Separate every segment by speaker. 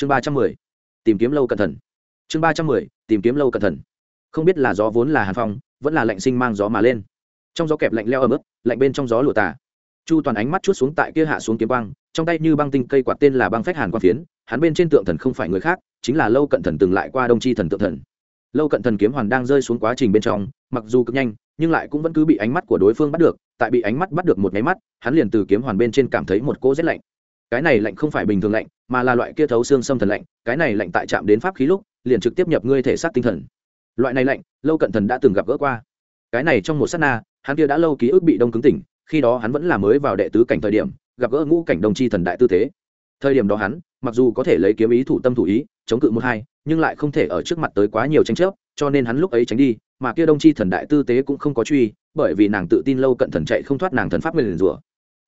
Speaker 1: chương ba trăm mười, tìm kiếm lâu cẩn thận. Chương ba trăm mười, tìm kiếm lâu cẩn thận. Không biết là gió vốn là hàn phong, vẫn là lạnh sinh mang gió mà lên. Trong gió kẹp lạnh leo ấm ức, lạnh bên trong gió lụa tà. Chu toàn ánh mắt chút xuống tại kia hạ xuống kiếm băng trong tay như băng tinh cây quạt tên là băng phách hàn quang phiến, hắn bên trên tượng thần không phải người khác, chính là lâu cận thần từng lại qua đông tri thần tượng thần. Lâu cận thần kiếm hoàn đang rơi xuống quá trình bên trong, mặc dù cực nhanh, nhưng lại cũng vẫn cứ bị ánh mắt của đối phương bắt được, tại bị ánh mắt bắt được một nháy mắt, hắn liền từ kiếm hoàn bên trên cảm thấy một cỗ rét lạnh cái này lạnh không phải bình thường lạnh, mà là loại kia thấu xương xâm thần lạnh, cái này lạnh tại chạm đến pháp khí lúc, liền trực tiếp nhập ngươi thể xác tinh thần. Loại này lạnh, lâu cận thần đã từng gặp gỡ qua. Cái này trong một s á t na, hắn kia đã lâu ký ức bị đông cứng tỉnh, khi đó hắn vẫn là mới vào đệ tứ cảnh thời điểm, gặp gỡ ngũ cảnh đồng chi thần đại tư thế. Thời điểm đó hắn, mặc dù có thể lấy kiếm ý thủ tâm thủ ý, chống cự một hai, nhưng lại không thể ở trước mặt tới quá nhiều tranh chấp, cho nên hắn lúc ấy tránh đi, mà kia đông chi thần đại tư tế cũng không có truy, bởi vì nàng tự tin lâu cận thần chạy không thoát nàng thần pháp nguyền rủa.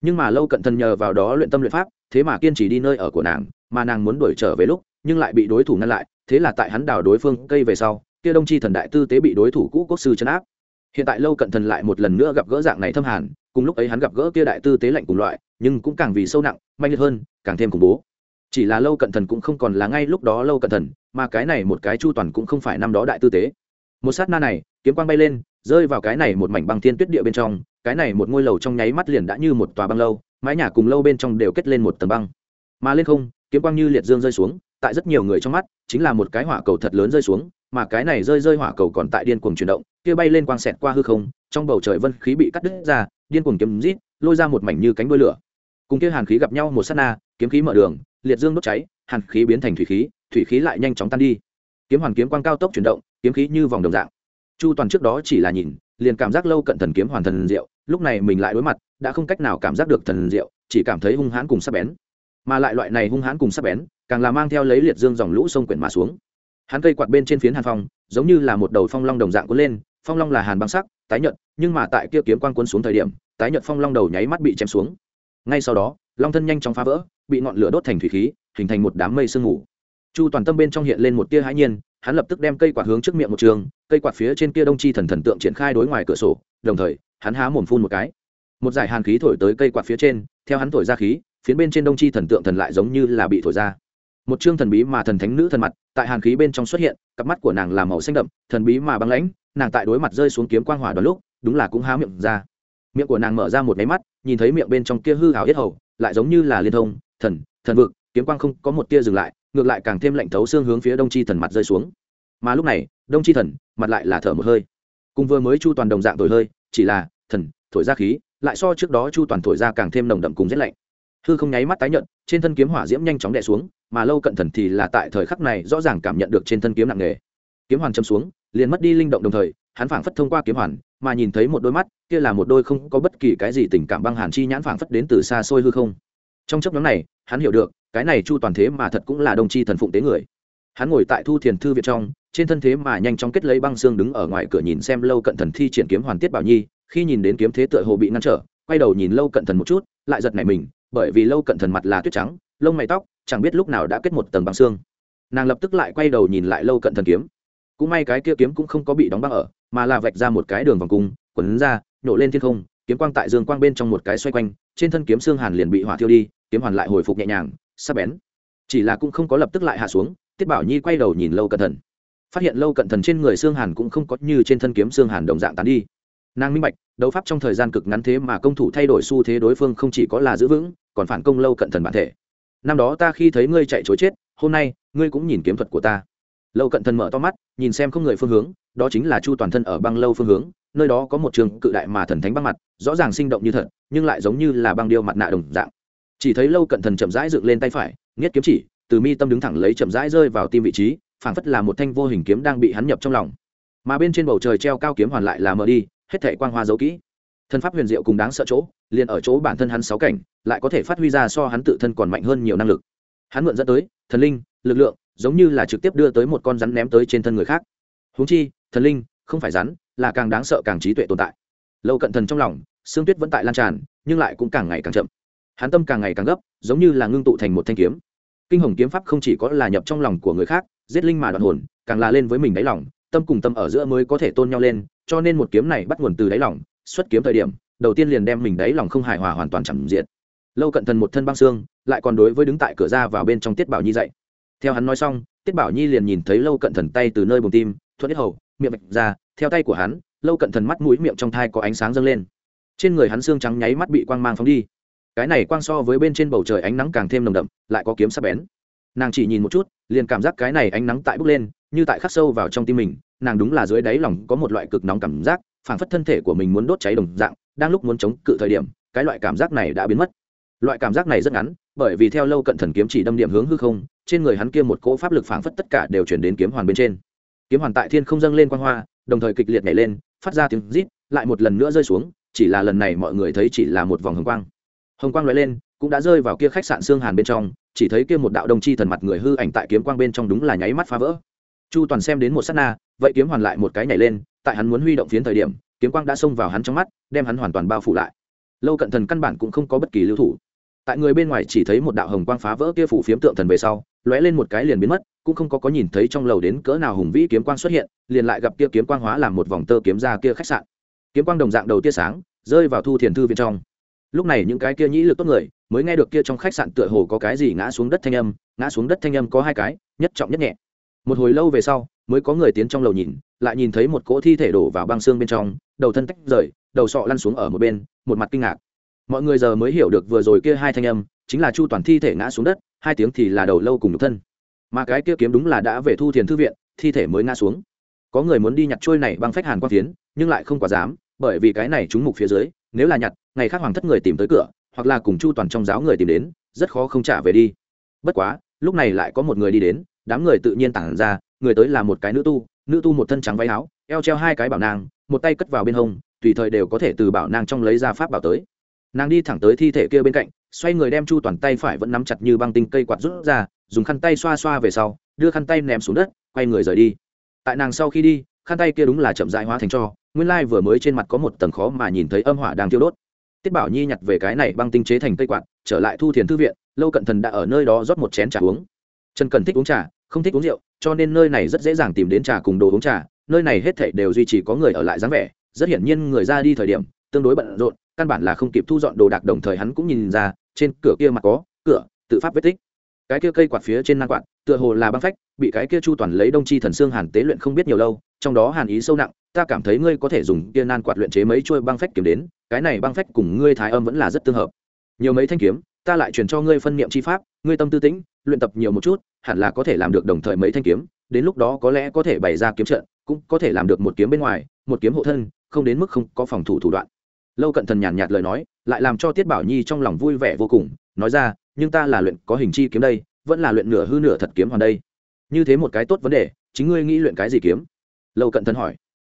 Speaker 1: Nhưng mà lâu cận thần nhờ vào đó luyện tâm luyện pháp thế mà kiên trì đi nơi ở của nàng, mà nàng muốn đuổi trở về lúc, nhưng lại bị đối thủ ngăn lại, thế là tại hắn đào đối phương cây về sau, kia đông Tri thần đại tư tế bị đối thủ cũ quốc sư chấn áp. Hiện tại lâu cận thần lại một lần nữa gặp gỡ dạng này thâm hàn, cùng lúc ấy hắn gặp gỡ kia đại tư tế lạnh cùng loại, nhưng cũng càng vì sâu nặng, manh liệt hơn, càng thêm khủng bố. Chỉ là lâu cận thần cũng không còn là ngay lúc đó lâu cận thần, mà cái này một cái chu toàn cũng không phải năm đó đại tư tế. Một sát na này, kiếm quang bay lên, rơi vào cái này một mảnh băng thiên tuyết địa bên trong, cái này một ngôi lầu trong nháy mắt liền đã như một tòa băng lâu mái nhà cùng lâu bên trong đều kết lên một tầng băng. Mà lên không, kiếm quang như liệt dương rơi xuống, tại rất nhiều người trong mắt, chính là một cái hỏa cầu thật lớn rơi xuống, mà cái này rơi rơi hỏa cầu còn tại điên cuồng chuyển động, kia bay lên quang xẹt qua hư không, trong bầu trời vân khí bị cắt đứt ra, điên cuồng kiếm rít, lôi ra một mảnh như cánh đuôi lửa. Cùng kia hàn khí gặp nhau một sát na, kiếm khí mở đường, liệt dương đốt cháy, hàn khí biến thành thủy khí thủy khí lại nhanh chóng tan đi. Kiếm hoàn kiếm quang cao tốc chuyển động, kiếm khí như vòng đồng dạng. Chu toàn trước đó chỉ là nhìn, liền cảm giác lâu cận thần kiếm hoàn thần diệu lúc này mình lại đối mặt, đã không cách nào cảm giác được thần diệu, chỉ cảm thấy hung hãn cùng sắp bén. Mà lại loại này hung hãn cùng sắp bén, càng là mang theo lấy liệt dương dòng lũ sông quyển mà xuống. Hắn cây quạt bên trên phiến hàn phong, giống như là một đầu phong long đồng dạng cuốn lên, phong long là hàn băng sắc, tái nhợt, nhưng mà tại kia kiếm quang cuốn xuống thời điểm, tái nhợt phong long đầu nháy mắt bị chém xuống. Ngay sau đó, long thân nhanh chóng phá vỡ, bị ngọn lửa đốt thành thủy khí, hình thành một đám mây sương mù. Chu toàn tâm bên trong hiện lên một tia hãi nhiên, hắn lập tức đem cây quạt hướng trước miệng một trường, cây quạt phía trên kia đông chi thần thần tượng triển khai đối ngoài cửa sổ, đồng thời hắn há mồm phun một cái. Một giải hàn khí thổi tới cây quạt phía trên, theo hắn thổi ra khí phía bên trên đông chi thần tượng thần lại giống như là bị thổi ra. Một chương thần bí mà thần thánh nữ thần mặt, tại hàn khí bên trong xuất hiện, cặp mắt của nàng là màu xanh đậm, thần bí mà băng lãnh, nàng tại đối mặt rơi xuống kiếm quang hỏa đoàn lúc, đúng là cũng há miệng ra. Miệng của nàng mở ra một máy mắt, nhìn thấy miệng bên trong kia hư hào yết hầu, lại giống như là liên thông, thần thần vực, kiếm quang không có một tia dừng lại, ngược lại càng thêm lạnh thấu xương hướng phía đông chi thần mặt rơi xuống. Mà lúc này, đông chi thần, mặt lại là thở một hơi. Cùng vừa mới chu toàn đồng dạng thổi hơi chỉ là, thần, thổi ra khí, lại so trước đó chu toàn thổi ra càng thêm nồng đậm cùng rét lạnh. Hư không nháy mắt tái nhận trên thân kiếm hỏa diễm nhanh chóng đè xuống, mà lâu cận thần thì là tại thời khắc này rõ ràng cảm nhận được trên thân kiếm nặng nề. Kiếm hoàn châm xuống, liền mất đi linh động đồng thời, hắn phảng phất thông qua kiếm hoàn, mà nhìn thấy một đôi mắt, kia là một đôi không có bất kỳ cái gì tình cảm băng hàn chi nhãn phảng phất đến từ xa xôi hư không. Trong chấp nhóm này, hắn hiểu được, cái này chu toàn thế mà thật cũng là đồng chi thần phụng tế người hắn ngồi tại thu thiền thư viện trong, trên thân thế mà nhanh chóng kết lấy băng xương đứng ở ngoài cửa nhìn xem lâu cận thần thi triển kiếm hoàn tiết bảo nhi, khi nhìn đến kiếm thế tựa hồ bị ngăn trở, quay đầu nhìn lâu cận thần một chút, lại giật nảy mình, bởi vì lâu cận thần mặt là tuyết trắng, lông mày tóc, chẳng biết lúc nào đã kết một tầng băng xương. Nàng lập tức lại quay đầu nhìn lại lâu cận thần kiếm. Cũng may cái kia kiếm cũng không có bị đóng băng ở, mà là vạch ra một cái đường vòng cung, quấn ra nhổ lên thiên không, kiếm quang tại dương quang bên trong một cái xoay quanh, trên thân kiếm xương hàn liền bị hỏa thiêu đi, kiếm hoàn lại hồi phục nhẹ nhàng sắp bén. Chỉ là cũng không có lập tức lại hạ xuống tiết bảo nhi quay đầu nhìn lâu cận thần. Phát hiện lâu cận thần trên người xương hàn cũng không có như trên thân kiếm xương hàn đồng dạng tán đi. Nàng minh bạch, đấu pháp trong thời gian cực ngắn thế mà công thủ thay đổi xu thế đối phương không chỉ có là giữ vững, còn phản công lâu cận thần bản thể. Năm đó ta khi thấy ngươi chạy chối chết, hôm nay, ngươi cũng nhìn kiếm thuật của ta. Lâu cận thần mở to mắt, nhìn xem không người phương hướng, đó chính là chu toàn thân ở băng lâu phương hướng, nơi đó có một trường cự đại mà thần thánh băng mặt, rõ ràng sinh động như thật, nhưng lại giống như là băng điêu mặt nạ đồng dạng. Chỉ thấy lâu cận thần chậm rãi dựng lên tay phải, nghiết kiếm chỉ từ mi tâm đứng thẳng lấy chậm rãi rơi vào tim vị trí, phảng phất là một thanh vô hình kiếm đang bị hắn nhập trong lòng. Mà bên trên bầu trời treo cao kiếm hoàn lại là mờ đi, hết thảy quang hoa dấu kỹ. Thân pháp huyền diệu cùng đáng sợ chỗ, liền ở chỗ bản thân hắn sáu cảnh, lại có thể phát huy ra so hắn tự thân còn mạnh hơn nhiều năng lực. Hắn mượn dẫn tới, thần linh, lực lượng, giống như là trực tiếp đưa tới một con rắn ném tới trên thân người khác. Huống chi, thần linh, không phải rắn, là càng đáng sợ càng trí tuệ tồn tại. Lâu cận thần trong lòng, xương tuyết vẫn tại lan tràn, nhưng lại cũng càng ngày càng chậm. Hắn tâm càng ngày càng gấp, giống như là ngưng tụ thành một thanh kiếm kinh hồng kiếm pháp không chỉ có là nhập trong lòng của người khác, giết linh mà đoạn hồn, càng là lên với mình đáy lòng, tâm cùng tâm ở giữa mới có thể tôn nhau lên, cho nên một kiếm này bắt nguồn từ đáy lòng, xuất kiếm thời điểm, đầu tiên liền đem mình đáy lòng không hài hòa hoàn toàn chẳng diện lâu cận thần một thân băng xương, lại còn đối với đứng tại cửa ra vào bên trong tiết bảo nhi dậy. theo hắn nói xong, tiết bảo nhi liền nhìn thấy lâu cận thần tay từ nơi bùng tim, thuận hết hầu, miệng vạch ra, theo tay của hắn, lâu cận thần mắt mũi miệng trong thai có ánh sáng dâng lên. Trên người hắn xương trắng nháy mắt bị quang mang phóng đi cái này quang so với bên trên bầu trời ánh nắng càng thêm nồng đậm, lại có kiếm sắc bén. Nàng chỉ nhìn một chút, liền cảm giác cái này ánh nắng tại bốc lên, như tại khắc sâu vào trong tim mình, nàng đúng là dưới đáy lòng có một loại cực nóng cảm giác, phảng phất thân thể của mình muốn đốt cháy đồng dạng, đang lúc muốn chống cự thời điểm, cái loại cảm giác này đã biến mất. Loại cảm giác này rất ngắn, bởi vì theo lâu cận thần kiếm chỉ đâm điểm hướng hư không, trên người hắn kia một cỗ pháp lực phảng phất tất cả đều chuyển đến kiếm hoàn bên trên. Kiếm hoàn tại thiên không dâng lên quang hoa, đồng thời kịch liệt nhảy lên, phát ra tiếng rít, lại một lần nữa rơi xuống, chỉ là lần này mọi người thấy chỉ là một vòng hồng quang hồng quang loại lên, cũng đã rơi vào kia khách sạn xương hàn bên trong, chỉ thấy kia một đạo đồng chi thần mặt người hư ảnh tại kiếm quang bên trong đúng là nháy mắt phá vỡ. Chu toàn xem đến một sát na, vậy kiếm hoàn lại một cái nhảy lên, tại hắn muốn huy động phiến thời điểm, kiếm quang đã xông vào hắn trong mắt, đem hắn hoàn toàn bao phủ lại. Lâu cận thần căn bản cũng không có bất kỳ lưu thủ. Tại người bên ngoài chỉ thấy một đạo hồng quang phá vỡ kia phủ phiếm tượng thần về sau, lóe lên một cái liền biến mất, cũng không có có nhìn thấy trong lầu đến cỡ nào hùng vĩ kiếm quang xuất hiện, liền lại gặp kia kiếm quang hóa làm một vòng tơ kiếm ra kia khách sạn. Kiếm quang đồng dạng đầu tia sáng, rơi vào thu thiền thư viện trong lúc này những cái kia nhĩ lực tốt người, mới nghe được kia trong khách sạn tựa hồ có cái gì ngã xuống đất thanh âm, ngã xuống đất thanh âm có hai cái, nhất trọng nhất nhẹ. Một hồi lâu về sau, mới có người tiến trong lầu nhìn, lại nhìn thấy một cỗ thi thể đổ vào băng xương bên trong, đầu thân tách rời, đầu sọ lăn xuống ở một bên, một mặt kinh ngạc. Mọi người giờ mới hiểu được vừa rồi kia hai thanh âm, chính là chu toàn thi thể ngã xuống đất, hai tiếng thì là đầu lâu cùng nhục thân. Mà cái kia kiếm đúng là đã về thu thiền thư viện, thi thể mới ngã xuống. Có người muốn đi nhặt trôi này băng phách hàn quang phiến, nhưng lại không quá dám, bởi vì cái này trúng mục phía dưới nếu là nhặt, ngày khác hoàng thất người tìm tới cửa, hoặc là cùng chu toàn trong giáo người tìm đến, rất khó không trả về đi. Bất quá, lúc này lại có một người đi đến, đám người tự nhiên tản ra, người tới là một cái nữ tu nữ tu một thân trắng váy áo, eo treo hai cái bảo nang, một tay cất vào bên hông, tùy thời đều có thể từ bảo nang trong lấy ra pháp bảo tới. Nàng đi thẳng tới thi thể kia bên cạnh, xoay người đem chu toàn tay phải vẫn nắm chặt như băng tinh cây quạt rút ra, dùng khăn tay xoa xoa về sau, đưa khăn tay ném xuống đất, quay người rời đi. Tại nàng sau khi đi khăn tay kia đúng là chậm dại hóa thành cho, nguyên lai vừa mới trên mặt có một tầng khó mà nhìn thấy âm hỏa đang thiêu đốt. Tiết bảo nhi nhặt về cái này băng tinh chế thành cây quạt, trở lại thu thiền thư viện, lâu cận thần đã ở nơi đó rót một chén trà uống. Trần cần thích uống trà, không thích uống rượu, cho nên nơi này rất dễ dàng tìm đến trà cùng đồ uống trà, nơi này hết thảy đều duy trì có người ở lại dáng vẻ, rất hiển nhiên người ra đi thời điểm, tương đối bận rộn, căn bản là không kịp thu dọn đồ đạc đồng thời hắn cũng nhìn ra, trên cửa kia mặt có, cửa, tự pháp vết tích. Cái kia cây quạt phía trên nan quạt tựa hồ là băng phách, bị cái kia chu toàn lấy đông chi thần xương hàn tế luyện không biết nhiều lâu, trong đó hàn ý sâu nặng, ta cảm thấy ngươi có thể dùng kia nan quạt luyện chế mấy chuôi băng phách kiếm đến, cái này băng phách cùng ngươi thái âm vẫn là rất tương hợp. Nhiều mấy thanh kiếm, ta lại truyền cho ngươi phân niệm chi pháp, ngươi tâm tư tĩnh, luyện tập nhiều một chút, hẳn là có thể làm được đồng thời mấy thanh kiếm, đến lúc đó có lẽ có thể bày ra kiếm trận, cũng có thể làm được một kiếm bên ngoài, một kiếm hộ thân, không đến mức không có phòng thủ thủ đoạn. Lâu cận thần nhàn nhạt lời nói, lại làm cho tiết bảo nhi trong lòng vui vẻ vô cùng, nói ra, nhưng ta là luyện có hình chi kiếm đây vẫn là luyện nửa hư nửa thật kiếm hoàn đây. Như thế một cái tốt vấn đề, chính ngươi nghĩ luyện cái gì kiếm? Lâu cận thần hỏi.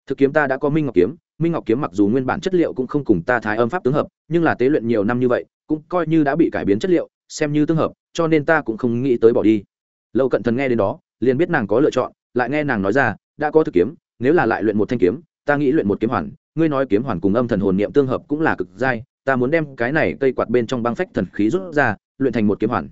Speaker 1: Thực kiếm ta đã có minh ngọc kiếm, minh ngọc kiếm mặc dù nguyên bản chất liệu cũng không cùng ta thái âm pháp tương hợp, nhưng là tế luyện nhiều năm như vậy, cũng coi như đã bị cải biến chất liệu, xem như tương hợp, cho nên ta cũng không nghĩ tới bỏ đi. Lâu cận thần nghe đến đó, liền biết nàng có lựa chọn, lại nghe nàng nói ra, đã có thực kiếm, nếu là lại luyện một thanh kiếm, ta nghĩ luyện một kiếm hoàn, ngươi nói kiếm hoàn cùng âm thần hồn niệm tương hợp cũng là cực dai, ta muốn đem cái này cây quạt bên trong băng phách thần khí rút ra, luyện thành một kiếm hoàn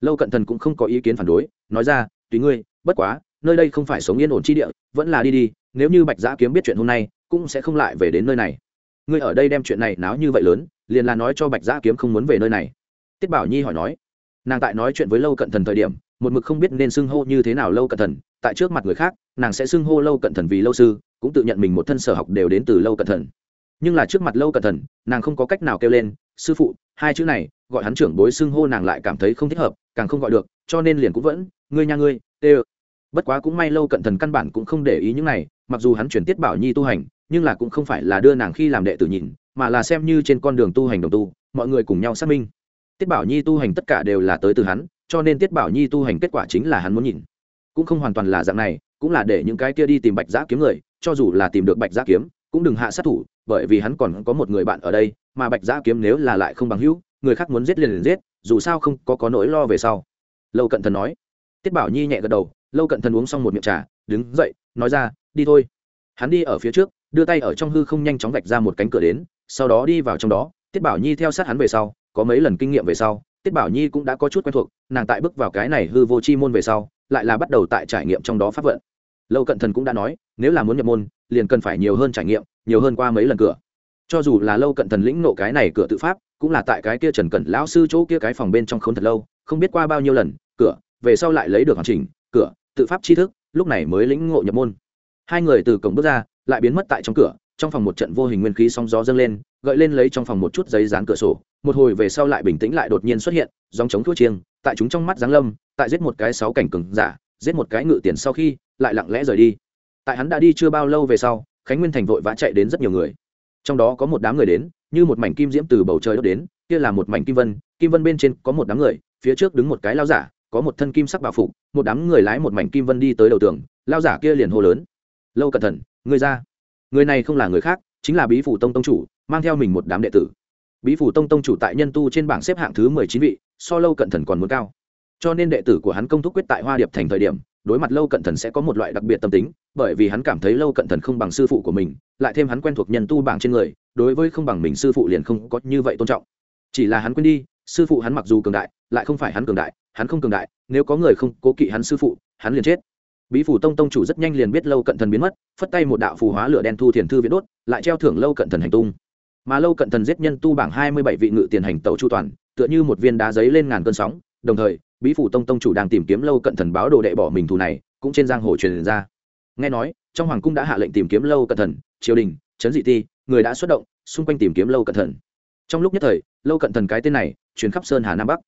Speaker 1: lâu cận thần cũng không có ý kiến phản đối, nói ra, tùy ngươi, bất quá, nơi đây không phải sống yên ổn chi địa, vẫn là đi đi, nếu như bạch giã kiếm biết chuyện hôm nay, cũng sẽ không lại về đến nơi này. Ngươi ở đây đem chuyện này náo như vậy lớn, liền là nói cho bạch giã kiếm không muốn về nơi này. Tiết bảo nhi hỏi nói. Nàng tại nói chuyện với lâu cận thần thời điểm, một mực không biết nên xưng hô như thế nào lâu cận thần, tại trước mặt người khác, nàng sẽ xưng hô lâu cận thần vì lâu sư, cũng tự nhận mình một thân sở học đều đến từ lâu cận thần nhưng là trước mặt lâu cận thần nàng không có cách nào kêu lên, sư phụ, hai chữ này, gọi hắn trưởng bối xưng hô nàng lại cảm thấy không thích hợp, càng không gọi được, cho nên liền cũng vẫn, ngươi nha ngươi, tê bất quá cũng may lâu cận thần căn bản cũng không để ý những này, mặc dù hắn chuyển tiết bảo nhi tu hành, nhưng là cũng không phải là đưa nàng khi làm đệ tử nhìn, mà là xem như trên con đường tu hành đồng tu, mọi người cùng nhau xác minh. Tiết bảo nhi tu hành tất cả đều là tới từ hắn, cho nên tiết bảo nhi tu hành kết quả chính là hắn muốn nhìn. Cũng không hoàn toàn là dạng này, cũng là để những cái kia đi tìm bạch giã kiếm người, cho dù là tìm được bạch giã kiếm, cũng đừng hạ sát thủ bởi vì hắn còn có một người bạn ở đây, mà bạch giã kiếm nếu là lại không bằng hữu, người khác muốn giết liền liền giết, dù sao không có có nỗi lo về sau. Lâu cận thần nói. Tiết bảo nhi nhẹ gật đầu, lâu cận thần uống xong một miệng trà, đứng dậy, nói ra, đi thôi. Hắn đi ở phía trước, đưa tay ở trong hư không nhanh chóng vạch ra một cánh cửa đến, sau đó đi vào trong đó. Tiết bảo nhi theo sát hắn về sau, có mấy lần kinh nghiệm về sau, tiết bảo nhi cũng đã có chút quen thuộc, nàng tại bước vào cái này hư vô chi môn về sau, lại là bắt đầu tại trải nghiệm trong đó pháp vận. Lâu cận thần cũng đã nói nếu là muốn nhập môn, liền cần phải nhiều hơn trải nghiệm, nhiều hơn qua mấy lần cửa. Cho dù là lâu cận thần lĩnh nộ cái này cửa tự pháp, cũng là tại cái kia trần cẩn lão sư chỗ kia cái phòng bên trong k h ố n thật lâu, không biết qua bao nhiêu lần, cửa, về sau lại lấy được hoàn chỉnh, cửa, tự pháp tri thức, lúc này mới lĩnh ngộ nhập môn. Hai người từ cổng bước ra, lại biến mất tại trong cửa, trong phòng một trận vô hình nguyên khí sóng gió dâng lên, gợi lên lấy trong phòng một chút giấy dán cửa sổ, một hồi về sau lại bình tĩnh lại đột nhiên xuất hiện dòng chống thuốc chiêng, tại chúng trong mắt giáng lâm, tại giết một cái sáu cảnh cừng giả, giết một cái ngự tiền sau khi, lại lặng lẽ rời đi tại hắn đã đi chưa bao lâu về sau, khánh nguyên thành vội vã chạy đến rất nhiều người. Trong đó có một đám người đến, như một mảnh kim diễm từ bầu trời đốt đến, kia là một mảnh kim vân kim vân bên trên có một đám người, phía trước đứng một cái lao giả, có một thân kim sắc bảo phục, một đám người lái một mảnh kim vân đi tới đầu tường, lao giả kia liền hô lớn. Lâu cẩn thận người ra. Người này không là người khác, chính là bí phủ tông tông chủ, mang theo mình một đám đệ tử. Bí phủ tông tông chủ tại nhân tu trên bảng xếp hạng thứ mười chín vị, so lâu cẩn thận còn muốn cao cho nên đệ tử của hắn công thúc quyết tại hoa điệp thành thời điểm, đối mặt lâu cận thần sẽ có một loại đặc biệt tâm tính, bởi vì hắn cảm thấy lâu cận thần không bằng sư phụ của mình, lại thêm hắn quen thuộc nhân tu bảng trên người, đối với không bằng mình sư phụ liền không có như vậy tôn trọng. Chỉ là hắn quên đi, sư phụ hắn mặc dù cường đại, lại không phải hắn cường đại, hắn không cường đại, nếu có người không cố kỵ hắn sư phụ, hắn liền chết. Bí phủ tông tông chủ rất nhanh liền biết lâu cận thần biến mất, phất tay một đạo phù hóa lửa đen thu thiền thư viết đốt, lại treo thưởng lâu cận thần hành tung. Mà lâu cận thần giết nhân tu bảng hai mươi bảy vị ngự tiền hành tàu chu toàn, tựa như một viên đá giấy lên ngàn cơn sóng, đồng thời bí phủ tông tông chủ đang tìm kiếm lâu cận thần báo đồ đệ bỏ mình thù này, cũng trên giang hồ truyền ra. Nghe nói, trong hoàng cung đã hạ lệnh tìm kiếm lâu cận thần, triều đình, trấn dị ti, người đã xuất động, xung quanh tìm kiếm lâu cận thần. Trong lúc nhất thời, lâu cận thần cái tên này chuyển khắp sơn hà nam bắc.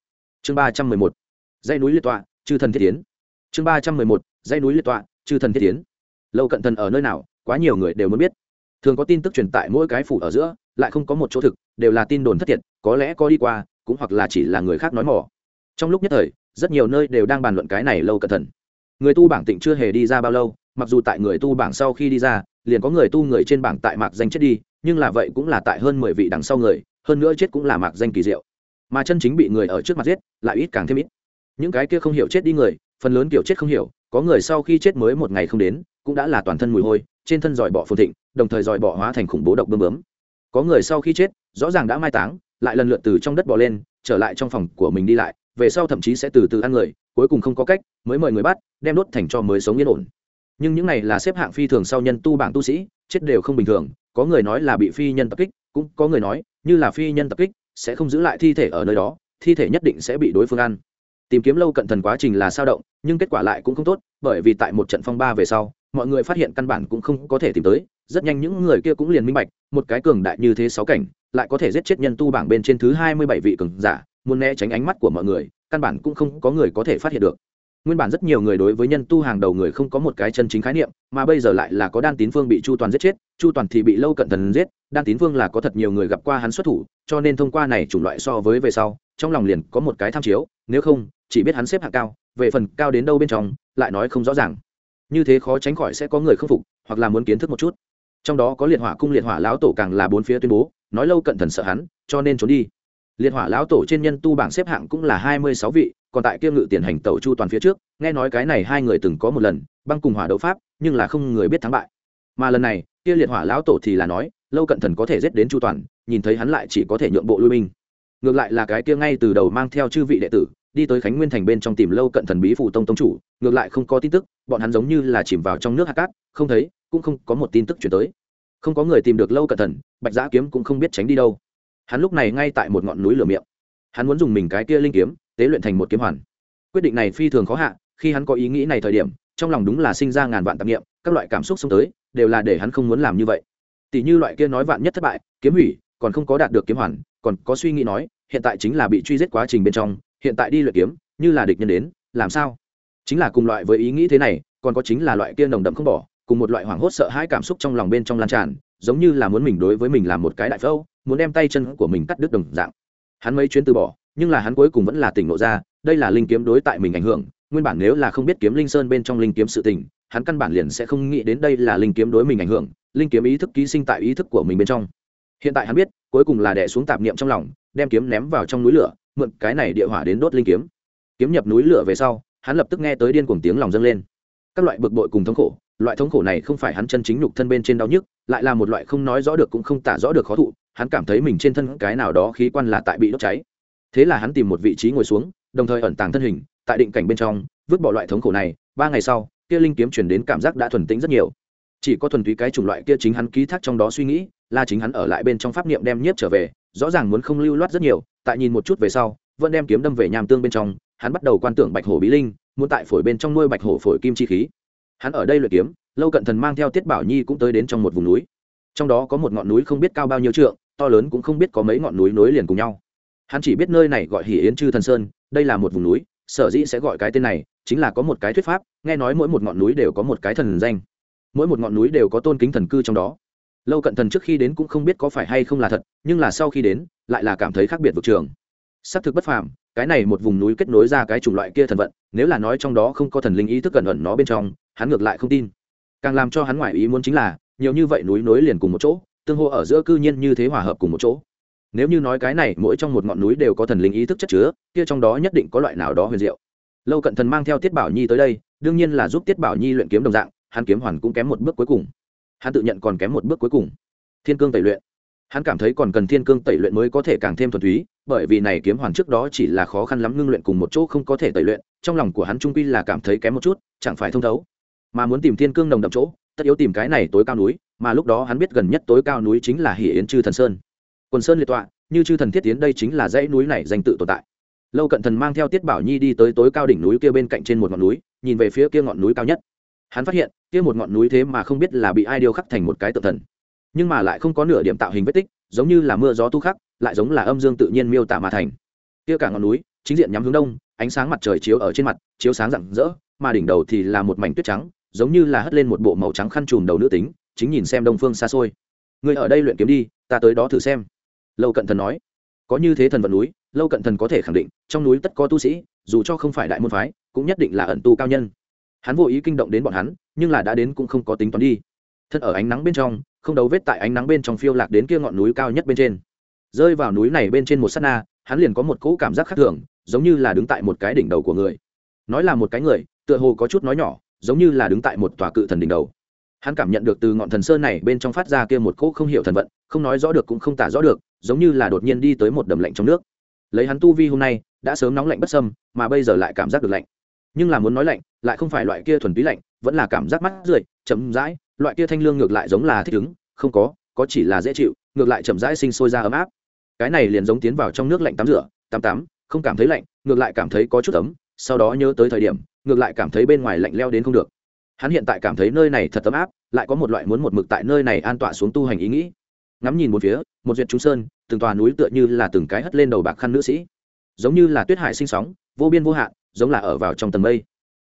Speaker 1: Chương ba trăm mười một, dãy núi liệt tọa, chư thần thiết tiến. Chương ba trăm mười một, dãy núi liệt tọa, chư thần thiết tiến. Lâu cận thần ở nơi nào, quá nhiều người đều muốn biết. Thường có tin tức truyền tại mỗi cái phủ ở giữa, lại không có một chỗ thực, đều là tin đồn thất thiệt, có lẽ có đi qua, cũng hoặc là chỉ là người khác nói mỏ. Trong lúc nhất thời rất nhiều nơi đều đang bàn luận cái này lâu cẩn thận. Người tu bảng tịnh chưa hề đi ra bao lâu, mặc dù tại người tu bảng sau khi đi ra, liền có người tu người trên bảng tại mạc danh chết đi, nhưng là vậy cũng là tại hơn mười vị đằng sau người, hơn nữa chết cũng là mạc danh kỳ diệu. Mà chân chính bị người ở trước mặt giết, lại ít càng thêm ít. Những cái kia không hiểu chết đi người, phần lớn kiểu chết không hiểu, có người sau khi chết mới một ngày không đến, cũng đã là toàn thân mùi hôi, trên thân dòi bỏ phồn thịnh, đồng thời dòi bỏ hóa thành khủng bố độc bơm bướm. Có người sau khi chết, rõ ràng đã mai táng, lại lần lượt từ trong đất bỏ lên, trở lại trong phòng của mình đi lại về sau thậm chí sẽ từ từ ăn người, cuối cùng không có cách, mới mời người bắt, đem đốt thành cho mới sống yên ổn. Nhưng những này là xếp hạng phi thường sau nhân tu bảng tu sĩ, chết đều không bình thường, có người nói là bị phi nhân tập kích, cũng có người nói, như là phi nhân tập kích, sẽ không giữ lại thi thể ở nơi đó, thi thể nhất định sẽ bị đối phương ăn. Tìm kiếm lâu cận thần quá trình là sao động, nhưng kết quả lại cũng không tốt, bởi vì tại một trận phong ba về sau, mọi người phát hiện căn bản cũng không có thể tìm tới, rất nhanh những người kia cũng liền minh bạch, một cái cường đại như thế sáu cảnh, lại có thể giết chết nhân tu bảng bên trên thứ hai mươi bảy vị cường giả muốn né tránh ánh mắt của mọi người, căn bản cũng không có người có thể phát hiện được. Nguyên bản rất nhiều người đối với nhân tu hàng đầu người không có một cái chân chính khái niệm, mà bây giờ lại là có đan tín phương bị chu toàn giết chết, chu toàn thì bị lâu cận thần giết, đan tín phương là có thật nhiều người gặp qua hắn xuất thủ, cho nên thông qua này chủng loại so với về sau, trong lòng liền có một cái tham chiếu, nếu không, chỉ biết hắn xếp hạng cao, về phần cao đến đâu bên trong, lại nói không rõ ràng. Như thế khó tránh khỏi sẽ có người không phục, hoặc là muốn kiến thức một chút. Trong đó có liệt hỏa cung liệt hỏa lão tổ càng là bốn phía tuyên bố, nói lâu cận thần sợ hắn, cho nên trốn đi liệt hỏa lão tổ trên nhân tu bảng xếp hạng cũng là hai mươi sáu vị, còn tại kia ngự tiền hành tẩu chu toàn phía trước, nghe nói cái này hai người từng có một lần, băng cùng hỏa đấu pháp, nhưng là không người biết thắng bại. Mà lần này, kia liệt hỏa lão tổ thì là nói, lâu cận thần có thể giết đến chu toàn, nhìn thấy hắn lại chỉ có thể nhượng bộ lui binh. Ngược lại là cái kia ngay từ đầu mang theo chư vị đệ tử, đi tới khánh nguyên thành bên trong tìm lâu cận thần bí phủ tông tông chủ, ngược lại không có tin tức, bọn hắn giống như là chìm vào trong nước hạt cát, không thấy, cũng không có một tin tức chuyển tới. Không có người tìm được lâu cận thần, bạch giã kiếm cũng không biết tránh đi đâu hắn lúc này ngay tại một ngọn núi lửa miệng. Hắn muốn dùng mình cái kia linh kiếm, tế luyện thành một kiếm hoàn. Quyết định này phi thường khó hạ, khi hắn có ý nghĩ này thời điểm, trong lòng đúng là sinh ra ngàn vạn tạp nghiệm các loại cảm xúc xông tới, đều là để hắn không muốn làm như vậy. Tỷ như loại kia nói vạn nhất thất bại, kiếm hủy, còn không có đạt được kiếm hoàn, còn có suy nghĩ nói, hiện tại chính là bị truy giết quá trình bên trong, hiện tại đi luyện kiếm, như là địch nhân đến, làm sao? Chính là cùng loại với ý nghĩ thế này, còn có chính là loại kia nồng đậm không bỏ, cùng một loại hoảng hốt sợ hãi cảm xúc trong lòng bên trong lan tràn giống như là muốn mình đối với mình làm một cái đại phẫu, muốn đem tay chân của mình cắt đứt đồng dạng. Hắn mấy chuyến từ bỏ, nhưng là hắn cuối cùng vẫn là tỉnh ngộ ra, đây là linh kiếm đối tại mình ảnh hưởng, nguyên bản nếu là không biết kiếm linh sơn bên trong linh kiếm sự tình, hắn căn bản liền sẽ không nghĩ đến đây là linh kiếm đối mình ảnh hưởng, linh kiếm ý thức ký sinh tại ý thức của mình bên trong. Hiện tại hắn biết, cuối cùng là đè xuống tạp niệm trong lòng, đem kiếm ném vào trong núi lửa, mượn cái này địa hỏa đến đốt linh kiếm. Kiếm nhập núi lửa về sau, hắn lập tức nghe tới điên cuồng tiếng lòng dâng lên. Các loại bực bội cùng thống khổ loại thống khổ này không phải hắn chân chính nhục thân bên trên đau nhức, lại là một loại không nói rõ được cũng không tả rõ được khó thụ, hắn cảm thấy mình trên thân cái nào đó khí quan là tại bị đốt cháy. Thế là hắn tìm một vị trí ngồi xuống, đồng thời ẩn tàng thân hình, tại định cảnh bên trong, vứt bỏ loại thống khổ này, ba ngày sau, kia linh kiếm chuyển đến cảm giác đã thuần tĩnh rất nhiều. Chỉ có thuần túy cái chủng loại kia chính hắn ký thác trong đó suy nghĩ, là chính hắn ở lại bên trong pháp niệm đem nhiếp trở về, rõ ràng muốn không lưu loát rất nhiều, tại nhìn một chút về sau, vẫn đem kiếm đâm về nham tương bên trong, hắn bắt đầu quan tưởng bạch hổ bí linh, muốn tại phổi bên trong nuôi bạch hổ phổi kim chi khí hắn ở đây luyện kiếm, lâu cận thần mang theo tiết bảo nhi cũng tới đến trong một vùng núi. Trong đó có một ngọn núi không biết cao bao nhiêu trượng, to lớn cũng không biết có mấy ngọn núi nối liền cùng nhau. Hắn chỉ biết nơi này gọi hỉ yến chư thần sơn, đây là một vùng núi, sở dĩ sẽ gọi cái tên này, chính là có một cái thuyết pháp, nghe nói mỗi một ngọn núi đều có một cái thần danh. Mỗi một ngọn núi đều có tôn kính thần cư trong đó. Lâu cận thần trước khi đến cũng không biết có phải hay không là thật, nhưng là sau khi đến, lại là cảm thấy khác biệt vực trường. Xác thực bất phàm cái này một vùng núi kết nối ra cái chủng loại kia thần vận, nếu là nói trong đó không có thần linh ý thức cẩn ẩn nó bên trong, hắn ngược lại không tin. Càng làm cho hắn ngoại ý muốn chính là, nhiều như vậy núi nối liền cùng một chỗ, tương hô ở giữa cư nhiên như thế hòa hợp cùng một chỗ. Nếu như nói cái này mỗi trong một ngọn núi đều có thần linh ý thức chất chứa, kia trong đó nhất định có loại nào đó huyền diệu. Lâu cận thần mang theo tiết bảo nhi tới đây, đương nhiên là giúp tiết bảo nhi luyện kiếm đồng dạng, hắn kiếm hoàn cũng kém một bước cuối cùng. Hắn tự nhận còn kém một bước cuối cùng. Thiên cương tẩy luyện hắn cảm thấy còn cần thiên cương tẩy luyện mới có thể càng thêm thuần túy, bởi vì này kiếm hoàn trước đó chỉ là khó khăn lắm ngưng luyện cùng một chỗ không có thể tẩy luyện, trong lòng của hắn trung quy là cảm thấy kém một chút, chẳng phải thông thấu. Mà muốn tìm thiên cương nồng đậm chỗ, tất yếu tìm cái này tối cao núi, mà lúc đó hắn biết gần nhất tối cao núi chính là hỉ yến chư thần sơn. Quần sơn liệt tọa, như chư thần thiết tiến đây chính là dãy núi này danh tự tồn tại. Lâu cận thần mang theo tiết bảo nhi đi tới tối cao đỉnh núi kia bên cạnh trên một ngọn núi, nhìn về phía kia ngọn núi cao nhất. Hắn phát hiện, kia một ngọn núi thế mà không biết là bị ai điêu khắc thành một cái tự thần nhưng mà lại không có nửa điểm tạo hình vết tích, giống như là mưa gió tu khắc, lại giống là âm dương tự nhiên miêu tả mà thành. Kia cả ngọn núi, chính diện nhắm hướng đông, ánh sáng mặt trời chiếu ở trên mặt, chiếu sáng rạng rỡ, mà đỉnh đầu thì là một mảnh tuyết trắng, giống như là hất lên một bộ màu trắng khăn trùm đầu nữ tính, chính nhìn xem đông phương xa xôi. Người ở đây luyện kiếm đi, ta tới đó thử xem. Lâu cận thần nói. Có như thế thần vận núi, lâu cận thần có thể khẳng định, trong núi tất có tu sĩ, dù cho không phải đại môn phái, cũng nhất định là ẩn tu cao nhân. Hắn vô ý kinh động đến bọn hắn, nhưng là đã đến cũng không có tính toán đi. Thân ở ánh nắng bên trong không đấu vết tại ánh nắng bên trong phiêu lạc đến kia ngọn núi cao nhất bên trên. Rơi vào núi này bên trên một s á t na, hắn liền có một cỗ cảm giác khác thường, giống như là đứng tại một cái đỉnh đầu của người. Nói là một cái người, tựa hồ có chút nói nhỏ, giống như là đứng tại một tòa cự thần đỉnh đầu. Hắn cảm nhận được từ ngọn thần sơn này bên trong phát ra kia một cỗ không hiểu thần vận, không nói rõ được cũng không tả rõ được, giống như là đột nhiên đi tới một đầm lạnh trong nước. Lấy hắn tu vi hôm nay, đã sớm nóng lạnh bất sâm mà bây giờ lại cảm giác được lạnh. Nhưng là muốn nói lạnh, lại không phải loại kia thuần túy lạnh, vẫn là cảm giác mắt rượi chấm rãi loại kia thanh lương ngược lại giống là thích ứng, không có có chỉ là dễ chịu, ngược lại chậm rãi sinh sôi ra ấm áp. Cái này liền giống tiến vào trong nước lạnh tắm rửa, tắm tắm, không cảm thấy lạnh, ngược lại cảm thấy có chút ấm, sau đó nhớ tới thời điểm, ngược lại cảm thấy bên ngoài lạnh leo đến không được. Hắn hiện tại cảm thấy nơi này thật ấm áp, lại có một loại muốn một mực tại nơi này an tọa xuống tu hành ý nghĩ. Ngắm nhìn một phía, một duyệt trung sơn, từng tòa núi tựa như là từng cái hất lên đầu bạc khăn nữ sĩ. Giống như là tuyết hải sinh sóng, vô biên vô hạn, giống là ở vào trong tầng mây.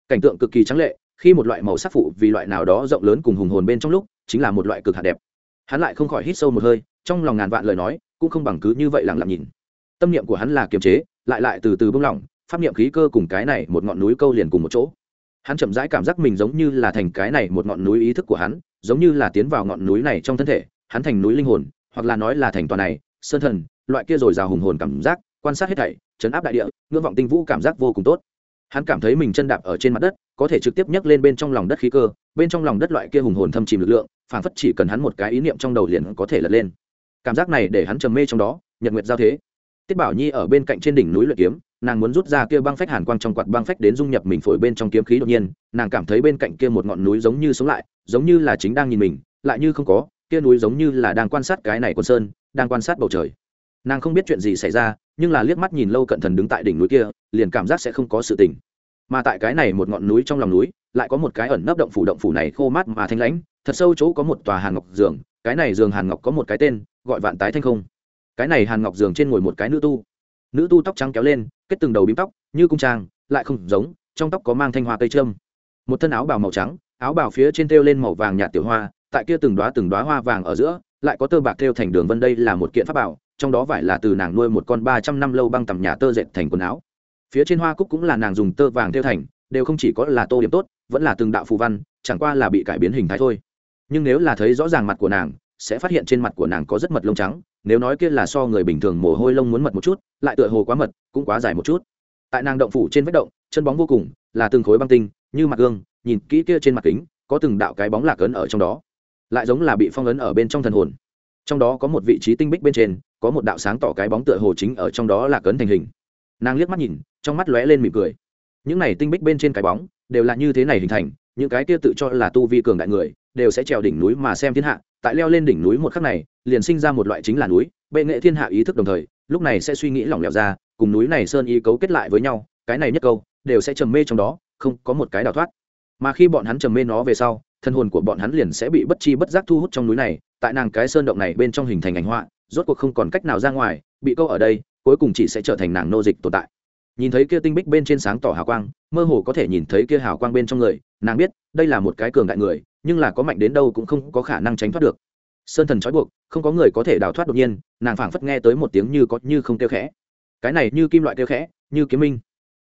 Speaker 1: Cảnh tượng cực kỳ trắng lệ khi một loại màu sắc phụ vì loại nào đó rộng lớn cùng hùng hồn bên trong lúc, chính là một loại cực hạt đẹp. Hắn lại không khỏi hít sâu một hơi, trong lòng ngàn vạn lời nói, cũng không bằng cứ như vậy lặng lặng nhìn. Tâm niệm của hắn là kiềm chế, lại lại từ từ bông lỏng, pháp niệm khí cơ cùng cái này một ngọn núi câu liền cùng một chỗ. Hắn chậm rãi cảm giác mình giống như là thành cái này một ngọn núi ý thức của hắn, giống như là tiến vào ngọn núi này trong thân thể, hắn thành núi linh hồn, hoặc là nói là thành toàn này, sơn thần, loại kia rồi rào hùng hồn cảm giác, quan sát hết thảy, chấn áp đại địa, ngưỡng vọng tinh vũ cảm giác vô cùng tốt. Hắn cảm thấy mình chân đạp ở trên mặt đất có thể trực tiếp nhấc lên bên trong lòng đất khí cơ, bên trong lòng đất loại kia hùng hồn thâm chìm lực lượng phản phất chỉ cần hắn một cái ý niệm trong đầu liền có thể lật lên. Cảm giác này để hắn trầm mê trong đó, nhật nguyệt giao thế. Tiết bảo nhi ở bên cạnh trên đỉnh núi luyện kiếm, nàng muốn rút ra kia băng phách hàn quang trong quạt băng phách đến dung nhập mình phổi bên trong kiếm khí đột nhiên, nàng cảm thấy bên cạnh kia một ngọn núi giống như sống lại, giống như là chính đang nhìn mình, lại như không có, kia núi giống như là đang quan sát cái này quân sơn, đang quan sát bầu trời. Nàng không biết chuyện gì xảy ra, nhưng là liếc mắt nhìn lâu cận thần đứng tại đỉnh núi kia, liền cảm giác sẽ không có sự tình mà tại cái này một ngọn núi trong lòng núi, lại có một cái ẩn nấp động phủ động phủ này khô mát mà thanh lãnh, thật sâu chỗ có một tòa hàn ngọc giường, cái này giường hàn ngọc có một cái tên, gọi vạn tái thanh không. Cái này hàn ngọc giường trên ngồi một cái nữ tu. Nữ tu tóc trắng kéo lên, kết từng đầu bím tóc, như cung trang, lại không giống, trong tóc có mang thanh hoa cây trâm. Một thân áo bào màu trắng, áo bào phía trên thêu lên màu vàng nhạt tiểu hoa, tại kia từng đoá từng đoá hoa vàng ở giữa, lại có tơ bạc thêu thành đường vân đây là một kiện pháp bảo, trong đó vải là từ nàng nuôi một con ba trăm năm lâu băng tầm nhà tơ dệt thành quần áo phía trên hoa cúc cũng là nàng dùng tơ vàng thêu thành, đều không chỉ có là tô điểm tốt, vẫn là từng đạo phù văn, chẳng qua là bị cải biến hình thái thôi. Nhưng nếu là thấy rõ ràng mặt của nàng, sẽ phát hiện trên mặt của nàng có rất mật lông trắng, nếu nói kia là so người bình thường mồ hôi lông muốn mật một chút, lại tựa hồ quá mật, cũng quá dài một chút. Tại nàng động phủ trên vách động, chân bóng vô cùng, là từng khối băng tinh, như mặt gương, nhìn kỹ kia trên mặt kính, có từng đạo cái bóng lạc ấn ở trong đó. Lại giống là bị phong ấn ở bên trong thần hồn. Trong đó có một vị trí tinh bích bên trên, có một đạo sáng tỏ cái bóng tựa hồ chính ở trong đó là cấn thành hình nàng liếc mắt nhìn, trong mắt lóe lên mỉm cười. Những này tinh bích bên trên cái bóng, đều là như thế này hình thành, những cái kia tự cho là tu vi cường đại người, đều sẽ trèo đỉnh núi mà xem thiên hạ, tại leo lên đỉnh núi một khắc này, liền sinh ra một loại chính là núi, bệ nghệ thiên hạ ý thức đồng thời, lúc này sẽ suy nghĩ lỏng lẻo ra, cùng núi này sơn y cấu kết lại với nhau, cái này nhất câu, đều sẽ trầm mê trong đó, không có một cái đào thoát. Mà khi bọn hắn trầm mê nó về sau, thân hồn của bọn hắn liền sẽ bị bất chi bất giác thu hút trong núi này, tại nàng cái sơn động này bên trong hình thành ảnh họa, rốt cuộc không còn cách nào ra ngoài, bị câu ở đây cuối cùng chỉ sẽ trở thành nàng nô dịch tồn tại. Nhìn thấy kia tinh bích bên trên sáng tỏ hào quang, mơ hồ có thể nhìn thấy kia hào quang bên trong người, nàng biết, đây là một cái cường đại người, nhưng là có mạnh đến đâu cũng không có khả năng tránh thoát được. Sơn thần trói buộc, không có người có thể đào thoát đột nhiên, nàng phảng phất nghe tới một tiếng như có như không kêu khẽ. Cái này như kim loại kêu khẽ, như kiếm minh.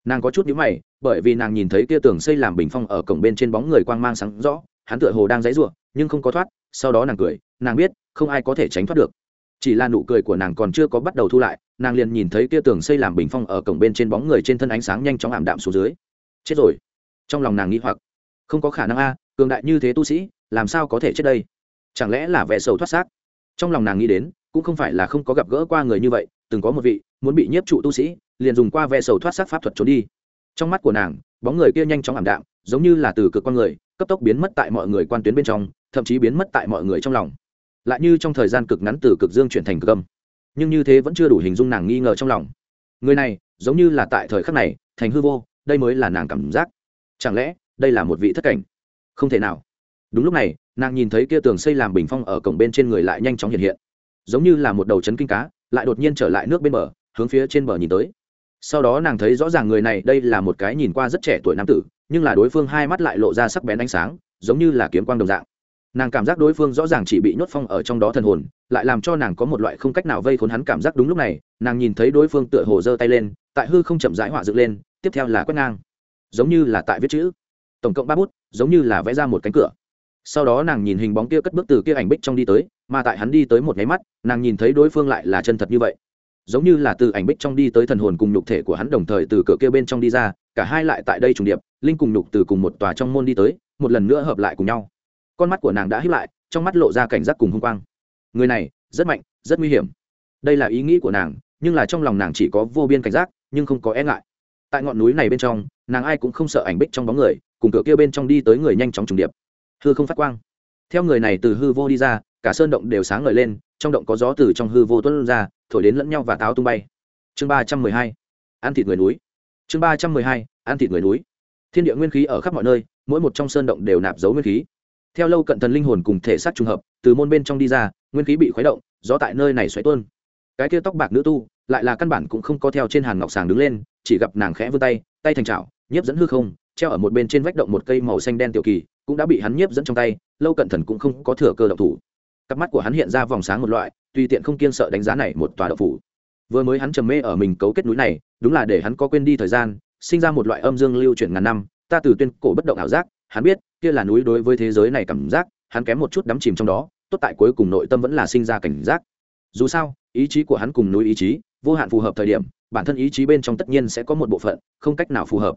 Speaker 1: Nàng có chút nhíu mày, bởi vì nàng nhìn thấy kia tường xây làm bình phong ở cổng bên trên bóng người quang mang sáng rõ, hắn tựa hồ đang dãy rủa, nhưng không có thoát, sau đó nàng cười, nàng biết, không ai có thể tránh thoát được. Chỉ là nụ cười của nàng còn chưa có bắt đầu thu lại nàng liền nhìn thấy kia tường xây làm bình phong ở cổng bên trên bóng người trên thân ánh sáng nhanh chóng ảm đạm xuống dưới. Chết rồi. Trong lòng nàng nghĩ hoặc. Không có khả năng a, cường đại như thế tu sĩ, làm sao có thể chết đây? Chẳng lẽ là vẻ sầu thoát xác? Trong lòng nàng nghĩ đến, cũng không phải là không có gặp gỡ qua người như vậy, từng có một vị, muốn bị nhiếp trụ tu sĩ, liền dùng qua vẻ sầu thoát xác pháp thuật trốn đi. Trong mắt của nàng, bóng người kia nhanh chóng ảm đạm, giống như là từ cực con người, cấp tốc biến mất tại mọi người quan tuyến bên trong, thậm chí biến mất tại mọi người trong lòng. Lại như trong thời gian cực ngắn từ cực dương chuyển thành cực âm nhưng như thế vẫn chưa đủ hình dung nàng nghi ngờ trong lòng. Người này, giống như là tại thời khắc này, thành hư vô, đây mới là nàng cảm giác. Chẳng lẽ, đây là một vị thất cảnh? Không thể nào. Đúng lúc này, nàng nhìn thấy kia tường xây làm bình phong ở cổng bên trên người lại nhanh chóng hiện hiện. Giống như là một đầu chấn kinh cá, lại đột nhiên trở lại nước bên bờ, hướng phía trên bờ nhìn tới. Sau đó nàng thấy rõ ràng người này, đây là một cái nhìn qua rất trẻ tuổi nam tử, nhưng là đối phương hai mắt lại lộ ra sắc bén ánh sáng, giống như là kiếm quang đồng dạng nàng cảm giác đối phương rõ ràng chỉ bị nhốt phong ở trong đó thần hồn, lại làm cho nàng có một loại không cách nào vây khốn hắn cảm giác đúng lúc này, nàng nhìn thấy đối phương tựa hồ giơ tay lên, tại hư không chậm rãi họa dựng lên, tiếp theo là quét ngang. Giống như là tại viết chữ. Tổng cộng ba bút, giống như là vẽ ra một cánh cửa. Sau đó nàng nhìn hình bóng kia cất bước từ kia ảnh bích trong đi tới, mà tại hắn đi tới một nháy mắt, nàng nhìn thấy đối phương lại là chân thật như vậy. Giống như là từ ảnh bích trong đi tới thần hồn cùng nhục thể của hắn đồng thời từ cửa kia bên trong đi ra, cả hai lại tại đây trùng điệp, linh cùng nhục từ cùng một tòa trong môn đi tới, một lần nữa hợp lại cùng nhau con mắt của nàng đã hiếp lại, trong mắt lộ ra cảnh giác cùng hung quang. Người này, rất mạnh, rất nguy hiểm. Đây là ý nghĩ của nàng, nhưng là trong lòng nàng chỉ có vô biên cảnh giác, nhưng không có e ngại. Tại ngọn núi này bên trong, nàng ai cũng không sợ ảnh bích trong bóng người, cùng cửa kia bên trong đi tới người nhanh chóng trùng điệp. Hư không phát quang. Theo người này từ hư vô đi ra, cả sơn động đều sáng ngời lên, trong động có gió từ trong hư vô tuân ra, thổi đến lẫn nhau và táo tung bay. Chương ba trăm mười hai. Ăn thịt người núi. Chương ba trăm mười hai. Ăn thịt người núi. Thiên địa nguyên khí ở khắp mọi nơi, mỗi một trong sơn động đều nạp dấu nguyên khí theo lâu cận thần linh hồn cùng thể xác trùng hợp, từ môn bên trong đi ra, nguyên khí bị khuấy động, gió tại nơi này xoáy tuôn. Cái kia tóc bạc nữ tu, lại là căn bản cũng không có theo trên hàn ngọc sàng đứng lên, chỉ gặp nàng khẽ vươn tay tay thành chảo, nhiếp dẫn hư không, treo ở một bên trên vách động một cây màu xanh đen tiểu kỳ, cũng đã bị hắn nhiếp dẫn trong tay, lâu cận thần cũng không có thừa cơ động thủ. Cặp mắt của hắn hiện ra vòng sáng một loại, tùy tiện không kiên sợ đánh giá này một tòa đậu phủ. Vừa mới hắn trầm mê ở mình cấu kết núi này, đúng là để hắn có quên đi thời gian, sinh ra một loại âm dương lưu chuyển ngàn năm, ta từ tuyên cổ bất động ảo giác hắn biết, kia là núi đối với thế giới này cảm giác, hắn kém một chút đắm chìm trong đó, tốt tại cuối cùng nội tâm vẫn là sinh ra cảnh giác. Dù sao, ý chí của hắn cùng núi ý chí, vô hạn phù hợp thời điểm, bản thân ý chí bên trong tất nhiên sẽ có một bộ phận không cách nào phù hợp.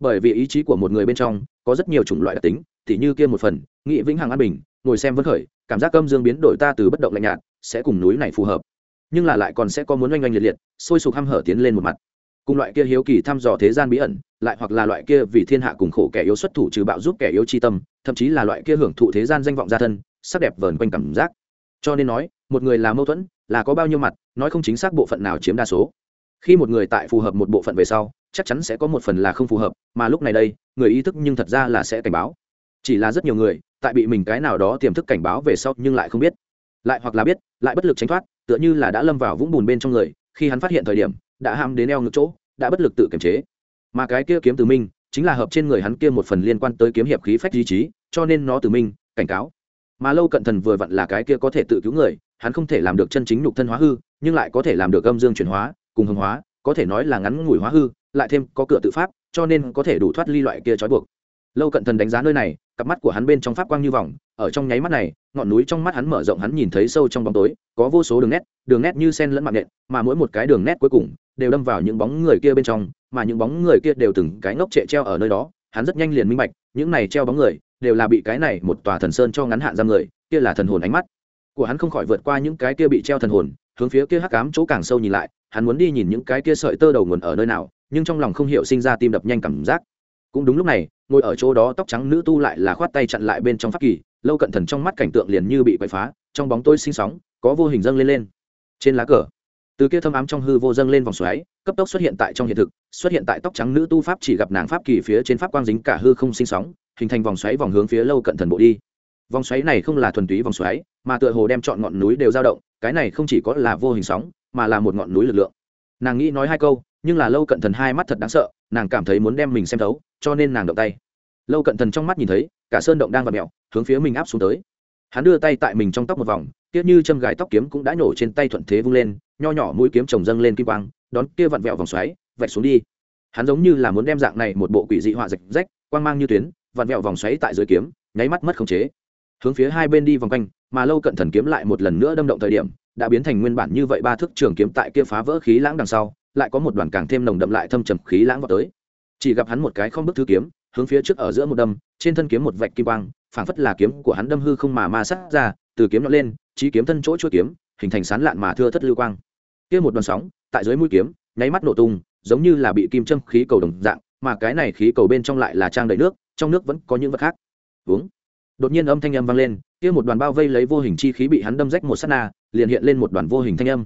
Speaker 1: Bởi vì ý chí của một người bên trong, có rất nhiều chủng loại đặc tính, thì như kia một phần, nghị vĩnh hằng an bình, ngồi xem vân khởi, cảm giác âm dương biến đổi ta từ bất động lạnh nhạt, sẽ cùng núi này phù hợp. Nhưng là lại còn sẽ có muốn oanh oanh liệt liệt, sôi sục hăm hở tiến lên một mặt cùng loại kia hiếu kỳ thăm dò thế gian bí ẩn, lại hoặc là loại kia vì thiên hạ cùng khổ kẻ yếu xuất thủ trừ bạo giúp kẻ yếu chi tâm, thậm chí là loại kia hưởng thụ thế gian danh vọng gia thân, sắc đẹp vờn quanh cảm giác. Cho nên nói, một người là mâu thuẫn, là có bao nhiêu mặt, nói không chính xác bộ phận nào chiếm đa số. Khi một người tại phù hợp một bộ phận về sau, chắc chắn sẽ có một phần là không phù hợp, mà lúc này đây, người ý thức nhưng thật ra là sẽ cảnh báo. Chỉ là rất nhiều người, tại bị mình cái nào đó tiềm thức cảnh báo về sau nhưng lại không biết. Lại hoặc là biết, lại bất lực tránh thoát, tựa như là đã lâm vào vũng bùn bên trong người, khi hắn phát hiện thời điểm đã ham đến eo ngực chỗ, đã bất lực tự kiềm chế. Mà cái kia kiếm từ minh, chính là hợp trên người hắn kia một phần liên quan tới kiếm hiệp khí phách ý chí, cho nên nó từ minh, cảnh cáo. Mà lâu cận thần vừa vặn là cái kia có thể tự cứu người, hắn không thể làm được chân chính nhục thân hóa hư, nhưng lại có thể làm được âm dương chuyển hóa, cùng hưng hóa, có thể nói là ngắn ngủi hóa hư, lại thêm có cửa tự pháp, cho nên có thể đủ thoát ly loại kia trói buộc. Lâu cận thần đánh giá nơi này, cặp mắt của hắn bên trong pháp quang như vòng, ở trong nháy mắt này, ngọn núi trong mắt hắn mở rộng hắn nhìn thấy sâu trong bóng tối, có vô số đường nét đường nét như sen lẫn mạng nện, mà mỗi một cái đường nét cuối cùng đều đâm vào những bóng người kia bên trong, mà những bóng người kia đều từng cái ngốc trệ treo ở nơi đó, hắn rất nhanh liền minh bạch, những này treo bóng người, đều là bị cái này một tòa thần sơn cho ngắn hạn giam người, kia là thần hồn ánh mắt. Của hắn không khỏi vượt qua những cái kia bị treo thần hồn, hướng phía kia hắc ám chỗ càng sâu nhìn lại, hắn muốn đi nhìn những cái kia sợi tơ đầu nguồn ở nơi nào, nhưng trong lòng không hiểu sinh ra tim đập nhanh cảm giác. Cũng đúng lúc này, ngồi ở chỗ đó tóc trắng nữ tu lại là khoát tay chặn lại bên trong pháp kỳ, lâu cận thần trong mắt cảnh tượng liền như bị quậy phá, trong bóng tôi sinh sóng, có vô hình dâng lên lên. Trên lá cờ từ kia thâm ám trong hư vô dâng lên vòng xoáy, cấp tốc xuất hiện tại trong hiện thực, xuất hiện tại tóc trắng nữ tu pháp chỉ gặp nàng pháp kỳ phía trên pháp quang dính cả hư không sinh sóng, hình thành vòng xoáy vòng hướng phía lâu cận thần bộ đi. Vòng xoáy này không là thuần túy vòng xoáy, mà tựa hồ đem chọn ngọn núi đều dao động, cái này không chỉ có là vô hình sóng, mà là một ngọn núi lực lượng. Nàng nghĩ nói hai câu, nhưng là lâu cận thần hai mắt thật đáng sợ, nàng cảm thấy muốn đem mình xem thấu, cho nên nàng động tay. Lâu cận thần trong mắt nhìn thấy, cả sơn động đang và mẹo hướng phía mình áp xuống tới. Hắn đưa tay tại mình trong tóc một vòng tiếc như châm gài tóc kiếm cũng đã nhổ trên tay thuận thế vung lên nho nhỏ mũi kiếm trồng dâng lên kim quang, đón kia vặn vẹo vòng xoáy, vạch xuống đi. Hắn giống như là muốn đem dạng này một bộ quỷ dị họa rạch rách, quang mang như tuyến, vặn vẹo vòng xoáy tại dưới kiếm, nháy mắt mất khống chế. Hướng phía hai bên đi vòng quanh, mà lâu cận thần kiếm lại một lần nữa đâm động thời điểm, đã biến thành nguyên bản như vậy ba thước trường kiếm tại kia phá vỡ khí lãng đằng sau, lại có một đoàn càng thêm nồng đậm lại thâm trầm khí lãng vào tới. Chỉ gặp hắn một cái không bức thứ kiếm, hướng phía trước ở giữa một đâm, trên thân kiếm một vạch kim quang, phảng phất là kiếm của hắn đâm hư không mà ma sát ra, từ kiếm nhọn lên trí kiếm thân chỗ chuôi kiếm, hình thành sán lạn mà thưa thất lưu quang kia một đoàn sóng, tại dưới mũi kiếm, nháy mắt nổ tung, giống như là bị kim châm khí cầu đồng dạng, mà cái này khí cầu bên trong lại là trang đầy nước, trong nước vẫn có những vật khác. Uống đột nhiên âm thanh âm vang lên, kia một đoàn bao vây lấy vô hình chi khí bị hắn đâm rách một sát na, liền hiện lên một đoàn vô hình thanh âm.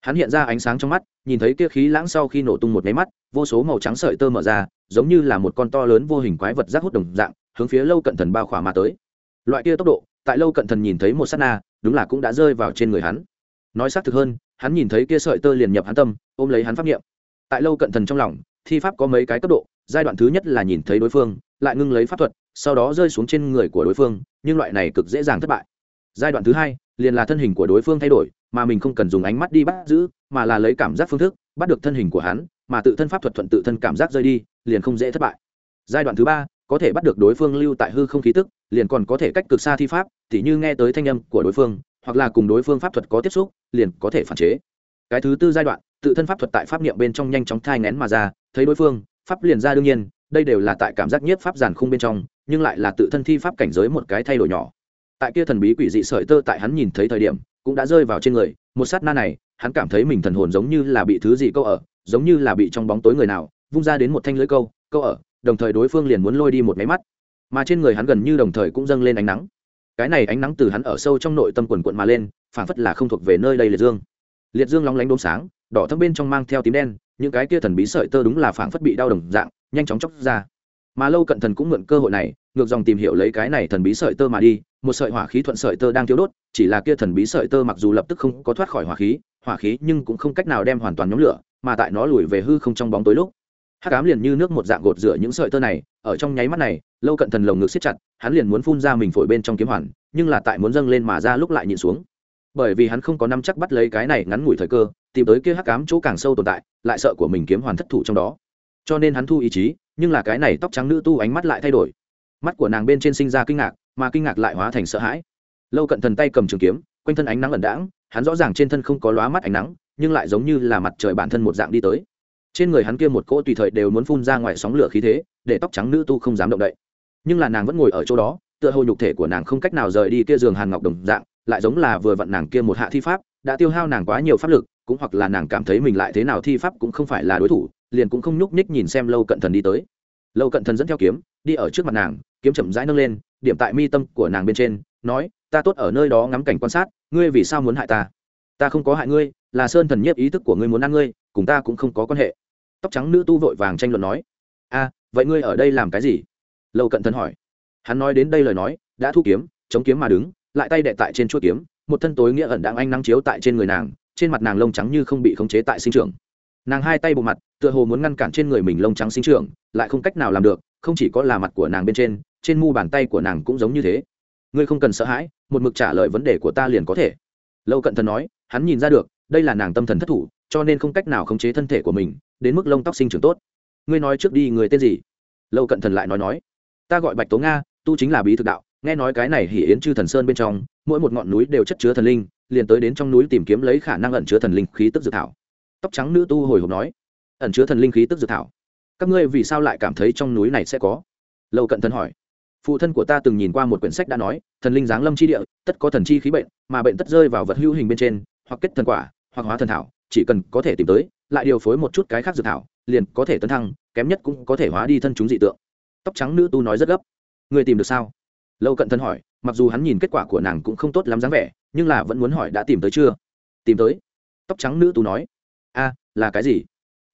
Speaker 1: Hắn hiện ra ánh sáng trong mắt, nhìn thấy kia khí lãng sau khi nổ tung một nháy mắt, vô số màu trắng sợi tơ mở ra, giống như là một con to lớn vô hình quái vật rác hút đồng dạng, hướng phía lâu cận thần bao khỏa mà tới. Loại kia tốc độ, tại lâu cận thần nhìn thấy một sát na, đúng là cũng đã rơi vào trên người hắn nói xác thực hơn, hắn nhìn thấy kia sợi tơ liền nhập hắn tâm, ôm lấy hắn pháp nghiệm tại lâu cận thần trong lòng, thi pháp có mấy cái cấp độ, giai đoạn thứ nhất là nhìn thấy đối phương, lại ngưng lấy pháp thuật, sau đó rơi xuống trên người của đối phương, nhưng loại này cực dễ dàng thất bại. Giai đoạn thứ hai, liền là thân hình của đối phương thay đổi, mà mình không cần dùng ánh mắt đi bắt giữ, mà là lấy cảm giác phương thức, bắt được thân hình của hắn, mà tự thân pháp thuật thuận tự thân cảm giác rơi đi, liền không dễ thất bại. Giai đoạn thứ ba, có thể bắt được đối phương lưu tại hư không khí tức, liền còn có thể cách cực xa thi pháp, tỉ như nghe tới thanh âm của đối phương hoặc là cùng đối phương pháp thuật có tiếp xúc, liền có thể phản chế. Cái thứ tư giai đoạn, tự thân pháp thuật tại pháp niệm bên trong nhanh chóng thai ngén mà ra, thấy đối phương, pháp liền ra đương nhiên, đây đều là tại cảm giác nhiếp pháp giàn khung bên trong, nhưng lại là tự thân thi pháp cảnh giới một cái thay đổi nhỏ. Tại kia thần bí quỷ dị sợi tơ tại hắn nhìn thấy thời điểm, cũng đã rơi vào trên người, một sát na này, hắn cảm thấy mình thần hồn giống như là bị thứ gì câu ở, giống như là bị trong bóng tối người nào, vung ra đến một thanh lưới câu câu ở, đồng thời đối phương liền muốn lôi đi một máy mắt. Mà trên người hắn gần như đồng thời cũng dâng lên ánh nắng cái này ánh nắng từ hắn ở sâu trong nội tâm quần quận mà lên phản phất là không thuộc về nơi đây liệt dương. Liệt dương lóng lánh đốm sáng, đỏ thâm bên trong mang theo tím đen, những cái kia thần bí sợi tơ đúng là phản phất bị đau đồng dạng, nhanh chóng chóc ra. Mà lâu cận thần cũng mượn cơ hội này, ngược dòng tìm hiểu lấy cái này thần bí sợi tơ mà đi, một sợi hỏa khí thuận sợi tơ đang thiếu đốt, chỉ là kia thần bí sợi tơ mặc dù lập tức không có thoát khỏi hỏa khí hỏa khí nhưng cũng không cách nào đem hoàn toàn nhóm lửa, mà tại nó lùi về hư không trong bóng tối lúc hắc ám liền như nước một dạng gột rửa những sợi tơ này, ở trong nháy mắt này, lâu cận thần lồng ngực siết chặt, hắn liền muốn phun ra mình phổi bên trong kiếm hoàn, nhưng là tại muốn dâng lên mà ra lúc lại nhìn xuống. Bởi vì hắn không có năm chắc bắt lấy cái này ngắn ngủi thời cơ, tìm tới kia hắc ám chỗ càng sâu tồn tại, lại sợ của mình kiếm hoàn thất thủ trong đó. Cho nên hắn thu ý chí, nhưng là cái này tóc trắng nữ tu ánh mắt lại thay đổi. Mắt của nàng bên trên sinh ra kinh ngạc, mà kinh ngạc lại hóa thành sợ hãi. Lâu cận thần tay cầm trường kiếm, quanh thân ánh nắng ẩn đãng, hắn rõ ràng trên thân không có lóa mắt ánh nắng, nhưng lại giống như là mặt trời bản thân một dạng đi tới trên người hắn kia một cỗ tùy thời đều muốn phun ra ngoài sóng lửa khí thế, để tóc trắng nữ tu không dám động đậy. Nhưng là nàng vẫn ngồi ở chỗ đó, tựa hồ nhục thể của nàng không cách nào rời đi kia giường hàn ngọc đồng dạng, lại giống là vừa vặn nàng kia một hạ thi pháp, đã tiêu hao nàng quá nhiều pháp lực, cũng hoặc là nàng cảm thấy mình lại thế nào thi pháp cũng không phải là đối thủ, liền cũng không nhúc nhích nhìn xem lâu cận thần đi tới. Lâu cận thần dẫn theo kiếm, đi ở trước mặt nàng, kiếm chậm rãi nâng lên, điểm tại mi tâm của nàng bên trên, nói, ta tốt ở nơi đó ngắm cảnh quan sát, ngươi vì sao muốn hại ta? Ta không có hại ngươi, là sơn thần nhiếp ý thức của ngươi muốn ăn ngươi, cùng ta cũng không có quan hệ tóc trắng nữ tu vội vàng tranh luận nói, a, vậy ngươi ở đây làm cái gì? Lâu cận thần hỏi. Hắn nói đến đây lời nói, đã thu kiếm, chống kiếm mà đứng, lại tay đệ tại trên chuỗi kiếm, một thân tối nghĩa ẩn đang anh nắng chiếu tại trên người nàng, trên mặt nàng lông trắng như không bị khống chế tại sinh trưởng. Nàng hai tay bộ mặt, tựa hồ muốn ngăn cản trên người mình lông trắng sinh trưởng, lại không cách nào làm được, không chỉ có là mặt của nàng bên trên trên mu bàn tay của nàng cũng giống như thế. Ngươi không cần sợ hãi, một mực trả lời vấn đề của ta liền có thể. Lâu cận thần nói, hắn nhìn ra được, đây là nàng tâm thần thất thủ cho nên không cách nào khống chế thân thể của mình, đến mức lông tóc sinh trưởng tốt. Ngươi nói trước đi, người tên gì? Lâu cận thần lại nói nói. Ta gọi bạch tố nga, tu chính là bí thực đạo. Nghe nói cái này hỉ yến chư thần sơn bên trong, mỗi một ngọn núi đều chất chứa thần linh, liền tới đến trong núi tìm kiếm lấy khả năng ẩn chứa thần linh khí tức dự thảo. Tóc trắng nữ tu hồi hộp nói. Ẩn chứa thần linh khí tức dự thảo. Các ngươi vì sao lại cảm thấy trong núi này sẽ có? Lâu cận thần hỏi. Phụ thân của ta từng nhìn qua một quyển sách đã nói, thần linh giáng lâm chi địa, tất có thần chi khí bệnh, mà bệnh tất rơi vào vật hữu hình bên trên, hoặc kết thần quả, hoặc hóa thần thảo chỉ cần có thể tìm tới, lại điều phối một chút cái khác dự thảo, liền có thể tấn thăng, kém nhất cũng có thể hóa đi thân chúng dị tượng. Tóc trắng nữ tu nói rất gấp. Người tìm được sao? Lâu cận thân hỏi, mặc dù hắn nhìn kết quả của nàng cũng không tốt lắm dáng vẻ, nhưng là vẫn muốn hỏi đã tìm tới chưa? Tìm tới. Tóc trắng nữ tu nói. A, là cái gì?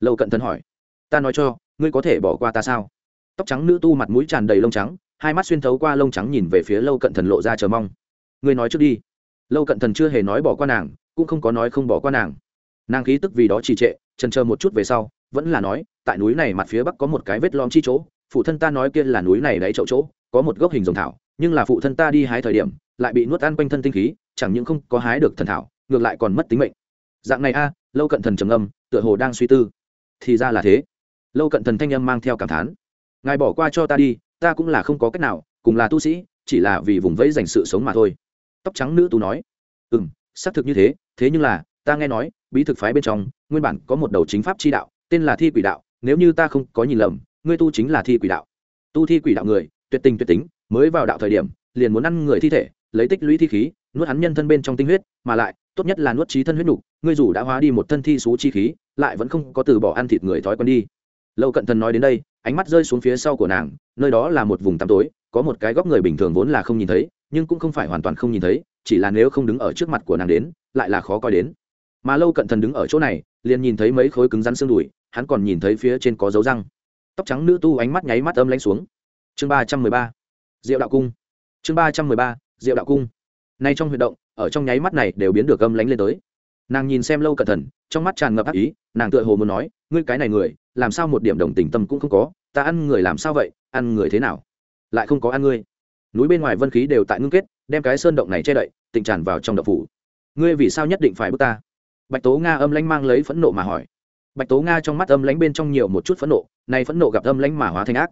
Speaker 1: Lâu cận thân hỏi. Ta nói cho, ngươi có thể bỏ qua ta sao? Tóc trắng nữ tu mặt mũi tràn đầy lông trắng, hai mắt xuyên thấu qua lông trắng nhìn về phía lâu cận thần lộ ra chờ mong. Ngươi nói trước đi. Lâu cận thần chưa hề nói bỏ qua nàng, cũng không có nói không bỏ qua nàng nàng khí tức vì đó trì trệ trần chờ một chút về sau, vẫn là nói, tại núi này mặt phía bắc có một cái vết lom chi chỗ, phụ thân ta nói kia là núi này đáy chậu chỗ, có một gốc hình rồng thảo, nhưng là phụ thân ta đi hái thời điểm, lại bị nuốt ăn quanh thân tinh khí, chẳng những không có hái được thần thảo, ngược lại còn mất tính mệnh. Dạng này a, lâu cận thần trầm âm tựa hồ đang suy tư. Thì ra là thế. Lâu cận thần thanh âm mang theo cảm thán. Ngài bỏ qua cho ta đi, ta cũng là không có cách nào, cùng là tu sĩ, chỉ là vì vùng vẫy dành sự sống mà thôi. Tóc trắng nữ tú nói. Ừ m xác thực như thế thế nhưng là, ta nghe nói bí thực phái bên trong, nguyên bản có một đầu chính pháp chi đạo, tên là thi quỷ đạo, nếu như ta không có nhìn lầm, ngươi tu chính là thi quỷ đạo. Tu thi quỷ đạo người, tuyệt tình tuyệt tính, mới vào đạo thời điểm, liền muốn ăn người thi thể, lấy tích lũy thi khí, nuốt hắn nhân thân bên trong tinh huyết, mà lại, tốt nhất là nuốt trí thân huyết nục, ngươi dù đã hóa đi một thân thi xú chi khí, lại vẫn không có từ bỏ ăn thịt người thói quen đi. Lâu cận thần nói đến đây, ánh mắt rơi xuống phía sau của nàng, nơi đó là một vùng tăm tối, có một cái góc người bình thường vốn là không nhìn thấy, nhưng cũng không phải hoàn toàn không nhìn thấy, chỉ là nếu không đứng ở trước mặt của nàng đến, lại là khó coi đến mà lâu cận thần đứng ở chỗ này, liền nhìn thấy mấy khối cứng rắn xương đùi, hắn còn nhìn thấy phía trên có dấu răng. Tóc trắng nữ tu ánh mắt nháy mắt âm lanh xuống. Chương ba trăm mười ba, diệu đạo cung. Chương ba trăm mười ba, diệu đạo cung. Nay trong huy động, ở trong nháy mắt này đều biến được âm lánh lên tới. Nàng nhìn xem lâu cẩn thận trong mắt tràn ngập ác ý, nàng tựa hồ muốn nói, ngươi cái này người, làm sao một điểm đồng tình tâm cũng không có, ta ăn người làm sao vậy, ăn người thế nào? Lại không có ăn ngươi. Núi bên ngoài vân khí đều tại ngưng kết, đem cái sơn động này che đậy, tịnh tràn vào trong động phủ. Ngươi vì sao nhất định phải bước ta? Bạch tố nga âm lãnh mang lấy phẫn nộ mà hỏi. Bạch tố nga trong mắt âm lãnh bên trong nhiều một chút phẫn nộ, nay phẫn nộ gặp âm lãnh mà hóa thành ác.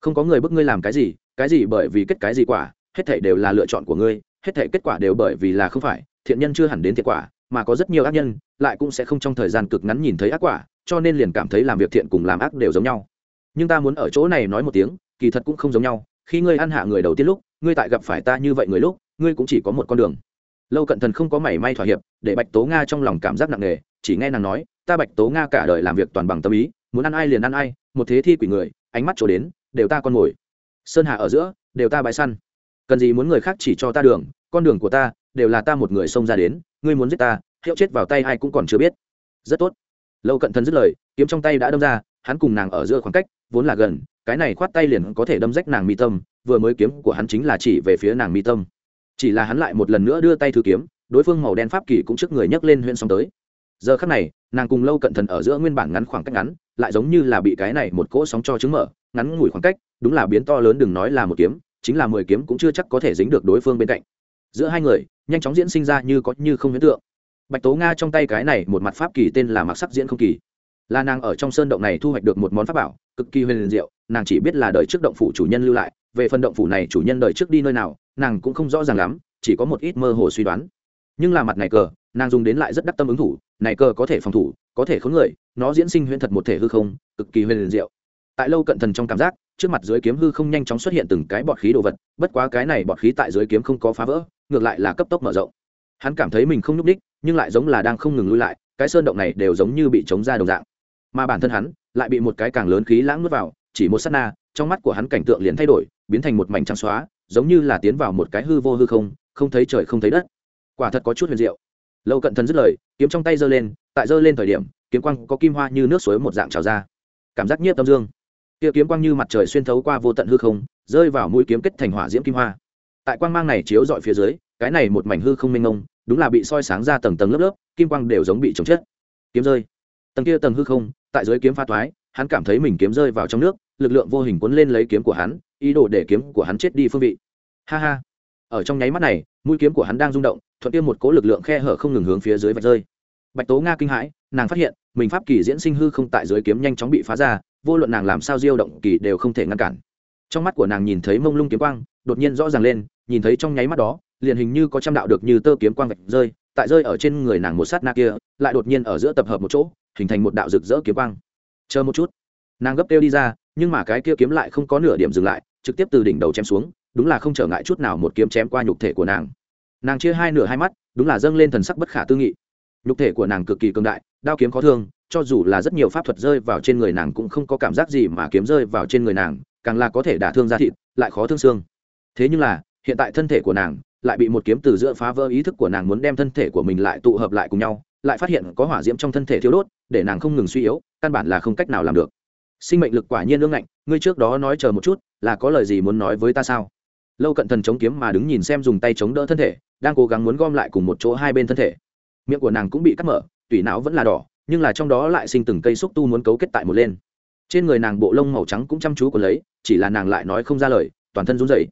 Speaker 1: Không có người bức ngươi làm cái gì cái gì bởi vì kết cái gì quả, hết thể đều là lựa chọn của ngươi, hết thể kết quả đều bởi vì là không phải, thiện nhân chưa hẳn đến thiệt quả, mà có rất nhiều ác nhân, lại cũng sẽ không trong thời gian cực ngắn nhìn thấy ác quả, cho nên liền cảm thấy làm việc thiện cùng làm ác đều giống nhau. Nhưng ta muốn ở chỗ này nói một tiếng, kỳ thật cũng không giống nhau, khi ngươi ăn hạ người đầu tiên lúc, ngươi tại gặp phải ta như vậy người lúc, ngươi cũng chỉ có một con đường lâu cận thần không có mảy may thỏa hiệp, để bạch tố nga trong lòng cảm giác nặng nề, chỉ nghe nàng nói, ta bạch tố nga cả đời làm việc toàn bằng tâm ý, muốn ăn ai liền ăn ai, một thế thi quỷ người, ánh mắt trổ đến, đều ta con ngồi sơn hạ ở giữa, đều ta bãi săn. Cần gì muốn người khác chỉ cho ta đường, con đường của ta, đều là ta một người xông ra đến, ngươi muốn giết ta, hiệu chết vào tay ai cũng còn chưa biết. Rất tốt. Lâu cận thần dứt lời, kiếm trong tay đã đâm ra, hắn cùng nàng ở giữa khoảng cách, vốn là gần, cái này khoát tay liền có thể đâm rách nàng mi tâm, vừa mới kiếm của hắn chính là chỉ về phía nàng mi tâm chỉ là hắn lại một lần nữa đưa tay thư kiếm, đối phương màu đen pháp kỳ cũng trước người nhấc lên huyện xong tới. Giờ khắc này, nàng cùng lâu cận thần ở giữa nguyên bản ngắn khoảng cách ngắn, lại giống như là bị cái này một cỗ sóng cho chứng mở, ngắn ngủi khoảng cách, đúng là biến to lớn đừng nói là một kiếm, chính là mười kiếm cũng chưa chắc có thể dính được đối phương bên cạnh. Giữa hai người, nhanh chóng diễn sinh ra như có như không hiện tượng. Bạch tố nga trong tay cái này một mặt pháp kỳ tên là mặc sắc diễn không kỳ. Là nàng ở trong sơn động này thu hoạch được một món pháp bảo, cực kỳ huyền diệu, nàng chỉ biết là đời trước động phủ chủ nhân lưu lại, về phần động phủ này chủ nhân đời trước đi nơi nào nàng cũng không rõ ràng lắm, chỉ có một ít mơ hồ suy đoán. Nhưng là mặt này cờ, nàng dùng đến lại rất đắc tâm ứng thủ, này cờ có thể phòng thủ, có thể khốn người, nó diễn sinh huyễn thật một thể hư không, cực kỳ huyền diệu. Tại lâu cận thần trong cảm giác, trước mặt dưới kiếm hư không nhanh chóng xuất hiện từng cái bọt khí đồ vật, bất quá cái này bọt khí tại dưới kiếm không có phá vỡ, ngược lại là cấp tốc mở rộng. Hắn cảm thấy mình không nhúc đích nhưng lại giống là đang không ngừng lui lại, cái sơn động này đều giống như bị chống ra đồng dạng. Mà bản thân hắn, lại bị một cái càng lớn khí lãng nuốt vào, chỉ một s á t na, trong mắt của hắn cảnh tượng liền thay đổi, biến thành một mảnh trắng xóa giống như là tiến vào một cái hư vô hư không không thấy trời không thấy đất. Quả thật có chút huyền diệu. Lâu cận thần dứt lời, kiếm trong tay giơ lên, tại giơ lên thời điểm, kiếm quang có kim hoa như nước suối một dạng trào ra. Cảm giác nhiếp tâm dương. Kia kiếm quang như mặt trời xuyên thấu qua vô tận hư không, rơi vào mũi kiếm kết thành hỏa diễm kim hoa. Tại quang mang này chiếu dọi phía dưới, cái này một mảnh hư không mênh mông, đúng là bị soi sáng ra tầng tầng lớp lớp, kim quang đều giống bị chống chết. Kiếm rơi. Tầng kia tầng hư không, tại dưới kiếm pha toái hắn cảm thấy mình kiếm rơi vào trong nước, lực lượng vô hình cuốn lên lấy kiếm của hắn ý đồ để kiếm của hắn chết đi phương vị. Ha ha. Ở trong nháy mắt này, mũi kiếm của hắn đang rung động, thuận tiêm một cỗ lực lượng khe hở không ngừng hướng phía dưới vạch rơi. Bạch tố nga kinh hãi, nàng phát hiện, mình pháp kỳ diễn sinh hư không tại dưới kiếm nhanh chóng bị phá ra, vô luận nàng làm sao diêu động kỳ đều không thể ngăn cản. Trong mắt của nàng nhìn thấy mông lung kiếm quang, đột nhiên rõ ràng lên, nhìn thấy trong nháy mắt đó, liền hình như có trăm đạo được như tơ kiếm quang vạch rơi, tại rơi ở trên người nàng một sát na kia, lại đột nhiên ở giữa tập hợp một chỗ, hình thành một đạo rực rỡ kiếm quang. Chờ một chút. Nàng gấp kêu đi ra, nhưng mà cái kia kiếm lại không có nửa điểm dừng lại trực tiếp từ đỉnh đầu chém xuống, đúng là không trở ngại chút nào một kiếm chém qua nhục thể của nàng. Nàng chia hai nửa hai mắt, đúng là dâng lên thần sắc bất khả tư nghị. Nhục thể của nàng cực kỳ cường đại, đao kiếm khó thương, cho dù là rất nhiều pháp thuật rơi vào trên người nàng cũng không có cảm giác gì mà kiếm rơi vào trên người nàng, càng là có thể đả thương da thịt, lại khó thương xương. Thế nhưng là, hiện tại thân thể của nàng lại bị một kiếm từ giữa phá vỡ ý thức của nàng muốn đem thân thể của mình lại tụ hợp lại cùng nhau, lại phát hiện có hỏa diễm trong thân thể thiếu đốt, để nàng không ngừng suy yếu, căn bản là không cách nào làm được sinh mệnh lực quả nhiên ương ngạnh, ngươi trước đó nói chờ một chút, là có lời gì muốn nói với ta sao? Lâu cận thần chống kiếm mà đứng nhìn xem dùng tay chống đỡ thân thể, đang cố gắng muốn gom lại cùng một chỗ hai bên thân thể. Miệng của nàng cũng bị cắt mở, tủy não vẫn là đỏ, nhưng là trong đó lại sinh từng cây xúc tu muốn cấu kết tại một lên. Trên người nàng bộ lông màu trắng cũng chăm chú còn lấy, chỉ là nàng lại nói không ra lời, toàn thân run rẩy.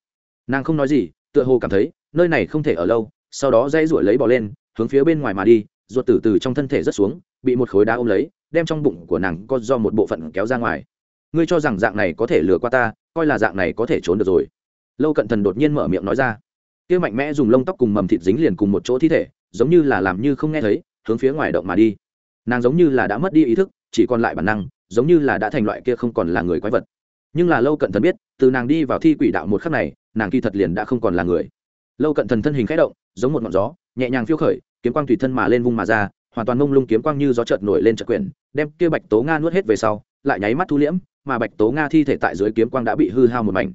Speaker 1: Nàng không nói gì, tựa hồ cảm thấy, nơi này không thể ở lâu, sau đó dây ruổi lấy bỏ lên, hướng phía bên ngoài mà đi ruột từ từ trong thân thể rất xuống, bị một khối đá ôm lấy, đem trong bụng của nàng có do một bộ phận kéo ra ngoài. Ngươi cho rằng dạng này có thể lừa qua ta, coi là dạng này có thể trốn được rồi. Lâu cận thần đột nhiên mở miệng nói ra. Kia mạnh mẽ dùng lông tóc cùng mầm thịt dính liền cùng một chỗ thi thể, giống như là làm như không nghe thấy, hướng phía ngoài động mà đi. Nàng giống như là đã mất đi ý thức, chỉ còn lại bản năng, giống như là đã thành loại kia không còn là người quái vật. Nhưng là lâu cận thần biết, từ nàng đi vào thi quỷ đạo một khắc này, nàng kỳ thật liền đã không còn là người. Lâu cận thần thân hình k h ẽ động, giống một ngọn gió, nhẹ nhàng phiêu khởi kiếm quang tùy thân mà lên vung mà ra, hoàn toàn mông lung kiếm quang như gió chợt nổi lên chợt quyển, đem kia bạch tố nga nuốt hết về sau, lại nháy mắt thu liễm, mà bạch tố nga thi thể tại dưới kiếm quang đã bị hư hao một mảnh.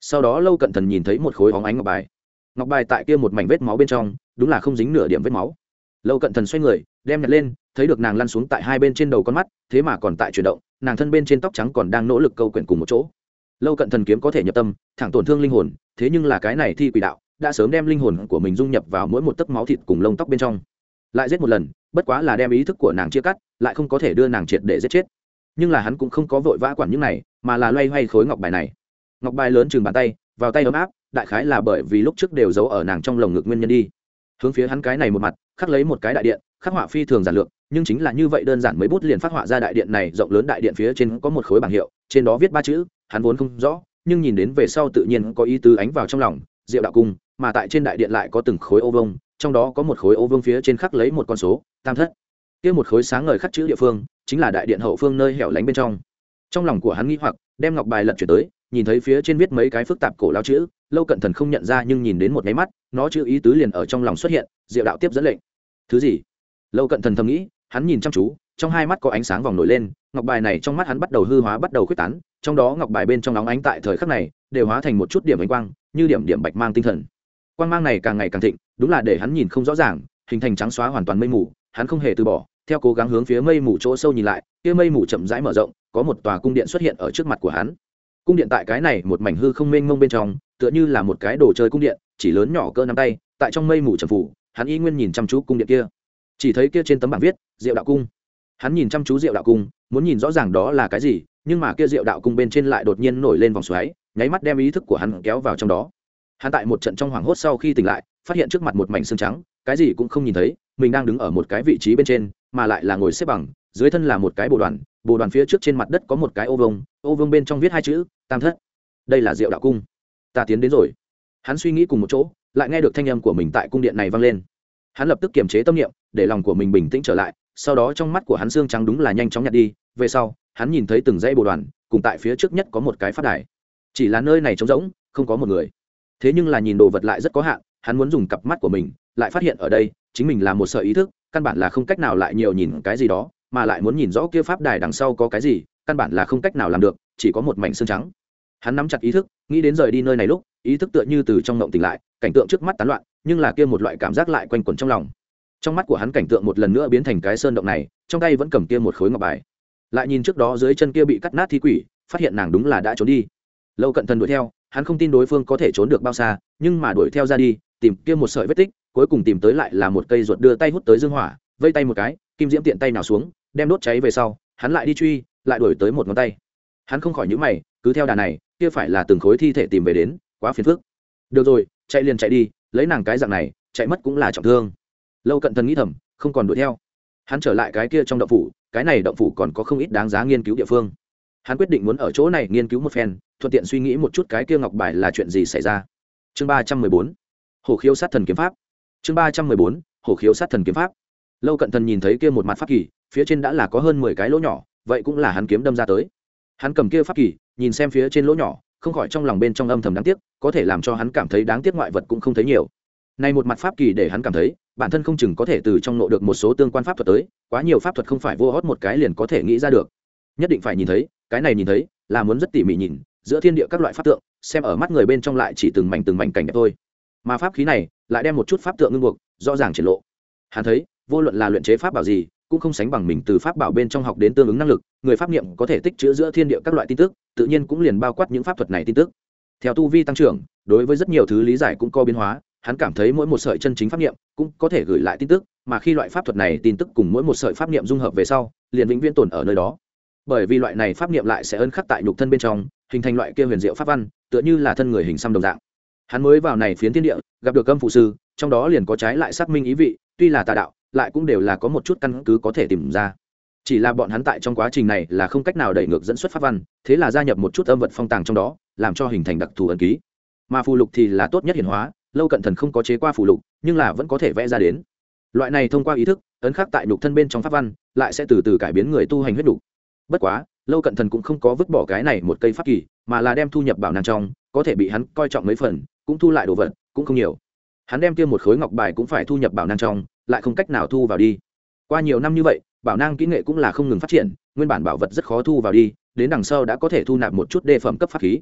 Speaker 1: Sau đó lâu cận thần nhìn thấy một khối óng ánh ngọc bài. Ngọc bài tại kia một mảnh vết máu bên trong, đúng là không dính nửa điểm vết máu. Lâu cận thần xoay người, đem nhặt lên, thấy được nàng lăn xuống tại hai bên trên đầu con mắt, thế mà còn tại chuyển động, nàng thân bên trên tóc trắng còn đang nỗ lực câu quyển cùng một chỗ. Lâu cận thần kiếm có thể nhập tâm, thẳng tổn thương linh hồn, thế nhưng là cái này thi quỷ đạo đã sớm đem linh hồn của mình dung nhập vào mỗi một tấc máu thịt cùng lông tóc bên trong. Lại giết một lần, bất quá là đem ý thức của nàng chia cắt, lại không có thể đưa nàng triệt để giết chết. Nhưng là hắn cũng không có vội vã quản những này, mà là loay hoay khối ngọc bài này. Ngọc bài lớn chừng bàn tay, vào tay ấm áp, đại khái là bởi vì lúc trước đều giấu ở nàng trong lồng ngực nguyên nhân đi. Hướng phía hắn cái này một mặt, khắc lấy một cái đại điện, khắc họa phi thường giản lược, nhưng chính là như vậy đơn giản mới bút liền phát họa ra đại điện này, rộng lớn đại điện phía trên có một khối bảng hiệu, trên đó viết ba chữ, hắn vốn không rõ, nhưng nhìn đến về sau tự nhiên có ý tứ ánh vào trong lòng diệu đạo cung, mà tại trên đại điện lại có từng khối ô vông trong đó có một khối ô vương phía trên khắc lấy một con số, tam thất. Kia một khối sáng ngời khắc chữ địa phương, chính là đại điện hậu phương nơi hẻo lánh bên trong. Trong lòng của hắn nghĩ hoặc, đem ngọc bài lật chuyển tới, nhìn thấy phía trên viết mấy cái phức tạp cổ lao chữ, lâu cận thần không nhận ra nhưng nhìn đến một nháy mắt, nó chữ ý tứ liền ở trong lòng xuất hiện, diệu đạo tiếp dẫn lệnh. Thứ gì? Lâu cận thần thầm nghĩ, hắn nhìn chăm chú, trong hai mắt có ánh sáng vòng nổi lên, ngọc bài này trong mắt hắn bắt đầu hư hóa bắt đầu quyết tán, trong đó ngọc bài bên trong nóng ánh tại thời khắc này, đều hóa thành một chút điểm ánh quang như điểm điểm bạch mang tinh thần. Quang mang này càng ngày càng thịnh, đúng là để hắn nhìn không rõ ràng, hình thành trắng xóa hoàn toàn mây mù, hắn không hề từ bỏ, theo cố gắng hướng phía mây mù chỗ sâu nhìn lại, kia mây mù chậm rãi mở rộng, có một tòa cung điện xuất hiện ở trước mặt của hắn. Cung điện tại cái này một mảnh hư không mênh mông bên trong, tựa như là một cái đồ chơi cung điện, chỉ lớn nhỏ cỡ nắm tay, tại trong mây mù trầm phủ, hắn y nguyên nhìn chăm chú cung điện kia. Chỉ thấy kia trên tấm bảng viết, diệu đạo cung. Hắn nhìn chăm chú diệu đạo cung, muốn nhìn rõ ràng đó là cái gì, nhưng mà kia diệu đạo cung bên trên lại đột nhiên nổi lên vòng xoáy nháy mắt đem ý thức của hắn kéo vào trong đó. Hắn tại một trận trong hoảng hốt sau khi tỉnh lại, phát hiện trước mặt một mảnh xương trắng, cái gì cũng không nhìn thấy, mình đang đứng ở một cái vị trí bên trên, mà lại là ngồi xếp bằng, dưới thân là một cái bồ đoàn bồ đoàn phía trước trên mặt đất có một cái ô vông ô vông bên trong viết hai chữ, tam thất. Đây là diệu đạo cung. Ta tiến đến rồi. Hắn suy nghĩ cùng một chỗ, lại nghe được thanh âm của mình tại cung điện này vang lên. Hắn lập tức kiềm chế tâm niệm, để lòng của mình bình tĩnh trở lại, sau đó trong mắt của hắn xương trắng đúng là nhanh chóng nhặt đi. Về sau, hắn nhìn thấy từng dãy bồ đoàn, cùng tại phía trước nhất có một cái phát đài chỉ là nơi này trống rỗng, không có một người. Thế nhưng là nhìn đồ vật lại rất có hạn, hắn muốn dùng cặp mắt của mình, lại phát hiện ở đây, chính mình là một sợ ý thức, căn bản là không cách nào lại nhiều nhìn cái gì đó, mà lại muốn nhìn rõ kia pháp đài đằng sau có cái gì, căn bản là không cách nào làm được, chỉ có một mảnh xương trắng. Hắn nắm chặt ý thức, nghĩ đến rời đi nơi này lúc, ý thức tựa như từ trong ngộng tỉnh lại, cảnh tượng trước mắt tán loạn, nhưng là kia một loại cảm giác lại quanh quẩn trong lòng. Trong mắt của hắn cảnh tượng một lần nữa biến thành cái sơn động này, trong tay vẫn cầm kia một khối ngọc bài. Lại nhìn trước đó dưới chân kia bị cắt nát thi quỷ, phát hiện nàng đúng là đã trốn đi lâu cận thần đuổi theo, hắn không tin đối phương có thể trốn được bao xa, nhưng mà đuổi theo ra đi, tìm kia một sợi vết tích, cuối cùng tìm tới lại là một cây ruột đưa tay hút tới dương hỏa, vây tay một cái, kim diễm tiện tay nào xuống, đem đốt cháy về sau, hắn lại đi truy, lại đuổi tới một ngón tay. Hắn không khỏi nhữ mày, cứ theo đà này, kia phải là từng khối thi thể tìm về đến, quá phiền phức. Được rồi, chạy liền chạy đi, lấy nàng cái dạng này, chạy mất cũng là trọng thương. Lâu cận thần nghĩ thầm, không còn đuổi theo. Hắn trở lại cái kia trong động phủ, cái này động phủ còn có không ít đáng giá nghiên cứu địa phương hắn quyết định muốn ở chỗ này nghiên cứu một phen, thuận tiện suy nghĩ một chút cái kia ngọc bài là chuyện gì xảy ra. Chương ba trăm mười bốn. Hồ khiếu sát thần kiếm pháp. Chương ba trăm mười bốn. Hồ khiếu sát thần kiếm pháp. Lâu cận thần nhìn thấy kia một mặt pháp kỳ, phía trên đã là có hơn mười cái lỗ nhỏ, vậy cũng là hắn kiếm đâm ra tới. Hắn cầm kia pháp kỳ, nhìn xem phía trên lỗ nhỏ, không khỏi trong lòng bên trong âm thầm đáng tiếc, có thể làm cho hắn cảm thấy đáng tiếc ngoại vật cũng không thấy nhiều. Này một mặt pháp kỳ để hắn cảm thấy, bản thân không chừng có thể từ trong nộ được một số tương quan pháp thuật tới, quá nhiều pháp thuật không phải vô hót một cái liền có thể nghĩ ra được. Nhất định phải nhìn thấy cái này nhìn thấy là muốn rất tỉ mỉ nhìn, giữa thiên địa các loại pháp tượng, xem ở mắt người bên trong lại chỉ từng mảnh từng mảnh cảnh đẹp thôi. Mà pháp khí này lại đem một chút pháp tượng ngưng buộc, rõ ràng triển lộ. Hắn thấy, vô luận là luyện chế pháp bảo gì, cũng không sánh bằng mình từ pháp bảo bên trong học đến tương ứng năng lực, người pháp niệm có thể tích chữ giữa thiên địa các loại tin tức, tự nhiên cũng liền bao quát những pháp thuật này tin tức. Theo tu vi tăng trưởng, đối với rất nhiều thứ lý giải cũng có biến hóa, hắn cảm thấy mỗi một sợi chân chính pháp niệm cũng có thể gửi lại tin tức, mà khi loại pháp thuật này tin tức cùng mỗi một sợi pháp niệm dung hợp về sau, liền vĩnh viễn tồn ở nơi đó bởi vì loại này pháp niệm lại sẽ ấn khắc tại nhục thân bên trong, hình thành loại kia huyền diệu pháp văn, tựa như là thân người hình xăm đồng dạng. Hắn mới vào này phiến thiên địa, gặp được âm phụ sư, trong đó liền có trái lại xác minh ý vị, tuy là tà đạo, lại cũng đều là có một chút căn cứ có thể tìm ra. Chỉ là bọn hắn tại trong quá trình này là không cách nào đẩy ngược dẫn xuất pháp văn, thế là gia nhập một chút âm vật phong tàng trong đó, làm cho hình thành đặc thù ấn ký. Mà phù lục thì là tốt nhất hiển hóa, lâu cận thần không có chế qua phù lục, nhưng là vẫn có thể vẽ ra đến. Loại này thông qua ý thức, ấn khắc tại nhục thân bên trong pháp văn, lại sẽ từ từ cải biến người tu hành huyết đủ bất quá, lâu cận thần cũng không có vứt bỏ cái này một cây pháp kỳ, mà là đem thu nhập bảo nàng trong, có thể bị hắn coi trọng mấy phần, cũng thu lại đồ vật, cũng không nhiều. Hắn đem kia một khối ngọc bài cũng phải thu nhập bảo năng trong, lại không cách nào thu vào đi. Qua nhiều năm như vậy, bảo năng kỹ nghệ cũng là không ngừng phát triển, nguyên bản bảo vật rất khó thu vào đi, đến đằng sau đã có thể thu nạp một chút đề phẩm cấp pháp khí.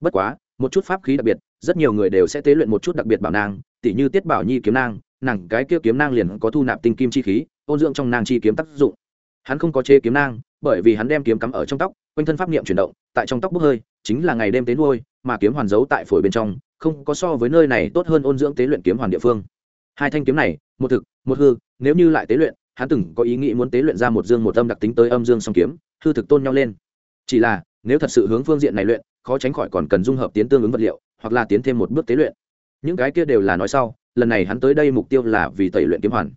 Speaker 1: Bất quá, một chút pháp khí đặc biệt, rất nhiều người đều sẽ tế luyện một chút đặc biệt bảo nang tỉ như tiết bảo nhi kiếm nang, nàng cái kia kiếm nang liền có thu nạp tinh kim chi khí, ôn dưỡng trong nang chi kiếm tác dụng. Hắn không có chế kiếm nang bởi vì hắn đem kiếm cắm ở trong tóc, quanh thân pháp niệm chuyển động, tại trong tóc bốc hơi, chính là ngày đêm tế nuôi, mà kiếm hoàn giấu tại phổi bên trong, không có so với nơi này tốt hơn ôn dưỡng tế luyện kiếm hoàn địa phương. Hai thanh kiếm này, một thực, một hư, nếu như lại tế luyện, hắn từng có ý nghĩ muốn tế luyện ra một dương một âm đặc tính tới âm dương song kiếm, hư thực tôn nhau lên. Chỉ là, nếu thật sự hướng phương diện này luyện, khó tránh khỏi còn cần dung hợp tiến tương ứng vật liệu, hoặc là tiến thêm một bước tế luyện. Những cái kia đều là nói sau, lần này hắn tới đây mục tiêu là vì tẩy luyện kiếm hoàn.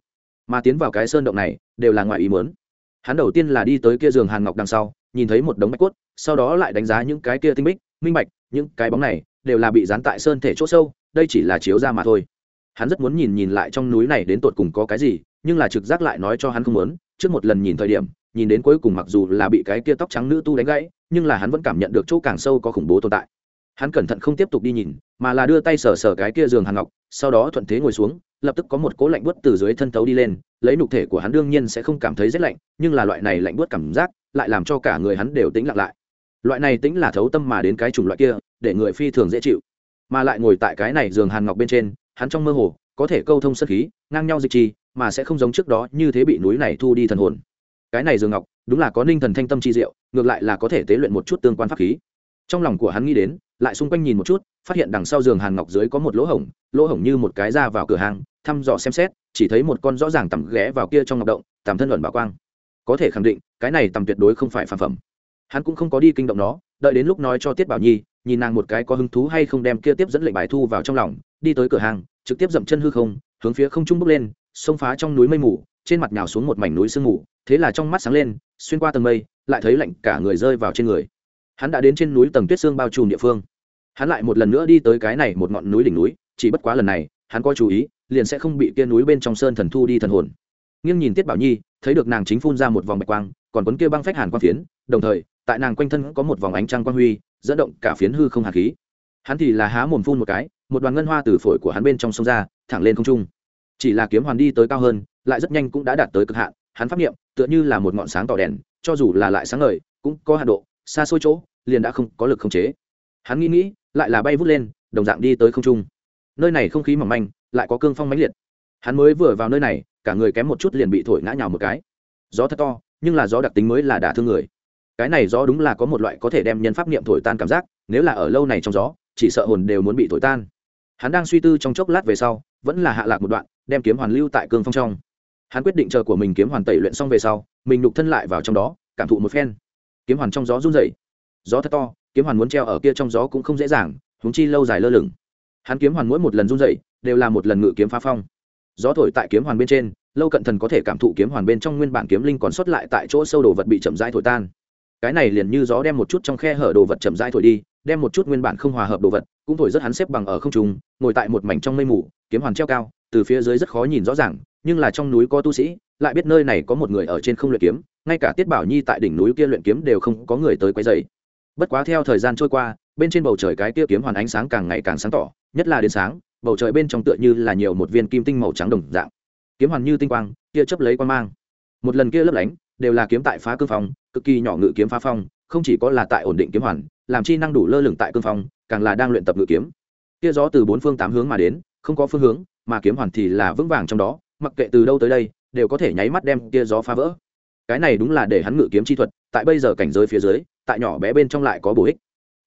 Speaker 1: Mà tiến vào cái sơn động này, đều là ngoài ý muốn hắn đầu tiên là đi tới kia giường hàn ngọc đằng sau, nhìn thấy một đống bạch cốt, sau đó lại đánh giá những cái kia tinh bích, minh bạch, những cái bóng này đều là bị dán tại sơn thể chỗ sâu, đây chỉ là chiếu ra mà thôi. Hắn rất muốn nhìn nhìn lại trong núi này đến tột cùng có cái gì, nhưng là trực giác lại nói cho hắn không muốn, trước một lần nhìn thời điểm, nhìn đến cuối cùng mặc dù là bị cái kia tóc trắng nữ tu đánh gãy, nhưng là hắn vẫn cảm nhận được chỗ càng sâu có khủng bố tồn tại. Hắn cẩn thận không tiếp tục đi nhìn, mà là đưa tay sờ sờ cái kia giường hàng ngọc, sau đó thuận thế ngồi xuống lập tức có một cố lạnh buốt từ dưới thân thấu đi lên, lấy nục thể của hắn đương nhiên sẽ không cảm thấy rét lạnh, nhưng là loại này lạnh buốt cảm giác lại làm cho cả người hắn đều tĩnh lặng lại. Loại này tĩnh là thấu tâm mà đến cái chủng loại kia, để người phi thường dễ chịu. Mà lại ngồi tại cái này giường hàn ngọc bên trên, hắn trong mơ hồ, có thể câu thông sân khí, ngang nhau dịch chi mà sẽ không giống trước đó như thế bị núi này thu đi thần hồn. Cái này giường ngọc, đúng là có ninh thần thanh tâm chi diệu, ngược lại là có thể tế luyện một chút tương quan pháp khí. Trong lòng của hắn nghĩ đến lại xung quanh nhìn một chút, phát hiện đằng sau giường hàn ngọc dưới có một lỗ hổng lỗ hổng như một cái ra vào cửa hàng, thăm dò xem xét, chỉ thấy một con rõ ràng tầm ghé vào kia trong ngọc động tầm thân luận bảo quang. Có thể khẳng định, cái này tầm tuyệt đối không phải phản phẩm. Hắn cũng không có đi kinh động nó, đợi đến lúc nói cho tiết bảo nhi, nhìn nàng một cái có hứng thú hay không đem kia tiếp dẫn lệnh bài thu vào trong lòng, đi tới cửa hàng, trực tiếp dậm chân hư không, hướng phía không trung bước lên, xông phá trong núi mây mù, trên mặt nhào xuống một mảnh núi sương mù, thế là trong mắt sáng lên, xuyên qua tầng mây, lại thấy lạnh cả người rơi vào trên người. Hắn đã đến trên núi tầng tuyết sương bao trùm địa phương hắn lại một lần nữa đi tới cái này một ngọn núi đỉnh núi, chỉ bất quá lần này, hắn có chú ý, liền sẽ không bị kia núi bên trong sơn thần thu đi thần hồn. Nghiêng nhìn tiết bảo nhi, thấy được nàng chính phun ra một vòng bạch quang, còn quấn kia băng phách hàn quang phiến, đồng thời, tại nàng quanh thân có một vòng ánh trăng quang huy, dẫn động cả phiến hư không hạt khí. Hắn thì là há mồm phun một cái, một đoàn ngân hoa từ phổi của hắn bên trong sông ra, thẳng lên không trung. Chỉ là kiếm hoàn đi tới cao hơn, lại rất nhanh cũng đã đạt tới cực hạn, hắn phát nghiệm tựa như là một ngọn sáng tỏ đèn, cho dù là lại sáng ngời, cũng có hạ độ, xa xôi chỗ, liền đã không có lực khống chế hắn nghĩ nghĩ, lại là bay vút lên, đồng dạng đi tới không trung. Nơi này không khí mỏng manh, lại có cương phong mãnh liệt. Hắn mới vừa vào nơi này, cả người kém một chút liền bị thổi ngã nhào một cái. Gió thật to, nhưng là gió đặc tính mới là đả thương người. Cái này gió đúng là có một loại có thể đem nhân pháp niệm thổi tan cảm giác, nếu là ở lâu này trong gió, chỉ sợ hồn đều muốn bị thổi tan. Hắn đang suy tư trong chốc lát về sau, vẫn là hạ lạc một đoạn, đem kiếm hoàn lưu tại cương phong trong. Hắn quyết định chờ của mình kiếm hoàn tẩy luyện xong về sau, mình đục thân lại vào trong đó, cảm thụ một phen. Kiếm hoàn trong gió run dậy gió thật to kiếm hoàn muốn treo ở kia trong gió cũng không dễ dàng húng chi lâu dài lơ lửng. Hắn kiếm hoàn mỗi một lần run dậy đều là một lần ngự kiếm phá phong. Gió thổi tại kiếm hoàn bên trên, lâu cận thần có thể cảm thụ kiếm hoàn bên trong nguyên bản kiếm linh còn sót lại tại chỗ sâu đồ vật bị chậm rãi thổi tan. Cái này liền như gió đem một chút trong khe hở đồ vật chậm rãi thổi đi, đem một chút nguyên bản không hòa hợp đồ vật, cũng thổi rất hắn xếp bằng ở không trung, ngồi tại một mảnh trong mây mù, kiếm hoàn treo cao, từ phía dưới rất khó nhìn rõ ràng, nhưng là trong núi có tu sĩ, lại biết nơi này có một người ở trên không luyện kiếm, ngay cả tiết bảo nhi tại đỉnh núi kia luyện kiếm đều không có người tới quấy dày bất quá theo thời gian trôi qua, bên trên bầu trời cái tia kiếm hoàn ánh sáng càng ngày càng sáng tỏ, nhất là đến sáng, bầu trời bên trong tựa như là nhiều một viên kim tinh màu trắng đồng dạng. Kiếm hoàn như tinh quang kia chấp lấy quan mang. Một lần kia lấp lánh, đều là kiếm tại phá cương phong, cực kỳ nhỏ ngự kiếm phá phong, không chỉ có là tại ổn định kiếm hoàn, làm chi năng đủ lơ lửng tại cương phong, càng là đang luyện tập ngự kiếm. Kia gió từ bốn phương tám hướng mà đến, không có phương hướng, mà kiếm hoàn thì là vững vàng trong đó, mặc kệ từ đâu tới đây, đều có thể nháy mắt đem kia gió phá vỡ. Cái này đúng là để hắn ngự kiếm chi thuật tại bây giờ cảnh giới phía dưới, tại nhỏ bé bên trong lại có bổ ích.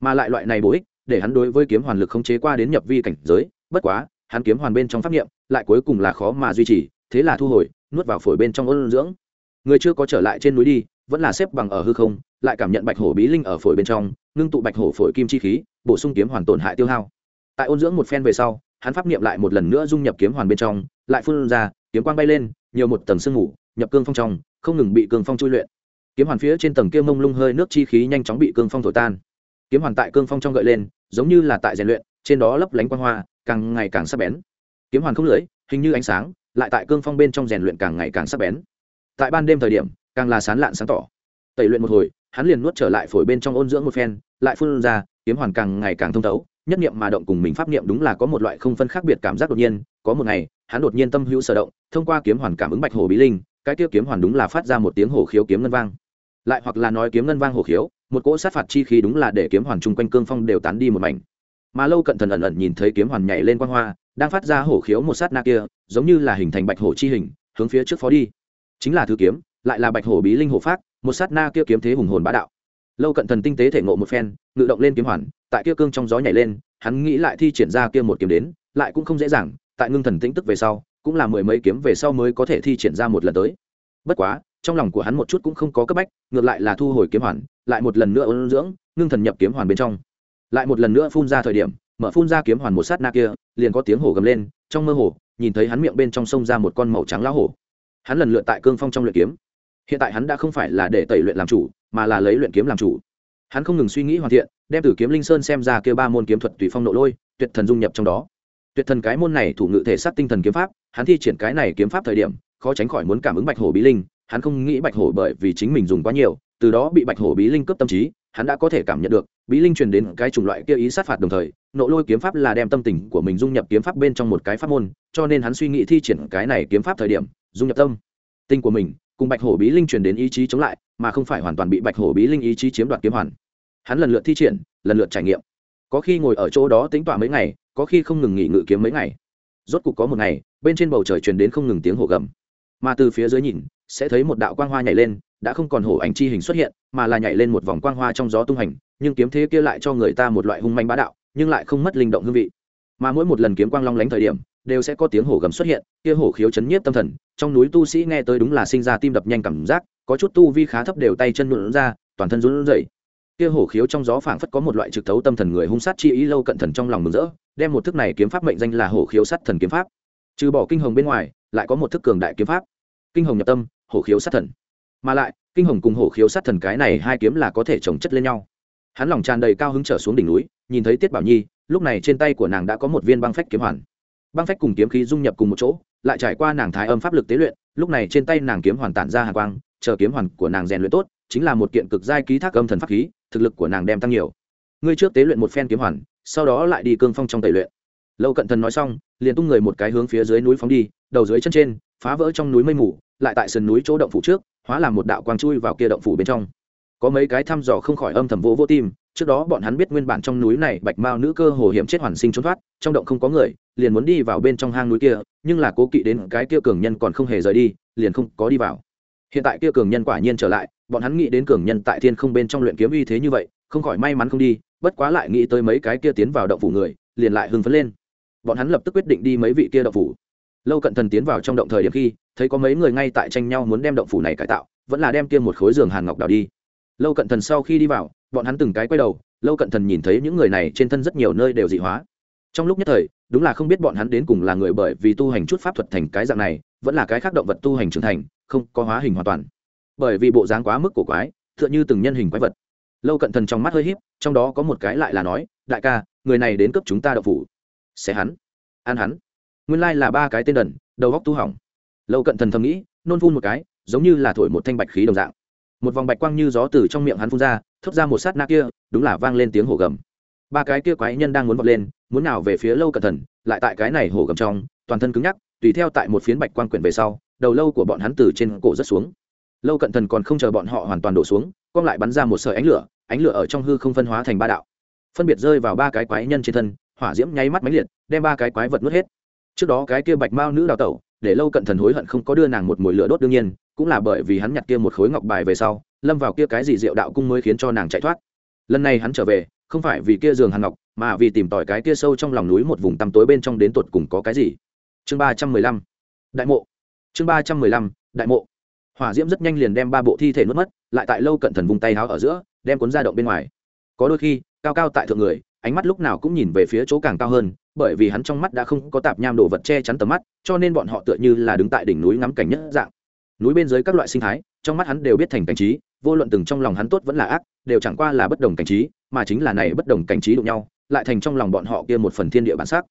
Speaker 1: Mà lại loại này bổ ích, để hắn đối với kiếm hoàn lực khống chế qua đến nhập vi cảnh giới, bất quá, hắn kiếm hoàn bên trong pháp niệm, lại cuối cùng là khó mà duy trì, thế là thu hồi, nuốt vào phổi bên trong ôn dưỡng. Người chưa có trở lại trên núi đi, vẫn là xếp bằng ở hư không, lại cảm nhận bạch hổ bí linh ở phổi bên trong, ngưng tụ bạch hổ phổi kim chi khí, bổ sung kiếm hoàn tổn hại tiêu hao. Tại ôn dưỡng một phen về sau, hắn pháp niệm lại một lần nữa dung nhập kiếm hoàn bên trong, lại phun ra, kiếm quang bay lên, nhiều một tầng sương ngủ nhập cương phong trong, không ngừng bị cương phong chui luyện kiếm hoàn phía trên tầng kia mông lung hơi nước chi khí nhanh chóng bị cương phong thổi tan. Kiếm hoàn tại cương phong trong gợi lên, giống như là tại rèn luyện, trên đó lấp lánh quang hoa, càng ngày càng sắc bén. Kiếm hoàn không lưỡi, hình như ánh sáng, lại tại cương phong bên trong rèn luyện càng ngày càng sắc bén. Tại ban đêm thời điểm, càng là sán lạn sáng tỏ. Tẩy luyện một hồi, hắn liền nuốt trở lại phổi bên trong ôn dưỡng một phen, lại phun ra, kiếm hoàn càng ngày càng thông thấu, nhất niệm mà động cùng mình pháp niệm đúng là có một loại không phân khác biệt cảm giác đột nhiên. Có một ngày, hắn đột nhiên tâm hữu sở động, thông qua kiếm hoàn cảm ứng bạch hồ bí linh, cái kia kiếm hoàn đúng là phát ra một tiếng hồ khiếu kiếm ngân vang lại hoặc là nói kiếm ngân vang hổ khiếu, một cỗ sát phạt chi khí đúng là để kiếm hoàn chung quanh cương phong đều tán đi một mảnh. Mà lâu cận thần ẩn ẩn nhìn thấy kiếm hoàn nhảy lên quang hoa, đang phát ra hổ khiếu một sát na kia, giống như là hình thành bạch hổ chi hình, hướng phía trước phó đi. Chính là thứ kiếm, lại là bạch hổ bí linh hổ phát một sát na kia kiếm thế hùng hồn bá đạo. Lâu cận thần tinh tế thể ngộ một phen, ngự động lên kiếm hoàn, tại kia cương trong gió nhảy lên, hắn nghĩ lại thi triển ra kia một kiếm đến, lại cũng không dễ dàng, tại ngưng thần tĩnh tức về sau, cũng là mười mấy kiếm về sau mới có thể thi triển ra một lần tới. Bất quá trong lòng của hắn một chút cũng không có cấp bách, ngược lại là thu hồi kiếm hoàn, lại một lần nữa ôn dưỡng, ngưng thần nhập kiếm hoàn bên trong. Lại một lần nữa phun ra thời điểm, mở phun ra kiếm hoàn một sát na kia, liền có tiếng hổ gầm lên, trong mơ hồ, nhìn thấy hắn miệng bên trong sông ra một con màu trắng lá hổ. Hắn lần lượt tại cương phong trong luyện kiếm. Hiện tại hắn đã không phải là để tẩy luyện làm chủ, mà là lấy luyện kiếm làm chủ. Hắn không ngừng suy nghĩ hoàn thiện, đem từ kiếm linh sơn xem ra kêu ba môn kiếm thuật tùy phong nội lôi, tuyệt thần dung nhập trong đó. Tuyệt thần cái môn này thủ ngự thể sát tinh thần kiếm pháp, hắn thi triển cái này kiếm pháp thời điểm, khó tránh khỏi muốn cảm ứng bạch hổ bí linh hắn không nghĩ bạch hổ bởi vì chính mình dùng quá nhiều, từ đó bị bạch hổ bí linh cướp tâm trí, hắn đã có thể cảm nhận được, bí linh truyền đến cái chủng loại kia ý sát phạt đồng thời, nộ lôi kiếm pháp là đem tâm tình của mình dung nhập kiếm pháp bên trong một cái pháp môn, cho nên hắn suy nghĩ thi triển cái này kiếm pháp thời điểm, dung nhập tâm, tình của mình, cùng bạch hổ bí linh truyền đến ý chí chống lại, mà không phải hoàn toàn bị bạch hổ bí linh ý chí chiếm đoạt kiếm hoàn. Hắn lần lượt thi triển, lần lượt trải nghiệm. Có khi ngồi ở chỗ đó tính tọa mấy ngày, có khi không ngừng nghỉ ngự kiếm mấy ngày. Rốt cục có một ngày, bên trên bầu trời truyền đến không ngừng tiếng hổ gầm. Mà từ phía dưới nhìn sẽ thấy một đạo quang hoa nhảy lên, đã không còn hổ ảnh chi hình xuất hiện, mà là nhảy lên một vòng quang hoa trong gió tung hành, nhưng kiếm thế kia lại cho người ta một loại hung manh bá đạo, nhưng lại không mất linh động hương vị. Mà mỗi một lần kiếm quang long lánh thời điểm, đều sẽ có tiếng hổ gầm xuất hiện, kia hổ khiếu chấn nhiếp tâm thần, trong núi tu sĩ nghe tới đúng là sinh ra tim đập nhanh cảm giác, có chút tu vi khá thấp đều tay chân nhuộn ra, toàn thân run rẩy. Kia hổ khiếu trong gió phảng phất có một loại trực thấu tâm thần người hung sát chi ý lâu cận thần trong lòng mừng rỡ, đem một thức này kiếm pháp mệnh danh là hổ khiếu sát thần kiếm pháp. Trừ bỏ kinh hồng bên ngoài, lại có một thức cường đại kiếm pháp. Kinh hồng nhập tâm hổ khiếu sát thần. Mà lại, kinh hồng cùng hổ khiếu sát thần cái này hai kiếm là có thể trồng chất lên nhau. Hắn lòng tràn đầy cao hứng trở xuống đỉnh núi, nhìn thấy tiết bảo nhi, lúc này trên tay của nàng đã có một viên băng phách kiếm hoàn. Băng phách cùng kiếm khí dung nhập cùng một chỗ, lại trải qua nàng thái âm pháp lực tế luyện, lúc này trên tay nàng kiếm hoàn tản ra hàng quang, chờ kiếm hoàn của nàng rèn luyện tốt, chính là một kiện cực giai ký thác âm thần pháp khí, thực lực của nàng đem tăng nhiều. Ngươi trước tế luyện một phen kiếm hoàn, sau đó lại đi cương phong trong tẩy luyện. Lâu cận thần nói xong, liền tung người một cái hướng phía dưới núi phóng đi, đầu dưới chân trên, phá vỡ trong núi mây mù lại tại sườn núi chỗ động phủ trước, hóa làm một đạo quang chui vào kia động phủ bên trong. Có mấy cái thăm dò không khỏi âm thầm vô vô tim, trước đó bọn hắn biết nguyên bản trong núi này bạch mao nữ cơ hồ hiểm chết hoàn sinh trốn thoát, trong động không có người, liền muốn đi vào bên trong hang núi kia, nhưng là cố kỵ đến cái kia cường nhân còn không hề rời đi, liền không có đi vào. Hiện tại kia cường nhân quả nhiên trở lại, bọn hắn nghĩ đến cường nhân tại thiên không bên trong luyện kiếm uy thế như vậy, không khỏi may mắn không đi, bất quá lại nghĩ tới mấy cái kia tiến vào động phủ người, liền lại hưng phấn lên. Bọn hắn lập tức quyết định đi mấy vị kia động phủ lâu cận thần tiến vào trong động thời điểm khi, thấy có mấy người ngay tại tranh nhau muốn đem động phủ này cải tạo, vẫn là đem kia một khối giường hàn ngọc đào đi. Lâu cận thần sau khi đi vào, bọn hắn từng cái quay đầu, lâu cận thần nhìn thấy những người này trên thân rất nhiều nơi đều dị hóa. Trong lúc nhất thời, đúng là không biết bọn hắn đến cùng là người bởi vì tu hành chút pháp thuật thành cái dạng này, vẫn là cái khác động vật tu hành trưởng thành, không có hóa hình hoàn toàn. Bởi vì bộ dáng quá mức cổ quái, tựa như từng nhân hình quái vật. Lâu cận thần trong mắt hơi híp, trong đó có một cái lại là nói, đại ca, người này đến cấp chúng ta đậu phủ. Sẽ hắn. Ăn hắn nguyên lai là ba cái tên đần, đầu góc tu hỏng. Lâu cận thần thầm nghĩ, nôn phun một cái, giống như là thổi một thanh bạch khí đồng dạng. Một vòng bạch quang như gió từ trong miệng hắn phun ra, thốt ra một sát na kia, đúng là vang lên tiếng hổ gầm. Ba cái kia quái nhân đang muốn vọt lên, muốn nào về phía lâu cận thần, lại tại cái này hổ gầm trong, toàn thân cứng nhắc, tùy theo tại một phiến bạch quang quyển về sau, đầu lâu của bọn hắn từ trên cổ rất xuống. Lâu cận thần còn không chờ bọn họ hoàn toàn đổ xuống quang lại bắn ra một sợi ánh lửa ánh lửa ở trong hư không phân hóa thành ba đạo. Phân biệt rơi vào ba cái quái nhân trên thân, hỏa diễm nháy mắt máy liệt, đem ba cái quái vật nuốt hết trước đó cái kia bạch mao nữ đào tẩu, để lâu cận thần hối hận không có đưa nàng một mồi lửa đốt đương nhiên, cũng là bởi vì hắn nhặt kia một khối ngọc bài về sau, lâm vào kia cái gì diệu đạo cung mới khiến cho nàng chạy thoát. Lần này hắn trở về, không phải vì kia giường hàn ngọc, mà vì tìm tòi cái kia sâu trong lòng núi một vùng tăm tối bên trong đến tột cùng có cái gì. Chương ba trăm mười lăm. Đại mộ. Chương ba trăm mười lăm. Đại mộ. Hỏa diễm rất nhanh liền đem ba bộ thi thể nuốt mất, lại tại lâu cận thần vùng tay háo ở giữa, đem cuốn ra động bên ngoài. Có đôi khi, cao cao tại thượng người, ánh mắt lúc nào cũng nhìn về phía chỗ càng cao hơn bởi vì hắn trong mắt đã không có tạp nham đồ vật che chắn tầm mắt, cho nên bọn họ tựa như là đứng tại đỉnh núi ngắm cảnh nhất dạng. Núi bên dưới các loại sinh thái, trong mắt hắn đều biết thành cảnh trí, vô luận từng trong lòng hắn tốt vẫn là ác, đều chẳng qua là bất đồng cảnh trí, mà chính là này bất đồng cảnh trí đụng nhau, lại thành trong lòng bọn họ kia một phần thiên địa bản sắc.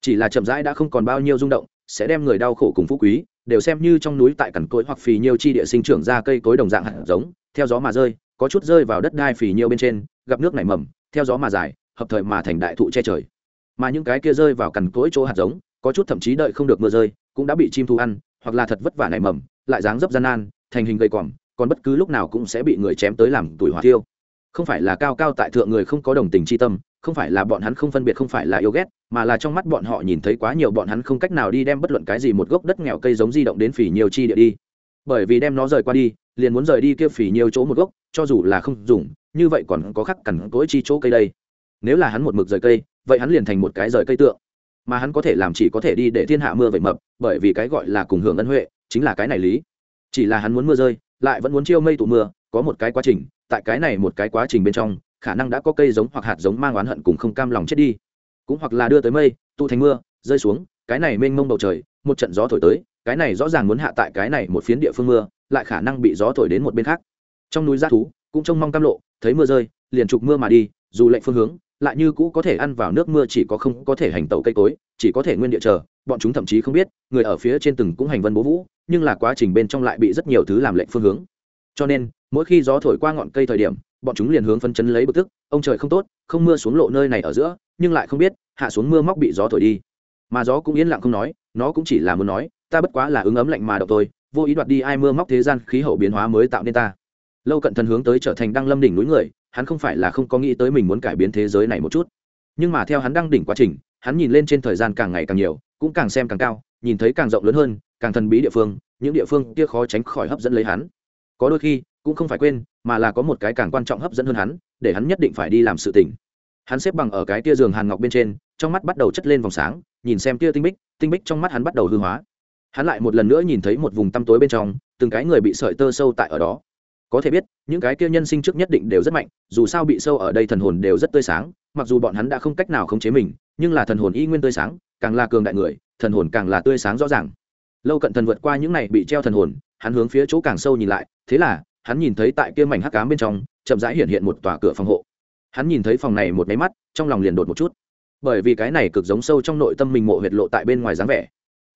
Speaker 1: Chỉ là chậm rãi đã không còn bao nhiêu rung động, sẽ đem người đau khổ cùng phú quý, đều xem như trong núi tại cằn cối hoặc phì nhiêu chi địa sinh trưởng ra cây cối đồng dạng hạt giống, theo gió mà rơi, có chút rơi vào đất đai phì nhiêu bên trên, gặp nước nảy mầm, theo gió mà dài, hợp thời mà thành đại thụ che trời mà những cái kia rơi vào cằn cối chỗ hạt giống, có chút thậm chí đợi không được mưa rơi, cũng đã bị chim thu ăn, hoặc là thật vất vả nảy mầm, lại dáng dấp gian nan, thành hình gây còm còn bất cứ lúc nào cũng sẽ bị người chém tới làm tuổi hỏa tiêu không phải là cao cao tại thượng người không có đồng tình chi tâm, không phải là bọn hắn không phân biệt, không phải là yêu ghét, mà là trong mắt bọn họ nhìn thấy quá nhiều bọn hắn không cách nào đi đem bất luận cái gì một gốc đất nghèo cây giống di động đến phỉ nhiều chi địa đi. Bởi vì đem nó rời qua đi, liền muốn rời đi kia phỉ nhiều chỗ một gốc, cho dù là không dùng, như vậy còn có khắc cằn cỗi chi chỗ cây đây. Nếu là hắn một mực rời cây vậy hắn liền thành một cái rời cây tượng. Mà hắn có thể làm chỉ có thể đi để thiên hạ mưa vậy mập, bởi vì cái gọi là cùng hưởng ân huệ, chính là cái này lý. Chỉ là hắn muốn mưa rơi, lại vẫn muốn chiêu mây tụ mưa, có một cái quá trình, tại cái này một cái quá trình bên trong, khả năng đã có cây giống hoặc hạt giống mang oán hận cùng không cam lòng chết đi. Cũng hoặc là đưa tới mây, tụ thành mưa, rơi xuống, cái này mênh mông bầu trời, một trận gió thổi tới, cái này rõ ràng muốn hạ tại cái này một phiến địa phương mưa, lại khả năng bị gió thổi đến một bên khác. Trong núi g thú, cũng trông mong cam lộ, thấy mưa rơi, liền trục mưa mà đi, dù lệnh phương hướng lại như cũ có thể ăn vào nước mưa chỉ có không có thể hành tẩu cây cối, chỉ có thể nguyên địa chờ, bọn chúng thậm chí không biết, người ở phía trên từng cũng hành vân bố vũ, nhưng là quá trình bên trong lại bị rất nhiều thứ làm lệnh phương hướng. Cho nên, mỗi khi gió thổi qua ngọn cây thời điểm, bọn chúng liền hướng phân chấn lấy bực tức, ông trời không tốt, không mưa xuống lộ nơi này ở giữa, nhưng lại không biết, hạ xuống mưa móc bị gió thổi đi. Mà gió cũng yên lặng không nói, nó cũng chỉ là muốn nói, ta bất quá là ứng ấm lạnh mà độc tôi vô ý đoạt đi ai mưa móc thế gian khí hậu biến hóa mới tạo nên ta. Lâu cận thần hướng tới trở thành đăng lâm đỉnh núi người hắn không phải là không có nghĩ tới mình muốn cải biến thế giới này một chút. Nhưng mà theo hắn đang đỉnh quá trình, hắn nhìn lên trên thời gian càng ngày càng nhiều, cũng càng xem càng cao, nhìn thấy càng rộng lớn hơn, càng thần bí địa phương, những địa phương kia khó tránh khỏi hấp dẫn lấy hắn. Có đôi khi, cũng không phải quên, mà là có một cái càng quan trọng hấp dẫn hơn hắn, để hắn nhất định phải đi làm sự tình. Hắn xếp bằng ở cái tia giường hàn ngọc bên trên, trong mắt bắt đầu chất lên vòng sáng, nhìn xem tia tinh bích tinh bích trong mắt hắn bắt đầu hư hóa. Hắn lại một lần nữa nhìn thấy một vùng tăm tối bên trong, từng cái người bị sợi tơ sâu tại ở đó có thể biết, những cái kia nhân sinh trước nhất định đều rất mạnh, dù sao bị sâu ở đây thần hồn đều rất tươi sáng, mặc dù bọn hắn đã không cách nào khống chế mình, nhưng là thần hồn y nguyên tươi sáng, càng là cường đại người, thần hồn càng là tươi sáng rõ ràng. Lâu cận thần vượt qua những này bị treo thần hồn, hắn hướng phía chỗ càng sâu nhìn lại, thế là, hắn nhìn thấy tại kia mảnh hắc cám bên trong, chậm rãi hiện hiện một tòa cửa phòng hộ. Hắn nhìn thấy phòng này một máy mắt, trong lòng liền đột một chút. Bởi vì cái này cực giống sâu trong nội tâm mình mộ huyệt lộ tại bên ngoài dáng vẻ.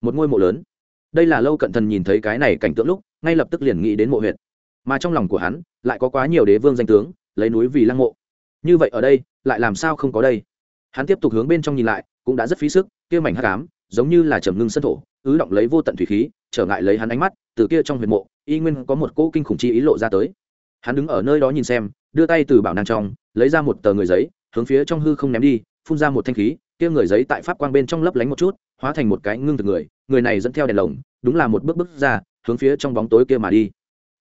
Speaker 1: Một ngôi mộ lớn. Đây là lâu cận thần nhìn thấy cái này cảnh tượng lúc, ngay lập tức liền nghĩ đến mộ huyệt mà trong lòng của hắn lại có quá nhiều đế vương danh tướng lấy núi vì lăng mộ. Như vậy ở đây, lại làm sao không có đây? Hắn tiếp tục hướng bên trong nhìn lại, cũng đã rất phí sức, kia mảnh hắc ám, giống như là trầm ngưng sân thổ, ứ động lấy vô tận thủy khí, trở ngại lấy hắn ánh mắt, từ kia trong huyệt mộ, y nguyên có một cỗ kinh khủng chi ý lộ ra tới. Hắn đứng ở nơi đó nhìn xem, đưa tay từ bảo năng trong, lấy ra một tờ người giấy, hướng phía trong hư không ném đi, phun ra một thanh khí, kia người giấy tại pháp quang bên trong lấp lánh một chút, hóa thành một cái ngưng từ người người này dẫn theo đèn lồng, đúng là một bước bước ra, hướng phía trong bóng tối kia mà đi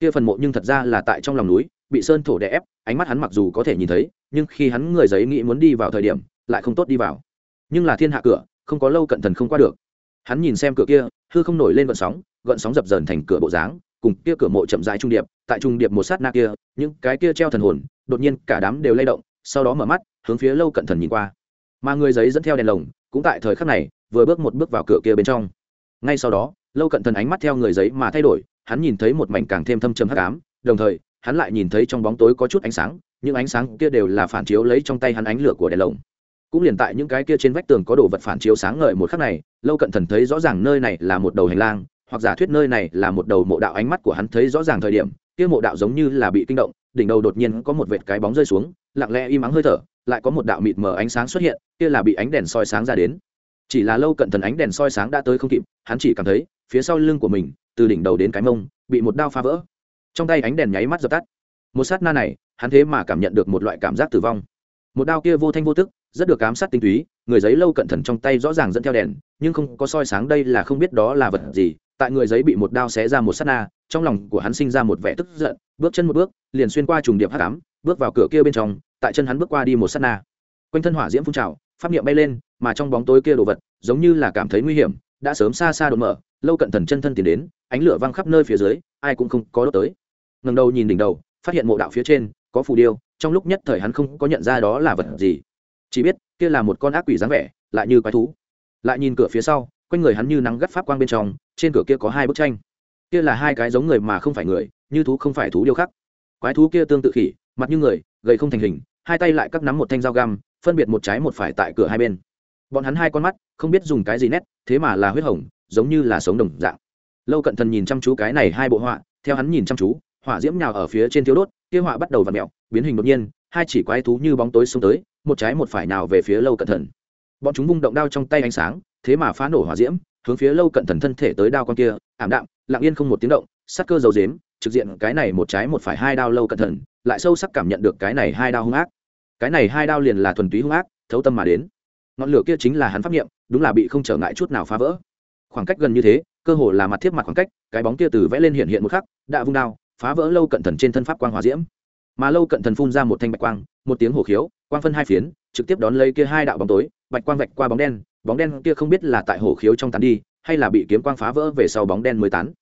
Speaker 1: kia phần mộ nhưng thật ra là tại trong lòng núi, bị sơn thổ đè ép, ánh mắt hắn mặc dù có thể nhìn thấy, nhưng khi hắn người giấy nghĩ muốn đi vào thời điểm, lại không tốt đi vào. Nhưng là thiên hạ cửa, không có lâu cận thần không qua được. Hắn nhìn xem cửa kia, hư không nổi lên gợn sóng gợn sóng dập dờn thành cửa bộ dáng, cùng kia cửa mộ chậm rãi trung điệp, tại trung điệp một sát na kia, những cái kia treo thần hồn, đột nhiên cả đám đều lay động, sau đó mở mắt, hướng phía lâu cận thần nhìn qua. Mà người giấy dẫn theo đèn lồng, cũng tại thời khắc này, vừa bước một bước vào cửa kia bên trong. Ngay sau đó, lâu cận thần ánh mắt theo người giấy mà thay đổi hắn nhìn thấy một mảnh càng thêm thâm trầm hắc ám, đồng thời, hắn lại nhìn thấy trong bóng tối có chút ánh sáng, những ánh sáng kia đều là phản chiếu lấy trong tay hắn ánh lửa của đèn lồng. Cũng liền tại những cái kia trên vách tường có đồ vật phản chiếu sáng ngời một khắc này, lâu cận thần thấy rõ ràng nơi này là một đầu hành lang, hoặc giả thuyết nơi này là một đầu mộ đạo ánh mắt của hắn thấy rõ ràng thời điểm, kia mộ đạo giống như là bị kinh động, đỉnh đầu đột nhiên có một vệt cái bóng rơi xuống, lặng lẽ im ắng hơi thở, lại có một đạo mịt mờ ánh sáng xuất hiện, kia là bị ánh đèn soi sáng ra đến chỉ là lâu cận thần ánh đèn soi sáng đã tới không kịp, hắn chỉ cảm thấy, phía sau lưng của mình, từ đỉnh đầu đến cái mông, bị một đao phá vỡ. Trong tay ánh đèn nháy mắt dập tắt. Một sát na này, hắn thế mà cảm nhận được một loại cảm giác tử vong. Một đao kia vô thanh vô tức, rất được ám sát tinh túy, người giấy lâu cận thần trong tay rõ ràng dẫn theo đèn, nhưng không có soi sáng đây là không biết đó là vật gì, tại người giấy bị một đao xé ra một sát na, trong lòng của hắn sinh ra một vẻ tức giận, bước chân một bước, liền xuyên qua trùng điệp hát cám bước vào cửa kia bên trong, tại chân hắn bước qua đi một sát na. Quanh thân hỏa diễm phun trào, pháp niệm bay lên mà trong bóng tối kia đồ vật, giống như là cảm thấy nguy hiểm, đã sớm xa xa đột mở, lâu cận thần chân thân tiến đến, ánh lửa văng khắp nơi phía dưới, ai cũng không có đốt tới. Ngần đầu nhìn đỉnh đầu, phát hiện mộ đạo phía trên, có phù điêu, trong lúc nhất thời hắn không có nhận ra đó là vật gì. Chỉ biết, kia là một con ác quỷ dáng vẻ, lại như quái thú. Lại nhìn cửa phía sau, quanh người hắn như nắng gắt pháp quang bên trong, trên cửa kia có hai bức tranh. Kia là hai cái giống người mà không phải người, như thú không phải thú điêu khắc. Quái thú kia tương tự khỉ, mặt như người, gầy không thành hình, hai tay lại cắt nắm một thanh dao găm, phân biệt một trái một phải tại cửa hai bên bọn hắn hai con mắt, không biết dùng cái gì nét, thế mà là huyết hồng, giống như là sống đồng dạng. Lâu cận thần nhìn chăm chú cái này hai bộ họa, theo hắn nhìn chăm chú hỏa diễm nhào ở phía trên thiếu đốt, kia họa bắt đầu v ặ mẹo biến hình đột nhiên, hai chỉ quái thú như bóng tối xông tới, một trái một phải nào về phía lâu cận thần. Bọn chúng vung động đao trong tay ánh sáng, thế mà phá nổ hỏa diễm, hướng phía lâu cận thần thân thể tới đao con kia, ảm đạm, lặng yên không một tiếng động, sắc cơ dầu dếm, trực diện cái này một trái một phải hai đao lâu cận thần, lại sâu sắc cảm nhận được cái này hai đao hung ác. Cái này hai đao liền là thuần túy hung ác, thấu tâm mà đến ngọn lửa kia chính là hắn pháp nghiệm đúng là bị không trở ngại chút nào phá vỡ. Khoảng cách gần như thế, cơ hồ là mặt thiết mặt khoảng cách, cái bóng kia từ vẽ lên hiện hiện một khắc, đã vung đao, phá vỡ lâu cận thần trên thân pháp quang hòa diễm. Mà lâu cận thần phun ra một thanh bạch quang, một tiếng hổ khiếu, quang phân hai phiến, trực tiếp đón lấy kia hai đạo bóng tối, bạch quang vạch qua bóng đen bóng đen kia không biết là tại hổ khiếu trong tán đi, hay là bị kiếm quang phá vỡ về sau bóng đen mới tán.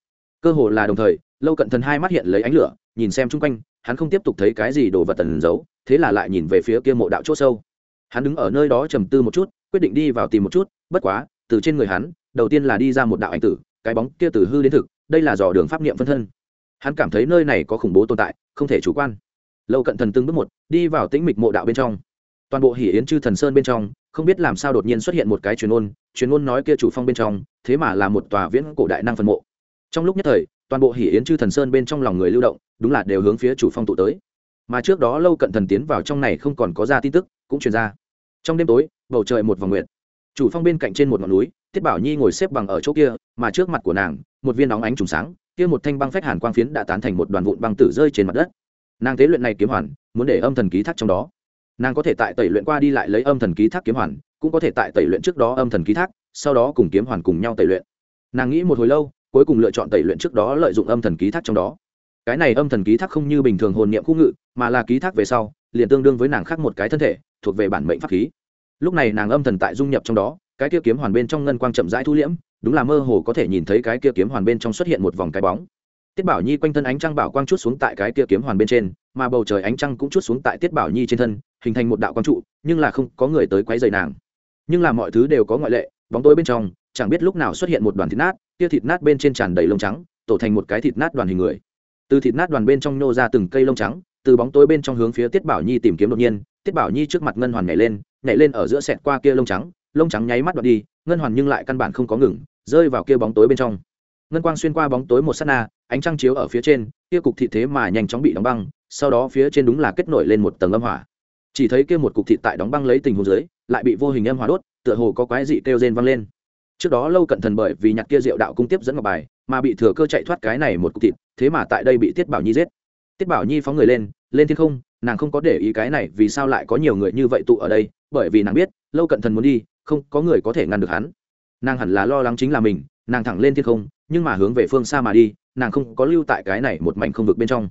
Speaker 1: Cơ hồ là đồng thời, lâu cận thần hai mắt hiện lấy ánh lửa, nhìn xem chung quanh, hắn không tiếp tục thấy cái gì đồ vật tần giấu, thế là lại nhìn về phía kia mộ đạo c h ỗ sâu hắn đứng ở nơi đó trầm tư một chút, quyết định đi vào tìm một chút, bất quá, từ trên người hắn, đầu tiên là đi ra một đạo ảnh tử, cái bóng kia từ hư đến thực, đây là dò đường pháp niệm phân thân. Hắn cảm thấy nơi này có khủng bố tồn tại, không thể chủ quan. Lâu cận thần từng bước một, đi vào tĩnh mịch mộ đạo bên trong. Toàn bộ hỉ yến chư thần sơn bên trong, không biết làm sao đột nhiên xuất hiện một cái truyền ôn truyền ôn nói kia chủ phong bên trong, thế mà là một tòa viễn cổ đại năng phân mộ. Trong lúc nhất thời, toàn bộ hỉ yến chư thần sơn bên trong lòng người lưu động, đúng là đều hướng phía chủ phong tụ tới. Mà trước đó lâu cận thần tiến vào trong này không còn có ra tin tức cũng truyền ra. Trong đêm tối, bầu trời một vòng nguyện chủ phong bên cạnh trên một ngọn núi, tiết bảo nhi ngồi xếp bằng ở chỗ kia, mà trước mặt của nàng, một viên nóng ánh trùng sáng, kia một thanh băng phách hàn quang phiến đã tán thành một đoàn vụn băng tử rơi trên mặt đất. Nàng tế luyện này kiếm hoàn, muốn để âm thần ký thác trong đó. Nàng có thể tại tẩy luyện qua đi lại lấy âm thần ký thác kiếm hoàn, cũng có thể tại tẩy luyện trước đó âm thần ký thác, sau đó cùng kiếm hoàn cùng nhau tẩy luyện. Nàng nghĩ một hồi lâu, cuối cùng lựa chọn tẩy luyện trước đó lợi dụng âm thần ký thác trong đó. Cái này âm thần ký thác không như bình thường hồn niệm khu ngự, mà là ký thác về sau, liền tương đương với nàng khác một cái thân thể thuộc về bản mệnh pháp khí. Lúc này nàng âm thần tại dung nhập trong đó, cái kia kiếm hoàn bên trong ngân quang chậm rãi thu liễm, đúng là mơ hồ có thể nhìn thấy cái kia kiếm hoàn bên trong xuất hiện một vòng cái bóng. Tiết bảo nhi quanh thân ánh trăng bảo quang chút xuống tại cái kia kiếm hoàn bên trên, mà bầu trời ánh trăng cũng chút xuống tại tiết bảo nhi trên thân, hình thành một đạo quang trụ, nhưng là không có người tới quấy rầy nàng. Nhưng là mọi thứ đều có ngoại lệ, bóng tối bên trong, chẳng biết lúc nào xuất hiện một đoàn thịt nát, kia thịt nát bên trên tràn đầy lông trắng, tổ thành một cái thịt nát đoàn hình người. Từ thịt nát đoàn bên trong nô ra từng cây lông trắng từ bóng tối bên trong hướng phía tiết bảo nhi tìm kiếm đột nhiên, tiết bảo nhi trước mặt ngân hoàn nhảy lên nhảy lên ở giữa sẹt qua kia lông trắng lông trắng nháy mắt đoạt đi, ngân hoàn nhưng lại căn bản không có ngừng, rơi vào kia bóng tối bên trong. Ngân quang xuyên qua bóng tối một s á t na, ánh trăng chiếu ở phía trên, kia cục thịt thế mà nhanh chóng bị đóng băng, sau đó phía trên đúng là kết nổi lên một tầng âm hỏa. Chỉ thấy kia một cục thịt tại đóng băng lấy tình hồ dưới, lại bị vô hình âm hỏa đốt, tựa hồ có quái dị kêu rên văng lên. Trước đó lâu cận thần bởi vì nhặt kia rượu đạo cung tiếp dẫn ngọc bài, mà bị thừa cơ chạy thoát cái này một cục thịt, thế mà tại đây bị tiết bảo nhi giết. Tiết bảo nhi phóng người lên lên thiên không, nàng không có để ý cái này vì sao lại có nhiều người như vậy tụ ở đây, bởi vì nàng biết, lâu cận thần muốn đi, không có người có thể ngăn được hắn. Nàng hẳn là lo lắng chính là mình, nàng thẳng lên thiên không, nhưng mà hướng về phương xa mà đi, nàng không có lưu tại cái này một mảnh không vực bên trong.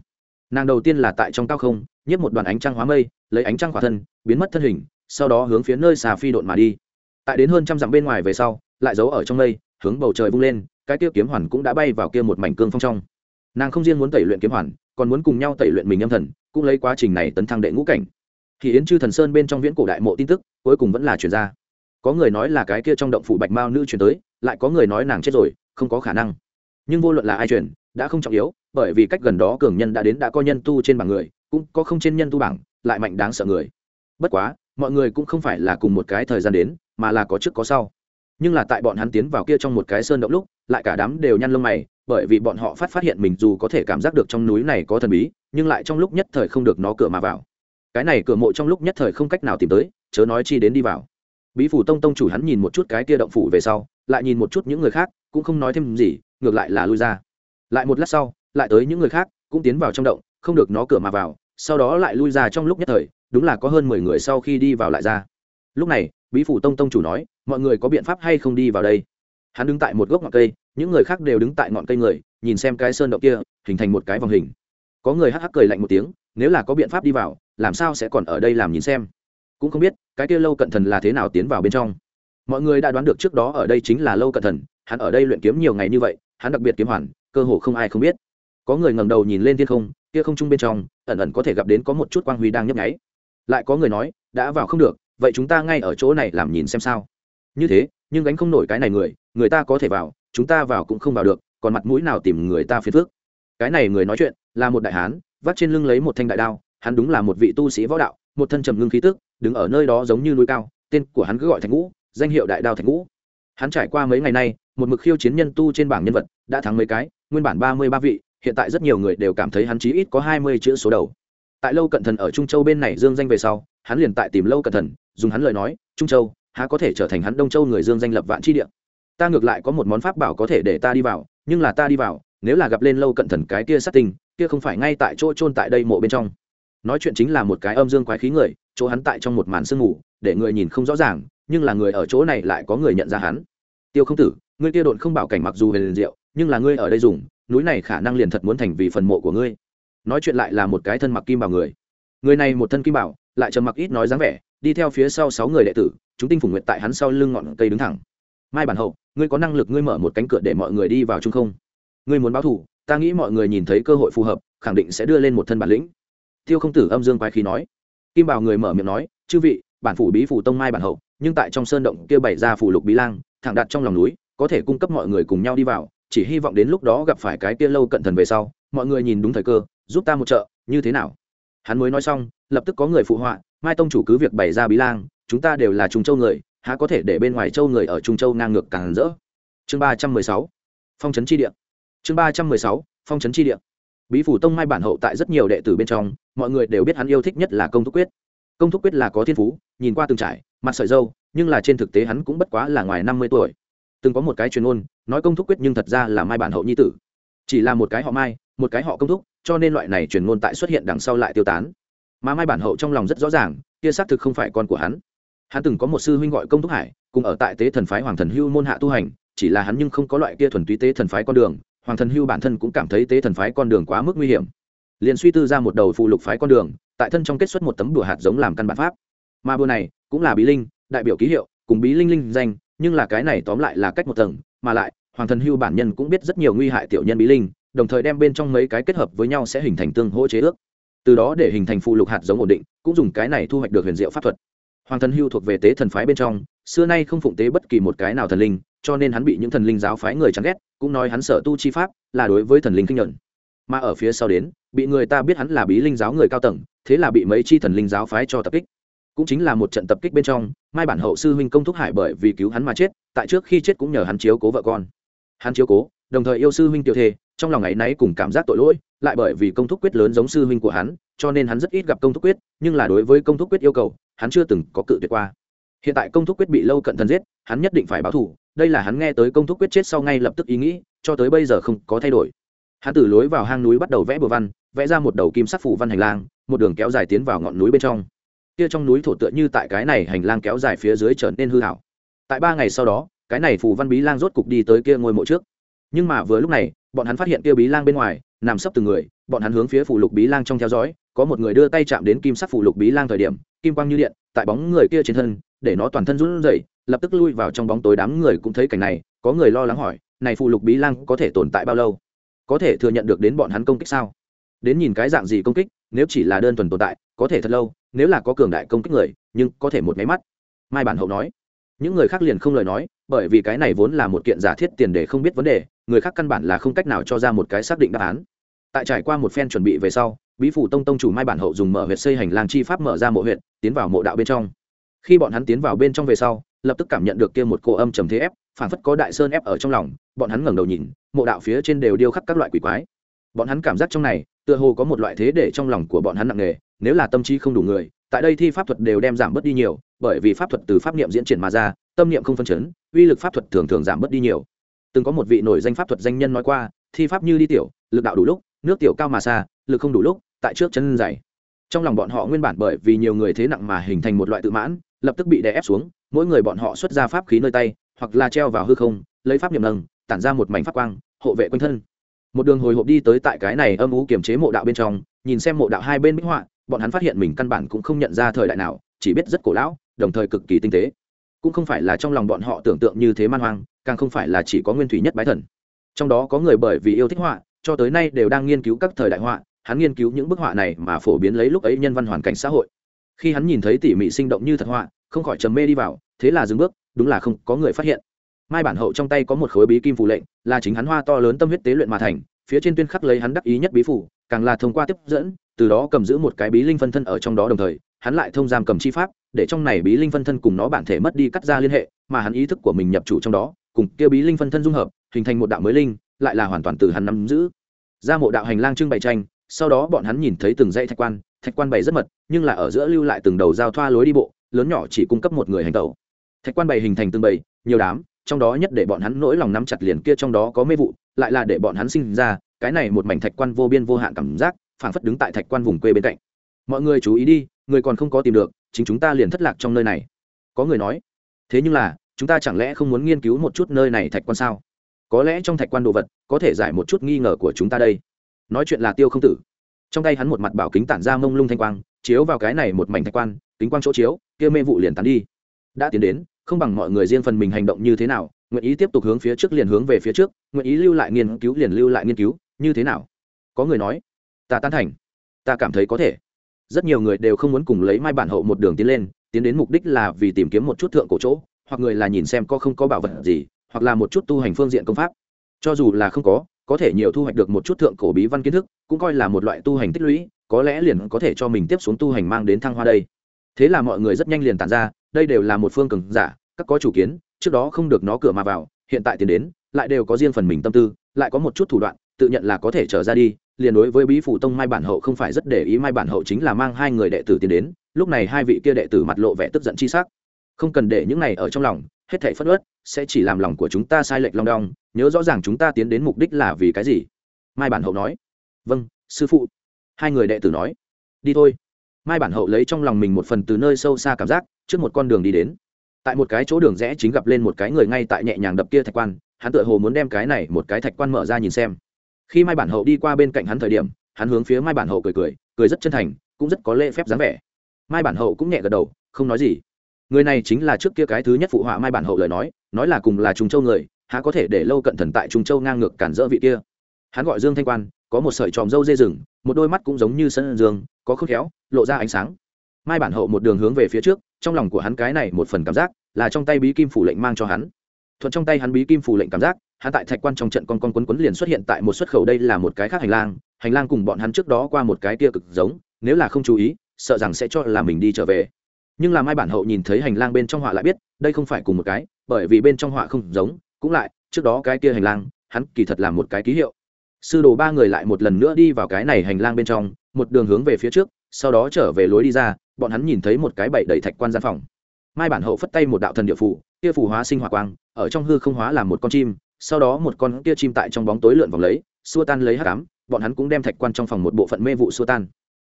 Speaker 1: Nàng đầu tiên là tại trong cao không nhấp một đoàn ánh trăng hóa mây, lấy ánh trăng khỏa thân, biến mất thân hình, sau đó hướng phía nơi xà phi độn mà đi. Tại đến hơn trăm dặm bên ngoài về sau, lại giấu ở trong mây, hướng bầu trời vung lên, cái kia kiếm hoàn cũng đã bay vào kia một mảnh cương phong trong nàng không riêng muốn tẩy luyện kiếm hoàn, còn muốn cùng nhau tẩy luyện mình âm thần, cũng lấy quá trình này tấn thăng đệ ngũ cảnh. Thì yến chư thần sơn bên trong viễn cổ đại mộ tin tức, cuối cùng vẫn là chuyển ra. Có người nói là cái kia trong động phủ bạch mao nữ chuyển tới, lại có người nói nàng chết rồi, không có khả năng. Nhưng vô luận là ai chuyển đã không trọng yếu, bởi vì cách gần đó cường nhân đã đến đã có nhân tu trên bảng người, cũng có không trên nhân tu bảng, lại mạnh đáng sợ người. Bất quá, mọi người cũng không phải là cùng một cái thời gian đến, mà là có trước có sau. Nhưng là tại bọn hắn tiến vào kia trong một cái sơn động lúc lại cả đám đều nhăn lông mày, bởi vì bọn họ phát phát hiện mình dù có thể cảm giác được trong núi này có thần bí, nhưng lại trong lúc nhất thời không được nó cửa mà vào. Cái này cửa mộ trong lúc nhất thời không cách nào tìm tới, chớ nói chi đến đi vào. Bí phủ tông tông chủ hắn nhìn một chút cái kia động phủ về sau, lại nhìn một chút những người khác, cũng không nói thêm gì, ngược lại là lui ra. Lại một lát sau, lại tới những người khác, cũng tiến vào trong động, không được nó cửa mà vào, sau đó lại lui ra trong lúc nhất thời, đúng là có hơn mười người sau khi đi vào lại ra. Lúc này, bí phủ tông tông chủ nói, mọi người có biện pháp hay không đi vào đây? Hắn đứng tại một gốc ngọn cây, những người khác đều đứng tại ngọn cây người, nhìn xem cái sơn động kia, hình thành một cái vòng hình. Có người hắc hắc cười lạnh một tiếng, nếu là có biện pháp đi vào, làm sao sẽ còn ở đây làm nhìn xem? Cũng không biết, cái kia lâu cận thần là thế nào tiến vào bên trong. Mọi người đã đoán được trước đó ở đây chính là lâu cận thần, hắn ở đây luyện kiếm nhiều ngày như vậy, hắn đặc biệt kiếm hoàn, cơ hồ không ai không biết. Có người ngẩng đầu nhìn lên thiên không, kia không trung bên trong, ẩn ẩn có thể gặp đến có một chút quang huy đang nhấp nháy. Lại có người nói, đã vào không được, vậy chúng ta ngay ở chỗ này làm nhìn xem sao. Như thế nhưng gánh không nổi cái này người người ta có thể vào, chúng ta vào cũng không vào được, còn mặt mũi nào tìm người ta phiền phước cái này người nói chuyện là một đại hán, vắt trên lưng lấy một thanh đại đao, hắn đúng là một vị tu sĩ võ đạo, một thân trầm ngưng khí tức, đứng ở nơi đó giống như núi cao, tên của hắn cứ gọi thành ngũ, danh hiệu đại đao thành ngũ. Hắn trải qua mấy ngày nay, một mực khiêu chiến nhân tu trên bảng nhân vật, đã thắng mấy cái, nguyên bản ba mươi ba vị, hiện tại rất nhiều người đều cảm thấy hắn chí ít có hai mươi chữ số đầu. Tại lâu cận thần ở trung châu bên này dương danh về sau, hắn liền tại tìm lâu cận thần, dùng hắn lời nói, trung châu há có thể trở thành hắn đông châu người dương danh lập vạn chi địa. Ta ngược lại có một món pháp bảo có thể để ta đi vào nhưng là ta đi vào nếu là gặp lên lâu cận thần cái kia sát tình kia không phải ngay tại chỗ trôn tại đây mộ bên trong. Nói chuyện chính là một cái âm dương quái khí người chỗ hắn tại trong một màn sương ngủ, để người nhìn không rõ ràng nhưng là người ở chỗ này lại có người nhận ra hắn. Tiêu không tử ngươi kia độn không bảo cảnh mặc dù huyền diệu nhưng là ngươi ở đây dùng núi này khả năng liền thật muốn thành vì phần mộ của ngươi. Nói chuyện lại là một cái thân mặc kim bảo người. Người này một thân kim bảo lại trầm mặc ít nói dáng vẻ đi theo phía sau sáu người đệ tử, chúng tinh phủ nguyện tại hắn sau lưng ngọn cây đứng thẳng. Mai bản hậu, ngươi có năng lực ngươi mở một cánh cửa để mọi người đi vào chung không? Ngươi muốn báo thù, ta nghĩ mọi người nhìn thấy cơ hội phù hợp, khẳng định sẽ đưa lên một thân bản lĩnh. Tiêu không tử âm dương quái khí nói. Kim bảo người mở miệng nói, chư vị, bản phủ bí phủ tông mai bản hậu, nhưng tại trong sơn động kia bày ra phủ lục bí lang, thẳng đặt trong lòng núi, có thể cung cấp mọi người cùng nhau đi vào, chỉ hy vọng đến lúc đó gặp phải cái kia lâu cận thần về sau, mọi người nhìn đúng thời cơ, giúp ta một trợ, như thế nào? Hắn mới nói xong, lập tức có người phụ họa mai tông chủ cứ việc bày ra bí lang, chúng ta đều là trung châu người, há có thể để bên ngoài châu người ở trung châu ngang ngược càng rỡ? Chương ba trăm mười sáu, phong trấn tri địa. Chương ba trăm mười sáu, phong trấn tri địa. Bí phủ tông mai bản hậu tại rất nhiều đệ tử bên trong, mọi người đều biết hắn yêu thích nhất là công thúc quyết. Công thúc quyết là có thiên phú, nhìn qua từng trải, mặt sợi dâu nhưng là trên thực tế hắn cũng bất quá là ngoài năm mươi tuổi. Từng có một cái truyền ôn nói công thúc quyết nhưng thật ra là mai bản hậu nhi tử. Chỉ là một cái họ mai, một cái họ công thúc, cho nên loại này truyền ngôn tại xuất hiện đằng sau lại tiêu tán mà mai bản hậu trong lòng rất rõ ràng, kia xác thực không phải con của hắn. Hắn từng có một sư huynh gọi công thúc hải, cùng ở tại tế thần phái hoàng thần hưu môn hạ tu hành, chỉ là hắn nhưng không có loại kia thuần túy tế thần phái con đường, hoàng thần hưu bản thân cũng cảm thấy tế thần phái con đường quá mức nguy hiểm. Liền suy tư ra một đầu phụ lục phái con đường, tại thân trong kết xuất một tấm đùa hạt giống làm căn bản pháp. Mà bùa này cũng là bí linh, đại biểu ký hiệu, cùng bí linh linh danh, nhưng là cái này tóm lại là cách một tầng, mà lại, hoàng thần hưu bản nhân cũng biết rất nhiều nguy hại tiểu nhân bí linh, đồng thời đem bên trong mấy cái kết hợp với nhau sẽ hình thành tương hỗ chế ước từ đó để hình thành phụ lục hạt giống ổn định, cũng dùng cái này thu hoạch được huyền diệu pháp thuật. Hoàng thần hưu thuộc về tế thần phái bên trong, xưa nay không phụng tế bất kỳ một cái nào thần linh, cho nên hắn bị những thần linh giáo phái người chán ghét, cũng nói hắn sợ tu chi pháp là đối với thần linh kinh nhuận. Mà ở phía sau đến, bị người ta biết hắn là bí linh giáo người cao tầng, thế là bị mấy chi thần linh giáo phái cho tập kích. Cũng chính là một trận tập kích bên trong, mai bản hậu sư huynh công thúc hải bởi vì cứu hắn mà chết, tại trước khi chết cũng nhờ hắn chiếu cố vợ con. Hắn chiếu cố, đồng thời yêu sư huynh tiểu thê trong lòng ấy y náy cùng cảm giác tội lỗi, lại bởi vì công thúc quyết lớn giống sư huynh của hắn, cho nên hắn rất ít gặp công thúc quyết, nhưng là đối với công thúc quyết yêu cầu, hắn chưa từng có cự tuyệt qua. Hiện tại công thúc quyết bị lâu cận thần giết, hắn nhất định phải báo thù, đây là hắn nghe tới công thúc quyết chết sau ngay lập tức ý nghĩ, cho tới bây giờ không có thay đổi. Hắn từ lối vào hang núi bắt đầu vẽ bừa văn, vẽ ra một đầu kim sắc phủ văn hành lang, một đường kéo dài tiến vào ngọn núi bên trong. Kia trong núi thổ tựa như tại cái này hành lang kéo dài phía dưới trở nên hư hảo. Tại ba ngày sau đó, cái này phù văn bí lang rốt cục đi tới kia ngôi mộ trước. Nhưng mà vừa lúc này bọn hắn phát hiện kia bí lang bên ngoài, nằm sấp từng người, bọn hắn hướng phía phủ lục bí lang trong theo dõi, có một người đưa tay chạm đến kim sắc phủ lục bí lang thời điểm, kim quang như điện, tại bóng người kia trên thân, để nó toàn thân run rẩy, lập tức lui vào trong bóng tối đám người cũng thấy cảnh này, có người lo lắng hỏi, này phụ lục bí lang có thể tồn tại bao lâu? Có thể thừa nhận được đến bọn hắn công kích sao? Đến nhìn cái dạng gì công kích, nếu chỉ là đơn thuần tồn tại, có thể thật lâu, nếu là có cường đại công kích người, nhưng có thể một máy mắt. Mai bản hậu nói. Những người khác liền không lời nói, bởi vì cái này vốn là một kiện giả thiết tiền để không biết vấn đề người khác căn bản là không cách nào cho ra một cái xác định đáp án. Tại trải qua một phen chuẩn bị về sau, bí phủ tông tông chủ mai bản hậu dùng mở huyệt xây hành lang chi pháp mở ra mộ huyện tiến vào mộ đạo bên trong. Khi bọn hắn tiến vào bên trong về sau, lập tức cảm nhận được kia một cô âm trầm thế ép phản phất có đại sơn ép ở trong lòng, bọn hắn ngẩng đầu nhìn, mộ đạo phía trên đều điêu khắc các loại quỷ quái. Bọn hắn cảm giác trong này, tựa hồ có một loại thế để trong lòng của bọn hắn nặng nề, nếu là tâm trí không đủ người, tại đây thi pháp thuật đều đem giảm bớt đi nhiều, bởi vì pháp thuật từ pháp niệm diễn triển mà ra, tâm niệm không phân chấn, uy lực pháp thuật thường thường giảm bớt đi nhiều từng có một vị nổi danh pháp thuật danh nhân nói qua, thi pháp như đi tiểu, lực đạo đủ lúc, nước tiểu cao mà xa, lực không đủ lúc, tại trước chân dày. Trong lòng bọn họ nguyên bản bởi vì nhiều người thế nặng mà hình thành một loại tự mãn, lập tức bị đè ép xuống, mỗi người bọn họ xuất ra pháp khí nơi tay, hoặc là treo vào hư không, lấy pháp niệm nâng, tản ra một mảnh pháp quang, hộ vệ quanh thân. Một đường hồi hộp đi tới tại cái này âm ú kiềm chế mộ đạo bên trong, nhìn xem mộ đạo hai bên bích họa, bọn hắn phát hiện mình căn bản cũng không nhận ra thời đại nào, chỉ biết rất cổ lão, đồng thời cực kỳ tinh tế. Cũng không phải là trong lòng bọn họ tưởng tượng như thế man hoang càng không phải là chỉ có nguyên thủy nhất bái thần. Trong đó có người bởi vì yêu thích họa, cho tới nay đều đang nghiên cứu các thời đại họa, hắn nghiên cứu những bức họa này mà phổ biến lấy lúc ấy nhân văn hoàn cảnh xã hội. Khi hắn nhìn thấy tỉ mỉ sinh động như thật họa, không khỏi trầm mê đi vào, thế là dừng bước, đúng là không có người phát hiện. Mai bản hậu trong tay có một khối bí kim phù lệnh, là chính hắn hoa to lớn tâm huyết tế luyện mà thành, phía trên tuyên khắc lấy hắn đắc ý nhất bí phủ càng là thông qua tiếp dẫn, từ đó cầm giữ một cái bí linh phân thân ở trong đó đồng thời, hắn lại thông giam cầm chi pháp, để trong này bí linh phân thân cùng nó bản thể mất đi cắt ra liên hệ, mà hắn ý thức của mình nhập chủ trong đó cùng kia bí linh phân thân dung hợp, hình thành một đạo mới linh, lại là hoàn toàn từ hắn nắm giữ. Ra mộ đạo hành lang trưng bày tranh, sau đó bọn hắn nhìn thấy từng dãy thạch quan thạch quan bày rất mật, nhưng là ở giữa lưu lại từng đầu giao thoa lối đi bộ, lớn nhỏ chỉ cung cấp một người hành tẩu. Thạch quan bày hình thành từng bầy, nhiều đám, trong đó nhất để bọn hắn nỗi lòng nắm chặt liền kia trong đó có mê vụ, lại là để bọn hắn sinh ra, cái này một mảnh thạch quan vô biên vô hạn cảm giác, phảng phất đứng tại thạch quan vùng quê bên cạnh. Mọi người chú ý đi, người còn không có tìm được, chính chúng ta liền thất lạc trong nơi này. Có người nói, thế nhưng là chúng ta chẳng lẽ không muốn nghiên cứu một chút nơi này thạch quan sao? Có lẽ trong thạch quan đồ vật có thể giải một chút nghi ngờ của chúng ta đây. Nói chuyện là tiêu không tử. Trong tay hắn một mặt bảo kính tản ra mông lung thanh quang, chiếu vào cái này một mảnh thạch quan, kính quang chỗ chiếu, kia mê vụ liền tán đi. Đã tiến đến, không bằng mọi người riêng phần mình hành động như thế nào, nguyện ý tiếp tục hướng phía trước liền hướng về phía trước, nguyện ý lưu lại nghiên cứu liền lưu lại nghiên cứu, như thế nào? Có người nói, ta tán thành, ta cảm thấy có thể. Rất nhiều người đều không muốn cùng lấy mai bản hậu một đường tiến lên, tiến đến mục đích là vì tìm kiếm một chút thượng cổ chỗ hoặc người là nhìn xem có không có bảo vật gì, hoặc là một chút tu hành phương diện công pháp. Cho dù là không có có thể nhiều thu hoạch được một chút thượng cổ bí văn kiến thức, cũng coi là một loại tu hành tích lũy, có lẽ liền có thể cho mình tiếp xuống tu hành mang đến thăng hoa đây. Thế là mọi người rất nhanh liền tàn ra, đây đều là một phương cường giả, các có chủ kiến, trước đó không được nó cửa mà vào, hiện tại tiến đến, lại đều có riêng phần mình tâm tư, lại có một chút thủ đoạn, tự nhận là có thể trở ra đi, liền đối với bí phủ tông mai bản hậu không phải rất để ý, mai bản hậu chính là mang hai người đệ tử tiến đến, lúc này hai vị kia đệ tử mặt lộ vẻ tức giận chi sắc không cần để những này ở trong lòng, hết thảy phất ớt sẽ chỉ làm lòng của chúng ta sai lệch long đong, nhớ rõ ràng chúng ta tiến đến mục đích là vì cái gì. Mai bản hậu nói. Vâng sư phụ. Hai người đệ tử nói. Đi thôi. Mai bản hậu lấy trong lòng mình một phần từ nơi sâu xa cảm giác, trước một con đường đi đến. Tại một cái chỗ đường rẽ chính gặp lên một cái người ngay tại nhẹ nhàng đập kia thạch quan, hắn tựa hồ muốn đem cái này một cái thạch quan mở ra nhìn xem. Khi mai bản hậu đi qua bên cạnh hắn thời điểm, hắn hướng phía mai bản hậu cười cười cười rất chân thành, cũng rất có lễ phép dáng vẻ. Mai bản hậu cũng nhẹ gật đầu, không nói gì người này chính là trước kia cái thứ nhất phụ họa mai bản hậu lời nói nói là cùng là trung châu người, há có thể để lâu cận thần tại trung châu ngang ngược cản rỡ vị kia. Hắn gọi dương thanh quan, có một sợi tròm râu dê rừng, một đôi mắt cũng giống như sân dương, có khớp khéo lộ ra ánh sáng. Mai bản hậu một đường hướng về phía trước, trong lòng của hắn cái này một phần cảm giác, là trong tay bí kim phủ lệnh mang cho hắn. Thuận trong tay hắn bí kim phủ lệnh cảm giác, hắn tại thạch quan trong trận con con quấn quấn liền xuất hiện tại một xuất khẩu đây là một cái khác hành lang hành lang cùng bọn hắn trước đó qua một cái kia cực giống, nếu là không chú ý, sợ rằng sẽ cho là mình đi trở về nhưng là mai bản hậu nhìn thấy hành lang bên trong họa lại biết, đây không phải cùng một cái, bởi vì bên trong họa không giống, cũng lại, trước đó cái kia hành lang, hắn kỳ thật là một cái ký hiệu. Sư đồ ba người lại một lần nữa đi vào cái này hành lang bên trong, một đường hướng về phía trước, sau đó trở về lối đi ra, bọn hắn nhìn thấy một cái bậy đầy thạch quan gian phòng. Mai bản hậu phất tay một đạo thần địa phủ, kia phù hóa sinh hỏa quang, ở trong hư không hóa làm một con chim, sau đó một con kia chim tại trong bóng tối lượn vòng lấy, xua tan lấy hát cám bọn hắn cũng đem thạch quan trong phòng một bộ phận mê vụ xua tan.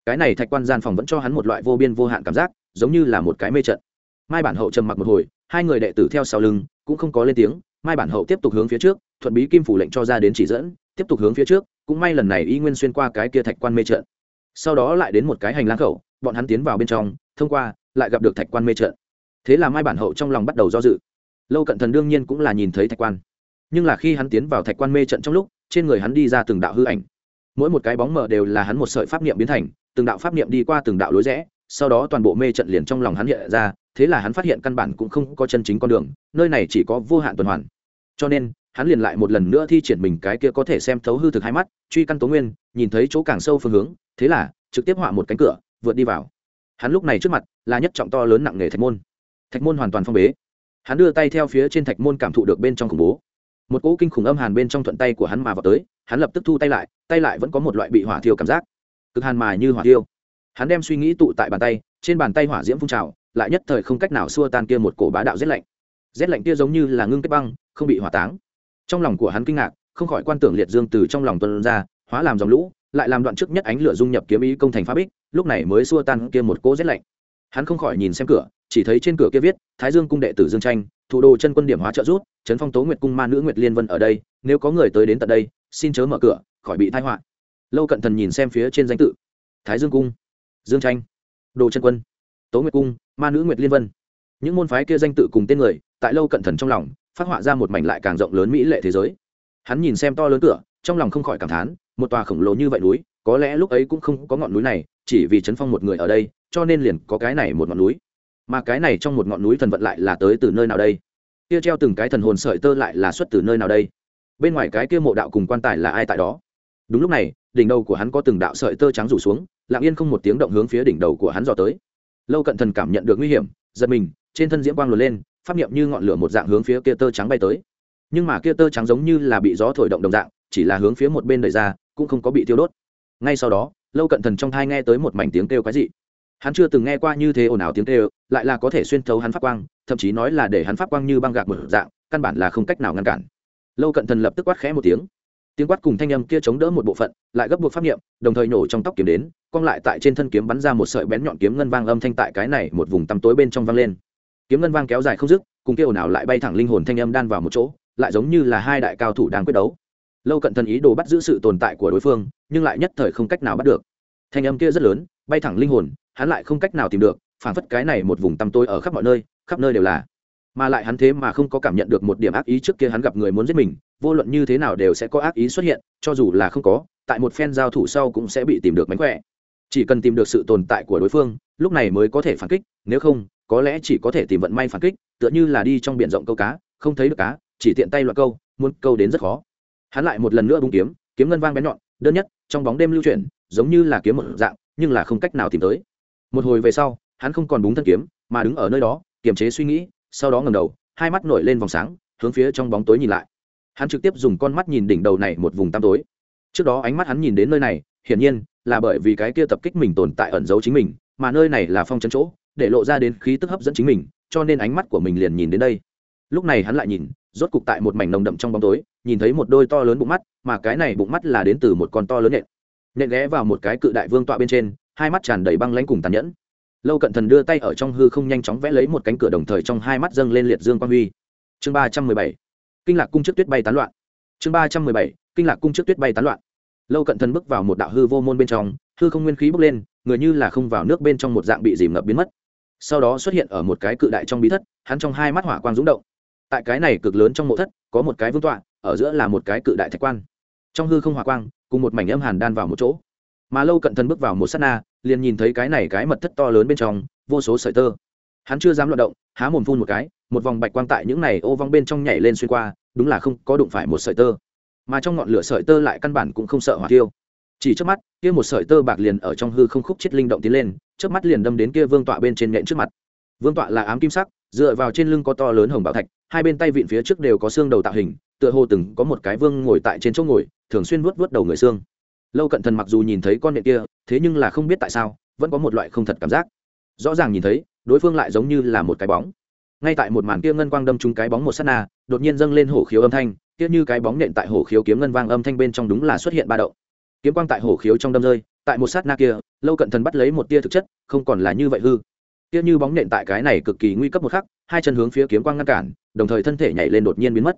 Speaker 1: Cái này thạch quan gian phòng vẫn cho hắn một loại vô biên vô hạn cảm giác giống như là một cái mê trận. Mai bản hậu trầm mặc một hồi, hai người đệ tử theo sau lưng, cũng không có lên tiếng. Mai bản hậu tiếp tục hướng phía trước, thuận bí kim phủ lệnh cho ra đến chỉ dẫn, tiếp tục hướng phía trước, cũng may lần này y nguyên xuyên qua cái kia thạch quan mê trận. Sau đó lại đến một cái hành lang khẩu, bọn hắn tiến vào bên trong, thông qua, lại gặp được thạch quan mê trận. Thế là mai bản hậu trong lòng bắt đầu do dự. Lâu cận thần đương nhiên cũng là nhìn thấy thạch quan. Nhưng là khi hắn tiến vào thạch quan mê trận trong lúc, trên người hắn đi ra từng đạo hư ảnh. Mỗi một cái bóng mờ đều là hắn một sợi pháp niệm biến thành, từng đạo pháp niệm đi qua từng đạo lối rẽ sau đó toàn bộ mê trận liền trong lòng hắn hiện ra, thế là hắn phát hiện căn bản cũng không có chân chính con đường, nơi này chỉ có vô hạn tuần hoàn. Cho nên, hắn liền lại một lần nữa thi triển mình cái kia có thể xem thấu hư thực hai mắt, truy căn tố nguyên, nhìn thấy chỗ càng sâu phương hướng, thế là, trực tiếp họa một cánh cửa, vượt đi vào. Hắn lúc này trước mặt, là nhất trọng to lớn nặng nề thạch môn. Thạch môn hoàn toàn phong bế. Hắn đưa tay theo phía trên thạch môn cảm thụ được bên trong khủng bố. Một cỗ kinh khủng âm hàn bên trong thuận tay của hắn mà vào tới, hắn lập tức thu tay lại tay lại vẫn có một loại bị hỏa thiêu cảm giác. Cực hàn mài như hỏa thiêu hắn đem suy nghĩ tụ tại bàn tay, trên bàn tay hỏa diễm phun trào, lại nhất thời không cách nào xua tan kia một cổ bá đạo rét lạnh. Rét lạnh kia giống như là ngưng kết băng, không bị hỏa táng. Trong lòng của hắn kinh ngạc, không khỏi quan tưởng liệt dương từ trong lòng tuân ra, hóa làm dòng lũ, lại làm đoạn trước nhất ánh lửa dung nhập kiếm ý công thành phá bích, lúc này mới xua tan kia một cỗ rét lạnh. Hắn không khỏi nhìn xem cửa, chỉ thấy trên cửa kia viết, thái dương cung đệ tử dương tranh, thủ đô chân quân điểm hóa trợ rút trấn phong tố nguyệt cung ma nữ nguyệt liên vân ở đây, nếu có người tới đến tận đây, xin chớ mở cửa, khỏi bị thai họa. Lâu cận thần nhìn xem phía trên danh tự, thái dương cung dương tranh, đồ chân quân, tố nguyệt cung, ma nữ nguyệt liên vân. Những môn phái kia danh tự cùng tên người, tại lâu cận thần trong lòng, phát họa ra một mảnh lại càng rộng lớn mỹ lệ thế giới. Hắn nhìn xem to lớn cửa, trong lòng không khỏi cảm thán, một tòa khổng lồ như vậy núi, có lẽ lúc ấy cũng không có ngọn núi này, chỉ vì chấn phong một người ở đây, cho nên liền có cái này một ngọn núi. Mà cái này trong một ngọn núi thần vận lại là tới từ nơi nào đây? Kia treo từng cái thần hồn sợi tơ lại là xuất từ nơi nào đây? Bên ngoài cái kia mộ đạo cùng quan tài là ai tại đó? Đúng lúc này, đỉnh đầu của hắn có từng đạo sợi tơ trắng rủ xuống, lặng yên không một tiếng động hướng phía đỉnh đầu của hắn dò tới. Lâu cận thần cảm nhận được nguy hiểm, giật mình, trên thân diễm quang luồn lên phát nghiệm như ngọn lửa một dạng hướng phía kia tơ trắng bay tới. Nhưng mà kia tơ trắng giống như là bị gió thổi động đồng dạng, chỉ là hướng phía một bên đời ra, cũng không có bị tiêu đốt. Ngay sau đó, lâu cận thần trong thai nghe tới một mảnh tiếng kêu quái dị. Hắn chưa từng nghe qua như thế ồn ào tiếng kêu, lại là có thể xuyên thấu hắn pháp quang, thậm chí nói là để hắn pháp quang như băng gạc một dạng, căn bản là không cách nào ngăn cản. Lâu cận thần lập tức quát khẽ một tiếng tiếng quát cùng thanh âm kia chống đỡ một bộ phận, lại gấp buộc pháp nghiệm đồng thời nổ trong tóc kiếm đến, cong lại tại trên thân kiếm bắn ra một sợi bén nhọn kiếm ngân vang âm thanh tại cái này một vùng tăm tối bên trong vang lên. Kiếm ngân vang kéo dài không dứt, cùng kia ồn ào lại bay thẳng linh hồn thanh âm đan vào một chỗ, lại giống như là hai đại cao thủ đang quyết đấu. Lâu cận thần ý đồ bắt giữ sự tồn tại của đối phương, nhưng lại nhất thời không cách nào bắt được. Thanh âm kia rất lớn, bay thẳng linh hồn, hắn lại không cách nào tìm được phản phất cái này một vùng tăm tối ở khắp mọi nơi, khắp nơi đều là. Mà lại hắn thế mà không có cảm nhận được một điểm ác ý trước kia hắn gặp người muốn giết mình vô luận như thế nào đều sẽ có ác ý xuất hiện, cho dù là không có, tại một phen giao thủ sau cũng sẽ bị tìm được mánh khỏe. Chỉ cần tìm được sự tồn tại của đối phương, lúc này mới có thể phản kích, nếu không, có lẽ chỉ có thể tìm vận may phản kích, tựa như là đi trong b i ể n rộng câu cá, không thấy được cá, chỉ tiện tay loại câu, muốn câu đến rất khó. Hắn lại một lần nữa bung kiếm kiếm ngân vang bén nhọn, đơn nhất, trong bóng đêm lưu chuyển, giống như là kiếm một dạng, nhưng là không cách nào tìm tới. Một hồi về sau, hắn không còn búng thân kiếm, mà đứng ở nơi đó, kiềm chế suy nghĩ, sau đó ngầm đầu, hai mắt nổi lên vòng sáng, hướng phía trong bóng tối nhìn lại hắn trực tiếp dùng con mắt nhìn đỉnh đầu này một vùng tăm tối. Trước đó ánh mắt hắn nhìn đến nơi này, hiển nhiên là bởi vì cái kia tập kích mình tồn tại ẩn giấu chính mình, mà nơi này là phong chân chỗ, để lộ ra đến khí tức hấp dẫn chính mình, cho nên ánh mắt của mình liền nhìn đến đây. Lúc này hắn lại nhìn, rốt cục tại một mảnh nồng đậm trong bóng tối, nhìn thấy một đôi to lớn bụng mắt, mà cái này bụng mắt là đến từ một con to lớn nện nện ghé vào một cái cự đại vương tọa bên trên, hai mắt tràn đầy băng lãnh cùng tàn nhẫn. Lâu cận thần đưa tay ở trong hư không nhanh chóng vẽ lấy một cánh cửa đồng thời trong hai mắt dâng lên liệt dương quang huy. Chương ba trăm mười bảy kinh lạc cung trước tuyết bay tán loạn. Chương ba trăm mười bảy, kinh lạc cung trước tuyết bay tán loạn. Lâu cận thần bước vào một đạo hư vô môn bên trong, hư không nguyên khí bốc lên, người như là không vào nước bên trong một dạng bị dìm ngập biến mất. Sau đó xuất hiện ở một cái cự đại trong bí thất, hắn trong hai mắt hỏa quang rúng động. Tại cái này cực lớn trong mộ thất, có một cái vương tọa, ở giữa là một cái cự đại thạch quan. Trong hư không hỏa quang, cùng một mảnh âm hàn đan vào một chỗ. Mà lâu cận thần bước vào một s á t na, liền nhìn thấy cái này cái mật thất to lớn bên trong, vô số sợi tơ. Hắn chưa dám loạt động, há mồm phun một cái một vòng bạch quang tại những này ô vong bên trong nhảy lên xuyên qua, đúng là không có đụng phải một sợi tơ. Mà trong ngọn lửa sợi tơ lại căn bản cũng không sợ hỏa tiêu chỉ trước mắt, kia một sợi tơ bạc liền ở trong hư không khúc chết linh động tiến lên trước mắt liền đâm đến kia vương tọa bên trên nhện trước mặt. Vương tọa là ám kim sắc, dựa vào trên lưng có to lớn hồng bảo thạch, hai bên tay vịn phía trước đều có xương đầu tạo hình, tựa hồ từng có một cái vương ngồi tại trên chỗ ngồi, thường xuyên vuốt vuốt đầu người xương. Lâu cận thần mặc dù nhìn thấy con nện kia, thế nhưng là không biết tại sao, vẫn có một loại không thật cảm giác. Rõ ràng nhìn thấy, đối phương lại giống như là một cái bóng ngay tại một màn kia ngân quang đâm trúng cái bóng một sát na, đột nhiên dâng lên hổ khiếu âm thanh tiếc như cái bóng nện tại hổ khiếu kiếm ngân vang âm thanh bên trong đúng là xuất hiện ba đậu kiếm quang tại hổ khiếu trong đâm rơi, tại một sát na kia, lâu cận thần bắt lấy một tia thực chất, không còn là như vậy hư. Tiếc như bóng nện tại cái này cực kỳ nguy cấp một khắc, hai chân hướng phía kiếm quang ngăn cản, đồng thời thân thể nhảy lên đột nhiên biến mất.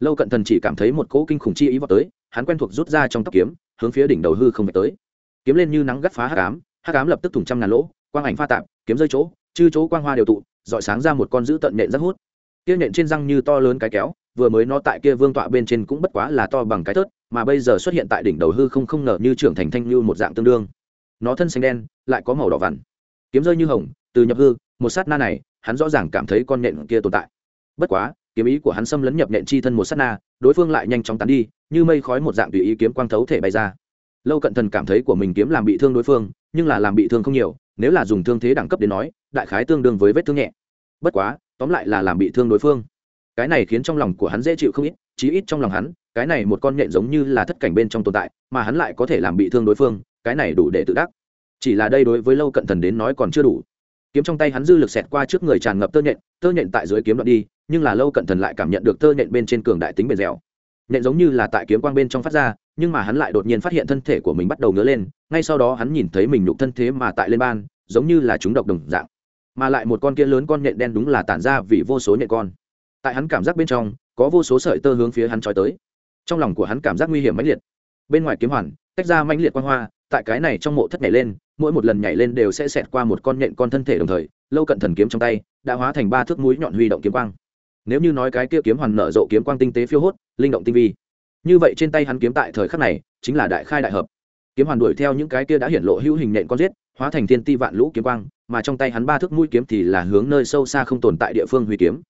Speaker 1: Lâu cận thần chỉ cảm thấy một cỗ kinh khủng chi ý vào tới, hắn quen thuộc rút ra trong tóc kiếm, hướng phía đỉnh đầu hư không phải tới. Kiếm lên như nắng gắt phá hắc ám hắc ám lập tức thủng trăm ngàn lỗ, quang ảnh pha tạp, kiếm rơi chỗ, chư chỗ quang hoa đều tụ dọi sáng ra một con dữ tận nện rất hút. Kia nện trên răng như to lớn cái kéo, vừa mới nó tại kia vương tọa bên trên cũng bất quá là to bằng cái tớt, mà bây giờ xuất hiện tại đỉnh đầu hư không không ngờ như trưởng thành thanh như một dạng tương đương. Nó thân xanh đen, lại có màu đỏ vằn. Kiếm rơi như hồng, từ nhập hư, một sát na này, hắn rõ ràng cảm thấy con nện kia tồn tại. Bất quá, kiếm ý của hắn xâm lấn nhập nện chi thân một sát na, đối phương lại nhanh chóng tán đi, như mây khói một dạng tùy ý kiếm quang thấu thể bay ra. Lâu cận thần cảm thấy của mình kiếm làm bị thương đối phương, nhưng là làm bị thương không nhiều nếu là dùng thương thế đẳng cấp đến nói, đại khái tương đương với vết thương nhẹ. Bất quá, tóm lại là làm bị thương đối phương. Cái này khiến trong lòng của hắn dễ chịu không ít, chí ít trong lòng hắn, cái này một con nhện giống như là thất cảnh bên trong tồn tại, mà hắn lại có thể làm bị thương đối phương, cái này đủ để tự đắc. Chỉ là đây đối với lâu cận thần đến nói còn chưa đủ. Kiếm trong tay hắn dư lực xẹt qua trước người tràn ngập tơ nhện tơ nhện tại dưới kiếm đoạn đi, nhưng là lâu cận thần lại cảm nhận được tơ nhện bên trên cường đại tính bền dẻo. Nhện giống như là tại kiếm quang bên trong phát ra nhưng mà hắn lại đột nhiên phát hiện thân thể của mình bắt đầu ngứa lên, ngay sau đó hắn nhìn thấy mình nhục thân thế mà tại lên ban, giống như là chúng độc đồng dạng. Mà lại một con kia lớn con nhện đen đúng là tản ra vì vô số nhện con. Tại hắn cảm giác bên trong, có vô số sợi tơ hướng phía hắn trói tới. Trong lòng của hắn cảm giác nguy hiểm mãnh liệt. Bên ngoài kiếm hoàn, tách ra mãnh liệt quan hoa, tại cái này trong mộ thất nhảy lên, mỗi một lần nhảy lên đều sẽ xẹt qua một con nhện con thân thể đồng thời, lâu cận thần kiếm trong tay, đã hóa thành ba thước mũi nhọn huy động kiếm quang. Nếu như nói cái kia kiếm hoàn nở rộ kiếm quang tinh tế phiêu hốt, linh động tinh vi như vậy trên tay hắn kiếm tại thời khắc này chính là đại khai đại hợp. Kiếm hoàn đuổi theo những cái kia đã hiển lộ hữu hình nện con giết hóa thành thiên ti vạn lũ kiếm quang mà trong tay hắn ba thước mũi kiếm thì là hướng nơi sâu xa không tồn tại địa phương huy kiếm.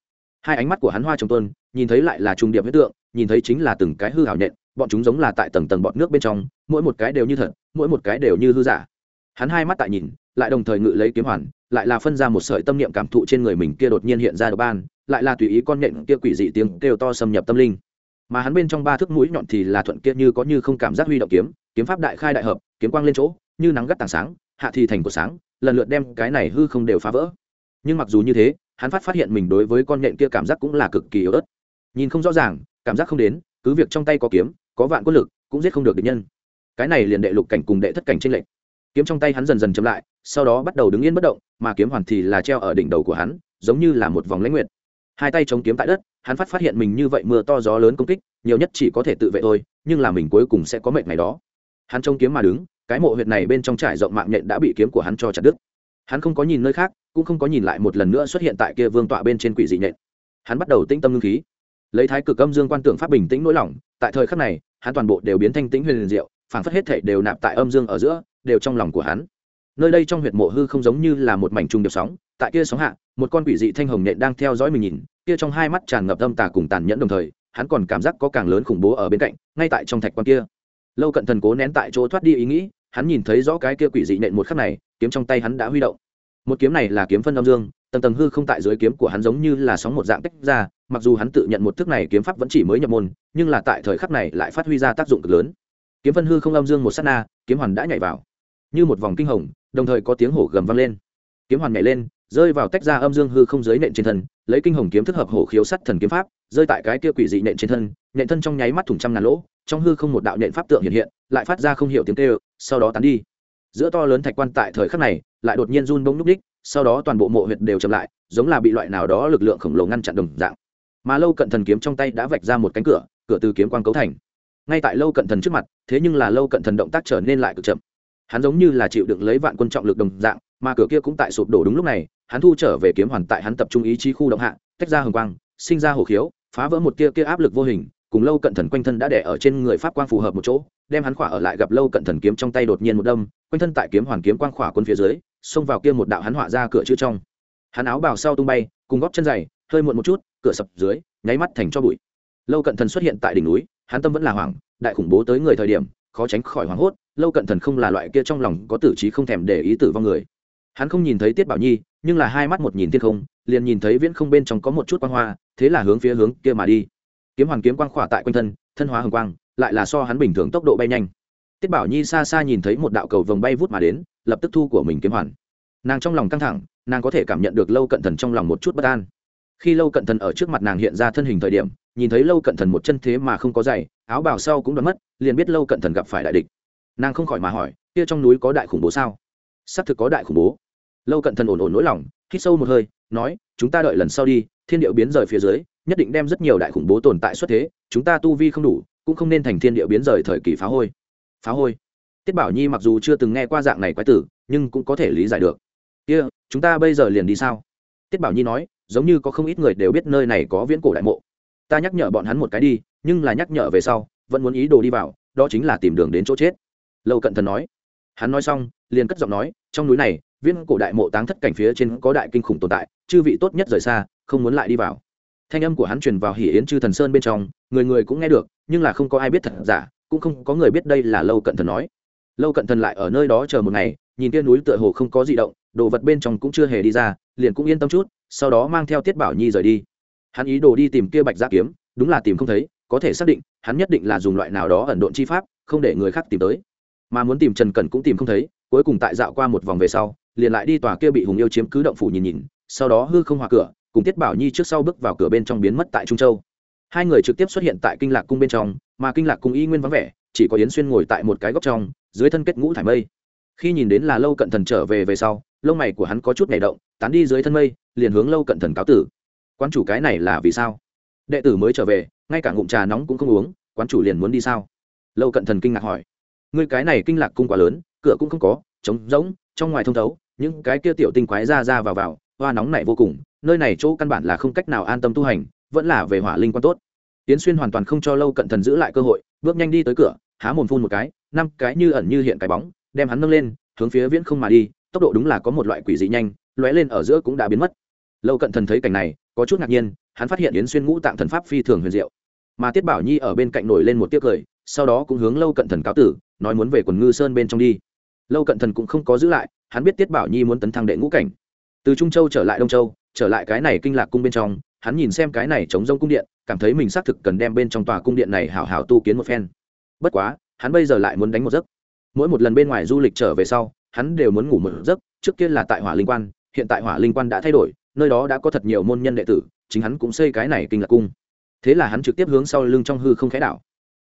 Speaker 1: Hai ánh mắt của hắn hoa trồng tuân nhìn thấy lại là trung điệp huyết tượng nhìn thấy chính là từng cái hư hảo nện, bọn chúng giống là tại tầng tầng bọn nước bên trong mỗi một cái đều như thật mỗi một cái đều như hư giả. Hắn hai mắt tại nhìn lại đồng thời ngự lấy kiếm hoàn lại là phân ra một sợi tâm niệm cảm thụ trên người mình kia đột nhiên hiện ra độc ban lại là tùy ý con nện kia quỷ dị tiếng kêu to xâm nhập tâm linh mà hắn bên trong ba thước mũi nhọn thì là thuận kia như có như không cảm giác huy động kiếm kiếm pháp đại khai đại hợp, kiếm quang lên chỗ, như nắng gắt tảng sáng, hạ thì thành của sáng, lần lượt đem cái này hư không đều phá vỡ. Nhưng mặc dù như thế, hắn phát phát hiện mình đối với con nhện kia cảm giác cũng là cực kỳ yếu ớt. Nhìn không rõ ràng, cảm giác không đến, cứ việc trong tay có kiếm, có vạn quân lực, cũng giết không được địch nhân. Cái này liền đệ lục cảnh cùng đệ thất cảnh trên lệnh kiếm trong tay hắn dần dần chậm lại, sau đó bắt đầu đứng yên bất động, mà kiếm hoàn thì là treo ở đỉnh đầu của hắn, giống như là một vòng lãnh nguyện hai tay chống kiếm tại đất hắn phát phát hiện mình như vậy mưa to gió lớn công kích, nhiều nhất chỉ có thể tự vệ thôi, nhưng là mình cuối cùng sẽ có mệnh ngày đó. Hắn trông kiếm mà đứng, cái mộ huyệt này bên trong trải rộng mạng nhện đã bị kiếm của hắn cho chặt đứt. Hắn không có nhìn nơi khác, cũng không có nhìn lại một lần nữa xuất hiện tại kia vương tọa bên trên quỷ dị nhện. Hắn bắt đầu tĩnh tâm ngưng khí. Lấy thái cực âm dương quan tưởng pháp bình tĩnh nỗi lòng, tại thời khắc này, hắn toàn bộ đều biến thanh tĩnh huyền diệu, phảng phất hết thể đều nạp tại âm dương ở giữa, đều trong lòng của hắn. Nơi đây trong huyệt mộ hư không giống như là một mảnh trung điệp sóng, tại kia sóng hạ, một con quỷ dị thanh hồng nhện đang theo dõi mình nhìn kia trong hai mắt tràn ngập âm tà cùng tàn nhẫn đồng thời, hắn còn cảm giác có càng lớn khủng bố ở bên cạnh, ngay tại trong thạch quan kia. Lâu cận thần cố nén tại chỗ thoát đi ý nghĩ, hắn nhìn thấy rõ cái kia quỷ dị nện một khắc này, kiếm trong tay hắn đã huy động. Một kiếm này là kiếm phân âm dương, tầng tầng hư không tại dưới kiếm của hắn giống như là sóng một dạng tách ra, mặc dù hắn tự nhận một thức này kiếm pháp vẫn chỉ mới nhập môn, nhưng là tại thời khắc này lại phát huy ra tác dụng cực lớn. Kiếm phân hư không âm dương một s á t na, kiếm hoàn đã nhảy vào. Như một vòng kinh hồng, đồng thời có tiếng hổ gầm vang lên. Kiếm hoàn nhảy lên rơi vào tách ra âm dương hư không giới nện trên thân, lấy kinh hồng kiếm thức hợp hổ khiếu sắt thần kiếm pháp, rơi tại cái kia quỷ dị nện trên thân, nện thân trong nháy mắt thủng trăm ngàn lỗ, trong hư không một đạo nện pháp tượng hiện hiện, lại phát ra không hiểu tiếng kêu, sau đó tán đi. Giữa to lớn thạch quan tại thời khắc này, lại đột nhiên run bông núp đích sau đó toàn bộ mộ huyệt đều chậm lại, giống là bị loại nào đó lực lượng khổng lồ ngăn chặn đồng dạng. Mà lâu cận thần kiếm trong tay đã vạch ra một cánh cửa cửa từ kiếm quang cấu thành. Ngay tại lâu cận thần trước mặt, thế nhưng là lâu cận thần động tác trở nên lại cực chậm. Hắn giống như là chịu đựng lấy vạn quân trọng lực đồng dạng mà cửa kia cũng tại sụp đổ đúng lúc này, hắn thu trở về kiếm hoàn tại hắn tập trung ý chí khu động hạ, tách ra hồng quang, sinh ra hồ khiếu, phá vỡ một kia kia áp lực vô hình, cùng lâu cận thần quanh thân đã đẻ ở trên người pháp quang phù hợp một chỗ, đem hắn khỏa ở lại gặp lâu cận thần kiếm trong tay đột nhiên một đâm, quanh thân tại kiếm hoàn kiếm quang khỏa quân phía dưới, xông vào kia một đạo hắn họa ra cửa chữ trong. Hắn áo bào sau tung bay, cùng góp chân dày, hơi muộn một chút, cửa sập dưới, nháy mắt thành cho bụi. Lâu cận thần xuất hiện tại đỉnh núi, hắn tâm vẫn là hoảng, đại khủng bố tới người thời điểm, khó tránh khỏi hoảng hốt, lâu cận thần không là loại kia trong lòng có tử trí không thèm để ý tử vong người hắn không nhìn thấy tiết bảo nhi nhưng là hai mắt một nhìn thiên không liền nhìn thấy viễn không bên trong có một chút quang hoa thế là hướng phía hướng kia mà đi kiếm hoàn kiếm quang khỏa tại quanh thân thân hóa hồng quang lại là so hắn bình thường tốc độ bay nhanh tiết bảo nhi xa xa nhìn thấy một đạo cầu vồng bay vút mà đến lập tức thu của mình kiếm hoàn nàng trong lòng căng thẳng nàng có thể cảm nhận được lâu cận thần trong lòng một chút bất an khi lâu cận thần ở trước mặt nàng hiện ra thân hình thời điểm nhìn thấy lâu cận thần một chân thế mà không có giày áo bào sau cũng đoán mất liền biết lâu cận thần gặp phải đại địch nàng không khỏi mà hỏi kia trong núi có đại khủng bố sao xác thực có đại khủng bố lâu cận thần ổn ổn nỗi lòng hít sâu một hơi nói chúng ta đợi lần sau đi thiên điệu biến rời phía dưới nhất định đem rất nhiều đại khủng bố tồn tại xuất thế chúng ta tu vi không đủ cũng không nên thành thiên điệu biến rời thời kỳ phá hôi. Phá hôi? Tiết bảo nhi mặc dù chưa từng nghe qua dạng này quái tử nhưng cũng có thể lý giải được. Kia、yeah, chúng ta bây giờ liền đi sao? Tiết bảo nhi nói giống như có không ít người đều biết nơi này có viễn cổ đại mộ. Ta nhắc nhở bọn hắn một cái đi nhưng là nhắc nhở về sau vẫn muốn ý đồ đi vào đó chính là tìm đường đến chỗ chết. Lâu cận thần nói. Hắn nói xong liền cất giọng nói trong núi này Viên cổ đại mộ táng thất cảnh phía trên có đại kinh khủng tồn tại, chư vị tốt nhất rời xa, không muốn lại đi vào. Thanh âm của hắn truyền vào hỉ yến chư thần sơn bên trong, người người cũng nghe được, nhưng là không có ai biết thật giả, cũng không có người biết đây là lâu cận thần nói. Lâu cận thần lại ở nơi đó chờ một ngày, nhìn kia núi tựa hồ không có gì động, đồ vật bên trong cũng chưa hề đi ra, liền cũng yên tâm chút, sau đó mang theo tiết bảo nhi rời đi. Hắn ý đồ đi tìm kia bạch gia kiếm, đúng là tìm không thấy, có thể xác định, hắn nhất định là dùng loại nào đó ẩn độn chi pháp, không để người khác tìm tới. Mà muốn tìm trần cẩn cũng tìm không thấy, cuối cùng tại dạo qua một vòng về sau liền lại đi tòa kia bị hùng yêu chiếm cứ động phủ nhìn nhìn, sau đó hư không hòa cửa, cùng tiết bảo nhi trước sau bước vào cửa bên trong biến mất tại trung châu. Hai người trực tiếp xuất hiện tại kinh lạc cung bên trong, mà kinh lạc cung y nguyên vắng vẻ, chỉ có yến xuyên ngồi tại một cái góc trong, dưới thân kết ngũ thải mây. Khi nhìn đến là lâu cận thần trở về về sau, lông mày của hắn có chút nhảy động, tán đi dưới thân mây, liền hướng lâu cận thần cáo tử. Quan chủ cái này là vì sao? Đệ tử mới trở về, ngay cả ngụm trà nóng cũng không uống, quán chủ liền muốn đi sao? Lâu cận thần kinh ngạc hỏi. Ngươi cái này kinh lạc cung quá lớn, cửa cũng không có, trống rỗng, trong ngoài thông thấu những cái kia tiểu tinh quái ra ra vào vào, hoa nóng này vô cùng, nơi này chỗ căn bản là không cách nào an tâm tu hành, vẫn là về hỏa linh quan tốt. Tiến xuyên hoàn toàn không cho lâu cận thần giữ lại cơ hội, bước nhanh đi tới cửa, há mồm phun một cái, năm cái như ẩn như hiện cái bóng, đem hắn nâng lên, hướng phía viễn không mà đi, tốc độ đúng là có một loại quỷ dị nhanh, lóe lên ở giữa cũng đã biến mất. Lâu cận thần thấy cảnh này, có chút ngạc nhiên, hắn phát hiện yến xuyên ngũ tạng thần pháp phi thường huyền diệu. Mà tiết bảo nhi ở bên cạnh nổi lên một tiếc cười, sau đó cũng hướng lâu cận thần cáo tử, nói muốn về quần ngư sơn bên trong đi lâu cận thần cũng không có giữ lại, hắn biết tiết bảo nhi muốn tấn thăng đệ ngũ cảnh. Từ trung châu trở lại đông châu, trở lại cái này kinh lạc cung bên trong, hắn nhìn xem cái này chống rông cung điện, cảm thấy mình xác thực cần đem bên trong tòa cung điện này hảo hảo tu kiến một phen. Bất quá, hắn bây giờ lại muốn đánh một giấc. Mỗi một lần bên ngoài du lịch trở về sau, hắn đều muốn ngủ một giấc, trước kia là tại hỏa linh quan, hiện tại hỏa linh quan đã thay đổi, nơi đó đã có thật nhiều môn nhân đệ tử, chính hắn cũng xây cái này kinh lạc cung. Thế là hắn trực tiếp hướng sau lưng trong hư không khẽ đảo.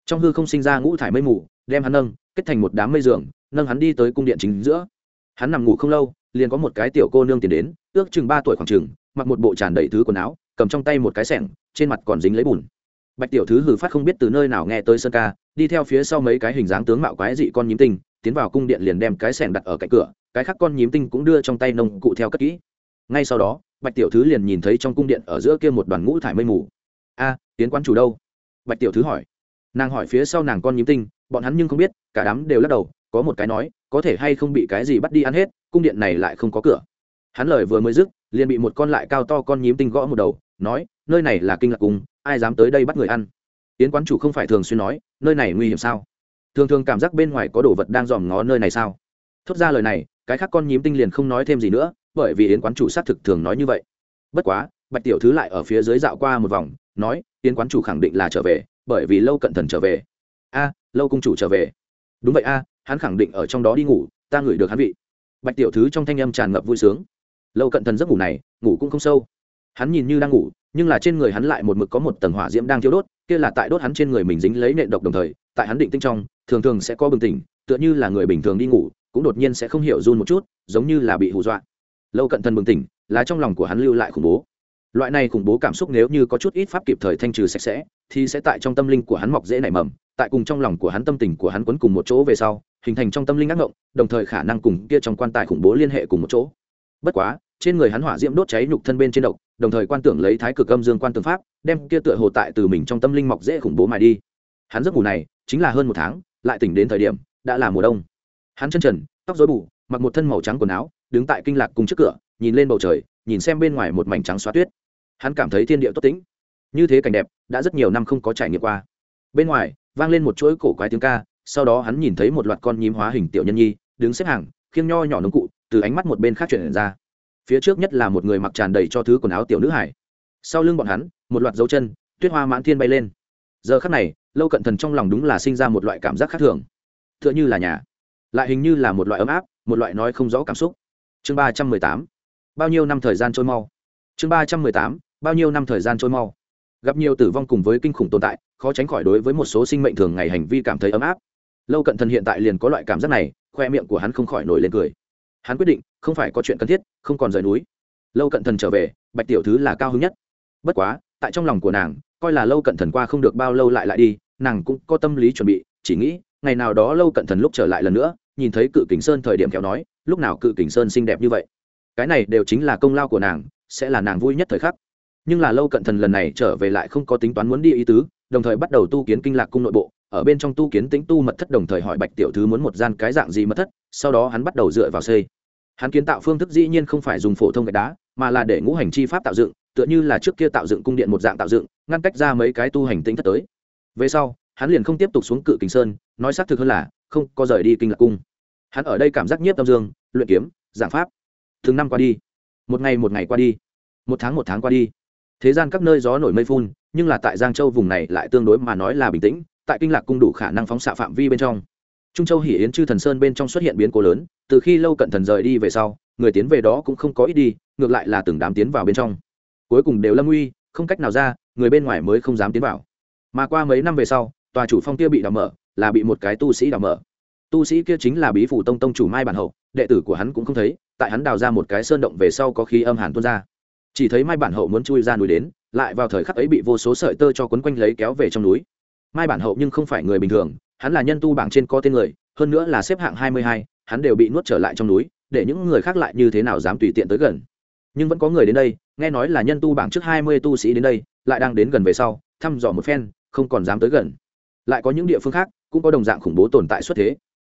Speaker 1: Trong hư không sinh ra ngũ thải mây mù, đem hắn nâng, kết thành một đám mây giường nâng hắn đi tới cung điện chính giữa. Hắn nằm ngủ không lâu, liền có một cái tiểu cô nương tiền đến, ước chừng ba tuổi khoảng chừng, mặc một bộ tràn đầy thứ quần áo, cầm trong tay một cái sẻng, trên mặt còn dính lấy bùn. Bạch tiểu thứ hử phát không biết từ nơi nào nghe tới sơn ca, đi theo phía sau mấy cái hình dáng tướng mạo quái dị con nhím tinh, tiến vào cung điện liền đem cái sẻng đặt ở cạnh cửa, cái khác con nhím tinh cũng đưa trong tay nông cụ theo cất kỹ. Ngay sau đó, bạch tiểu thứ liền nhìn thấy trong cung điện ở giữa kia một đoàn ngũ thải mây mù. A, tiến quan chủ đâu? Bạch tiểu thứ hỏi. Nàng hỏi phía sau nàng con nhím tinh, bọn hắn nhưng không biết, cả đám đều lắc đầu có một cái nói, có thể hay không bị cái gì bắt đi ăn hết, cung điện này lại không có cửa. Hắn lời vừa mới dứt, liền bị một con lại cao to con nhím tinh gõ một đầu, nói, nơi này là kinh lạc cung, ai dám tới đây bắt người ăn? Yến quán chủ không phải thường xuyên nói, nơi này nguy hiểm sao? Thường thường cảm giác bên ngoài có đồ vật đang dòm ngó nơi này sao? Thốt ra lời này, cái khác con nhím tinh liền không nói thêm gì nữa, bởi vì yến quán chủ xác thực thường nói như vậy. Bất quá, bạch tiểu thứ lại ở phía dưới dạo qua một vòng, nói, yến quán chủ khẳng định là trở về, bởi vì lâu cận thần trở về. A, lâu cung chủ trở về. Đúng vậy a hắn khẳng định ở trong đó đi ngủ, ta ngửi được hắn vị. Bạch tiểu thứ trong thanh âm tràn ngập vui sướng. Lâu cận thần giấc ngủ này, ngủ cũng không sâu. Hắn nhìn như đang ngủ, nhưng là trên người hắn lại một mực có một tầng hỏa diễm đang thiêu đốt, kia là tại đốt hắn trên người mình dính lấy nệ độc đồng thời, tại hắn định tinh trong, thường thường sẽ có bừng tỉnh, tựa như là người bình thường đi ngủ, cũng đột nhiên sẽ không hiểu run một chút, giống như là bị hù dọa. Lâu cận thần bừng tỉnh, là trong lòng của hắn lưu lại khủng bố. Loại này khủng bố cảm xúc nếu như có chút ít pháp kịp thời thanh trừ sạch sẽ, thì sẽ tại trong tâm linh của hắn mọc dễ nảy mầm, tại cùng trong lòng của hắn tâm tình của hắn quấn cùng một chỗ về sau hình thành trong tâm linh ác ngộng đồng thời khả năng cùng kia trong quan tài khủng bố liên hệ cùng một chỗ. Bất quá trên người hắn hỏa diễm đốt cháy nhục thân bên trên độc đồng thời quan tưởng lấy thái cực âm dương quan tương pháp đem kia tựa hồ tại từ mình trong tâm linh mọc dễ khủng bố mài đi. Hắn giấc ngủ này chính là hơn một tháng lại tỉnh đến thời điểm đã là mùa đông. Hắn chân trần tóc rối bù mặc một thân màu trắng quần áo đứng tại kinh lạc cùng trước cửa nhìn lên bầu trời nhìn xem bên ngoài một mảnh trắng xóa tuyết. Hắn cảm thấy thiên địa tốt tính, như thế cảnh đẹp đã rất nhiều năm không có trải nghiệm qua. Bên ngoài vang lên một chuỗi cổ quái tiếng ca sau đó hắn nhìn thấy một loạt con nhím hóa hình tiểu nhân nhi, đứng xếp hàng, khiêng nho nhỏ nông cụ, từ ánh mắt một bên khác chuyển ra. Phía trước nhất là một người mặc tràn đầy cho thứ quần áo tiểu nữ hải. Sau lưng bọn hắn, một loạt dấu chân, tuyết hoa mãn thiên bay lên. Giờ khắc này, lâu cận thần trong lòng đúng là sinh ra một loại cảm giác khác thường. T h ư ợ n h ư là nhà, lại hình như là một loại ấm áp, một loại nói không rõ cảm xúc. Chương ba trăm mười tám, bao nhiêu năm thời gian trôi mau. Chương ba trăm mười tám, bao nhiêu năm thời gian trôi mau. Gặp nhiều tử vong cùng với kinh khủng tồn tại, khó tránh khỏi đối với một số sinh mệnh thường ngày hành vi cảm thấy ấm áp lâu cận thần hiện tại liền có loại cảm giác này, khoe miệng của hắn không khỏi nổi lên cười. Hắn quyết định, không phải có chuyện cần thiết, không còn rời núi. Lâu cận thần trở về, bạch tiểu thứ là cao hứng nhất. Bất quá, tại trong lòng của nàng, coi là lâu cận thần qua không được bao lâu lại lại đi, nàng cũng có tâm lý chuẩn bị, chỉ nghĩ, ngày nào đó lâu cận thần lúc trở lại lần nữa, nhìn thấy cự kính sơn thời điểm kéo nói, lúc nào cự kính sơn xinh đẹp như vậy. Cái này đều chính là công lao của nàng, sẽ là nàng vui nhất thời khắc. Nhưng là lâu cận thần lần này trở về lại không có tính toán muốn đi ý tứ đồng thời bắt đầu tu kiến kinh lạc cung nội bộ, ở bên trong tu kiến tính tu mật thất đồng thời hỏi bạch tiểu thứ muốn một gian cái dạng gì mật thất, sau đó hắn bắt đầu dựa vào xây. Hắn kiến tạo phương thức dĩ nhiên không phải dùng phổ thông gạch đá, mà là để ngũ hành chi pháp tạo dựng, tựa như là trước kia tạo dựng cung điện một dạng tạo dựng, ngăn cách ra mấy cái tu hành tính thất tới. Về sau, hắn liền không tiếp tục xuống cự kính sơn, nói xác thực hơn là, không có rời đi kinh lạc cung. Hắn ở đây cảm giác nhiếp tâm dương, luyện kiếm, giảng pháp. Thường năm qua đi. Một ngày một ngày qua đi. Một tháng một tháng qua đi. Thế gian các nơi gió nổi mây phun nhưng là tại giang châu vùng này lại tương đối mà nói là bình tĩnh, tại kinh lạc cung đủ khả năng phóng xạ phạm vi bên trong. Trung châu hỉ yến chư thần sơn bên trong xuất hiện biến cố lớn, từ khi lâu cận thần rời đi về sau, người tiến về đó cũng không có ít đi, ngược lại là từng đám tiến vào bên trong. Cuối cùng đều lâm uy, không cách nào ra, người bên ngoài mới không dám tiến vào. Mà qua mấy năm về sau, tòa chủ phong kia bị đào mở, là bị một cái tu sĩ đào mở. Tu sĩ kia chính là bí phủ tông tông chủ mai bản hậu, đệ tử của hắn cũng không thấy, tại hắn đào ra một cái sơn động về sau có khí âm hàn tuôn ra chỉ thấy mai bản hậu muốn chui ra núi đến, lại vào thời khắc ấy bị vô số sợi tơ cho quấn quanh lấy kéo về trong núi. Mai bản hậu nhưng không phải người bình thường, hắn là nhân tu bảng trên có tên người, hơn nữa là xếp hạng hai mươi hai, hắn đều bị nuốt trở lại trong núi, để những người khác lại như thế nào dám tùy tiện tới gần. Nhưng vẫn có người đến đây, nghe nói là nhân tu bảng trước hai mươi tu sĩ đến đây, lại đang đến gần về sau, thăm dò một phen, không còn dám tới gần. Lại có những địa phương khác, cũng có đồng dạng khủng bố tồn tại xuất thế.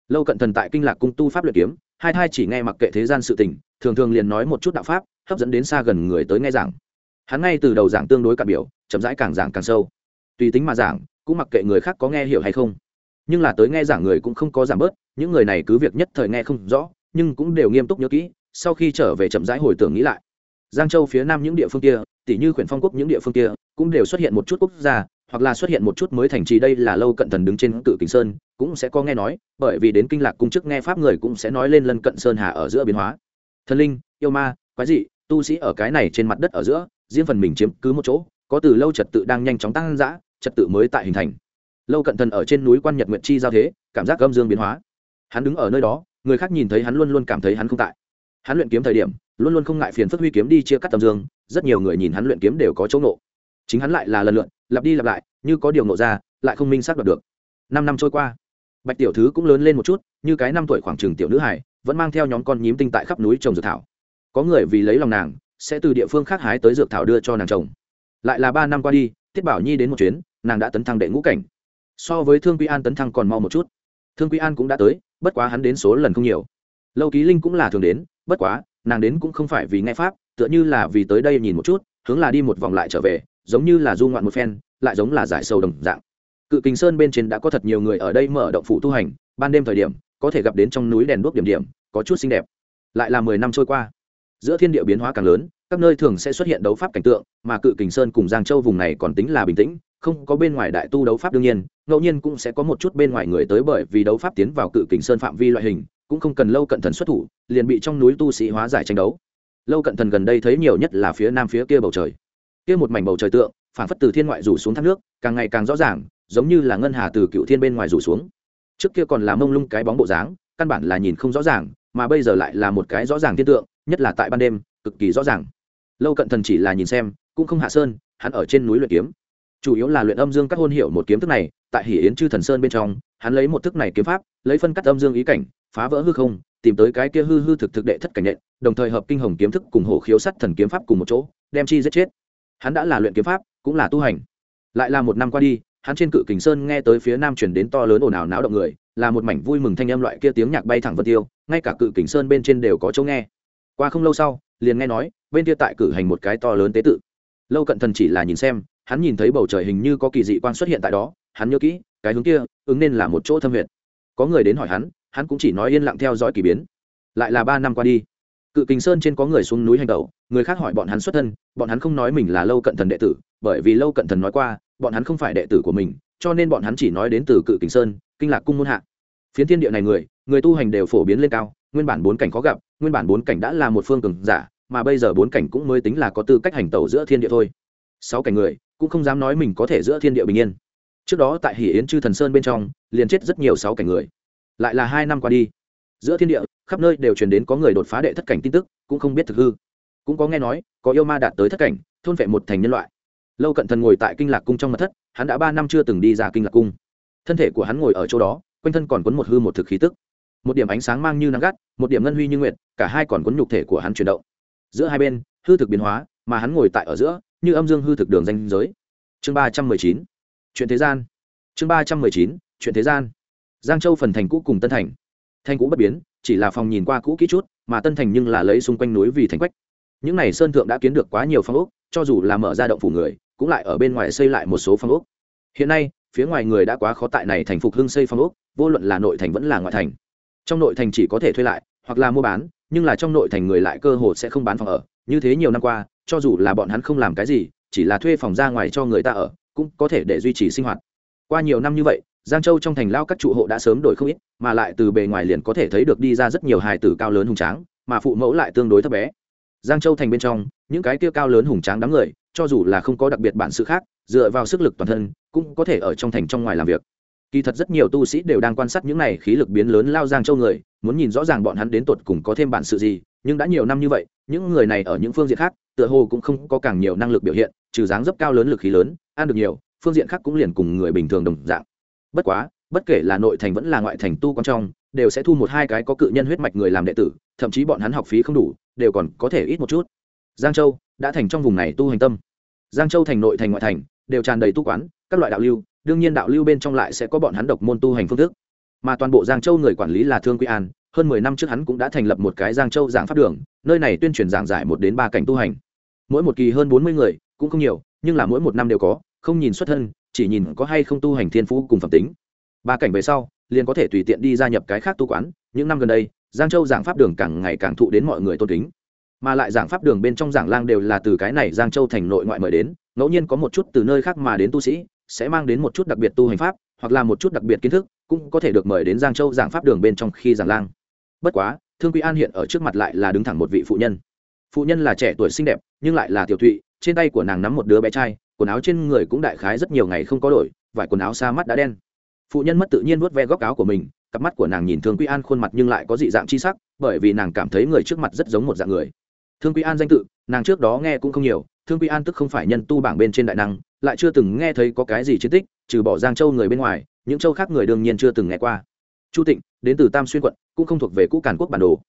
Speaker 1: Lâu cận thần tại kinh lạc cung tu pháp luyện kiếm, hai thai chỉ nghe mặc kệ thế gian sự tình, thường thường liền nói một chút đạo pháp hấp dẫn đến xa gần người tới nghe giảng. Hắn ngay từ đầu giảng tương đối cạn biểu, chậm rãi càng giảng càng sâu. Tùy tính mà giảng, cũng mặc kệ người khác có nghe hiểu hay không. Nhưng là tới nghe giảng người cũng không có giảm bớt, những người này cứ việc nhất thời nghe không rõ, nhưng cũng đều nghiêm túc nhớ kỹ, sau khi trở về chậm rãi hồi tưởng nghĩ lại. Giang châu phía nam những địa phương kia tỷ như quyển phong quốc những địa phương kia, cũng đều xuất hiện một chút quốc gia, hoặc là xuất hiện một chút mới thành trì đây là lâu cận thần đứng trên cự kính sơn, cũng sẽ có nghe nói, bởi vì đến kinh lạc cung chức nghe pháp người cũng sẽ nói lên lân cận sơn hà ở giữa biến hóa. Thần linh, yêu ma, quái dị tu sĩ ở cái này trên mặt đất ở giữa, riêng phần mình chiếm cứ một chỗ, có từ lâu trật tự đang nhanh chóng tăng dã, trật tự mới tại hình thành. Lâu cận thần ở trên núi quan nhật nguyện chi giao thế, cảm giác âm dương biến hóa. Hắn đứng ở nơi đó, người khác nhìn thấy hắn luôn luôn cảm thấy hắn không tại. Hắn luyện kiếm thời điểm, luôn luôn không ngại phiền phức huy kiếm đi chia cắt tầm dương, rất nhiều người nhìn hắn luyện kiếm đều có chỗ nộ chính hắn lại là lần lượn lặp đi lặp lại, như có điều nộ ra, lại không minh xác đoạt được. Năm năm trôi qua, bạch tiểu thứ cũng lớn lên một chút, như cái năm tuổi khoảng trường tiểu nữ hải vẫn mang theo nhóm con nhím tinh tại khắp núi trồng dược thảo có người vì lấy lòng nàng, sẽ từ địa phương khác hái tới dược thảo đưa cho nàng chồng. Lại là ba năm qua đi, tiết bảo nhi đến một chuyến, nàng đã tấn thăng đệ ngũ cảnh. So với thương quy an tấn thăng còn mau một chút. Thương quy an cũng đã tới, bất quá hắn đến số lần không nhiều. Lâu ký linh cũng là thường đến, bất quá, nàng đến cũng không phải vì nghe pháp, tựa như là vì tới đây nhìn một chút, hướng là đi một vòng lại trở về, giống như là du ngoạn một phen, lại giống là giải sâu đồng dạng. Cự kình sơn bên trên đã có thật nhiều người ở đây mở động phủ tu hành, ban đêm thời điểm, có thể gặp đến trong núi đèn đuốc điểm điểm, có chút xinh đẹp. Lại là mười năm trôi qua giữa thiên địa biến hóa càng lớn, các nơi thường sẽ xuất hiện đấu pháp cảnh tượng, mà cự kình sơn cùng giang châu vùng này còn tính là bình tĩnh, không có bên ngoài đại tu đấu pháp đương nhiên, ngẫu nhiên cũng sẽ có một chút bên ngoài người tới bởi vì đấu pháp tiến vào cự kình sơn phạm vi loại hình, cũng không cần lâu cận thần xuất thủ, liền bị trong núi tu sĩ hóa giải tranh đấu. Lâu cận thần gần đây thấy nhiều nhất là phía nam phía kia bầu trời. Kia một mảnh bầu trời tượng phản phất từ thiên ngoại rủ xuống thác nước, càng ngày càng rõ ràng, giống như là ngân hà từ cựu thiên bên ngoài rủ xuống. Trước kia còn là mông lung cái bóng bộ dáng, căn bản là nhìn không rõ ràng, mà bây giờ lại là một cái rõ ràng thiên tượng nhất là tại ban đêm, cực kỳ rõ ràng. Lâu cận thần chỉ là nhìn xem, cũng không hạ sơn, hắn ở trên núi luyện kiếm. Chủ yếu là luyện âm dương các hôn hiệu một kiếm thức này, tại hỷ yến chư thần sơn bên trong, hắn lấy một thức này kiếm pháp, lấy phân cắt âm dương ý cảnh, phá vỡ hư không, tìm tới cái kia hư hư thực thực đệ thất cảnh nện đồng thời hợp kinh hồng kiếm thức cùng hổ khiếu sắt thần kiếm pháp cùng một chỗ, đem chi giết chết. Hắn đã là luyện kiếm pháp, cũng là tu hành. Lại là một năm qua đi, hắn trên cự kình sơn nghe tới phía nam chuyển đến to lớn ồn ào náo động người, là một mảnh vui mừng thanh âm loại kia tiếng nhạc bay thẳng vân tiêu, ngay cả cự kình sơn bên trên đều có chỗ nghe qua không lâu sau, liền nghe nói, bên kia tại cử hành một cái to lớn tế tự. Lâu cận thần chỉ là nhìn xem, hắn nhìn thấy bầu trời hình như có kỳ dị quan xuất hiện tại đó, hắn nhớ kỹ, cái hướng kia, ứng nên là một chỗ thâm huyệt. Có người đến hỏi hắn hắn cũng chỉ nói yên lặng theo dõi k ỳ biến. Lại là ba năm qua đi. Cự kình sơn trên có người xuống núi hành tẩu, người khác hỏi bọn hắn xuất thân, bọn hắn không nói mình là lâu cận thần đệ tử, bởi vì lâu cận thần nói qua, bọn hắn không phải đệ tử của mình, cho nên bọn hắn chỉ nói đến từ cự kình sơn, kinh lạc cung môn hạ. Phiến thiên địa này người người tu hành đều phổ biến lên cao, nguyên bản bốn cảnh khó gặp nguyên bản bốn cảnh đã là một phương cường giả, mà bây giờ bốn cảnh cũng mới tính là có tư cách hành tẩu giữa thiên địa thôi. Sáu cảnh người, cũng không dám nói mình có thể giữa thiên địa bình yên. Trước đó tại hỷ yến chư thần sơn bên trong, liền chết rất nhiều sáu cảnh người. Lại là hai năm qua đi, giữa thiên địa, khắp nơi đều truyền đến có người đột phá đệ thất cảnh tin tức, cũng không biết thực hư. Cũng có nghe nói, có yêu ma đạt tới thất cảnh, thôn vệ một thành nhân loại. Lâu cận thần ngồi tại kinh lạc cung trong mật thất, hắn đã ba năm chưa từng đi ra kinh lạc cung. Thân thể của hắn ngồi ở chỗ đó, quanh thân còn quấn một hư một thực khí tức một điểm ánh sáng mang như nắng gắt, một điểm ngân huy như nguyệt, cả hai còn cuốn nhục thể của hắn chuyển động. Giữa hai bên, hư thực biến hóa, mà hắn ngồi tại ở giữa, như âm dương hư thực đường danh giới. Chương ba trăm mười chín, chuyện thế gian. Chương ba trăm mười chín, chuyện thế gian. Giang châu phần thành cũ cùng tân thành. Thành cũ bất biến, chỉ là phòng nhìn qua cũ kỹ chút, mà tân thành nhưng là lấy xung quanh núi vì thành quách. Những n à y sơn thượng đã kiến được quá nhiều phong ốc, cho dù là mở ra động phủ người, cũng lại ở bên ngoài xây lại một số phong ốc. Hiện nay, phía ngoài người đã quá khó tại này thành phục hưng xây phong ốc, vô luận là nội thành vẫn là ngoại thành trong nội thành chỉ có thể thuê lại, hoặc là mua bán, nhưng là trong nội thành người lại cơ hồ sẽ không bán phòng ở. Như thế nhiều năm qua, cho dù là bọn hắn không làm cái gì, chỉ là thuê phòng ra ngoài cho người ta ở, cũng có thể để duy trì sinh hoạt. Qua nhiều năm như vậy, giang châu trong thành lao các trụ hộ đã sớm đổi không ít, mà lại từ bề ngoài liền có thể thấy được đi ra rất nhiều hài tử cao lớn hùng tráng, mà phụ mẫu lại tương đối thấp bé. Giang châu thành bên trong, những cái kia cao lớn hùng tráng đám người, cho dù là không có đặc biệt bản sự khác, dựa vào sức lực toàn thân, cũng có thể ở trong thành trong ngoài làm việc kỳ thật rất nhiều tu sĩ đều đang quan sát những này khí lực biến lớn lao giang châu người, muốn nhìn rõ ràng bọn hắn đến tột cùng có thêm bản sự gì, nhưng đã nhiều năm như vậy, những người này ở những phương diện khác, tựa hồ cũng không có càng nhiều năng lực biểu hiện, trừ dáng dấp cao lớn lực khí lớn, ăn được nhiều, phương diện khác cũng liền cùng người bình thường đồng dạng. Bất quá, bất kể là nội thành vẫn là ngoại thành tu quan trong, đều sẽ thu một hai cái có cự nhân huyết mạch người làm đệ tử, thậm chí bọn hắn học phí không đủ, đều còn có thể ít một chút. Giang châu đã thành trong vùng này tu hành tâm. Giang châu thành nội thành ngoại thành, đều tràn đầy tu quán, các loại đạo lưu đương nhiên đạo lưu bên trong lại sẽ có bọn hắn độc môn tu hành phương thức. Mà toàn bộ giang châu người quản lý là thương quy an, hơn mười năm trước hắn cũng đã thành lập một cái giang châu giảng pháp đường, nơi này tuyên truyền giảng giải một đến ba cảnh tu hành. Mỗi một kỳ hơn bốn mươi người, cũng không nhiều, nhưng là mỗi một năm đều có, không nhìn xuất thân, chỉ nhìn có hay không tu hành thiên phú cùng phẩm tính. Ba cảnh về sau, liền có thể tùy tiện đi gia nhập cái khác tu quán, những năm gần đây, giang châu giảng pháp đường càng ngày càng thụ đến mọi người tôn kính. Mà lại giảng pháp đường bên trong giảng lang đều là từ cái này giang châu thành nội ngoại mời đến, ngẫu nhiên có một chút từ nơi khác mà đến tu sĩ sẽ mang đến một chút đặc biệt tu hành pháp, hoặc là một chút đặc biệt kiến thức, cũng có thể được mời đến giang châu giảng pháp đường bên trong khi giảng lang. Bất quá, thương quý an hiện ở trước mặt lại là đứng thẳng một vị phụ nhân. Phụ nhân là trẻ tuổi xinh đẹp, nhưng lại là tiểu thụy, trên tay của nàng nắm một đứa bé trai, quần áo trên người cũng đại khái rất nhiều ngày không có đổi, vải quần áo xa mắt đã đen. Phụ nhân mất tự nhiên vuốt ve góc áo của mình, cặp mắt của nàng nhìn thương quý an khuôn mặt nhưng lại có dị dạng chi sắc, bởi vì nàng cảm thấy người trước mặt rất giống một dạng người. Thương quý an danh tự, nàng trước đó nghe cũng không nhiều, thương quý an tức không phải nhân tu bảng bên trên đại năng lại chưa từng nghe thấy có cái gì chiến tích, trừ bỏ giang châu người bên ngoài, những châu khác người đương nhiên chưa từng nghe qua. Chu tịnh, đến từ tam xuyên quận, cũng không thuộc về cũ càn quốc bản đồ.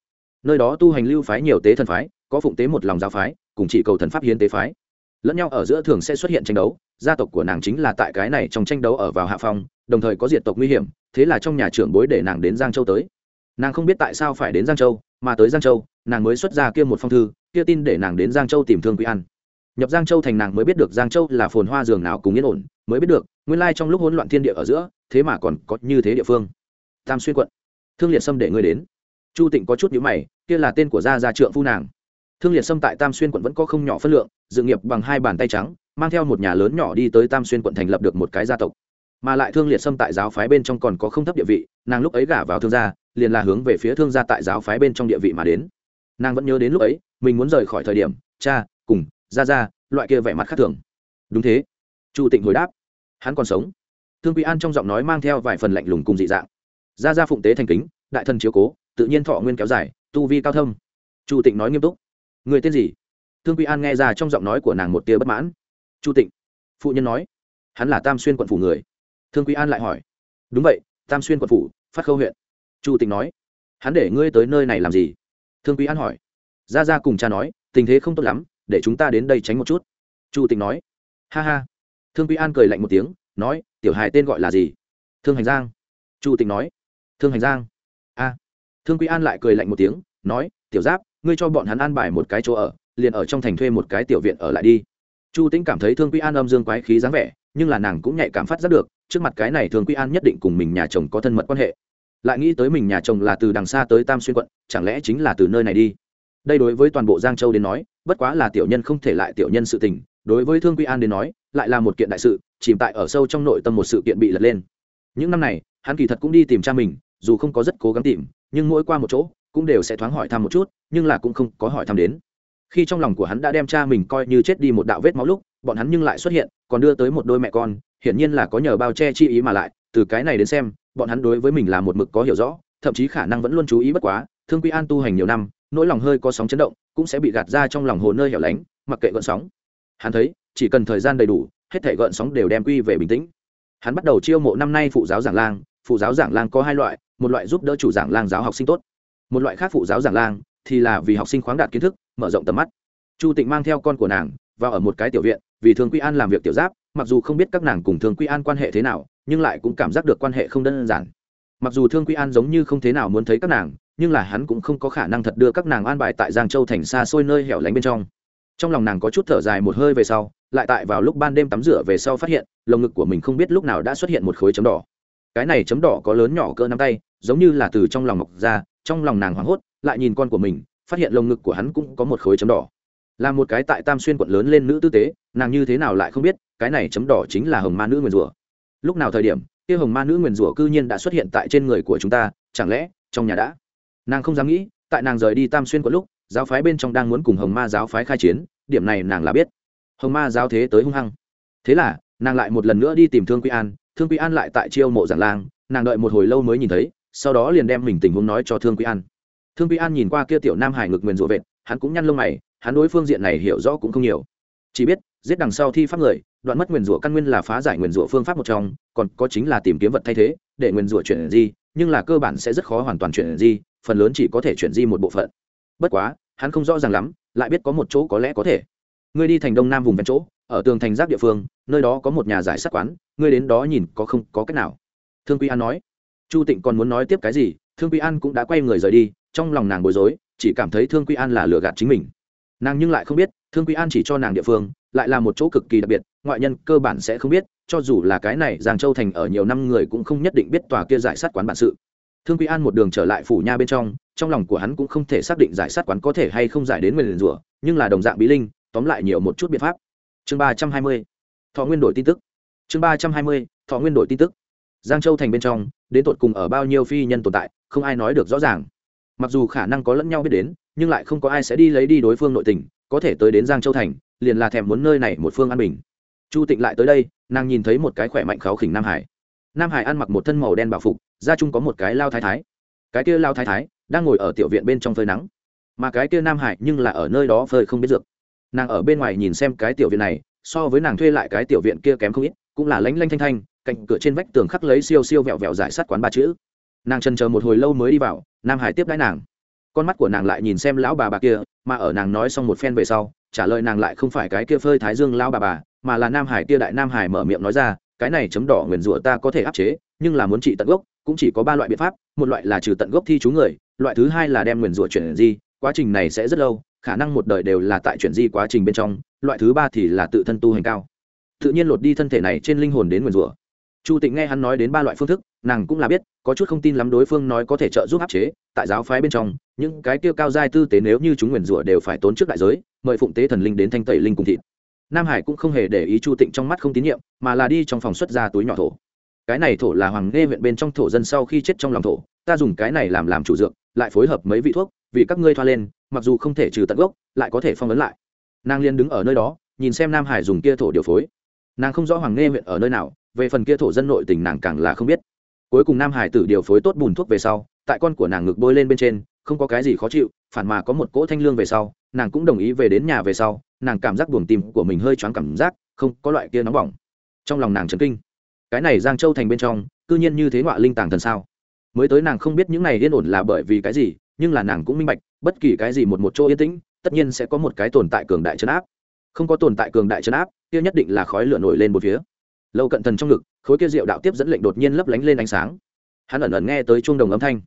Speaker 1: Nơi đó tu hành lưu phái nhiều tế thần phái, có phụng tế một lòng giáo phái, cùng chỉ cầu thần pháp hiến tế phái. Lẫn nhau ở giữa thường sẽ xuất hiện tranh đấu, gia tộc của nàng chính là tại cái này trong tranh đấu ở vào hạ phong, đồng thời có diệt tộc nguy hiểm, thế là trong nhà trưởng bối để nàng đến giang châu tới. Nàng không biết tại sao phải đến giang châu, mà tới giang châu, nàng mới xuất ra kia một phong thư, kia tin để nàng đến giang châu tìm thương quý an nhập giang châu thành nàng mới biết được giang châu là phồn hoa giường nào cùng yên ổn, mới biết được, nguyên lai trong lúc hỗn loạn thiên địa ở giữa, thế mà còn có như thế địa phương. Tam xuyên quận, thương liệt sâm để ngươi đến. Chu tịnh có chút nhữ mày, kia là tên của gia gia trượng phu nàng. Thương liệt sâm tại tam xuyên quận vẫn có không nhỏ phân lượng, dự nghiệp bằng hai bàn tay trắng, mang theo một nhà lớn nhỏ đi tới tam xuyên quận thành lập được một cái gia tộc. Mà lại thương liệt sâm tại giáo phái bên trong còn có không thấp địa vị, nàng lúc ấy gả vào thương gia, liền là hướng về phía thương gia tại giáo phái bên trong địa vị mà đến. Nàng vẫn nhớ đến lúc ấy, mình muốn rời khỏi thời điểm, cha ra ra, loại kia vẻ mặt khác thường. Đúng thế. Chu tịnh hồi đáp. Hắn còn sống. Thương quý an trong giọng nói mang theo vài phần lạnh lùng cùng dị dạng. Ra ra phụng tế thành kính, đại thần chiếu cố, tự nhiên thọ nguyên kéo dài, tu vi cao thâm. Chu tịnh nói nghiêm túc. Người tên gì? Thương quý an nghe ra trong giọng nói của nàng một tia bất mãn. Chu tịnh. Phụ nhân nói. Hắn là tam xuyên quận phủ người. Thương quý an lại hỏi. Đúng vậy, tam xuyên quận phủ, phát khâu huyện. Chu tịnh nói. Hắn để ngươi tới nơi này làm gì? Thương quý an hỏi. Ra ra cùng cha nói, tình thế không tốt lắm để chúng ta đến đây tránh một chút. Chu tịnh nói. Ha ha. Thương quý an cười lạnh một tiếng, nói, tiểu hài tên gọi là gì? Thương hành giang. Chu tịnh nói. Thương hành giang. A. Thương quý an lại cười lạnh một tiếng, nói, tiểu giáp, ngươi cho bọn hắn an bài một cái chỗ ở, liền ở trong thành thuê một cái tiểu viện ở lại đi. Chu tĩnh cảm thấy thương quý an âm dương quái khí dáng vẻ, nhưng là nàng cũng nhạy cảm phát giác được, trước mặt cái này thương quý an nhất định cùng mình nhà chồng có thân mật quan hệ. Lại nghĩ tới mình nhà chồng là từ đằng xa tới tam xuyên quận, chẳng lẽ chính là từ nơi này đi? Đây đối với toàn bộ giang châu đến nói bất quá là tiểu nhân không thể lại tiểu nhân sự tình, đối với thương quy an đến nói, lại là một kiện đại sự, chìm tại ở sâu trong nội tâm một sự kiện bị lật lên. Những năm này, hắn kỳ thật cũng đi tìm cha mình, dù không có rất cố gắng tìm, nhưng mỗi qua một chỗ, cũng đều sẽ thoáng hỏi thăm một chút, nhưng là cũng không có hỏi thăm đến. Khi trong lòng của hắn đã đem cha mình coi như chết đi một đạo vết máu lúc, bọn hắn nhưng lại xuất hiện, còn đưa tới một đôi mẹ con, hiển nhiên là có nhờ bao che chi ý mà lại, từ cái này đến xem, bọn hắn đối với mình là một mực có hiểu rõ, thậm chí khả năng vẫn luôn chú ý bất quá, thương quy an tu hành nhiều năm nỗi lòng hơi có sóng chấn động, cũng sẽ bị gạt ra trong lòng hồ nơi hẻo lánh, mặc kệ gợn sóng. Hắn thấy, chỉ cần thời gian đầy đủ, hết thể gợn sóng đều đem quy về bình tĩnh. Hắn bắt đầu chiêu mộ năm nay phụ giáo giảng lang, phụ giáo giảng lang có hai loại, một loại giúp đỡ chủ giảng lang giáo học sinh tốt, một loại khác phụ giáo giảng lang thì là vì học sinh khoáng đạt kiến thức, mở rộng tầm mắt. Chu tịnh mang theo con của nàng, vào ở một cái tiểu viện, vì thường quy an làm việc tiểu giáp, mặc dù không biết các nàng cùng thường quy an quan hệ thế nào, nhưng lại cũng cảm giác được quan hệ không đơn giản. Mặc dù thương quy an giống như không thế nào muốn thấy các nàng nhưng là hắn cũng không có khả năng thật đưa các nàng an bài tại giang châu thành xa xôi nơi hẻo lánh bên trong. Trong lòng nàng có chút thở dài một hơi về sau, lại tại vào lúc ban đêm tắm rửa về sau phát hiện, lồng ngực của mình không biết lúc nào đã xuất hiện một khối chấm đỏ. Cái này chấm đỏ có lớn nhỏ cỡ nắm tay, giống như là từ trong lòng mọc ra, trong lòng nàng hoảng hốt, lại nhìn con của mình, phát hiện lồng ngực của hắn cũng có một khối chấm đỏ. Là một cái tại tam xuyên quận lớn lên nữ tư tế, nàng như thế nào lại không biết, cái này chấm đỏ chính là hồng ma nữ nguyền rủa. Lúc nào thời điểm, kia hồng ma nữ nguyền rủa cư nhiên đã xuất hiện tại trên người của chúng ta, chẳng lẽ trong nhà đã nàng không dám nghĩ, tại nàng rời đi tam xuyên có lúc, giáo phái bên trong đang muốn cùng hồng ma giáo phái khai chiến, điểm này nàng là biết. Hồng ma giáo thế tới hung hăng. Thế là, nàng lại một lần nữa đi tìm thương quy an, thương quý an lại tại chiêu mộ giản lang, nàng đợi một hồi lâu mới nhìn thấy, sau đó liền đem mình tình huống nói cho thương quý an. Thương quý an nhìn qua kia tiểu nam hải ngực nguyền rủa vệt, hắn cũng nhăn lông mày, hắn đối phương diện này hiểu rõ cũng không nhiều. Chỉ biết, giết đằng sau thi pháp người, đoạn mất nguyền rủa căn nguyên là phá giải nguyền rủa phương pháp một trong, còn có chính là tìm kiếm vật thay thế, để nguyền rủa chuyển di, nhưng là cơ bản sẽ rất khó hoàn toàn chuyển di phần lớn chỉ có thể chuyển di một bộ phận. Bất quá, hắn không rõ ràng lắm, lại biết có một chỗ có lẽ có thể. Ngươi đi thành đông nam vùng ven chỗ, ở tường thành giác địa phương, nơi đó có một nhà giải sát quán, ngươi đến đó nhìn có không, có cách nào? Thương quy an nói. Chu tịnh còn muốn nói tiếp cái gì, thương quy an cũng đã quay người rời đi, trong lòng nàng bối rối, chỉ cảm thấy thương quy an là lừa gạt chính mình. Nàng nhưng lại không biết, thương quy an chỉ cho nàng địa phương, lại là một chỗ cực kỳ đặc biệt, ngoại nhân cơ bản sẽ không biết, cho dù là cái này giang châu thành ở nhiều năm người cũng không nhất định biết tòa kia giải sát quán bản sự thương quy an một đường trở lại phủ nha bên trong trong lòng của hắn cũng không thể xác định giải sát quán có thể hay không giải đến nguyền rủa, nhưng là đồng dạng bí linh, tóm lại nhiều một chút biện pháp. Chương ba trăm hai mươi, thọ nguyên đổi tin tức. Chương ba trăm hai mươi, thọ nguyên đổi tin tức. Giang châu thành bên trong, đến tột cùng ở bao nhiêu phi nhân tồn tại, không ai nói được rõ ràng. Mặc dù khả năng có lẫn nhau biết đến, nhưng lại không có ai sẽ đi lấy đi đối phương nội tình, có thể tới đến giang châu thành, liền là thèm muốn nơi này một phương an bình. Chu tịnh lại tới đây, nàng nhìn thấy một cái khỏe mạnh kháo khỉnh nam hải nam hải ăn mặc một thân màu đen bảo phục ra chung có một cái lao thái thái cái kia lao thái thái đang ngồi ở tiểu viện bên trong phơi nắng mà cái kia nam hải nhưng là ở nơi đó phơi không biết dược nàng ở bên ngoài nhìn xem cái tiểu viện này so với nàng thuê lại cái tiểu viện kia kém không ít cũng là lánh lanh thanh thanh cạnh cửa trên vách tường khắc lấy siêu siêu vẹo vẹo giải sát quán ba chữ nàng trần chờ một hồi lâu mới đi vào nam hải tiếp đãi nàng con mắt của nàng lại nhìn xem lão bà bà kia mà ở nàng nói xong một phen về sau trả lời nàng lại không phải cái kia phơi thái dương lão bà bà mà là nam hải kia đại nam hải mở miệng nói ra cái này chấm đỏ nguyền rủa ta có thể áp chế, nhưng là muốn trị tận gốc, cũng chỉ có ba loại biện pháp, một loại là trừ tận gốc thi chú người, loại thứ hai là đem nguyền rủa chuyển di, quá trình này sẽ rất lâu, khả năng một đời đều là tại chuyển di quá trình bên trong, loại thứ ba thì là tự thân tu hành cao. Tự nhiên lột đi thân thể này trên linh hồn đến nguyền rủa. Chu tịnh nghe hắn nói đến ba loại phương thức, nàng cũng là biết, có chút không tin lắm đối phương nói có thể trợ giúp áp chế, tại giáo phái bên trong, những cái kia cao giai tư tế nếu như chúng nguyền rủa đều phải tốn trước đại giới, mời phụng tế thần linh đến thanh tẩy linh cùng thịt nam hải cũng không hề để ý chu tịnh trong mắt không tín nhiệm, mà là đi trong phòng xuất ra túi nhỏ thổ. Cái này thổ là hoàng nghe huyện bên trong thổ dân sau khi chết trong lòng thổ, ta dùng cái này làm làm chủ dược, lại phối hợp mấy vị thuốc, vì các ngươi thoa lên, mặc dù không thể trừ tận gốc, lại có thể phong ấn lại. Nàng liên đứng ở nơi đó, nhìn xem nam hải dùng kia thổ điều phối. Nàng không rõ hoàng nghe huyện ở nơi nào, về phần kia thổ dân nội tình nàng càng là không biết. Cuối cùng nam hải tử điều phối tốt bùn thuốc về sau, tại con của nàng ngực bôi lên bên trên, không có cái gì khó chịu, phản mà có một cỗ thanh lương về sau, nàng cũng đồng ý về đến nhà về sau nàng cảm giác buồng tim của mình hơi choáng cảm giác, không có loại kia nóng bỏng. Trong lòng nàng chấn kinh. Cái này giang châu thành bên trong, cư nhiên như thế ngọa linh tàng thần sao? Mới tới nàng không biết những này yên ổn là bởi vì cái gì, nhưng là nàng cũng minh bạch, bất kỳ cái gì một một chỗ yên tĩnh, tất nhiên sẽ có một cái tồn tại cường đại chấn áp. Không có tồn tại cường đại chấn áp, kia nhất định là khói lửa nổi lên một phía. Lâu cận thần trong ngực, khối kia rượu đạo tiếp dẫn lệnh đột nhiên lấp lánh lên ánh sáng. Hắn ẩn ẩn nghe tới chuông đồng âm thanh.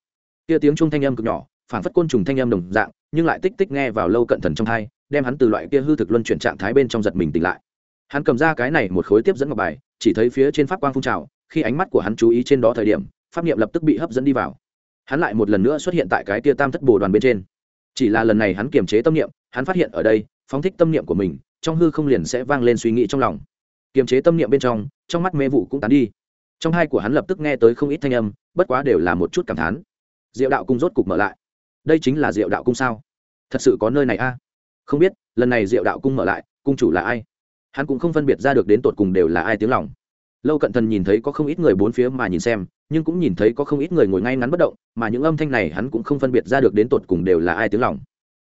Speaker 1: Kia tiếng chuông thanh âm cực nhỏ phản phất côn trùng thanh âm đồng dạng, nhưng lại tích tích nghe vào lâu cận thần trong thai đem hắn từ loại kia hư thực luân chuyển trạng thái bên trong giật mình tỉnh lại. Hắn cầm ra cái này một khối tiếp dẫn ngọc bài, chỉ thấy phía trên pháp quang phun trào, khi ánh mắt của hắn chú ý trên đó thời điểm, pháp niệm lập tức bị hấp dẫn đi vào. Hắn lại một lần nữa xuất hiện tại cái tia tam thất bồ đoàn bên trên. Chỉ là lần này hắn kiềm chế tâm niệm, hắn phát hiện ở đây, phóng thích tâm niệm của mình, trong hư không liền sẽ vang lên suy nghĩ trong lòng. Kiềm chế tâm niệm bên trong trong mắt mê vụ cũng tán đi. Trong hai của hắn lập tức nghe tới không ít thanh âm, bất quá đều là một chút cảm thán. Diệu đạo cung rốt cục mở lại. Đây chính là diệu đạo cung sao? Thật sự có nơi này a? Không biết, lần này diệu đạo cung mở lại, cung chủ là ai? Hắn cũng không phân biệt ra được đến tột cùng đều là ai tiếng lòng. Lâu cận thần nhìn thấy có không ít người bốn phía mà nhìn xem, nhưng cũng nhìn thấy có không ít người ngồi ngay ngắn bất động, mà những âm thanh này hắn cũng không phân biệt ra được đến tột cùng đều là ai tiếng lòng.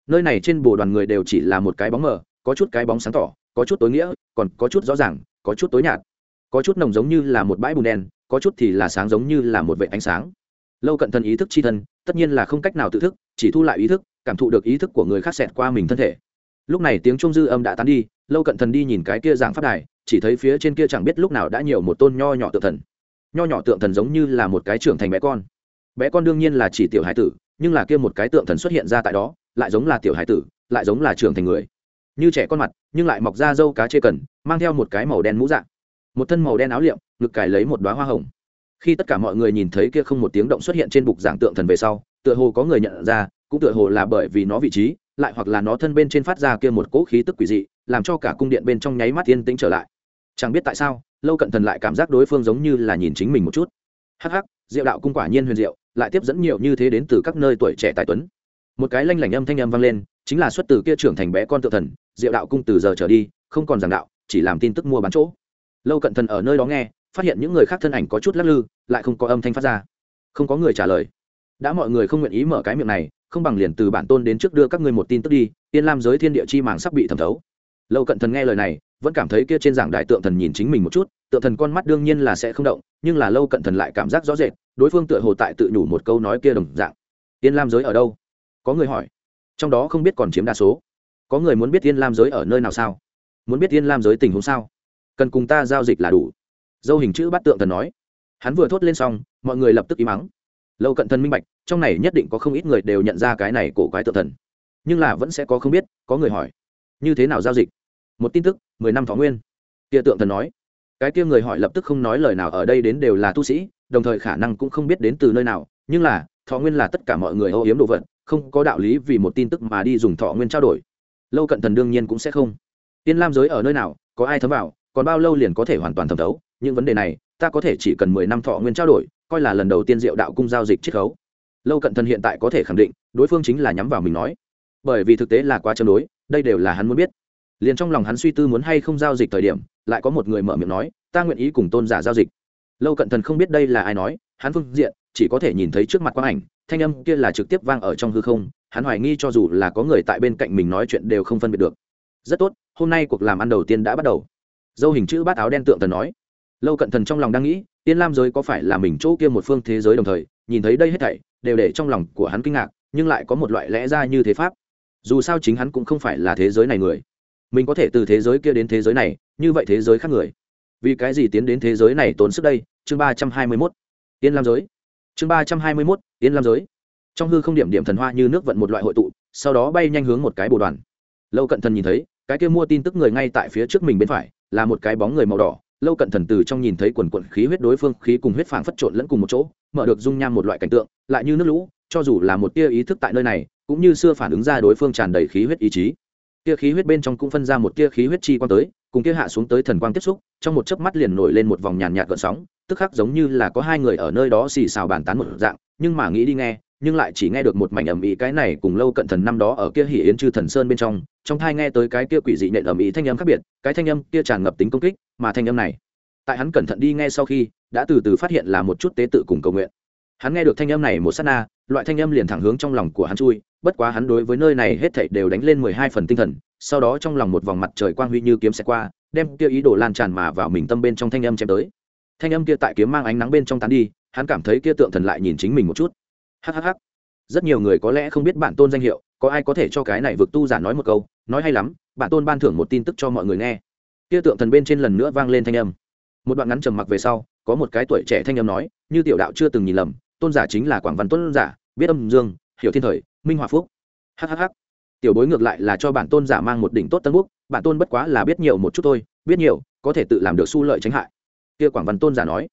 Speaker 1: Nơi này trên bồ đoàn người đều chỉ là một cái bóng mờ, có chút cái bóng sáng tỏ, có chút tối nghĩa, còn có chút rõ ràng, có chút tối nhạt. Có chút nồng giống như là một bãi bùn đen, có chút thì là sáng giống như là một vệ ánh sáng. Lâu cận thần ý thức c h i thân, tất nhiên là không cách nào tự thức, chỉ thu lại ý thức, cảm thụ được ý thức của người khác xẹt qua mình thân thể lúc này tiếng trung dư âm đã tán đi, lâu cận thần đi nhìn cái kia dạng pháp đài, chỉ thấy phía trên kia chẳng biết lúc nào đã nhiều một tôn nho nhỏ tượng thần. Nho nhỏ tượng thần giống như là một cái trưởng thành bé con. Bé con đương nhiên là chỉ tiểu hải tử, nhưng là kia một cái tượng thần xuất hiện ra tại đó, lại giống là tiểu hải tử, lại giống là trưởng thành người. Như trẻ con mặt, nhưng lại mọc ra dâu cá chê cần, mang theo một cái màu đen mũ dạng. Một thân màu đen áo liệm, ngực cài lấy một đoá hoa hồng. Khi tất cả mọi người nhìn thấy kia không một tiếng động xuất hiện trên bục giảng tượng thần về sau, tựa hồ có người nhận ra, cũng tựa hồ là bởi vì nó vị trí lại hoặc là nó thân bên trên phát ra kia một cỗ khí tức quỷ dị, làm cho cả cung điện bên trong nháy mắt yên tĩnh trở lại. Chẳng biết tại sao, lâu cận thần lại cảm giác đối phương giống như là nhìn chính mình một chút. Hắc hắc, diệu đạo cung quả nhiên huyền diệu, lại tiếp dẫn nhiều như thế đến từ các nơi tuổi trẻ tài tuấn. Một cái lanh lảnh âm thanh âm vang lên, chính là xuất từ kia trưởng thành bé con tự thần, diệu đạo cung từ giờ trở đi, không còn giảng đạo, chỉ làm tin tức mua bán chỗ. Lâu cận thần ở nơi đó nghe, phát hiện những người khác thân ảnh có chút lắc lư, lại không có âm thanh phát ra. Không có người trả lời. Đã mọi người không nguyện ý mở cái miệng này không bằng liền từ bản tôn đến trước đưa các ngươi một tin tức đi yên lam giới thiên địa chi màng sắp bị thẩm thấu. Lâu cận thần nghe lời này, vẫn cảm thấy kia trên giảng đại tượng thần nhìn chính mình một chút, tượng thần con mắt đương nhiên là sẽ không động, nhưng là lâu cận thần lại cảm giác rõ rệt, đối phương tựa hồ tại tự nhủ một câu nói kia đồng dạng. Yên lam giới ở đâu? Có người hỏi. Trong đó không biết còn chiếm đa số. Có người muốn biết yên lam giới ở nơi nào sao? Muốn biết yên lam giới tình huống sao? Cần cùng ta giao dịch là đủ. Dâu hình chữ bắt tượng thần nói. Hắn vừa thốt lên xong, mọi người lập tức im mắng lâu cận thần minh bạch, trong này nhất định có không ít người đều nhận ra cái này cổ quái tượng thần. Nhưng là vẫn sẽ có không biết, có người hỏi, như thế nào giao dịch? Một tin tức, mười năm thọ nguyên. Kia tượng thần nói. Cái kia người hỏi lập tức không nói lời nào ở đây đến đều là tu sĩ, đồng thời khả năng cũng không biết đến từ nơi nào, nhưng là, thọ nguyên là tất cả mọi người âu hiếm đồ vật, không có đạo lý vì một tin tức mà đi dùng thọ nguyên trao đổi. Lâu cận thần đương nhiên cũng sẽ không. Tiên lam giới ở nơi nào, có ai thấm vào, còn bao lâu liền có thể hoàn toàn thẩm thấu những vấn đề này, ta có thể chỉ cần mười năm thọ nguyên trao đổi coi là lần đầu tiên diệu đạo cung giao dịch chiết khấu. Lâu cận thần hiện tại có thể khẳng định, đối phương chính là nhắm vào mình nói. Bởi vì thực tế là quá chân đối, đây đều là hắn muốn biết. Liền trong lòng hắn suy tư muốn hay không giao dịch thời điểm, lại có một người mở miệng nói, ta nguyện ý cùng tôn giả giao dịch. Lâu cận thần không biết đây là ai nói, hắn phương diện, chỉ có thể nhìn thấy trước mặt quang ảnh, thanh âm kia là trực tiếp vang ở trong hư không, hắn hoài nghi cho dù là có người tại bên cạnh mình nói chuyện đều không phân biệt được. Rất tốt, hôm nay cuộc làm ăn đầu tiên đã bắt đầu. Dâu hình chữ bát áo đen tượng thần nói. Lâu cận thần trong lòng đang nghĩ tiên lam giới có phải là mình chỗ kia một phương thế giới đồng thời, nhìn thấy đây hết thảy, đều để trong lòng của hắn kinh ngạc, nhưng lại có một loại lẽ ra như thế pháp. Dù sao chính hắn cũng không phải là thế giới này người. Mình có thể từ thế giới kia đến thế giới này, như vậy thế giới khác người. Vì cái gì tiến đến thế giới này tốn sức đây? Chương ba trăm hai mươi mốt. Tiên lam giới. Chương ba trăm hai mươi mốt, Tiên lam giới. Trong hư không điểm điểm thần hoa như nước vận một loại hội tụ, sau đó bay nhanh hướng một cái bồ đoàn. Lâu cận thần nhìn thấy, cái kia mua tin tức người ngay tại phía trước mình bên phải, là một cái bóng người màu đỏ lâu cận thần từ trong nhìn thấy quần quận khí huyết đối phương, khí cùng huyết phảng phất trộn lẫn cùng một chỗ, mở được dung nham một loại cảnh tượng, lại như nước lũ, cho dù là một tia ý thức tại nơi này, cũng như xưa phản ứng ra đối phương tràn đầy khí huyết ý chí. Tia khí huyết bên trong cũng phân ra một tia khí huyết chi quang tới, cùng kia hạ xuống tới thần quang tiếp xúc, trong một chớp mắt liền nổi lên một vòng nhàn nhạt gợn sóng, tức khắc giống như là có hai người ở nơi đó xì xào bàn tán một dạng, nhưng mà nghĩ đi nghe nhưng lại chỉ nghe được một mảnh ầm ĩ cái này cùng lâu cận thần năm đó ở kia hỉ yến chư thần sơn bên trong trong thai nghe tới cái kia quỷ dị nện ầm ĩ thanh âm khác biệt, cái thanh âm kia tràn ngập tính công kích, mà thanh âm này, tại hắn cẩn thận đi nghe sau khi, đã từ từ phát hiện là một chút tế tự cùng cầu nguyện. Hắn nghe được thanh âm này một sát na, loại thanh âm liền thẳng hướng trong lòng của hắn chui, bất quá hắn đối với nơi này hết thảy đều đánh lên mười hai phần tinh thần, sau đó trong lòng một vòng mặt trời quang huy như kiếm xẹt qua, đem kia ý đồ lan tràn mà vào mình tâm bên trong thanh âm chém tới. Thanh âm kia tại kiếm mang ánh nắng bên trong tán đi, hắn cảm thấy kia tượng thần lại nhìn chính mình một chút hhh rất nhiều người có lẽ không biết bản tôn danh hiệu, có ai có thể cho cái này vực tu giả nói một câu, nói hay lắm, bản tôn ban thưởng một tin tức cho mọi người nghe. Kia tượng thần bên trên lần nữa vang lên thanh âm. Một đoạn ngắn trầm mặc về sau, có một cái tuổi trẻ thanh âm nói, như tiểu đạo chưa từng nhìn lầm, tôn giả chính là quảng văn tôn giả, biết âm dương, hiểu thiên thời, minh hòa phúc. Hhh tiểu bối ngược lại là cho bản tôn giả mang một đỉnh tốt tân quốc bản tôn bất quá là biết nhiều một chút thôi, biết nhiều, có thể tự làm được su lợi tránh hại. Kia quảng văn tôn giả nói,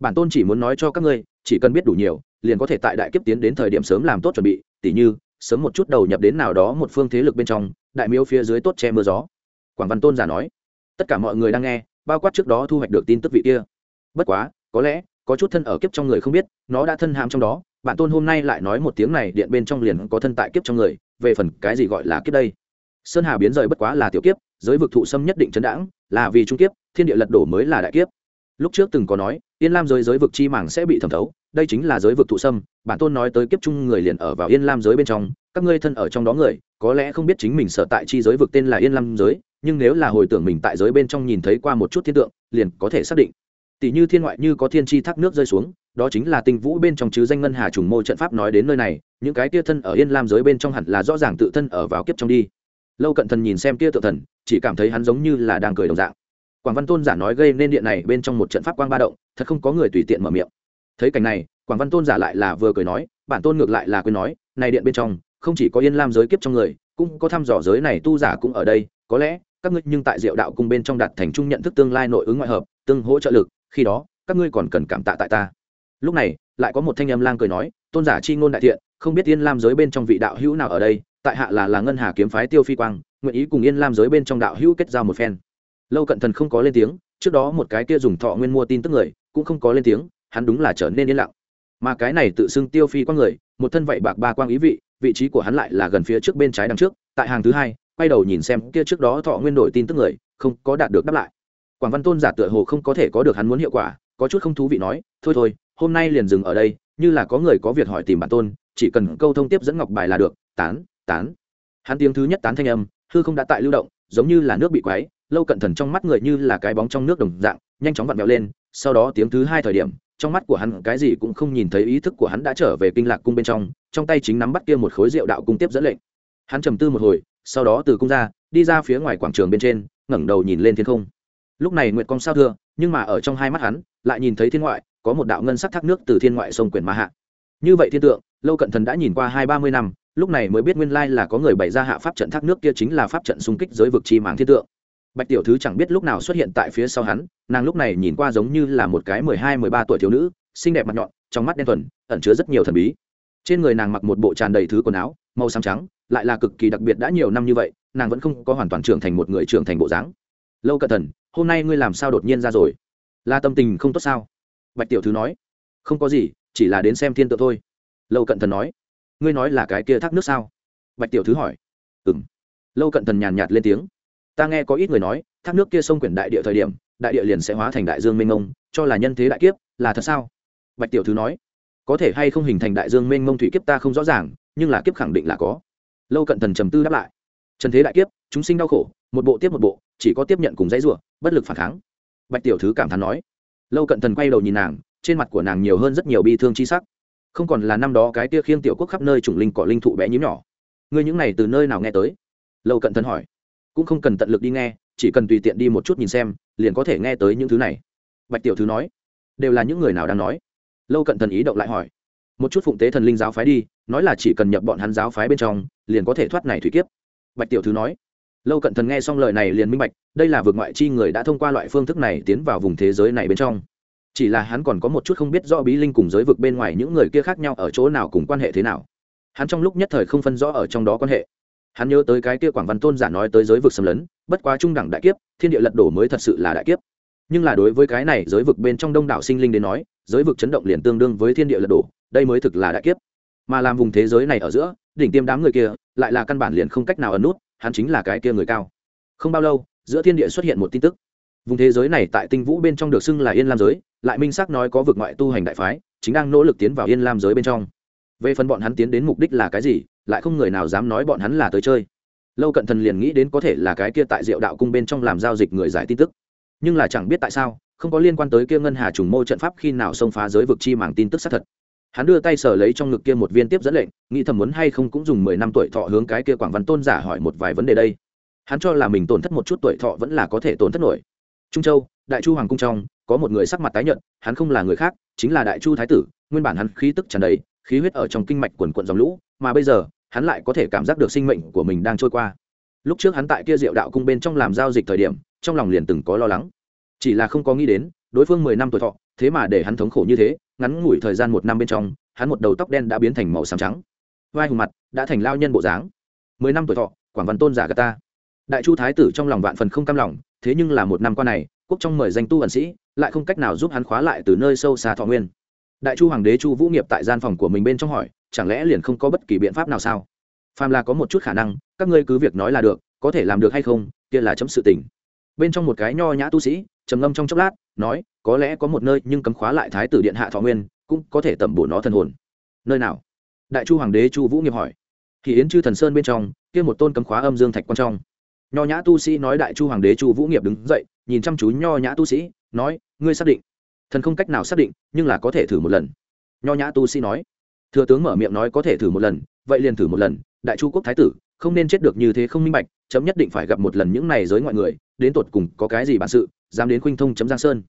Speaker 1: bản tôn chỉ muốn nói cho các ngươi, chỉ cần biết đủ nhiều liền có thể tại đại kiếp tiến đến thời điểm sớm làm tốt chuẩn bị, tỉ như, sớm một chút đầu nhập đến nào đó một phương thế lực bên trong, đại miếu phía dưới tốt che mưa gió. Quảng văn tôn giả nói, tất cả mọi người đang nghe, bao quát trước đó thu hoạch được tin tức vị kia. Bất quá, có lẽ, có chút thân ở kiếp trong người không biết, nó đã thân hàm trong đó bản tôn hôm nay lại nói một tiếng này, điện bên trong liền có thân tại kiếp trong người, về phần cái gì gọi là kiếp đây? Sơn hà biến rời bất quá là tiểu kiếp, giới vực thụ xâm nhất định chấn đãng, là vì trung kiếp, thiên địa lật đổ mới là đại kiếp. Lúc trước từng có nói, yên lam giới giới vực chi mảng sẽ bị thẩm thấu đây chính là giới vực thụ sâm, bản tôn nói tới kiếp chung người liền ở vào yên lam giới bên trong các ngươi thân ở trong đó người có lẽ không biết chính mình sở tại chi giới vực tên là yên lam giới nhưng nếu là hồi tưởng mình tại giới bên trong nhìn thấy qua một chút thiên tượng liền có thể xác định. Tỷ như thiên ngoại như có thiên chi thác nước rơi xuống đó chính là tinh vũ bên trong chứ danh ngân hà trùng mô trận pháp nói đến nơi này những cái kia thân ở yên lam giới bên trong hẳn là rõ ràng tự thân ở vào kiếp trong đi. Lâu cận thần nhìn xem kia tự thần chỉ cảm thấy hắn giống như là đang cười đồng dạng. Quảng văn tôn giả nói gây nên điện này bên trong một trận pháp quang ba động thật không có người tùy tiện mở miệng thấy cảnh này, quảng văn tôn giả lại là vừa cười nói, bản tôn ngược lại là quên nói, này điện bên trong, không chỉ có yên lam giới kiếp trong người, cũng có thăm dò giới này tu giả cũng ở đây. Có lẽ, các ngươi nhưng tại diệu đạo cung bên trong đặt thành trung nhận thức tương lai nội ứng ngoại hợp, tương hỗ trợ lực, khi đó, các ngươi còn cần cảm tạ tại ta. Lúc này, lại có một thanh âm lang cười nói, tôn giả chi ngôn đại thiện, không biết yên lam giới bên trong vị đạo hữu nào ở đây, tại hạ là là ngân hà kiếm phái tiêu phi quang, nguyện ý cùng yên lam giới bên trong đạo hữu kết giao một phen. Lâu cận thần không có lên tiếng, trước đó một cái kia dùng thọ nguyên mua tin tức người, cũng không có lên tiếng hắn đúng là trở nên yên lặng. Mà cái này tự xưng tiêu phi quang người, một thân vậy bạc ba quang ý vị vị trí của hắn lại là gần phía trước bên trái đằng trước, tại hàng thứ hai, quay đầu nhìn xem kia trước đó thọ nguyên đổi tin tức người, không có đạt được đáp lại. Quảng văn tôn giả tựa hồ không có thể có được hắn muốn hiệu quả, có chút không thú vị nói, thôi thôi, hôm nay liền dừng ở đây, như là có người có việc hỏi tìm bản tôn, chỉ cần câu thông tiếp dẫn ngọc bài là được. Tán tán. Hắn tiếng thứ nhất tán thanh âm, hư không đã tại lưu động, giống như là nước bị quáy lâu cận thần trong mắt người như là cái bóng trong nước đồng dạng, nhanh chóng vặn vẹo lên, sau đó tiếng thứ hai thời điểm trong mắt của hắn cái gì cũng không nhìn thấy ý thức của hắn đã trở về kinh lạc cung bên trong trong tay chính nắm bắt kia một khối rượu đạo cung tiếp dẫn lệnh. Hắn trầm tư một hồi, sau đó từ cung ra, đi ra phía ngoài quảng trường bên trên, ngẩng đầu nhìn lên thiên không. Lúc này nguyệt cong sao thưa, nhưng mà ở trong hai mắt hắn, lại nhìn thấy thiên ngoại, có một đạo ngân sắc thác nước từ thiên ngoại sông quyển ma hạ. Như vậy thiên tượng, lâu cận thần đã nhìn qua hai ba mươi năm, lúc này mới biết nguyên lai là có người bày ra hạ pháp trận thác nước kia chính là pháp trận xung kích giới vực chi mảng thiên tượng bạch tiểu thứ chẳng biết lúc nào xuất hiện tại phía sau hắn, nàng lúc này nhìn qua giống như là một cái mười hai, mười ba tuổi thiếu nữ, xinh đẹp mặt nhọn, trong mắt đen thuần, ẩn chứa rất nhiều thần bí. Trên người nàng mặc một bộ tràn đầy thứ quần áo, màu xám trắng, lại là cực kỳ đặc biệt đã nhiều năm như vậy, nàng vẫn không có hoàn toàn trưởng thành một người trưởng thành bộ dáng. Lâu cận thần, hôm nay ngươi làm sao đột nhiên ra rồi? Là tâm tình không tốt sao? Bạch tiểu thứ nói. Không có gì, chỉ là đến xem thiên tượng thôi. Lâu cận thần nói. Ngươi nói là cái kia thác nước sao? Bạch tiểu thứ hỏi. Ừ m lâu cận thần nhàn nhạt lên tiếng ta nghe có ít người nói, thác nước kia sông quyển đại địa thời điểm, đại địa liền sẽ hóa thành đại dương mênh mông, cho là nhân thế đại kiếp, là thật sao? Bạch tiểu thứ nói, có thể hay không hình thành đại dương mênh mông thủy kiếp ta không rõ ràng, nhưng là kiếp khẳng định là có. Lâu cận thần trầm tư đáp lại, trần thế đại kiếp, chúng sinh đau khổ, một bộ tiếp một bộ, chỉ có tiếp nhận cùng dãy ruộng bất lực phản kháng. Bạch tiểu thứ cảm thán nói, lâu cận thần quay đầu nhìn nàng, trên mặt của nàng nhiều hơn rất nhiều bi thương chi sắc. Không còn là năm đó cái tia khiêng tiểu quốc khắp nơi chủng linh cỏ linh thụ bé nhím nhỏ. Ngươi những này từ nơi nào nghe tới? Lâu cận thần hỏi cũng không cần tận lực đi nghe, chỉ cần tùy tiện đi một chút nhìn xem, liền có thể nghe tới những thứ này. Bạch tiểu thứ nói. Đều là những người nào đang nói? Lâu cận thần ý động lại hỏi. Một chút phụng tế thần linh giáo phái đi, nói là chỉ cần nhập bọn hắn giáo phái bên trong, liền có thể thoát này thủy kiếp. Bạch tiểu thứ nói. Lâu cận thần nghe xong lời này liền minh bạch, đây là vượt ngoại chi người đã thông qua loại phương thức này tiến vào vùng thế giới này bên trong. Chỉ là hắn còn có một chút không biết rõ bí linh cùng giới vực bên ngoài những người kia khác nhau ở chỗ nào cùng quan hệ thế nào. Hắn trong lúc nhất thời không phân rõ ở trong đó quan hệ hắn nhớ tới cái kia quảng văn tôn giả nói tới giới vực xâm lấn, bất quá trung đẳng đại kiếp, thiên địa lật đổ mới thật sự là đại kiếp. Nhưng là đối với cái này, giới vực bên trong đông đảo sinh linh đến nói, giới vực chấn động liền tương đương với thiên địa lật đổ, đây mới thực là đại kiếp. Mà làm vùng thế giới này ở giữa, đỉnh tiêm đám người kia, lại là căn bản liền không cách nào ẩn nút, hắn chính là cái kia người cao. Không bao lâu, giữa thiên địa xuất hiện một tin tức. Vùng thế giới này tại tinh vũ bên trong được xưng là yên lam giới, lại minh xác nói có vực ngoại tu hành đại phái, chính đang nỗ lực tiến vào yên lam giới bên trong. Về phần bọn hắn tiến đến mục đích là cái gì lại không người nào dám nói bọn hắn là tới chơi. Lâu cận thần liền nghĩ đến có thể là cái kia tại diệu đạo cung bên trong làm giao dịch người giải tin tức. Nhưng là chẳng biết tại sao, không có liên quan tới kia ngân hà trùng mô trận pháp khi nào xông phá giới vực chi màng tin tức xác thật. Hắn đưa tay sờ lấy trong ngực kia một viên tiếp dẫn lệnh, nghĩ thầm muốn hay không cũng dùng mười năm tuổi thọ hướng cái kia quảng văn tôn giả hỏi một vài vấn đề đây. Hắn cho là mình tổn thất một chút tuổi thọ vẫn là có thể tổn thất nổi. Trung châu, đại chu hoàng cung trong, có một người sắc mặt tái nhợt, hắn không là người khác, chính là đại chu thái tử, nguyên bản hắn khí tức tràn đầy, khí huyết ở trong kinh mạch quần quận dòng lũ, mà bây giờ hắn lại có thể cảm giác được sinh mệnh của mình đang trôi qua. Lúc trước hắn tại kia diệu đạo cung bên trong làm giao dịch thời điểm, trong lòng liền từng có lo lắng. Chỉ là không có nghĩ đến, đối phương mười năm tuổi thọ, thế mà để hắn thống khổ như thế, ngắn ngủi thời gian một năm bên trong, hắn một đầu tóc đen đã biến thành màu xám trắng. Vai hùng mặt, đã thành lao nhân bộ dáng. Mười năm tuổi thọ, quảng văn tôn giả gà ta. Đại chu thái tử trong lòng vạn phần không cam lòng, thế nhưng là một năm qua này, quốc trong mời danh tu ẩn sĩ, lại không cách nào giúp hắn khóa lại từ nơi sâu xa thọ nguyên. Đại chu hoàng đế chu vũ nghiệp tại gian phòng của mình bên trong hỏi chẳng lẽ liền không có bất kỳ biện pháp nào sao? Phàm là có một chút khả năng, các ngươi cứ việc nói là được, có thể làm được hay không, kia là chấm sự tình. Bên trong một cái nho nhã tu sĩ, trầm ngâm trong chốc lát, nói, có lẽ có một nơi nhưng cấm khóa lại thái tử điện hạ thọ nguyên, cũng có thể tẩm bổ nó thần hồn. Nơi nào? Đại chu hoàng đế chu vũ nghiệp hỏi. Thì yến chư thần sơn bên trong, kia một tôn cấm khóa âm dương thạch quan trong. Nho nhã tu sĩ nói đại chu hoàng đế chu vũ nghiệp đứng dậy, nhìn chăm chú nho nhã tu sĩ, nói, ngươi xác định. Thần không cách nào xác định, nhưng là có thể thử một lần. Nho nhã tu sĩ nói thừa tướng mở miệng nói có thể thử một lần, vậy liền thử một lần, đại chu quốc thái tử, không nên chết được như thế không minh bạch, chấm nhất định phải gặp một lần những này giới ngoại người, đến tột cùng có cái gì bản sự, dám đến khuynh thông chấm giang sơn.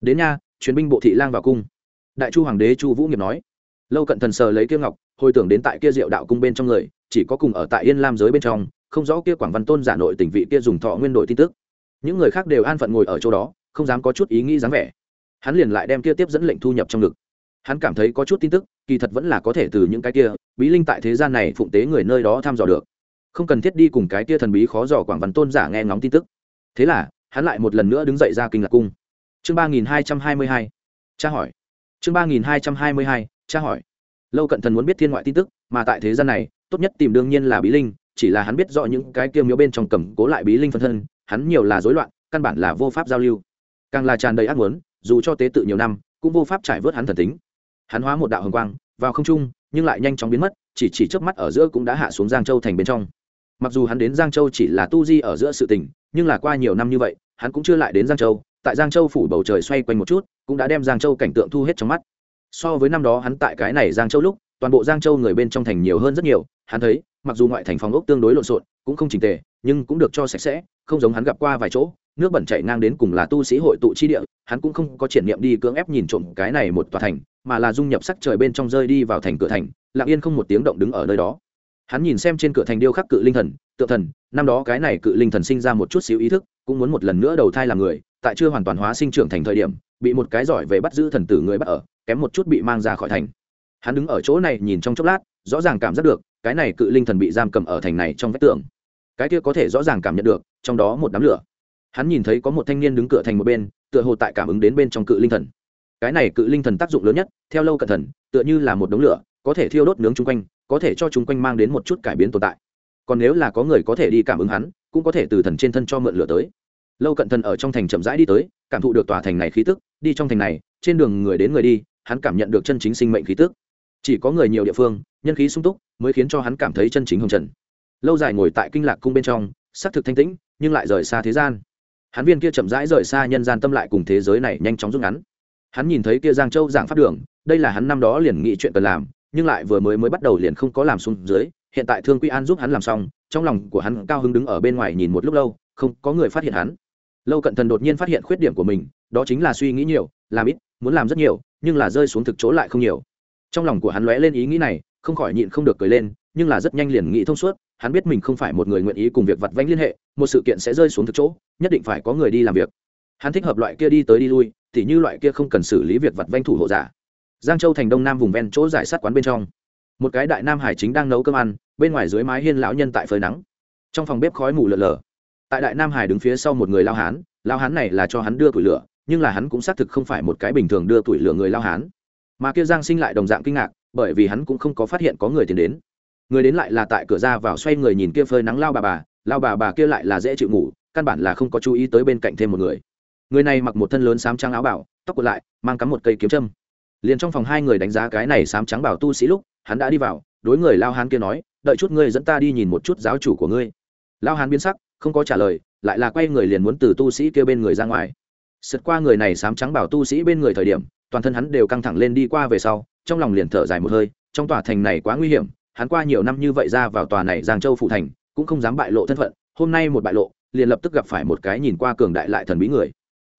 Speaker 1: Đến nha chuyến binh bộ thị lang vào cung. Đại chu hoàng đế chu vũ nghiệp nói. Lâu cận thần sờ lấy kia ngọc, hồi tưởng đến tại kia diệu đạo cung bên trong người, chỉ có cùng ở tại yên lam giới bên trong, không rõ kia quảng văn tôn giả nội tỉnh vị kia dùng thọ nguyên đội tin tức. Những người khác đều an phận ngồi ở chỗ đó, không dám có chút ý nghĩ dáng vẻ. Hắn liền lại đem kia tiếp dẫn lệnh thu nhập trong ngực hắn cảm thấy có chút tin tức, kỳ thật vẫn là có thể từ những cái kia, bí linh tại thế gian này phụng tế người nơi đó thăm dò được. Không cần thiết đi cùng cái kia thần bí khó dò quảng văn tôn giả nghe ngóng tin tức. Thế là, hắn lại một lần nữa đứng dậy ra kinh lạc cung. Chương ba nghìn hai trăm hai mươi hai cha hỏi. Chương ba nghìn hai trăm hai mươi hai cha hỏi. Lâu cận thần muốn biết thiên ngoại tin tức, mà tại thế gian này, tốt nhất tìm đương nhiên là bí linh, chỉ là hắn biết rõ những cái kia miếu bên trong cầm cố lại bí linh phân thân, hắn nhiều là rối loạn, căn bản là vô pháp giao lưu. Càng là tràn đầy ác muốn, dù cho tế tự nhiều năm, cũng vô pháp trải vớt hắn thần tính hắn hóa một đạo hồng quang vào không trung, nhưng lại nhanh chóng biến mất, chỉ chỉ trước mắt ở giữa cũng đã hạ xuống giang châu thành bên trong. Mặc dù hắn đến giang châu chỉ là tu di ở giữa sự tình, nhưng là qua nhiều năm như vậy, hắn cũng chưa lại đến giang châu, tại giang châu phủ bầu trời xoay quanh một chút, cũng đã đem giang châu cảnh tượng thu hết trong mắt. So với năm đó hắn tại cái này giang châu lúc, toàn bộ giang châu người bên trong thành nhiều hơn rất nhiều, hắn thấy, mặc dù ngoại thành phòng ốc tương đối lộn xộn, cũng không chỉnh tề, nhưng cũng được cho sạch sẽ, không giống hắn gặp qua vài chỗ, nước bẩn chạy ngang đến cùng là tu sĩ hội tụ chi địa, hắn cũng không có triển niệm đi cưỡng ép nhìn trộm cái này một tòa thành mà là dung nhập sắc trời bên trong rơi đi vào thành cửa thành, lặng yên không một tiếng động đứng ở nơi đó. Hắn nhìn xem trên cửa thành điêu khắc cự linh thần tự thần, năm đó cái này cự linh thần sinh ra một chút xíu ý thức, cũng muốn một lần nữa đầu thai làm người, tại chưa hoàn toàn hóa sinh trưởng thành thời điểm, bị một cái giỏi về bắt giữ thần tử người bắt ở, kém một chút bị mang ra khỏi thành. Hắn đứng ở chỗ này nhìn trong chốc lát, rõ ràng cảm giác được, cái này cự linh thần bị giam cầm ở thành này trong vách tường. Cái kia có thể rõ ràng cảm nhận được, trong đó một đám lửa. Hắn nhìn thấy có một thanh niên đứng cửa thành một bên, tựa hồ tại cảm ứng đến bên trong cự linh thần cái này cự linh thần tác dụng lớn nhất, theo lâu cẩn thận tựa như là một đống lửa, có thể thiêu đốt nướng chung quanh, có thể cho chung quanh mang đến một chút cải biến tồn tại. Còn nếu là có người có thể đi cảm ứng hắn, cũng có thể từ thần trên thân cho mượn lửa tới. Lâu cận thần ở trong thành chậm rãi đi tới, cảm thụ được tòa thành này khí tức, đi trong thành này, trên đường người đến người đi, hắn cảm nhận được chân chính sinh mệnh khí tức. Chỉ có người nhiều địa phương, nhân khí sung túc, mới khiến cho hắn cảm thấy chân chính hồng trần. Lâu dài ngồi tại kinh lạc cung bên trong xác thực thanh tĩnh, nhưng lại rời xa thế gian. Hắn viên kia chậm rãi rời xa nhân gian tâm lại cùng thế giới này nhanh chóng rút ngắn hắn nhìn thấy kia giang châu giảng pháp đường, đây là hắn năm đó liền nghĩ chuyện cần làm, nhưng lại vừa mới mới bắt đầu liền không có làm xuống dưới, hiện tại thương quy an giúp hắn làm xong, trong lòng của hắn cao hứng đứng ở bên ngoài nhìn một lúc lâu, không có người phát hiện hắn. Lâu cận thần đột nhiên phát hiện khuyết điểm của mình, đó chính là suy nghĩ nhiều, làm ít, muốn làm rất nhiều, nhưng là rơi xuống thực chỗ lại không nhiều. Trong lòng của hắn lóe lên ý nghĩ này, không khỏi nhịn không được cười lên, nhưng là rất nhanh liền nghĩ thông suốt, hắn biết mình không phải một người nguyện ý cùng việc vặt vãnh liên hệ, một sự kiện sẽ rơi xuống thực chỗ, nhất định phải có người đi làm việc. Hắn thích hợp loại kia đi tới đi lui thì như loại kia không cần xử lý việc vặt vanh thủ hộ giả. Giang châu thành đông nam vùng ven chỗ giải sát quán bên trong. Một cái đại nam hải chính đang nấu cơm ăn, bên ngoài dưới mái hiên lão nhân tại phơi nắng. Trong phòng bếp khói mù lợn lờ tại đại nam hải đứng phía sau một người lao hán lao hán này là cho hắn đưa tuổi lửa, nhưng là hắn cũng xác thực không phải một cái bình thường đưa tuổi lửa người lao hán. Mà kia giang sinh lại đồng dạng kinh ngạc, bởi vì hắn cũng không có phát hiện có người tiến đến. Người đến lại là tại cửa ra vào xoay người nhìn kia phơi nắng lao bà bà, lao bà bà kia lại là dễ chịu ngủ, căn bản là không có chú ý tới bên cạnh thêm một người người này mặc một thân lớn sám trắng áo bảo, tóc quật lại, mang cắm một cây kiếm châm. Liền trong phòng hai người đánh giá cái này sám trắng bảo tu sĩ lúc, hắn đã đi vào, đối người lao hán kia nói, đợi chút ngươi dẫn ta đi nhìn một chút giáo chủ của ngươi. Lao hán biến sắc, không có trả lời, lại là quay người liền muốn từ tu sĩ kia bên người ra ngoài. Sượt qua người này sám trắng bảo tu sĩ bên người thời điểm, toàn thân hắn đều căng thẳng lên đi qua về sau, trong lòng liền thở dài một hơi, trong tòa thành này quá nguy hiểm, hắn qua nhiều năm như vậy ra vào tòa này giang châu phụ thành, cũng không dám bại lộ thân phận, hôm nay một bại lộ, liền lập tức gặp phải một cái nhìn qua cường đại lại thần bí người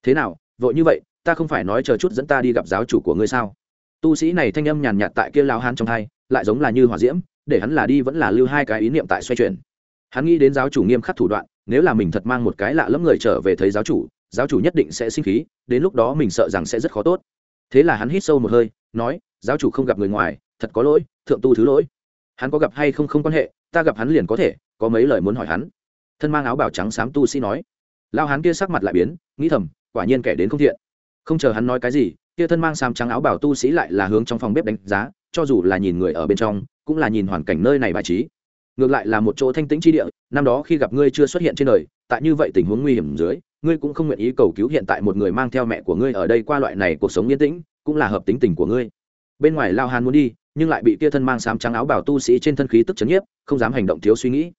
Speaker 1: thế nào, vội như vậy, ta không phải nói chờ chút dẫn ta đi gặp giáo chủ của ngươi sao? Tu sĩ này thanh âm nhàn nhạt tại kia lao hán trong hai, lại giống là như hỏa diễm, để hắn là đi vẫn là lưu hai cái ý niệm tại xoay chuyển. Hắn nghĩ đến giáo chủ nghiêm khắc thủ đoạn, nếu là mình thật mang một cái lạ lẫm người trở về thấy giáo chủ giáo chủ nhất định sẽ sinh khí, đến lúc đó mình sợ rằng sẽ rất khó tốt. Thế là hắn hít sâu một hơi, nói, giáo chủ không gặp người ngoài, thật có lỗi, thượng tu thứ lỗi. Hắn có gặp hay không không quan hệ, ta gặp hắn liền có thể, có mấy lời muốn hỏi hắn. Thân mang áo bào trắng xám tu sĩ nói. Lao hắn kia sắc mặt lại biến, nghĩ thầm quả nhiên kẻ đến không thiện. Không chờ hắn nói cái gì, kia thân mang xám trắng áo bảo tu sĩ lại là hướng trong phòng bếp đánh giá, cho dù là nhìn người ở bên trong, cũng là nhìn hoàn cảnh nơi này bài trí. Ngược lại là một chỗ thanh tĩnh chi địa, năm đó khi gặp ngươi chưa xuất hiện trên đời, tại như vậy tình huống nguy hiểm dưới, ngươi cũng không nguyện ý cầu cứu hiện tại một người mang theo mẹ của ngươi ở đây qua loại này cuộc sống yên tĩnh, cũng là hợp tính tình của ngươi. Bên ngoài lao hàn muốn đi, nhưng lại bị kia thân mang xám trắng áo bảo tu sĩ trên thân khí tức chấn nhiếp, không dám hành động thiếu suy nghĩ.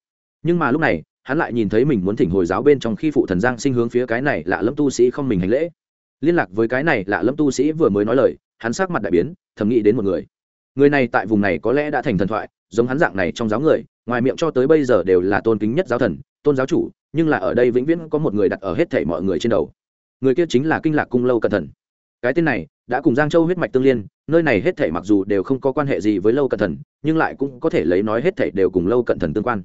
Speaker 1: Nhưng mà lúc này hắn lại nhìn thấy mình muốn thỉnh hồi giáo bên trong khi phụ thần giang sinh hướng phía cái này lạ lẫm tu sĩ không mình hành lễ. Liên lạc với cái này lạ lẫm tu sĩ vừa mới nói lời hắn sắc mặt đại biến thầm nghĩ đến một người. Người này tại vùng này có lẽ đã thành thần thoại giống hắn dạng này trong giáo người ngoài miệng cho tới bây giờ đều là tôn kính nhất giáo thần tôn giáo chủ nhưng là ở đây vĩnh viễn có một người đặt ở hết thảy mọi người trên đầu. Người kia chính là kinh lạc cung lâu cẩn thần, cái tên này đã cùng giang châu huyết mạch tương liên nơi này hết thảy mặc dù đều không có quan hệ gì với lâu cẩn thần, nhưng lại cũng có thể lấy nói hết thảy đều cùng lâu cẩn thần tương quan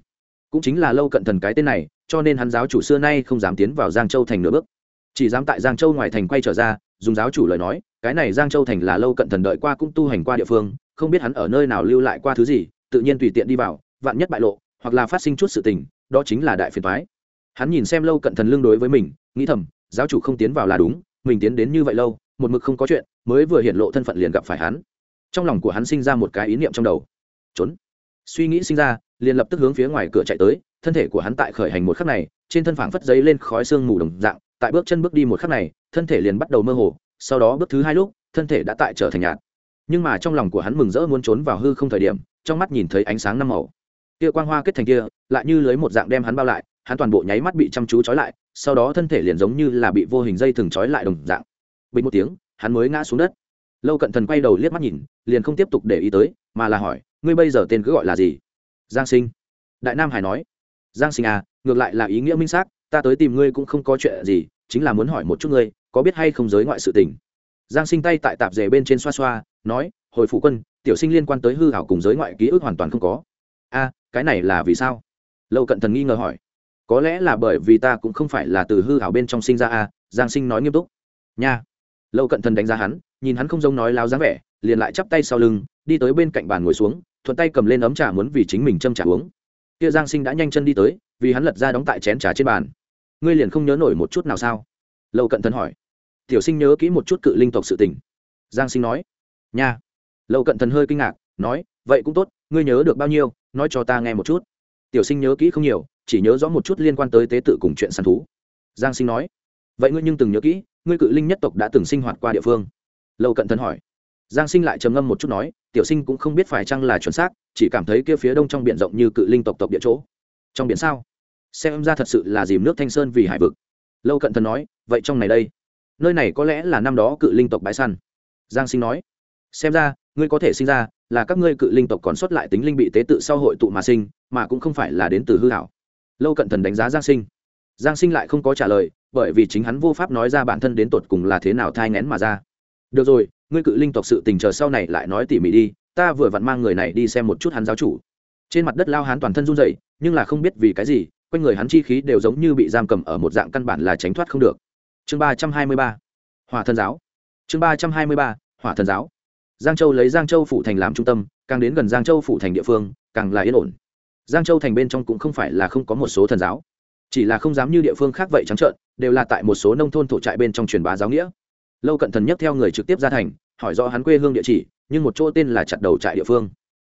Speaker 1: cũng chính là lâu cận thần cái tên này, cho nên hắn giáo chủ xưa nay không dám tiến vào giang châu thành nửa bước. Chỉ dám tại giang châu ngoài thành quay trở ra, dùng giáo chủ lời nói, cái này giang châu thành là lâu cận thần đợi qua cũng tu hành qua địa phương, không biết hắn ở nơi nào lưu lại qua thứ gì, tự nhiên tùy tiện đi vào, vạn nhất bại lộ, hoặc là phát sinh chút sự tình, đó chính là đại phiền thoái hắn nhìn xem lâu cận thần lương đối với mình, nghĩ thầm, giáo chủ không tiến vào là đúng, mình tiến đến như vậy lâu, một mực không có chuyện, mới vừa hiện lộ thân phận liền gặp phải hắn. Trong lòng của hắn sinh ra một cái ý niệm trong đầu. Trốn suy nghĩ sinh ra, liền lập tức hướng phía ngoài cửa chạy tới, thân thể của hắn tại khởi hành một khắc này, trên thân phảng phất giấy lên khói sương mù đồng dạng, tại bước chân bước đi một khắc này, thân thể liền bắt đầu mơ hồ, sau đó bước thứ hai lúc, thân thể đã tại trở thành nhạt. Nhưng mà trong lòng của hắn mừng rỡ muốn trốn vào hư không thời điểm, trong mắt nhìn thấy ánh sáng năm màu. Kia quang hoa kết thành kia, lại như lấy một dạng đem hắn bao lại, hắn toàn bộ nháy mắt bị chăm chú trói lại, sau đó thân thể liền giống như là bị vô hình dây thừng trói lại đồng dạng. Bình một tiếng, hắn mới ngã xuống đất. Lâu cận thần quay đầu liếc mắt nhìn, liền không tiếp tục để ý tới, mà là hỏi ngươi bây giờ tên cứ gọi là gì? Giang sinh. Đại nam hải nói. Giang sinh à ngược lại là ý nghĩa minh xác, ta tới tìm ngươi cũng không có chuyện gì, chính là muốn hỏi một chút ngươi, có biết hay không giới ngoại sự tình? Giang sinh tay tại tạp dề bên trên xoa xoa, nói, hồi phụ quân, tiểu sinh liên quan tới hư hảo cùng giới ngoại ký ức hoàn toàn không có. A cái này là vì sao? Lâu cận thần nghi ngờ hỏi. Có lẽ là bởi vì ta cũng không phải là từ hư hảo bên trong sinh ra a giang sinh nói nghiêm túc. Nha. Lâu cận thần đánh giá hắn, nhìn hắn không giống nói láo dáng vẻ, liền lại chắp tay sau lưng, đi tới bên cạnh bàn ngồi xuống thuận tay cầm lên ấm trà muốn vì chính mình châm trà uống. Kia giang sinh đã nhanh chân đi tới, vì hắn lật ra đóng tại chén trà trên bàn. Ngươi liền không nhớ nổi một chút nào sao? Lâu cận thần hỏi. Tiểu sinh nhớ kỹ một chút cự linh tộc sự tình. Giang sinh nói. Nha. Lâu cận thần hơi kinh ngạc, nói, vậy cũng tốt, ngươi nhớ được bao nhiêu, nói cho ta nghe một chút. Tiểu sinh nhớ kỹ không nhiều, chỉ nhớ rõ một chút liên quan tới tế tự cùng chuyện săn thú. Giang sinh nói. Vậy ngươi nhưng từng nhớ kỹ, ngươi cự linh nhất tộc đã từng sinh hoạt qua địa phương. Lâu cận thần hỏi. Giang sinh lại trầm ngâm một chút nói tiểu sinh cũng không biết phải chăng là chuẩn xác, chỉ cảm thấy kia phía đông trong biển rộng như cự linh tộc tộc địa chỗ. Trong biển sao? Xem ra thật sự là dìm nước thanh sơn vì hải vực. Lâu cận thần nói, vậy trong này đây? Nơi này có lẽ là năm đó cự linh tộc bãi săn. Giang sinh nói, xem ra, ngươi có thể sinh ra, là các ngươi cự linh tộc còn xuất lại tính linh bị tế tự sau hội tụ mà sinh, mà cũng không phải là đến từ hư hảo. Lâu cận thần đánh giá giang sinh. Giang sinh lại không có trả lời, bởi vì chính hắn vô pháp nói ra bản thân đến tột cùng là thế nào thai ngén mà ra được rồi, ngươi cự linh tộc sự tình chờ sau này lại nói tỉ mỉ đi, ta vừa vặn mang người này đi xem một chút hắn giáo chủ. Trên mặt đất lao hán toàn thân run dậy nhưng là không biết vì cái gì, quanh người hắn chi khí đều giống như bị giam cầm ở một dạng căn bản là tránh thoát không được. Chương ba trăm hai mươi ba. Hỏa thần giáo. Chương ba trăm hai mươi ba, hỏa thần giáo. Giang châu lấy giang châu phủ thành làm trung tâm, càng đến gần giang châu phủ thành địa phương, càng là yên ổn. Giang châu thành bên trong cũng không phải là không có một số thần giáo. Chỉ là không dám như địa phương khác vậy trắng trợn, đều là tại một số nông thôn thổ trại bên trong truyền bá giáo nghĩa lâu cận thần nhất theo người trực tiếp ra thành, hỏi rõ hắn quê hương địa chỉ, nhưng một chỗ tên là chặt đầu trại địa phương.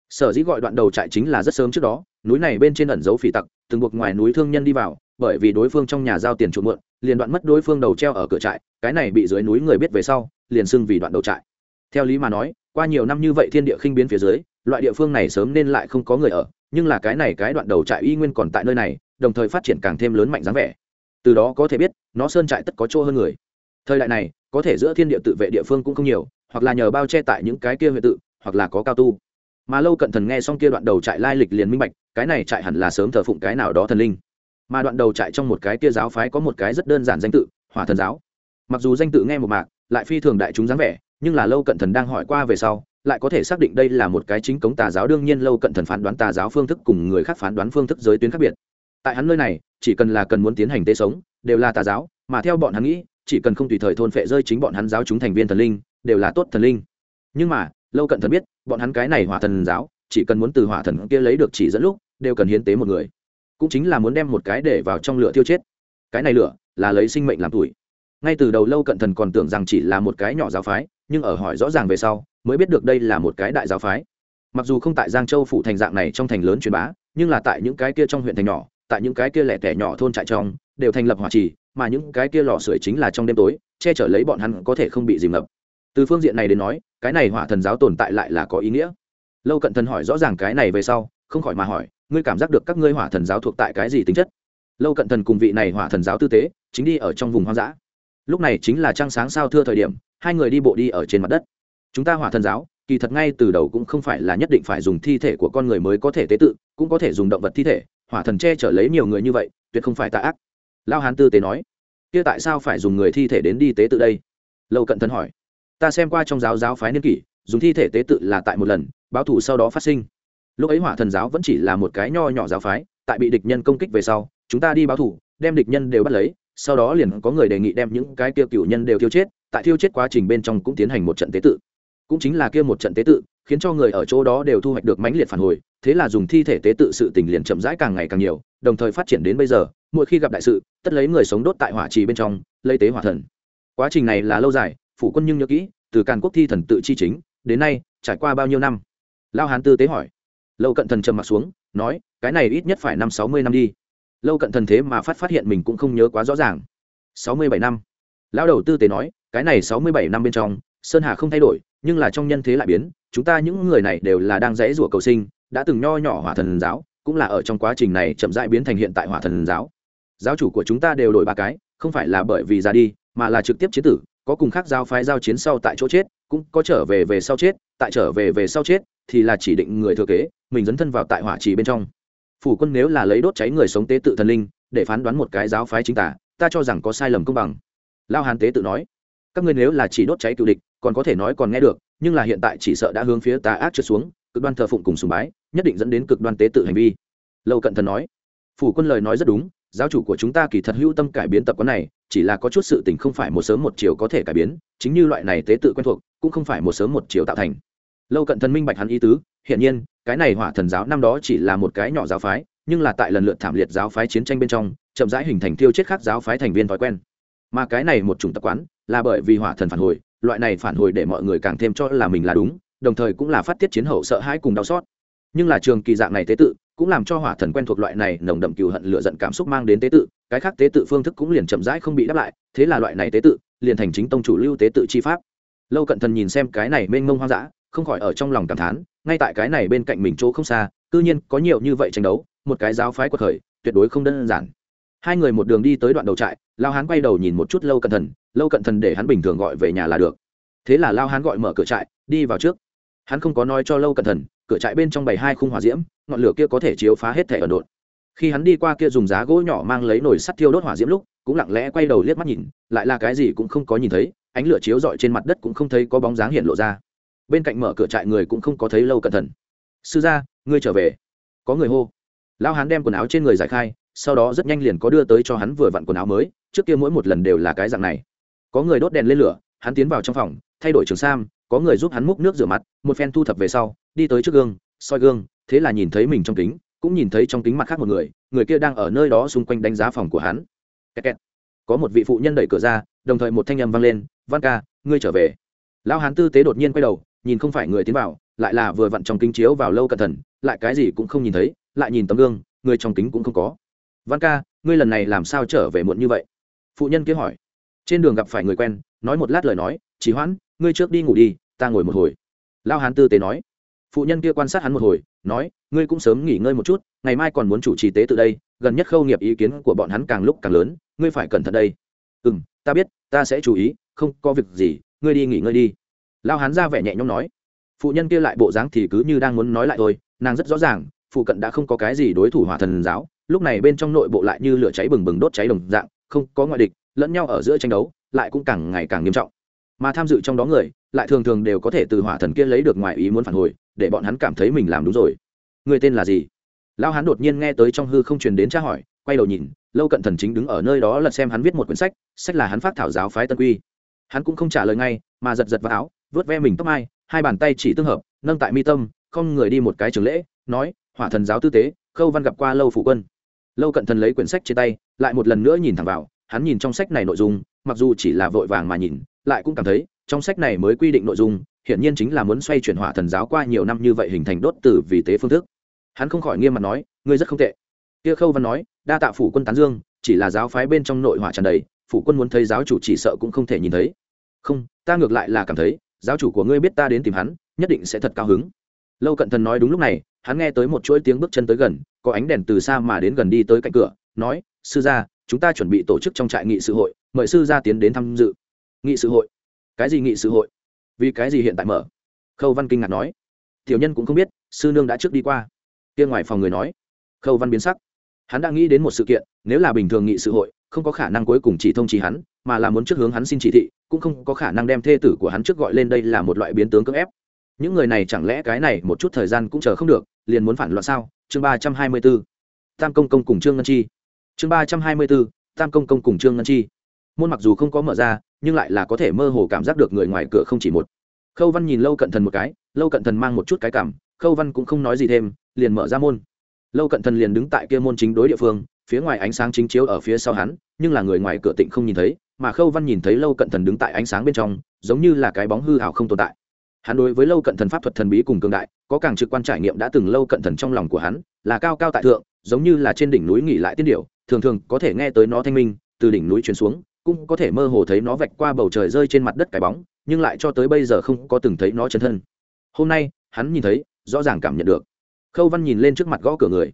Speaker 1: Sở dĩ gọi đoạn đầu trại chính là rất sớm trước đó, núi này bên trên ẩn dấu phỉ tặc, từng buộc ngoài núi thương nhân đi vào, bởi vì đối phương trong nhà giao tiền chuột mượn, liền đoạn mất đối phương đầu treo ở cửa trại, cái này bị dưới núi người biết về sau, liền xưng vì đoạn đầu trại. Theo lý mà nói, qua nhiều năm như vậy thiên địa khinh biến phía dưới, loại địa phương này sớm nên lại không có người ở, nhưng là cái này cái đoạn đầu trại y nguyên còn tại nơi này, đồng thời phát triển càng thêm lớn mạnh dáng vẻ. Từ đó có thể biết, nó sơn trại tất có chỗ hơn người. Thời đại này có thể giữa thiên địa tự vệ địa phương cũng không nhiều, hoặc là nhờ bao che tại những cái kia huyện tự, hoặc là có cao tu. Mà lâu cận thần nghe xong kia đoạn đầu trại lai lịch liền minh bạch, cái này trại hẳn là sớm thờ phụng cái nào đó thần linh. Mà đoạn đầu trại trong một cái kia giáo phái có một cái rất đơn giản danh tự, hỏa thần giáo. Mặc dù danh tự nghe một mạc, lại phi thường đại chúng dáng vẻ, nhưng là lâu cận thần đang hỏi qua về sau, lại có thể xác định đây là một cái chính cống tà giáo, đương nhiên lâu cận thần phán đoán tà giáo phương thức cùng người khác phán đoán phương thức giới tuyến khác biệt. Tại hắn nơi này, chỉ cần là cần muốn tiến hành tế sống, đều là tà giáo, mà theo bọn hắn nghĩ chỉ cần không tùy thời thôn phệ rơi chính bọn hắn giáo chúng thành viên thần linh, đều là tốt thần linh. Nhưng mà, lâu cận thần biết, bọn hắn cái này hỏa thần giáo, chỉ cần muốn từ hỏa thần kia lấy được chỉ dẫn lúc, đều cần hiến tế một người. Cũng chính là muốn đem một cái để vào trong lửa tiêu chết. Cái này lửa là lấy sinh mệnh làm tuổi. Ngay từ đầu lâu cận thần còn tưởng rằng chỉ là một cái nhỏ giáo phái, nhưng ở hỏi rõ ràng về sau, mới biết được đây là một cái đại giáo phái. Mặc dù không tại giang châu phụ thành dạng này trong thành lớn truyền bá, nhưng là tại những cái kia trong huyện thành nhỏ, tại những cái kia lẻ tẻ nhỏ thôn trại trong, đều thành lập hỏa trì mà những cái kia lò sưởi chính là trong đêm tối, che chở lấy bọn hắn có thể không bị dìm ngập. Từ phương diện này đến nói, cái này hỏa thần giáo tồn tại lại là có ý nghĩa. Lâu cận thần hỏi rõ ràng cái này về sau, không khỏi mà hỏi, ngươi cảm giác được các ngươi hỏa thần giáo thuộc tại cái gì tính chất? Lâu cận thần cùng vị này hỏa thần giáo tư tế, chính đi ở trong vùng hoang dã. Lúc này chính là trăng sáng sao thưa thời điểm, hai người đi bộ đi ở trên mặt đất. Chúng ta hỏa thần giáo, kỳ thật ngay từ đầu cũng không phải là nhất định phải dùng thi thể của con người mới có thể tế tự, cũng có thể dùng động vật thi thể, hỏa thần che chở lấy nhiều người như vậy, tuyệt không phải tạ ác lao hán tư tế nói, kia tại sao phải dùng người thi thể đến đi tế tự đây? Lâu cận thần hỏi, ta xem qua trong giáo giáo phái niên kỷ, dùng thi thể tế tự là tại một lần, báo thủ sau đó phát sinh. Lúc ấy hỏa thần giáo vẫn chỉ là một cái nho nhỏ giáo phái, tại bị địch nhân công kích về sau, chúng ta đi báo thủ đem địch nhân đều bắt lấy, sau đó liền có người đề nghị đem những cái kia cựu nhân đều thiêu chết, tại thiêu chết quá trình bên trong cũng tiến hành một trận tế tự. Cũng chính là kia một trận tế tự, khiến cho người ở chỗ đó đều thu hoạch được mãnh liệt phản hồi, thế là dùng thi thể tế tự sự tình liền chậm rãi càng ngày càng nhiều, đồng thời phát triển đến bây giờ mỗi khi gặp đại sự, tất lấy người sống đốt tại hỏa trì bên trong, lấy tế hỏa thần. Quá trình này là lâu dài, phủ quân nhưng nhớ kỹ, từ càn quốc thi thần tự chi chính, đến nay, trải qua bao nhiêu năm? Lao hán tư tế hỏi. Lâu cận thần trầm m ặ t xuống, nói, cái này ít nhất phải năm sáu mươi năm đi. Lâu cận thần thế mà phát phát hiện mình cũng không nhớ quá rõ ràng. Sáu mươi bảy năm. Lão đầu tư tế nói, cái này sáu mươi bảy năm bên trong, sơn hà không thay đổi, nhưng là trong nhân thế lại biến, chúng ta những người này đều là đang rẽ rủa cầu sinh, đã từng nho nhỏ hỏa thần giáo, cũng là ở trong quá trình này chậm rãi biến thành hiện tại hỏa thần giáo giáo chủ của chúng ta đều đổi ba cái, không phải là bởi vì ra đi, mà là trực tiếp chiến tử, có cùng khác giao phái giao chiến sau tại chỗ chết, cũng có trở về về sau chết, tại trở về về sau chết, thì là chỉ định người thừa kế, mình dấn thân vào tại hỏa trì bên trong. Phủ quân nếu là lấy đốt cháy người sống tế tự thần linh, để phán đoán một cái giáo phái chính tả, ta cho rằng có sai lầm công bằng. Lao hàn tế tự nói, các ngươi nếu là chỉ đốt cháy cựu địch, còn có thể nói còn nghe được, nhưng là hiện tại chỉ sợ đã hướng phía tà ác trượt xuống, cực đoan thờ phụng cùng sùng bái, nhất định dẫn đến cực đoan tế tự hành vi. Lâu cận thần nói, phủ quân lời nói rất đúng giáo chủ của chúng ta kỳ thật hữu tâm cải biến tập quán này, chỉ là có chút sự tình không phải một sớm một chiều có thể cải biến, chính như loại này tế tự quen thuộc, cũng không phải một sớm một chiều tạo thành. Lâu cận thần minh bạch hắn ý tứ hiện nhiên, cái này hỏa thần giáo năm đó chỉ là một cái nhỏ giáo phái, nhưng là tại lần lượt thảm liệt giáo phái chiến tranh bên trong, chậm rãi hình thành tiêu chết khác giáo phái thành viên thói quen. Mà cái này một chủng tập quán, là bởi vì hỏa thần phản hồi, loại này phản hồi để mọi người càng thêm cho là mình là đúng, đồng thời cũng là phát tiết chiến hậu sợ hãi cùng đau xót nhưng là trường kỳ dạng này tế tự cũng làm cho hỏa thần quen thuộc loại này nồng đậm cừu hận lựa giận cảm xúc mang đến tế tự, cái khác tế tự phương thức cũng liền chậm rãi không bị đáp lại, thế là loại này tế tự liền thành chính tông chủ lưu tế tự chi pháp. Lâu cận thần nhìn xem cái này mênh mông hoang dã, không khỏi ở trong lòng cảm thán, ngay tại cái này bên cạnh mình chỗ không xa, cư nhiên có nhiều như vậy tranh đấu, một cái giáo phái quật khởi, tuyệt đối không đơn giản. Hai người một đường đi tới đoạn đầu trại, lao hán quay đầu nhìn một chút lâu cận thần, lâu cận thần để hắn bình thường gọi về nhà là được. Thế là lao hán gọi mở cửa trại, đi vào trước. Hắn không có nói cho lâu cận thần cửa trại bên trong bày hai khung hỏa diễm, ngọn lửa kia có thể chiếu phá hết thể ẩn độn. Khi hắn đi qua kia dùng giá gỗ nhỏ mang lấy nồi sắt thiêu đốt hỏa diễm lúc, cũng lặng lẽ quay đầu liếc mắt nhìn, lại là cái gì cũng không có nhìn thấy, ánh lửa chiếu rọi trên mặt đất cũng không thấy có bóng dáng hiện lộ ra. Bên cạnh mở cửa trại người cũng không có thấy lâu cẩn thận. Sư gia, ngươi trở về. Có người hô. Lão hắn đem quần áo trên người giải khai, sau đó rất nhanh liền có đưa tới cho hắn vừa vặn quần áo mới, trước kia mỗi một lần đều là cái dạng này. Có người đốt đèn lên lửa, hắn tiến vào trong phòng, thay đổi trường sam, có người giúp hắn múc nước rửa mặt, một phen thu thập về sau đi tới trước gương, soi gương, thế là nhìn thấy mình trong kính, cũng nhìn thấy trong kính mặt khác một người người kia đang ở nơi đó xung quanh đánh giá phòng của hắn. Kẹt kẹt. có một vị phụ nhân đẩy cửa ra, đồng thời một thanh âm vang lên, văn ca, ngươi trở về. Lão hán tư tế đột nhiên quay đầu, nhìn không phải người tiến vào, lại là vừa vặn trong kính chiếu vào lâu cẩn thận, lại cái gì cũng không nhìn thấy, lại nhìn tấm gương, người trong kính cũng không có. Văn ca, ngươi lần này làm sao trở về muộn như vậy? Phụ nhân kia hỏi. Trên đường gặp phải người quen, nói một lát lời nói, chỉ hoãn, ngươi trước đi ngủ đi, ta ngồi một hồi. Lao hán tư tế nói phụ nhân kia quan sát hắn một hồi, nói, ngươi cũng sớm nghỉ ngơi một chút, ngày mai còn muốn chủ trì tế từ đây, gần nhất khâu nghiệp ý kiến của bọn hắn càng lúc càng lớn, ngươi phải cẩn thận đây. Ừ m ta biết, ta sẽ chú ý, không có việc gì, ngươi đi nghỉ ngơi đi. Lao hắn ra vẻ nhẹ nhõm nói. Phụ nhân kia lại bộ dáng thì cứ như đang muốn nói lại thôi, nàng rất rõ ràng, phụ cận đã không có cái gì đối thủ hỏa thần giáo, lúc này bên trong nội bộ lại như lửa cháy bừng bừng đốt cháy đồng dạng, không có ngoại địch, lẫn nhau ở giữa tranh đấu, lại cũng càng ngày càng nghiêm trọng. Mà tham dự trong đó người, lại thường thường đều có thể từ hỏa thần kia lấy được ngoài ý muốn phản hồi để bọn hắn cảm thấy mình làm đúng rồi. Người tên là gì? Lão hắn đột nhiên nghe tới trong hư không truyền đến tra hỏi, quay đầu nhìn, lâu cận thần chính đứng ở nơi đó lật xem hắn viết một quyển sách sách là hắn phát thảo giáo phái tân quy. Hắn cũng không trả lời ngay, mà giật giật vào áo, vớt ve mình tóc mai, hai bàn tay chỉ tương hợp, nâng tại mi tâm, không người đi một cái trường lễ, nói, hỏa thần giáo tư tế, khâu văn gặp qua lâu phụ quân. Lâu cận thần lấy quyển sách trên tay, lại một lần nữa nhìn thẳng vào, hắn nhìn trong sách này nội dung, mặc dù chỉ là vội vàng mà nhìn, lại cũng cảm thấy trong sách này mới quy định nội dung, hiển nhiên chính là muốn xoay chuyển hỏa thần giáo qua nhiều năm như vậy hình thành đốt tử vì tế phương thức. Hắn không khỏi nghiêm mặt nói, ngươi rất không tệ. Kia khâu văn nói, đa tạ phủ quân tán dương, chỉ là giáo phái bên trong nội hỏa tràn đầy, phủ quân muốn thấy giáo chủ chỉ sợ cũng không thể nhìn thấy. Không, ta ngược lại là cảm thấy, giáo chủ của ngươi biết ta đến tìm hắn, nhất định sẽ thật cao hứng. Lâu cận thần nói đúng lúc này, hắn nghe tới một chuỗi tiếng bước chân tới gần, có ánh đèn từ xa mà đến gần đi tới cạnh cửa, nói, sư gia, chúng ta chuẩn bị tổ chức trong trại nghị sự hội, mời sư gia tiến đến tham dự. Nghị sự hội cái gì nghị sự hội? Vì cái gì hiện tại mở? Khâu văn kinh ngạc nói. Tiểu nhân cũng không biết, sư nương đã trước đi qua. Kia ngoài phòng người nói. Khâu văn biến sắc. Hắn đã nghĩ đến một sự kiện, nếu là bình thường nghị sự hội, không có khả năng cuối cùng chỉ thông chỉ hắn, mà là muốn trước hướng hắn xin chỉ thị, cũng không có khả năng đem thê tử của hắn trước gọi lên đây là một loại biến tướng cưỡng ép. Những người này chẳng lẽ cái này một chút thời gian cũng chờ không được, liền muốn phản loạn sao? Chương ba trăm hai mươi b ố tam công công cùng trương ngân chi. Chương ba trăm hai mươi b ố tam công công cùng trương ngân chi môn mặc dù không có mở ra, nhưng lại là có thể mơ hồ cảm giác được người ngoài cửa không chỉ một. Khâu văn nhìn lâu cận thần một cái, lâu cận thần mang một chút cái cảm, khâu văn cũng không nói gì thêm, liền mở ra môn. Lâu cận thần liền đứng tại kia môn chính đối địa phương, phía ngoài ánh sáng chính chiếu ở phía sau hắn, nhưng là người ngoài cửa tịnh không nhìn thấy, mà khâu văn nhìn thấy lâu cận thần đứng tại ánh sáng bên trong, giống như là cái bóng hư hảo không tồn tại. Hắn đối với lâu cận thần pháp thuật thần bí cùng cường đại, có càng trực quan trải nghiệm đã từng lâu cận thần trong lòng của hắn, là cao cao tại thượng, giống như là trên đỉnh núi nghỉ lại tiên điệu thường thường có thể nghe tới nó thanh minh, từ đỉnh núi truyền xuống cũng có thể mơ hồ thấy nó vạch qua bầu trời rơi trên mặt đất cái bóng, nhưng lại cho tới bây giờ không có từng thấy nó chân thân. Hôm nay, hắn nhìn thấy, rõ ràng cảm nhận được. Khâu văn nhìn lên trước mặt gõ cửa người,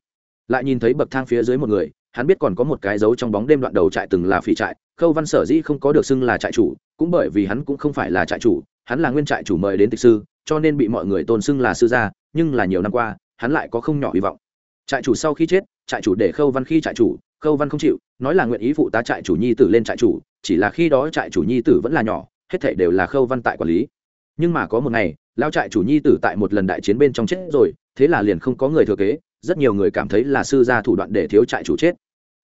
Speaker 1: lại nhìn thấy bậc thang phía dưới một người, hắn biết còn có một cái dấu trong bóng đêm đoạn đầu trại từng là phỉ trại, khâu văn sở dĩ không có được xưng là trại chủ, cũng bởi vì hắn cũng không phải là trại chủ, hắn là nguyên trại chủ mời đến tịch sư, cho nên bị mọi người tôn xưng là sư gia, nhưng là nhiều năm qua, hắn lại có không nhỏ hy vọng. Trại chủ sau khi chết trại chủ để khâu văn khi trại chủ, khâu văn không chịu, nói là nguyện ý phụ tá trại chủ nhi tử lên trại chủ, chỉ là khi đó trại chủ nhi tử vẫn là nhỏ, hết thể đều là khâu văn tại quản lý. Nhưng mà có một ngày lao trại chủ nhi tử tại một lần đại chiến bên trong chết rồi, thế là liền không có người thừa kế, rất nhiều người cảm thấy là sư gia thủ đoạn để thiếu trại chủ chết.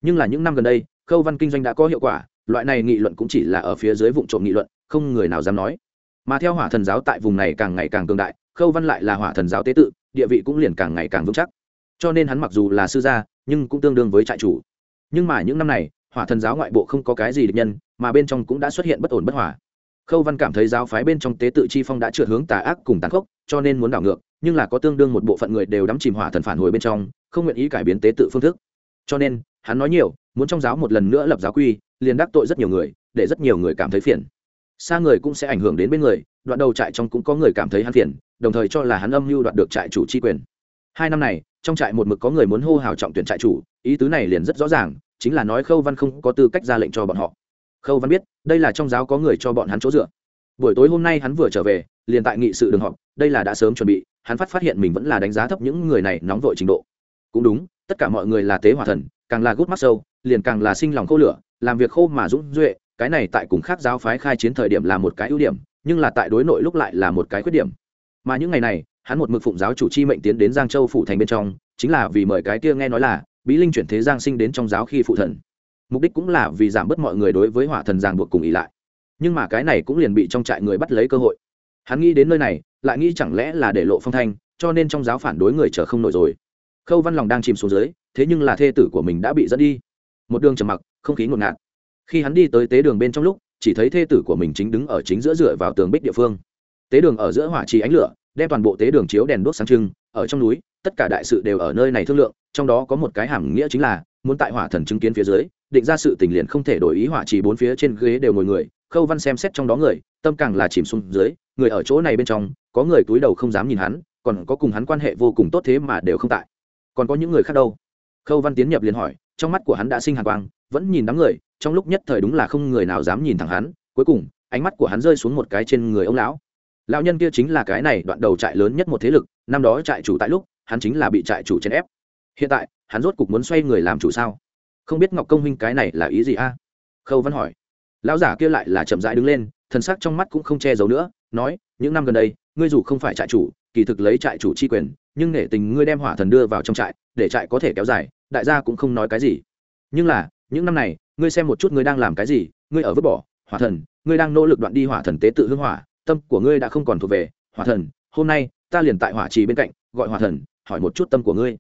Speaker 1: Nhưng là những năm gần đây, khâu văn kinh doanh đã có hiệu quả, loại này nghị luận cũng chỉ là ở phía dưới vụ trộm nghị luận, không người nào dám nói. Mà theo hỏa thần giáo tại vùng này càng ngày càng cường đại, khâu văn lại là hỏa thần giáo tế tự, địa vị cũng liền càng ngày càng vững chắc cho nên hắn mặc dù là sư gia, nhưng cũng tương đương với trại chủ. Nhưng mà những năm này, hỏa thần giáo ngoại bộ không có cái gì địch nhân, mà bên trong cũng đã xuất hiện bất ổn bất hòa. Khâu văn cảm thấy giáo phái bên trong tế tự chi phong đã trượt hướng tà ác cùng tàn khốc, cho nên muốn đảo ngược, nhưng là có tương đương một bộ phận người đều đắm chìm hỏa thần phản hồi bên trong, không nguyện ý cải biến tế tự phương thức. Cho nên, hắn nói nhiều, muốn trong giáo một lần nữa lập giáo quy, liền đắc tội rất nhiều người, để rất nhiều người cảm thấy phiền. Xa người cũng sẽ ảnh hưởng đến bên người, đoạn đầu trại trong cũng có người cảm thấy hắn phiền, đồng thời cho là hắn âm mưu đoạt được trại chủ chi quyền. Hai năm này trong trại một mực có người muốn hô hào trọng tuyển trại chủ, ý tứ này liền rất rõ ràng, chính là nói khâu văn không có tư cách ra lệnh cho bọn họ. Khâu văn biết, đây là trong giáo có người cho bọn hắn chỗ dựa. Buổi tối hôm nay hắn vừa trở về, liền tại nghị sự đường họp, đây là đã sớm chuẩn bị, hắn phát phát hiện mình vẫn là đánh giá thấp những người này nóng vội trình độ. Cũng đúng, tất cả mọi người là tế hòa thần, càng là gút mắt sâu, liền càng là sinh lòng khô lửa, làm việc khô mà dũng duệ, cái này tại cùng khác giáo phái khai chiến thời điểm là một cái ưu điểm, nhưng là tại đối nội lúc lại là một cái khuyết điểm. Mà những ngày này hắn một mực phụng giáo chủ chi mệnh tiến đến giang châu phủ thành bên trong, chính là vì mời cái kia nghe nói là bí linh chuyển thế giang sinh đến trong giáo khi phụ thần. Mục đích cũng là vì giảm bớt mọi người đối với hỏa thần giang buộc cùng ý lại. Nhưng mà cái này cũng liền bị trong trại người bắt lấy cơ hội. Hắn nghĩ đến nơi này, lại nghĩ chẳng lẽ là để lộ phong thanh, cho nên trong giáo phản đối người chờ không nổi rồi. Khâu văn lòng đang chìm xuống dưới, thế nhưng là thê tử của mình đã bị dẫn đi. Một đường trầm mặc, không khí ngột ngạt. Khi hắn đi tới tế đường bên trong lúc, chỉ thấy thê tử của mình chính đứng ở chính giữa dựa vào tường bích địa phương. Tế đường ở giữa hỏa trì ánh lửa đem toàn bộ tế đường chiếu đèn đuốc sáng trưng, ở trong núi, tất cả đại sự đều ở nơi này thương lượng, trong đó có một cái hàm nghĩa chính là, muốn tại hỏa thần chứng kiến phía dưới, định ra sự tình liền không thể đổi ý hỏa chỉ bốn phía trên ghế đều ngồi người, khâu văn xem xét trong đó người, tâm càng là chìm xuống dưới, người ở chỗ này bên trong, có người túi đầu không dám nhìn hắn, còn có cùng hắn quan hệ vô cùng tốt thế mà đều không tại. Còn có những người khác đâu? Khâu văn tiến nhập liền hỏi, trong mắt của hắn đã sinh hàn quang, vẫn nhìn đám người, trong lúc nhất thời đúng là không người nào dám nhìn thẳng hắn, cuối cùng, ánh mắt của hắn rơi xuống một cái trên người ông lão lão nhân kia chính là cái này đoạn đầu trại lớn nhất một thế lực, năm đó trại chủ tại lúc, hắn chính là bị trại chủ chèn ép. Hiện tại, hắn rốt cục muốn xoay người làm chủ sao? Không biết ngọc công huynh cái này là ý gì a? Khâu văn hỏi. Lão giả kia lại là chậm rãi đứng lên, thần sắc trong mắt cũng không che giấu nữa, nói, những năm gần đây, ngươi dù không phải trại chủ, kỳ thực lấy trại chủ chi quyền, nhưng nể tình ngươi đem hỏa thần đưa vào trong trại, để trại có thể kéo dài, đại gia cũng không nói cái gì. Nhưng là, những năm này, ngươi xem một chút ngươi đang làm cái gì, ngươi ở vứt bỏ hỏa thần, ngươi đang nỗ lực đoạn đi hỏa thần tế tự hưng hỏa tâm của ngươi đã không còn thuộc về, hỏa thần, hôm nay, ta liền tại hỏa trì bên cạnh, gọi hỏa thần, hỏi một chút tâm của ngươi.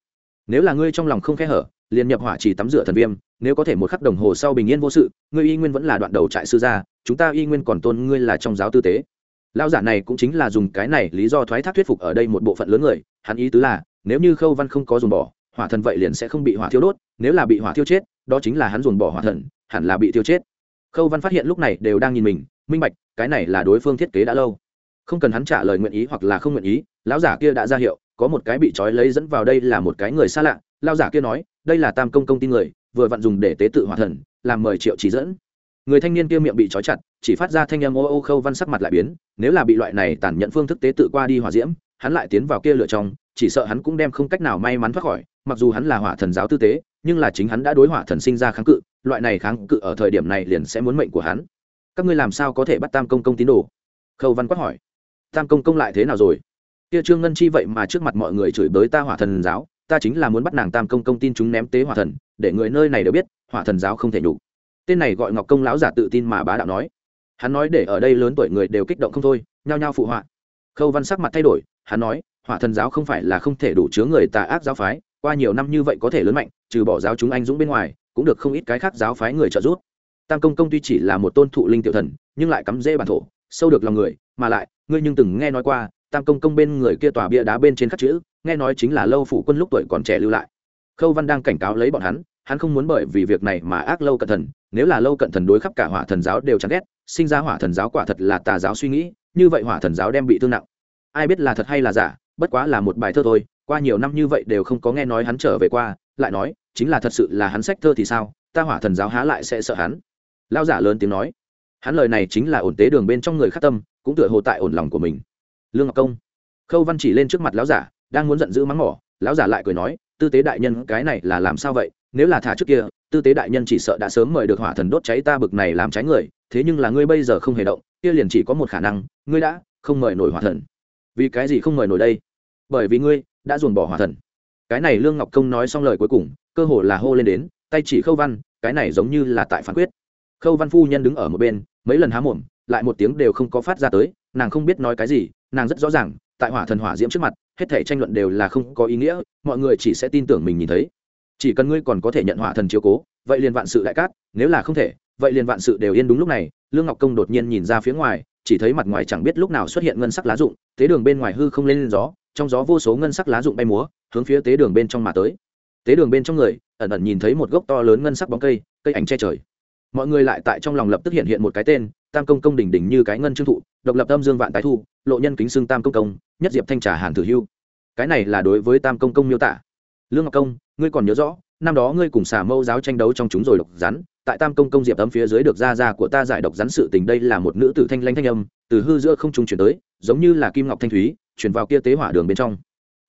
Speaker 1: Nếu là ngươi trong lòng không khe hở, liền nhập hỏa trì tắm rửa thần viêm, nếu có thể một khắc đồng hồ sau bình yên vô sự, ngươi y nguyên vẫn là đoạn đầu trại sư gia, chúng ta y nguyên còn tôn ngươi là trong giáo tư tế. Lao giả này cũng chính là dùng cái này lý do thoái thác thuyết phục ở đây một bộ phận lớn người, hắn ý tứ là, nếu như khâu văn không có dùng bỏ, hỏa thần vậy liền sẽ không bị hỏa thiêu đốt, nếu là bị hỏa thiêu chết, đó chính là hắn dùng bỏ hỏa thần, hẳn là bị thiêu chết. Khâu văn phát hiện lúc này đều đang nhìn mình, minh bạch cái này là đối phương thiết kế đã lâu. Không cần hắn trả lời nguyện ý hoặc là không nguyện ý, lão giả kia đã ra hiệu, có một cái bị trói lấy dẫn vào đây là một cái người xa lạ. Lao giả kia nói, đây là tam công công tin người, vừa vặn dùng để tế tự hỏa thần, làm mời triệu chỉ dẫn. Người thanh niên kia miệng bị trói chặt, chỉ phát ra thanh âm ô ô khâu văn sắc mặt lại biến, nếu là bị loại này tàn nhẫn phương thức tế tự qua đi hỏa diễm, hắn lại tiến vào kia lựa trong, chỉ sợ hắn cũng đem không cách nào may mắn thoát khỏi, mặc dù hắn là hỏa thần giáo tư tế, nhưng là chính hắn đã đối hỏa thần sinh ra kháng cự, loại này kháng cự ở thời điểm này liền sẽ muốn mệnh của hắn các ngươi làm sao có thể bắt tam công công tín đồ? Khâu văn quát hỏi. Tam công công lại thế nào rồi? Kia trương ngân chi vậy mà trước mặt mọi người chửi bới ta hỏa thần giáo, ta chính là muốn bắt nàng tam công công tin chúng ném tế hỏa thần, để người nơi này đều biết, hỏa thần giáo không thể nhục. Tên này gọi ngọc công lão giả tự tin mà bá đạo nói. Hắn nói để ở đây lớn tuổi người đều kích động không thôi, nhao nhao phụ họa. Khâu văn sắc mặt thay đổi, hắn nói, hỏa thần giáo không phải là không thể đủ chứa người tà ác giáo phái, qua nhiều năm như vậy có thể lớn mạnh, trừ bỏ giáo chúng anh dũng bên ngoài, cũng được không ít cái khác giáo phái người trợ giúp tam công công tuy chỉ là một tôn thụ linh tiểu thần, nhưng lại cắm dễ bản thổ, sâu được lòng người, mà lại, ngươi nhưng từng nghe nói qua, tam công công bên người kia tòa bia đá bên trên khắc chữ, nghe nói chính là lâu phủ quân lúc tuổi còn trẻ lưu lại. Khâu văn đang cảnh cáo lấy bọn hắn hắn không muốn bởi vì việc này mà ác lâu cận thần, nếu là lâu cận thần đối khắp cả hỏa thần giáo đều chán ghét, sinh ra hỏa thần giáo quả thật là tà giáo suy nghĩ, như vậy hỏa thần giáo đem bị thương nặng. Ai biết là thật hay là giả, bất quá là một bài thơ thôi, qua nhiều năm như vậy đều không có nghe nói hắn trở về qua, lại nói, chính là thật sự là hắn sách thơ thì sao, ta hỏa thần giáo há lại sẽ sợ hắn lao giả lớn tiếng nói. Hắn lời này chính là ổn tế đường bên trong người khắc tâm, cũng tựa hồ tại ổn lòng của mình. Lương ngọc công. Khâu văn chỉ lên trước mặt lão giả, đang muốn giận dữ mắng mỏ, lão giả lại cười nói, tư tế đại nhân, cái này là làm sao vậy? Nếu là thả trước kia, tư tế đại nhân chỉ sợ đã sớm mời được hỏa thần đốt cháy ta bực này làm trái người, thế nhưng là ngươi bây giờ không hề động, kia liền chỉ có một khả năng, ngươi đã không mời nổi hỏa thần. Vì cái gì không mời nổi đây? Bởi vì ngươi đã dồn bỏ hỏa thần. Cái này lương ngọc công nói xong lời cuối cùng, cơ hồ là hô lên đến, tay chỉ khâu văn, cái này giống như là tại phán quyết khâu văn phu nhân đứng ở một bên, mấy lần há mồm, lại một tiếng đều không có phát ra tới, nàng không biết nói cái gì, nàng rất rõ ràng, tại hỏa thần hỏa diễm trước mặt, hết thể tranh luận đều là không có ý nghĩa, mọi người chỉ sẽ tin tưởng mình nhìn thấy. Chỉ cần ngươi còn có thể nhận hỏa thần chiếu cố, vậy liền vạn sự đại cát, nếu là không thể, vậy liền vạn sự đều yên đúng lúc này. Lương ngọc công đột nhiên nhìn ra phía ngoài, chỉ thấy mặt ngoài chẳng biết lúc nào xuất hiện ngân sắc lá rụng, tế đường bên ngoài hư không lên gió, trong gió vô số ngân sắc lá rụng bay múa, hướng phía tế đường bên trong mà tới. Tế đường bên trong người, ẩn ẩn nhìn thấy một gốc to lớn ngân sắc bóng cây cây ảnh che trời mọi người lại tại trong lòng lập tức hiện hiện một cái tên, tam công công đỉnh đỉnh như cái ngân trương thụ, độc lập âm dương vạn tái thu, lộ nhân kính xưng tam công công, nhất diệp thanh trà hàn tử hưu. Cái này là đối với tam công công miêu tả. Lương ngọc công, ngươi còn nhớ rõ, năm đó ngươi cùng xà mâu giáo tranh đấu trong chúng rồi độc rắn, tại tam công công diệp ấm phía dưới được ra ra của ta giải độc rắn sự tình đây là một nữ tử thanh lanh thanh âm, từ hư giữa không trung chuyển tới, giống như là kim ngọc thanh thúy, chuyển vào kia tế hỏa đường bên trong.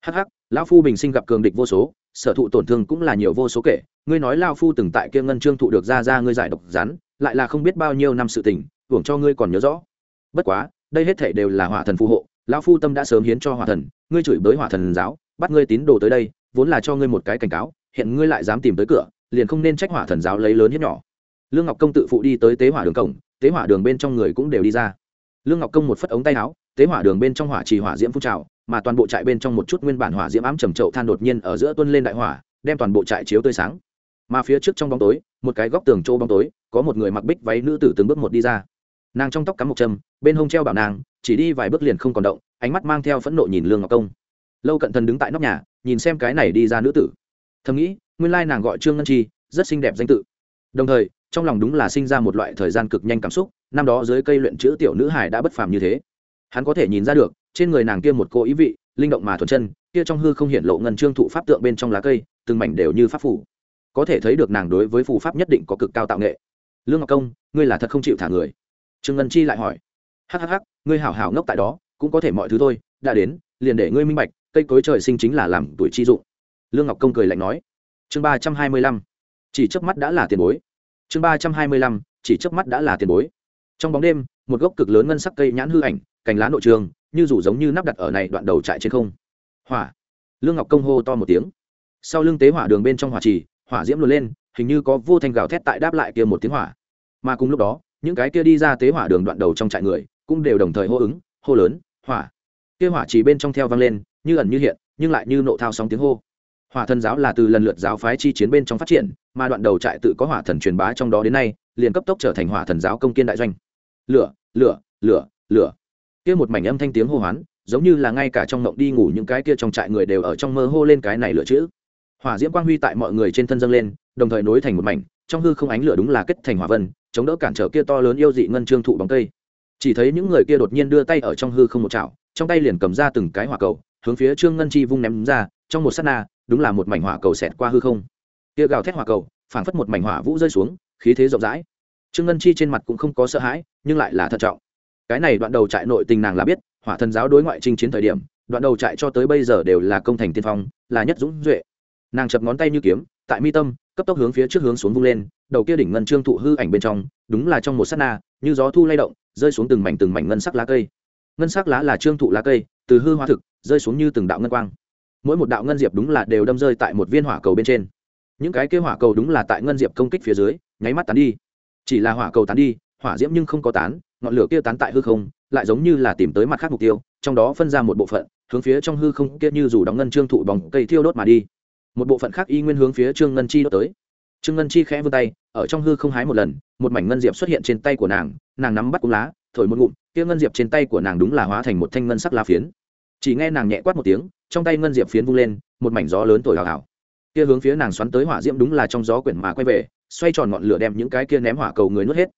Speaker 1: Hắc hắc, lão phu bình sinh gặp cường địch vô số sở thụ tổn thương cũng là nhiều vô số kể. Ngươi nói lao phu từng tại kia ngân trương thụ được ra ra ngươi giải độc rắn, lại là không biết bao nhiêu năm sự tình, hưởng cho ngươi còn nhớ rõ. Bất quá, đây hết thể đều là hỏa thần phù hộ lão phu tâm đã sớm hiến cho hỏa thần, ngươi chửi bới hỏa thần giáo, bắt ngươi tín đồ tới đây, vốn là cho ngươi một cái cảnh cáo, hiện ngươi lại dám tìm tới cửa, liền không nên trách hỏa thần giáo lấy lớn hiếp nhỏ. Lương ngọc công tự phụ đi tới tế hỏa đường cổng, tế hỏa đường bên trong người cũng đều đi ra. Lương ngọc công một phất ống tay áo, tế hỏa đường bên trong hỏa trì hỏa diễm phun trào mà toàn bộ trại bên trong một chút nguyên bản hỏa diễm ám trầm trậu than đột nhiên ở giữa tuân lên đại hỏa, đem toàn bộ trại chiếu tươi sáng. Mà phía trước trong bóng tối, một cái góc tường chỗ bóng tối, có một người mặc bích váy nữ tử từng bước một đi ra. Nàng trong tóc cắm một châm, bên hông treo bảo nàng, chỉ đi vài bước liền không còn động, ánh mắt mang theo phẫn nộ nhìn lương ngọc công. Lâu cận thần đứng tại nóc nhà, nhìn xem cái này đi ra nữ tử. Thầm nghĩ, nguyên lai nàng gọi trương ngân chi, rất xinh đẹp danh tự. Đồng thời, trong lòng đúng là sinh ra một loại thời gian cực nhanh cảm xúc, năm đó dưới cây luyện chữ tiểu nữ hải đã bất phàm như thế. Hắn có thể nhìn ra được trên người nàng kia một cô ý vị, linh động mà thuần chân, kia trong hư không hiện lộ ngân trương thụ pháp tượng bên trong lá cây, từng mảnh đều như pháp phủ. Có thể thấy được nàng đối với phù pháp nhất định có cực cao tạo nghệ. Lương ngọc công, ngươi là thật không chịu thả người. Trương ngân chi lại hỏi. Hhh ngươi hảo hảo ngốc tại đó, cũng có thể mọi thứ thôi, đã đến, liền để ngươi minh bạch, cây cối trời sinh chính là làm tuổi chi dụng. Lương ngọc công cười lạnh nói. Chương ba trăm hai mươi lăm. Chỉ chớp mắt đã là tiền bối. Chương ba trăm hai mươi lăm, chỉ chớp mắt đã là tiền bối. Trong bóng đêm, một gốc cực lớn ngân sắc cây nhãn hư ảnh, cành lá nội trường như rủ giống như nắp đặt ở này đoạn đầu trại trên không. Hỏa. Lương ngọc công hô to một tiếng. Sau lưng tế hỏa đường bên trong hỏa trì, hỏa diễm luồn lên, hình như có vô thanh gào thét tại đáp lại kia một tiếng hỏa. Mà cùng lúc đó, những cái kia đi ra tế hỏa đường đoạn đầu trong trại người, cũng đều đồng thời hô ứng, hô lớn, hỏa. Kia hỏa trì bên trong theo vang lên, như ẩn như hiện, nhưng lại như nộ thao sóng tiếng hô. Hỏa thần giáo là từ lần lượt giáo phái chi chiến bên trong phát triển, mà đoạn đầu trại tự có hỏa thần truyền bá trong đó đến nay, liền cấp tốc trở thành hỏa thần giáo công kiên đại doanh. Lửa lửa lửa lửa kia một mảnh âm thanh tiếng hô hoán, giống như là ngay cả trong ngộng đi ngủ những cái kia trong trại người đều ở trong mơ hô lên cái này lựa chữ. Hỏa diễm quang huy tại mọi người trên thân dâng lên, đồng thời nối thành một mảnh, trong hư không ánh lửa đúng là kết thành hỏa vân, chống đỡ cản trở kia to lớn yêu dị ngân trương thụ bóng cây. Chỉ thấy những người kia đột nhiên đưa tay ở trong hư không một chảo, trong tay liền cầm ra từng cái hỏa cầu, hướng phía trương ngân chi vung ném ra, trong một sát na, đúng là một mảnh hỏa cầu xẹt qua hư không. Kia gào thét hỏa cầu, phảng phất một mảnh hỏa vũ rơi xuống, khí thế rộng rãi. Trương ngân chi trên mặt cũng không có sợ hãi, nhưng lại là thận trọng cái này đoạn đầu trại nội tình nàng là biết, hỏa thần giáo đối ngoại chinh chiến thời điểm, đoạn đầu trại cho tới bây giờ đều là công thành tiên phong, là nhất dũng duệ. Nàng chập ngón tay như kiếm, tại mi tâm, cấp tốc hướng phía trước hướng xuống vung lên, đầu kia đỉnh ngân trương thụ hư ảnh bên trong, đúng là trong một s á t na, như gió thu lay động, rơi xuống từng mảnh từng mảnh ngân sắc lá cây. Ngân sắc lá là trương thụ lá cây, từ hư hóa thực, rơi xuống như từng đạo ngân quang. Mỗi một đạo ngân diệp đúng là đều đâm rơi tại một viên hỏa cầu bên trên. Những cái kia hỏa cầu đúng là tại ngân diệp công kích phía dưới, nháy mắt tán đi. Chỉ là hỏa cầu tán đi, hỏa diễm nhưng không có tán ngọn lửa kia tán tại hư không, lại giống như là tìm tới mặt khác mục tiêu, trong đó phân ra một bộ phận, hướng phía trong hư không kia như dù đóng ngân trương thụ bóng cây thiêu đốt mà đi. Một bộ phận khác y nguyên hướng phía trương ngân chi đốt tới. Trương ngân chi khẽ vươn tay, ở trong hư không hái một lần, một mảnh ngân diệp xuất hiện trên tay của nàng nàng nắm bắt cúng lá, thổi một ngụm, kia ngân diệp trên tay của nàng đúng là hóa thành một thanh ngân sắc lá phiến. Chỉ nghe nàng nhẹ quát một tiếng, trong tay ngân diệp phiến vung lên, một mảnh gió lớn thổi hào hào. Kia hướng phía nàng xoắn tới hỏa diễm đúng là trong gió quyển mà quay về, xoay tròn ngọn lửa đem những cái kia ném hỏa cầu người nuốt hết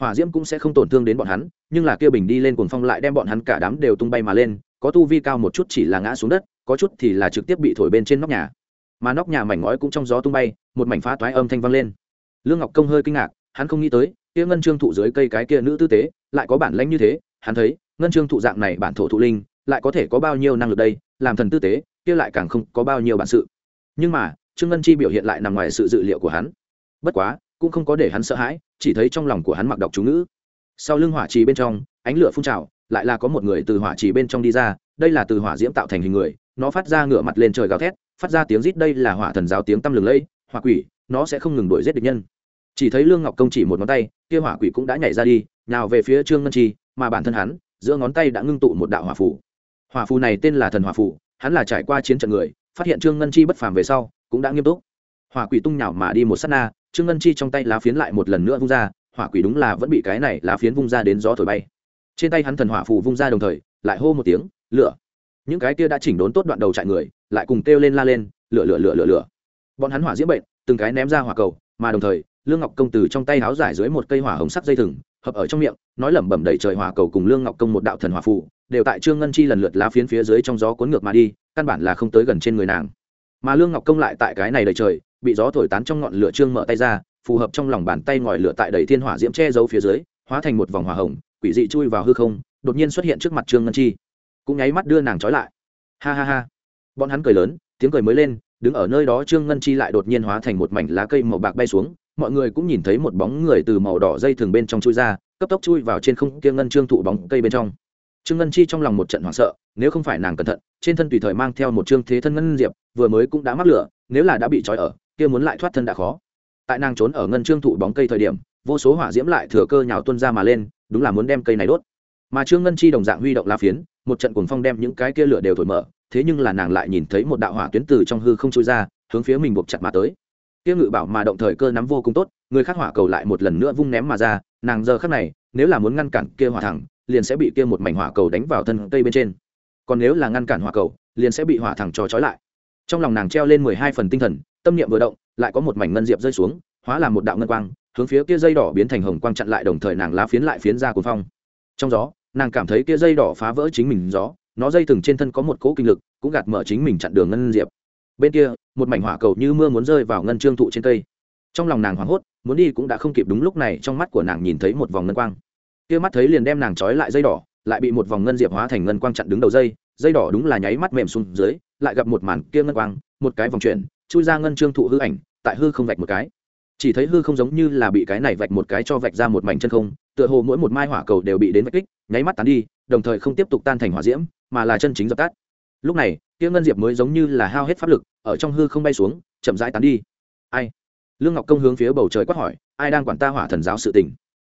Speaker 1: hỏa diễm cũng sẽ không tổn thương đến bọn hắn, nhưng là kia bình đi lên cuồng phong lại đem bọn hắn cả đám đều tung bay mà lên, có tu vi cao một chút chỉ là ngã xuống đất, có chút thì là trực tiếp bị thổi bên trên nóc nhà. Mà nóc nhà mảnh ngói cũng trong gió tung bay, một mảnh phá toái âm thanh vang lên. Lương ngọc công hơi kinh ngạc, hắn không nghĩ tới, kia ngân trương thụ dưới cây cái kia nữ tư tế, lại có bản lãnh như thế, hắn thấy, ngân trương thụ dạng này bản thổ thụ linh, lại có thể có bao nhiêu năng lực đây, làm thần tư tế, kia lại càng không có bao nhiêu bản sự. Nhưng mà, trương ngân chi biểu hiện lại nằm ngoài sự dự liệu của hắn. Bất quá cũng không có để hắn sợ hãi, chỉ thấy trong lòng của hắn mặc đọc chú ngữ. Sau lưng hỏa trì bên trong, ánh lửa phun trào, lại là có một người từ hỏa trì bên trong đi ra, đây là từ hỏa diễm tạo thành hình người, nó phát ra ngửa mặt lên trời gào thét, phát ra tiếng rít, đây là hỏa thần giáo tiếng tăm lừng lẫy, hỏa quỷ, nó sẽ không ngừng đuổi giết địch nhân. Chỉ thấy lương ngọc công chỉ một ngón tay, kia hỏa quỷ cũng đã nhảy ra đi, nào về phía trương ngân chi, mà bản thân hắn, giữa ngón tay đã ngưng tụ một đạo hỏa phù. Hỏa phù này tên là thần hỏa phù, hắn là trải qua chiến trận người, phát hiện trương ngân chi bất phàm về sau, cũng đã nghiêm túc. Hỏa quỷ tung nhào mà đi một sát na trương ngân chi trong tay lá phiến lại một lần nữa vung ra, hỏa quỷ đúng là vẫn bị cái này lá phiến vung ra đến gió thổi bay. Trên tay hắn thần hỏa phù vung ra đồng thời, lại hô một tiếng, lửa! Những cái kia đã chỉnh đốn tốt đoạn đầu chạy người, lại cùng kêu lên la lên, lửa lửa lửa lửa lửa! Bọn hắn hỏa diễm bệnh, từng cái ném ra hỏa cầu, mà đồng thời, lương ngọc công từ trong tay háo giải dưới một cây hỏa hồng sắc dây thừng, hợp ở trong miệng, nói lẩm bẩm đầy trời hỏa cầu cùng lương ngọc công một đạo thần hỏa phù, đều tại trương ngân chi lần lượt lá phiến phía dưới trong gió cuốn ngược mà đi, căn bản là không tới gần trên người nàng. Mà lương ngọc công lại tại cái này đầy trời bị gió thổi tán trong ngọn lửa trương mở tay ra, phù hợp trong lòng bàn tay ngòi lửa tại đầy thiên hỏa diễm che giấu phía dưới, hóa thành một vòng hỏa hồng, quỷ dị chui vào hư không, đột nhiên xuất hiện trước mặt trương ngân chi. Cũng nháy mắt đưa nàng trói lại. Ha ha ha. Bọn hắn cười lớn, tiếng cười mới lên, đứng ở nơi đó trương ngân chi lại đột nhiên hóa thành một mảnh lá cây màu bạc bay xuống, mọi người cũng nhìn thấy một bóng người từ màu đỏ dây thường bên trong chui ra, cấp tốc chui vào trên không kia ngân trương thụ bóng cây bên trong. Trương ngân chi trong lòng một trận hoảng sợ, nếu không phải nàng cẩn thận, trên thân tùy thời mang theo một trương thế thân ngân diệp, vừa mới cũng đã mắc lửa, nếu là đã bị trói ở kia muốn lại thoát thân đã khó. Tại nàng trốn ở ngân trương thụ bóng cây thời điểm, vô số hỏa diễm lại thừa cơ nhào tuân ra mà lên, đúng là muốn đem cây này đốt. Mà trương ngân chi đồng dạng huy động la phiến, một trận cuồng phong đem những cái kia lửa đều thổi mở, thế nhưng là nàng lại nhìn thấy một đạo hỏa tuyến từ trong hư không trôi ra, hướng phía mình buộc chặt mà tới. Kia ngự bảo mà động thời cơ nắm vô cùng tốt, người khác hỏa cầu lại một lần nữa vung ném mà ra, nàng giờ khác này, nếu là muốn ngăn cản kia hỏa thẳng, liền sẽ bị kia một mảnh hỏa cầu đánh vào thân cây bên trên. Còn nếu là ngăn cản hỏa cầu, liền sẽ bị hỏa thẳng trò trói lại. Trong lòng nàng treo lên mười hai phần tinh thần tâm niệm vừa động, lại có một mảnh ngân diệp rơi xuống, hóa làm một đạo ngân quang, hướng phía kia dây đỏ biến thành hồng quang chặn lại đồng thời nàng lá phiến lại phiến ra cuốn phong. Trong gió, nàng cảm thấy kia dây đỏ phá vỡ chính mình gió, nó dây thừng trên thân có một cỗ kinh lực, cũng gạt mở chính mình chặn đường ngân diệp. Bên kia, một mảnh hỏa cầu như mưa muốn rơi vào ngân trương thụ trên cây. Trong lòng nàng hoảng hốt, muốn đi cũng đã không kịp đúng lúc này, trong mắt của nàng nhìn thấy một vòng ngân quang. Kia mắt thấy liền đem nàng trói lại dây đỏ, lại bị một vòng ngân diệp hóa thành ngân quang chặn đứng đầu dây dây đỏ đúng là nháy mắt mềm xuống dưới, lại gặp một màn kia ngân quang, một cái vòng chuyển chui ra ngân trương thụ hư ảnh, tại hư không vạch một cái. Chỉ thấy hư không giống như là bị cái này vạch một cái cho vạch ra một mảnh chân không, tựa hồ mỗi một mai hỏa cầu đều bị đến vạch kích, nháy mắt tán đi, đồng thời không tiếp tục tan thành hỏa diễm, mà là chân chính dập tắt. Lúc này, kia ngân diệp mới giống như là hao hết pháp lực, ở trong hư không bay xuống, chậm rãi tán đi. Ai? Lương ngọc công hướng phía bầu trời quát hỏi, ai đang quản ta hỏa thần giáo sự tình?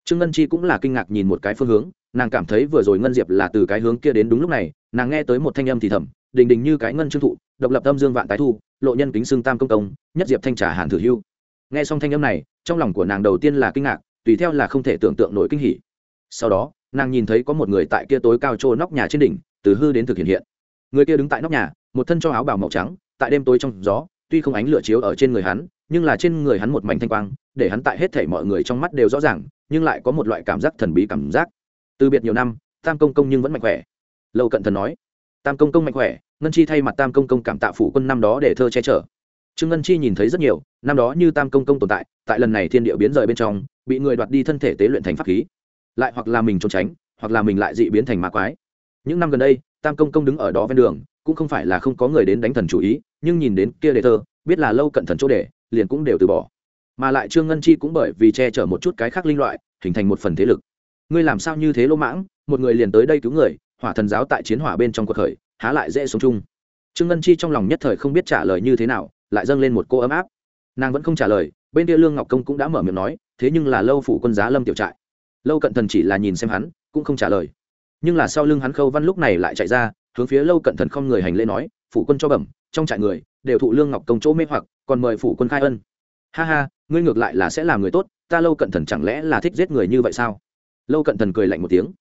Speaker 1: Trương ngân chi cũng là kinh ngạc nhìn một cái phương hướng, nàng cảm thấy vừa rồi ngân diệp là từ cái hướng kia đến đúng lúc này, nàng nghe tới một thanh âm thì thầm, đình đình như cái ngân trương thụ, độc lập tâm dương vạn tái thu lộ nhân kính xương tam công công, nhất diệp thanh trà hàn thử hưu. Nghe xong thanh âm này, trong lòng của nàng đầu tiên là kinh ngạc, tùy theo là không thể tưởng tượng nổi kinh hỉ. Sau đó, nàng nhìn thấy có một người tại kia tối cao trô nóc nhà trên đỉnh, từ hư đến thực hiện hiện. Người kia đứng tại nóc nhà, một thân cho áo bào màu trắng, tại đêm tối trong gió, tuy không ánh lửa chiếu ở trên người hắn, nhưng là trên người hắn một mảnh thanh quang, để hắn tại hết thể mọi người trong mắt đều rõ ràng, nhưng lại có một loại cảm giác thần bí cảm giác. Từ biệt nhiều năm, tam công công nhưng vẫn mạnh khỏe. Lâu cận thần nói tam công công mạnh khỏe, ngân chi thay mặt tam công công cảm tạ phủ quân năm đó để thơ che chở. Trương ngân chi nhìn thấy rất nhiều, năm đó như tam công công tồn tại tại lần này thiên địa biến rời bên trong, bị người đoạt đi thân thể tế luyện thành pháp khí. Lại hoặc là mình trốn tránh, hoặc là mình lại dị biến thành ma quái. Những năm gần đây, tam công công đứng ở đó ven đường, cũng không phải là không có người đến đánh thần chủ ý, nhưng nhìn đến kia đề thơ, biết là lâu cận thần chỗ để, liền cũng đều từ bỏ. Mà lại trương ngân chi cũng bởi vì che chở một chút cái khác linh loại, hình thành một phần thế lực. Ngươi làm sao như thế lỗ mãng, một người liền tới đây cứu người hỏa thần giáo tại chiến hỏa bên trong cuộc khởi, há lại dễ sống chung. Trương ngân chi trong lòng nhất thời không biết trả lời như thế nào, lại dâng lên một cô ấm áp. Nàng vẫn không trả lời, bên kia lương ngọc công cũng đã mở miệng nói, thế nhưng là lâu phủ quân giá lâm tiểu trại. Lâu cận thần chỉ là nhìn xem hắn, cũng không trả lời. Nhưng là sau lưng hắn khâu văn lúc này lại chạy ra, hướng phía lâu cận thần không người hành lễ nói, phủ quân cho bẩm, trong trại người đều thụ lương ngọc công chỗ mê hoặc, còn mời phủ quân khai ân. Ha ha, ngươi ngược lại là sẽ làm người tốt, ta lâu cận thần chẳng lẽ là thích giết người như vậy sao? Lâu cận thần cười lạnh một tiếng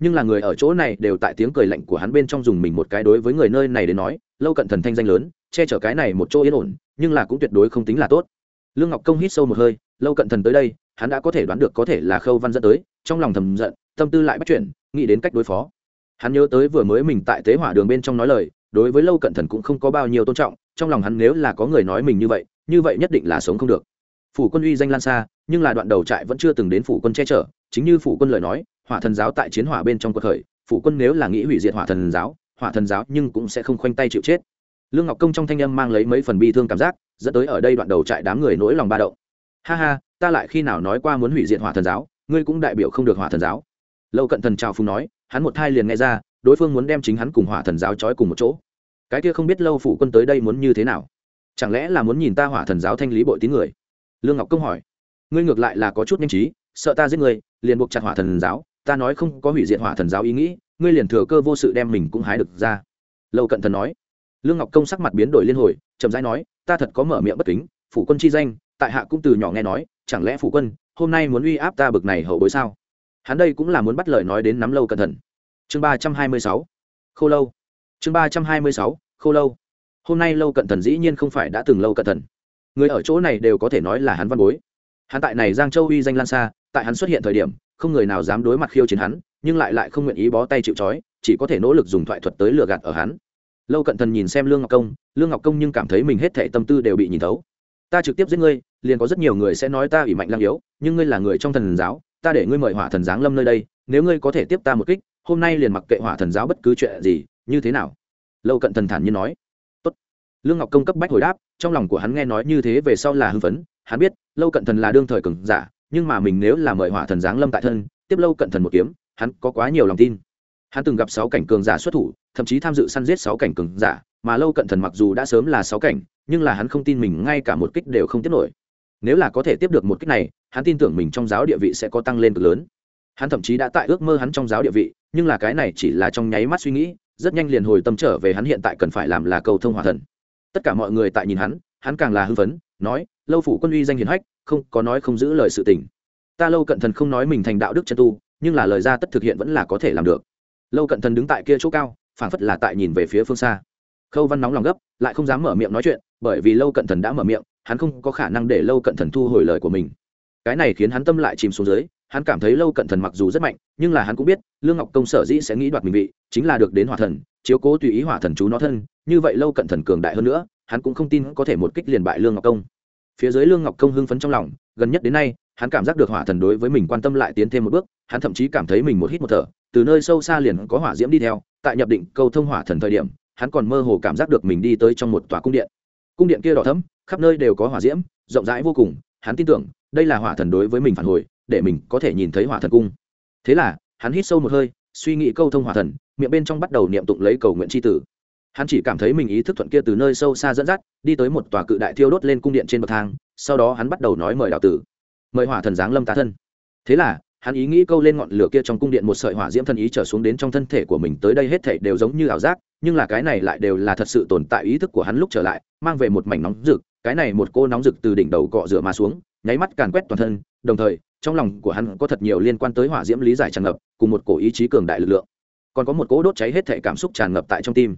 Speaker 1: nhưng là người ở chỗ này đều tại tiếng cười lạnh của hắn bên trong dùng mình một cái đối với người nơi này đến nói, lâu cận thần thanh danh lớn, che chở cái này một chỗ yên ổn, nhưng là cũng tuyệt đối không tính là tốt. Lương ngọc công hít sâu một hơi, lâu cận thần tới đây, hắn đã có thể đoán được có thể là khâu văn dẫn tới, trong lòng thầm giận, tâm tư lại bắt chuyển, nghĩ đến cách đối phó. Hắn nhớ tới vừa mới mình tại tế hỏa đường bên trong nói lời, đối với lâu cận thần cũng không có bao nhiêu tôn trọng, trong lòng hắn nếu là có người nói mình như vậy như vậy nhất định là sống không được. Phủ quân uy danh lan xa, nhưng là đoạn đầu trại vẫn chưa từng đến phủ quân che chở, chính như phủ quân lời nói hỏa thần giáo tại chiến hỏa bên trong cuộc khởi, phủ quân nếu là nghĩ hủy diệt hỏa thần giáo, hỏa thần giáo nhưng cũng sẽ không khoanh tay chịu chết. Lương ngọc công trong thanh âm mang lấy mấy phần bi thương cảm giác, dẫn tới ở đây đoạn đầu trại đám người nỗi lòng ba động. Ha ha, ta lại khi nào nói qua muốn hủy diệt hỏa thần giáo, ngươi cũng đại biểu không được hỏa thần giáo. Lâu cận thần trào phùng nói, hắn một thai liền nghe ra, đối phương muốn đem chính hắn cùng hỏa thần giáo trói cùng một chỗ. Cái kia không biết lâu phủ quân tới đây muốn như thế nào? Chẳng lẽ là muốn nhìn ta hỏa thần giáo thanh lý bội tín người? Lương ngọc công hỏi. Ngươi ngược lại là có chút nhanh trí, sợ ta giết người liền buộc chặt hỏa thần giáo ta nói không có hủy diệt hỏa thần giáo ý nghĩ, ngươi liền thừa cơ vô sự đem mình cũng hái được ra. Lâu cận thần nói. Lương ngọc công sắc mặt biến đổi liên hồi, chậm rãi nói, ta thật có mở miệng bất kính, phủ quân chi danh, tại hạ cũng từ nhỏ nghe nói, chẳng lẽ phủ quân, hôm nay muốn uy áp ta bực này hậu bối sao? Hắn đây cũng là muốn bắt lời nói đến nắm lâu cẩn thận chương ba trăm hai mươi sáu. Khô lâu. Chương ba trăm hai mươi sáu. Khô lâu. Hôm nay lâu cận thần dĩ nhiên không phải đã từng lâu cận thần. Người ở chỗ này đều có thể nói là hắn văn bối. Hắn tại này giang châu uy danh lan xa, tại hắn xuất hiện thời điểm không người nào dám đối mặt khiêu chiến hắn, nhưng lại lại không nguyện ý bó tay chịu trói, chỉ có thể nỗ lực dùng thoại thuật tới lừa gạt ở hắn. Lâu cận thần nhìn xem lương ngọc công, lương ngọc công nhưng cảm thấy mình hết thệ tâm tư đều bị nhìn thấu. Ta trực tiếp giết ngươi, liền có rất nhiều người sẽ nói ta ủy mạnh lang yếu, nhưng ngươi là người trong thần giáo, ta để ngươi mời hỏa thần giáng lâm nơi đây, nếu ngươi có thể tiếp ta một kích, hôm nay liền mặc kệ hỏa thần giáo bất cứ chuyện gì, như thế nào? Lâu cận thần thản nhiên nói. Tốt. lương ngọc công cấp bách hồi đáp, trong lòng của hắn nghe nói như thế về sau là hưng phấn, hắn biết lâu cận thần là đương thời cường giả nhưng mà mình nếu là mời hỏa thần giáng lâm tại thân, tiếp lâu cận thần một kiếm, hắn có quá nhiều lòng tin. Hắn từng gặp sáu cảnh cường giả xuất thủ, thậm chí tham dự săn giết sáu cảnh cường giả, mà lâu cận thần mặc dù đã sớm là sáu cảnh, nhưng là hắn không tin mình ngay cả một kích đều không tiếp nổi. Nếu là có thể tiếp được một kích này, hắn tin tưởng mình trong giáo địa vị sẽ có tăng lên cực lớn. Hắn thậm chí đã tại ước mơ hắn trong giáo địa vị, nhưng là cái này chỉ là trong nháy mắt suy nghĩ, rất nhanh liền hồi tâm trở về hắn hiện tại cần phải làm là cầu thông hòa thần. Tất cả mọi người tại nhìn hắn hắn càng là hưng phấn, nói, lâu phủ quân uy danh hiền hách không có nói không giữ lời sự tình. Ta lâu cận thần không nói mình thành đạo đức chân tu, nhưng là lời ra tất thực hiện vẫn là có thể làm được. Lâu cận thần đứng tại kia chỗ cao, phảng phất là tại nhìn về phía phương xa. Khâu văn nóng lòng gấp, lại không dám mở miệng nói chuyện, bởi vì lâu cận thần đã mở miệng, hắn không có khả năng để lâu cận thần thu hồi lời của mình. Cái này khiến hắn tâm lại chìm xuống dưới, hắn cảm thấy lâu cận thần mặc dù rất mạnh, nhưng là hắn cũng biết, lương ngọc công sở dĩ sẽ nghĩ đoạt mình vị, chính là được đến hỏa thần, chiếu cố tùy ý hỏa thần chú nó thân, như vậy lâu cận thần cường đại hơn nữa, hắn cũng không tin có thể một kích liền bại lương ngọc công phía dưới lương ngọc công hưng phấn trong lòng gần nhất đến nay hắn cảm giác được hỏa thần đối với mình quan tâm lại tiến thêm một bước hắn thậm chí cảm thấy mình một hít một thở từ nơi sâu xa liền có hỏa diễm đi theo tại nhập định câu thông hỏa thần thời điểm hắn còn mơ hồ cảm giác được mình đi tới trong một tòa cung điện cung điện kia đỏ thấm khắp nơi đều có hỏa diễm rộng rãi vô cùng hắn tin tưởng đây là hỏa thần đối với mình phản hồi để mình có thể nhìn thấy hỏa thần cung thế là hắn hít sâu một hơi suy nghĩ câu thông hỏa thần miệng bên trong bắt đầu niệm tụng lấy cầu nguyện tri tử hắn chỉ cảm thấy mình ý thức thuận kia từ nơi sâu xa dẫn dắt, đi tới một tòa cự đại thiêu đốt lên cung điện trên bậc thang, sau đó hắn bắt đầu nói mời đạo tử. Mời hỏa thần giáng lâm tá thân. Thế là, hắn ý nghĩ câu lên ngọn lửa kia trong cung điện một sợi hỏa diễm thân ý trở xuống đến trong thân thể của mình tới đây hết thảy đều giống như ảo giác, nhưng là cái này lại đều là thật sự tồn tại ý thức của hắn lúc trở lại, mang về một mảnh nóng rực, cái này một cô nóng rực từ đỉnh đầu cọ rửa mà xuống, nháy mắt càn quét toàn thân, đồng thời, trong lòng của hắn có thật nhiều liên quan tới hỏa diễm lý giải tràn ngập, cùng một cổ ý chí cường đại lực lượng. Còn có một cỗ đốt cháy hết thể cảm xúc tràn ngập tại trong tim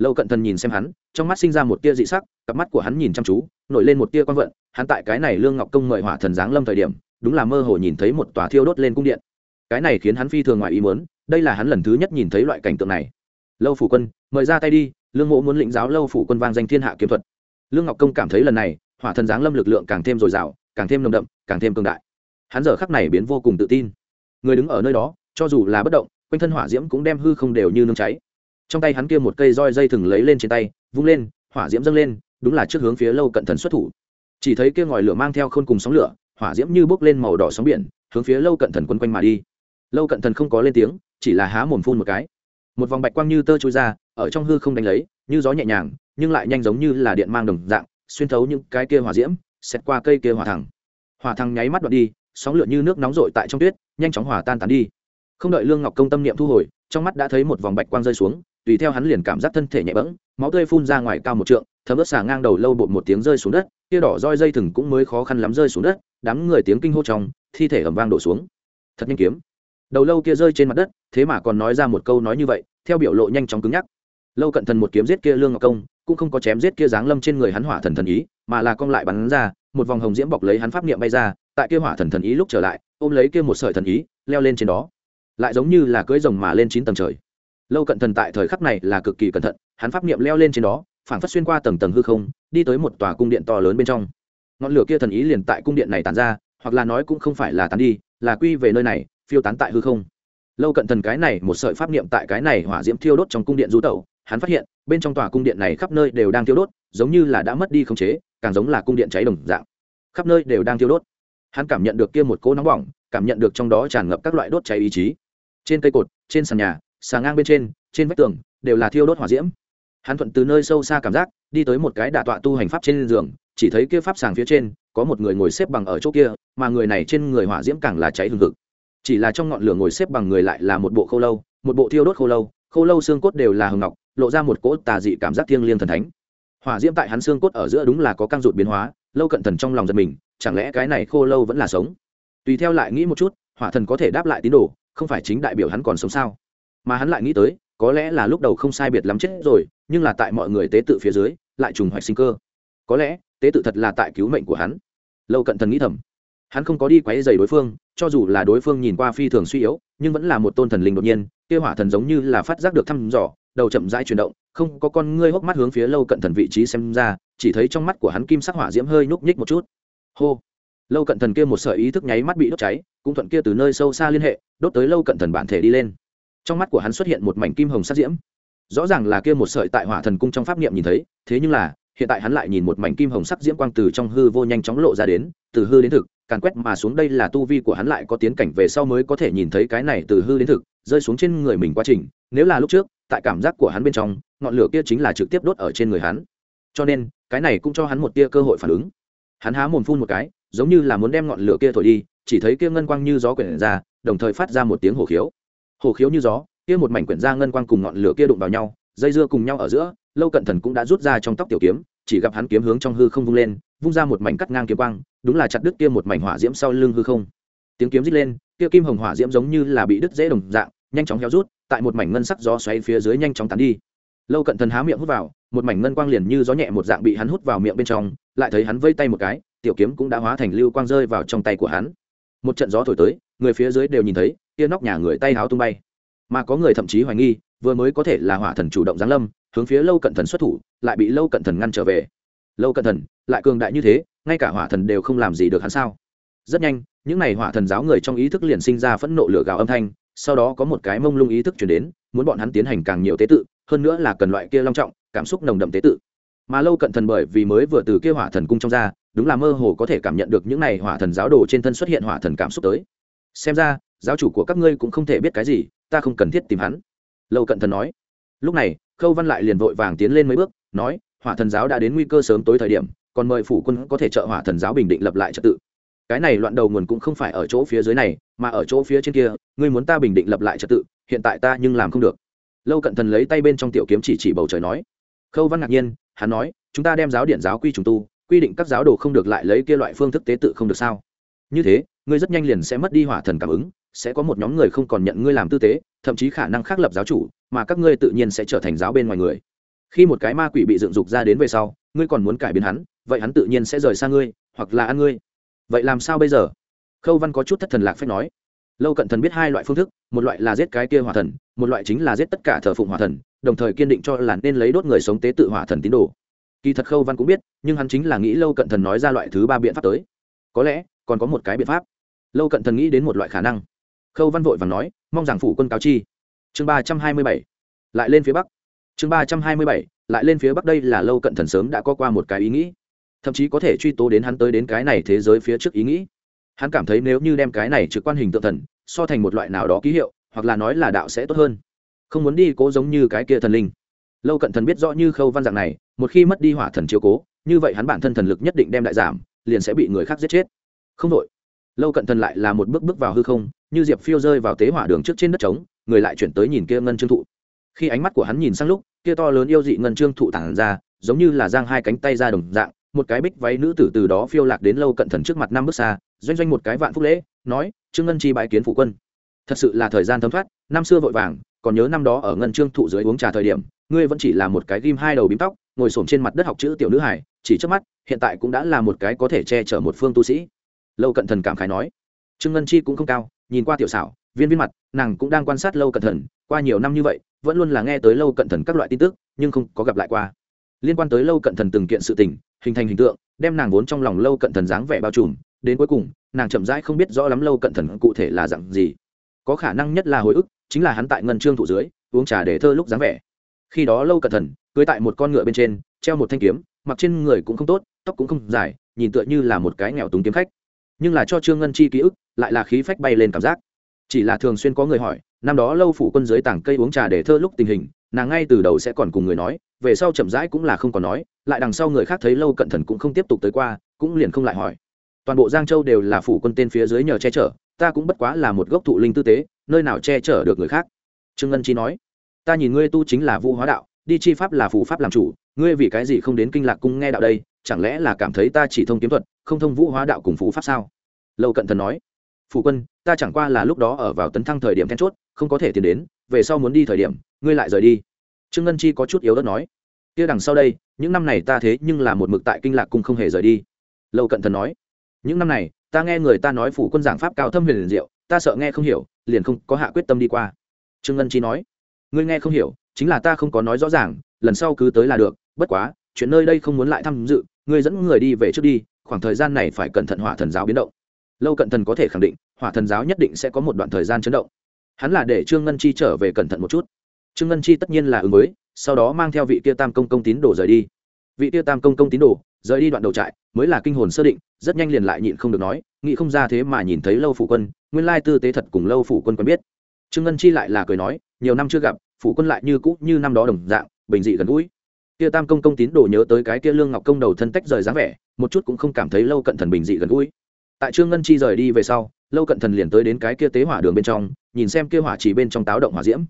Speaker 1: lâu cận thần nhìn xem hắn, trong mắt sinh ra một tia dị sắc, cặp mắt của hắn nhìn chăm chú, nổi lên một tia quan vận, hắn tại cái này lương ngọc công mời hỏa thần giáng lâm thời điểm, đúng là mơ hồ nhìn thấy một tòa thiêu đốt lên cung điện. Cái này khiến hắn phi thường ngoài ý muốn, đây là hắn lần thứ nhất nhìn thấy loại cảnh tượng này. Lâu phủ quân, mời ra tay đi, lương mộ muốn lĩnh giáo lâu phủ quân vang danh thiên hạ kiếm thuật. Lương ngọc công cảm thấy lần này, hỏa thần giáng lâm lực lượng càng thêm dồi dào, càng thêm nồng đậm, càng thêm cường đại. Hắn giờ khắc này biến vô cùng tự tin. Người đứng ở nơi đó, cho dù là bất động, quanh thân hỏa diễm cũng đem hư không đều như nương cháy trong tay hắn kia một cây roi dây thừng lấy lên trên tay, vung lên, hỏa diễm dâng lên, đúng là trước hướng phía lâu cận thần xuất thủ. Chỉ thấy kia ngòi lửa mang theo khôn cùng sóng lửa, hỏa diễm như bốc lên màu đỏ sóng biển, hướng phía lâu cận thần quấn quanh mà đi. Lâu cận thần không có lên tiếng, chỉ là há mồm phun một cái. Một vòng bạch quang như tơ trôi ra, ở trong hư không đánh lấy, như gió nhẹ nhàng, nhưng lại nhanh giống như là điện mang đồng dạng, xuyên thấu những cái kia hỏa diễm xét qua cây kia hỏa thẳng. Hỏa thẳng nháy mắt đoạn đi, sóng lửa như nước nóng rội tại trong tuyết, nhanh chóng hòa tan tán đi. Không đợi lương ngọc công tâm niệm thu hồi, trong mắt đã thấy một vòng bạch quang rơi xuống tùy theo hắn liền cảm giác thân thể nhẹ bẫng, máu tươi phun ra ngoài cao một trượng, thấm ớt xà ngang đầu lâu bột một tiếng rơi xuống đất kia đỏ roi dây thừng cũng mới khó khăn lắm rơi xuống đất, đám người tiếng kinh hô trong, thi thể ẩm vang đổ xuống. Thật nhanh kiếm. Đầu lâu kia rơi trên mặt đất, thế mà còn nói ra một câu nói như vậy, theo biểu lộ nhanh chóng cứng nhắc. Lâu cận thần một kiếm giết kia lương ngọc công, cũng không có chém giết kia giáng lâm trên người hắn hỏa thần thần ý, mà là cong lại bắn ra, một vòng hồng diễm bọc lấy hắn pháp niệm bay ra, tại kia hỏa thần thần ý lúc trở lại, ôm lấy kia một sợi thần ý, leo lên trên đó. Lại giống như là cưỡi rồng mà lên chín tầng trời lâu cận thần tại thời khắc này là cực kỳ cẩn thận, hắn pháp niệm leo lên trên đó, phảng phất xuyên qua tầng tầng hư không, đi tới một tòa cung điện to lớn bên trong. Ngọn lửa kia thần ý liền tại cung điện này tàn ra, hoặc là nói cũng không phải là tàn đi, là quy về nơi này, phiêu tán tại hư không. Lâu cận thần cái này, một sợi pháp niệm tại cái này hỏa diễm thiêu đốt trong cung điện du tẩu, hắn phát hiện, bên trong tòa cung điện này khắp nơi đều đang thiêu đốt, giống như là đã mất đi khống chế, càng giống là cung điện cháy đồng dạng. Khắp nơi đều đang thiêu đốt. Hắn cảm nhận được kia một cỗ nóng bỏng, cảm nhận được trong đó tràn ngập các loại đốt cháy ý chí. Trên cây cột, trên sàn nhà xà ngang bên trên trên vách tường, đều là thiêu đốt hỏa diễm. Hắn thuận từ nơi sâu xa cảm giác, đi tới một cái đạ tọa tu hành pháp trên giường, chỉ thấy kia pháp sàng phía trên, có một người ngồi xếp bằng ở chỗ kia, mà người này trên người hỏa diễm càng là cháy hừng hực. Chỉ là trong ngọn lửa ngồi xếp bằng người lại là một bộ khâu lâu, một bộ thiêu đốt khâu lâu khâu lâu xương cốt đều là hừng ngọc, lộ ra một cỗ tà dị cảm giác thiêng liêng thần thánh. Hỏa diễm tại hắn xương cốt ở giữa đúng là có căng rụt biến hóa, lâu cận thần trong lòng giật mình, chẳng lẽ cái này khô lâu vẫn là sống? Tùy theo lại nghĩ một chút, hỏa thần có thể đáp lại tín đồ, không phải chính đại biểu hắn còn sống sao? Mà hắn lại nghĩ tới, có lẽ là lúc đầu không sai biệt lắm chết rồi, nhưng là tại mọi người tế tự phía dưới, lại trùng hoạch sinh cơ. Có lẽ, tế tự thật là tại cứu mệnh của hắn. Lâu cận thần nghĩ thầm. Hắn không có đi quấy dày đối phương, cho dù là đối phương nhìn qua phi thường suy yếu, nhưng vẫn là một tôn thần linh đột nhiên, kia hỏa thần giống như là phát giác được thăm dò, đầu chậm rãi chuyển động, không có con ngươi hốc mắt hướng phía lâu cận thần vị trí xem ra, chỉ thấy trong mắt của hắn kim sắc hỏa diễm hơi nhúc nhích một chút. Hô! Lâu cận thần kia một sợi ý thức nháy mắt bị đốt cháy, cũng thuận kia từ nơi sâu xa liên hệ, đốt tới lâu cận thần bản thể đi lên trong mắt của hắn xuất hiện một mảnh kim hồng sắc diễm. Rõ ràng là kia một sợi tại hỏa thần cung trong pháp niệm nhìn thấy, thế nhưng là, hiện tại hắn lại nhìn một mảnh kim hồng sắc diễm quang từ trong hư vô nhanh chóng lộ ra đến, từ hư đến thực, càn quét mà xuống đây là tu vi của hắn lại có tiến cảnh về sau mới có thể nhìn thấy cái này từ hư đến thực, rơi xuống trên người mình quá trình. Nếu là lúc trước, tại cảm giác của hắn bên trong, ngọn lửa kia chính là trực tiếp đốt ở trên người hắn. Cho nên, cái này cũng cho hắn một tia cơ hội phản ứng. Hắn há mồm phun một cái, giống như là muốn đem ngọn lửa kia thổi đi, chỉ thấy kia ngân quang như gió quyển ra, đồng thời phát ra một tiếng hổ khiếu hổ khiếu như gió, kia một mảnh quyển ra ngân quang cùng ngọn lửa kia đụng vào nhau, dây dưa cùng nhau ở giữa, lâu cận thần cũng đã rút ra trong tóc tiểu kiếm, chỉ gặp hắn kiếm hướng trong hư không vung lên, vung ra một mảnh cắt ngang kiếm quang, đúng là chặt đứt kia một mảnh hỏa diễm sau lưng hư không. Tiếng kiếm rít lên, kia kim hồng hỏa diễm giống như là bị đứt dễ đồng dạng, nhanh chóng héo rút, tại một mảnh ngân sắc gió xoáy phía dưới nhanh chóng tán đi. Lâu cận thần há miệng hút vào, một mảnh ngân quang liền như gió nhẹ một dạng bị hắn hút vào miệng bên trong, lại thấy hắn vây tay một cái, tiểu kiếm cũng đã hóa thành lưu quang rơi vào trong tay của hắn. Một trận gió thổi tới người phía dưới đều nhìn thấy kia nóc nhà người tay háo tung bay. Mà có người thậm chí hoài nghi, vừa mới có thể là hỏa thần chủ động giáng lâm, hướng phía lâu cận thần xuất thủ, lại bị lâu cận thần ngăn trở về. Lâu cận thần, lại cường đại như thế, ngay cả hỏa thần đều không làm gì được hắn sao? Rất nhanh, những n à y hỏa thần giáo người trong ý thức liền sinh ra phẫn nộ lửa gào âm thanh, sau đó có một cái mông lung ý thức chuyển đến, muốn bọn hắn tiến hành càng nhiều tế tự, hơn nữa là cần loại kia long trọng, cảm xúc nồng đậm tế tự. Mà lâu cận thần bởi vì mới vừa từ kia hỏa thần cung trong ra, đúng là mơ hồ có thể cảm nhận được những n à y hỏa thần giáo đồ trên thân xuất hiện hỏa thần cảm xúc tới xem ra, giáo chủ của các ngươi cũng không thể biết cái gì, ta không cần thiết tìm hắn. Lâu cận thần nói. Lúc này, khâu văn lại liền vội vàng tiến lên mấy bước, nói, hỏa thần giáo đã đến nguy cơ sớm tối thời điểm, còn mời phủ quân có thể trợ hỏa thần giáo bình định lập lại trật tự. Cái này loạn đầu nguồn cũng không phải ở chỗ phía dưới này, mà ở chỗ phía trên kia, ngươi muốn ta bình định lập lại trật tự, hiện tại ta nhưng làm không được. Lâu cận thần lấy tay bên trong tiểu kiếm chỉ chỉ bầu trời nói. Khâu văn ngạc nhiên, hắn nói, chúng ta đem giáo điện giáo quy trùng tu, quy định các giáo đồ không được lại lấy kia loại phương thức tế tự không được sao? Như thế ngươi rất nhanh liền sẽ mất đi hỏa thần cảm ứng, sẽ có một nhóm người không còn nhận ngươi làm tư tế, thậm chí khả năng khác lập giáo chủ, mà các ngươi tự nhiên sẽ trở thành giáo bên ngoài người. Khi một cái ma quỷ bị dựng dục ra đến về sau, ngươi còn muốn cải biến hắn, vậy hắn tự nhiên sẽ rời xa ngươi, hoặc là ăn ngươi. Vậy làm sao bây giờ? Khâu văn có chút thất thần lạc phép nói. Lâu cận thần biết hai loại phương thức, một loại là giết cái kia hỏa thần, một loại chính là giết tất cả thờ phụng hỏa thần, đồng thời kiên định cho là nên lấy đốt người sống tế tự hỏa thần tín đồ. Kỳ thật khâu văn cũng biết, nhưng hắn chính là nghĩ lâu cận thần nói ra loại thứ ba biện pháp tới. Có lẽ còn có một cái biện pháp. Lâu cận thần nghĩ đến một loại khả năng. Khâu văn vội và nói, mong rằng phủ quân cáo chi. Chương ba trăm hai mươi bảy, lại lên phía bắc. Chương ba trăm hai mươi bảy, lại lên phía bắc đây là lâu cận thần sớm đã có qua một cái ý nghĩ. Thậm chí có thể truy tố đến hắn tới đến cái này thế giới phía trước ý nghĩ. Hắn cảm thấy nếu như đem cái này trực quan hình tượng thần, so thành một loại nào đó ký hiệu, hoặc là nói là đạo sẽ tốt hơn. Không muốn đi cố giống như cái kia thần linh. Lâu cận thần biết rõ như khâu văn dạng này, một khi mất đi hỏa thần chiếu cố, như vậy hắn bản thân thần lực nhất định đem đại giảm, liền sẽ bị người khác giết chết không đội. Lâu cận thần lại là một bước bước vào hư không, như diệp phiêu rơi vào tế hỏa đường trước trên đất trống, người lại chuyển tới nhìn kia ngân trương thụ. Khi ánh mắt của hắn nhìn sang lúc, kia to lớn yêu dị ngân trương thụ tản ra, giống như là giang hai cánh tay ra đồng dạng, một cái bích váy nữ tử từ đó phiêu lạc đến lâu cận thần trước mặt năm bước xa, doanh doanh một cái vạn phúc lễ, nói, trương ngân chi bãi kiến phụ quân. Thật sự là thời gian thấm thoát, năm xưa vội vàng, còn nhớ năm đó ở ngân trương thụ dưới uống trà thời điểm, ngươi vẫn chỉ là một cái ghim hai đầu bím tóc, ngồi xổm trên mặt đất học chữ tiểu nữ hải chỉ trước mắt, hiện tại cũng đã là một cái có thể che chở một phương tu sĩ lâu cận thần cảm khái nói. Trương ngân chi cũng không cao, nhìn qua tiểu xảo, viên viên mặt, nàng cũng đang quan sát lâu cận thần, qua nhiều năm như vậy, vẫn luôn là nghe tới lâu cận thần các loại tin tức, nhưng không có gặp lại qua. Liên quan tới lâu cận thần từng kiện sự tình, hình thành hình tượng, đem nàng vốn trong lòng lâu cận thần dáng vẻ bao trùm, đến cuối cùng, nàng chậm rãi không biết rõ lắm lâu cận thần cụ thể là dặn gì. Có khả năng nhất là hồi ức, chính là hắn tại ngân trương thủ dưới, uống trà để thơ lúc dáng vẻ. Khi đó lâu cận thần, cưới tại một con ngựa bên trên, treo một thanh kiếm, mặc trên người cũng không tốt, tóc cũng không dài, nhìn tựa như là một cái nghèo túng kiếm khách nhưng là cho trương ngân chi ký ức, lại là khí phách bay lên cảm giác. Chỉ là thường xuyên có người hỏi, năm đó lâu phủ quân dưới tảng cây uống trà để thơ lúc tình hình, nàng ngay từ đầu sẽ còn cùng người nói, về sau chậm rãi cũng là không còn nói, lại đằng sau người khác thấy lâu cận thần cũng không tiếp tục tới qua, cũng liền không lại hỏi. Toàn bộ giang châu đều là phủ quân tên phía dưới nhờ che chở, ta cũng bất quá là một gốc thụ linh tư tế, nơi nào che chở được người khác? Trương ngân chi nói, ta nhìn ngươi tu chính là vũ hóa đạo đi chi pháp là phù pháp làm chủ, ngươi vì cái gì không đến kinh lạc cung nghe đạo đây, chẳng lẽ là cảm thấy ta chỉ thông kiếm thuật, không thông vũ hóa đạo cùng phù pháp sao? Lâu cận thần nói Phụ quân, ta chẳng qua là lúc đó ở vào tấn thăng thời điểm then chốt, không có thể tiến đến, về sau muốn đi thời điểm, ngươi lại rời đi. Trương ngân chi có chút yếu đất nói, kia đằng sau đây, những năm này ta thế nhưng là một mực tại kinh lạc cung không hề rời đi. Lâu cận thần nói, những năm này, ta nghe người ta nói phủ quân giảng pháp cao thâm huyền liền diệu, ta sợ nghe không hiểu, liền không có hạ quyết tâm đi qua. Trương ngân chi nói, ngươi nghe không hiểu chính là ta không có nói rõ ràng, lần sau cứ tới là được, bất quá, chuyện nơi đây không muốn lại tham dự, ngươi dẫn người đi về trước đi, khoảng thời gian này phải cẩn thận hỏa thần giáo biến động. Lâu cận thần có thể khẳng định, hỏa thần giáo nhất định sẽ có một đoạn thời gian chấn động. Hắn là để trương ngân chi trở về cẩn thận một chút. Trương ngân chi tất nhiên là ứng với, sau đó mang theo vị kia tam công công tín đồ rời đi. Vị kia tam công công tín đồ, rời đi đoạn đầu trại, mới là kinh hồn sơ định, rất nhanh liền lại nhịn không được nói, nghĩ không ra thế mà nhìn thấy lâu phủ quân, nguyên lai tư tế thật cùng lâu phủ quân quen biết trương ngân chi lại là cười nói, nhiều năm chưa gặp, phủ quân lại như cũ như năm đó đồng dạng, bình dị gần gũi. Kia tam công công tín đồ nhớ tới cái kia lương ngọc công đầu thân tách rời dáng vẻ, một chút cũng không cảm thấy lâu cận thần bình dị gần gũi. Tại trương ngân chi rời đi về sau, lâu cận thần liền tới đến cái kia tế hỏa đường bên trong, nhìn xem kia hỏa chỉ bên trong táo động hỏa diễm.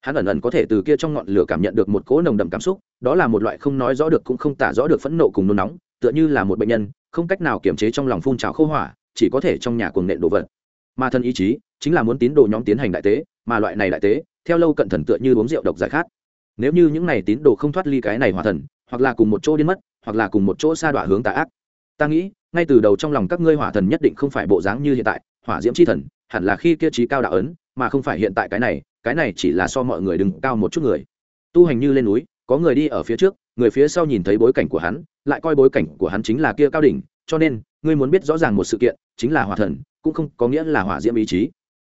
Speaker 1: Hắn ẩn ẩn có thể từ kia trong ngọn lửa cảm nhận được một cỗ nồng đậm cảm xúc, đó là một loại không nói rõ được cũng không tả rõ được phẫn nộ cùng nôn nóng, tựa như là một bệnh nhân, không cách nào kiềm chế trong lòng phun trào khô hỏa, chỉ có thể trong nhà cuồng nện đồ vật mà thân ý chí chính là muốn tín đồ nhóm tiến hành đại tế, mà loại này đại tế, theo lâu cận thần tựa như uống rượu độc giải khát. Nếu như những này tín đồ không thoát ly cái này hòa thần, hoặc là cùng một chỗ điên mất, hoặc là cùng một chỗ xa đọa hướng tà ác, ta nghĩ, ngay từ đầu trong lòng các ngươi hỏa thần nhất định không phải bộ dáng như hiện tại, hỏa diễm c h i thần, hẳn là khi kia trí cao đạo ấn, mà không phải hiện tại cái này cái này chỉ là so mọi người đừng cao một chút người. Tu hành như lên núi, có người đi ở phía trước, người phía sau nhìn thấy bối cảnh của hắn, lại coi bối cảnh của hắn chính là kia cao đỉnh, cho nên, ngươi muốn biết rõ ràng một sự kiện, chính là hỏa thần cũng không có nghĩa là hỏa diễm ý chí.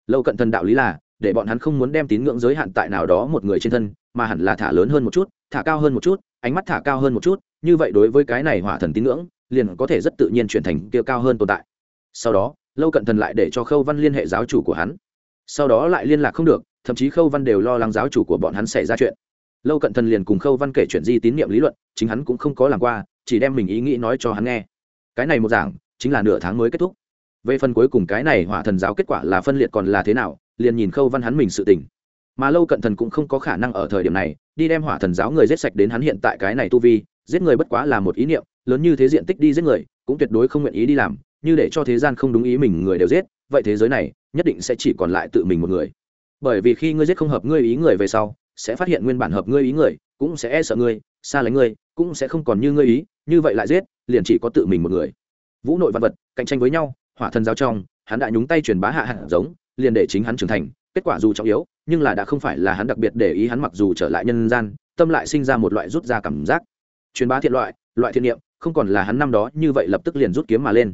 Speaker 1: Lâu cận thần đạo lý là, để bọn hắn không muốn đem tín ngưỡng giới hạn tại nào đó một người trên thân, mà hẳn là thả lớn hơn một chút, thả cao hơn một chút, ánh mắt thả cao hơn một chút, như vậy đối với cái này hỏa thần tín ngưỡng, liền có thể rất tự nhiên chuyển thành kia cao hơn tồn tại. Sau đó, lâu cận thần lại để cho khâu văn liên hệ giáo chủ của hắn. Sau đó lại liên lạc không được, thậm chí khâu văn đều lo lắng giáo chủ của bọn hắn xảy ra chuyện. Lâu cận thần liền cùng khâu văn kể chuyện di tín nhiệm lý luận, chính hắn cũng không có làm qua, chỉ đem mình ý nghĩ nói cho hắn nghe. Cái này một giảng, chính là nửa tháng mới kết thúc về phần cuối cùng cái này hỏa thần giáo kết quả là phân liệt còn là thế nào, liền nhìn khâu văn hắn mình sự tỉnh mà lâu cận thần cũng không có khả năng ở thời điểm này, đi đem hỏa thần giáo người giết sạch đến hắn hiện tại cái này tu vi, giết người bất quá là một ý niệm, lớn như thế diện tích đi giết người, cũng tuyệt đối không nguyện ý đi làm, như để cho thế gian không đúng ý mình người đều giết, vậy thế giới này, nhất định sẽ chỉ còn lại tự mình một người. Bởi vì khi ngươi giết không hợp ngươi ý người về sau, sẽ phát hiện nguyên bản hợp ngươi ý người, cũng sẽ e sợ ngươi, xa lánh ngươi, cũng sẽ không còn như ngươi ý, như vậy lại giết, liền chỉ có tự mình một người. Vũ nội văn vật, cạnh tranh với nhau hỏa thần giáo trong, hắn đã nhúng tay truyền bá hạ hạt giống, liền để chính hắn trưởng thành, kết quả dù trọng yếu, nhưng là đã không phải là hắn đặc biệt để ý hắn mặc dù trở lại nhân gian, tâm lại sinh ra một loại rút ra cảm giác. Truyền bá thiện loại loại thiện niệm, không còn là hắn năm đó như vậy lập tức liền rút kiếm mà lên.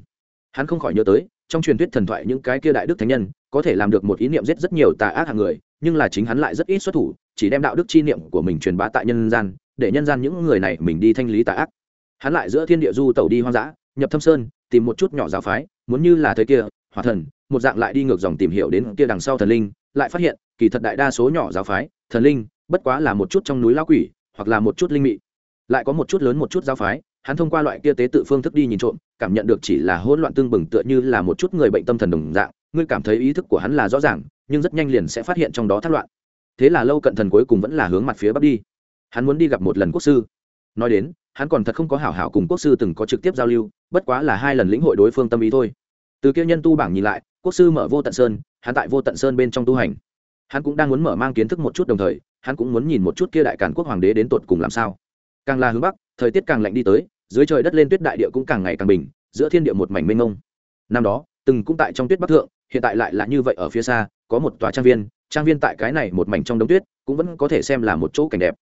Speaker 1: Hắn không khỏi nhớ tới, trong truyền thuyết thần thoại những cái kia đại đức thánh nhân, có thể làm được một ý niệm giết rất nhiều tà ác hàng người, nhưng là chính hắn lại rất ít xuất thủ, chỉ đem đạo đức chi niệm của mình truyền bá tại nhân gian, để nhân gian những người này mình đi thanh lý tà ác. Hắn lại giữa thiên địa du tẩu đi hoang dã, nhập thâm sơn, tìm một chút nhỏ giáo phái muốn như là thế kia hòa thần, một dạng lại đi ngược dòng tìm hiểu đến kia đằng sau thần linh, lại phát hiện, kỳ thật đại đa số nhỏ giáo phái, thần linh, bất quá là một chút trong núi lao quỷ, hoặc là một chút linh mị. Lại có một chút lớn một chút giáo phái, hắn thông qua loại kia tế tự phương thức đi nhìn trộm, cảm nhận được chỉ là hỗn loạn tương bừng tựa như là một chút người bệnh tâm thần đồng dạng, ngươi cảm thấy ý thức của hắn là rõ ràng, nhưng rất nhanh liền sẽ phát hiện trong đó thất loạn. Thế là lâu cận thần cuối cùng vẫn là hướng mặt phía bắc đi. Hắn muốn đi gặp một lần quốc sư. Nói đến hắn còn thật không có hảo hảo cùng quốc sư từng có trực tiếp giao lưu, bất quá là hai lần lĩnh hội đối phương tâm ý thôi. Từ kia nhân tu bảng nhìn lại, quốc sư mở vô tận sơn, hắn tại vô tận sơn bên trong tu hành. Hắn cũng đang muốn mở mang kiến thức một chút đồng thời, hắn cũng muốn nhìn một chút kia đại càn quốc hoàng đế đến tột cùng làm sao. Càng là hướng bắc, thời tiết càng lạnh đi tới, dưới trời đất lên tuyết đại địa cũng càng ngày càng bình, giữa thiên địa một mảnh mênh mông. Năm đó, từng cũng tại trong tuyết bắc thượng, hiện tại lại là như vậy ở phía xa, có một tòa trang viên trang viên tại cái này một mảnh trong đống tuyết, cũng vẫn có thể xem là một chỗ cảnh đẹp.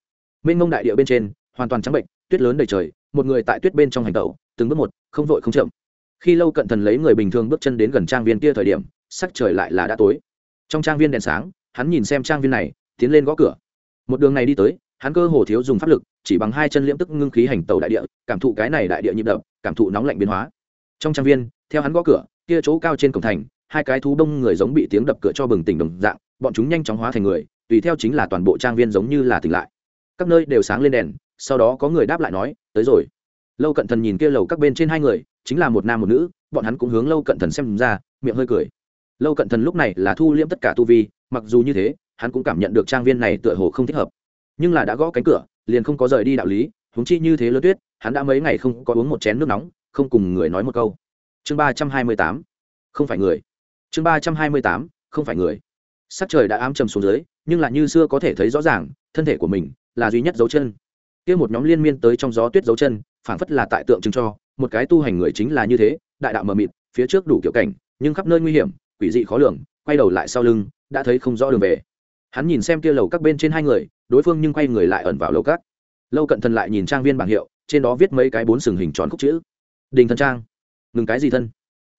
Speaker 1: Mênh mông đại địa bên trên hoàn toàn trắng bệnh, tuyết lớn đầy trời, một người tại tuyết bên trong hành tẩu, từng bước một, không vội không chậm. Khi lâu cận thần lấy người bình thường bước chân đến gần trang viên kia thời điểm, sắc trời lại là đã tối. Trong trang viên đèn sáng, hắn nhìn xem trang viên này, tiến lên gõ cửa. Một đường này đi tới, hắn cơ hồ thiếu dùng pháp lực, chỉ bằng hai chân liễm tức ngưng khí hành tàu đại địa, cảm thụ cái này đại địa nhịp đập, cảm thụ nóng lạnh biến hóa. Trong trang viên, theo hắn gõ cửa, kia chỗ cao trên cổng thành, hai cái thú đông người giống bị tiếng đập cửa cho bừng tỉnh đồng dạng, bọn chúng nhanh chóng hóa thành người, tùy theo chính là toàn bộ trang viên giống như là tỉnh lại. Các nơi đều sáng lên đèn sau đó có người đáp lại nói, tới rồi. Lâu cận thần nhìn kia lầu các bên trên hai người, chính là một nam một nữ, bọn hắn cũng hướng lâu cận thần xem ra, miệng hơi cười. Lâu cận thần lúc này là thu liễm tất cả tu vi, mặc dù như thế, hắn cũng cảm nhận được trang viên này tựa hồ không thích hợp. Nhưng là đã gõ cánh cửa, liền không có rời đi đạo lý húng chi như thế lớn tuyết, hắn đã mấy ngày không có uống một chén nước nóng, không cùng người nói một câu. Chương ba trăm hai mươi tám, không phải người. Chương ba trăm hai mươi tám, không phải người. Sắc trời đã ám trầm xuống dưới, nhưng là như xưa có thể thấy rõ ràng, thân thể của mình là duy nhất dấu chân kia một nhóm liên miên tới trong gió tuyết dấu chân, phảng phất là tại tượng trưng cho, một cái tu hành người chính là như thế, đại đạo mờ mịt, phía trước đủ kiểu cảnh, nhưng khắp nơi nguy hiểm, quỷ dị khó lường, quay đầu lại sau lưng, đã thấy không rõ đường về. Hắn nhìn xem kia lầu các bên trên hai người, đối phương nhưng quay người lại ẩn vào lầu các. Lâu cận thần lại nhìn trang viên bảng hiệu, trên đó viết mấy cái bốn sừng hình tròn khúc chữ. Đình thân trang. Ngừng cái gì thân?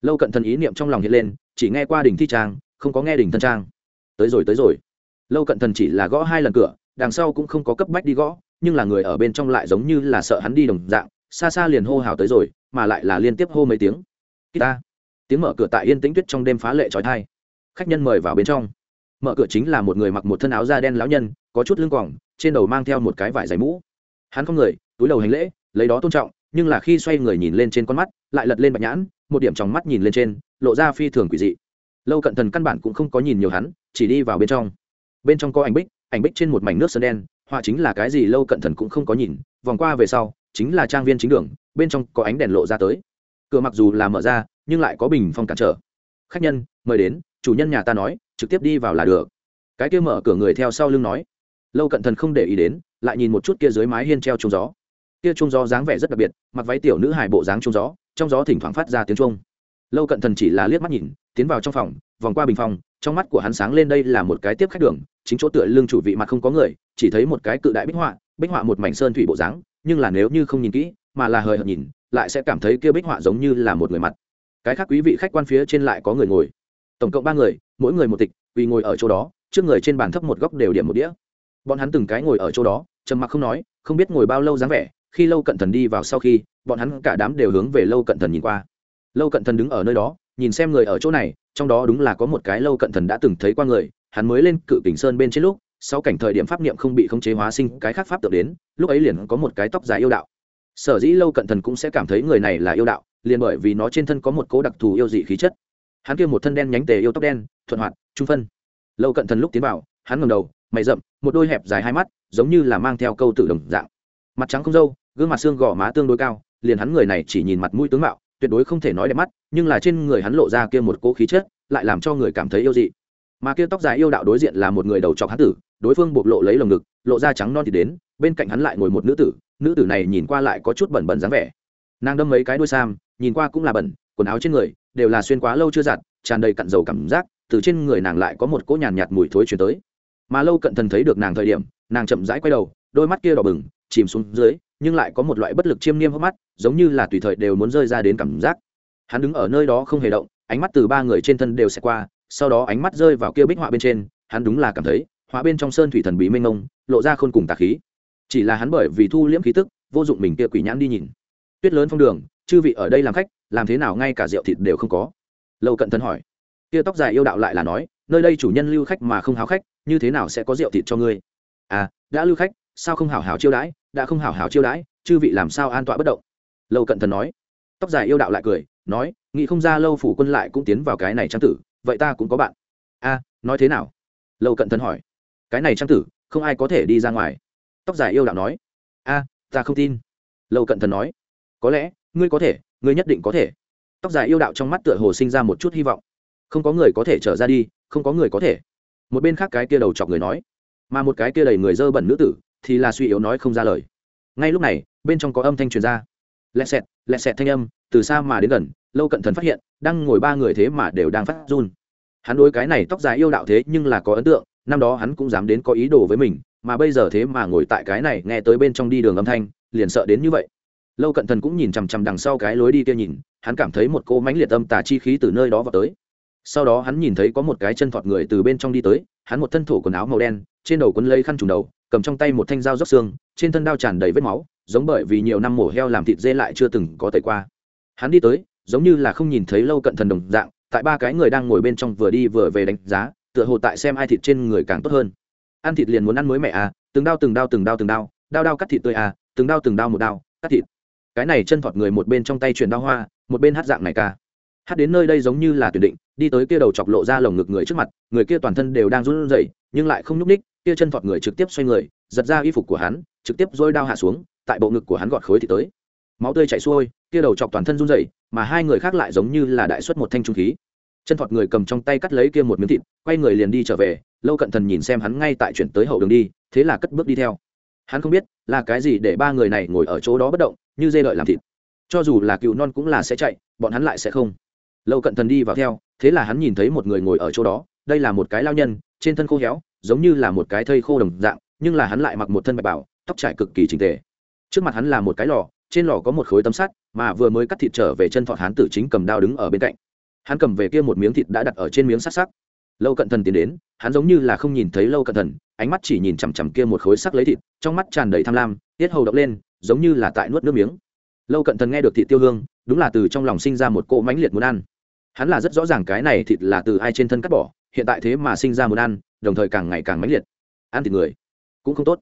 Speaker 1: Lâu cận thần ý niệm trong lòng hiện lên, chỉ nghe qua đình thi trang, không có nghe đình thân trang. Tới rồi tới rồi. Lâu cận thần chỉ là gõ hai lần cửa, đằng sau cũng không có cấp bách đi gõ nhưng là người ở bên trong lại giống như là sợ hắn đi đồng dạng, xa xa liền hô hào tới rồi, mà lại là liên tiếp hô mấy tiếng. Ta. Tiếng mở cửa tại yên tĩnh tuyết trong đêm phá lệ trói thai khách nhân mời vào bên trong. Mở cửa chính là một người mặc một thân áo da đen lão nhân, có chút lưng quỏng trên đầu mang theo một cái vải giày mũ. Hắn không người, túi đầu hành lễ, lấy đó tôn trọng, nhưng là khi xoay người nhìn lên trên con mắt, lại lật lên bạch nhãn, một điểm trong mắt nhìn lên trên, lộ ra phi thường quỷ dị. Lâu cận thần căn bản cũng không có nhìn nhiều hắn, chỉ đi vào bên trong. Bên trong có ảnh bích ảnh bích trên một mảnh nước sơn đen họa chính là cái gì lâu cận thần cũng không có nhìn, vòng qua về sau, chính là trang viên chính đường, bên trong có ánh đèn lộ ra tới. Cửa mặc dù là mở ra, nhưng lại có bình phong cản trở. Khách nhân, mời đến, chủ nhân nhà ta nói, trực tiếp đi vào là được. Cái kia mở cửa người theo sau lưng nói. Lâu cận thần không để ý đến, lại nhìn một chút kia dưới mái hiên treo trông gió. Kia trông gió dáng vẻ rất đặc biệt, mặc váy tiểu nữ hài bộ dáng trông gió, trong gió thỉnh thoảng phát ra tiếng trung lâu cận thần chỉ là liếc mắt nhìn, tiến vào trong phòng, vòng qua bình phòng trong mắt của hắn sáng lên đây là một cái tiếp khách đường, chính chỗ tựa lưng chủ vị mặt không có người, chỉ thấy một cái cự đại bích họa bích họa một mảnh sơn thủy bộ dáng, nhưng là nếu như không nhìn kỹ, mà là hời hợt nhìn, lại sẽ cảm thấy kia bích họa giống như là một người mặt. Cái khác quý vị khách quan phía trên lại có người ngồi. Tổng cộng ba người, mỗi người một tịch, vì ngồi ở chỗ đó, trước người trên bàn thấp một góc đều điểm một đĩa. Bọn hắn từng cái ngồi ở chỗ đó, trầm mặc không nói, không biết ngồi bao lâu dáng vẻ, khi lâu cận thần đi vào sau khi, bọn hắn cả đám đều hướng về lâu cận thần nhìn qua. Lâu cận thần đứng ở nơi đó, nhìn xem người ở chỗ này trong đó đúng là có một cái lâu cận thần đã từng thấy qua người, hắn mới lên cự kình sơn bên trên lúc, sau cảnh thời điểm pháp niệm không bị khống chế hóa sinh, cái khác pháp tượng đến, lúc ấy liền có một cái tóc dài yêu đạo. Sở dĩ lâu cận thần cũng sẽ cảm thấy người này là yêu đạo, liền bởi vì nó trên thân có một cố đặc thù yêu dị khí chất. Hắn kia một thân đen nhánh tề yêu tóc đen, thuận hoạt, trung phân. Lâu cận thần lúc tiến vào, hắn ngầm đầu, mày rậm, một đôi hẹp dài hai mắt, giống như là mang theo câu tử đồng dạng. Mặt trắng không râu, gương mặt xương gò má tương đối cao, liền hắn người này chỉ nhìn mặt mũi tướng mạo tuyệt đối không thể nói đẹp mắt nhưng là trên người hắn lộ ra kia một cỗ khí chất lại làm cho người cảm thấy yêu dị. Mà kia tóc dài yêu đạo đối diện là một người đầu trọc hán tử đối phương bộc lộ lấy lồng ngực lộ ra trắng non thì đến bên cạnh hắn lại ngồi một nữ tử nữ tử này nhìn qua lại có chút bẩn bẩn dáng vẻ. Nàng đâm mấy cái đuôi sam nhìn qua cũng là bẩn quần áo trên người đều là xuyên quá lâu chưa giặt tràn đầy cặn dầu cảm giác từ trên người nàng lại có một cỗ nhàn nhạt, nhạt mùi thối chuyển tới. Mà lâu cận thần thấy được nàng thời điểm nàng chậm rãi quay đầu đôi mắt kia đỏ bừng chìm xuống dưới nhưng lại có một loại bất lực chiêm niêm hốc mắt, giống như là tùy thời đều muốn rơi ra đến cảm giác. Hắn đứng ở nơi đó không hề động, ánh mắt từ ba người trên thân đều sẽ qua, sau đó ánh mắt rơi vào kia bích họa bên trên, hắn đúng là cảm thấy, họa bên trong sơn thủy thần bí mênh mông, lộ ra khôn cùng tà khí. Chỉ là hắn bởi vì thu liễm khí tức, vô dụng mình kia quỷ nhãn đi nhìn. Tuyết lớn phong đường, chư vị ở đây làm khách, làm thế nào ngay cả rượu thịt đều không có. Lâu cận thân hỏi. Kia tóc dài yêu đạo lại là nói, nơi đây chủ nhân lưu khách mà không háo khách, như thế nào sẽ có rượu thịt cho ngươi? À đã lưu khách, sao không hảo hảo chiêu đãi? Đã không hảo hảo chiêu đãi, chư vị làm sao an tọa bất động? Lâu cận thần nói. Tóc dài yêu đạo lại cười, nói, nghĩ không ra lâu phủ quân lại cũng tiến vào cái này trang tử, vậy ta cũng có bạn. A, nói thế nào? Lâu cận thần hỏi. Cái này trang tử, không ai có thể đi ra ngoài. Tóc dài yêu đạo nói. A, ta không tin. Lâu cận thần nói. Có lẽ, ngươi có thể, ngươi nhất định có thể. Tóc dài yêu đạo trong mắt tựa hồ sinh ra một chút hy vọng. Không có người có thể trở ra đi, không có người có thể. Một bên khác cái kia đầu chọc người nói. Mà một cái kia đầy người dơ bẩn nữ tử thì là suy yếu nói không ra lời. Ngay lúc này, bên trong có âm thanh truyền ra. Lẹ sẹt lẹ sẹt thanh âm, từ xa mà đến gần, lâu cận thần phát hiện, đang ngồi ba người thế mà đều đang phát run. Hắn đối cái này tóc dài yêu đạo thế nhưng là có ấn tượng, năm đó hắn cũng dám đến có ý đồ với mình, mà bây giờ thế mà ngồi tại cái này nghe tới bên trong đi đường âm thanh, liền sợ đến như vậy. Lâu cận thần cũng nhìn chằm chằm đằng sau cái lối đi kia nhìn, hắn cảm thấy một cô mánh liệt âm tà chi khí từ nơi đó vào tới. Sau đó hắn nhìn thấy có một cái chân thọt người từ bên trong đi tới, hắn một thân thổ quần áo màu đen, trên đầu quấn lấy khăn trùng đầu cầm trong tay một thanh dao róc xương, trên thân đao tràn đầy vết máu, giống bởi vì nhiều năm mổ heo làm thịt dê lại chưa từng có tẩy qua. Hắn đi tới, giống như là không nhìn thấy lâu cận thần đồng dạng, tại ba cái người đang ngồi bên trong vừa đi vừa về đánh giá, tựa hồ tại xem ai thịt trên người càng tốt hơn. Ăn thịt liền muốn ăn mới mẹ à từng đao từng đao từng đao từng đao đao đao cắt thịt tươi à từng đao từng đao một đao, cắt thịt. Cái này chân thọt người một bên trong tay truyền đao hoa, một bên hát dạng này ca. Hát đến nơi đây giống như là tuyển định, đi tới kia đầu chọc lộ ra lồng ngực người trước mặt, người kia toàn thân đều đang run rẩy, nhưng lại không nhúc ních kia chân thọt người trực tiếp xoay người, giật ra y phục của hắn, trực tiếp dôi đao hạ xuống, tại bộ ngực của hắn gọt khối thì tới. Máu tươi chảy xuôi, kia đầu chọc toàn thân run rẩy, mà hai người khác lại giống như là đại xuất một thanh trung khí. Chân thọt người cầm trong tay cắt lấy kia một miếng thịt, quay người liền đi trở về, lâu cận thần nhìn xem hắn ngay tại chuyển tới hậu đường đi, thế là cất bước đi theo. Hắn không biết là cái gì để ba người này ngồi ở chỗ đó bất động, như dê đợi làm thịt. Cho dù là cựu non cũng là sẽ chạy, bọn hắn lại sẽ không. Lâu cận thần đi vào theo, thế là hắn nhìn thấy một người ngồi ở chỗ đó, đây là một cái lao nhân, trên thân khô héo giống như là một cái thây khô đồng dạng, nhưng là hắn lại mặc một thân bạch bảo, tóc trải cực kỳ trình tề. Trước mặt hắn là một cái lò, trên lò có một khối tấm sắt, mà vừa mới cắt thịt trở về chân thọt hắn tử chính cầm đao đứng ở bên cạnh. Hắn cầm về kia một miếng thịt đã đặt ở trên miếng sắt sắc lâu cận thần tiến đến, hắn giống như là không nhìn thấy lâu cận thần, ánh mắt chỉ nhìn chằm chằm kia một khối sắc lấy thịt, trong mắt tràn đầy tham lam, tiết hầu động lên, giống như là tại nuốt nước miếng. Lâu cận thần nghe được thịt tiêu hương, đúng là từ trong lòng sinh ra một cỗ mãnh liệt muốn ăn. Hắn là rất rõ ràng cái này thịt là từ ai trên thân cắt bỏ hiện tại thế mà sinh ra muốn ăn, đồng thời càng ngày càng mãnh liệt. Ăn thịt người cũng không tốt.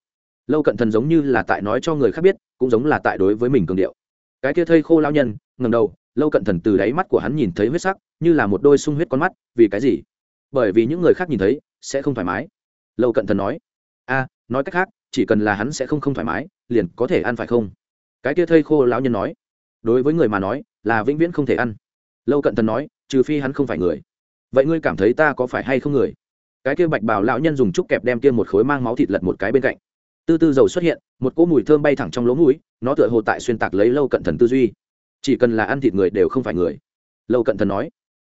Speaker 1: Lâu cận thần giống như là tại nói cho người khác biết, cũng giống là tại đối với mình cường điệu. Cái kia thây khô lao nhân ngầm đầu, lâu cận thần từ đáy mắt của hắn nhìn thấy huyết sắc, như là một đôi sung huyết con mắt, vì cái gì? Bởi vì những người khác nhìn thấy, sẽ không thoải mái. Lâu cận thần nói, a, nói cách khác, chỉ cần là hắn sẽ không không thoải mái, liền có thể ăn phải không? Cái kia thây khô lão nhân nói, đối với người mà nói, là vĩnh viễn không thể ăn. Lâu cận thần nói, trừ phi hắn không phải người vậy ngươi cảm thấy ta có phải hay không người? Cái kia bạch bào lão nhân dùng trúc kẹp đem kia một khối mang máu thịt lật một cái bên cạnh. Tư tư dầu xuất hiện, một cỗ mùi thơm bay thẳng trong lỗ mũi, nó tựa hồ tại xuyên tạc lấy lâu cận thần tư duy. Chỉ cần là ăn thịt người đều không phải người. Lâu cận thần nói.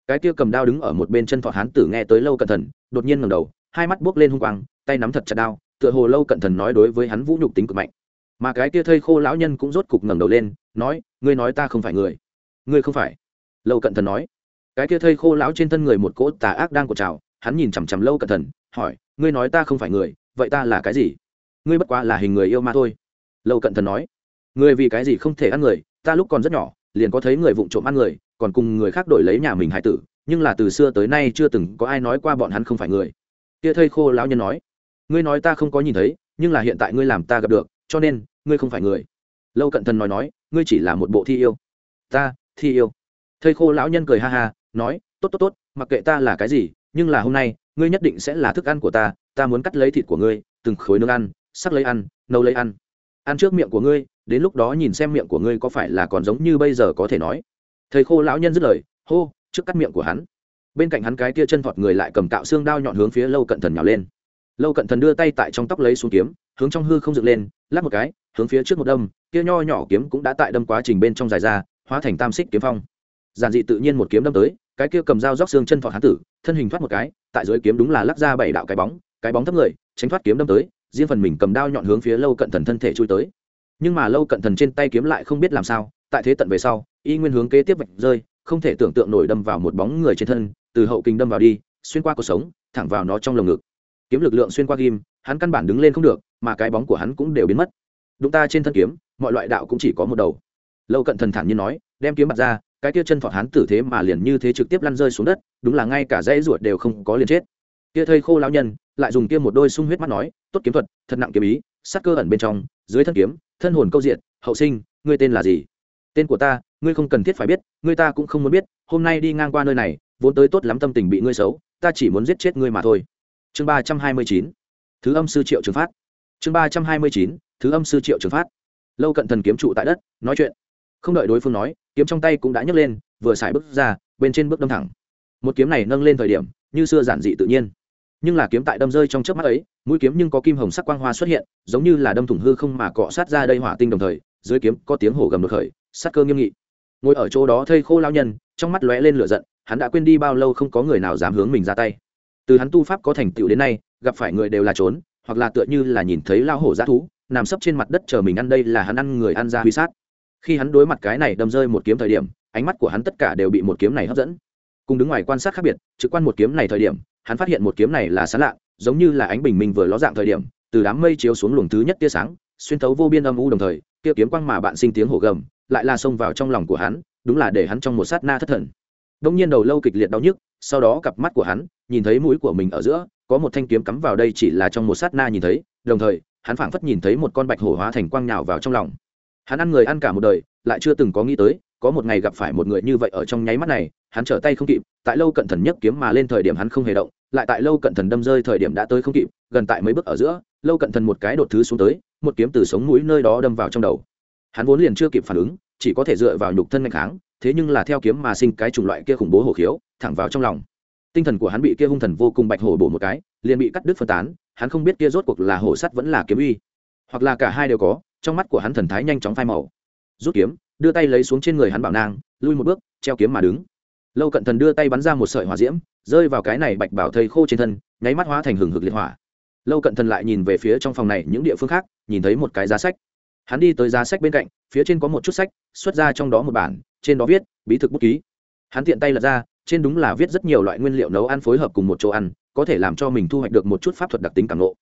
Speaker 1: Cái kia cầm đao đứng ở một bên chân thọ hán tử nghe tới lâu cận thần, đột nhiên ngầm đầu, hai mắt buốc lên hung quang, tay nắm thật chặt đao, tựa hồ lâu cận thần nói đối với hắn vũ nhục tính cực mạnh. Mà cái kia thây khô lão nhân cũng rốt cục ngẩng đầu lên, nói, ngươi nói ta không phải người. Ngươi không phải. Lâu cận thần nói cái kia thây khô lão trên thân người một cỗ tà ác đang cột trào, hắn nhìn chằm chằm lâu cận thần hỏi, ngươi nói ta không phải người, vậy ta là cái gì? Ngươi bất quá là hình người yêu ma thôi. Lâu cận thần nói, Ngươi vì cái gì không thể ăn người, ta lúc còn rất nhỏ, liền có thấy người vụng trộm ăn người, còn cùng người khác đổi lấy nhà mình hải tử, nhưng là từ xưa tới nay chưa từng có ai nói qua bọn hắn không phải người. Kia thây khô lão nhân nói, ngươi nói ta không có nhìn thấy, nhưng là hiện tại ngươi làm ta gặp được, cho nên, ngươi không phải người. Lâu cận thần nói nói, ngươi chỉ là một bộ thi yêu. Ta, thi yêu thầy khô lão nhân cười ha ha, nói, tốt tốt tốt, mặc kệ ta là cái gì, nhưng là hôm nay, ngươi nhất định sẽ là thức ăn của ta ta muốn cắt lấy thịt của ngươi, từng khối nướng ăn, sắc lấy ăn, nấu lấy ăn. Ăn trước miệng của ngươi, đến lúc đó nhìn xem miệng của ngươi có phải là còn giống như bây giờ có thể nói. Thầy khô lão nhân dứt lời, hô, trước cắt miệng của hắn. Bên cạnh hắn cái kia chân thọt người lại cầm cạo xương đao nhọn hướng phía lâu cận thần nhào lên. Lâu cận thần đưa tay tại trong tóc lấy xuống kiếm, hướng trong hư không dựng lên lắp một cái, hướng phía trước một đâm, kia nho nhỏ kiếm cũng đã tại đâm quá trình bên trong dài ra, hóa thành tam xích kiếm phong giản dị tự nhiên một kiếm đâm tới, cái kia cầm dao róc xương chân thọt hán tử, thân hình thoát một cái, tại dưới kiếm đúng là lắc ra bảy đạo cái bóng cái bóng thấp người, tránh thoát kiếm đâm tới, riêng phần mình cầm đao nhọn hướng phía lâu cận thần thân thể chui tới. Nhưng mà lâu cận thần trên tay kiếm lại không biết làm sao, tại thế tận về sau, y nguyên hướng kế tiếp vạch rơi, không thể tưởng tượng nổi đâm vào một bóng người trên thân, từ hậu kinh đâm vào đi, xuyên qua cuộc sống, thẳng vào nó trong lồng ngực. Kiếm lực lượng xuyên qua ghim, hắn căn bản đứng lên không được, mà cái bóng của hắn cũng đều biến mất. Đúng ta trên thân kiếm, mọi loại đạo cũng chỉ có một đầu. Lâu cận thần thản nhiên nói, đem kiếm mặt ra cái kia chân thọt hắn tử thế mà liền như thế trực tiếp lăn rơi xuống đất, đúng là ngay cả dãy ruột đều không có liền chết. Kia thây khô lão nhân, lại dùng kia một đôi sung huyết mắt nói, tốt kiếm thuật, thật nặng kiếm ý, sát cơ ẩn bên trong, dưới thân kiếm, thân hồn câu diện hậu sinh, ngươi tên là gì? Tên của ta, ngươi không cần thiết phải biết, ngươi ta cũng không muốn biết, hôm nay đi ngang qua nơi này, vốn tới tốt lắm tâm tình bị ngươi xấu, ta chỉ muốn giết chết ngươi mà thôi. Chương ba trăm hai mươi chín, thứ âm sư triệu trường phát. Chương ba trăm hai mươi chín, thứ âm sư triệu trường phát. Lâu cận thần kiếm trụ tại đất, nói chuyện. Không đợi đối phương nói kiếm trong tay cũng đã nhấc lên, vừa xài bước ra, bên trên bước đâm thẳng. Một kiếm này nâng lên thời điểm, như xưa giản dị tự nhiên. Nhưng là kiếm tại đâm rơi trong chớp mắt ấy, mũi kiếm nhưng có kim hồng sắc quang hoa xuất hiện, giống như là đâm thủng hư không mà cọ sát ra đây hỏa tinh đồng thời, dưới kiếm có tiếng hổ gầm đột khởi, sát cơ nghiêm nghị. Ngồi ở chỗ đó thây khô lao nhân, trong mắt lóe lên lửa giận, hắn đã quên đi bao lâu không có người nào dám hướng mình ra tay. Từ hắn tu pháp có thành tựu đến nay, gặp phải người đều là trốn, hoặc là tựa như là nhìn thấy lao hổ dã thú, nằm sấp trên mặt đất chờ mình ăn đây là hắn ăn người ăn ra huy sát khi hắn đối mặt cái này đâm rơi một kiếm thời điểm, ánh mắt của hắn tất cả đều bị một kiếm này hấp dẫn. Cùng đứng ngoài quan sát khác biệt, trực quan một kiếm này thời điểm, hắn phát hiện một kiếm này là sán lạ, giống như là ánh bình minh vừa ló dạng thời điểm, từ đám mây chiếu xuống luồng thứ nhất tia sáng, xuyên thấu vô biên âm u đồng thời, kia kiếm quang mà bạn sinh tiếng hổ gầm, lại là xông vào trong lòng của hắn, đúng là để hắn trong một sát na thất thần. Đông nhiên đầu lâu kịch liệt đau nhức, sau đó cặp mắt của hắn, nhìn thấy mũi của mình ở giữa, có một thanh kiếm cắm vào đây chỉ là trong một sát na nhìn thấy, đồng thời, hắn phảng phất nhìn thấy một con bạch hổ hóa thành quang nhào vào trong lòng hắn ăn người ăn cả một đời, lại chưa từng có nghĩ tới, có một ngày gặp phải một người như vậy ở trong nháy mắt này, hắn trở tay không kịp, tại lâu cận thần nhất kiếm mà lên thời điểm hắn không hề động, lại tại lâu cận thần đâm rơi thời điểm đã tới không kịp, gần tại mấy bước ở giữa, lâu cận thần một cái đột thứ xuống tới, một kiếm từ sống mũi nơi đó đâm vào trong đầu. Hắn vốn liền chưa kịp phản ứng, chỉ có thể dựa vào nhục thân mạnh kháng, thế nhưng là theo kiếm mà sinh cái chủng loại kia khủng bố hổ khiếu, thẳng vào trong lòng. Tinh thần của hắn bị kia hung thần vô cùng bạch hổ bổ một cái, liền bị cắt đứt phân tán, hắn không biết kia rốt cuộc là hổ sắt vẫn là kiếm uy, hoặc là cả hai đều có trong mắt của hắn thần thái nhanh chóng phai màu. Rút kiếm, đưa tay lấy xuống trên người hắn bảo nang lui một bước, treo kiếm mà đứng. Lâu cận thần đưa tay bắn ra một sợi hỏa diễm, rơi vào cái này bạch bảo thầy khô trên thân, nháy mắt hóa thành hừng hực liệt hỏa. Lâu cận thần lại nhìn về phía trong phòng này những địa phương khác, nhìn thấy một cái giá sách. Hắn đi tới giá sách bên cạnh, phía trên có một chút sách, xuất ra trong đó một bản, trên đó viết, bí thực bút ký. Hắn tiện tay lật ra, trên đúng là viết rất nhiều loại nguyên liệu nấu ăn phối hợp cùng một chỗ ăn, có thể làm cho mình thu hoạch được một chút pháp thuật đặc tính cảm lộ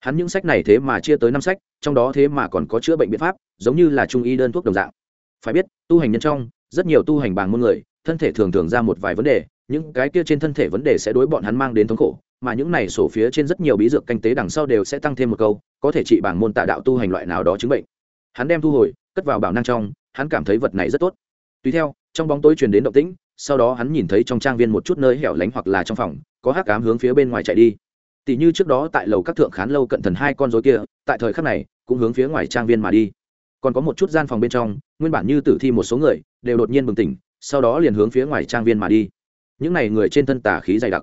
Speaker 1: hắn những sách này thế mà chia tới năm sách, trong đó thế mà còn có chữa bệnh biện pháp, giống như là trung y đơn thuốc đồng dạng. Phải biết, tu hành nhân trong, rất nhiều tu hành bằng môn người, thân thể thường thường ra một vài vấn đề, những cái kia trên thân thể vấn đề sẽ đối bọn hắn mang đến thống khổ, mà những này sổ phía trên rất nhiều bí dược canh tế đằng sau đều sẽ tăng thêm một câu, có thể trị bảng môn tạ đạo tu hành loại nào đó chứng bệnh. Hắn đem thu hồi, cất vào bảo năng trong, hắn cảm thấy vật này rất tốt. Tùy theo, trong bóng tối truyền đến động tĩnh, sau đó hắn nhìn thấy trong trang viên một chút nơi hẻo lánh hoặc là trong phòng, có hắc cám hướng phía bên ngoài chạy đi tỷ như trước đó tại lầu các thượng khán lâu cận thần hai con rối kia, tại thời khắc này, cũng hướng phía ngoài trang viên mà đi. Còn có một chút gian phòng bên trong, nguyên bản như tử thi một số người, đều đột nhiên bừng tỉnh, sau đó liền hướng phía ngoài trang viên mà đi. Những này người trên thân tà khí dày đặc.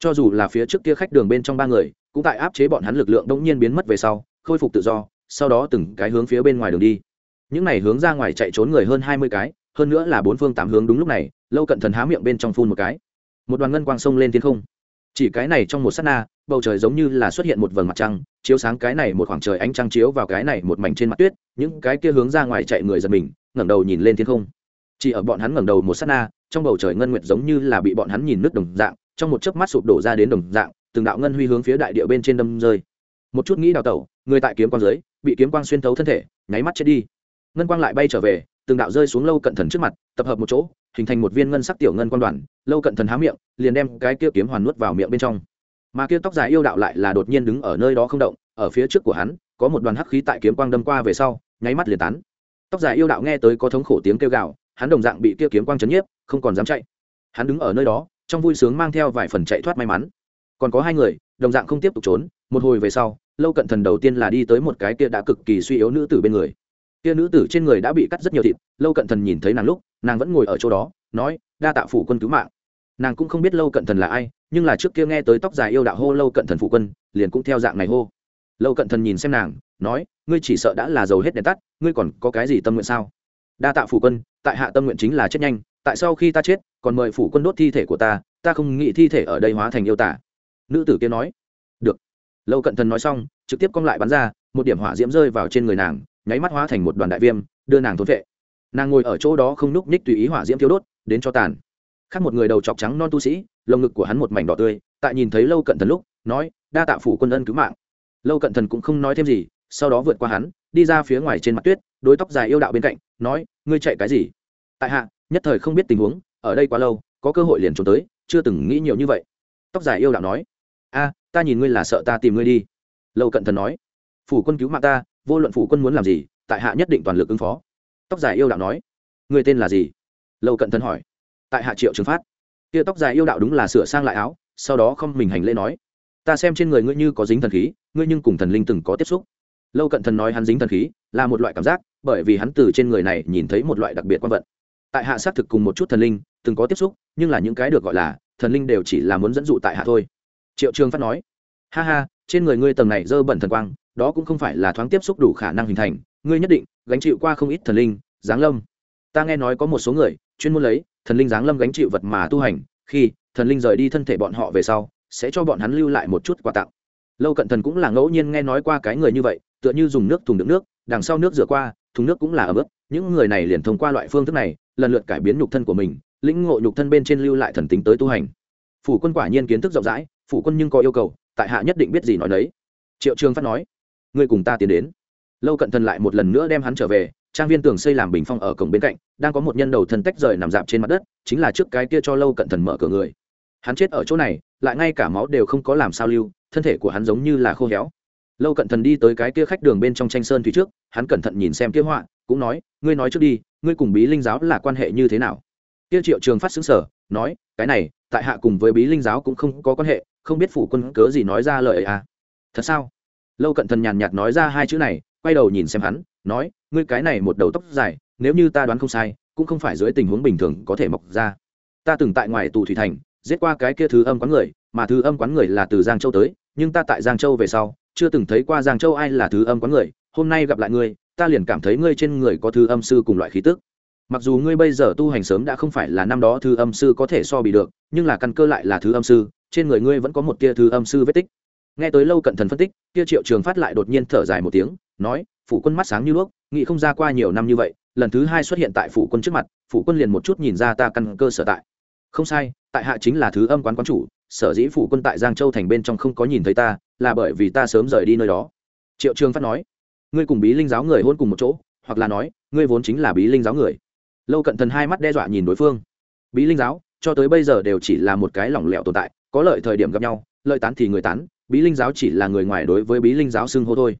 Speaker 1: Cho dù là phía trước kia khách đường bên trong ba người, cũng tại áp chế bọn hắn lực lượng đ ỗ n g nhiên biến mất về sau, khôi phục tự do, sau đó từng cái hướng phía bên ngoài đường đi. Những này hướng ra ngoài chạy trốn người hơn hai mươi cái, hơn nữa là bốn phương tám hướng đúng lúc này, lâu cận thần há miệng bên trong phun một cái. Một đoàn ngân quang sông lên thiên không chỉ cái này trong một s á t na, bầu trời giống như là xuất hiện một vầng mặt trăng, chiếu sáng cái này một khoảng trời ánh trăng chiếu vào cái này một mảnh trên mặt tuyết, những cái kia hướng ra ngoài chạy người giật mình, ngẩng đầu nhìn lên thiên không. Chỉ ở bọn hắn ngẩng đầu một s á t na, trong bầu trời ngân nguyệt giống như là bị bọn hắn nhìn nước đồng dạng, trong một chớp mắt sụp đổ ra đến đồng dạng, từng đạo ngân huy hướng phía đại địa bên trên đâm rơi. Một chút nghĩ đào tẩu, người tại kiếm quang dưới, bị kiếm quang xuyên thấu thân thể, nháy mắt chết đi. Ngân quang lại bay trở về, từng đạo rơi xuống lâu cận thần trước mặt, tập hợp một chỗ hình thành một viên ngân sắc tiểu ngân quan đoàn, lâu cận thần há miệng, liền đem cái kia kiếm hoàn nuốt vào miệng bên trong. Mà kia tóc dài yêu đạo lại là đột nhiên đứng ở nơi đó không động, ở phía trước của hắn, có một đoàn hắc khí tại kiếm quang đâm qua về sau, nháy mắt liền tán. Tóc dài yêu đạo nghe tới có thống khổ tiếng kêu gào, hắn đồng dạng bị kia kiếm quang chấn nhiếp, không còn dám chạy. Hắn đứng ở nơi đó, trong vui sướng mang theo vài phần chạy thoát may mắn. Còn có hai người, đồng dạng không tiếp tục trốn, một hồi về sau, lâu cận thần đầu tiên là đi tới một cái kia đã cực kỳ suy yếu nữ tử bên người kia nữ tử trên người đã bị cắt rất nhiều thịt, lâu cận thần nhìn thấy nàng lúc, nàng vẫn ngồi ở chỗ đó, nói, đa tạ phủ quân cứu mạng. Nàng cũng không biết lâu cận thần là ai, nhưng là trước kia nghe tới tóc dài yêu đạo hô lâu cận thần phủ quân, liền cũng theo dạng này hô. Lâu cận thần nhìn xem nàng, nói, ngươi chỉ sợ đã là giàu hết đèn tắt, ngươi còn có cái gì tâm nguyện sao? Đa tạ phủ quân, tại hạ tâm nguyện chính là chết nhanh, tại sau khi ta chết, còn mời phủ quân đốt thi thể của ta ta không nghĩ thi thể ở đây hóa thành yêu tả. Nữ tử kia nói. Được. Lâu cận thần nói xong, trực tiếp cong lại bắn ra, một điểm hỏa diễm rơi vào trên người nàng nháy mắt hóa thành một đoàn đại viêm, đưa nàng thốn vệ. Nàng ngồi ở chỗ đó không núp ních tùy ý hỏa diễm thiếu đốt, đến cho tàn. Khác một người đầu chọc trắng non tu sĩ lồng ngực của hắn một mảnh đỏ tươi, tại nhìn thấy lâu cận thần lúc, nói, đa tạ phủ quân ân cứu mạng. Lâu cận thần cũng không nói thêm gì, sau đó vượt qua hắn, đi ra phía ngoài trên mặt tuyết, đôi tóc dài yêu đạo bên cạnh, nói, ngươi chạy cái gì? Tại hạ, nhất thời không biết tình huống, ở đây quá lâu, có cơ hội liền trốn tới, chưa từng nghĩ nhiều như vậy. Tóc dài yêu đạo nói, a, ta nhìn ngươi là sợ ta tìm ngươi đi. Lâu cận thần nói, phủ quân cứu mạng ta vô luận phủ quân muốn làm gì, tại hạ nhất định toàn lực ứng phó. Tóc dài yêu đạo nói, người tên là gì? Lâu cận thần hỏi. Tại hạ triệu trừng phát. Kia tóc dài yêu đạo đúng là sửa sang lại áo, sau đó không mình hành lễ nói, ta xem trên người ngươi như có dính thần khí, ngươi nhưng cùng thần linh từng có tiếp xúc. Lâu cận thần nói hắn dính thần khí, là một loại cảm giác, bởi vì hắn từ trên người này nhìn thấy một loại đặc biệt quan vận. Tại hạ xác thực cùng một chút thần linh từng có tiếp xúc, nhưng là những cái được gọi là thần linh đều chỉ là muốn dẫn dụ tại hạ thôi. Triệu trường phát nói, ha ha, trên người ngươi tầng này dơ bẩn thần quang đó cũng không phải là thoáng tiếp xúc đủ khả năng hình thành. Ngươi nhất định gánh chịu qua không ít thần linh, giáng lâm. Ta nghe nói có một số người chuyên môn lấy thần linh giáng lâm gánh chịu vật mà tu hành, khi thần linh rời đi thân thể bọn họ về sau, sẽ cho bọn hắn lưu lại một chút quà tặng. Lâu cận thần cũng là ngẫu nhiên nghe nói qua cái người như vậy, tựa như dùng nước thùng đựng nước, đằng sau nước rửa qua, thùng nước cũng là ấm ướt. Những người này liền thông qua loại phương thức này, lần lượt cải biến nhục thân của mình, lĩnh ngộ nhục thân bên trên lưu lại thần tính tới tu hành. Phủ quân quả nhiên kiến thức rộng rãi, phủ quân nhưng có yêu cầu, tại hạ nhất định biết gì nói đấy triệu trường phát nói ngươi cùng ta tiến đến. Lâu cận thần lại một lần nữa đem hắn trở về, trang viên tường xây làm bình phong ở cổng bên cạnh, đang có một nhân đầu thân tách rời nằm dạp trên mặt đất, chính là trước cái kia cho lâu cận thần mở cửa người. Hắn chết ở chỗ này, lại ngay cả máu đều không có làm sao lưu, thân thể của hắn giống như là khô héo. Lâu cận thần đi tới cái kia khách đường bên trong tranh sơn thủy trước, hắn cẩn thận nhìn xem kia họa, cũng nói, ngươi nói trước đi, ngươi cùng bí linh giáo là quan hệ như thế nào? Kia triệu trường phát xứng sở nói, cái này, tại hạ cùng với bí linh giáo cũng không có quan hệ, không biết phủ quân cớ gì nói ra lời ấy à? Thật sao? Lâu cận thần nhàn nhạt nói ra hai chữ này, quay đầu nhìn xem hắn, nói, ngươi cái này một đầu tóc dài, nếu như ta đoán không sai, cũng không phải dưới tình huống bình thường có thể mọc ra. Ta từng tại ngoài tù thủy thành, giết qua cái kia thứ âm quán người, mà thứ âm quán người là từ giang châu tới, nhưng ta tại giang châu về sau, chưa từng thấy qua giang châu ai là thứ âm quán người, hôm nay gặp lại ngươi, ta liền cảm thấy ngươi trên người có thứ âm sư cùng loại khí tức. Mặc dù ngươi bây giờ tu hành sớm đã không phải là năm đó thứ âm sư có thể so bị được, nhưng là căn cơ lại là thứ âm sư, trên người ngươi vẫn có một tia thứ âm sư vết tích nghe tới lâu cận thần phân tích, kia triệu trường phát lại đột nhiên thở dài một tiếng, nói, phủ quân mắt sáng như đuốc, nghĩ không ra qua nhiều năm như vậy, lần thứ hai xuất hiện tại phủ quân trước mặt, phủ quân liền một chút nhìn ra ta căn cơ sở tại. Không sai, tại hạ chính là thứ âm quán quán chủ, sở dĩ phủ quân tại giang châu thành bên trong không có nhìn thấy ta, là bởi vì ta sớm rời đi nơi đó. Triệu trường phát nói, ngươi cùng bí linh giáo người hôn cùng một chỗ, hoặc là nói, ngươi vốn chính là bí linh giáo người. Lâu cận thần hai mắt đe dọa nhìn đối phương. Bí linh giáo, cho tới bây giờ đều chỉ là một cái lỏng lẻo tồn tại, có lợi thời điểm gặp nhau, lợi tán thì người tán bí linh giáo chỉ là người ngoài đối với bí linh giáo xưng hô thôi.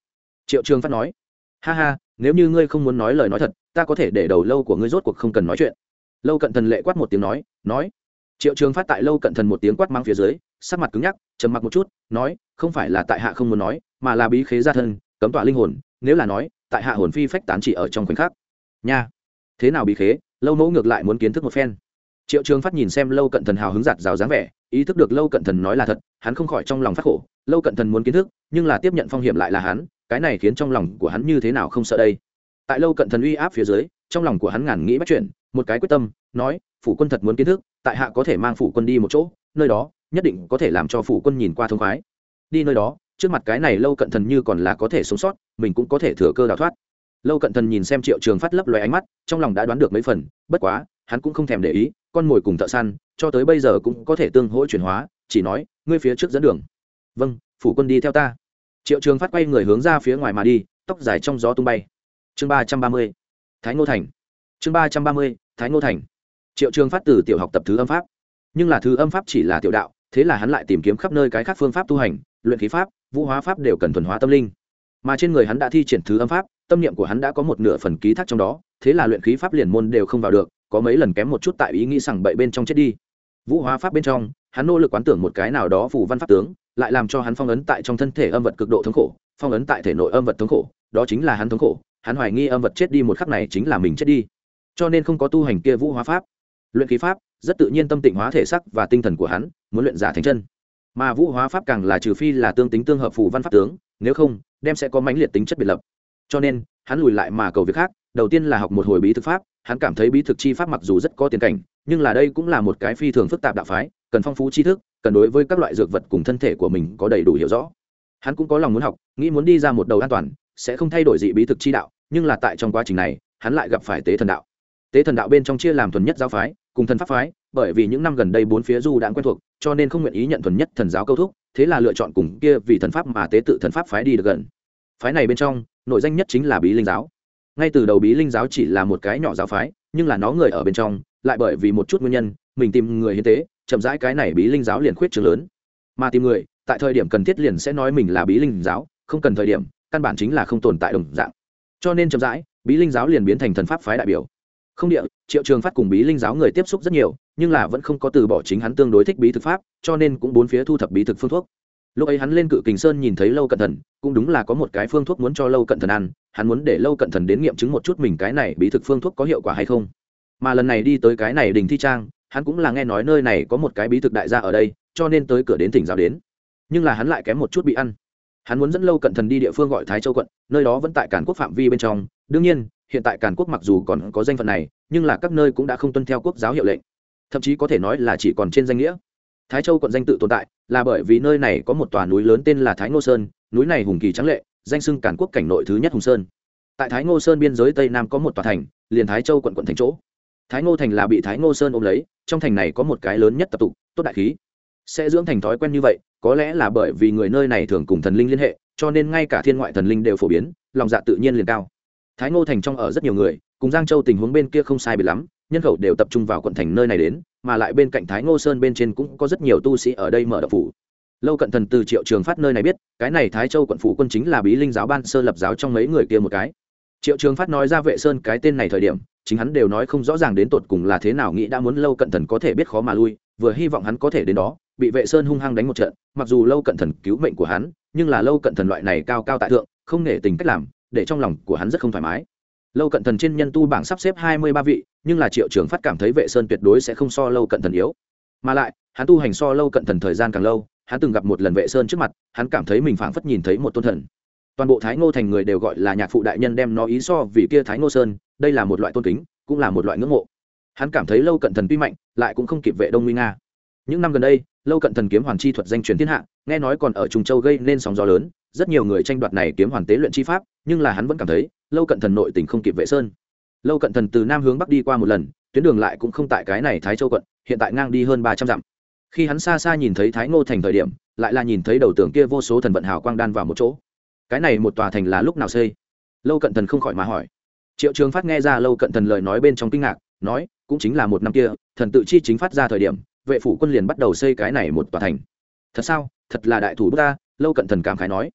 Speaker 1: Triệu trường phát nói, ha ha, nếu như ngươi không muốn nói lời nói thật, ta có thể để đầu lâu của ngươi rốt cuộc không cần nói chuyện. Lâu cận thần lệ quát một tiếng nói nói. Triệu trường phát tại lâu cận thần một tiếng quát mang phía dưới, sắc mặt cứng nhắc, trầm mặc một chút, nói, không phải là tại hạ không muốn nói, mà là bí khế gia thân, cấm tỏa linh hồn, nếu là nói, tại hạ hồn phi phách tán chỉ ở trong khoảnh khắc. Nha, thế nào bí khế? Lâu mẫu ngược lại muốn kiến thức một phen. Triệu trường phát nhìn xem lâu cận thần hào hứng giặt rào dáng vẻ, ý thức được lâu cận thần nói là thật, hắn không khỏi trong lòng phát khổ lâu cận thần muốn kiến thức, nhưng là tiếp nhận phong hiểm lại là hắn, cái này khiến trong lòng của hắn như thế nào không sợ đây? Tại lâu cận thần uy áp phía dưới, trong lòng của hắn ngàn nghĩ bắt chuyển, một cái quyết tâm, nói, phủ quân thật muốn kiến thức, tại hạ có thể mang phủ quân đi một chỗ, nơi đó, nhất định có thể làm cho phủ quân nhìn qua thông khoái. Đi nơi đó, trước mặt cái này lâu cận thần như còn là có thể sống sót, mình cũng có thể thừa cơ đào thoát. Lâu cận thần nhìn xem triệu trường phát lấp loài ánh mắt, trong lòng đã đoán được mấy phần, bất quá, hắn cũng không thèm để ý, con mồi cùng thợ săn, cho tới bây giờ cũng có thể tương hỗ chuyển hóa, chỉ nói, ngươi phía trước dẫn đường vâng phủ quân đi theo ta. Triệu trường phát quay người hướng ra phía ngoài mà đi, tóc dài trong gió tung bay. Chương ba trăm ba mươi, thái ngô thành. Chương ba trăm ba mươi, thái ngô thành. Triệu trường phát từ tiểu học tập thứ âm pháp. Nhưng là thứ âm pháp chỉ là tiểu đạo, thế là hắn lại tìm kiếm khắp nơi cái khác phương pháp tu hành, luyện khí pháp, vũ hóa pháp đều cần thuần hóa tâm linh. Mà trên người hắn đã thi triển thứ âm pháp, tâm niệm của hắn đã có một nửa phần ký thác trong đó, thế là luyện khí pháp liền môn đều không vào được, có mấy lần kém một chút tại ý nghĩ rằng bậy bên trong chết đi. Vũ hóa pháp bên trong, hắn nỗ lực quán tưởng một cái nào đó phù văn pháp tướng lại làm cho hắn phong ấn tại trong thân thể âm vật cực độ thống khổ, phong ấn tại thể nội âm vật thống khổ, đó chính là hắn thống khổ, hắn hoài nghi âm vật chết đi một khắc này chính là mình chết đi. Cho nên không có tu hành kia vũ hóa pháp. Luyện khí pháp, rất tự nhiên tâm tịnh hóa thể sắc và tinh thần của hắn, muốn luyện giả thành chân. Mà vũ hóa pháp càng là trừ phi là tương tính tương hợp phù văn pháp tướng, nếu không, đem sẽ có mãnh liệt tính chất biệt lập. Cho nên, hắn lùi lại mà cầu việc khác, đầu tiên là học một hồi bí thực pháp, hắn cảm thấy bí thực chi pháp mặc dù rất có tiền cảnh, nhưng là đây cũng là một cái phi thường phức tạp đạo phái cần phong phú tri thức, cần đối với các loại dược vật cùng thân thể của mình có đầy đủ hiểu rõ. Hắn cũng có lòng muốn học, nghĩ muốn đi ra một đầu an toàn, sẽ không thay đổi dị bí thực chi đạo, nhưng là tại trong quá trình này, hắn lại gặp phải tế thần đạo. Tế thần đạo bên trong chia làm thuần nhất giáo phái, cùng thần pháp phái, bởi vì những năm gần đây bốn phía du đã quen thuộc, cho nên không nguyện ý nhận thuần nhất thần giáo câu thúc, thế là lựa chọn cùng kia vì thần pháp mà tế tự thần pháp phái đi được gần. Phái này bên trong nội danh nhất chính là bí linh giáo. Ngay từ đầu bí linh giáo chỉ là một cái nhỏ giáo phái, nhưng là nó người ở bên trong, lại bởi vì một chút nguyên nhân, mình tìm người hiến tế chậm rãi cái này bí linh giáo liền khuyết trường lớn. Mà tìm người, tại thời điểm cần thiết liền sẽ nói mình là bí linh giáo, không cần thời điểm, căn bản chính là không tồn tại đồng dạng. Cho nên chậm rãi, bí linh giáo liền biến thành thần pháp phái đại biểu. Không địa, triệu trường phát cùng bí linh giáo người tiếp xúc rất nhiều, nhưng là vẫn không có từ bỏ chính hắn tương đối thích bí thực pháp, cho nên cũng bốn phía thu thập bí thực phương thuốc. Lúc ấy hắn lên cự kình sơn nhìn thấy lâu cận thần, cũng đúng là có một cái phương thuốc muốn cho lâu cận thần ăn, hắn muốn để lâu cận thần đến nghiệm chứng một chút mình cái này bí thực phương thuốc có hiệu quả hay không. Mà lần này đi tới cái này đình thi trang hắn cũng là nghe nói nơi này có một cái bí thực đại gia ở đây, cho nên tới cửa đến tỉnh giáo đến. Nhưng là hắn lại kém một chút bị ăn. Hắn muốn dẫn lâu cận thần đi địa phương gọi thái châu quận, nơi đó vẫn tại cản quốc phạm vi bên trong. Đương nhiên, hiện tại cản quốc mặc dù còn có danh phận này, nhưng là các nơi cũng đã không tuân theo quốc giáo hiệu lệnh. Thậm chí có thể nói là chỉ còn trên danh nghĩa. Thái châu quận danh tự tồn tại, là bởi vì nơi này có một tòa núi lớn tên là thái ngô sơn, núi này hùng kỳ trắng lệ, danh sưng cản quốc cảnh nội thứ nhất hùng sơn. Tại thái ngô sơn biên giới tây nam có một tòa thành, liền thái châu quận quận thành chỗ thái ngô thành là bị thái ngô sơn ôm lấy, trong thành này có một cái lớn nhất tập tục, tốt đại khí. Sẽ dưỡng thành thói quen như vậy, có lẽ là bởi vì người nơi này thường cùng thần linh liên hệ, cho nên ngay cả thiên ngoại thần linh đều phổ biến, lòng dạ tự nhiên liền cao. Thái ngô thành trong ở rất nhiều người, cùng giang châu tình huống bên kia không sai biệt lắm, nhân khẩu đều tập trung vào quận thành nơi này đến, mà lại bên cạnh thái ngô sơn bên trên cũng có rất nhiều tu sĩ ở đây mở đập phủ. Lâu cận thần từ triệu trường phát nơi này biết, cái này thái châu quận phủ quân chính là bí linh giáo ban sơ lập giáo trong mấy người kia một cái. Triệu trường phát nói ra vệ sơn cái tên này thời điểm chính hắn đều nói không rõ ràng đến tột cùng là thế nào nghĩ đã muốn lâu cận thần có thể biết khó mà lui, vừa hy vọng hắn có thể đến đó, bị vệ sơn hung hăng đánh một trận, mặc dù lâu cận thần cứu mệnh của hắn, nhưng là lâu cận thần loại này cao cao tại thượng, không nể tình cách làm, để trong lòng của hắn rất không thoải mái. Lâu cận thần trên nhân tu bảng sắp xếp hai mươi ba vị, nhưng là triệu trường phát cảm thấy vệ sơn tuyệt đối sẽ không so lâu cận thần yếu. Mà lại, hắn tu hành so lâu cận thần thời gian càng lâu, hắn từng gặp một lần vệ sơn trước mặt, hắn cảm thấy mình phảng phất nhìn thấy một tôn thần toàn bộ thái ngô thành người đều gọi là nhạc phụ đại nhân đem nó ý so vì kia thái ngô sơn, đây là một loại tôn kính, cũng là một loại ngưỡng mộ. Hắn cảm thấy lâu cận thần tuy mạnh, lại cũng không kịp vệ đông nguy nga. Những năm gần đây, lâu cận thần kiếm hoàn chi thuật danh truyền thiên hạ, nghe nói còn ở trùng châu gây nên sóng gió lớn, rất nhiều người tranh đoạt này kiếm hoàn tế luyện chi pháp, nhưng là hắn vẫn cảm thấy, lâu cận thần nội tình không kịp vệ sơn. Lâu cận thần từ nam hướng bắc đi qua một lần, tuyến đường lại cũng không tại cái này thái châu quận, hiện tại ngang đi hơn ba trăm dặm. Khi hắn xa xa nhìn thấy thái ngô thành thời điểm, lại là nhìn thấy đầu tường kia vô số thần vận hào quang đan vào một chỗ cái này một tòa thành là lúc nào xây? Lâu cận thần không khỏi mà hỏi. Triệu trường phát nghe ra lâu cận thần lời nói bên trong kinh ngạc, nói, cũng chính là một năm kia, thần tự chi chính phát ra thời điểm, vệ phủ quân liền bắt đầu xây cái này một tòa thành. Thật sao? Thật là đại thủ đức ta, lâu cận thần cảm khái nói.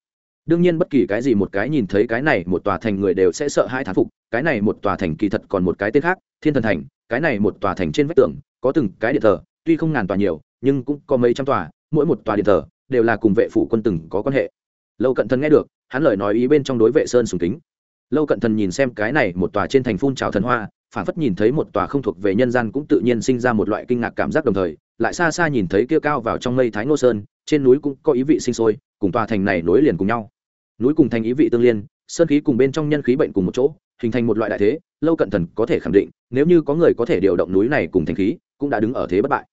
Speaker 1: Đương nhiên bất kỳ cái gì một cái nhìn thấy cái này một tòa thành người đều sẽ sợ hai thán phục, cái này một tòa thành kỳ thật còn một cái tên khác, thiên thần thành, cái này một tòa thành trên vách tường, có từng cái điện thờ, tuy không ngàn tòa nhiều, nhưng cũng có mấy trăm tòa, mỗi một tòa điện thờ đều là cùng vệ phủ quân từng có quan hệ. Lâu cận thần nghe được hắn lời nói ý bên trong đối vệ sơn sùng kính. Lâu cận thần nhìn xem cái này một tòa trên thành phun trào thần hoa phản phất nhìn thấy một tòa không thuộc về nhân gian cũng tự nhiên sinh ra một loại kinh ngạc cảm giác đồng thời, lại xa xa nhìn thấy kia cao vào trong mây thái ngô sơn, trên núi cũng có ý vị sinh sôi, cùng tòa thành này nối liền cùng nhau. Núi cùng thành ý vị tương liên, sơn khí cùng bên trong nhân khí bệnh cùng một chỗ, hình thành một loại đại thế, lâu cận thần có thể khẳng định, nếu như có người có thể điều động núi này cùng thành khí, cũng đã đứng ở thế bất bại.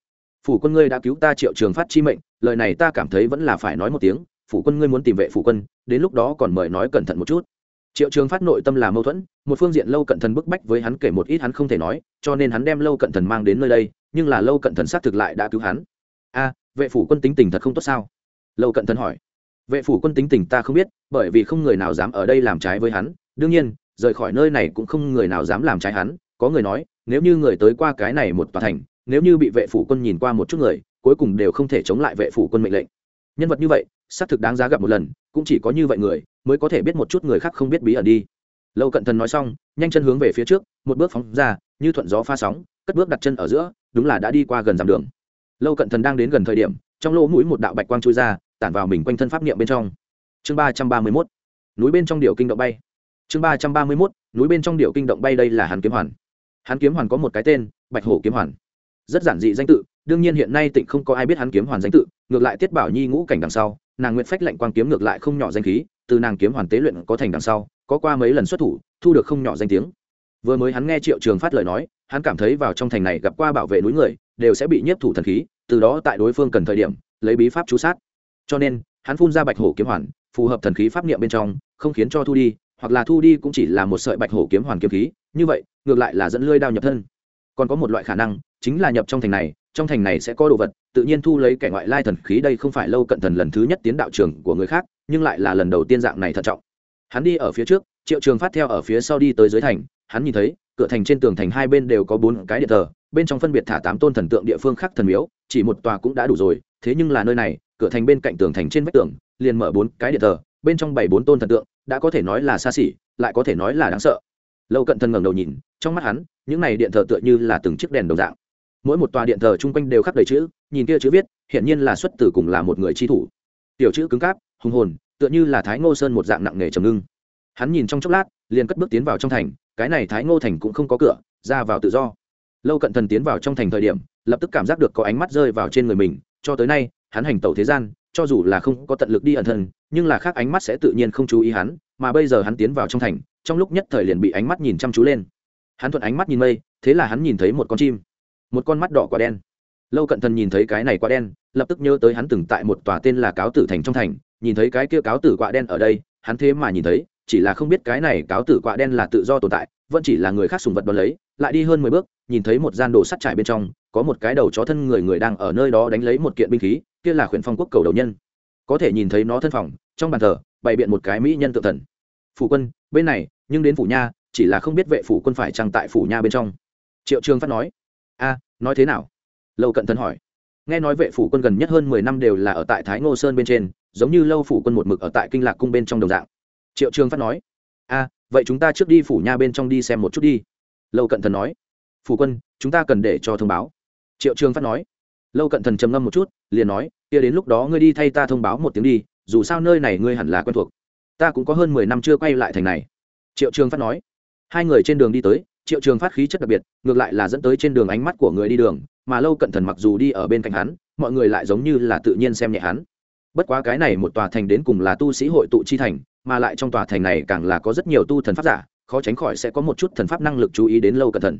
Speaker 1: Phủ quân ngươi đã cứu ta triệu trường phát chi mệnh, lời này ta cảm thấy vẫn là phải nói một tiếng phủ quân ngươi muốn tìm vệ phủ quân, đến lúc đó còn mời nói cẩn thận một chút. Triệu trường phát nội tâm là mâu thuẫn, một phương diện lâu cận thần bức bách với hắn kể một ít hắn không thể nói, cho nên hắn đem lâu cận thần mang đến nơi đây, nhưng là lâu cận thần xác thực lại đã cứu hắn. A, vệ phủ quân tính tình thật không tốt sao? Lâu cận thần hỏi. Vệ phủ quân tính tình ta không biết, bởi vì không người nào dám ở đây làm trái với hắn. Đương nhiên, rời khỏi nơi này cũng không người nào dám làm trái hắn. Có người nói, nếu như người tới qua cái này một tòa thành, nếu như bị vệ phủ quân nhìn qua một chút người, cuối cùng đều không thể chống lại vệ phủ quân mệnh lệnh. Nhân vật như vậy xác thực đáng giá gặp một lần, cũng chỉ có như vậy người mới có thể biết một chút người khác không biết bí ẩn đi. Lâu cận thần nói xong, nhanh chân hướng về phía trước, một bước phóng ra, như thuận gió pha sóng, cất bước đặt chân ở giữa, đúng là đã đi qua gần dặm đường. Lâu cận thần đang đến gần thời điểm, trong lỗ mũi một đạo bạch quang trôi ra, tản vào mình quanh thân pháp niệm bên trong. Chương ba trăm ba mươi mốt, núi bên trong điệu kinh động bay. Chương ba trăm ba mươi mốt, núi bên trong điệu kinh động bay đây là hàn kiếm hoàn. Hàn kiếm hoàn có một cái tên, bạch hổ kiếm hoàn. Rất giản dị danh tự, đương nhiên hiện nay tịnh không có ai biết hắn kiếm hoàn danh tự, ngược lại tiết bảo nhi ngũ cảnh đằng sau nàng nguyện phách lệnh quang kiếm ngược lại không nhỏ danh khí, từ nàng kiếm hoàn tế luyện có thành đằng sau, có qua mấy lần xuất thủ, thu được không nhỏ danh tiếng. Vừa mới hắn nghe triệu trường phát lời nói, hắn cảm thấy vào trong thành này gặp qua bảo vệ núi người, đều sẽ bị nhiếp thủ thần khí, từ đó tại đối phương cần thời điểm, lấy bí pháp chú sát. Cho nên, hắn phun ra bạch hổ kiếm hoàn, phù hợp thần khí pháp niệm bên trong, không khiến cho thu đi, hoặc là thu đi cũng chỉ là một sợi bạch hổ kiếm hoàn kiếm khí, như vậy, ngược lại là dẫn lưỡi đao nhập thân còn có một loại khả năng, chính là nhập trong thành này, trong thành này sẽ có đồ vật, tự nhiên thu lấy kẻ ngoại lai thần khí đây không phải lâu cận thần lần thứ nhất tiến đạo trường của người khác, nhưng lại là lần đầu tiên dạng này thận trọng. Hắn đi ở phía trước, triệu trường phát theo ở phía sau đi tới dưới thành, hắn nhìn thấy, cửa thành trên tường thành hai bên đều có bốn cái điện thờ, bên trong phân biệt thả tám tôn thần tượng địa phương khác thần miếu, chỉ một tòa cũng đã đủ rồi, thế nhưng là nơi này, cửa thành bên cạnh tường thành trên vách tường, liền mở bốn cái điện thờ, bên trong bảy bốn tôn thần tượng, đã có thể nói là xa xỉ, lại có thể nói là đáng sợ lâu cận thần ngẩng đầu nhìn, trong mắt hắn, những này điện thờ tựa như là từng chiếc đèn đồng dạng. Mỗi một tòa điện thờ chung quanh đều khắc đầy chữ, nhìn kia chữ viết hiện nhiên là xuất từ cùng là một người chi thủ. Tiểu chữ cứng cáp, hùng hồn, tựa như là thái ngô sơn một dạng nặng nghề trầm ngưng. Hắn nhìn trong chốc lát, liền cất bước tiến vào trong thành, cái này thái ngô thành cũng không có cửa, ra vào tự do. Lâu cận thần tiến vào trong thành thời điểm, lập tức cảm giác được có ánh mắt rơi vào trên người mình, cho tới nay, hắn hành tẩu thế gian, cho dù là không có tận lực đi ẩn thân, nhưng là khác ánh mắt sẽ tự nhiên không chú ý hắn, mà bây giờ hắn tiến vào trong thành trong lúc nhất thời liền bị ánh mắt nhìn chăm chú lên. Hắn thuận ánh mắt nhìn mây, thế là hắn nhìn thấy một con chim. Một con mắt đỏ quả đen. Lâu cận thần nhìn thấy cái này quả đen, lập tức nhớ tới hắn từng tại một tòa tên là cáo tử thành trong thành, nhìn thấy cái kia cáo tử quả đen ở đây, hắn thế mà nhìn thấy, chỉ là không biết cái này cáo tử quả đen là tự do tồn tại, vẫn chỉ là người khác sùng vật đón lấy, lại đi hơn mười bước, nhìn thấy một gian đồ sắt trải bên trong, có một cái đầu chó thân người người đang ở nơi đó đánh lấy một kiện binh khí, kia là khuyển phong quốc cầu đầu nhân. Có thể nhìn thấy nó thân phòng, trong bàn thờ, bày biện một cái mỹ nhân tự thần phủ quân, bên này, nhưng đến phủ nha, chỉ là không biết vệ phủ quân phải chăng tại phủ nha bên trong. Triệu trường phát nói, a, nói thế nào? Lâu cận thần hỏi. Nghe nói vệ phủ quân gần nhất hơn mười năm đều là ở tại thái ngô sơn bên trên, giống như lâu phủ quân một mực ở tại kinh lạc cung bên trong đồng dạng. Triệu trường phát nói, a, vậy chúng ta trước đi phủ nha bên trong đi xem một chút đi. Lâu cận thần nói, phủ quân, chúng ta cần để cho thông báo. Triệu trường phát nói, lâu cận thần trầm ngâm một chút, liền nói, kia đến lúc đó ngươi đi thay ta thông báo một tiếng đi, dù sao nơi này ngươi hẳn là quen thuộc ta cũng có hơn mười năm chưa quay lại thành này. Triệu trường phát nói. Hai người trên đường đi tới, triệu trường phát khí chất đặc biệt, ngược lại là dẫn tới trên đường ánh mắt của người đi đường, mà lâu cận thần mặc dù đi ở bên cạnh hắn, mọi người lại giống như là tự nhiên xem nhẹ hắn. Bất quá cái này một tòa thành đến cùng là tu sĩ hội tụ chi thành, mà lại trong tòa thành này càng là có rất nhiều tu thần pháp giả, khó tránh khỏi sẽ có một chút thần pháp năng lực chú ý đến lâu cận thần.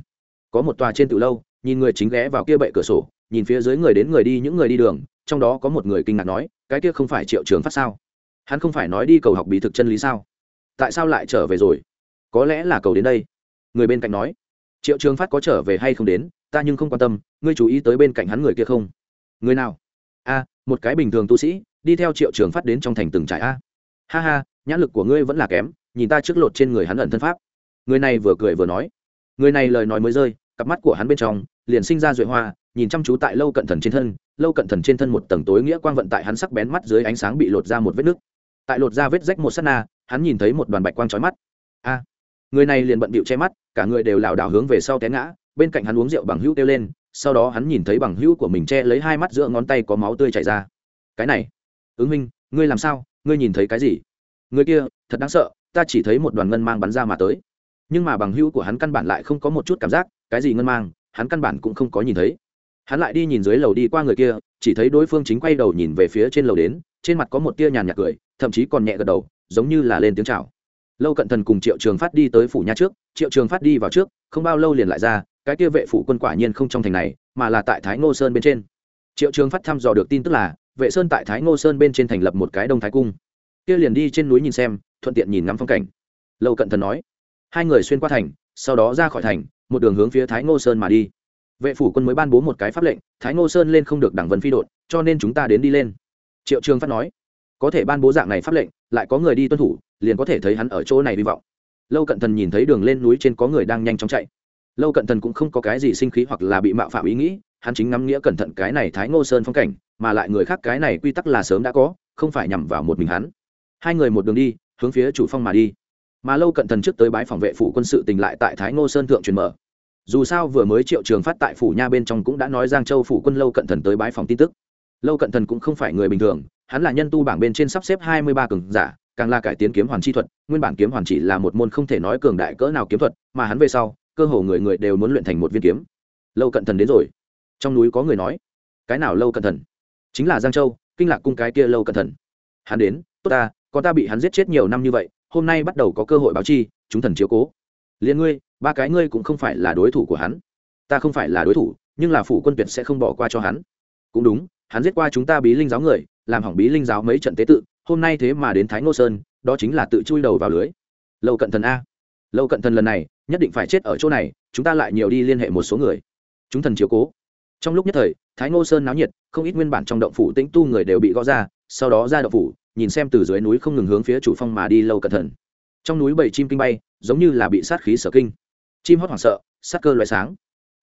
Speaker 1: Có một tòa trên từ lâu, nhìn người chính ghé vào kia bệ cửa sổ, nhìn phía dưới người đến người đi, những người đi đường, trong đó có một người kinh ngạc nói, cái kia không phải triệu trường phát sao? Hắn không phải nói đi cầu học bí thực chân lý sao? Tại sao lại trở về rồi? Có lẽ là cầu đến đây. Người bên cạnh nói. Triệu trường phát có trở về hay không đến, ta nhưng không quan tâm, ngươi chú ý tới bên cạnh hắn người kia không? Người nào? A, một cái bình thường tu sĩ, đi theo triệu trường phát đến trong thành từng trại a. Ha ha, nhãn lực của ngươi vẫn là kém, nhìn ta trước lột trên người hắn ẩn thân pháp. Người này vừa cười vừa nói. Người này lời nói mới rơi, cặp mắt của hắn bên trong, liền sinh ra duệ hoa, nhìn chăm chú tại lâu cận thần trên thân, lâu cận thần trên thân một tầng tối nghĩa quang vận tại hắn sắc bén mắt dưới ánh sáng bị lột ra một vết nứt tại lột ra vết rách một s á t na, hắn nhìn thấy một đoàn bạch quang trói mắt. A, người này liền bận bịu che mắt, cả người đều lảo đảo hướng về sau té ngã, bên cạnh hắn uống rượu bằng hữu kêu lên, sau đó hắn nhìn thấy bằng hữu của mình che lấy hai mắt giữa ngón tay có máu tươi chảy ra. Cái này, ứng minh, ngươi làm sao? Ngươi nhìn thấy cái gì? Người kia, thật đáng sợ, ta chỉ thấy một đoàn ngân mang bắn ra mà tới. Nhưng mà bằng hữu của hắn căn bản lại không có một chút cảm giác, cái gì ngân mang, hắn căn bản cũng không có nhìn thấy. Hắn lại đi nhìn dưới lầu đi qua người kia, chỉ thấy đối phương chính quay đầu nhìn về phía trên lầu đến, trên mặt có một tia nhàn nhạt cười thậm chí còn nhẹ gật đầu, giống như là lên tiếng chào. Lâu cận thần cùng triệu trường phát đi tới phủ nha trước, triệu trường phát đi vào trước, không bao lâu liền lại ra, cái kia vệ phủ quân quả nhiên không trong thành này, mà là tại thái ngô sơn bên trên. Triệu trường phát thăm dò được tin tức là, vệ sơn tại thái ngô sơn bên trên thành lập một cái đông thái cung. Kia liền đi trên núi nhìn xem, thuận tiện nhìn ngắm phong cảnh. Lâu cận thần nói, hai người xuyên qua thành, sau đó ra khỏi thành, một đường hướng phía thái ngô sơn mà đi. Vệ phủ quân mới ban bố một cái pháp lệnh, thái ngô sơn lên không được đảng vân phi đột cho nên chúng ta đến đi lên. Triệu trường phát nói có thể ban bố dạng này pháp lệnh, lại có người đi tuân thủ, liền có thể thấy hắn ở chỗ này hy vọng. Lâu cận thần nhìn thấy đường lên núi trên có người đang nhanh chóng chạy. Lâu cận thần cũng không có cái gì sinh khí hoặc là bị mạo phạm ý nghĩ, hắn chính ngắm nghĩa cẩn thận cái này thái ngô sơn phong cảnh, mà lại người khác cái này quy tắc là sớm đã có, không phải nhằm vào một mình hắn. Hai người một đường đi, hướng phía chủ phong mà đi. Mà lâu cận thần trước tới bái phòng vệ phủ quân sự tình lại tại thái ngô sơn thượng truyền mở. Dù sao vừa mới triệu trường phát tại phủ nha bên trong cũng đã nói giang châu phủ quân lâu cận thần tới bái phòng tin tức. Lâu cận thần cũng không phải người bình thường hắn là nhân tu bảng bên trên sắp xếp hai mươi ba cường giả, càng là cải tiến kiếm hoàn chi thuật, nguyên bản kiếm hoàn chỉ là một môn không thể nói cường đại cỡ nào kiếm thuật, mà hắn về sau, cơ hồ người người đều muốn luyện thành một viên kiếm. Lâu cận thần đến rồi. Trong núi có người nói, cái nào lâu cận thần? Chính là giang châu, kinh lạc cung cái kia lâu cận thần. Hắn đến, tốt ta, con ta bị hắn giết chết nhiều năm như vậy, hôm nay bắt đầu có cơ hội báo chi, chúng thần chiếu cố. Liền ngươi, ba cái ngươi cũng không phải là đối thủ của hắn. Ta không phải là đối thủ, nhưng là phủ quân tuyệt sẽ không bỏ qua cho hắn. Cũng đúng, hắn giết qua chúng ta bí linh giáo người làm hỏng bí linh giáo mấy trận tế tự, hôm nay thế mà đến thái ngô sơn, đó chính là tự chui đầu vào lưới. Lâu cận thần a. Lâu cận thần lần này, nhất định phải chết ở chỗ này, chúng ta lại nhiều đi liên hệ một số người. Chúng thần chiếu cố. Trong lúc nhất thời, thái ngô sơn náo nhiệt, không ít nguyên bản trong động phủ tĩnh tu người đều bị gõ ra, sau đó ra động phủ, nhìn xem từ dưới núi không ngừng hướng phía chủ phong mà đi lâu cẩn thận trong núi bảy chim kinh bay, giống như là bị sát khí sở kinh. Chim hót hoảng sợ, sát cơ loại sáng.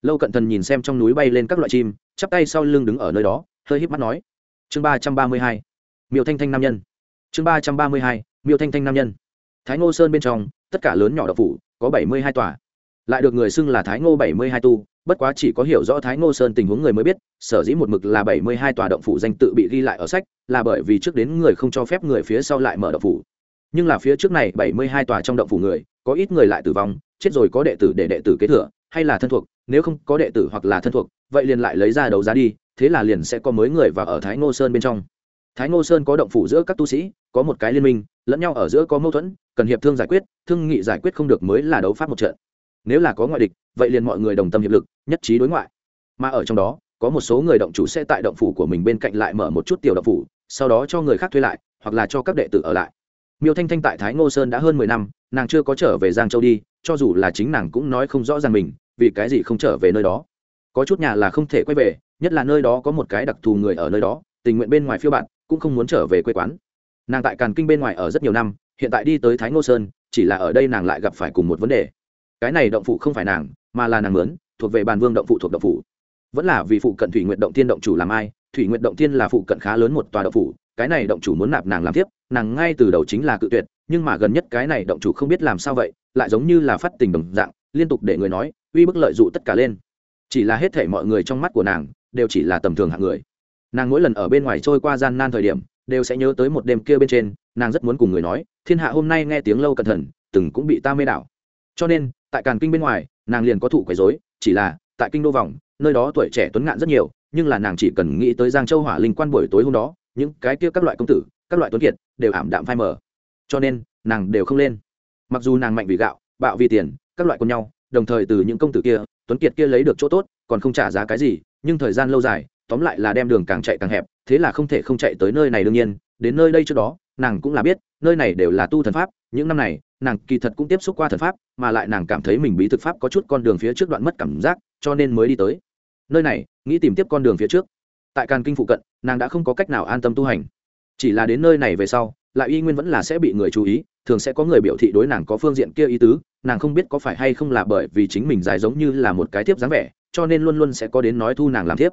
Speaker 1: Lâu cận thần nhìn xem trong núi bay lên các loại chim, chắp tay sau lưng đứng ở nơi đó, hơi híp mắt nói chương ba trăm ba mươi hai, miêu thanh thanh nam nhân. Chương ba trăm ba mươi hai, miêu thanh thanh nam nhân. Thái ngô sơn bên trong, tất cả lớn nhỏ đậu phủ, có bảy mươi hai tòa. Lại được người xưng là thái ngô bảy mươi hai tu, bất quá chỉ có hiểu rõ thái ngô sơn tình huống người mới biết, sở dĩ một mực là bảy mươi hai tòa động phủ danh tự bị ghi lại ở sách, là bởi vì trước đến người không cho phép người phía sau lại mở động phủ. Nhưng là phía trước này, bảy mươi hai tòa trong động phủ người, có ít người lại tử vong, chết rồi có đệ tử để đệ tử kế thừa, hay là thân thuộc, nếu không có đệ tử hoặc là thân thuộc, vậy liền lại lấy ra đấu giá đi thế là liền sẽ có mới người và ở thái ngô sơn bên trong. Thái ngô sơn có động phủ giữa các tu sĩ, có một cái liên minh, lẫn nhau ở giữa có mâu thuẫn, cần hiệp thương giải quyết, thương nghị giải quyết không được mới là đấu pháp một trận. Nếu là có ngoại địch, vậy liền mọi người đồng tâm hiệp lực, nhất trí đối ngoại. Mà ở trong đó, có một số người động chủ sẽ tại động phủ của mình bên cạnh lại mở một chút tiểu động phủ, sau đó cho người khác thuê lại, hoặc là cho các đệ tử ở lại. Miêu thanh thanh tại thái ngô sơn đã hơn mười năm, nàng chưa có trở về giang châu đi, cho dù là chính nàng cũng nói không rõ ràng mình, vì cái gì không trở về nơi đó có chút nhà là không thể quay về, nhất là nơi đó có một cái đặc thù người ở nơi đó, tình nguyện bên ngoài phiêu bạn, cũng không muốn trở về quê quán. Nàng tại càn kinh bên ngoài ở rất nhiều năm, hiện tại đi tới thái ngô sơn, chỉ là ở đây nàng lại gặp phải cùng một vấn đề. Cái này động phụ không phải nàng, mà là nàng mướn, thuộc về bàn vương động phụ thuộc động phủ vẫn là vì phụ cận thủy nguyện động tiên động chủ làm ai, thủy nguyện động tiên là phụ cận khá lớn một tòa động phủ cái này động chủ muốn nạp nàng làm tiếp, nàng ngay từ đầu chính là cự tuyệt, nhưng mà gần nhất cái này động chủ không biết làm sao vậy, lại giống như là phát tình đồng dạng, liên tục để người nói, uy bức lợi dụ tất cả lên chỉ là hết thể mọi người trong mắt của nàng đều chỉ là tầm thường hạng người. Nàng mỗi lần ở bên ngoài trôi qua gian nan thời điểm đều sẽ nhớ tới một đêm kia bên trên, nàng rất muốn cùng người nói, thiên hạ hôm nay nghe tiếng lâu cẩn thận, từng cũng bị ta mê đảo. Cho nên, tại càn kinh bên ngoài, nàng liền có thủ quấy dối chỉ là tại kinh đô vòng, nơi đó tuổi trẻ tuấn ngạn rất nhiều, nhưng là nàng chỉ cần nghĩ tới giang châu hỏa linh quan buổi tối hôm đó, những cái kia các loại công tử, các loại tuấn kiệt đều ảm đạm phai mờ. Cho nên, nàng đều không lên. Mặc dù nàng mạnh vì gạo, bạo vì tiền, các loại con nhau, đồng thời từ những công tử kia tuấn kiệt kia lấy được chỗ tốt, còn không trả giá cái gì, nhưng thời gian lâu dài, tóm lại là đem đường càng chạy càng hẹp, thế là không thể không chạy tới nơi này đương nhiên, đến nơi đây trước đó, nàng cũng là biết, nơi này đều là tu thần pháp, những năm này, nàng kỳ thật cũng tiếp xúc qua thần pháp, mà lại nàng cảm thấy mình bí thực pháp có chút con đường phía trước đoạn mất cảm giác, cho nên mới đi tới. Nơi này, nghĩ tìm tiếp con đường phía trước. Tại càn kinh phụ cận, nàng đã không có cách nào an tâm tu hành. Chỉ là đến nơi này về sau, lại y nguyên vẫn là sẽ bị người chú ý, thường sẽ có người biểu thị đối nàng có phương diện kia ý tứ nàng không biết có phải hay không là bởi vì chính mình dài giống như là một cái thiếp dáng vẻ, cho nên luôn luôn sẽ có đến nói thu nàng làm thiếp.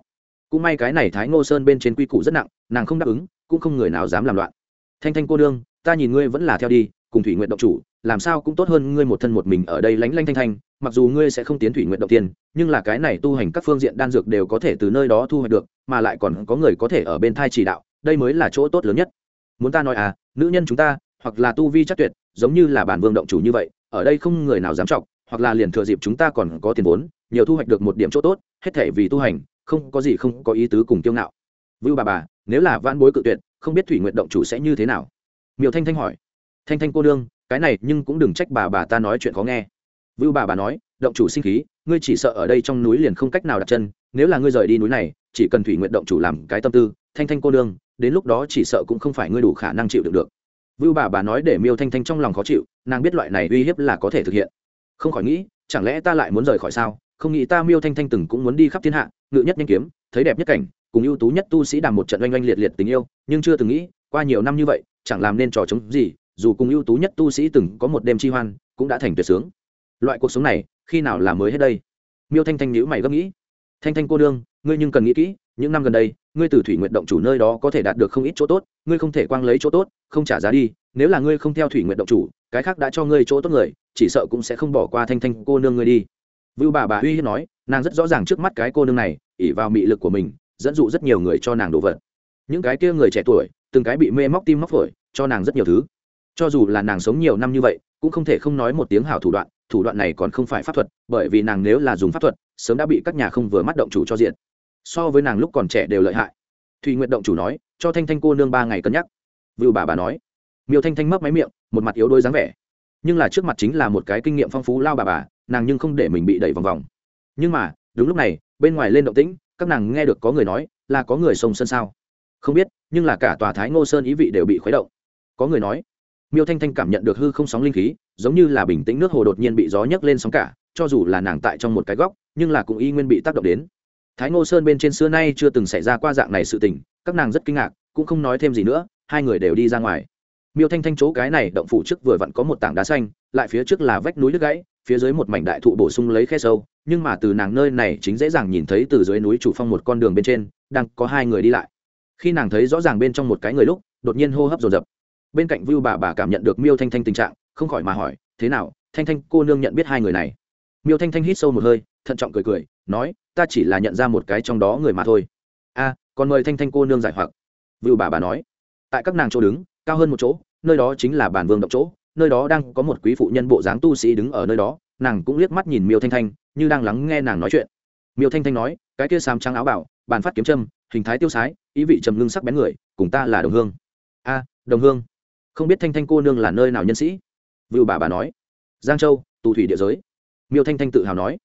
Speaker 1: Cũng may cái này thái ngô sơn bên trên quy củ rất nặng, nàng không đáp ứng, cũng không người nào dám làm loạn. Thanh thanh cô đương, ta nhìn ngươi vẫn là theo đi, cùng thủy nguyện động chủ, làm sao cũng tốt hơn ngươi một thân một mình ở đây lánh lanh thanh thanh, mặc dù ngươi sẽ không tiến thủy nguyện động tiên nhưng là cái này tu hành các phương diện đan dược đều có thể từ nơi đó thu hoạch được, mà lại còn có người có thể ở bên thai chỉ đạo, đây mới là chỗ tốt lớn nhất. Muốn ta nói à nữ nhân chúng ta, hoặc là tu vi chắc tuyệt, giống như là bản vương động chủ như vậy ở đây không người nào dám trọng hoặc là liền thừa dịp chúng ta còn có tiền vốn, nhiều thu hoạch được một điểm chỗ tốt, hết thể vì tu hành, không có gì không có ý tứ cùng kiêu ngạo. Vưu bà bà, nếu là vãn bối cự tuyệt, không biết thủy nguyện động chủ sẽ như thế nào? Miều thanh thanh hỏi. Thanh thanh cô đương, cái này nhưng cũng đừng trách bà bà ta nói chuyện khó nghe. Vưu bà bà nói, động chủ sinh khí, ngươi chỉ sợ ở đây trong núi liền không cách nào đặt chân, nếu là ngươi rời đi núi này, chỉ cần thủy nguyện động chủ làm cái tâm tư, thanh thanh cô đương, đến lúc đó chỉ sợ cũng không phải ngươi đủ khả năng chịu được được vưu bà bà nói để miêu thanh thanh trong lòng khó chịu, nàng biết loại này uy hiếp là có thể thực hiện. Không khỏi nghĩ, chẳng lẽ ta lại muốn rời khỏi sao? Không nghĩ ta miêu thanh thanh từng cũng muốn đi khắp thiên hạ, ngự nhất nhanh kiếm, thấy đẹp nhất cảnh, cùng ưu tú nhất tu sĩ đàm một trận oanh oanh liệt liệt tình yêu, nhưng chưa từng nghĩ, qua nhiều năm như vậy, chẳng làm nên trò chống gì, dù cùng ưu tú nhất tu sĩ từng có một đêm chi hoan, cũng đã thành tuyệt sướng. Loại cuộc sống này, khi nào là mới hết đây? Miêu thanh thanh nhữ mày gấp nghĩ. Thanh thanh cô đương, ngươi nhưng cần nghĩ kỹ những năm gần đây, ngươi từ thủy nguyện động chủ nơi đó có thể đạt được không ít chỗ tốt, ngươi không thể quang lấy chỗ tốt, không trả giá đi, nếu là ngươi không theo thủy nguyện động chủ, cái khác đã cho ngươi chỗ tốt người, chỉ sợ cũng sẽ không bỏ qua thanh thanh cô nương ngươi đi. Vưu bà bà uy hiếp nói, nàng rất rõ ràng trước mắt cái cô nương này ỉ vào mị lực của mình, dẫn dụ rất nhiều người cho nàng đồ vật. Những cái kia người trẻ tuổi, từng cái bị mê móc tim móc phổi, cho nàng rất nhiều thứ. Cho dù là nàng sống nhiều năm như vậy, cũng không thể không nói một tiếng hảo thủ đoạn thủ đoạn này còn không phải pháp thuật, bởi vì nàng nếu là dùng pháp thuật, sớm đã bị các nhà không vừa mắt động chủ cho diện so với nàng lúc còn trẻ đều lợi hại. Thùy nguyện động chủ nói, cho thanh thanh cô nương ba ngày cân nhắc. Vựu bà bà nói. Miêu thanh thanh mấp máy miệng, một mặt yếu đôi dáng vẻ. Nhưng là trước mặt chính là một cái kinh nghiệm phong phú lao bà bà, nàng nhưng không để mình bị đẩy vòng vòng. Nhưng mà, đúng lúc này, bên ngoài lên động tĩnh, các nàng nghe được có người nói là có người sông sân sao. Không biết, nhưng là cả tòa thái ngô sơn ý vị đều bị khuấy động. Có người nói, miêu thanh thanh cảm nhận được hư không sóng linh khí, giống như là bình tĩnh nước hồ đột nhiên bị gió nhấc lên sóng cả, cho dù là nàng tại trong một cái góc, nhưng là cũng y nguyên bị tác động đến thái ngô sơn bên trên xưa nay chưa từng xảy ra qua dạng này sự tình, các nàng rất kinh ngạc, cũng không nói thêm gì nữa, hai người đều đi ra ngoài. Miêu thanh thanh chỗ cái này động phủ trước vừa vặn có một tảng đá xanh, lại phía trước là vách núi đứt gãy, phía dưới một mảnh đại thụ bổ sung lấy khe sâu, nhưng mà từ nàng nơi này chính dễ dàng nhìn thấy từ dưới núi chủ phong một con đường bên trên, đang có hai người đi lại. Khi nàng thấy rõ ràng bên trong một cái người lúc, đột nhiên hô hấp dồn dập. Bên cạnh vưu bà bà cảm nhận được miêu thanh thanh tình trạng, không khỏi mà hỏi, thế nào? Thanh thanh cô nương nhận biết hai người này? Miêu thanh thanh hít sâu một hơi, thận trọng cười cười nói, ta chỉ là nhận ra một cái trong đó người mà thôi. A, còn mời thanh thanh cô nương giải hoặc. Vưu bà bà nói. Tại các nàng chỗ đứng, cao hơn một chỗ, nơi đó chính là bản vương động chỗ, nơi đó đang có một quý phụ nhân bộ dáng tu sĩ đứng ở nơi đó, nàng cũng liếc mắt nhìn miêu thanh thanh, như đang lắng nghe nàng nói chuyện. Miêu thanh thanh nói, cái kia sám trắng áo bảo, bàn phát kiếm châm, hình thái tiêu sái, ý vị trầm ngưng sắc bén người, cùng ta là đồng hương. A, đồng hương? Không biết thanh thanh cô nương là nơi nào nhân sĩ? Vựu bà bà nói. Giang châu, tù thủy địa giới. Miêu thanh thanh tự hào nói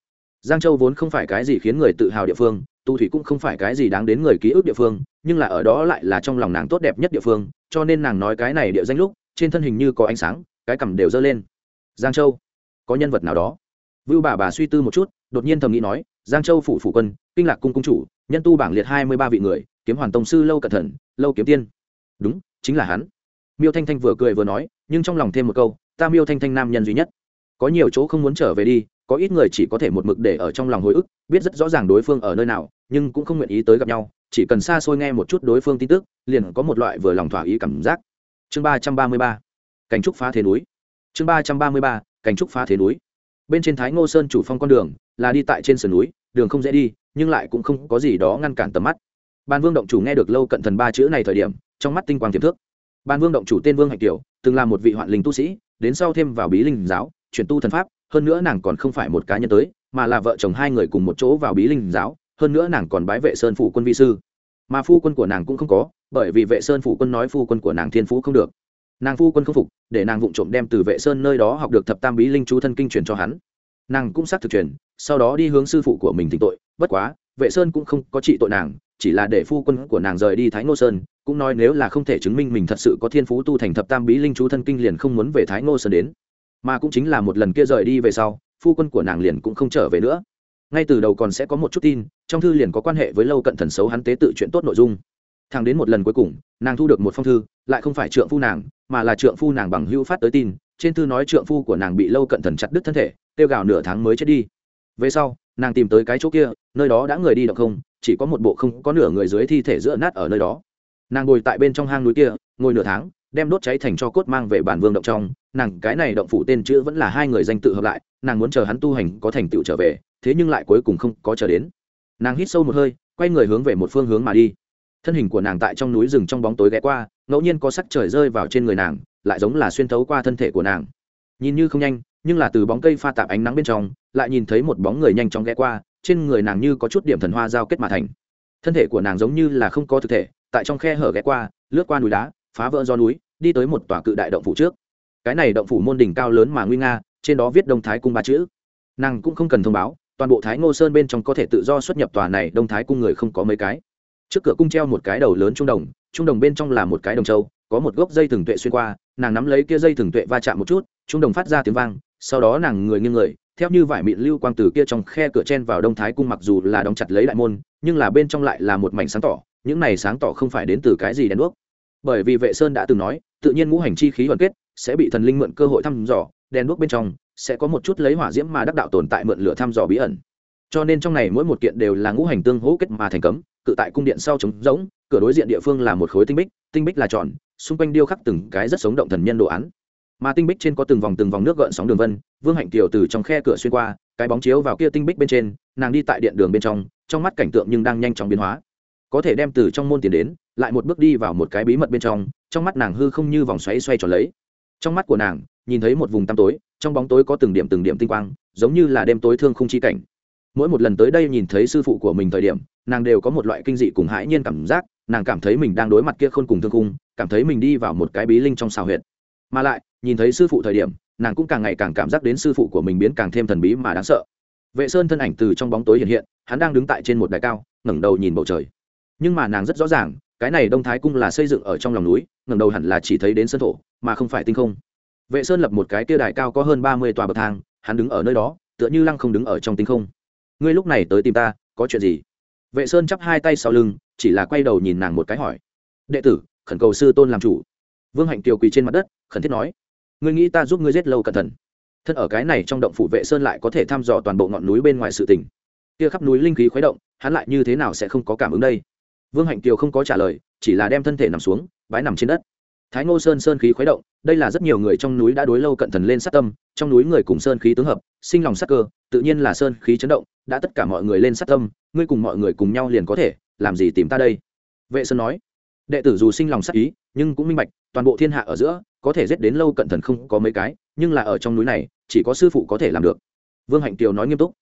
Speaker 1: giang châu vốn không phải cái gì khiến người tự hào địa phương, Tu thủy cũng không phải cái gì đáng đến người ký ức địa phương, nhưng là ở đó lại là trong lòng nàng tốt đẹp nhất địa phương, cho nên nàng nói cái này địa danh lúc, trên thân hình như có ánh sáng, cái cằm đều dơ lên. Giang châu, có nhân vật nào đó? Vưu bà bà suy tư một chút, đột nhiên thầm nghĩ nói, giang châu phủ phủ quân, kinh lạc cung cung chủ, nhân tu bảng liệt hai mươi ba vị người, kiếm hoàn tông sư lâu cẩn thận, lâu kiếm tiên. Đúng, chính là hắn. Miêu thanh thanh vừa cười vừa nói, nhưng trong lòng thêm một câu, ta miêu thanh thanh nam nhân duy nhất. Có nhiều chỗ không muốn trở về đi có ít người chỉ có thể một mực để ở trong lòng hồi ức, biết rất rõ ràng đối phương ở nơi nào, nhưng cũng không nguyện ý tới gặp nhau, chỉ cần xa xôi nghe một chút đối phương tin tức, liền có một loại vừa lòng thỏa ý cảm giác. Chương ba trăm ba mươi ba cảnh trúc phá thế núi. Chương ba trăm ba mươi ba cảnh trúc phá thế núi. Bên trên thái ngô sơn chủ phong con đường là đi tại trên sườn núi, đường không dễ đi, nhưng lại cũng không có gì đó ngăn cản tầm mắt. Ban vương động chủ nghe được lâu cận thần ba chữ này thời điểm, trong mắt tinh quang tiềm thước. Ban vương động chủ tên vương hạnh kiều, từng là một vị hoạn linh tu sĩ, đến sau thêm vào bí linh giáo, chuyển tu thần pháp hơn nữa nàng còn không phải một cá nhân tới, mà là vợ chồng hai người cùng một chỗ vào bí linh giáo, hơn nữa nàng còn bái vệ sơn phủ quân vi sư. Mà phu quân của nàng cũng không có, bởi vì vệ sơn phủ quân nói phu quân của nàng thiên phú không được. Nàng phu quân không phục, để nàng vụng trộm đem từ vệ sơn nơi đó học được thập tam bí linh chú thân kinh truyền cho hắn. Nàng cũng xác thực truyền, sau đó đi hướng sư phụ của mình tịnh tội, bất quá, vệ sơn cũng không có trị tội nàng, chỉ là để phu quân của nàng rời đi thái ngô sơn, cũng nói nếu là không thể chứng minh mình thật sự có thiên phú tu thành thập tam bí linh chú thân kinh liền không muốn về thái ngô sơn đến mà cũng chính là một lần kia rời đi về sau, phu quân của nàng liền cũng không trở về nữa. Ngay từ đầu còn sẽ có một chút tin, trong thư liền có quan hệ với lâu cận thần xấu hắn tế tự chuyện tốt nội dung. Thằng đến một lần cuối cùng, nàng thu được một phong thư, lại không phải trượng phu nàng, mà là trượng phu nàng bằng hưu phát tới tin, trên thư nói trượng phu của nàng bị lâu cận thần chặt đứt thân thể, tiêu gào nửa tháng mới chết đi. Về sau, nàng tìm tới cái chỗ kia, nơi đó đã người đi động không, chỉ có một bộ không có nửa người dưới thi thể giữa nát ở nơi đó. Nàng ngồi tại bên trong hang núi kia, ngồi nửa tháng, đem đốt cháy thành cho cốt mang về bản vương động trong nàng cái này động phủ tên chữ vẫn là hai người danh tự hợp lại, nàng muốn chờ hắn tu hành có thành tựu trở về, thế nhưng lại cuối cùng không có chờ đến. Nàng hít sâu một hơi, quay người hướng về một phương hướng mà đi. Thân hình của nàng tại trong núi rừng trong bóng tối ghé qua, ngẫu nhiên có sắc trời rơi vào trên người nàng, lại giống là xuyên thấu qua thân thể của nàng. Nhìn như không nhanh, nhưng là từ bóng cây pha tạp ánh nắng bên trong, lại nhìn thấy một bóng người nhanh chóng ghé qua, trên người nàng như có chút điểm thần hoa giao kết mà thành. Thân thể của nàng giống như là không có thực thể, tại trong khe hở ghé qua, lướt qua núi đá, phá vỡ do núi, đi tới một tòa cự đại động phủ trước cái này động phủ môn đỉnh cao lớn mà nguy nga, trên đó viết đông thái cung ba chữ. Nàng cũng không cần thông báo, toàn bộ thái ngô sơn bên trong có thể tự do xuất nhập tòa này, đông thái cung người không có mấy cái. Trước cửa cung treo một cái đầu lớn trung đồng trung đồng bên trong là một cái đồng trâu có một gốc dây thừng tuệ xuyên qua, nàng nắm lấy kia dây thừng tuệ va chạm một chút, trung đồng phát ra tiếng vang, sau đó nàng người nghiêng người, theo như vải mịn lưu quang từ kia trong khe cửa chen vào đông thái cung mặc dù là đóng chặt lấy đại môn, nhưng là bên trong lại là một mảnh sáng tỏ, những này sáng tỏ không phải đến từ cái gì đèn đuốc. Bởi vì vệ sơn đã từng nói, tự nhiên ngũ hành chi khí hoàn kết sẽ bị thần linh mượn cơ hội thăm dò, đèn đuốc bên trong sẽ có một chút lấy hỏa diễm mà đắc đạo tồn tại mượn lửa thăm dò bí ẩn. Cho nên trong này mỗi một kiện đều là ngũ hành tương hỗ kết mà thành cấm, cự tại cung điện sau trống rỗng, cửa đối diện địa phương là một khối tinh bích tinh bích là tròn, xung quanh điêu khắc từng cái rất sống động thần nhân đồ án. Mà tinh bích trên có từng vòng từng vòng nước gợn sóng đường vân, vương hạnh kiều từ trong khe cửa xuyên qua, cái bóng chiếu vào kia tinh bích bên trên, nàng đi tại điện đường bên trong trong mắt cảnh tượng nhưng đang nhanh chóng biến hóa. Có thể đem từ trong môn tiền đến, lại một bước đi vào một cái bí mật bên trong trong mắt nàng hư không như vòng xoáy xoay tròn lấy trong mắt của nàng, nhìn thấy một vùng tăm tối, trong bóng tối có từng điểm từng điểm tinh quang, giống như là đêm tối thương không chi cảnh. Mỗi một lần tới đây nhìn thấy sư phụ của mình thời điểm, nàng đều có một loại kinh dị cùng hãi nhiên cảm giác, nàng cảm thấy mình đang đối mặt kia khôn cùng thương khung, cảm thấy mình đi vào một cái bí linh trong xào huyệt. Mà lại, nhìn thấy sư phụ thời điểm, nàng cũng càng ngày càng cảm giác đến sư phụ của mình biến càng thêm thần bí mà đáng sợ. Vệ sơn thân ảnh từ trong bóng tối hiện hiện, hắn đang đứng tại trên một đài cao, ngẩng đầu nhìn bầu trời. Nhưng mà nàng rất rõ ràng, cái này đông thái cung là xây dựng ở trong lòng núi ngẩng đầu hẳn là chỉ thấy đến sân thổ, mà không phải tinh không. Vệ sơn lập một cái kia đài cao có hơn ba mươi tòa bậc thang, hắn đứng ở nơi đó, tựa như lăng không đứng ở trong tinh không. Ngươi lúc này tới tìm ta, có chuyện gì? Vệ sơn chắp hai tay sau lưng, chỉ là quay đầu nhìn nàng một cái hỏi. Đệ tử, khẩn cầu sư tôn làm chủ. Vương hạnh kiều quỳ trên mặt đất, khẩn thiết nói. Ngươi nghĩ ta giúp ngươi giết lâu cẩn thận. Thân ở cái này trong động phủ vệ sơn lại có thể thăm dò toàn bộ ngọn núi bên ngoài sự tình. Kia khắp núi linh khí khuấy động, hắn lại như thế nào sẽ không có cảm ứng đây? Vương hạnh kiều không có trả lời, chỉ là đem thân thể nằm xuống, bái nằm trên đất. Thái ngô sơn sơn khí khuấy động, đây là rất nhiều người trong núi đã đối lâu cận thần lên sát tâm, trong núi người cùng sơn khí tướng hợp, sinh lòng sát cơ, tự nhiên là sơn khí chấn động, đã tất cả mọi người lên sát tâm, ngươi cùng mọi người cùng nhau liền có thể, làm gì tìm ta đây? Vệ sơn nói, đệ tử dù sinh lòng sát ý, nhưng cũng minh bạch, toàn bộ thiên hạ ở giữa, có thể giết đến lâu cận thần không có mấy cái, nhưng là ở trong núi này, chỉ có sư phụ có thể làm được. Vương hạnh kiều nói nghiêm túc,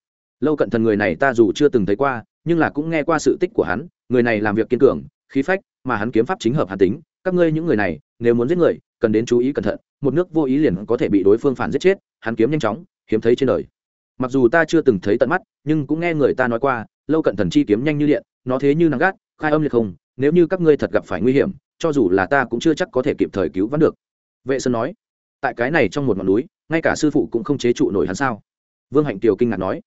Speaker 1: lâu cận thần người này ta dù chưa từng thấy qua, nhưng là cũng nghe qua sự tích của hắn người này làm việc kiên cường, khí phách, mà hắn kiếm pháp chính hợp hàn tính. Các ngươi những người này, nếu muốn giết người, cần đến chú ý cẩn thận. Một nước vô ý liền có thể bị đối phương phản giết chết. Hắn kiếm nhanh chóng, hiếm thấy trên đời. Mặc dù ta chưa từng thấy tận mắt, nhưng cũng nghe người ta nói qua, lâu cận thần chi kiếm nhanh như điện, nó thế như nắng gắt, khai âm liệt không. Nếu như các ngươi thật gặp phải nguy hiểm, cho dù là ta cũng chưa chắc có thể kịp thời cứu vãn được. Vệ sơn nói, tại cái này trong một ngọn núi, ngay cả sư phụ cũng không chế trụ nổi hắn sao? Vương hạnh tiều kinh ngạc nói,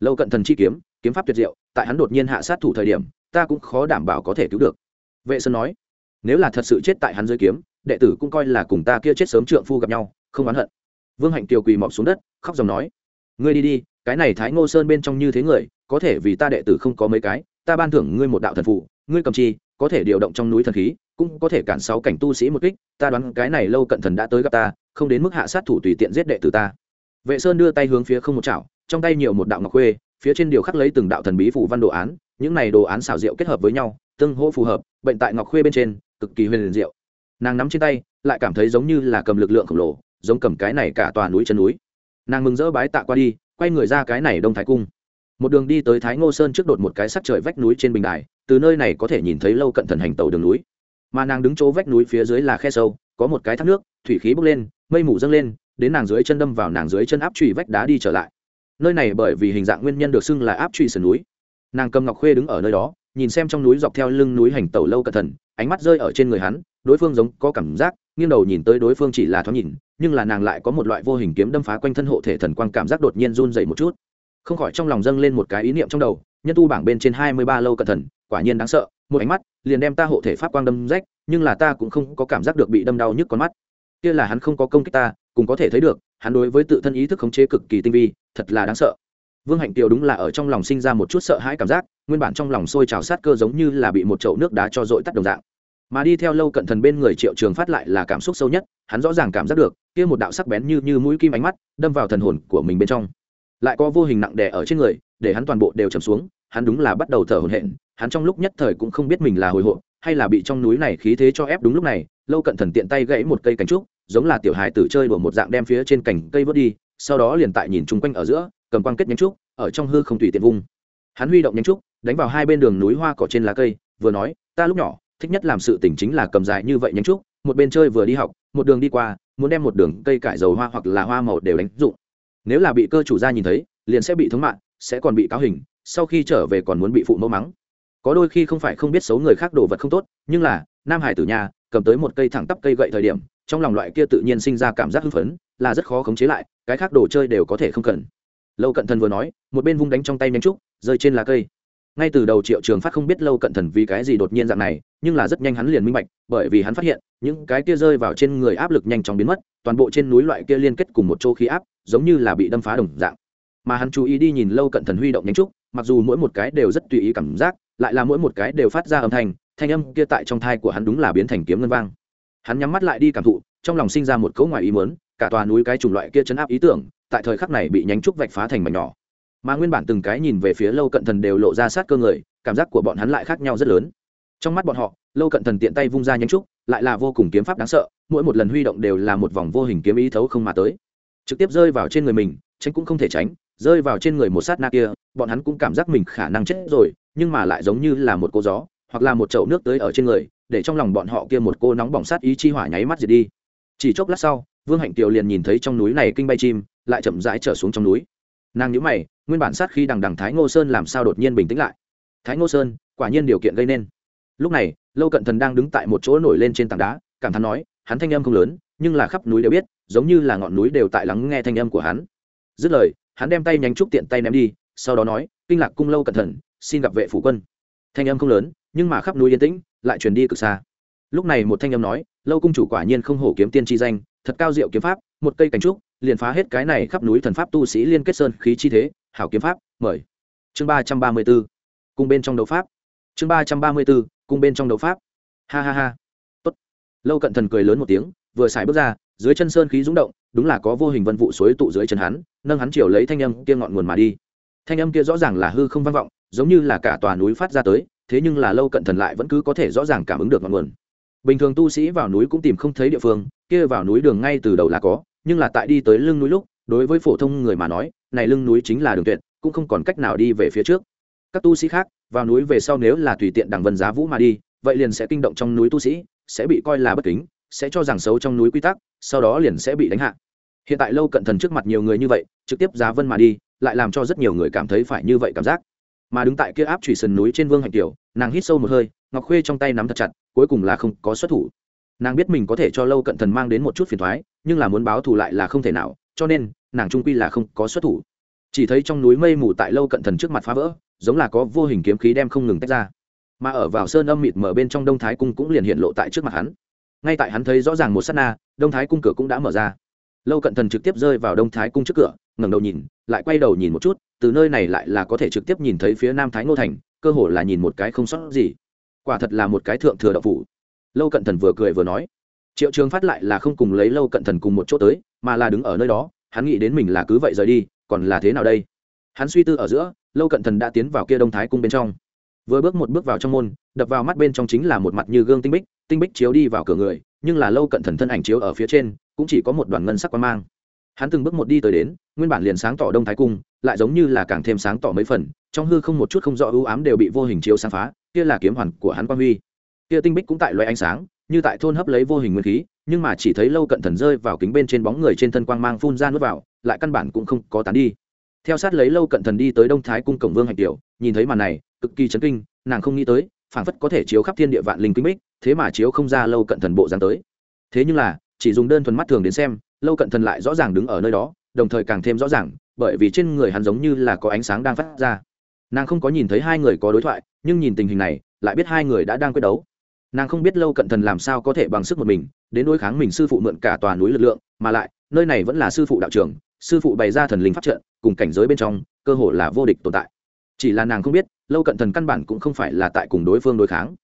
Speaker 1: lâu cận thần chi kiếm kiếm pháp tuyệt diệu, tại hắn đột nhiên hạ sát thủ thời điểm, ta cũng khó đảm bảo có thể cứu được. Vệ sơn nói, nếu là thật sự chết tại hắn dưới kiếm, đệ tử cũng coi là cùng ta kia chết sớm trượng phu gặp nhau, không oán hận. Vương hạnh tiều quỳ mọc xuống đất, khóc dòng nói, ngươi đi đi, cái này thái ngô sơn bên trong như thế người, có thể vì ta đệ tử không có mấy cái, ta ban thưởng ngươi một đạo thần phụ, ngươi cầm chi, có thể điều động trong núi thần khí, cũng có thể cản sáu cảnh tu sĩ một kích, ta đoán cái này lâu cận thần đã tới gặp ta, không đến mức hạ sát thủ tùy tiện giết đệ tử ta. Vệ sơn đưa tay hướng phía không một chảo, trong tay nhiều một đạo ngọc khuê phía trên điều khắc lấy từng đạo thần bí phủ văn đồ án, những này đồ án xảo diệu kết hợp với nhau, tương hỗ phù hợp, bệnh tại ngọc khuê bên trên, cực kỳ huyền liền diệu. Nàng nắm trên tay, lại cảm thấy giống như là cầm lực lượng khổng lồ, giống cầm cái này cả tòa núi chân núi. Nàng mừng rỡ bái tạ qua đi, quay người ra cái này đông thái cung. Một đường đi tới thái ngô sơn trước đột một cái sắc trời vách núi trên bình đài, từ nơi này có thể nhìn thấy lâu cận thần hành tàu đường núi. Mà nàng đứng chỗ vách núi phía dưới là khe sâu, có một cái thác nước, thủy khí bốc lên, mây mù dâng lên, đến nàng dưới chân đâm vào nàng dưới chân áp trụy vách đá đi trở lại nơi này bởi vì hình dạng nguyên nhân được xưng là áp truy sườn núi. Nàng cầm ngọc khuê đứng ở nơi đó, nhìn xem trong núi dọc theo lưng núi hành tàu lâu cẩn thận, ánh mắt rơi ở trên người hắn, đối phương giống có cảm giác, nghiêng đầu nhìn tới đối phương chỉ là thoáng nhìn, nhưng là nàng lại có một loại vô hình kiếm đâm phá quanh thân hộ thể thần quang cảm giác đột nhiên run dậy một chút. Không khỏi trong lòng dâng lên một cái ý niệm trong đầu, nhân tu bảng bên trên hai mươi ba lâu cẩn thận, quả nhiên đáng sợ, một ánh mắt liền đem ta hộ thể pháp quang đâm rách, nhưng là ta cũng không có cảm giác được bị đâm đau nhức con mắt. Kia là hắn không có công kích ta, cũng có thể thấy được hắn đối với tự thân ý thức khống chế cực kỳ tinh vi, thật là đáng sợ. Vương hạnh Tiêu đúng là ở trong lòng sinh ra một chút sợ hãi cảm giác, nguyên bản trong lòng sôi trào sát cơ giống như là bị một chậu nước đá cho dội tắt đồng dạng. Mà đi theo lâu cận thần bên người triệu trường phát lại là cảm xúc sâu nhất, hắn rõ ràng cảm giác được, kia một đạo sắc bén như như mũi kim ánh mắt đâm vào thần hồn của mình bên trong. Lại có vô hình nặng đè ở trên người, để hắn toàn bộ đều trầm xuống, hắn đúng là bắt đầu thở hổn hển, hắn trong lúc nhất thời cũng không biết mình là hồi hộp, hay là bị trong núi này khí thế cho ép đúng lúc này, lâu cận thần tiện tay gãy một cây cánh trúc giống là tiểu hài tử chơi đùa một dạng đem phía trên cành cây vớt đi, sau đó liền tại nhìn chung quanh ở giữa, cầm quang kết nhánh trúc, ở trong hư không tùy tiện vung. Hắn huy động nhánh trúc, đánh vào hai bên đường núi hoa cỏ trên lá cây, vừa nói, ta lúc nhỏ, thích nhất làm sự tỉnh chính là cầm dài như vậy nhánh trúc, một bên chơi vừa đi học, một đường đi qua, muốn đem một đường cây cải dầu hoa hoặc là hoa màu đều đánh dụng. Nếu là bị cơ chủ gia nhìn thấy, liền sẽ bị thống mạng, sẽ còn bị cáo hình, sau khi trở về còn muốn bị phụ mẫu mắng. Có đôi khi không phải không biết xấu người khác đồ vật không tốt, nhưng là, nam hải tử nhà, cầm tới một cây thẳng tắp cây gậy thời điểm trong lòng loại kia tự nhiên sinh ra cảm giác hưng phấn, là rất khó khống chế lại, cái khác đồ chơi đều có thể không cần. Lâu cận thần vừa nói, một bên vung đánh trong tay nhanh trúc, rơi trên lá cây. Ngay từ đầu triệu trường phát không biết lâu cận thần vì cái gì đột nhiên dạng này, nhưng là rất nhanh hắn liền minh bạch, bởi vì hắn phát hiện, những cái kia rơi vào trên người áp lực nhanh chóng biến mất, toàn bộ trên núi loại kia liên kết cùng một chỗ khí áp, giống như là bị đâm phá đồng dạng. Mà hắn chú ý đi nhìn lâu cận thần huy động nhánh trúc, mặc dù mỗi một cái đều rất tùy ý cảm giác, lại là mỗi một cái đều phát ra âm thanh thanh âm kia tại trong thai của hắn đúng là biến thành kiếm ngân vang hắn nhắm mắt lại đi cảm thụ, trong lòng sinh ra một cấu ngoài ý mớn cả tòa núi cái chủng loại kia chấn áp ý tưởng, tại thời khắc này bị nhánh trúc vạch phá thành mảnh nhỏ. Mà nguyên bản từng cái nhìn về phía lâu cận thần đều lộ ra sát cơ người, cảm giác của bọn hắn lại khác nhau rất lớn. Trong mắt bọn họ, lâu cận thần tiện tay vung ra nhánh trúc, lại là vô cùng kiếm pháp đáng sợ, mỗi một lần huy động đều là một vòng vô hình kiếm ý thấu không mà tới. Trực tiếp rơi vào trên người mình, tránh cũng không thể tránh, rơi vào trên người một sát na kia, bọn hắn cũng cảm giác mình khả năng chết rồi, nhưng mà lại giống như là một cô gió, hoặc là một chậu nước tới ở trên người để trong lòng bọn họ kia một cô nóng bỏng sát ý chi hỏa nháy mắt diệt đi. Chỉ chốc lát sau, vương hạnh kiều liền nhìn thấy trong núi này kinh bay chim, lại chậm rãi trở xuống trong núi. Nàng nhíu mày, nguyên bản sát khi đằng đằng thái ngô sơn làm sao đột nhiên bình tĩnh lại? Thái ngô sơn, quả nhiên điều kiện gây nên. Lúc này, lâu cận thần đang đứng tại một chỗ nổi lên trên tảng đá, cảm thán nói, hắn thanh âm không lớn, nhưng là khắp núi đều biết, giống như là ngọn núi đều tại lắng nghe thanh âm của hắn. Dứt lời, hắn đem tay nhánh trúc tiện tay ném đi, sau đó nói, kinh lạc cung lâu cẩn thận xin gặp vệ phủ quân. Thanh âm không lớn, nhưng mà khắp núi yên tĩnh lại truyền đi cực xa. Lúc này một thanh âm nói, lâu cung chủ quả nhiên không hổ kiếm tiên tri danh, thật cao diệu kiếm pháp, một cây cảnh trúc, liền phá hết cái này khắp núi thần pháp tu sĩ liên kết sơn khí chi thế, hảo kiếm pháp, mời. Chương ba trăm ba mươi b ố cung bên trong đấu pháp. Chương ba trăm ba mươi b ố cung bên trong đấu pháp. Ha ha ha. Tốt. Lâu cận thần cười lớn một tiếng, vừa xài bước ra, dưới chân sơn khí rúng động, đúng là có vô hình vân vụ suối tụ dưới chân hắn, nâng hắn chiều lấy thanh âm kia ngọn nguồn mà đi. Thanh âm kia rõ ràng là hư không vang vọng, giống như là cả tòa núi phát ra tới thế nhưng là lâu cận thần lại vẫn cứ có thể rõ ràng cảm ứng được ngọn nguồn. Bình thường tu sĩ vào núi cũng tìm không thấy địa phương, kia vào núi đường ngay từ đầu là có, nhưng là tại đi tới lưng núi lúc, đối với phổ thông người mà nói, này lưng núi chính là đường tuyệt, cũng không còn cách nào đi về phía trước. Các tu sĩ khác, vào núi về sau nếu là tùy tiện đằng vân giá vũ mà đi, vậy liền sẽ kinh động trong núi tu sĩ, sẽ bị coi là bất kính, sẽ cho rằng xấu trong núi quy tắc, sau đó liền sẽ bị đánh hạ. Hiện tại lâu cận thần trước mặt nhiều người như vậy, trực tiếp giá vân mà đi, lại làm cho rất nhiều người cảm thấy phải như vậy cảm giác mà đứng tại kia áp trùy sườn núi trên vương hạnh tiểu, nàng hít sâu một hơi, ngọc khuê trong tay nắm thật chặt, cuối cùng là không có xuất thủ. Nàng biết mình có thể cho lâu cận thần mang đến một chút phiền thoái nhưng là muốn báo thù lại là không thể nào, cho nên, nàng trung quy là không có xuất thủ. Chỉ thấy trong núi mây mù tại lâu cận thần trước mặt phá vỡ, giống là có vô hình kiếm khí đem không ngừng tách ra. Mà ở vào sơn âm mịt mở bên trong đông thái cung cũng liền hiện lộ tại trước mặt hắn. Ngay tại hắn thấy rõ ràng một s á t na, đông thái cung cửa cũng đã mở ra. Lâu cận thần trực tiếp rơi vào đông thái cung trước cửa ngẩng đầu nhìn, lại quay đầu nhìn một chút, từ nơi này lại là có thể trực tiếp nhìn thấy phía nam thái ngô thành, cơ hồ là nhìn một cái không sót gì. Quả thật là một cái thượng thừa đạo phủ. Lâu cận thần vừa cười vừa nói. Triệu trường phát lại là không cùng lấy lâu cận thần cùng một chỗ tới, mà là đứng ở nơi đó, hắn nghĩ đến mình là cứ vậy rời đi, còn là thế nào đây? Hắn suy tư ở giữa, lâu cận thần đã tiến vào kia đông thái cung bên trong. Vừa bước một bước vào trong môn, đập vào mắt bên trong chính là một mặt như gương tinh bích tinh bích chiếu đi vào cửa người, nhưng là lâu cận thần thân ảnh chiếu ở phía trên, cũng chỉ có một đoàn ngân sắc quan mang hắn từng bước một đi tới đến, nguyên bản liền sáng tỏ đông thái cung, lại giống như là càng thêm sáng tỏ mấy phần, trong hư không một chút không rõ ưu ám đều bị vô hình chiếu sáng phá, kia là kiếm hoàn của hắn quang huy. Kia tinh bích cũng tại loại ánh sáng, như tại thôn hấp lấy vô hình nguyên khí, nhưng mà chỉ thấy lâu cận thần rơi vào kính bên trên bóng người trên thân quang mang phun ra nuốt vào, lại căn bản cũng không có tán đi. Theo sát lấy lâu cận thần đi tới đông thái cung cổng vương hạnh tiểu, nhìn thấy màn này, cực kỳ chấn kinh, nàng không nghĩ tới, phảng phất có thể chiếu khắp thiên địa vạn linh kính bích, thế mà chiếu không ra lâu cận thần bộ dáng tới. Thế nhưng là, chỉ dùng đơn thuần mắt thường đến xem lâu cận thần lại rõ ràng đứng ở nơi đó, đồng thời càng thêm rõ ràng, bởi vì trên người hắn giống như là có ánh sáng đang phát ra. Nàng không có nhìn thấy hai người có đối thoại, nhưng nhìn tình hình này, lại biết hai người đã đang quyết đấu. Nàng không biết lâu cận thần làm sao có thể bằng sức một mình, đến đối kháng mình sư phụ mượn cả tòa núi lực lượng, mà lại, nơi này vẫn là sư phụ đạo trưởng sư phụ bày ra thần linh pháp trận, cùng cảnh giới bên trong, cơ hội là vô địch tồn tại. Chỉ là nàng không biết, lâu cận thần căn bản cũng không phải là tại cùng đối phương đối kháng.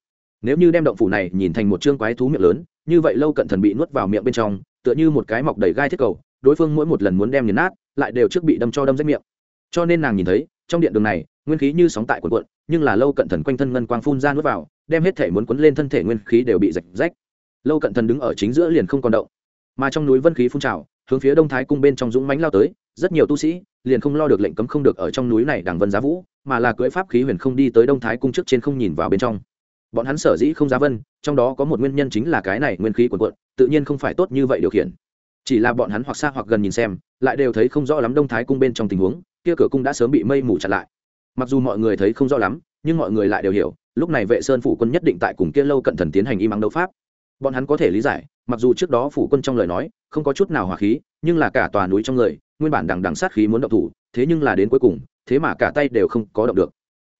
Speaker 1: Nếu như đem động phủ này nhìn thành một chương quái thú miệng lớn, như vậy lâu cận thần bị nuốt vào miệng bên trong tựa như một cái mọc đầy gai thiết cầu, đối phương mỗi một lần muốn đem nghiền nát, lại đều trước bị đâm cho đâm rách miệng. Cho nên nàng nhìn thấy, trong điện đường này, nguyên khí như sóng tại quần quận nhưng là lâu cận thần quanh thân ngân quang phun ra nuốt vào, đem hết thể muốn quấn lên thân thể nguyên khí đều bị rạch rách. Lâu cận thần đứng ở chính giữa liền không còn động, mà trong núi vân khí phun trào, hướng phía đông thái cung bên trong dũng mánh lao tới, rất nhiều tu sĩ liền không lo được lệnh cấm không được ở trong núi này đảng vân giá vũ, mà là cưỡi pháp khí huyền không đi tới đông thái cung trước trên không nhìn vào bên trong bọn hắn sở dĩ không giá vân, trong đó có một nguyên nhân chính là cái này nguyên khí quần quận tự nhiên không phải tốt như vậy điều khiển. Chỉ là bọn hắn hoặc xa hoặc gần nhìn xem, lại đều thấy không rõ lắm đông thái cung bên trong tình huống, kia cửa cung đã sớm bị mây mù chặn lại. Mặc dù mọi người thấy không rõ lắm, nhưng mọi người lại đều hiểu, lúc này vệ sơn phủ quân nhất định tại cùng kia lâu cận thần tiến hành y mắng đấu pháp. Bọn hắn có thể lý giải, mặc dù trước đó phủ quân trong lời nói, không có chút nào hỏa khí, nhưng là cả tòa núi trong người, nguyên bản đằng đằng sát khí muốn động thủ, thế nhưng là đến cuối cùng, thế mà cả tay đều không có động được.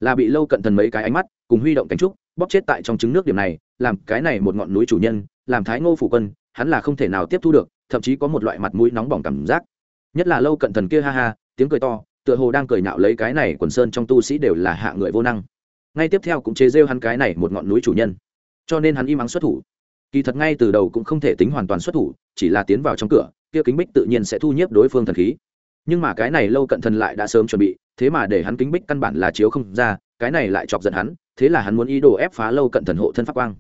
Speaker 1: Là bị lâu cận thần mấy cái ánh mắt, cùng huy động cánh trúc bóp chết tại trong trứng nước điểm này, làm cái này một ngọn núi chủ nhân, làm thái ngô phủ quân, hắn là không thể nào tiếp thu được, thậm chí có một loại mặt mũi nóng bỏng cảm giác. Nhất là lâu cận thần kia ha ha, tiếng cười to, tựa hồ đang cười nhạo lấy cái này quần sơn trong tu sĩ đều là hạ người vô năng. Ngay tiếp theo cũng chế rêu hắn cái này một ngọn núi chủ nhân. Cho nên hắn im ắng xuất thủ. Kỳ thật ngay từ đầu cũng không thể tính hoàn toàn xuất thủ, chỉ là tiến vào trong cửa, kia kính bích tự nhiên sẽ thu nhiếp đối phương thần khí. Nhưng mà cái này lâu cận thần lại đã sớm chuẩn bị, thế mà để hắn kính bích căn bản là chiếu không ra, cái này lại chọc giận hắn thế là hắn muốn ý đồ ép phá lâu cận thần hộ thân pháp quang.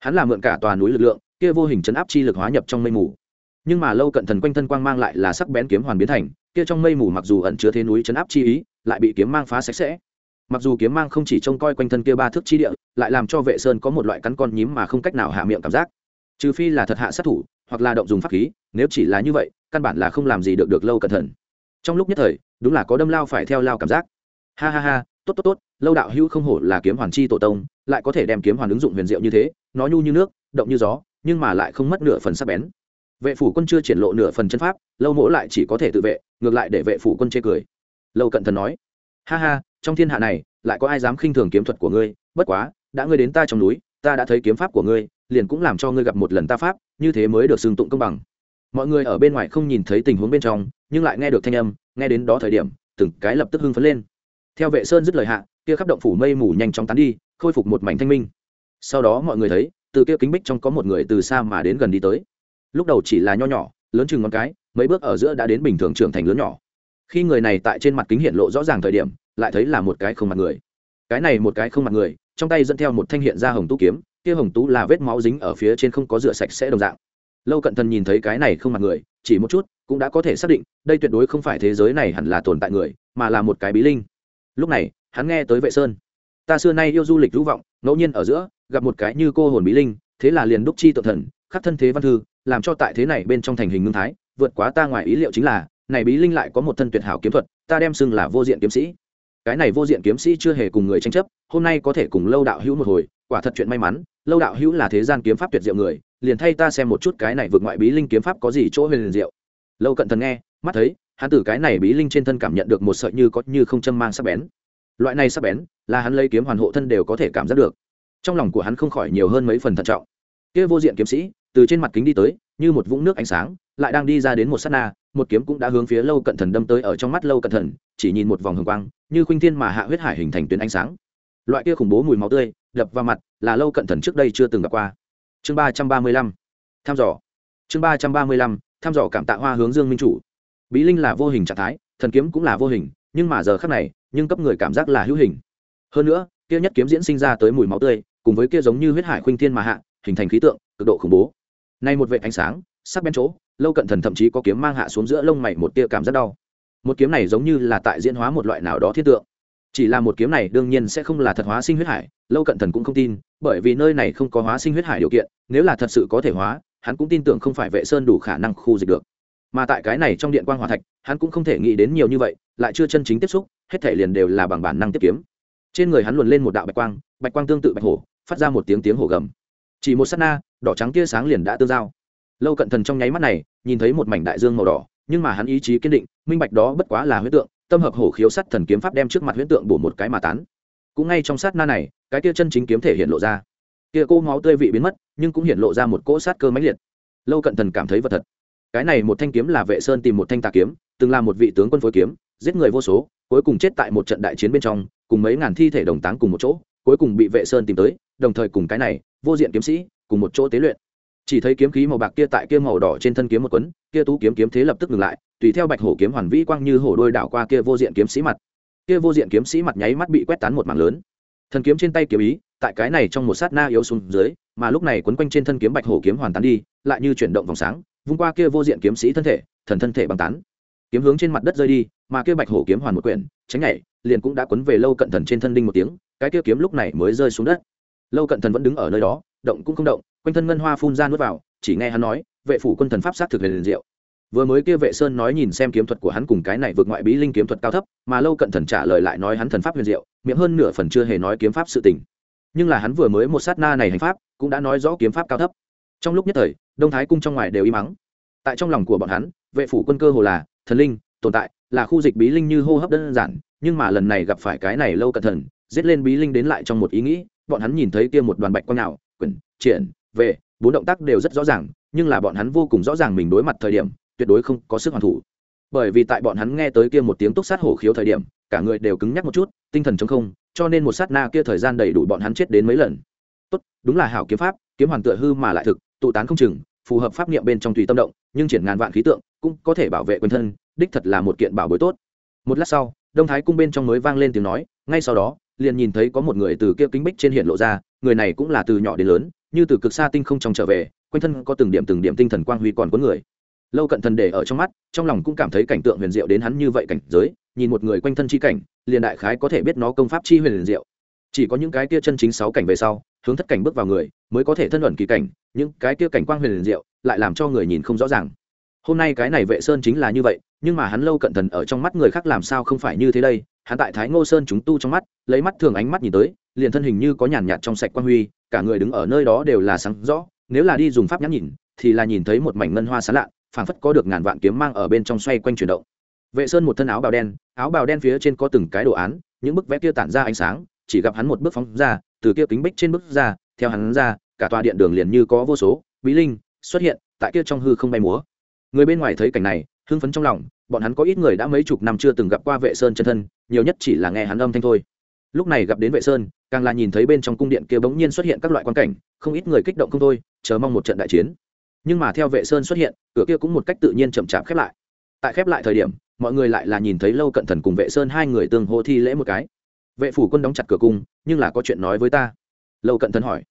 Speaker 1: Hắn làm mượn cả tòa núi lực lượng, kia vô hình chấn áp chi lực hóa nhập trong mây mù. Nhưng mà lâu cận thần quanh thân quang mang lại là sắc bén kiếm hoàn biến thành, kia trong mây mù mặc dù ẩn chứa thế núi chấn áp chi ý, lại bị kiếm mang phá sạch sẽ. Mặc dù kiếm mang không chỉ trông coi quanh thân kia ba thước chi địa, lại làm cho vệ sơn có một loại cắn con nhím mà không cách nào hạ miệng cảm giác. Trừ phi là thật hạ sát thủ, hoặc là động dùng pháp khí, nếu chỉ là như vậy, căn bản là không làm gì được được lâu cẩn thận trong lúc nhất thời, đúng là có đâm lao phải theo lao cảm giác. Ha ha ha tốt tốt tốt, lâu đạo hữu không hổ là kiếm hoàn chi tổ tông, lại có thể đem kiếm hoàn ứng dụng huyền diệu như thế, nó nhu như nước, động như gió, nhưng mà lại không mất nửa phần sắc bén. Vệ phủ quân chưa triển lộ nửa phần chân pháp, lâu mỗ lại chỉ có thể tự vệ, ngược lại để vệ phủ quân chê cười. Lâu cận thần nói, ha ha, trong thiên hạ này, lại có ai dám khinh thường kiếm thuật của ngươi? Bất quá, đã ngươi đến ta trong núi, ta đã thấy kiếm pháp của ngươi, liền cũng làm cho ngươi gặp một lần ta pháp, như thế mới được xưng tụng công bằng. Mọi người ở bên ngoài không nhìn thấy tình huống bên trong, nhưng lại nghe được thanh âm, nghe đến đó thời điểm, từng cái lập tức hưng phấn lên theo vệ sơn dứt lời hạ, kia khắp động phủ mây mù nhanh chóng tán đi, khôi phục một mảnh thanh minh. Sau đó mọi người thấy, từ kia kính bích trong có một người từ xa mà đến gần đi tới. Lúc đầu chỉ là nho nhỏ, lớn chừng ngón cái, mấy bước ở giữa đã đến bình thường trưởng thành lớn nhỏ. Khi người này tại trên mặt kính hiện lộ rõ ràng thời điểm, lại thấy là một cái không mặt người. Cái này một cái không mặt người, trong tay dẫn theo một thanh hiện ra hồng tú kiếm, kia hồng tú là vết máu dính ở phía trên không có rửa sạch sẽ đồng dạng. Lâu cận thần nhìn thấy cái này không mặt người, chỉ một chút, cũng đã có thể xác định, đây tuyệt đối không phải thế giới này hẳn là tồn tại người, mà là một cái bí linh lúc này, hắn nghe tới vệ sơn. Ta xưa nay yêu du lịch hữu vọng, ngẫu nhiên ở giữa, gặp một cái như cô hồn bí linh, thế là liền đúc chi tự thần, khắc thân thế văn thư, làm cho tại thế này bên trong thành hình ngưng thái, vượt quá ta ngoài ý liệu chính là, này bí linh lại có một thân tuyệt hảo kiếm thuật, ta đem xưng là vô diện kiếm sĩ. Cái này vô diện kiếm sĩ chưa hề cùng người tranh chấp, hôm nay có thể cùng lâu đạo hữu một hồi, quả thật chuyện may mắn, lâu đạo hữu là thế gian kiếm pháp tuyệt diệu người, liền thay ta xem một chút cái này vượt ngoại bí linh kiếm pháp có gì chỗ huyền liền diệu. Lâu cận thần nghe, mắt thấy hắn từ cái này bí linh trên thân cảm nhận được một sợi như có như không châm mang sắc bén. Loại này sắc bén, là hắn lấy kiếm hoàn hộ thân đều có thể cảm giác được. Trong lòng của hắn không khỏi nhiều hơn mấy phần thận trọng. Kia vô diện kiếm sĩ, từ trên mặt kính đi tới, như một vũng nước ánh sáng, lại đang đi ra đến một sát na, một kiếm cũng đã hướng phía lâu cận thần đâm tới ở trong mắt lâu cận thần, chỉ nhìn một vòng hồng quang, như khuynh thiên mà hạ huyết hải hình thành tuyến ánh sáng. Loại kia khủng bố mùi máu tươi, đập vào mặt, là lâu cận thần trước đây chưa từng gặp qua. Chương ba trăm ba mươi lăm, thăm dò. Chương ba trăm ba mươi lăm, thăm dò cảm tạ hoa hướng dương minh chủ bí linh là vô hình trạng thái, thần kiếm cũng là vô hình, nhưng mà giờ khác này, nhưng cấp người cảm giác là hữu hình. Hơn nữa, kia nhất kiếm diễn sinh ra tới mùi máu tươi, cùng với kia giống như huyết hải khuynh thiên mà hạ, hình thành khí tượng, cực độ khủng bố. Nay một vệ ánh sáng, sắc bén chỗ, lâu cận thần thậm chí có kiếm mang hạ xuống giữa lông mày một tia cảm giác đau. Một kiếm này giống như là tại diễn hóa một loại nào đó thiết tượng. Chỉ là một kiếm này đương nhiên sẽ không là thật hóa sinh huyết hải, lâu cận thần cũng không tin, bởi vì nơi này không có hóa sinh huyết hải điều kiện, nếu là thật sự có thể hóa, hắn cũng tin tưởng không phải vệ sơn đủ khả năng khu dịch được mà tại cái này trong điện quan g hòa thạch, hắn cũng không thể nghĩ đến nhiều như vậy, lại chưa chân chính tiếp xúc, hết thể liền đều là bằng bản năng tiếp kiếm. Trên người hắn luồn lên một đạo bạch quang bạch quang tương tự bạch hổ, phát ra một tiếng tiếng hổ gầm. Chỉ một s á t na, đỏ trắng tia sáng liền đã tương giao. Lâu cận thần trong nháy mắt này, nhìn thấy một mảnh đại dương màu đỏ, nhưng mà hắn ý chí kiên định, minh bạch đó bất quá là huyết tượng, tâm hợp hổ khiếu sắt thần kiếm pháp đem trước mặt huyết tượng bổ một cái mà tán. Cũng ngay trong sát na này, cái tia chân chính kiếm thể hiện lộ ra. Kia cô máu tươi vị biến mất, nhưng cũng hiện lộ ra một cỗ sát cơ mãnh liệt. Lâu cận thần cảm thấy vật thật cái này một thanh kiếm là vệ sơn tìm một thanh tà kiếm, từng là một vị tướng quân phối kiếm, giết người vô số, cuối cùng chết tại một trận đại chiến bên trong, cùng mấy ngàn thi thể đồng táng cùng một chỗ, cuối cùng bị vệ sơn tìm tới, đồng thời cùng cái này, vô diện kiếm sĩ, cùng một chỗ tế luyện. Chỉ thấy kiếm khí màu bạc kia tại kia màu đỏ trên thân kiếm một quấn, kia tú kiếm kiếm thế lập tức ngừng lại, tùy theo bạch hổ kiếm hoàn vĩ quang như hổ đôi đảo qua kia vô diện kiếm sĩ mặt. Kia vô diện kiếm sĩ mặt nháy mắt bị quét tán một mảng lớn thần kiếm trên tay kiếm ý, tại cái này trong một sát na yếu xuống dưới, mà lúc này quấn quanh trên thân kiếm bạch hổ kiếm hoàn tán đi, lại như chuyển động vòng sáng, vung qua kia vô diện kiếm sĩ thân thể, thần thân thể băng tán. Kiếm hướng trên mặt đất rơi đi, mà kia bạch hổ kiếm hoàn một quyển, tránh nhảy, liền cũng đã quấn về lâu cận thần trên thân đinh một tiếng, cái kia kiếm lúc này mới rơi xuống đất. Lâu cận thần vẫn đứng ở nơi đó, động cũng không động, quanh thân ngân hoa phun ra nuốt vào, chỉ nghe hắn nói, vệ phủ quân thần pháp sát thực liền diệu vừa mới kia vệ sơn nói nhìn xem kiếm thuật của hắn cùng cái này vượt ngoại bí linh kiếm thuật cao thấp, mà lâu cận thần trả lời lại nói hắn thần pháp huyền diệu, miệng hơn nửa phần chưa hề nói kiếm pháp sự tình. Nhưng là hắn vừa mới một sát na này hành pháp, cũng đã nói rõ kiếm pháp cao thấp. Trong lúc nhất thời, đông thái cung trong ngoài đều im mắng. Tại trong lòng của bọn hắn, vệ phủ quân cơ hồ là thần linh, tồn tại, là khu dịch bí linh như hô hấp đơn giản, nhưng mà lần này gặp phải cái này lâu cận thần, giết lên bí linh đến lại trong một ý nghĩ, bọn hắn nhìn thấy kia một đoàn bạch quang nào quyển, triển về bốn động tác đều rất rõ ràng, nhưng là bọn hắn vô cùng rõ ràng mình đối mặt thời điểm tuyệt đối không có sức hoàn thủ. Bởi vì tại bọn hắn nghe tới kia một tiếng túc sát hổ khiếu thời điểm, cả người đều cứng nhắc một chút, tinh thần chống không, cho nên một sát na kia thời gian đầy đủ bọn hắn chết đến mấy lần. Tốt, đúng là hảo kiếm pháp, kiếm hoàn tựa hư mà lại thực, tụ tán không chừng, phù hợp pháp niệm bên trong tùy tâm động, nhưng triển ngàn vạn khí tượng cũng có thể bảo vệ quân thân, đích thật là một kiện bảo bối tốt. Một lát sau, đông thái cung bên trong mới vang lên tiếng nói, ngay sau đó, liền nhìn thấy có một người từ kia kính bích trên hiện lộ ra, người này cũng là từ nhỏ đến lớn, như từ cực xa tinh không trong trở về, quanh thân có từng điểm từng điểm tinh thần quang huy còn có người lâu cận thần để ở trong mắt, trong lòng cũng cảm thấy cảnh tượng huyền diệu đến hắn như vậy cảnh giới, nhìn một người quanh thân chi cảnh, liền đại khái có thể biết nó công pháp chi huyền diệu. Chỉ có những cái kia chân chính sáu cảnh về sau, hướng thất cảnh bước vào người, mới có thể thân luận kỳ cảnh, những cái kia cảnh quang huyền diệu lại làm cho người nhìn không rõ ràng. Hôm nay cái này vệ sơn chính là như vậy, nhưng mà hắn lâu cận thần ở trong mắt người khác làm sao không phải như thế đây? Hắn tại thái ngô sơn chúng tu trong mắt, lấy mắt thường ánh mắt nhìn tới, liền thân hình như có nhàn nhạt trong sạch quan huy, cả người đứng ở nơi đó đều là sáng rõ, nếu là đi dùng pháp nhãn nhìn, thì là nhìn thấy một mảnh ngân hoa sán lạ phảng phất có được ngàn vạn kiếm mang ở bên trong xoay quanh chuyển động. Vệ sơn một thân áo bào đen, áo bào đen phía trên có từng cái đồ án, những bức vẽ kia tản ra ánh sáng, chỉ gặp hắn một bước phóng ra, từ kia kính bích trên bước ra, theo hắn ra, cả tòa điện đường liền như có vô số, bí linh xuất hiện tại kia trong hư không bay múa. Người bên ngoài thấy cảnh này, hưng phấn trong lòng, bọn hắn có ít người đã mấy chục năm chưa từng gặp qua vệ sơn chân thân, nhiều nhất chỉ là nghe hắn âm thanh thôi. Lúc này gặp đến vệ sơn, càng là nhìn thấy bên trong cung điện kia bỗng nhiên xuất hiện các loại quan cảnh, không ít người kích động không thôi, chờ mong một trận đại chiến nhưng mà theo vệ sơn xuất hiện, cửa kia cũng một cách tự nhiên chậm chạp khép lại. Tại khép lại thời điểm, mọi người lại là nhìn thấy lâu cận thần cùng vệ sơn hai người tương hô thi lễ một cái. Vệ phủ quân đóng chặt cửa cung, nhưng là có chuyện nói với ta. Lâu cận thần hỏi.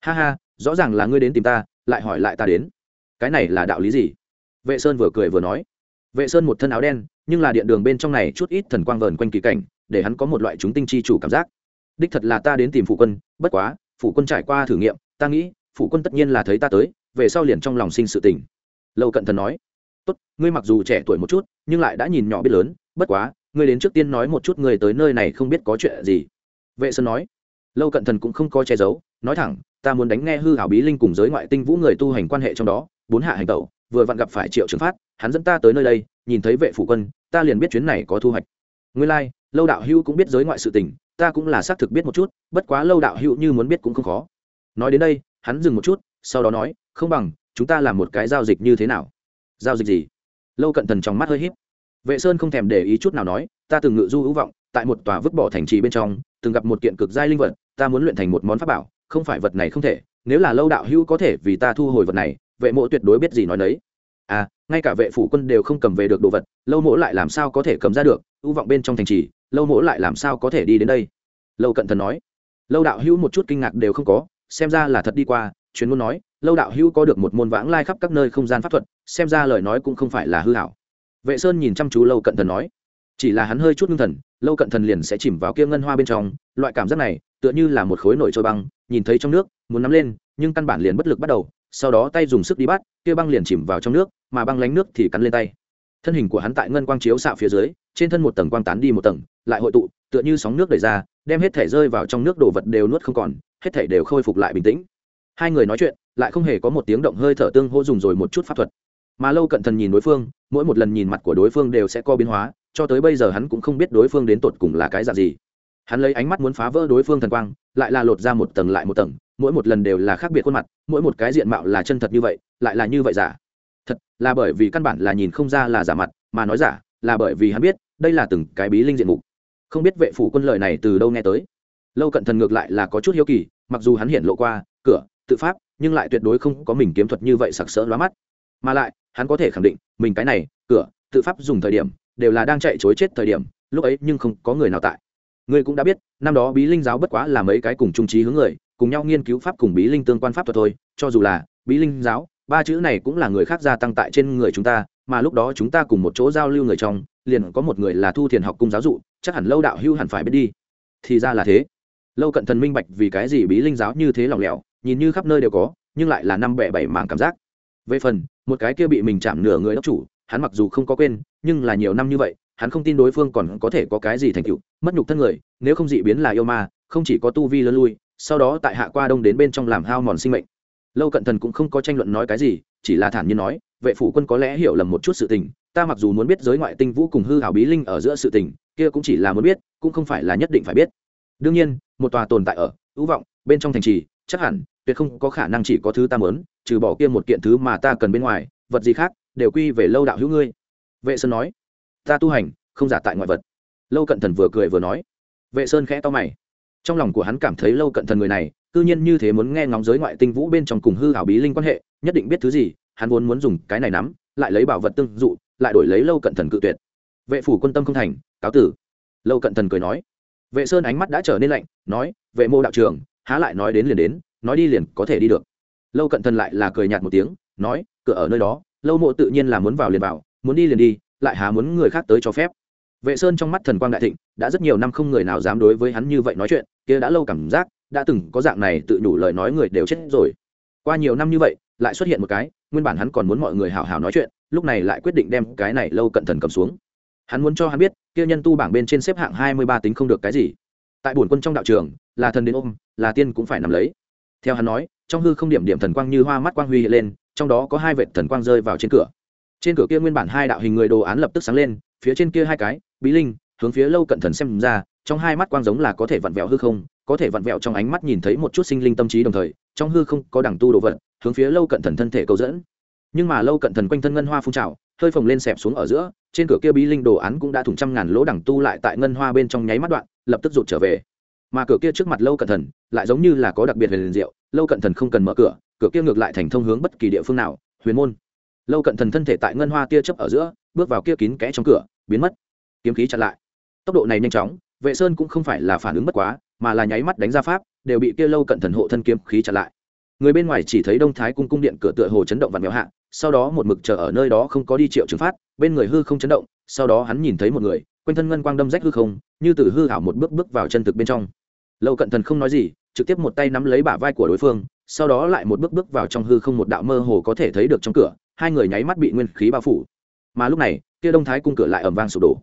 Speaker 1: Ha ha, rõ ràng là ngươi đến tìm ta, lại hỏi lại ta đến. Cái này là đạo lý gì? Vệ sơn vừa cười vừa nói. Vệ sơn một thân áo đen, nhưng là điện đường bên trong này chút ít thần quang vờn quanh kỳ cảnh, để hắn có một loại chúng tinh chi chủ cảm giác. Đích thật là ta đến tìm phụ quân, bất quá phụ quân trải qua thử nghiệm, ta nghĩ phụ quân tất nhiên là thấy ta tới về sau liền trong lòng sinh sự tình. Lâu cận thần nói tốt ngươi mặc dù trẻ tuổi một chút nhưng lại đã nhìn nhỏ biết lớn bất quá ngươi đến trước tiên nói một chút ngươi tới nơi này không biết có chuyện gì. Vệ sơn nói lâu cận thần cũng không có che giấu nói thẳng ta muốn đánh nghe hư hảo bí linh cùng giới ngoại tinh vũ người tu hành quan hệ trong đó bốn hạ hành tẩu vừa vặn gặp phải triệu trường phát hắn dẫn ta tới nơi đây nhìn thấy vệ phủ quân ta liền biết chuyến này có thu hoạch. Ngươi lai、like, lâu đạo hữu cũng biết giới ngoại sự tình ta cũng là xác thực biết một chút bất quá lâu đạo hữu như muốn biết cũng không khó. Nói đến đây hắn dừng một chút sau đó nói không bằng, chúng ta làm một cái giao dịch như thế nào? Giao dịch gì? Lâu cận thần trong mắt hơi h í p vệ sơn không thèm để ý chút nào nói, ta từng ngự du hữu vọng, tại một tòa vứt bỏ thành trì bên trong, từng gặp một kiện cực giai linh vật, ta muốn luyện thành một món pháp bảo, không phải vật này không thể, nếu là lâu đạo hữu có thể vì ta thu hồi vật này, vệ mộ tuyệt đối biết gì nói đấy à ngay cả vệ phủ quân đều không cầm về được đồ vật, lâu mỗ lại làm sao có thể cầm ra được, ưu vọng bên trong thành trì, lâu mỗ lại làm sao có thể đi đến đây? Lâu cận thần nói. Lâu đạo hữu một chút kinh ngạc đều không có, xem ra là thật đi qua chuyến muốn nói lâu đạo hữu có được một môn vãng lai khắp các nơi không gian pháp thuật, xem ra lời nói cũng không phải là hư hảo. Vệ sơn nhìn chăm chú lâu cận thần nói, chỉ là hắn hơi chút ngưng thần, lâu cận thần liền sẽ chìm vào kia ngân hoa bên trong, loại cảm giác này, tựa như là một khối nổi trôi băng, nhìn thấy trong nước, muốn nắm lên, nhưng căn bản liền bất lực bắt đầu, sau đó tay dùng sức đi bắt, kia băng liền chìm vào trong nước, mà băng lánh nước thì cắn lên tay. Thân hình của hắn tại ngân quang chiếu xạ phía dưới, trên thân một tầng quang tán đi một tầng, lại hội tụ, tựa như sóng nước đẩy ra, đem hết thể rơi vào trong nước, đồ vật đều nuốt không còn, hết thể đều khôi phục lại bình tĩnh. Hai người nói chuyện lại không hề có một tiếng động hơi thở tương hô dùng rồi một chút pháp thuật. Mà lâu cận thần nhìn đối phương, mỗi một lần nhìn mặt của đối phương đều sẽ có biến hóa, cho tới bây giờ hắn cũng không biết đối phương đến tột cùng là cái dạng gì. Hắn lấy ánh mắt muốn phá vỡ đối phương thần quang, lại là lột ra một tầng lại một tầng, mỗi một lần đều là khác biệt khuôn mặt, mỗi một cái diện mạo là chân thật như vậy, lại là như vậy giả. Thật, là bởi vì căn bản là nhìn không ra là giả mặt, mà nói giả, là bởi vì hắn biết, đây là từng cái bí linh diện mục. Không biết vệ phủ quân lợi này từ đâu nghe tới. Lâu cận thần ngược lại là có chút hiếu kỳ, mặc dù hắn hiện lộ qua, cửa, tự pháp nhưng lại tuyệt đối không có mình kiếm thuật như vậy sặc sỡ lóa mắt. Mà lại, hắn có thể khẳng định, mình cái này, cửa, tự pháp dùng thời điểm, đều là đang chạy chối chết thời điểm, lúc ấy nhưng không có người nào tại. Ngươi cũng đã biết, năm đó bí linh giáo bất quá là mấy cái cùng trung trí hướng người, cùng nhau nghiên cứu pháp cùng bí linh tương quan pháp thuật thôi, cho dù là bí linh giáo, ba chữ này cũng là người khác gia tăng tại trên người chúng ta, mà lúc đó chúng ta cùng một chỗ giao lưu người trong, liền có một người là thu thiền học cung giáo dụ, chắc hẳn lâu đạo hưu hẳn phải biết đi. Thì ra là thế. Lâu cận thần minh bạch vì cái gì bí linh giáo như thế lỏng lẻo nhìn như khắp nơi đều có, nhưng lại là năm bẻ bảy mảng cảm giác. Về phần, một cái kia bị mình chạm nửa người đốc chủ, hắn mặc dù không có quên, nhưng là nhiều năm như vậy, hắn không tin đối phương còn có thể có cái gì thành tựu, mất nhục thân người, nếu không dị biến là yêu ma, không chỉ có tu vi lơ lui, sau đó tại hạ qua đông đến bên trong làm hao mòn sinh mệnh. Lâu cận thần cũng không có tranh luận nói cái gì, chỉ là thản nhiên nói, vệ phủ quân có lẽ hiểu lầm một chút sự tình, ta mặc dù muốn biết giới ngoại tinh vũ cùng hư hảo bí linh ở giữa sự tình, kia cũng chỉ là muốn biết, cũng không phải là nhất định phải biết. Đương nhiên, một tòa tồn tại ở, ưu vọng, bên trong thành trì, chắc hẳn tuyệt không có khả năng chỉ có thứ ta muốn, trừ bỏ kia một kiện thứ mà ta cần bên ngoài vật gì khác đều quy về lâu đạo hữu ngươi. Vệ sơn nói. Ta tu hành không giả tại ngoại vật. Lâu cận thần vừa cười vừa nói. Vệ sơn khẽ to mày. Trong lòng của hắn cảm thấy lâu cận thần người này tự nhiên như thế muốn nghe ngóng giới ngoại tinh vũ bên trong cùng hư ảo bí linh quan hệ nhất định biết thứ gì hắn vốn muốn dùng cái này nắm lại lấy bảo vật tương dụ lại đổi lấy lâu cận thần cự tuyệt. Vệ phủ quân tâm không thành cáo tử. Lâu cận thần cười nói. Vệ sơn ánh mắt đã trở nên lạnh nói vệ mô đạo trường há lại nói đến liền đến nói đi liền có thể đi được. Lâu cận thần lại là cười nhạt một tiếng, nói, cửa ở nơi đó, lâu mộ tự nhiên là muốn vào liền vào, muốn đi liền đi, lại há muốn người khác tới cho phép. Vệ sơn trong mắt thần quang đại thịnh, đã rất nhiều năm không người nào dám đối với hắn như vậy nói chuyện, kia đã lâu cảm giác, đã từng có dạng này tự đủ lời nói người đều chết rồi. Qua nhiều năm như vậy, lại xuất hiện một cái, nguyên bản hắn còn muốn mọi người hào hào nói chuyện, lúc này lại quyết định đem cái này lâu cận thần cầm xuống. Hắn muốn cho hắn biết, kia nhân tu bảng bên trên xếp hạng hai mươi ba tính không được cái gì. Tại bổn quân trong đạo trường, là thần đến ôm, là tiên cũng phải nằm lấy theo hắn nói, trong hư không điểm điểm thần quang như hoa mắt quang huy hiện lên, trong đó có hai vệt thần quang rơi vào trên cửa. Trên cửa kia nguyên bản hai đạo hình người đồ án lập tức sáng lên, phía trên kia hai cái, bí linh, hướng phía lâu cận thần xem ra, trong hai mắt quang giống là có thể vặn vẹo hư không, có thể vặn vẹo trong ánh mắt nhìn thấy một chút sinh linh tâm trí đồng thời, trong hư không có đẳng tu đồ vật, hướng phía lâu cận thần thân thể cầu dẫn. Nhưng mà lâu cận thần quanh thân ngân hoa phun trào, hơi phồng lên xẹp xuống ở giữa, trên cửa kia bí linh đồ án cũng đã thủng trăm ngàn lỗ đẳng tu lại tại ngân hoa bên trong nháy mắt đoạn, lập tức rụt trở về mà cửa kia trước mặt lâu cận thần lại giống như là có đặc biệt về liền diệu. Lâu cận thần không cần mở cửa cửa kia ngược lại thành thông hướng bất kỳ địa phương nào, huyền môn. Lâu cận thần thân thể tại ngân hoa tia chấp ở giữa, bước vào kia kín kẽ trong cửa, biến mất. Kiếm khí chặn lại. Tốc độ này nhanh chóng, vệ sơn cũng không phải là phản ứng bất quá, mà là nháy mắt đánh ra pháp, đều bị kia lâu cận thần hộ thân kiếm khí chặn lại. Người bên ngoài chỉ thấy đông thái cung cung điện cửa tựa hồ chấn động và mèo hạ, sau đó một mực chờ ở nơi đó không có đi triệu trừng phát, bên người hư không chấn động, sau đó hắn nhìn thấy một người, quanh thân ngân quang đâm rách hư không, như từ hư hảo một bước bước vào chân thực bên trong lâu cận thần không nói gì, trực tiếp một tay nắm lấy bả vai của đối phương, sau đó lại một bước bước vào trong hư không một đạo mơ hồ có thể thấy được trong cửa, hai người nháy mắt bị nguyên khí bao phủ. Mà lúc này, kia đông thái cung cửa lại ẩm vang sụp đổ.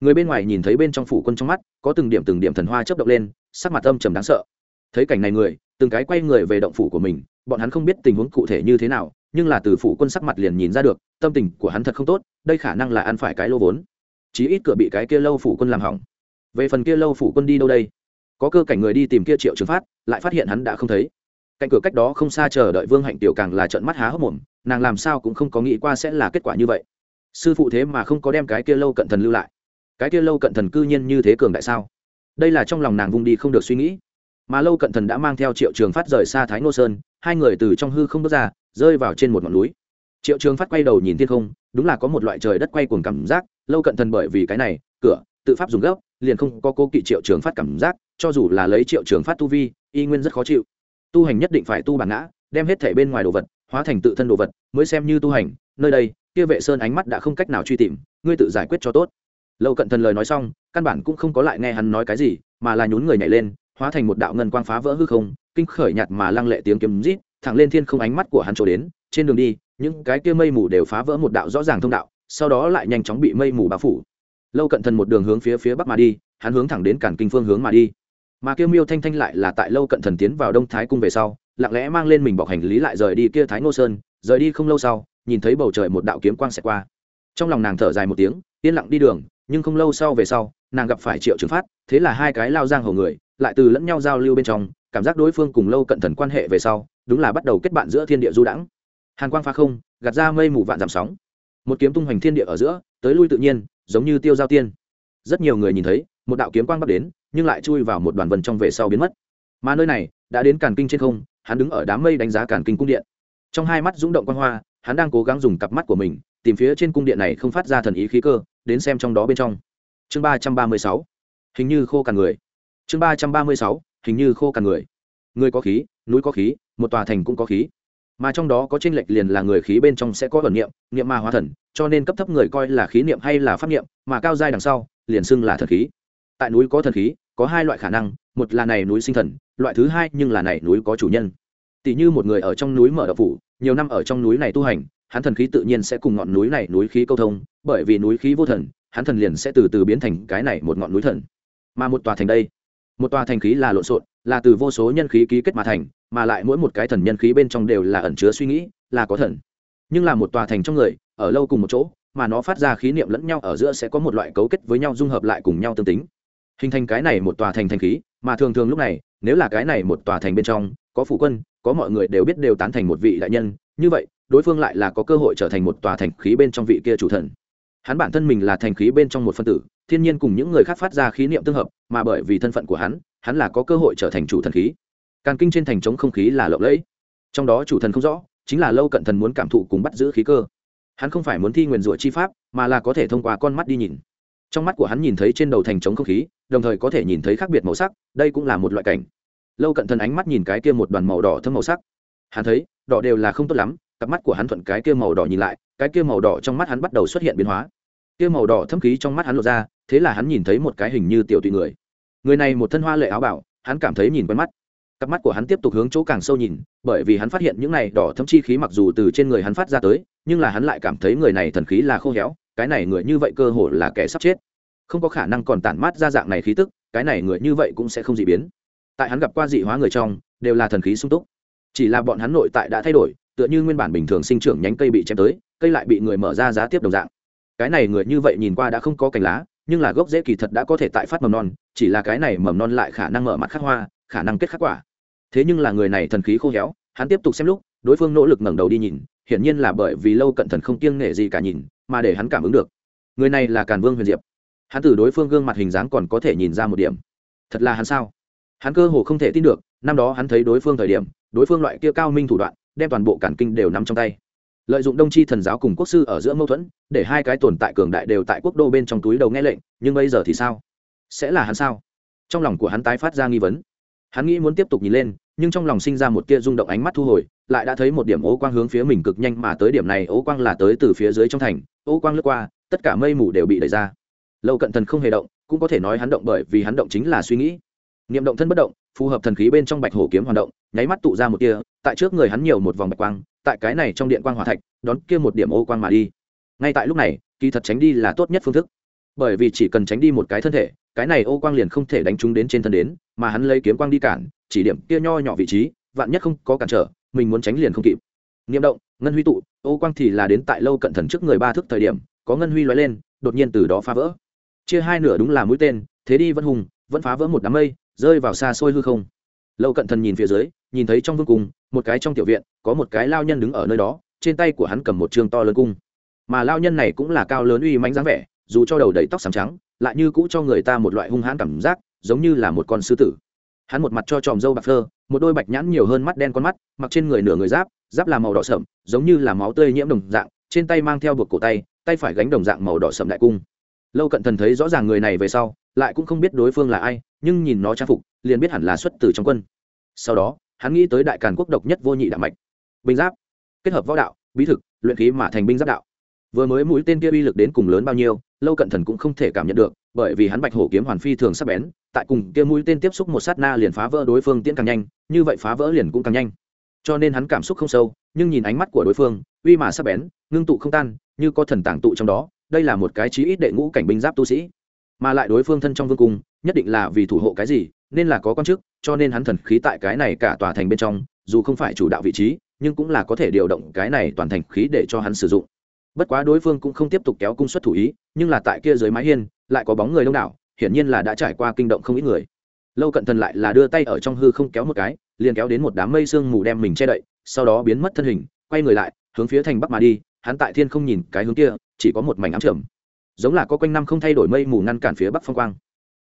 Speaker 1: Người bên ngoài nhìn thấy bên trong phủ quân trong mắt, có từng điểm từng điểm thần hoa chớp động lên, sắc mặt âm trầm đáng sợ. Thấy cảnh này người, từng cái quay người về động phủ của mình, bọn hắn không biết tình huống cụ thể như thế nào, nhưng là từ phủ quân sắc mặt liền nhìn ra được, tâm tình của hắn thật không tốt, đây khả năng là ăn phải cái lô vốn. Chí ít cửa bị cái kia lâu phủ quân làm hỏng. Về phần kia lâu phủ quân đi đâu đây? Có cơ cảnh người đi tìm kia triệu trường phát, lại phát hiện hắn đã không thấy. Cạnh cửa cách đó không xa chờ đợi vương hạnh tiểu càng là trận mắt há hốc mồm, nàng làm sao cũng không có nghĩ qua sẽ là kết quả như vậy. Sư phụ thế mà không có đem cái kia lâu cận thần lưu lại. Cái kia lâu cận thần cư nhiên như thế cường đại sao? Đây là trong lòng nàng vung đi không được suy nghĩ. Mà lâu cận thần đã mang theo triệu trường phát rời xa thái ngô sơn, hai người từ trong hư không bước ra, rơi vào trên một ngọn núi. Triệu trường phát quay đầu nhìn thiên không, đúng là có một loại trời đất quay cuồng cảm giác, lâu cận thần bởi vì cái này, cửa tự pháp dùng gốc, liền không có cô kỵ triệu trường phát cảm giác, cho dù là lấy triệu trường phát tu vi, y nguyên rất khó chịu. Tu hành nhất định phải tu bản ngã, đem hết thể bên ngoài đồ vật, hóa thành tự thân đồ vật, mới xem như tu hành. Nơi đây, kia vệ sơn ánh mắt đã không cách nào truy tìm, ngươi tự giải quyết cho tốt. Lâu cận thần lời nói xong, căn bản cũng không có lại nghe hắn nói cái gì, mà là nhún người nhảy lên, hóa thành một đạo ngân quang phá vỡ hư không, kinh khởi nhạt mà lăng lệ tiếng kiếm rít, thẳng lên thiên không ánh mắt của hắn trổ đến, trên đường đi, những cái kia mây mù đều phá vỡ một đạo rõ ràng thông đạo, sau đó lại nhanh chóng bị mây mù bao phủ lâu cận thần một đường hướng phía phía bắc mà đi, hắn hướng thẳng đến cản kinh phương hướng mà đi. Mà kêu miêu thanh thanh lại là tại lâu cận thần tiến vào đông thái cung về sau, lặng lẽ mang lên mình bọc hành lý lại rời đi kia thái ngô sơn, rời đi không lâu sau, nhìn thấy bầu trời một đạo kiếm quang xẹt qua. Trong lòng nàng thở dài một tiếng, yên lặng đi đường, nhưng không lâu sau về sau, nàng gặp phải triệu trường phát, thế là hai cái lao giang hầu người, lại từ lẫn nhau giao lưu bên trong, cảm giác đối phương cùng lâu cận thần quan hệ về sau, đúng là bắt đầu kết bạn giữa thiên địa du đãng. Hàn quang phá không, gạt ra mây mù vạn giảm sóng. Một kiếm tung hoành thiên địa ở giữa, tới lui tự nhiên giống như tiêu giao tiên. Rất nhiều người nhìn thấy, một đạo kiếm quang bắt đến, nhưng lại chui vào một đoàn vần trong về sau biến mất. Mà nơi này, đã đến càn kinh trên không, hắn đứng ở đám mây đánh giá càn kinh cung điện. Trong hai mắt rung động quan hoa, hắn đang cố gắng dùng cặp mắt của mình, tìm phía trên cung điện này không phát ra thần ý khí cơ, đến xem trong đó bên trong. Chương ba trăm ba mươi sáu. Hình như khô cằn người. Chương ba trăm ba mươi sáu. Hình như khô cằn người. Người có khí, núi có khí, một tòa thành cũng có khí mà trong đó có tranh lệch liền là người khí bên trong sẽ có ẩn niệm niệm ma hóa thần, cho nên cấp thấp người coi là khí niệm hay là pháp niệm, mà cao giai đằng sau, liền xưng là thần khí. Tại núi có thần khí, có hai loại khả năng, một là này núi sinh thần, loại thứ hai nhưng là này núi có chủ nhân. Tỷ như một người ở trong núi mở đập phủ, nhiều năm ở trong núi này tu hành, hắn thần khí tự nhiên sẽ cùng ngọn núi này núi khí câu thông, bởi vì núi khí vô thần, hắn thần liền sẽ từ từ biến thành cái này một ngọn núi thần. Mà một tòa thành đây, một tòa thành khí là lộn xộn, là từ vô số nhân khí ký kết mà thành mà lại mỗi một cái thần nhân khí bên trong đều là ẩn chứa suy nghĩ, là có thần. Nhưng là một tòa thành trong người, ở lâu cùng một chỗ, mà nó phát ra khí niệm lẫn nhau ở giữa sẽ có một loại cấu kết với nhau dung hợp lại cùng nhau tương tính. Hình thành cái này một tòa thành thành khí, mà thường thường lúc này, nếu là cái này một tòa thành bên trong, có phủ quân, có mọi người đều biết đều tán thành một vị đại nhân, như vậy, đối phương lại là có cơ hội trở thành một tòa thành khí bên trong vị kia chủ thần. Hắn bản thân mình là thành khí bên trong một phân tử, thiên nhiên cùng những người khác phát ra khí niệm tương hợp, mà bởi vì thân phận của hắn hắn là có cơ hội trở thành chủ thần khí càn kinh trên thành trống không khí là lộng lẫy. Trong đó chủ thần không rõ, chính là lâu cận thần muốn cảm thụ cùng bắt giữ khí cơ. Hắn không phải muốn thi nguyền rủa chi pháp, mà là có thể thông qua con mắt đi nhìn. Trong mắt của hắn nhìn thấy trên đầu thành trống không khí, đồng thời có thể nhìn thấy khác biệt màu sắc, đây cũng là một loại cảnh. Lâu cận thần ánh mắt nhìn cái kia một đoàn màu đỏ thơm màu sắc. Hắn thấy, đỏ đều là không tốt lắm, cặp mắt của hắn thuận cái kia màu đỏ nhìn lại, cái kia màu đỏ trong mắt hắn bắt đầu xuất hiện biến hóa. Kia màu đỏ thâm khí trong mắt hắn lộ ra, thế là hắn nhìn thấy một cái hình như tiểu tụy người. Người này một thân hoa lệ áo bảo, hắn cảm thấy nhìn quen mắt cặp mắt của hắn tiếp tục hướng chỗ càng sâu nhìn, bởi vì hắn phát hiện những này đỏ thấm chi khí mặc dù từ trên người hắn phát ra tới, nhưng là hắn lại cảm thấy người này thần khí là khô héo, cái này người như vậy cơ hồ là kẻ sắp chết. Không có khả năng còn tản mát ra dạng này khí tức, cái này người như vậy cũng sẽ không dị biến. Tại hắn gặp qua dị hóa người trong, đều là thần khí sung túc. Chỉ là bọn hắn nội tại đã thay đổi, tựa như nguyên bản bình thường sinh trưởng nhánh cây bị chém tới, cây lại bị người mở ra giá tiếp đồng dạng. Cái này người như vậy nhìn qua đã không có cành lá, nhưng là gốc rễ kỳ thật đã có thể tại phát mầm non, chỉ là cái này mầm non lại khả năng mở mặt khắc hoa, khả năng kết khắc quả thế nhưng là người này thần khí khô héo, hắn tiếp tục xem lúc, đối phương nỗ lực ngẩng đầu đi nhìn, hiển nhiên là bởi vì lâu cận thần không kiêng nể gì cả nhìn, mà để hắn cảm ứng được. Người này là càn vương huyền diệp. Hắn từ đối phương gương mặt hình dáng còn có thể nhìn ra một điểm. Thật là hắn sao? Hắn cơ hồ không thể tin được, năm đó hắn thấy đối phương thời điểm, đối phương loại kia cao minh thủ đoạn, đem toàn bộ cản kinh đều nằm trong tay. Lợi dụng đông tri thần giáo cùng quốc sư ở giữa mâu thuẫn, để hai cái tồn tại cường đại đều tại quốc đô bên trong túi đầu nghe lệnh, nhưng bây giờ thì sao? Sẽ là hắn sao? Trong lòng của hắn tái phát ra nghi vấn. Hắn nghĩ muốn tiếp tục nhìn lên nhưng trong lòng sinh ra một tia rung động ánh mắt thu hồi, lại đã thấy một điểm ố quang hướng phía mình cực nhanh mà tới điểm này ố quang là tới từ phía dưới trong thành ố quang lướt qua, tất cả mây mù đều bị đẩy ra. Lâu cận thần không hề động, cũng có thể nói hắn động bởi vì hắn động chính là suy nghĩ. Niệm động thân bất động, phù hợp thần khí bên trong bạch hổ kiếm hoạt động, nháy mắt tụ ra một tia, tại trước người hắn nhiều một vòng bạch quang, tại cái này trong điện quang hỏa thạch, đón kia một điểm ô quang mà đi. Ngay tại lúc này, kỳ thật tránh đi là tốt nhất phương thức bởi vì chỉ cần tránh đi một cái thân thể, cái này ô quang liền không thể đánh trúng đến trên thân đến, mà hắn lấy kiếm quang đi cản, chỉ điểm kia nho nhỏ vị trí, vạn nhất không có cản trở, mình muốn tránh liền không kịp. Nghiêm động, ngân huy tụ, ô quang thì là đến tại lâu cận thần trước người ba thước thời điểm, có ngân huy lóe lên, đột nhiên từ đó phá vỡ. Chia hai nửa đúng là mũi tên, thế đi vẫn hùng, vẫn phá vỡ một đám mây, rơi vào xa xôi hư không. Lâu cận thần nhìn phía dưới, nhìn thấy trong vương cung, một cái trong tiểu viện, có một cái lao nhân đứng ở nơi đó, trên tay của hắn cầm một trường to lớn cung. Mà lao nhân này cũng là cao lớn uy mánh dáng vẻ dù cho đầu đầy tóc xám trắng, lại như cũ cho người ta một loại hung hãn cảm giác, giống như là một con sư tử. Hắn một mặt cho tròm dâu bạc phơ, một đôi bạch nhãn nhiều hơn mắt đen con mắt, mặc trên người nửa người giáp giáp là màu đỏ sậm giống như là máu tươi nhiễm đồng dạng, trên tay mang theo buộc cổ tay tay phải gánh đồng dạng màu đỏ sậm đại cung. Lâu cận thần thấy rõ ràng người này về sau, lại cũng không biết đối phương là ai, nhưng nhìn nó trang phục, liền biết hẳn là xuất từ trong quân. Sau đó, hắn nghĩ tới đại càn quốc độc nhất vô nhị đạo mạch. Binh giáp, kết hợp võ đạo, bí thực, luyện khí mà thành binh giáp đạo vừa mới mũi tên kia uy lực đến cùng lớn bao nhiêu, lâu cận thần cũng không thể cảm nhận được, bởi vì hắn bạch hổ kiếm hoàn phi thường sắp bén, tại cùng kia mũi tên tiếp xúc một sát na liền phá vỡ đối phương tiễn càng nhanh, như vậy phá vỡ liền cũng càng nhanh. Cho nên hắn cảm xúc không sâu, nhưng nhìn ánh mắt của đối phương, uy mà sắp bén, ngưng tụ không tan, như có thần tàng tụ trong đó, đây là một cái chí ít đệ ngũ cảnh binh giáp tu sĩ. Mà lại đối phương thân trong vương cung, nhất định là vì thủ hộ cái gì, nên là có quan chức, cho nên hắn thần khí tại cái này cả tòa thành bên trong, dù không phải chủ đạo vị trí, nhưng cũng là có thể điều động cái này toàn thành khí để cho hắn sử dụng bất quá đối phương cũng không tiếp tục kéo cung xuất thủ ý, nhưng là tại kia dưới mái hiên, lại có bóng người đông đảo, hiển nhiên là đã trải qua kinh động không ít người. Lâu cận thần lại là đưa tay ở trong hư không kéo một cái, liền kéo đến một đám mây sương mù đem mình che đậy, sau đó biến mất thân hình, quay người lại, hướng phía thành bắc mà đi, hắn tại thiên không nhìn cái hướng kia, chỉ có một mảnh ám trầm. Giống là có quanh năm không thay đổi mây mù ngăn cản phía bắc phong quang.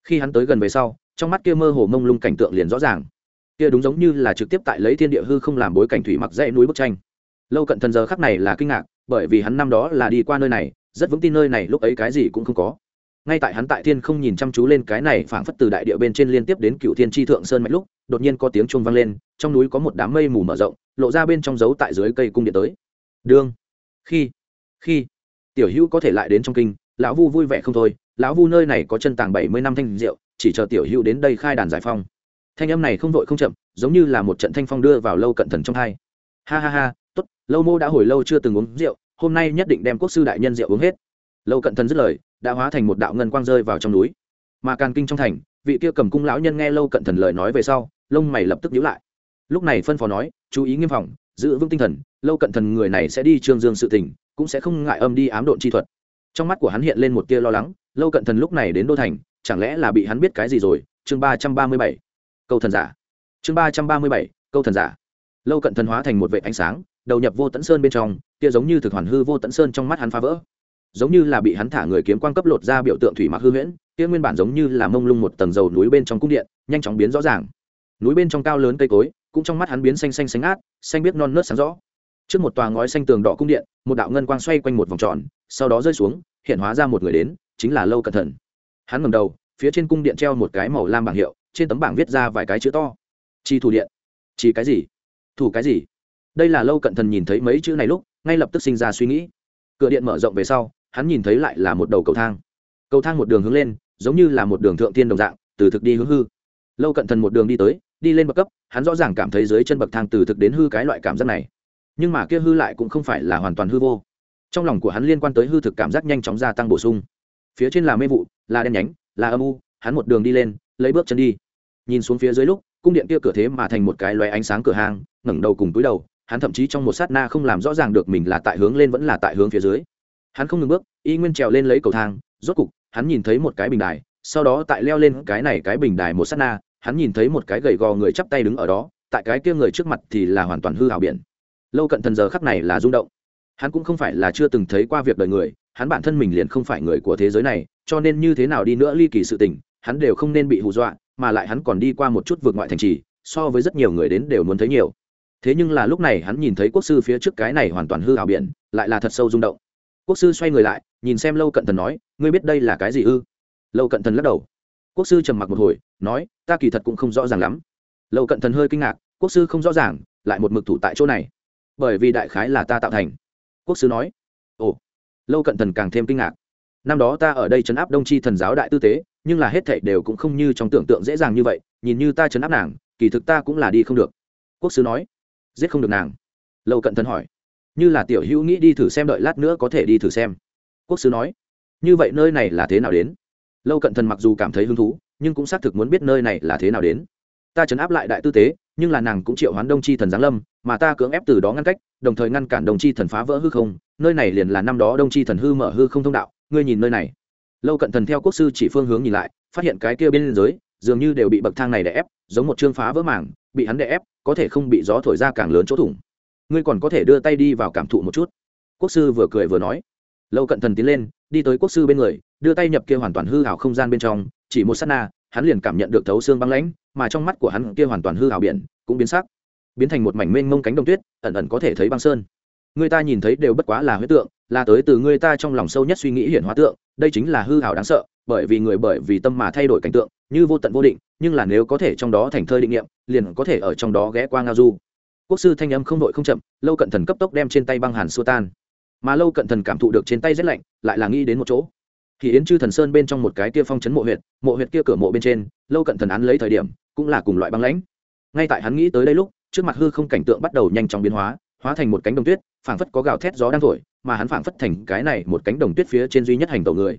Speaker 1: Khi hắn tới gần về sau, trong mắt kia mơ hồ mông lung cảnh tượng liền rõ ràng. Kia đúng giống như là trực tiếp tại lấy thiên địa hư không làm bối cảnh thủy mặc dãy núi bức tranh. Lâu cận thần giờ khắc này là kinh ngạc bởi vì hắn năm đó là đi qua nơi này, rất vững tin nơi này lúc ấy cái gì cũng không có. Ngay tại hắn tại thiên không nhìn chăm chú lên cái này phảng phất từ đại địa bên trên liên tiếp đến cựu thiên tri thượng sơn mạch lúc, đột nhiên có tiếng chuông vang lên, trong núi có một đám mây mù mở rộng, lộ ra bên trong dấu tại dưới cây cung điện tới. Đương khi. Khi. Tiểu hữu có thể lại đến trong kinh, lão vu vui vẻ không thôi, lão vu nơi này có chân tàng bảy mươi năm thanh rượu chỉ chờ tiểu hữu đến đây khai đàn giải phong. Thanh âm này không vội không chậm, giống như là một trận thanh phong đưa vào lâu cận thần trong hai. Ha ha ha tốt, lâu mô đã hồi lâu chưa từng uống rượu, hôm nay nhất định đem quốc sư đại nhân rượu uống hết. Lâu cận thần dứt lời, đã hóa thành một đạo ngân quang rơi vào trong núi. Mà càn kinh trong thành, vị kia cầm cung lão nhân nghe lâu cận thần lời nói về sau, lông mày lập tức nhíu lại. Lúc này phân phó nói, chú ý nghiêm phòng, giữ vững tinh thần, lâu cận thần người này sẽ đi trương dương sự tình cũng sẽ không ngại âm đi ám độn chi thuật. Trong mắt của hắn hiện lên một tia lo lắng, lâu cận thần lúc này đến đô thành, chẳng lẽ là bị hắn biết cái gì rồi? Chương ba trăm ba mươi bảy. Câu thần giả. Chương ba trăm ba mươi bảy, câu thần giả. Lâu cận thần hóa thành một vệ ánh sáng đầu nhập vô tẫn sơn bên trong, kia giống như thực hoàn hư vô tẫn sơn trong mắt hắn phá vỡ. Giống như là bị hắn thả người kiếm quan cấp lột ra biểu tượng thủy mặc hư huyễn, kia nguyên bản giống như là mông lung một tầng dầu núi bên trong cung điện, nhanh chóng biến rõ ràng. Núi bên trong cao lớn cây cối, cũng trong mắt hắn biến xanh xanh xanh át, xanh biết non nớt sáng rõ. Trước một tòa ngói xanh tường đỏ cung điện, một đạo ngân quang xoay quanh một vòng tròn, sau đó rơi xuống, hiện hóa ra một người đến, chính là lâu cẩn thận. Hắn ngầm đầu, phía trên cung điện treo một cái màu lam bảng hiệu, trên tấm bảng viết ra vài cái chữ to. Chi thủ điện. Chi cái gì? Thủ cái gì? Đây là lâu cận thần nhìn thấy mấy chữ này lúc, ngay lập tức sinh ra suy nghĩ. Cửa điện mở rộng về sau, hắn nhìn thấy lại là một đầu cầu thang. Cầu thang một đường hướng lên, giống như là một đường thượng tiên đồng dạng, từ thực đi hướng hư. Lâu cận thần một đường đi tới, đi lên bậc cấp, hắn rõ ràng cảm thấy dưới chân bậc thang từ thực đến hư cái loại cảm giác này. Nhưng mà kia hư lại cũng không phải là hoàn toàn hư vô. Trong lòng của hắn liên quan tới hư thực cảm giác nhanh chóng gia tăng bổ sung. Phía trên là mê vụ, là đen nhánh, là âm u, hắn một đường đi lên, lấy bước chân đi. Nhìn xuống phía dưới lúc, cung điện kia cửa thế mà thành một cái loé ánh sáng cửa hàng ngẩng đầu cùng túi đầu hắn thậm chí trong một sát na không làm rõ ràng được mình là tại hướng lên vẫn là tại hướng phía dưới. Hắn không ngừng bước, y nguyên trèo lên lấy cầu thang, rốt cục, hắn nhìn thấy một cái bình đài, sau đó tại leo lên cái này cái bình đài một sát na, hắn nhìn thấy một cái gầy gò người chắp tay đứng ở đó, tại cái kia người trước mặt thì là hoàn toàn hư hào biển. Lâu cận thần giờ khắc này là rung động. Hắn cũng không phải là chưa từng thấy qua việc đời người, hắn bản thân mình liền không phải người của thế giới này, cho nên như thế nào đi nữa ly kỳ sự tình, hắn đều không nên bị hù dọa, mà lại hắn còn đi qua một chút vượt ngoại thành trì, so với rất nhiều người đến đều muốn thấy nhiều thế nhưng là lúc này hắn nhìn thấy quốc sư phía trước cái này hoàn toàn hư hảo biển, lại là thật sâu rung động. Quốc sư xoay người lại, nhìn xem lâu cận thần nói, ngươi biết đây là cái gì ư? Lâu cận thần lắc đầu. Quốc sư trầm mặc một hồi, nói, ta kỳ thật cũng không rõ ràng lắm. Lâu cận thần hơi kinh ngạc, quốc sư không rõ ràng, lại một mực thủ tại chỗ này. Bởi vì đại khái là ta tạo thành. Quốc sư nói, ồ. Lâu cận thần càng thêm kinh ngạc. Năm đó ta ở đây chấn áp đông tri thần giáo đại tư tế, nhưng là hết thảy đều cũng không như trong tưởng tượng dễ dàng như vậy, nhìn như ta chấn áp nàng, kỳ thực ta cũng là đi không được. Quốc sư nói giết không được nàng. Lâu cận thần hỏi. Như là tiểu hữu nghĩ đi thử xem đợi lát nữa có thể đi thử xem. Quốc sư nói. Như vậy nơi này là thế nào đến? Lâu cận thần mặc dù cảm thấy hứng thú, nhưng cũng xác thực muốn biết nơi này là thế nào đến. Ta chấn áp lại đại tư tế, nhưng là nàng cũng triệu hoán đông chi thần giáng lâm, mà ta cưỡng ép từ đó ngăn cách, đồng thời ngăn cản đồng chi thần phá vỡ hư không. Nơi này liền là năm đó đông chi thần hư mở hư không thông đạo. Ngươi nhìn nơi này. Lâu cận thần theo quốc sư chỉ phương hướng nhìn lại, phát hiện cái kia bên dưới dường như đều bị bậc thang này đè ép, giống một chương phá vỡ mảng, bị hắn đè ép, có thể không bị gió thổi ra càng lớn chỗ thủng. Ngươi còn có thể đưa tay đi vào cảm thụ một chút. Quốc sư vừa cười vừa nói. Lâu cận thần tiến lên, đi tới quốc sư bên người, đưa tay nhập kia hoàn toàn hư hảo không gian bên trong, chỉ một s á t na, hắn liền cảm nhận được thấu xương băng lãnh, mà trong mắt của hắn kia hoàn toàn hư hảo biển cũng biến sắc, biến thành một mảnh mênh mông cánh đồng tuyết, ẩn ẩn có thể thấy băng sơn. Người ta nhìn thấy đều bất quá là huyết tượng, là tới từ người ta trong lòng sâu nhất suy nghĩ hiển hóa tượng, đây chính là hư hảo đáng sợ bởi vì người bởi vì tâm mà thay đổi cảnh tượng, như vô tận vô định, nhưng là nếu có thể trong đó thành thơi định nghiệm liền có thể ở trong đó ghé qua ngao du. Quốc sư thanh âm không đội không chậm, lâu cận thần cấp tốc đem trên tay băng hàn xua tan. Mà lâu cận thần cảm thụ được trên tay rét lạnh, lại là nghĩ đến một chỗ. Thì yến chư thần sơn bên trong một cái kia phong chấn mộ huyệt mộ huyệt kia cửa mộ bên trên, lâu cận thần án lấy thời điểm, cũng là cùng loại băng lãnh. Ngay tại hắn nghĩ tới đây lúc, trước mặt hư không cảnh tượng bắt đầu nhanh chóng biến hóa hóa thành một cánh đồng tuyết, phảng phất có gào thét gió đang thổi, mà hắn phảng phất thành cái này một cánh đồng tuyết phía trên duy nhất hành tàu người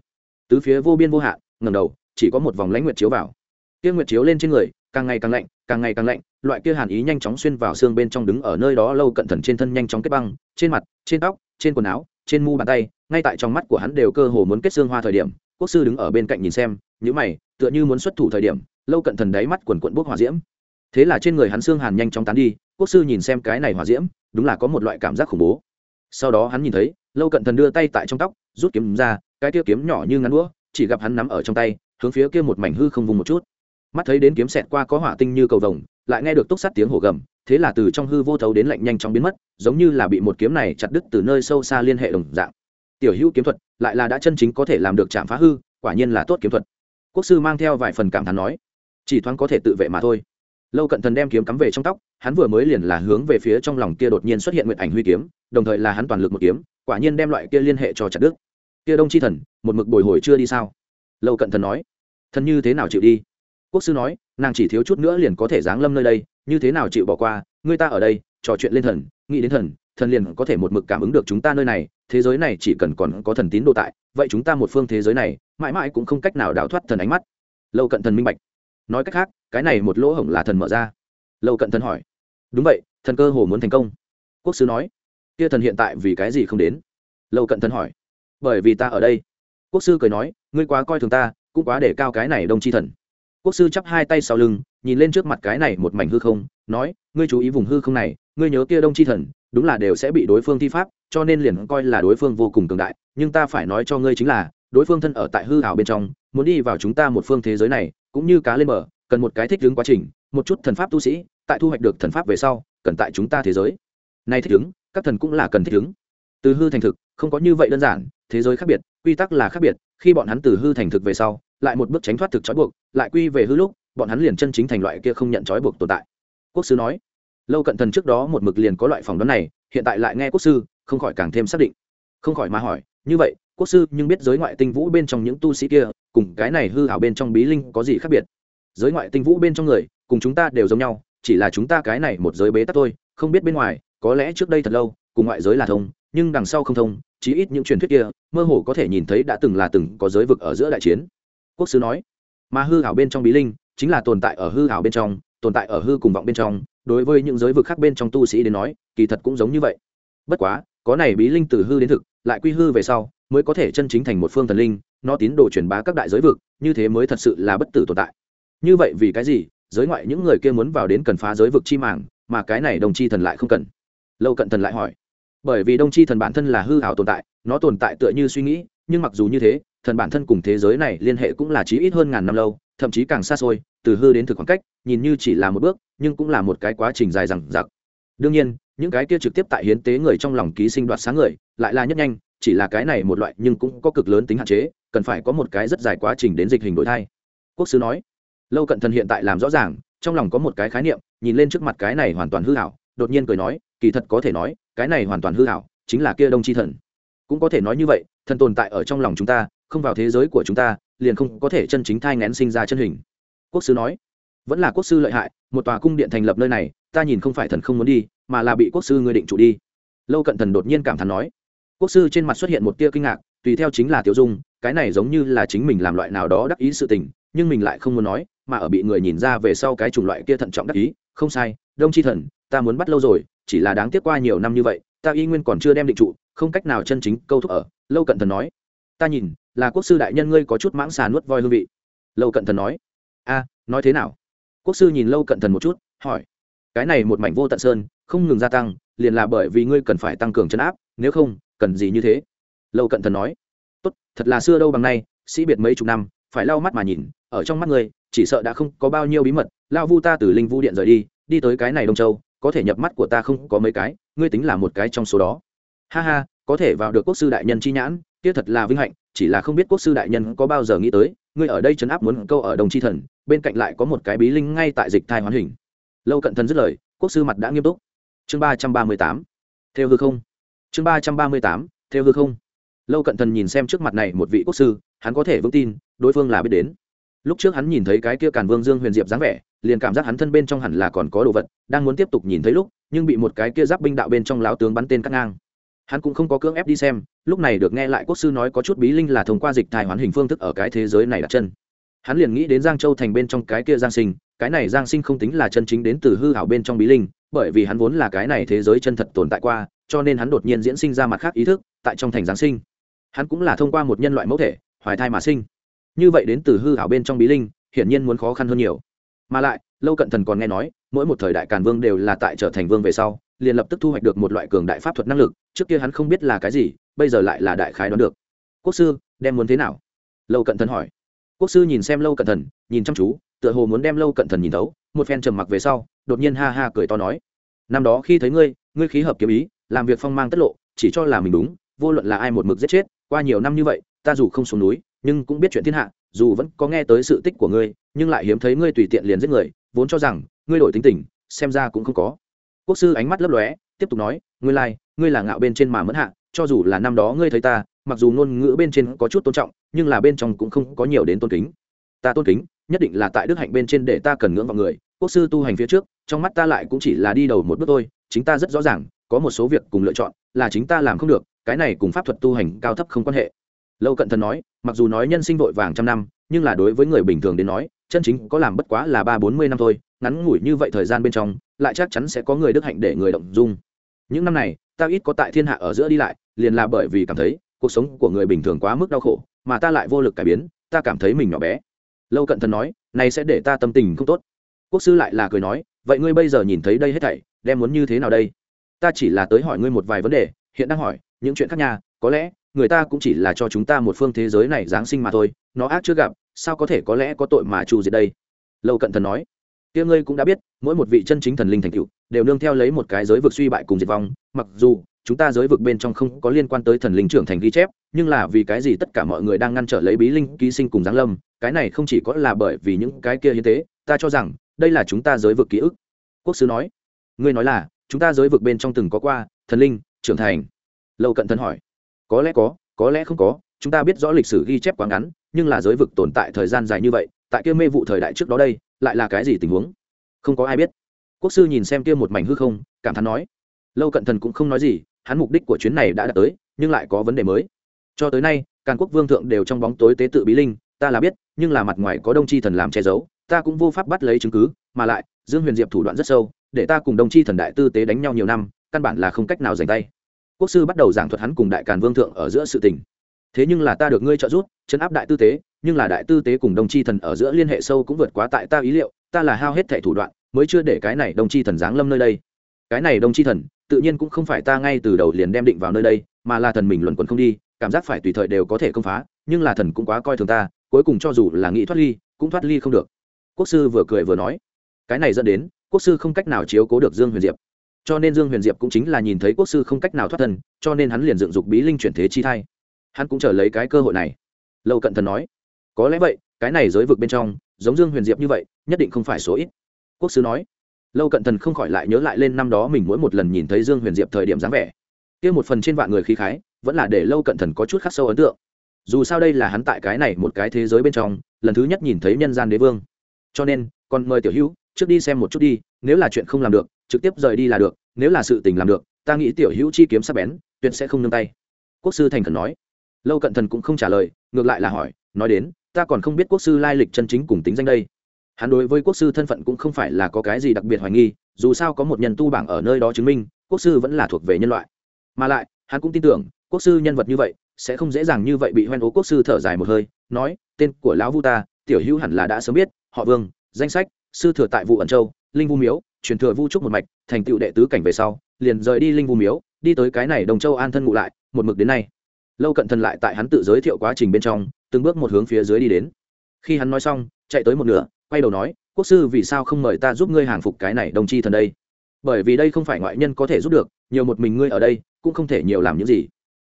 Speaker 1: tứ phía vô biên vô hạn ngầm đầu, chỉ có một vòng lãnh nguyệt chiếu vào. Kia nguyệt chiếu lên trên người, càng ngày càng lạnh, càng ngày càng lạnh, loại kia hàn ý nhanh chóng xuyên vào xương bên trong đứng ở nơi đó lâu cận thần trên thân nhanh chóng kết băng, trên mặt, trên tóc, trên quần áo, trên mu bàn tay, ngay tại trong mắt của hắn đều cơ hồ muốn kết xương hoa thời điểm, quốc sư đứng ở bên cạnh nhìn xem những mày, tựa như muốn xuất thủ thời điểm, lâu cận thần đáy mắt quần quận bốc hỏa diễm. Thế là trên người hắn xương hàn nhanh chóng tán đi, quốc sư nhìn xem cái này hỏa diễm, đúng là có một loại cảm giác khủng bố. Sau đó hắn nhìn thấy, lâu cận thần đưa tay tại trong tóc, rút kiếm ra cái kia kiếm nhỏ như ngắn đũa, chỉ gặp hắn nắm ở trong tay, hướng phía kia một mảnh hư không vùng một chút. Mắt thấy đến kiếm xẹt qua có hỏa tinh như cầu vồng, lại nghe được túc sắt tiếng hổ gầm, thế là từ trong hư vô thấu đến lạnh nhanh chóng biến mất, giống như là bị một kiếm này chặt đứt từ nơi sâu xa liên hệ đồng dạng. Tiểu hữu kiếm thuật, lại là đã chân chính có thể làm được chạm phá hư, quả nhiên là tốt kiếm thuật. Quốc sư mang theo vài phần cảm thán nói, chỉ thoáng có thể tự vệ mà thôi. Lâu cận thần đem kiếm cắm về trong tóc, hắn vừa mới liền là hướng về phía trong lòng kia đột nhiên xuất hiện nguyện ảnh huy kiếm, đồng thời là hắn toàn lực một kiếm, quả nhiên đem loại kia liên hệ cho chặt đức kia đông chi thần, một mực bồi hồi chưa đi sao? Lâu cận thần nói. Thần như thế nào chịu đi? Quốc sư nói, nàng chỉ thiếu chút nữa liền có thể giáng lâm nơi đây, như thế nào chịu bỏ qua? Người ta ở đây, trò chuyện lên thần, nghĩ đến thần thần liền có thể một mực cảm ứng được chúng ta nơi này, thế giới này chỉ cần còn có thần tín đồ tại, vậy chúng ta một phương thế giới này, mãi mãi cũng không cách nào đào thoát thần ánh mắt. Lâu cận thần minh bạch. Nói cách khác, cái này một lỗ hổng là thần mở ra. Lâu cận thần hỏi. Đúng vậy, thần cơ hồ muốn thành công. Quốc sứ nói. Kia thần hiện tại vì cái gì không đến? Lâu cận thần hỏi bởi vì ta ở đây. Quốc sư cười nói, ngươi quá coi thường ta, cũng quá để cao cái này đông chi thần. Quốc sư chắp hai tay sau lưng, nhìn lên trước mặt cái này một mảnh hư không, nói, ngươi chú ý vùng hư không này, ngươi nhớ kia đông chi thần, đúng là đều sẽ bị đối phương thi pháp, cho nên liền coi là đối phương vô cùng cường đại, nhưng ta phải nói cho ngươi chính là, đối phương thân ở tại hư hảo bên trong, muốn đi vào chúng ta một phương thế giới này, cũng như cá lên bờ, cần một cái thích ứng quá trình, một chút thần pháp tu sĩ, tại thu hoạch được thần pháp về sau, cần tại chúng ta thế giới. Nay thích ứng, các thần cũng là cần thích ứng từ hư thành thực, không có như vậy đơn giản, thế giới khác biệt, quy tắc là khác biệt, khi bọn hắn từ hư thành thực về sau, lại một bước tránh thoát thực trói buộc, lại quy về hư lúc, bọn hắn liền chân chính thành loại kia không nhận trói buộc tồn tại. Quốc sư nói, lâu cận thần trước đó một mực liền có loại phỏng đoán này, hiện tại lại nghe quốc sư, không khỏi càng thêm xác định. Không khỏi mà hỏi, như vậy, quốc sư nhưng biết giới ngoại tinh vũ bên trong những tu sĩ kia, cùng cái này hư hảo bên trong bí linh có gì khác biệt? Giới ngoại tinh vũ bên trong người, cùng chúng ta đều giống nhau, chỉ là chúng ta cái này một giới bế tắc thôi, không biết bên ngoài, có lẽ trước đây thật lâu, cùng ngoại giới là thông nhưng đằng sau không thông, chí ít những truyền thuyết kia, mơ hồ có thể nhìn thấy đã từng là từng có giới vực ở giữa đại chiến. Quốc sư nói, mà hư hảo bên trong bí linh, chính là tồn tại ở hư hảo bên trong, tồn tại ở hư cùng vọng bên trong, đối với những giới vực khác bên trong tu sĩ đến nói, kỳ thật cũng giống như vậy. Bất quá, có này bí linh từ hư đến thực, lại quy hư về sau, mới có thể chân chính thành một phương thần linh, nó tín đồ truyền bá các đại giới vực, như thế mới thật sự là bất tử tồn tại. Như vậy vì cái gì, giới ngoại những người kia muốn vào đến cần phá giới vực chi màng, mà cái này đồng chi thần lại không cần. Lâu cận thần lại hỏi bởi vì đông Tri thần bản thân là hư hảo tồn tại, nó tồn tại tựa như suy nghĩ, nhưng mặc dù như thế, thần bản thân cùng thế giới này liên hệ cũng là chí ít hơn ngàn năm lâu, thậm chí càng xa xôi, từ hư đến thực khoảng cách, nhìn như chỉ là một bước, nhưng cũng là một cái quá trình dài dằng dặc đương nhiên, những cái kia trực tiếp tại hiến tế người trong lòng ký sinh đoạt sáng người, lại là nhất nhanh, chỉ là cái này một loại nhưng cũng có cực lớn tính hạn chế, cần phải có một cái rất dài quá trình đến dịch hình đổi thay. quốc sư nói, lâu cận thần hiện tại làm rõ ràng, trong lòng có một cái khái niệm, nhìn lên trước mặt cái này hoàn toàn hư hảo đột nhiên cười nói kỳ thật có thể nói, cái này hoàn toàn hư hảo, chính là kia đông chi thần. Cũng có thể nói như vậy, thần tồn tại ở trong lòng chúng ta, không vào thế giới của chúng ta, liền không có thể chân chính thai ngén sinh ra chân hình. Quốc sư nói, vẫn là quốc sư lợi hại, một tòa cung điện thành lập nơi này, ta nhìn không phải thần không muốn đi, mà là bị quốc sư ngươi định trụ đi. Lâu cận thần đột nhiên cảm thán nói, quốc sư trên mặt xuất hiện một tia kinh ngạc, tùy theo chính là tiểu dung, cái này giống như là chính mình làm loại nào đó đắc ý sự tình, nhưng mình lại không muốn nói, mà ở bị người nhìn ra về sau cái chủng loại kia thận trọng đắc ý, không sai, đông chi thần, ta muốn bắt lâu rồi chỉ là đáng tiếc qua nhiều năm như vậy, ta y nguyên còn chưa đem định trụ, không cách nào chân chính câu thúc ở. Lâu cận thần nói. Ta nhìn, là quốc sư đại nhân ngươi có chút mãng xà nuốt voi hương vị. Lâu cận thần nói. A, nói thế nào? Quốc sư nhìn lâu cận thần một chút, hỏi. Cái này một mảnh vô tận sơn, không ngừng gia tăng, liền là bởi vì ngươi cần phải tăng cường chấn áp, nếu không, cần gì như thế? Lâu cận thần nói. Tốt, thật là xưa đâu bằng nay, sĩ biệt mấy chục năm, phải lau mắt mà nhìn, ở trong mắt ngươi, chỉ sợ đã không có bao nhiêu bí mật. Lao vu ta từ linh vu điện rời đi đi tới cái này đông châu có thể nhập mắt của ta không có mấy cái, ngươi tính là một cái trong số đó. Ha ha, có thể vào được quốc sư đại nhân chi nhãn, kia thật là vinh hạnh, chỉ là không biết quốc sư đại nhân có bao giờ nghĩ tới, ngươi ở đây chấn áp muốn câu ở đồng chi thần, bên cạnh lại có một cái bí linh ngay tại dịch thai hoán hình. Lâu cận thần dứt lời, quốc sư mặt đã nghiêm túc. Chương ba trăm ba mươi tám, theo hư không. Chương ba trăm ba mươi tám, theo hư không. Lâu cận thần nhìn xem trước mặt này một vị quốc sư, hắn có thể vững tin, đối phương là biết đến lúc trước hắn nhìn thấy cái kia càn vương dương huyền diệp dáng vẻ, liền cảm giác hắn thân bên trong hẳn là còn có đồ vật, đang muốn tiếp tục nhìn thấy lúc, nhưng bị một cái kia giáp binh đạo bên trong láo tướng bắn tên cắt ngang. Hắn cũng không có cưỡng ép đi xem, lúc này được nghe lại quốc sư nói có chút bí linh là thông qua dịch thai hoán hình phương thức ở cái thế giới này đặt chân. Hắn liền nghĩ đến giang châu thành bên trong cái kia giang sinh, cái này giang sinh không tính là chân chính đến từ hư hảo bên trong bí linh, bởi vì hắn vốn là cái này thế giới chân thật tồn tại qua, cho nên hắn đột nhiên diễn sinh ra mặt khác ý thức, tại trong thành giáng sinh. Hắn cũng là thông qua một nhân loại mẫu thể, hoài thai mà sinh như vậy đến từ hư hảo bên trong bí linh, hiển nhiên muốn khó khăn hơn nhiều. Mà lại, lâu cận thần còn nghe nói, mỗi một thời đại càn vương đều là tại trở thành vương về sau, liền lập tức thu hoạch được một loại cường đại pháp thuật năng lực, trước kia hắn không biết là cái gì, bây giờ lại là đại khái đoán được. Quốc sư, đem muốn thế nào? Lâu cận thần hỏi. Quốc sư nhìn xem lâu cận thần, nhìn chăm chú, tựa hồ muốn đem lâu cận thần nhìn thấu, một phen trầm mặc về sau, đột nhiên ha ha cười to nói, năm đó khi thấy ngươi ngươi khí hợp kiếm ý, làm việc phong mang tất lộ, chỉ cho là mình đúng, vô luận là ai một mực giết chết, qua nhiều năm như vậy, ta dù không xuống núi nhưng cũng biết chuyện thiên hạ dù vẫn có nghe tới sự tích của ngươi nhưng lại hiếm thấy ngươi tùy tiện liền giết người vốn cho rằng ngươi đổi tính tình xem ra cũng không có. Quốc sư ánh mắt lấp lóe tiếp tục nói ngươi lai、like, ngươi là ngạo bên trên mà mẫn hạ cho dù là năm đó ngươi thấy ta mặc dù ngôn ngữ bên trên có chút tôn trọng nhưng là bên trong cũng không có nhiều đến tôn kính. Ta tôn kính nhất định là tại đức hạnh bên trên để ta cần ngưỡng vào người. Quốc sư tu hành phía trước trong mắt ta lại cũng chỉ là đi đầu một bước thôi chính ta rất rõ ràng có một số việc cùng lựa chọn là chính ta làm không được cái này cùng pháp thuật tu hành cao thấp không quan hệ lâu cận thần nói, mặc dù nói nhân sinh vội vàng trăm năm, nhưng là đối với người bình thường đến nói, chân chính có làm bất quá là ba bốn mươi năm thôi, ngắn ngủi như vậy thời gian bên trong, lại chắc chắn sẽ có người đức hạnh để người động dung. Những năm này, ta ít có tại thiên hạ ở giữa đi lại, liền là bởi vì cảm thấy, cuộc sống của người bình thường quá mức đau khổ, mà ta lại vô lực cải biến, ta cảm thấy mình nhỏ bé. Lâu cận thần nói, này sẽ để ta tâm tình không tốt. Quốc sư lại là cười nói, vậy ngươi bây giờ nhìn thấy đây hết thảy, đem muốn như thế nào đây? Ta chỉ là tới hỏi ngươi một vài vấn đề, hiện đang hỏi, những chuyện khác nhà có lẽ người ta cũng chỉ là cho chúng ta một phương thế giới này giáng sinh mà thôi, nó ác chưa gặp, sao có thể có lẽ có tội mà trù diệt đây? Lâu cận thần nói. Kia ngươi cũng đã biết, mỗi một vị chân chính thần linh thành cựu đều nương theo lấy một cái giới vực suy bại cùng diệt vong, mặc dù chúng ta giới vực bên trong không có liên quan tới thần linh trưởng thành ghi chép, nhưng là vì cái gì tất cả mọi người đang ngăn trở lấy bí linh ký sinh cùng giáng lâm, cái này không chỉ có là bởi vì những cái kia như thế ta cho rằng đây là chúng ta giới vực ký ức. Quốc sứ nói. Ngươi nói là, chúng ta giới vực bên trong từng có qua thần linh trưởng thành? Lâu cận thần hỏi có lẽ có có lẽ không có, chúng ta biết rõ lịch sử ghi chép quá ngắn, nhưng là giới vực tồn tại thời gian dài như vậy, tại kia mê vụ thời đại trước đó đây, lại là cái gì tình huống? Không có ai biết. Quốc sư nhìn xem kia một mảnh hư không, cảm thán nói. Lâu cận thần cũng không nói gì, hắn mục đích của chuyến này đã đạt tới, nhưng lại có vấn đề mới. Cho tới nay, càn quốc vương thượng đều trong bóng tối tế tự bí linh, ta là biết, nhưng là mặt ngoài có đông tri thần làm che giấu, ta cũng vô pháp bắt lấy chứng cứ, mà lại, dương huyền diệp thủ đoạn rất sâu, để ta cùng đông chi thần đại tư tế đánh nhau nhiều năm, căn bản là không cách nào giành tay quốc sư bắt đầu giảng thuật hắn cùng đại càn vương thượng ở giữa sự tình. Thế nhưng là ta được ngươi trợ giúp, chấn áp đại tư tế, nhưng là đại tư tế cùng đồng chi thần ở giữa liên hệ sâu cũng vượt quá tại ta ý liệu, ta là hao hết thẻ thủ đoạn, mới chưa để cái này đồng chi thần giáng lâm nơi đây. Cái này đồng chi thần, tự nhiên cũng không phải ta ngay từ đầu liền đem định vào nơi đây, mà là thần mình luẩn quẩn không đi, cảm giác phải tùy thời đều có thể công phá, nhưng là thần cũng quá coi thường ta, cuối cùng cho dù là nghĩ thoát ly, cũng thoát ly không được. Quốc sư vừa cười vừa nói, cái này dẫn đến, quốc sư không cách nào chiếu cố được dương huyền diệp cho nên dương huyền diệp cũng chính là nhìn thấy quốc sư không cách nào thoát thân, cho nên hắn liền dựng dục bí linh chuyển thế chi thai. Hắn cũng chờ lấy cái cơ hội này. Lâu cận thần nói, có lẽ vậy, cái này giới vực bên trong, giống dương huyền diệp như vậy, nhất định không phải số ít. Quốc sư nói. Lâu cận thần không khỏi lại nhớ lại lên năm đó mình mỗi một lần nhìn thấy dương huyền diệp thời điểm dáng vẻ. Kia một phần trên vạn người khí khái, vẫn là để lâu cận thần có chút khắc sâu ấn tượng. Dù sao đây là hắn tại cái này một cái thế giới bên trong, lần thứ nhất nhìn thấy nhân gian đế vương. Cho nên, còn mời tiểu hữu, trước đi xem một chút đi, nếu là chuyện không làm được trực tiếp rời đi là được, nếu là sự tình làm được, ta nghĩ tiểu hữu chi kiếm sắp bén, tuyệt sẽ không nương tay. Quốc sư thành khẩn nói. Lâu cận thần cũng không trả lời, ngược lại là hỏi, nói đến, ta còn không biết quốc sư lai lịch chân chính cùng tính danh đây. Hắn đối với quốc sư thân phận cũng không phải là có cái gì đặc biệt hoài nghi, dù sao có một nhân tu bảng ở nơi đó chứng minh, quốc sư vẫn là thuộc về nhân loại. Mà lại, hắn cũng tin tưởng, quốc sư nhân vật như vậy, sẽ không dễ dàng như vậy bị hoen ố quốc sư thở dài một hơi, nói, tên của lão vu ta, tiểu hữu hẳn là đã sớm biết, họ vương, danh sách, sư thừa tại vụ ẩn châu, linh vu miếu truyền thừa vu trúc một mạch, thành tựu đệ tứ cảnh về sau, liền rời đi linh vu miếu, đi tới cái này đồng châu an thân ngụ lại, một mực đến nay. Lâu cận thần lại tại hắn tự giới thiệu quá trình bên trong, từng bước một hướng phía dưới đi đến. Khi hắn nói xong, chạy tới một nửa, quay đầu nói, quốc sư, vì sao không mời ta giúp ngươi hàng phục cái này đồng chi thần đây? Bởi vì đây không phải ngoại nhân có thể giúp được, nhiều một mình ngươi ở đây, cũng không thể nhiều làm những gì.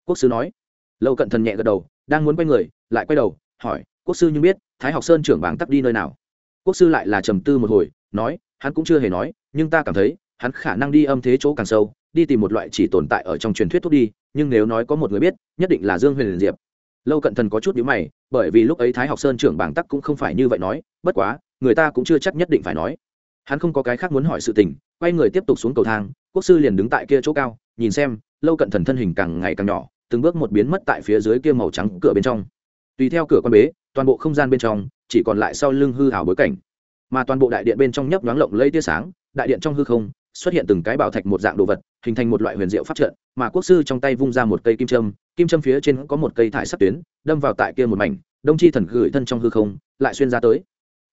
Speaker 1: Quốc sư nói. Lâu cận thần nhẹ gật đầu, đang muốn quay người, lại quay đầu, hỏi, quốc sư như biết thái học sơn trưởng bảng tắc đi nơi nào? Quốc sư lại là trầm tư một hồi nói, hắn cũng chưa hề nói, nhưng ta cảm thấy, hắn khả năng đi âm thế chỗ càng sâu, đi tìm một loại chỉ tồn tại ở trong truyền thuyết thuốc đi, nhưng nếu nói có một người biết, nhất định là dương huyền diệp. Lâu cận thần có chút nhữ mày, bởi vì lúc ấy thái học sơn trưởng bảng tắc cũng không phải như vậy nói, bất quá, người ta cũng chưa chắc nhất định phải nói. Hắn không có cái khác muốn hỏi sự tình, quay người tiếp tục xuống cầu thang, quốc sư liền đứng tại kia chỗ cao, nhìn xem, lâu cận thần thân hình càng ngày càng nhỏ, từng bước một biến mất tại phía dưới kia màu trắng cửa bên trong. Tùy theo cửa con bế, toàn bộ không gian bên trong, chỉ còn lại sau lưng hư hảo bối cảnh mà toàn bộ đại điện bên trong nhấp nhoáng lộng lây tia sáng, đại điện trong hư không xuất hiện từng cái bảo thạch một dạng đồ vật, hình thành một loại huyền diệu pháp trận, mà quốc sư trong tay vung ra một cây kim châm kim châm phía trên có một cây thải sắt tuyến, đâm vào tại kia một mảnh, đông chi thần gửi thân trong hư không, lại xuyên ra tới.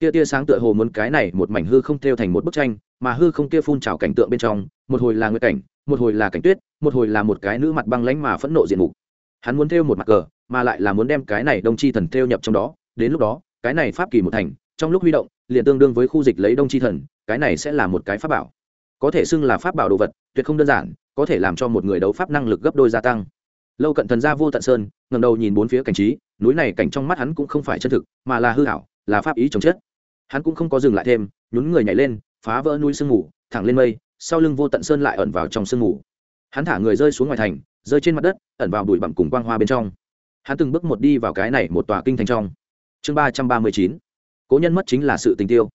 Speaker 1: Kia tia sáng tựa hồ muốn cái này một mảnh hư không theo thành một bức tranh, mà hư không kia phun trào cảnh tượng bên trong, một hồi là nguyệt cảnh, một hồi là cảnh tuyết, một hồi là một cái nữ mặt băng lãnh mà phẫn nộ diện mục. Hắn muốn theo một mặt cờ, mà lại là muốn đem cái này đông chi thần theo nhập trong đó, đến lúc đó, cái này pháp kỳ một thành, trong lúc huy động liền tương đương với khu dịch lấy đông chi thần, cái này sẽ là một cái pháp bảo. Có thể xưng là pháp bảo đồ vật, tuyệt không đơn giản, có thể làm cho một người đấu pháp năng lực gấp đôi gia tăng. Lâu cận thần ra vô tận sơn ngầm đầu nhìn bốn phía cảnh trí, núi này cảnh trong mắt hắn cũng không phải chân thực, mà là hư hảo là pháp ý chống chết hắn cũng không có dừng lại thêm, nhún người nhảy lên, phá vỡ núi sương mù, thẳng lên mây, sau lưng vô tận sơn lại ẩn vào trong sương mù. Hắn thả người rơi xuống ngoài thành, rơi trên mặt đất, ẩn vào bụi bặm cùng quang hoa bên trong. Hắn từng bước một đi vào cái này một tòa kinh thành trong. Chương ba trăm ba mươi chín cố nhân mất chính là sự tình tiêu.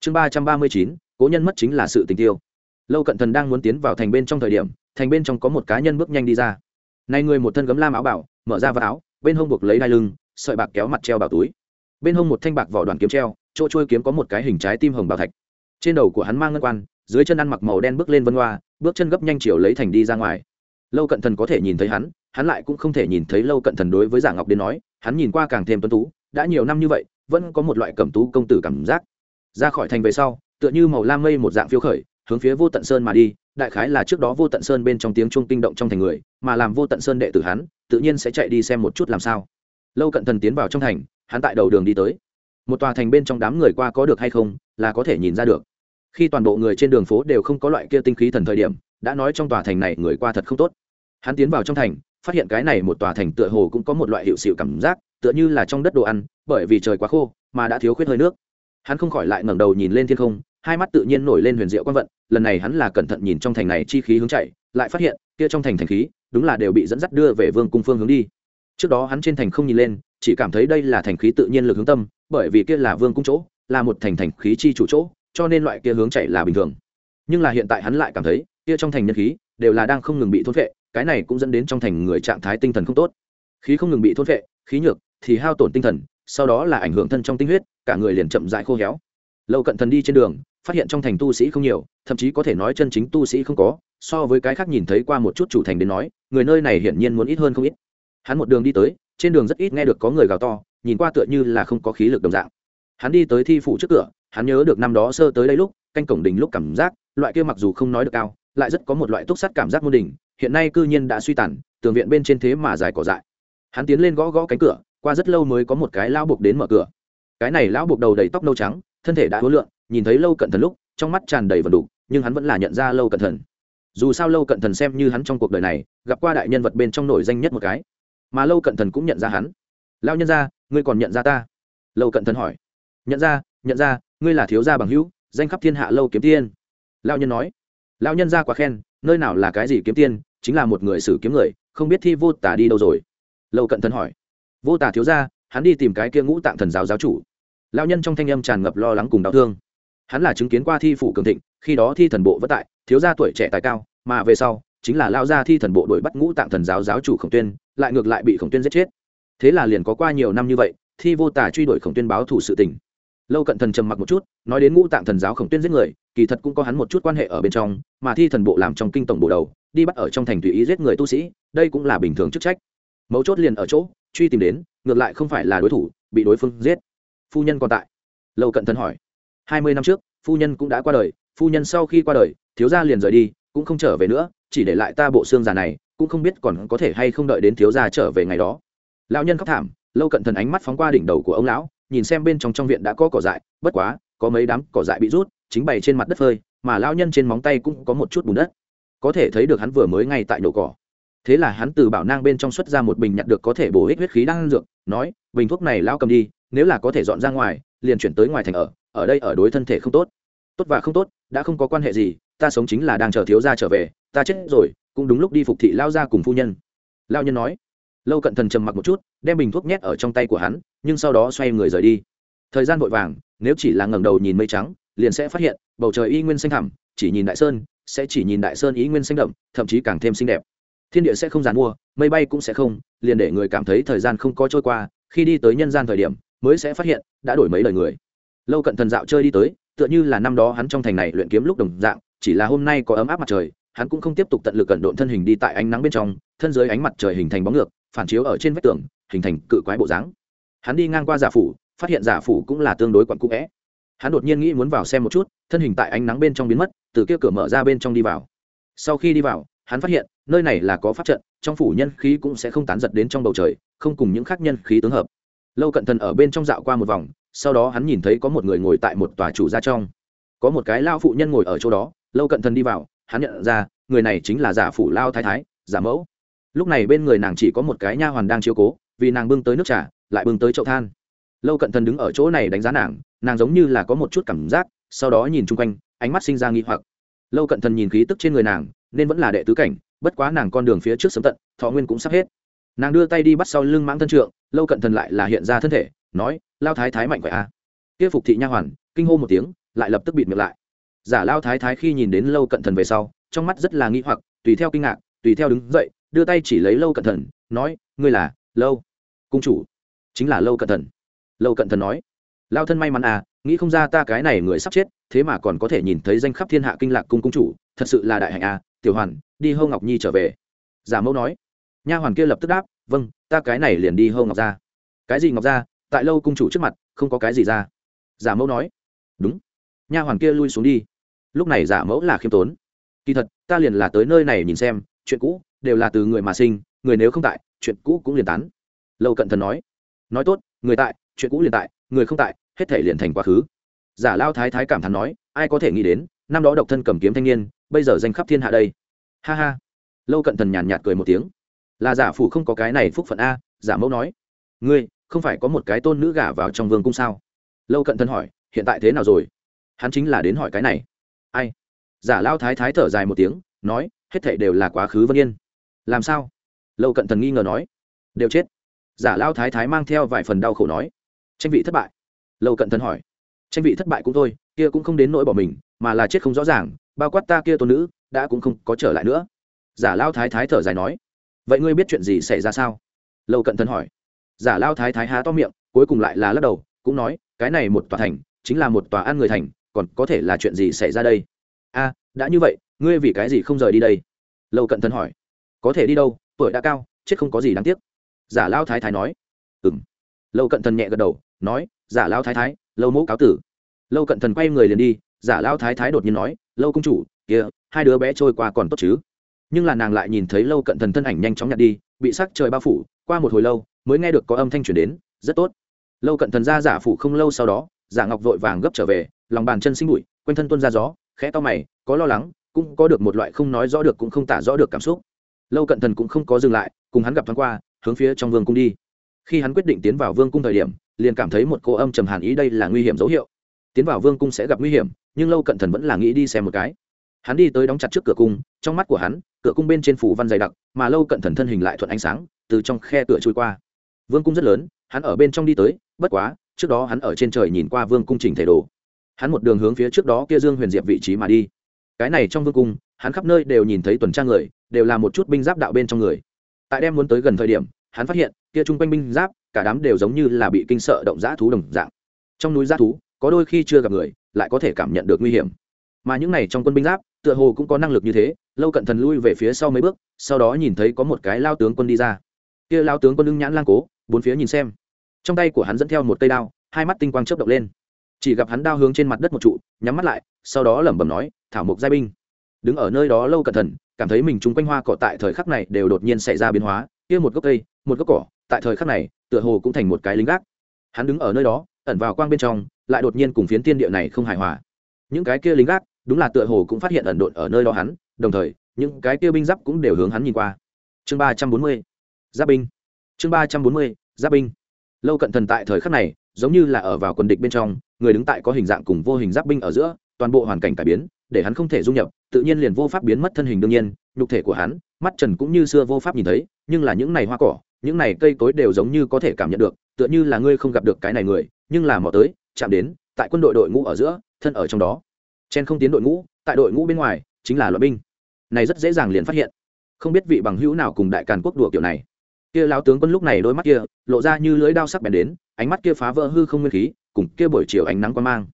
Speaker 1: Chương ba trăm ba mươi chín, cố nhân mất chính là sự tình tiêu. Lâu cận thần đang muốn tiến vào thành bên trong thời điểm, thành bên trong có một cá nhân bước nhanh đi ra. Này người một thân gấm lam áo bảo, mở ra vào áo, bên hông buộc lấy đai lưng, sợi bạc kéo mặt treo bảo túi. Bên hông một thanh bạc vỏ đoàn kiếm treo, chỗ trôi kiếm có một cái hình trái tim hồng bảo thạch. Trên đầu của hắn mang ngân quan, dưới chân ăn mặc màu đen bước lên vân hoa, bước chân gấp nhanh chiều lấy thành đi ra ngoài. Lâu cận thần có thể nhìn thấy hắn hắn lại cũng không thể nhìn thấy lâu cận thần đối với giả ngọc đến nói, hắn nhìn qua càng thêm tuấn tú, đã nhiều năm như vậy vẫn có một loại cẩm tú công tử cảm giác. Ra khỏi thành về sau, tựa như màu lam mây một dạng phiêu khởi, hướng phía vô tận sơn mà đi, đại khái là trước đó vô tận sơn bên trong tiếng chuông kinh động trong thành người, mà làm vô tận sơn đệ tử hắn, tự nhiên sẽ chạy đi xem một chút làm sao. Lâu cận thần tiến vào trong thành, hắn tại đầu đường đi tới. Một tòa thành bên trong đám người qua có được hay không, là có thể nhìn ra được. Khi toàn bộ người trên đường phố đều không có loại kia tinh khí thần thời điểm, đã nói trong tòa thành này người qua thật không tốt. Hắn tiến vào trong thành, phát hiện cái này một tòa thành tựa hồ cũng có một loại hiệu sự cảm giác tựa như là trong đất đồ ăn, bởi vì trời quá khô mà đã thiếu khuyết hơi nước. Hắn không khỏi lại ngẩng đầu nhìn lên thiên không, hai mắt tự nhiên nổi lên huyền diệu quan vận, lần này hắn là cẩn thận nhìn trong thành này chi khí hướng chạy, lại phát hiện, kia trong thành thành khí, đúng là đều bị dẫn dắt đưa về vương cung phương hướng đi. Trước đó hắn trên thành không nhìn lên, chỉ cảm thấy đây là thành khí tự nhiên lực hướng tâm, bởi vì kia là vương cung chỗ, là một thành thành khí chi chủ chỗ, cho nên loại kia hướng chạy là bình thường. Nhưng là hiện tại hắn lại cảm thấy, kia trong thành nhân khí, đều là đang không ngừng bị thôn vệ cái này cũng dẫn đến trong thành người trạng thái tinh thần không tốt. Khí không ngừng bị thôn vệ khí nhược thì hao tổn tinh thần, sau đó là ảnh hưởng thân trong tinh huyết, cả người liền chậm dại khô héo. Lâu cận thần đi trên đường, phát hiện trong thành tu sĩ không nhiều, thậm chí có thể nói chân chính tu sĩ không có, so với cái khác nhìn thấy qua một chút chủ thành đến nói, người nơi này hiển nhiên muốn ít hơn không ít. Hắn một đường đi tới, trên đường rất ít nghe được có người gào to, nhìn qua tựa như là không có khí lực đồng dạng. Hắn đi tới thi phủ trước cửa, hắn nhớ được năm đó sơ tới đây lúc, canh cổng đình lúc cảm giác, loại kia mặc dù không nói được cao, lại rất có một loại túc sắt cảm giác môn đình hiện nay cư nhiên đã suy tàn, tường viện bên trên thế mà dài cỏ dại. Hắn tiến lên gõ gõ cánh cửa qua rất lâu mới có một cái lão buộc đến mở cửa. Cái này lão buộc đầu đầy tóc nâu trắng thân thể đã hối lượn, nhìn thấy lâu cận thần lúc trong mắt tràn đầy vần đục nhưng hắn vẫn là nhận ra lâu cận thần dù sao lâu cận thần xem như hắn trong cuộc đời này gặp qua đại nhân vật bên trong nổi danh nhất một cái. Mà lâu cận thần cũng nhận ra hắn. Lao nhân ra ngươi còn nhận ra ta? Lâu cận thần hỏi. Nhận ra nhận ra ngươi là thiếu gia bằng hữu danh khắp thiên hạ lâu kiếm tiên. Lao nhân nói. Lao nhân ra quá khen nơi nào là cái gì kiếm tiên chính là một người xử kiếm người không biết thi vô tả đi đâu rồi. Lâu cận thần hỏi vô tả thiếu ra hắn đi tìm cái kia ngũ tạng thần giáo giáo chủ. Lao nhân trong thanh âm tràn ngập lo lắng cùng đau thương. Hắn là chứng kiến qua thi phủ cường thịnh, khi đó thi thần bộ vất tại, thiếu gia tuổi trẻ tài cao, mà về sau, chính là lao gia thi thần bộ đuổi bắt ngũ tạng thần giáo giáo chủ khổng tuyên, lại ngược lại bị khổng tuyên giết chết. Thế là liền có qua nhiều năm như vậy, thi vô tả truy đuổi khổng tuyên báo thủ sự tình. Lâu cận thần trầm mặc một chút, nói đến ngũ tạng thần giáo khổng tuyên giết người, kỳ thật cũng có hắn một chút quan hệ ở bên trong, mà thi thần bộ làm trong kinh tổng bộ đầu, đi bắt ở trong thành tùy ý giết người tu sĩ, đây cũng là bình thường chức trách. Mấu chốt liền ở chỗ truy tìm đến, ngược lại không phải là đối thủ, bị đối phương giết. Phu nhân còn tại. Lâu cận thần hỏi. Hai mươi năm trước, phu nhân cũng đã qua đời, phu nhân sau khi qua đời, thiếu gia liền rời đi, cũng không trở về nữa, chỉ để lại ta bộ xương già này, cũng không biết còn có thể hay không đợi đến thiếu gia trở về ngày đó. Lão nhân khóc thảm, lâu cận thần ánh mắt phóng qua đỉnh đầu của ông lão, nhìn xem bên trong trong viện đã có cỏ dại, bất quá, có mấy đám cỏ dại bị rút, chính bày trên mặt đất phơi, mà lão nhân trên móng tay cũng có một chút bùn đất. Có thể thấy được hắn vừa mới ngay tại nổ cỏ thế là hắn từ bảo nang bên trong xuất ra một bình nhặt được có thể bổ ích huyết khí đang dược, nói, bình thuốc này lao cầm đi, nếu là có thể dọn ra ngoài, liền chuyển tới ngoài thành ở ở đây ở đối thân thể không tốt. Tốt và không tốt, đã không có quan hệ gì, ta sống chính là đang chờ thiếu gia trở về, ta chết rồi, cũng đúng lúc đi phục thị lao ra cùng phu nhân. Lao nhân nói. Lâu cận thần trầm mặc một chút, đem bình thuốc nhét ở trong tay của hắn, nhưng sau đó xoay người rời đi. Thời gian vội vàng, nếu chỉ là ngẩng đầu nhìn mây trắng, liền sẽ phát hiện, bầu trời y nguyên xanh thẳm, chỉ nhìn đại sơn, sẽ chỉ nhìn đại sơn ý nguyên xanh đậm, thậm chí càng thêm xinh đẹp thiên địa sẽ không dàn mua, mây bay cũng sẽ không, liền để người cảm thấy thời gian không có trôi qua, khi đi tới nhân gian thời điểm, mới sẽ phát hiện, đã đổi mấy lời người. Lâu cận thần dạo chơi đi tới, tựa như là năm đó hắn trong thành này luyện kiếm lúc đồng dạng, chỉ là hôm nay có ấm áp mặt trời, hắn cũng không tiếp tục tận lực cận độn thân hình đi tại ánh nắng bên trong, thân dưới ánh mặt trời hình thành bóng ngược, phản chiếu ở trên vách tường, hình thành cự quái bộ dáng. Hắn đi ngang qua giả phủ, phát hiện giả phủ cũng là tương đối quặn cũ vẽ hắn đột nhiên nghĩ muốn vào xem một chút, thân hình tại ánh nắng bên trong biến mất, từ kia cửa mở ra bên trong đi vào. Sau khi đi vào, hắn phát hiện nơi này là có pháp trận, trong phủ nhân khí cũng sẽ không tán giật đến trong bầu trời, không cùng những khác nhân khí tướng hợp. Lâu cận thần ở bên trong dạo qua một vòng, sau đó hắn nhìn thấy có một người ngồi tại một tòa chủ gia trong. Có một cái lao phụ nhân ngồi ở chỗ đó, lâu cận thần đi vào, hắn nhận ra, người này chính là giả phủ lao thái thái, giả mẫu. Lúc này bên người nàng chỉ có một cái nha hoàn đang chiếu cố, vì nàng bưng tới nước trà, lại bưng tới chậu than. Lâu cận thần đứng ở chỗ này đánh giá nàng nàng giống như là có một chút cảm giác, sau đó nhìn chung quanh, ánh mắt sinh ra nghi hoặc. Lâu cận thần nhìn khí tức trên người nàng, nên vẫn là đệ tứ cảnh bất quá nàng con đường phía trước sớm tận, thọ nguyên cũng sắp hết. Nàng đưa tay đi bắt sau lưng mãng thân trượng, lâu cận thần lại là hiện ra thân thể, nói, lao thái thái mạnh khỏe à. kia phục thị nha hoàn, kinh hô một tiếng, lại lập tức bịt miệng lại. Giả lao thái thái khi nhìn đến lâu cận thần về sau, trong mắt rất là nghi hoặc, tùy theo kinh ngạc, tùy theo đứng dậy, đưa tay chỉ lấy lâu cận thần, nói, ngươi là lâu cung chủ, chính là lâu cận thần. Lâu cận thần nói, lao thân may mắn à nghĩ không ra ta cái này người sắp chết, thế mà còn có thể nhìn thấy danh khắp thiên hạ kinh lạc cung cung chủ, thật sự là đại hạnh à tiểu hoàn đi hâu ngọc nhi trở về. Giả mẫu nói. Nha hoàn kia lập tức đáp vâng ta cái này liền đi hâu ngọc ra. Cái gì ngọc ra? Tại lâu cung chủ trước mặt, không có cái gì ra. Giả mẫu nói. Đúng. Nha hoàn kia lui xuống đi. Lúc này giả mẫu là khiêm tốn. Kỳ thật, ta liền là tới nơi này nhìn xem, chuyện cũ đều là từ người mà sinh, người nếu không tại, chuyện cũ cũng liền tán. Lâu cận thần nói. Nói tốt, người tại, chuyện cũ liền tại, người không tại, hết thể liền thành quá khứ. Giả lao thái thái cảm thán nói. Ai có thể nghĩ đến, năm đó độc thân cầm kiếm thanh niên, bây giờ danh khắp thiên hạ đây? Ha ha. Lâu cận thần nhàn nhạt cười một tiếng. Là giả phủ không có cái này phúc phận a, giả mẫu nói. Ngươi, không phải có một cái tôn nữ gả vào trong vương cung sao? Lâu cận thần hỏi, hiện tại thế nào rồi? Hắn chính là đến hỏi cái này. Ai? Giả lao thái thái thở dài một tiếng, nói, hết thảy đều là quá khứ vân yên. Làm sao? Lâu cận thần nghi ngờ nói. Đều chết. Giả lao thái thái mang theo vài phần đau khổ nói. Tranh vị thất bại. Lâu cận thần hỏi. Tranh vị thất bại cũng thôi, kia cũng không đến nỗi bỏ mình, mà là chết không rõ ràng bao quát ta kia tôn nữ, đã cũng không có trở lại nữa. Giả lao thái thái thở dài nói, vậy ngươi biết chuyện gì xảy ra sao? Lâu cận thân hỏi. Giả lao thái thái há to miệng, cuối cùng lại là lắc đầu, cũng nói, cái này một tòa thành, chính là một tòa ăn người thành, còn có thể là chuyện gì xảy ra đây? A, đã như vậy, ngươi vì cái gì không rời đi đây? Lâu cận thân hỏi. Có thể đi đâu, tuổi đã cao, chết không có gì đáng tiếc. Giả lao thái thái nói. Ừ m lâu cận thần nhẹ gật đầu, nói, giả lao thái thái, lâu mẫu cáo tử. Lâu cận thần quay người liền đi, giả lao thái thái đột nhiên nói lâu công chủ, kia, hai đứa bé trôi qua còn tốt chứ? Nhưng là nàng lại nhìn thấy lâu cận thần thân ảnh nhanh chóng nhặt đi, bị sắc trời bao phủ, qua một hồi lâu, mới nghe được có âm thanh chuyển đến, rất tốt. Lâu cận thần ra giả phủ không lâu sau đó, giả ngọc vội vàng gấp trở về, lòng bàn chân sinh bụi, quanh thân tuân ra gió, khẽ to mày, có lo lắng, cũng có được một loại không nói rõ được cũng không tả rõ được cảm xúc. Lâu cận thần cũng không có dừng lại, cùng hắn gặp thoáng qua, hướng phía trong vương cung đi. Khi hắn quyết định tiến vào vương cung thời điểm, liền cảm thấy một cô âm trầm hàn ý đây là nguy hiểm dấu hiệu. Tiến vào vương cung sẽ gặp nguy hiểm nhưng lâu cận thần vẫn là nghĩ đi xem một cái. Hắn đi tới đóng chặt trước cửa cung, trong mắt của hắn, cửa cung bên trên phủ văn dày đặc, mà lâu cận thần thân hình lại thuận ánh sáng, từ trong khe cửa trôi qua. Vương cung rất lớn, hắn ở bên trong đi tới, bất quá, trước đó hắn ở trên trời nhìn qua vương cung trình thể đồ. Hắn một đường hướng phía trước đó kia dương huyền diệp vị trí mà đi. Cái này trong vương cung, hắn khắp nơi đều nhìn thấy tuần tra người, đều là một chút binh giáp đạo bên trong người. Tại đem muốn tới gần thời điểm, hắn phát hiện, kia chung quanh binh giáp, cả đám đều giống như là bị kinh sợ động dã thú đồng dạng. Trong núi dã thú, có đôi khi chưa gặp người lại có thể cảm nhận được nguy hiểm. Mà những này trong quân binh giáp, tựa hồ cũng có năng lực như thế, lâu cận thần lui về phía sau mấy bước, sau đó nhìn thấy có một cái lao tướng quân đi ra. Kia lao tướng quân lưng nhãn lang cố, bốn phía nhìn xem. Trong tay của hắn dẫn theo một cây đao, hai mắt tinh quang chớp động lên. Chỉ gặp hắn đao hướng trên mặt đất một trụ, nhắm mắt lại, sau đó lẩm bẩm nói, thảo mộc giai binh. Đứng ở nơi đó lâu cẩn thận cảm thấy mình chung quanh hoa cỏ tại thời khắc này đều đột nhiên xảy ra biến hóa. Kia một gốc cây, một gốc cỏ, tại thời khắc này, tựa hồ cũng thành một cái lính gác. Hắn đứng ở nơi đó, ẩn vào quang bên trong lại đột nhiên cùng phiến tiên địa này không hài hòa. Những cái kia lính gác, đúng là tựa hồ cũng phát hiện ẩn độn ở nơi đó hắn, đồng thời, những cái kia binh giáp cũng đều hướng hắn nhìn qua. Chương ba trăm bốn mươi, giáp binh. Chương ba trăm bốn mươi, giáp binh. Lâu cận thần tại thời khắc này, giống như là ở vào quần địch bên trong, người đứng tại có hình dạng cùng vô hình giáp binh ở giữa, toàn bộ hoàn cảnh cải biến, để hắn không thể dung nhập, tự nhiên liền vô pháp biến mất thân hình đương nhiên, nhục thể của hắn, mắt trần cũng như xưa vô pháp nhìn thấy, nhưng là những này hoa cỏ, những này cây cối đều giống như có thể cảm nhận được, tựa như là ngươi không gặp được cái này người, nhưng là mò tới chạm đến, tại quân đội đội ngũ ở giữa, thân ở trong đó. Chen không tiến đội ngũ, tại đội ngũ bên ngoài, chính là loại binh. Này rất dễ dàng liền phát hiện. Không biết vị bằng hữu nào cùng đại càn quốc đùa kiểu này. Kia lão tướng quân lúc này đôi mắt kia, lộ ra như lưỡi đao sắc bén đến, ánh mắt kia phá vỡ hư không nguyên khí, cùng kia buổi chiều ánh nắng quan mang.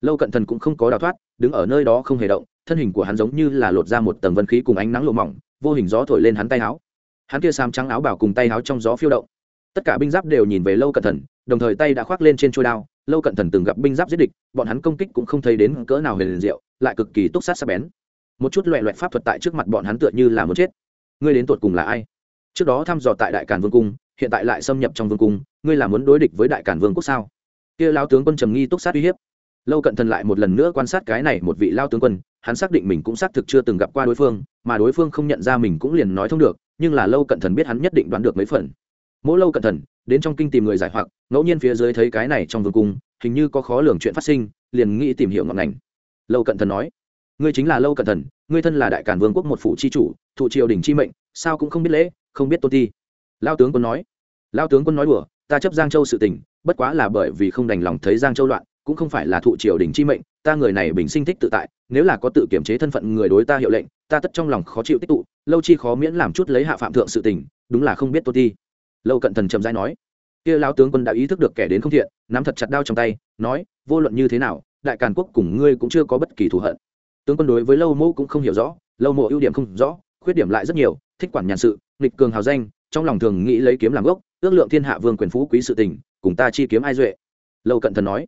Speaker 1: Lâu cận thần cũng không có đào thoát, đứng ở nơi đó không hề động, thân hình của hắn giống như là lột ra một tầng vân khí cùng ánh nắng lộ mỏng, vô hình gió thổi lên hắn tay áo. Hắn kia sam trắng áo bảo cùng tay áo trong gió phiêu động. Tất cả binh giáp đều nhìn về lâu cận thần, đồng thời tay đã khoác lên trên trôi đao lâu cận thần từng gặp binh giáp giết địch, bọn hắn công kích cũng không thấy đến cỡ nào huyền diệu, lại cực kỳ túc sát sắc bén. Một chút loẹ loẹt pháp thuật tại trước mặt bọn hắn tựa như là muốn chết. Ngươi đến tột cùng là ai? Trước đó thăm dò tại đại càn vương cung, hiện tại lại xâm nhập trong vương cung, ngươi là muốn đối địch với đại càn vương quốc sao? Kia lao tướng quân trầm nghi túc sát uy hiếp. Lâu cận thần lại một lần nữa quan sát cái này một vị lao tướng quân, hắn xác định mình cũng xác thực chưa từng gặp qua đối phương, mà đối phương không nhận ra mình cũng liền nói thông được, nhưng là lâu cận thần biết hắn nhất định đoán được mấy phần. Mỗi lâu cận thần đến trong kinh tìm người giải hoặc, ngẫu nhiên phía dưới thấy cái này trong vương cung, hình như có khó lường chuyện phát sinh, liền nghĩ tìm hiểu ngọn ngành. Lâu cận thần nói, ngươi chính là lâu cận thần, ngươi thân là đại cản vương quốc một phủ chi chủ, thụ triều đình chi mệnh, sao cũng không biết lễ, không biết tôn ti. Lao tướng quân nói lao tướng quân nói đùa, ta chấp giang châu sự tình, bất quá là bởi vì không đành lòng thấy giang châu loạn, cũng không phải là thụ triều đình chi mệnh, ta người này bình sinh thích tự tại, nếu là có tự kiểm chế thân phận người đối ta hiệu lệnh, ta tất trong lòng khó chịu tích tụ, lâu chi khó miễn làm chút lấy hạ phạm thượng sự tình, đúng là không biết tôn ti lâu cận thần chậm rãi nói, kia lao tướng quân đã ý thức được kẻ đến không thiện, nắm thật chặt đao trong tay, nói, vô luận như thế nào, đại càn quốc cùng ngươi cũng chưa có bất kỳ thù hận. Tướng quân đối với lâu mô cũng không hiểu rõ, lâu mộ ưu điểm không rõ, khuyết điểm lại rất nhiều, thích quản nhàn sự, nghịch cường hào danh, trong lòng thường nghĩ lấy kiếm làm gốc, ước lượng thiên hạ vương quyền phú quý sự tình, cùng ta chi kiếm ai duệ. Lâu cận thần nói,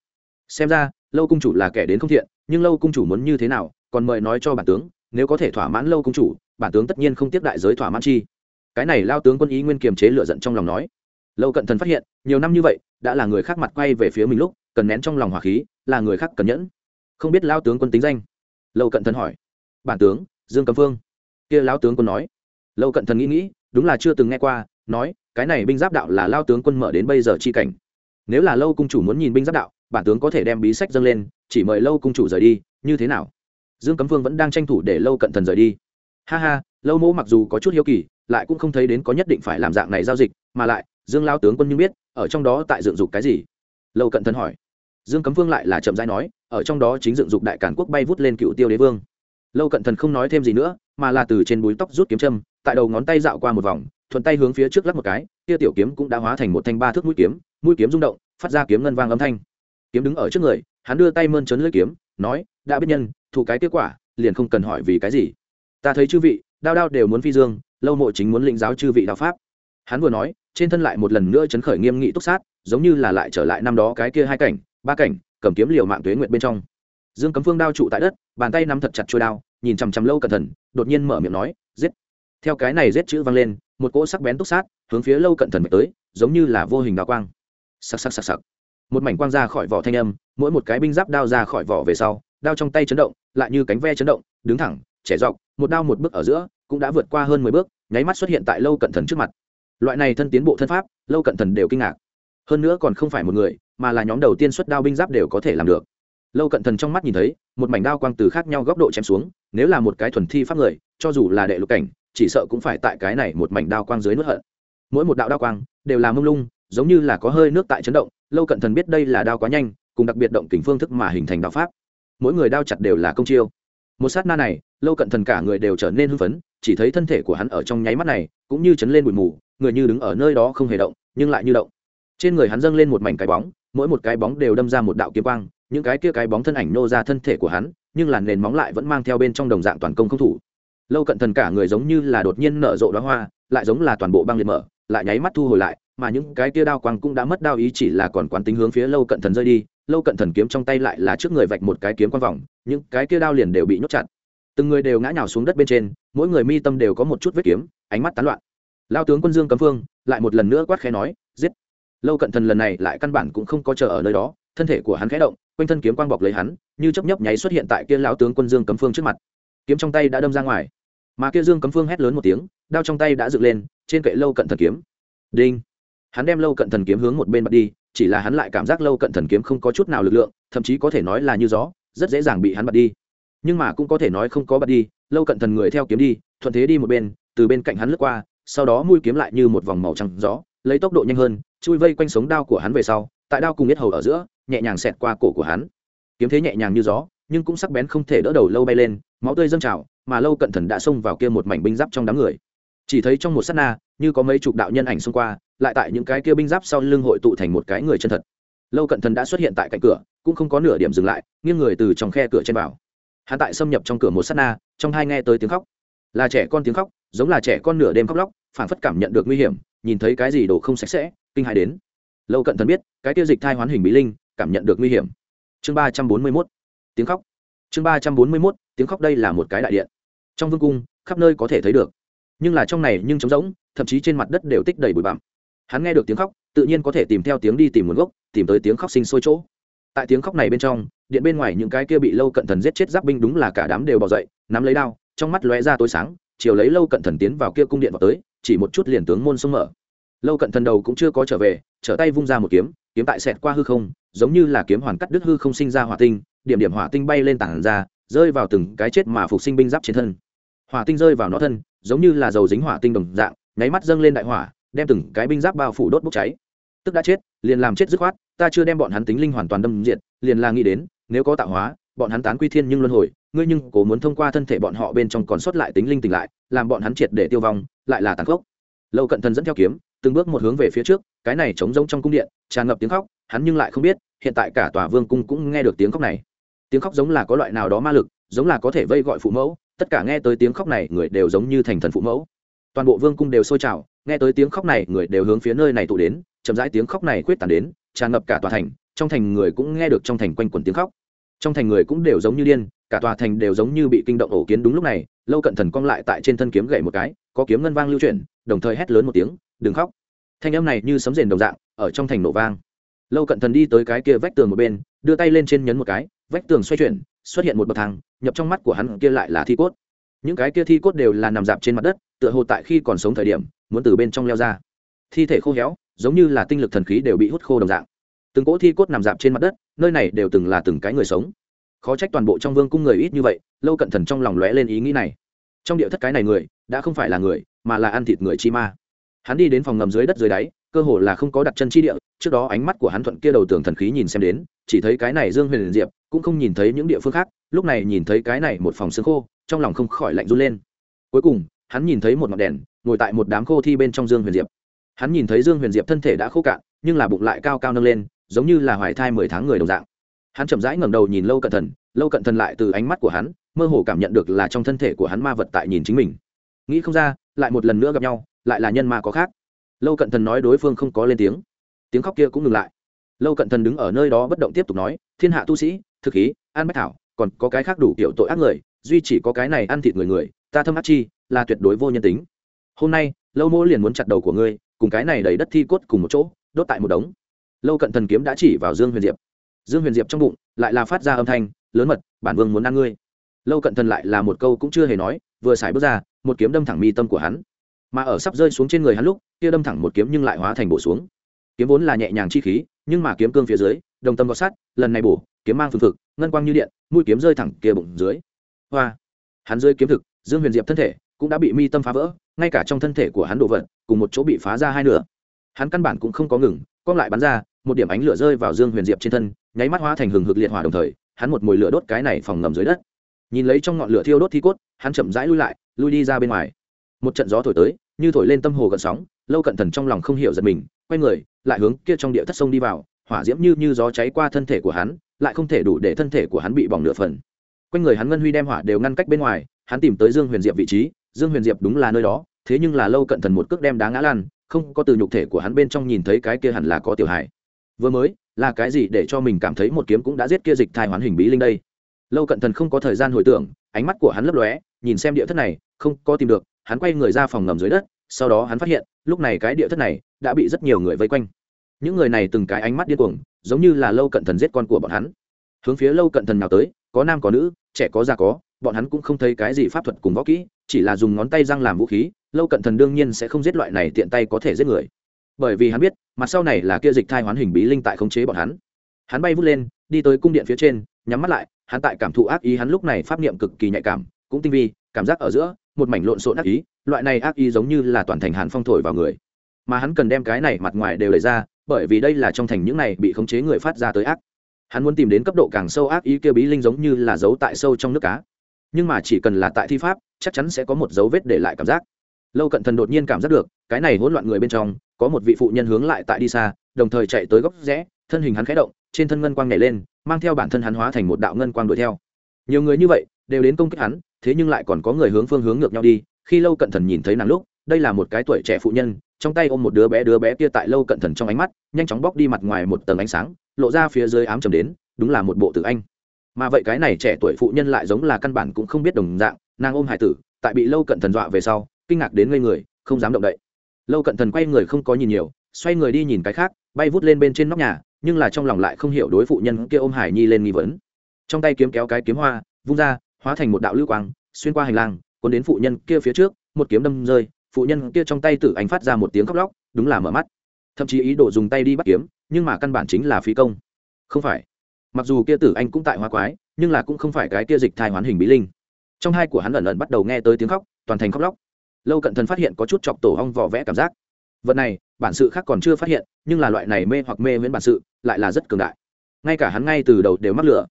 Speaker 1: xem ra, lâu cung chủ là kẻ đến không thiện, nhưng lâu cung chủ muốn như thế nào, còn mời nói cho bản tướng, nếu có thể thỏa mãn lâu cung chủ, bản tướng tất nhiên không tiếp đại giới thỏa mãn chi cái này lao tướng quân ý nguyên kiềm chế lựa giận trong lòng nói. Lâu cận thần phát hiện, nhiều năm như vậy, đã là người khác mặt quay về phía mình lúc, cần nén trong lòng hỏa khí, là người khác cần nhẫn. Không biết lao tướng quân tính danh? Lâu cận thần hỏi. Bản tướng, dương cấm phương. Kia lao tướng quân nói. Lâu cận thần nghĩ nghĩ, đúng là chưa từng nghe qua, nói, cái này binh giáp đạo là lao tướng quân mở đến bây giờ chi cảnh. Nếu là lâu cung chủ muốn nhìn binh giáp đạo, bản tướng có thể đem bí sách dâng lên, chỉ mời lâu cung chủ rời đi, như thế nào? Dương cấm phương vẫn đang tranh thủ để lâu cận thần rời đi. Ha ha lâu Mẫu mặc dù có chút hiếu kỳ, lại cũng không thấy đến có nhất định phải làm dạng này giao dịch, mà lại, dương lao tướng quân như biết, ở trong đó tại dựng dục cái gì? Lâu cận thần hỏi. Dương cấm Vương lại là chậm rãi nói, ở trong đó chính dựng dục đại cản quốc bay vút lên cựu tiêu đế vương. Lâu cận thần không nói thêm gì nữa, mà là từ trên búi tóc rút kiếm châm, tại đầu ngón tay dạo qua một vòng, thuận tay hướng phía trước lắc một cái kia tiểu kiếm cũng đã hóa thành một thanh ba thước mũi kiếm mũi kiếm rung động, phát ra kiếm ngân vang âm thanh. Kiếm đứng ở trước người, hắn đưa tay mơn trớn lưỡi kiếm, nói, đã biết nhân thụ cái kết quả, liền không cần hỏi vì cái gì. Ta thấy chư vị đao đao đều muốn phi dương, lâu mộ chính muốn lĩnh giáo chư vị đạo pháp. Hắn vừa nói, trên thân lại một lần nữa chấn khởi nghiêm nghị túc sát, giống như là lại trở lại năm đó cái kia hai cảnh, ba cảnh, cầm kiếm liều mạng tuế nguyện bên trong. Dương cấm phương đao trụ tại đất, bàn tay nắm thật chặt trôi đao, nhìn chằm chằm lâu cẩn thận, đột nhiên mở miệng nói, giết! Theo cái này giết chữ vang lên, một cỗ sắc bén túc sát hướng phía lâu cận thần tới, giống như là vô hình đào quang. Sắc sắc sắc sắc. Một mảnh quang ra khỏi vỏ thanh âm, mỗi một cái binh giáp đao ra khỏi vỏ về sau, đao trong tay chấn động, lại như cánh ve chấn động, đứng thẳng, trẻ dọc một đao một bước ở giữa, cũng đã vượt qua hơn mười bước, nháy mắt xuất hiện tại lâu cận thần trước mặt. Loại này thân tiến bộ thân pháp, lâu cận thần đều kinh ngạc. Hơn nữa còn không phải một người, mà là nhóm đầu tiên xuất đao binh giáp đều có thể làm được. Lâu cận thần trong mắt nhìn thấy, một mảnh đao quang từ khác nhau góc độ chém xuống, nếu là một cái thuần thi pháp người, cho dù là đệ lục cảnh, chỉ sợ cũng phải tại cái này một mảnh đao quang dưới nước hận. Mỗi một đạo đao quang, đều là mông lung, giống như là có hơi nước tại chấn động, lâu cận thần biết đây là đao quá nhanh, cùng đặc biệt động kình phương thức mà hình thành đạo pháp. Mỗi người đao chặt đều là công chiêu một sát na này, lâu cận thần cả người đều trở nên hưng phấn, chỉ thấy thân thể của hắn ở trong nháy mắt này cũng như chấn lên bụi mù, người như đứng ở nơi đó không hề động, nhưng lại như động. Trên người hắn dâng lên một mảnh cái bóng, mỗi một cái bóng đều đâm ra một đạo kiếm quang, những cái kia cái bóng thân ảnh nô ra thân thể của hắn, nhưng làn nền móng lại vẫn mang theo bên trong đồng dạng toàn công không thủ. Lâu cận thần cả người giống như là đột nhiên nở rộ đoá hoa, lại giống là toàn bộ băng liệt mở, lại nháy mắt thu hồi lại, mà những cái kia đao quang cũng đã mất đao ý chỉ là còn quán tính hướng phía lâu cận thần rơi đi lâu cận thần kiếm trong tay lại là trước người vạch một cái kiếm quang vòng, những cái kia đao liền đều bị nhốt chặt. Từng người đều ngã nhào xuống đất bên trên, mỗi người mi tâm đều có một chút vết kiếm, ánh mắt tán loạn. Lao tướng quân dương cấm phương lại một lần nữa quát khẽ nói, giết! Lâu cận thần lần này lại căn bản cũng không có chờ ở nơi đó, thân thể của hắn khẽ động, quanh thân kiếm quang bọc lấy hắn, như chấp nhấp nháy xuất hiện tại kia lão tướng quân dương cấm phương trước mặt. Kiếm trong tay đã đâm ra ngoài. Mà kia dương cấm phương hét lớn một tiếng, đao trong tay đã dựng lên, trên kệ lâu cận thần kiếm. Đinh! Hắn đem lâu cận thần kiếm hướng một bên bật đi chỉ là hắn lại cảm giác lâu cận thần kiếm không có chút nào lực lượng, thậm chí có thể nói là như gió, rất dễ dàng bị hắn bật đi. Nhưng mà cũng có thể nói không có bật đi, lâu cận thần người theo kiếm đi, thuận thế đi một bên, từ bên cạnh hắn lướt qua, sau đó mũi kiếm lại như một vòng màu trắng gió, lấy tốc độ nhanh hơn, chui vây quanh sống đao của hắn về sau, tại đao cùng biết hầu ở giữa, nhẹ nhàng xẹt qua cổ của hắn. Kiếm thế nhẹ nhàng như gió, nhưng cũng sắc bén không thể đỡ đầu lâu bay lên, máu tươi dâng trào, mà lâu cận thần đã xông vào kia một mảnh binh giáp trong đám người. Chỉ thấy trong một sát na, như có mấy chục đạo nhân ảnh xông qua lại tại những cái kia binh giáp sau lưng hội tụ thành một cái người chân thật. Lâu cận thần đã xuất hiện tại cạnh cửa, cũng không có nửa điểm dừng lại, nghiêng người từ trong khe cửa trên vào. Hắn tại xâm nhập trong cửa một sát na, trong hai nghe tới tiếng khóc. Là trẻ con tiếng khóc, giống là trẻ con nửa đêm khóc lóc phản phất cảm nhận được nguy hiểm, nhìn thấy cái gì đồ không sạch sẽ, kinh hãi đến. Lâu cận thần biết, cái tiêu dịch thai hoán hình bí linh, cảm nhận được nguy hiểm. Chương ba trăm bốn mươi mốt, tiếng khóc. Chương ba trăm bốn mươi mốt, tiếng khóc đây là một cái đại điện. Trong vương cung, khắp nơi có thể thấy được. Nhưng là trong này nhưng trống rỗng, thậm chí trên mặt đất đều tích đầy bụi bặm hắn nghe được tiếng khóc, tự nhiên có thể tìm theo tiếng đi tìm nguồn gốc, tìm tới tiếng khóc sinh sôi chỗ. Tại tiếng khóc này bên trong, điện bên ngoài những cái kia bị lâu cận thần giết chết giáp binh đúng là cả đám đều bỏ dậy, nắm lấy đao, trong mắt lóe ra tối sáng, chiều lấy lâu cận thần tiến vào kia cung điện vào tới, chỉ một chút liền tướng môn sông mở. Lâu cận thần đầu cũng chưa có trở về, trở tay vung ra một kiếm kiếm tại xẹt qua hư không, giống như là kiếm hoàn cắt đứt hư không sinh ra hỏa tinh, điểm điểm hỏa tinh bay lên tảng ra, rơi vào từng cái chết mà phục sinh binh giáp trên thân. Hỏa tinh rơi vào nó thân, giống như là dầu dính hỏa tinh đồng dạng, nháy mắt dâng lên đại hỏa đem từng cái binh giáp bao phủ đốt bốc cháy. Tức đã chết, liền làm chết dứt khoát, ta chưa đem bọn hắn tính linh hoàn toàn đâm diện liền là nghĩ đến, nếu có tạo hóa, bọn hắn tán quy thiên nhưng luân hồi, ngươi nhưng cố muốn thông qua thân thể bọn họ bên trong còn sót lại tính linh tỉnh lại, làm bọn hắn triệt để tiêu vong, lại là tàn khốc. Lâu cận thần dẫn theo kiếm, từng bước một hướng về phía trước, cái này trống rỗng trong cung điện, tràn ngập tiếng khóc, hắn nhưng lại không biết, hiện tại cả tòa vương cung cũng nghe được tiếng khóc này. Tiếng khóc giống là có loại nào đó ma lực, giống là có thể vây gọi phụ mẫu, tất cả nghe tới tiếng khóc này, người đều giống như thành thần phụ mẫu toàn bộ vương cung đều sôi trào, nghe tới tiếng khóc này, người đều hướng phía nơi này tụ đến, chậm rãi tiếng khóc này quyết tàn đến, tràn ngập cả tòa thành, trong thành người cũng nghe được trong thành quanh quần tiếng khóc. Trong thành người cũng đều giống như điên, cả tòa thành đều giống như bị kinh động ổ kiến đúng lúc này, lâu cận thần cong lại tại trên thân kiếm gậy một cái, có kiếm ngân vang lưu chuyển, đồng thời hét lớn một tiếng, đừng khóc. Thanh âm này như sấm rền đồng dạng, ở trong thành nổ vang. Lâu cận thần đi tới cái kia vách tường một bên, đưa tay lên trên nhấn một cái, vách tường xoay chuyển, xuất hiện một bậc thang, nhập trong mắt của hắn, kia lại là thi cốt những cái kia thi cốt đều là nằm dạp trên mặt đất, tựa hồ tại khi còn sống thời điểm, muốn từ bên trong leo ra. Thi thể khô héo, giống như là tinh lực thần khí đều bị hút khô đồng dạng. Từng cỗ thi cốt nằm dạp trên mặt đất, nơi này đều từng là từng cái người sống. Khó trách toàn bộ trong vương cung người ít như vậy, lâu cận thần trong lòng lóe lên ý nghĩ này. Trong điệu thất cái này người, đã không phải là người, mà là ăn thịt người chi ma. Hắn đi đến phòng ngầm dưới đất dưới đáy, cơ hồ là không có đặt chân chi địa, trước đó ánh mắt của hắn thuận kia đầu tường thần khí nhìn xem đến, chỉ thấy cái này dương huyền diệp, cũng không nhìn thấy những địa phương khác lúc này nhìn thấy cái này một phòng xương khô, trong lòng không khỏi lạnh run lên. Cuối cùng, hắn nhìn thấy một ngọn đèn, ngồi tại một đám khô thi bên trong dương huyền diệp. Hắn nhìn thấy dương huyền diệp thân thể đã khô cạn, nhưng là bụng lại cao cao nâng lên, giống như là hoài thai mười tháng người đồng dạng. Hắn chậm rãi ngẩng đầu nhìn lâu cận thần, lâu cận thần lại từ ánh mắt của hắn, mơ hồ cảm nhận được là trong thân thể của hắn ma vật tại nhìn chính mình. Nghĩ không ra, lại một lần nữa gặp nhau, lại là nhân ma có khác. Lâu cận thần nói đối phương không có lên tiếng. Tiếng khóc kia cũng ngừng lại. Lâu cận thần đứng ở nơi đó bất động tiếp tục nói, thiên hạ tu sĩ, thực khí, an bách thảo còn có cái khác đủ kiểu tội ác người, duy chỉ có cái này ăn thịt người người, ta thâm ác chi, là tuyệt đối vô nhân tính. Hôm nay, lâu mỗ liền muốn chặt đầu của ngươi, cùng cái này đầy đất thi cốt cùng một chỗ, đốt tại một đống. Lâu cận thần kiếm đã chỉ vào dương huyền diệp. Dương huyền diệp trong bụng lại là phát ra âm thanh, lớn mật, bản vương muốn ăn ngươi. Lâu cận thần lại là một câu cũng chưa hề nói, vừa xài bước ra, một kiếm đâm thẳng mi tâm của hắn. Mà ở sắp rơi xuống trên người hắn lúc, kia đâm thẳng một kiếm nhưng lại hóa thành bổ xuống. Kiếm vốn là nhẹ nhàng chi khí, nhưng mà kiếm cương phía dưới, đồng tâm có sát, lần này bổ, kiếm mang phương thực ngân quang như điện mũi kiếm rơi thẳng kia bụng dưới. Hoa. Hắn rơi kiếm thực, dương huyền diệp thân thể cũng đã bị mi tâm phá vỡ, ngay cả trong thân thể của hắn đổ vật cùng một chỗ bị phá ra hai nửa. Hắn căn bản cũng không có ngừng, cong lại bắn ra, một điểm ánh lửa rơi vào dương huyền diệp trên thân, nháy mắt hóa thành hừng hực liệt hỏa đồng thời, hắn một mồi lửa đốt cái này phòng ngầm dưới đất. Nhìn lấy trong ngọn lửa thiêu đốt thi cốt, hắn chậm rãi lui lại, lui đi ra bên ngoài. Một trận gió thổi tới, như thổi lên tâm hồ gần sóng, lâu cận thần trong lòng không hiểu giật mình, quay người, lại hướng kia trong địa thất sông đi vào, hỏa diễm như như gió cháy qua thân thể của hắn lại không thể đủ để thân thể của hắn bị bỏng nửa phần. Quanh người hắn ngân huy đem hỏa đều ngăn cách bên ngoài, hắn tìm tới dương huyền diệp vị trí, dương huyền diệp đúng là nơi đó, thế nhưng là lâu cận thần một cước đem đá ngã lan không có từ nhục thể của hắn bên trong nhìn thấy cái kia hẳn là có tiểu hài. Vừa mới, là cái gì để cho mình cảm thấy một kiếm cũng đã giết kia dịch thai hoán hình bí linh đây? Lâu cận thần không có thời gian hồi tưởng, ánh mắt của hắn lấp lóe, nhìn xem địa thất này, không có tìm được, hắn quay người ra phòng ngầm dưới đất, sau đó hắn phát hiện, lúc này cái địa thất này đã bị rất nhiều người vây quanh. Những người này từng cái ánh mắt điên cuồng giống như là lâu cận thần giết con của bọn hắn. Hướng phía lâu cận thần nào tới, có nam có nữ, trẻ có già có, bọn hắn cũng không thấy cái gì pháp thuật cùng võ kỹ, chỉ là dùng ngón tay răng làm vũ khí, lâu cận thần đương nhiên sẽ không giết loại này tiện tay có thể giết người. Bởi vì hắn biết, mặt sau này là kia dịch thai hoán hình bí linh tại khống chế bọn hắn. Hắn bay vút lên, đi tới cung điện phía trên, nhắm mắt lại, hắn tại cảm thụ ác ý, hắn lúc này pháp niệm cực kỳ nhạy cảm, cũng tinh vi, cảm giác ở giữa, một mảnh lộn xộn ác ý, loại này ác ý giống như là toàn thành hàn phong thổi vào người. Mà hắn cần đem cái này mặt ngoài đều lấy ra bởi vì đây là trong thành những này bị khống chế người phát ra tới ác. Hắn muốn tìm đến cấp độ càng sâu ác ý kia bí linh giống như là giấu tại sâu trong nước cá. Nhưng mà chỉ cần là tại thi pháp, chắc chắn sẽ có một dấu vết để lại cảm giác. Lâu cận thần đột nhiên cảm giác được, cái này hỗn loạn người bên trong, có một vị phụ nhân hướng lại tại đi xa, đồng thời chạy tới góc rẽ, thân hình hắn khẽ động, trên thân ngân quang nhảy lên, mang theo bản thân hắn hóa thành một đạo ngân quang đuổi theo. Nhiều người như vậy, đều đến công kích hắn, thế nhưng lại còn có người hướng phương hướng ngược nhau đi, khi lâu cận thần nhìn thấy nàng lúc đây là một cái tuổi trẻ phụ nhân, trong tay ôm một đứa bé đứa bé kia tại lâu cận thần trong ánh mắt, nhanh chóng bóc đi mặt ngoài một tầng ánh sáng, lộ ra phía dưới ám trầm đến, đúng là một bộ tử anh. Mà vậy cái này trẻ tuổi phụ nhân lại giống là căn bản cũng không biết đồng dạng, nàng ôm hải tử, tại bị lâu cận thần dọa về sau, kinh ngạc đến ngây người, không dám động đậy. Lâu cận thần quay người không có nhìn nhiều, xoay người đi nhìn cái khác, bay vút lên bên trên nóc nhà, nhưng là trong lòng lại không hiểu đối phụ nhân kia ôm hải nhi lên nghi vấn. Trong tay kiếm kéo cái kiếm hoa, vung ra, hóa thành một đạo lưu quang, xuyên qua hành lang, cuốn đến phụ nhân kia phía trước, một kiếm đâm rơi phụ nhân kia trong tay tử anh phát ra một tiếng khóc lóc, đúng là mở mắt. Thậm chí ý đồ dùng tay đi bắt kiếm, nhưng mà căn bản chính là phí công. Không phải. Mặc dù kia tử anh cũng tại hoa quái, nhưng là cũng không phải cái kia dịch thai hoán hình bí linh. Trong hai của hắn lần lần bắt đầu nghe tới tiếng khóc, toàn thành khóc lóc. Lâu cận thần phát hiện có chút chọc tổ hong vỏ vẽ cảm giác. Vật này, bản sự khác còn chưa phát hiện, nhưng là loại này mê hoặc mê miễn bản sự, lại là rất cường đại. Ngay cả hắn ngay từ đầu đều mắc lửa.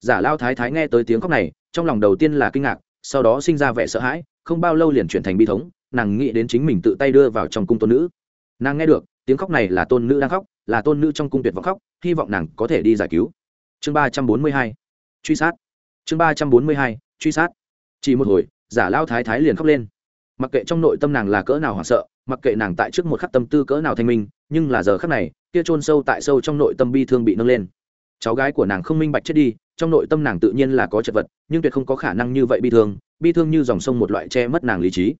Speaker 1: Giả lao thái thái nghe tới tiếng khóc này, trong lòng đầu tiên là kinh ngạc, sau đó sinh ra vẻ sợ hãi, không bao lâu liền chuyển thành bi thống nàng nghĩ đến chính mình tự tay đưa vào trong cung tôn nữ. Nàng nghe được, tiếng khóc này là tôn nữ đang khóc, là tôn nữ trong cung tuyệt vọng khóc, hy vọng nàng có thể đi giải cứu. Chương ba trăm bốn mươi hai, truy sát. Chương ba trăm bốn mươi hai, truy sát. Chỉ một hồi, giả lao thái thái liền khóc lên. Mặc kệ trong nội tâm nàng là cỡ nào hoảng sợ, mặc kệ nàng tại trước một khắc tâm tư cỡ nào thanh minh, nhưng là giờ khắc này, kia chôn sâu tại sâu trong nội tâm bi thương bị nâng lên. Cháu gái của nàng không minh bạch chết đi, trong nội tâm nàng tự nhiên là có chật vật, nhưng tuyệt không có khả năng như vậy bi thương bi thương như dòng sông một loại che mất nàng lý trí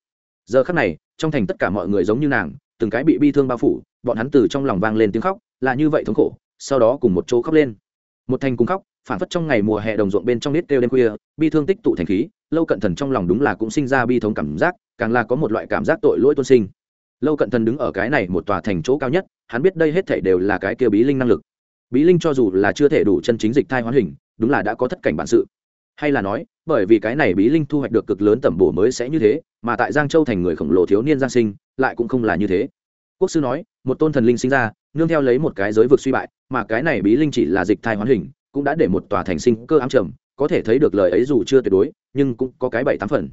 Speaker 1: giờ khắc này, trong thành tất cả mọi người giống như nàng, từng cái bị bi thương bao phủ, bọn hắn từ trong lòng vang lên tiếng khóc, là như vậy thống khổ, sau đó cùng một chỗ khóc lên. Một thành cùng khóc phản phất trong ngày mùa hè đồng ruộng bên trong nít kêu đêm khuya, bi thương tích tụ thành khí, lâu cận thần trong lòng đúng là cũng sinh ra bi thống cảm giác, càng là có một loại cảm giác tội lỗi tôn sinh. Lâu cận thần đứng ở cái này một tòa thành chỗ cao nhất, hắn biết đây hết thể đều là cái kia bí linh năng lực. Bí linh cho dù là chưa thể đủ chân chính dịch thai hoán hình, đúng là đã có thất cảnh bản sự hay là nói, bởi vì cái này bí linh thu hoạch được cực lớn tẩm bổ mới sẽ như thế, mà tại giang châu thành người khổng lồ thiếu niên giang sinh, lại cũng không là như thế. Quốc sư nói, một tôn thần linh sinh ra, nương theo lấy một cái giới vực suy bại, mà cái này bí linh chỉ là dịch thai hoán hình, cũng đã để một tòa thành sinh cơ ám trầm, có thể thấy được lời ấy dù chưa tuyệt đối, nhưng cũng có cái bảy tám phần.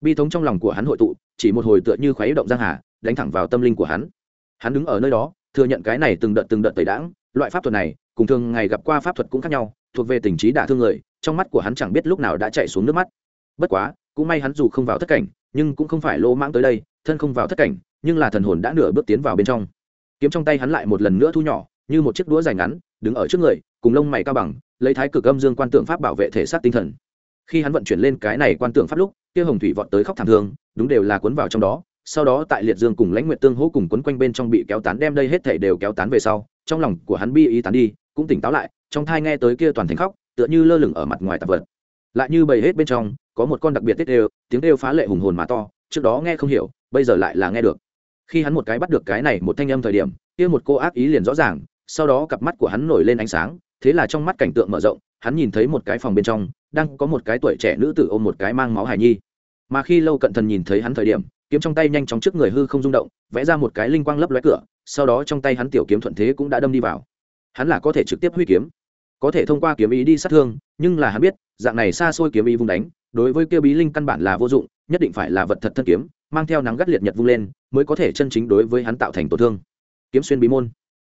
Speaker 1: Bi thống trong lòng của hắn hội tụ, chỉ một hồi tựa như khoái động giang hà, đánh thẳng vào tâm linh của hắn. Hắn đứng ở nơi đó, thừa nhận cái này từng đợt từng đợt tẩy đãng, loại pháp thuật này, cùng thường ngày gặp qua pháp thuật cũng khác nhau, thuộc về tình trí đả thương người trong mắt của hắn chẳng biết lúc nào đã chạy xuống nước mắt. Bất quá, cũng may hắn dù không vào thất cảnh, nhưng cũng không phải lỗ mãng tới đây, thân không vào thất cảnh, nhưng là thần hồn đã nửa bước tiến vào bên trong. Kiếm trong tay hắn lại một lần nữa thu nhỏ, như một chiếc đũa dài ngắn, đứng ở trước người, cùng lông mày cao bằng, lấy thái cực âm dương quan tượng pháp bảo vệ thể xác tinh thần. Khi hắn vận chuyển lên cái này quan tượng pháp lúc, kia hồng thủy vọt tới khóc thảm thương, đúng đều là cuốn vào trong đó. Sau đó tại liệt dương cùng lãnh nguyện tương hỗ cùng quấn quanh bên trong bị kéo tán, đem đây hết thể đều kéo tán về sau, trong lòng của hắn bi ý tán đi, cũng tỉnh táo lại, trong thai nghe tới kia toàn thành khóc tựa như lơ lửng ở mặt ngoài tạp vật. Lại như bầy hết bên trong, có một con đặc biệt tết đều, tiếng đều phá lệ hùng hồn mà to, trước đó nghe không hiểu, bây giờ lại là nghe được. Khi hắn một cái bắt được cái này một thanh âm thời điểm, kia một cô ác ý liền rõ ràng, sau đó cặp mắt của hắn nổi lên ánh sáng, thế là trong mắt cảnh tượng mở rộng, hắn nhìn thấy một cái phòng bên trong, đang có một cái tuổi trẻ nữ tử ôm một cái mang máu hài nhi. Mà khi lâu cận thần nhìn thấy hắn thời điểm, kiếm trong tay nhanh chóng trước người hư không rung động, vẽ ra một cái linh quang lấp lóe cửa, sau đó trong tay hắn tiểu kiếm thuận thế cũng đã đâm đi vào. Hắn là có thể trực tiếp huy kiếm có thể thông qua kiếm ý đi sát thương, nhưng là hắn biết, dạng này xa xôi kiếm ý vung đánh, đối với kia bí linh căn bản là vô dụng, nhất định phải là vật thật thân kiếm, mang theo nắng gắt liệt nhật vung lên, mới có thể chân chính đối với hắn tạo thành tổn thương. Kiếm xuyên bí môn.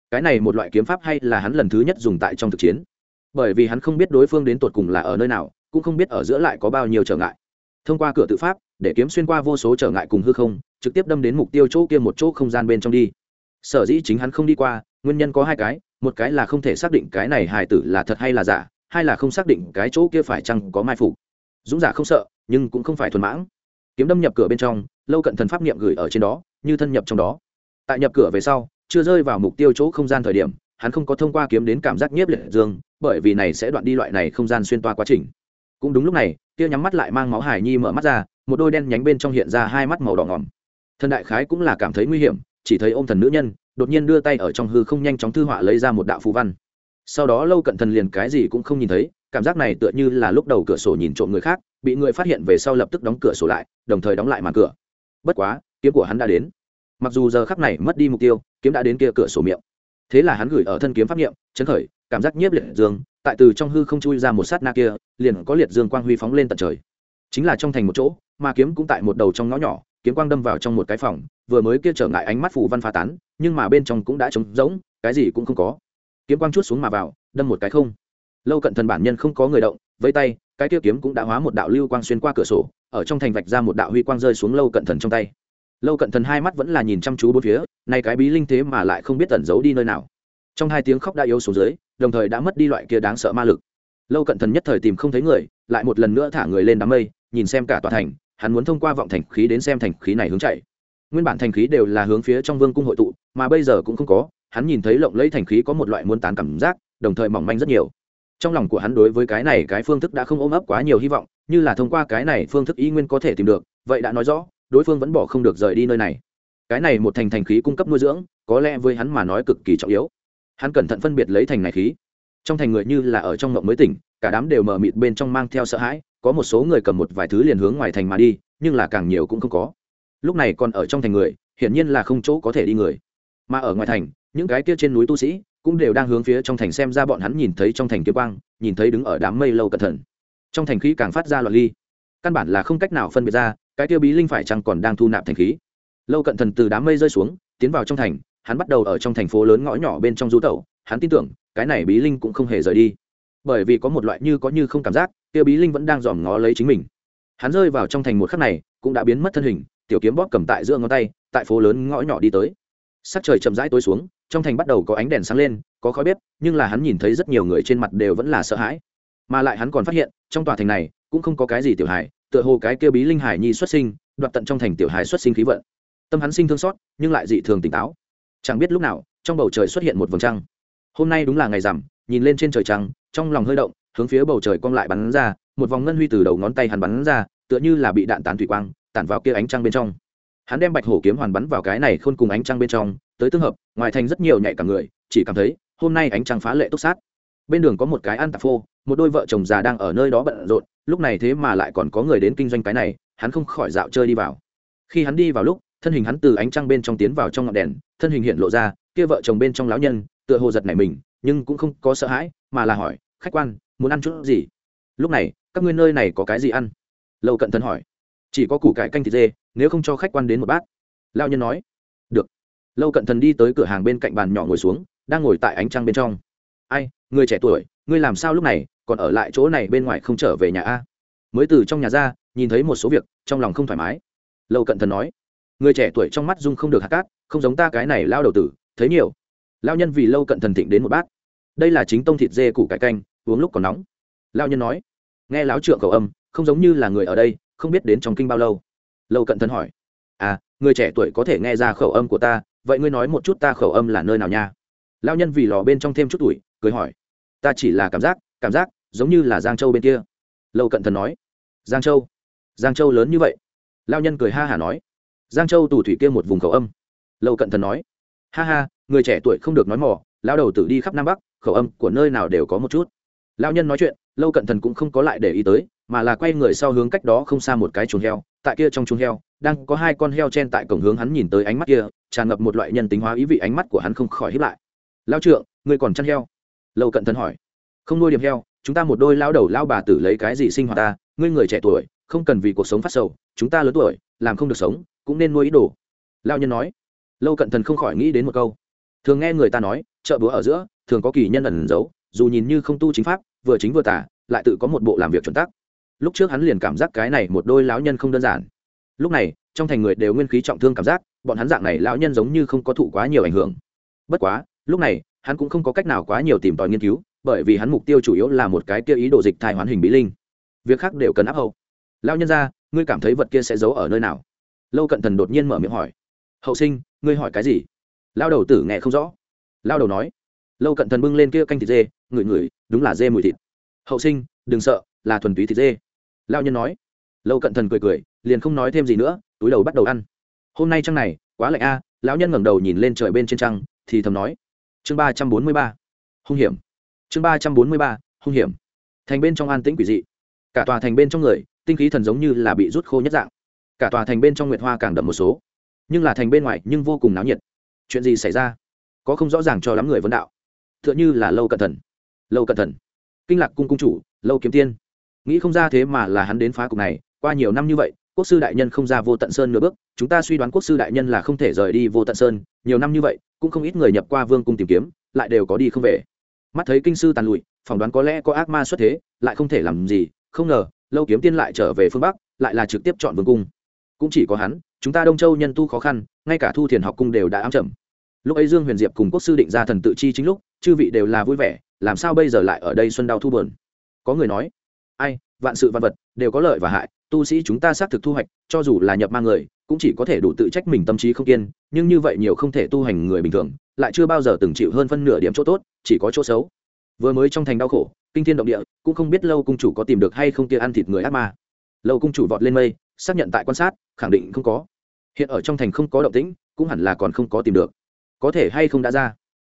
Speaker 1: Cái này một loại kiếm pháp hay là hắn lần thứ nhất dùng tại trong thực chiến. Bởi vì hắn không biết đối phương đến tột cùng là ở nơi nào, cũng không biết ở giữa lại có bao nhiêu trở ngại. Thông qua cửa tự pháp, để kiếm xuyên qua vô số trở ngại cùng hư không, trực tiếp đâm đến mục tiêu chỗ kia một chỗ không gian bên trong đi. Sở dĩ chính hắn không đi qua nguyên nhân có hai cái, một cái là không thể xác định cái này hài tử là thật hay là giả, hai là không xác định cái chỗ kia phải chăng có mai phục. Dũng giả không sợ, nhưng cũng không phải thuần mãng. Kiếm đâm nhập cửa bên trong, lâu cận thần pháp niệm gửi ở trên đó, như thân nhập trong đó. Tại nhập cửa về sau, chưa rơi vào mục tiêu chỗ không gian thời điểm, hắn không có thông qua kiếm đến cảm giác nhiếp liệt dương, bởi vì này sẽ đoạn đi loại này không gian xuyên toa quá trình. Cũng đúng lúc này, kia nhắm mắt lại mang máu hải nhi mở mắt ra, một đôi đen nhánh bên trong hiện ra hai mắt màu đỏ ngỏm. Thần đại khái cũng là cảm thấy nguy hiểm, chỉ thấy ô m thần nữ nhân đột nhiên đưa tay ở trong hư không nhanh chóng thư họa lấy ra một đạo phù văn. Sau đó lâu cận thần liền cái gì cũng không nhìn thấy cảm giác này tựa như là lúc đầu cửa sổ nhìn trộm người khác bị người phát hiện về sau lập tức đóng cửa sổ lại đồng thời đóng lại màn cửa. Bất quá kiếm của hắn đã đến. Mặc dù giờ khắc này mất đi mục tiêu kiếm đã đến kia cửa sổ miệng. Thế là hắn gửi ở thân kiếm pháp niệm, chấn khởi cảm giác nhiếp liệt dương tại từ trong hư không chui ra một sát na kia liền có liệt dương quang huy phóng lên tận trời. Chính là trong thành một chỗ mà kiếm cũng tại một đầu trong ngõ nhỏ kiếm quang đâm vào trong một cái phòng vừa mới kia trở ngại ánh mắt phủ văn phá tán, nhưng mà bên trong cũng đã trống rỗng, cái gì cũng không có. Kiếm quang chút xuống mà vào, đâm một cái không. Lâu cận thần bản nhân không có người động với tay, cái kia kiếm cũng đã hóa một đạo lưu quang xuyên qua cửa sổ, ở trong thành vạch ra một đạo huy quang rơi xuống lâu cận thần trong tay. Lâu cận thần hai mắt vẫn là nhìn chăm chú bốn phía, nay cái bí linh thế mà lại không biết tẩn giấu đi nơi nào. Trong hai tiếng khóc đã yếu xuống dưới, đồng thời đã mất đi loại kia đáng sợ ma lực. Lâu cận thần nhất thời tìm không thấy người, lại một lần nữa thả người lên đám mây, nhìn xem cả tòa thành, hắn muốn thông qua vọng thành khí đến xem thành khí này hướng chạy nguyên bản thành khí đều là hướng phía trong vương cung hội tụ, mà bây giờ cũng không có, hắn nhìn thấy lộng lấy thành khí có một loại muốn tán cảm giác, đồng thời mỏng manh rất nhiều. Trong lòng của hắn đối với cái này cái phương thức đã không ôm ấp quá nhiều hy vọng, như là thông qua cái này phương thức y nguyên có thể tìm được, vậy đã nói rõ, đối phương vẫn bỏ không được rời đi nơi này. Cái này một thành thành khí cung cấp nuôi dưỡng, có lẽ với hắn mà nói cực kỳ trọng yếu. Hắn cẩn thận phân biệt lấy thành này khí. Trong thành người như là ở trong ngộng mới tỉnh, cả đám đều mờ mịt bên trong mang theo sợ hãi, có một số người cầm một vài thứ liền hướng ngoài thành mà đi, nhưng là càng nhiều cũng không có lúc này còn ở trong thành người, hiển nhiên là không chỗ có thể đi người. Mà ở ngoài thành, những cái kia trên núi tu sĩ cũng đều đang hướng phía trong thành xem ra bọn hắn nhìn thấy trong thành kiếm quang, nhìn thấy đứng ở đám mây lâu cẩn thận. Trong thành khí càng phát ra loạn ly. Căn bản là không cách nào phân biệt ra, cái tiêu bí linh phải chăng còn đang thu nạp thành khí. Lâu cận thần từ đám mây rơi xuống, tiến vào trong thành, hắn bắt đầu ở trong thành phố lớn ngõ nhỏ bên trong du tẩu. Hắn tin tưởng, cái này bí linh cũng không hề rời đi. Bởi vì có một loại như có như không cảm giác tiêu bí linh vẫn đang dòm ngó lấy chính mình. Hắn rơi vào trong thành một khắc này, cũng đã biến mất thân hình tiểu kiếm bóp cầm tại giữa ngón tay, tại phố lớn ngõ nhỏ đi tới. Sắc trời chậm rãi tối xuống, trong thành bắt đầu có ánh đèn sáng lên, có khói bếp, nhưng là hắn nhìn thấy rất nhiều người trên mặt đều vẫn là sợ hãi. Mà lại hắn còn phát hiện, trong tòa thành này, cũng không có cái gì tiểu hài, tựa hồ cái kia bí linh hải nhi xuất sinh, đoạt tận trong thành tiểu hài xuất sinh khí vận. Tâm hắn sinh thương xót, nhưng lại dị thường tỉnh táo. Chẳng biết lúc nào, trong bầu trời xuất hiện một vầng trăng. Hôm nay đúng là ngày rằm, nhìn lên trên trời trăng, trong lòng hơi động, hướng phía bầu trời cong lại bắn ra, một vòng ngân huy từ đầu ngón tay hắn bắn ra, tựa như là bị đạn tán thủy quang tản vào kia ánh trăng bên trong. Hắn đem bạch hổ kiếm hoàn bắn vào cái này khôn cùng ánh trăng bên trong, tới tương hợp, ngoài thành rất nhiều nhạy cả người, chỉ cảm thấy, hôm nay ánh trăng phá lệ túc sát. Bên đường có một cái ăn tạp phô, một đôi vợ chồng già đang ở nơi đó bận rộn, lúc này thế mà lại còn có người đến kinh doanh cái này, hắn không khỏi dạo chơi đi vào. Khi hắn đi vào lúc, thân hình hắn từ ánh trăng bên trong tiến vào trong ngọn đèn, thân hình hiện lộ ra, kia vợ chồng bên trong lão nhân, tựa hồ giật nảy mình, nhưng cũng không có sợ hãi, mà là hỏi, khách quan, muốn ăn chút gì? Lúc này, các ngươi nơi này có cái gì ăn? Lâu cận thân hỏi chỉ có củ cải canh thịt dê, nếu không cho khách quan đến một bát. Lao nhân nói. Được. Lâu cận thần đi tới cửa hàng bên cạnh bàn nhỏ ngồi xuống, đang ngồi tại ánh trăng bên trong. Ai, người trẻ tuổi, ngươi làm sao lúc này, còn ở lại chỗ này bên ngoài không trở về nhà a? Mới từ trong nhà ra, nhìn thấy một số việc, trong lòng không thoải mái. Lâu cận thần nói. Người trẻ tuổi trong mắt dung không được hạt cát, không giống ta cái này lao đầu tử, thấy nhiều. Lao nhân vì lâu cận thần thịnh đến một bát. Đây là chính tông thịt dê củ cải canh, uống lúc còn nóng. Lao nhân nói. Nghe láo trượng cầu âm, không giống như là người ở đây không biết đến trong kinh bao lâu. Lâu cận thần hỏi à người trẻ tuổi có thể nghe ra khẩu âm của ta, vậy ngươi nói một chút ta khẩu âm là nơi nào nha? Lao nhân vì lò bên trong thêm chút tuổi, cười hỏi, ta chỉ là cảm giác cảm giác, giống như là giang châu bên kia. Lâu cận thần nói, giang châu? Giang châu lớn như vậy? Lao nhân cười ha hả nói, giang châu tù thủy kia một vùng khẩu âm. Lâu cận thần nói, ha ha, người trẻ tuổi không được nói mỏ lao đầu tử đi khắp nam bắc, khẩu âm của nơi nào đều có một chút. Lao nhân nói chuyện, lâu cận thần cũng không có lại để ý tới mà là quay người sau hướng cách đó không xa một cái chuồng heo, tại kia trong chuồng heo, đang có hai con heo chen tại cổng hướng hắn nhìn tới ánh mắt kia, tràn ngập một loại nhân tính hóa ý vị ánh mắt của hắn không khỏi hiếp lại. Lao trượng, ngươi còn chăn heo? Lâu cận thần hỏi. Không nuôi điểm heo, chúng ta một đôi lao đầu lao bà tử lấy cái gì sinh hoạt ta, ngươi người trẻ tuổi, không cần vì cuộc sống phát sầu, chúng ta lớn tuổi, làm không được sống, cũng nên nuôi ý đồ. Lao nhân nói. Lâu cận thần không khỏi nghĩ đến một câu. Thường nghe người ta nói, chợ búa ở giữa, thường có kỳ nhân ẩn giấu, dù nhìn như không tu chính pháp, vừa chính vừa tả lại tự có một bộ làm việc chuẩn tắc lúc trước hắn liền cảm giác cái này một đôi lão nhân không đơn giản. Lúc này, trong thành người đều nguyên khí trọng thương cảm giác, bọn hắn dạng này lão nhân giống như không có thụ quá nhiều ảnh hưởng. Bất quá, lúc này, hắn cũng không có cách nào quá nhiều tìm tòi nghiên cứu, bởi vì hắn mục tiêu chủ yếu là một cái kia ý đồ dịch thai hoán hình bí linh. Việc khác đều cần áp hậu. Lão nhân ra, ngươi cảm thấy vật kia sẽ giấu ở nơi nào? Lâu cận thần đột nhiên mở miệng hỏi. Hậu sinh, ngươi hỏi cái gì? Lao đầu tử nghe không rõ. Lao đầu nói. Lâu cận thần bưng lên kia canh thịt dê, ngửi ngửi, đúng là dê mùi thịt. Hậu sinh, đừng sợ, là thuần túy thịt dê lao nhân nói. Lâu cận thần cười cười, liền không nói thêm gì nữa, túi đầu bắt đầu ăn. Hôm nay trăng này, quá lạnh a, lão nhân ngẩng đầu nhìn lên trời bên trên trăng, thì thầm nói. Chương ba trăm bốn mươi ba. Hung hiểm. Chương ba trăm bốn mươi ba, hung hiểm. Thành bên trong an tĩnh quỷ dị. Cả tòa thành bên trong người, tinh khí thần giống như là bị rút khô nhất dạng. Cả tòa thành bên trong nguyệt hoa càng đậm một số. Nhưng là thành bên ngoài, nhưng vô cùng náo nhiệt. Chuyện gì xảy ra? Có không rõ ràng cho lắm người vấn đạo. T h ư ợ n h ư là lâu cẩn thận lâu cẩn thận kinh lạc cung cung chủ, lâu kiếm tiên nghĩ không ra thế mà là hắn đến phá cục này, qua nhiều năm như vậy, quốc sư đại nhân không ra vô tận sơn nửa bước, chúng ta suy đoán quốc sư đại nhân là không thể rời đi vô tận sơn, nhiều năm như vậy, cũng không ít người nhập qua vương cung tìm kiếm, lại đều có đi không về. Mắt thấy kinh sư tàn lụi, phỏng đoán có lẽ có ác ma xuất thế, lại không thể làm gì, không ngờ, lâu kiếm tiên lại trở về phương bắc, lại là trực tiếp chọn vương cung. Cũng chỉ có hắn, chúng ta đông châu nhân tu khó khăn, ngay cả thu thiền học cung đều đã ám chậm lúc ấy dương huyền diệp cùng quốc sư định ra thần tự chi chính lúc, chư vị đều là vui vẻ, làm sao bây giờ lại ở đây xuân đau thu bờn có người nói ai, vạn sự văn vật đều có lợi và hại, tu sĩ chúng ta xác thực thu hoạch, cho dù là nhập mang người, cũng chỉ có thể đủ tự trách mình tâm trí không kiên, nhưng như vậy nhiều không thể tu hành người bình thường, lại chưa bao giờ từng chịu hơn phân nửa điểm chỗ tốt, chỉ có chỗ xấu. Vừa mới trong thành đau khổ, kinh thiên động địa, cũng không biết lâu cung chủ có tìm được hay không kia ăn thịt người ác ma. Lâu cung chủ vọt lên mây, xác nhận tại quan sát, khẳng định không có. Hiện ở trong thành không có động tĩnh, cũng hẳn là còn không có tìm được. Có thể hay không đã ra?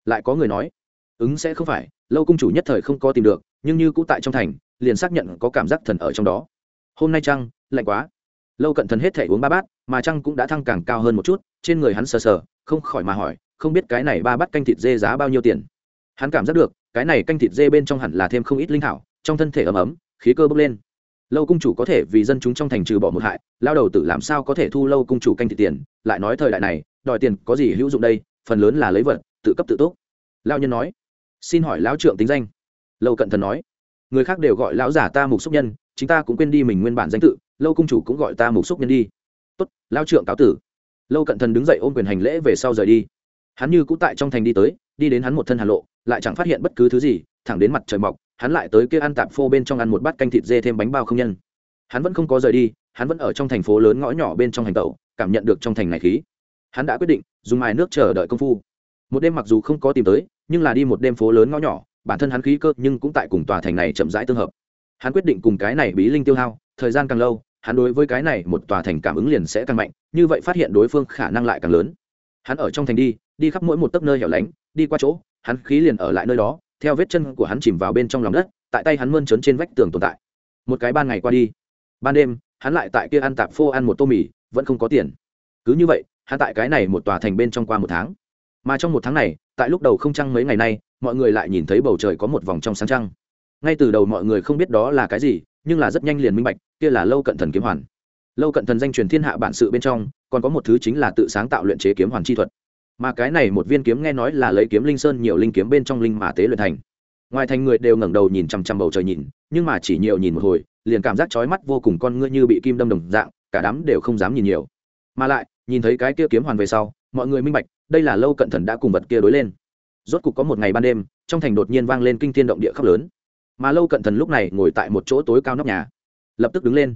Speaker 1: Lại có người nói. Ứng sẽ không phải, lâu cung chủ nhất thời không có tìm được, nhưng như cũ tại trong thành liền xác nhận có cảm giác thần ở trong đó. Hôm nay trăng, lạnh quá. Lâu cận thần hết thể uống ba bát, mà trăng cũng đã thăng càng cao hơn một chút, trên người hắn sờ sờ, không khỏi mà hỏi, không biết cái này ba bát canh thịt dê giá bao nhiêu tiền? Hắn cảm giác được, cái này canh thịt dê bên trong hẳn là thêm không ít linh thảo, trong thân thể ấm ấm, khí cơ bốc lên. Lâu cung chủ có thể vì dân chúng trong thành trừ bỏ một hại, lao đầu tử làm sao có thể thu lâu cung chủ canh thịt tiền? Lại nói thời đại này, đòi tiền có gì hữu dụng đây? Phần lớn là lấy vật, tự cấp tự túc. Lao nhân nói. Xin hỏi lão trượng tính danh. Lâu cận thần nói người khác đều gọi lão giả ta mục xúc nhân, chính ta cũng quên đi mình nguyên bản danh tự, lâu cung chủ cũng gọi ta mục xúc nhân đi. Tốt lao trượng cáo tử. Lâu cận thần đứng dậy ôm quyền hành lễ về sau rời đi. Hắn như cũng tại trong thành đi tới, đi đến hắn một thân hà lộ, lại chẳng phát hiện bất cứ thứ gì, thẳng đến mặt trời mọc, hắn lại tới kia ăn tạp phô bên trong ăn một bát canh thịt dê thêm bánh bao không nhân. Hắn vẫn không có rời đi, hắn vẫn ở trong thành phố lớn ngõ nhỏ bên trong hành tẩu, cảm nhận được trong thành này khí. Hắn đã quyết định, dùng mài nước chờ đợi công phu. Một đêm mặc dù không có tìm tới, nhưng là đi một đêm phố lớn ngõ nhỏ bản thân hắn khí cơ nhưng cũng tại cùng tòa thành này chậm rãi tương hợp. Hắn quyết định cùng cái này bí linh tiêu hao, thời gian càng lâu, hắn đối với cái này một tòa thành cảm ứng liền sẽ càng mạnh, như vậy phát hiện đối phương khả năng lại càng lớn. Hắn ở trong thành đi đi khắp mỗi một tấc nơi hẻo lánh, đi qua chỗ, hắn khí liền ở lại nơi đó, theo vết chân của hắn chìm vào bên trong lòng đất, tại tay hắn mơn trớn trên vách tường tồn tại. Một cái ban ngày qua đi, ban đêm, hắn lại tại kia ăn tạp phô ăn một tô mì, vẫn không có tiền. Cứ như vậy, hắn tại cái này một tòa thành bên trong qua một tháng. Mà trong một tháng này, tại lúc đầu không trăng mấy ngày nay mọi người lại nhìn thấy bầu trời có một vòng trong sáng trăng. Ngay từ đầu mọi người không biết đó là cái gì, nhưng là rất nhanh liền minh bạch, kia là lâu cận thần kiếm hoàn. Lâu cận thần danh truyền thiên hạ bản sự bên trong, còn có một thứ chính là tự sáng tạo luyện chế kiếm hoàn chi thuật. Mà cái này một viên kiếm nghe nói là lấy kiếm linh sơn nhiều linh kiếm bên trong linh mà tế luyện thành. Ngoài thành người đều ngẩng đầu nhìn chằm chằm bầu trời nhìn, nhưng mà chỉ nhiều nhìn một hồi, liền cảm giác chói mắt vô cùng con ngươi như bị kim đâm đồng dạng, cả đám đều không dám nhìn nhiều. Mà lại, nhìn thấy cái kia kiếm hoàn về sau, mọi người minh bạch, đây là lâu cận thần đã cùng vật kia đối lên rốt cục có một ngày ban đêm, trong thành đột nhiên vang lên kinh thiên động địa khóc lớn. Mà lâu cận thần lúc này ngồi tại một chỗ tối cao nóc nhà, lập tức đứng lên.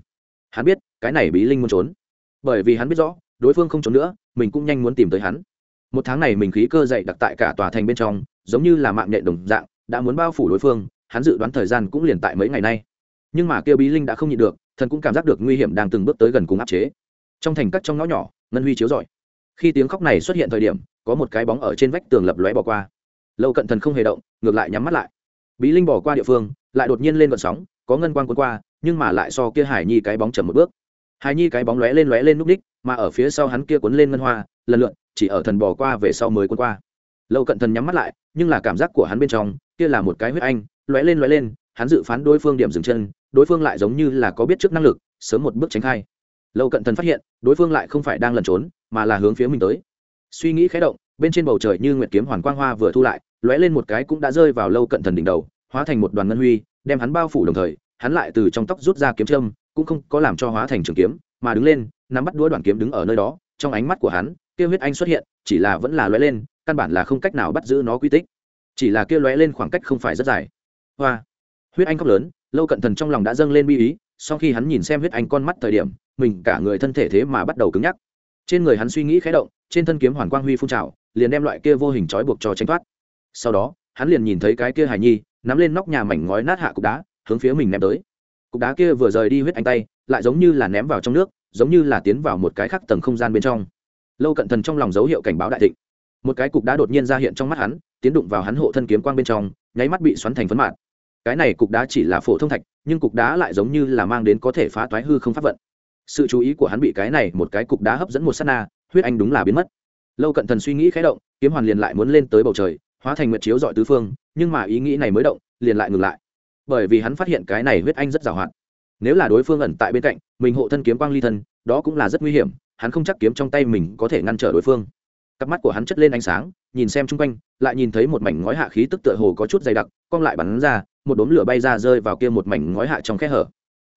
Speaker 1: Hắn biết, cái này bí linh muốn trốn. Bởi vì hắn biết rõ, đối phương không trốn nữa, mình cũng nhanh muốn tìm tới hắn. Một tháng này mình khí cơ dậy đặc tại cả tòa thành bên trong, giống như là mạng nhện đồng dạng, đã muốn bao phủ đối phương, hắn dự đoán thời gian cũng liền tại mấy ngày nay. Nhưng mà kêu bí linh đã không nhịn được, thần cũng cảm giác được nguy hiểm đang từng bước tới gần cùng áp chế. Trong thành cắt trong ngõ nhỏ, ngân huy chiếu rọi. Khi tiếng khóc này xuất hiện thời điểm, có một cái bóng ở trên vách tường lập lóe bỏ qua lâu cận thần không hề động, ngược lại nhắm mắt lại. Bí linh bỏ qua địa phương, lại đột nhiên lên vận sóng, có ngân quang cuốn qua, nhưng mà lại so kia hải nhi cái bóng chậm một bước. Hải nhi cái bóng lóe lên lóe lên núp đích mà ở phía sau hắn kia cuốn lên ngân hoa, lần lượt, chỉ ở thần bỏ qua về sau mới cuốn qua. Lâu cận thần nhắm mắt lại, nhưng là cảm giác của hắn bên trong, kia là một cái huyết anh, lóe lên lóe lên, hắn dự phán đối phương điểm dừng chân, đối phương lại giống như là có biết trước năng lực, sớm một bước tránh khai. Lâu cận thần phát hiện, đối phương lại không phải đang lẩn trốn, mà là hướng phía mình tới. Suy nghĩ khé động, bên trên bầu trời như nguyệt kiếm hoàn quang hoa vừa thu lại lóe lên một cái cũng đã rơi vào lâu cận thần đỉnh đầu, hóa thành một đoàn ngân huy, đem hắn bao phủ đồng thời, hắn lại từ trong tóc rút ra kiếm trâm cũng không có làm cho hóa thành trường kiếm, mà đứng lên, nắm bắt đũa đoàn kiếm đứng ở nơi đó, trong ánh mắt của hắn, kia huyết anh xuất hiện, chỉ là vẫn là lóe lên, căn bản là không cách nào bắt giữ nó quy tích. Chỉ là kia lóe lên khoảng cách không phải rất dài. Hoa! Huyết anh khóc lớn, lâu cận thần trong lòng đã dâng lên bi ý, sau khi hắn nhìn xem huyết anh con mắt thời điểm, mình cả người thân thể thế mà bắt đầu cứng nhắc. Trên người hắn suy nghĩ khé động, trên thân kiếm hoàn quang huy phun trào, liền đem loại kia vô hình trói buộc cho tránh thoát sau đó, hắn liền nhìn thấy cái kia Hải nhi, nắm lên nóc nhà mảnh ngói nát hạ cục đá, hướng phía mình ném tới. Cục đá kia vừa rời đi huyết anh tay, lại giống như là ném vào trong nước, giống như là tiến vào một cái khắc tầng không gian bên trong. Lâu cận thần trong lòng dấu hiệu cảnh báo đại thịnh. Một cái cục đá đột nhiên ra hiện trong mắt hắn, tiến đụng vào hắn hộ thân kiếm quang bên trong, nháy mắt bị xoắn thành phấn mạn cái này cục đá chỉ là phổ thông thạch, nhưng cục đá lại giống như là mang đến có thể phá toái hư không pháp vận. Sự chú ý của hắn bị cái này một cái cục đá hấp dẫn một s á t na, huyết anh đúng là biến mất. Lâu cận thần suy nghĩ khé động, kiếm hoàn liền lại muốn lên tới bầu trời hóa thành nguyệt chiếu dọi tứ phương, nhưng mà ý nghĩ này mới động, liền lại ngừng lại. Bởi vì hắn phát hiện cái này huyết anh rất giàu hạn. Nếu là đối phương ẩn tại bên cạnh, mình hộ thân kiếm quang ly thân, đó cũng là rất nguy hiểm, hắn không chắc kiếm trong tay mình có thể ngăn trở đối phương. Cặp mắt của hắn chất lên ánh sáng, nhìn xem chung quanh, lại nhìn thấy một mảnh ngói hạ khí tức tựa hồ có chút dày đặc, cong lại bắn ra, một đốm lửa bay ra rơi vào kia một mảnh ngói hạ trong khe hở.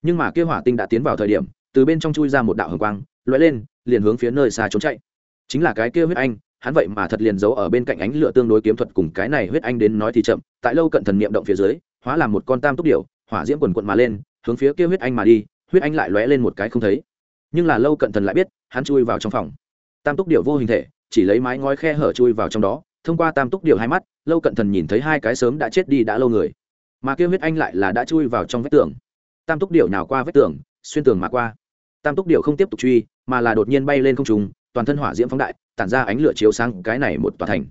Speaker 1: Nhưng mà kia hỏa tinh đã tiến vào thời điểm, từ bên trong chui ra một đạo hồng quang, lóe lên, liền hướng phía nơi xa trốn chạy. Chính là cái kia huyết anh hắn vậy mà thật liền giấu ở bên cạnh ánh lửa tương đối kiếm thuật cùng cái này huyết anh đến nói thì chậm, tại lâu cận thần niệm động phía dưới, hóa làm một con tam túc điểu, hỏa diễm quần quận mà lên, hướng phía kia huyết anh mà đi, huyết anh lại lóe lên một cái không thấy. Nhưng là lâu cận thần lại biết, hắn chui vào trong phòng. Tam túc điểu vô hình thể, chỉ lấy mái ngói khe hở chui vào trong đó, thông qua tam túc điểu hai mắt, lâu cận thần nhìn thấy hai cái sớm đã chết đi đã lâu người. Mà kia huyết anh lại là đã chui vào trong vách tường. Tam túc điểu nào qua vách tường, xuyên tường mà qua. Tam túc điểu không tiếp tục truy, mà là đột nhiên bay lên không trùng toàn thân hỏa diễm phóng đại tản ra ánh lửa chiếu sang cái này một tòa thành.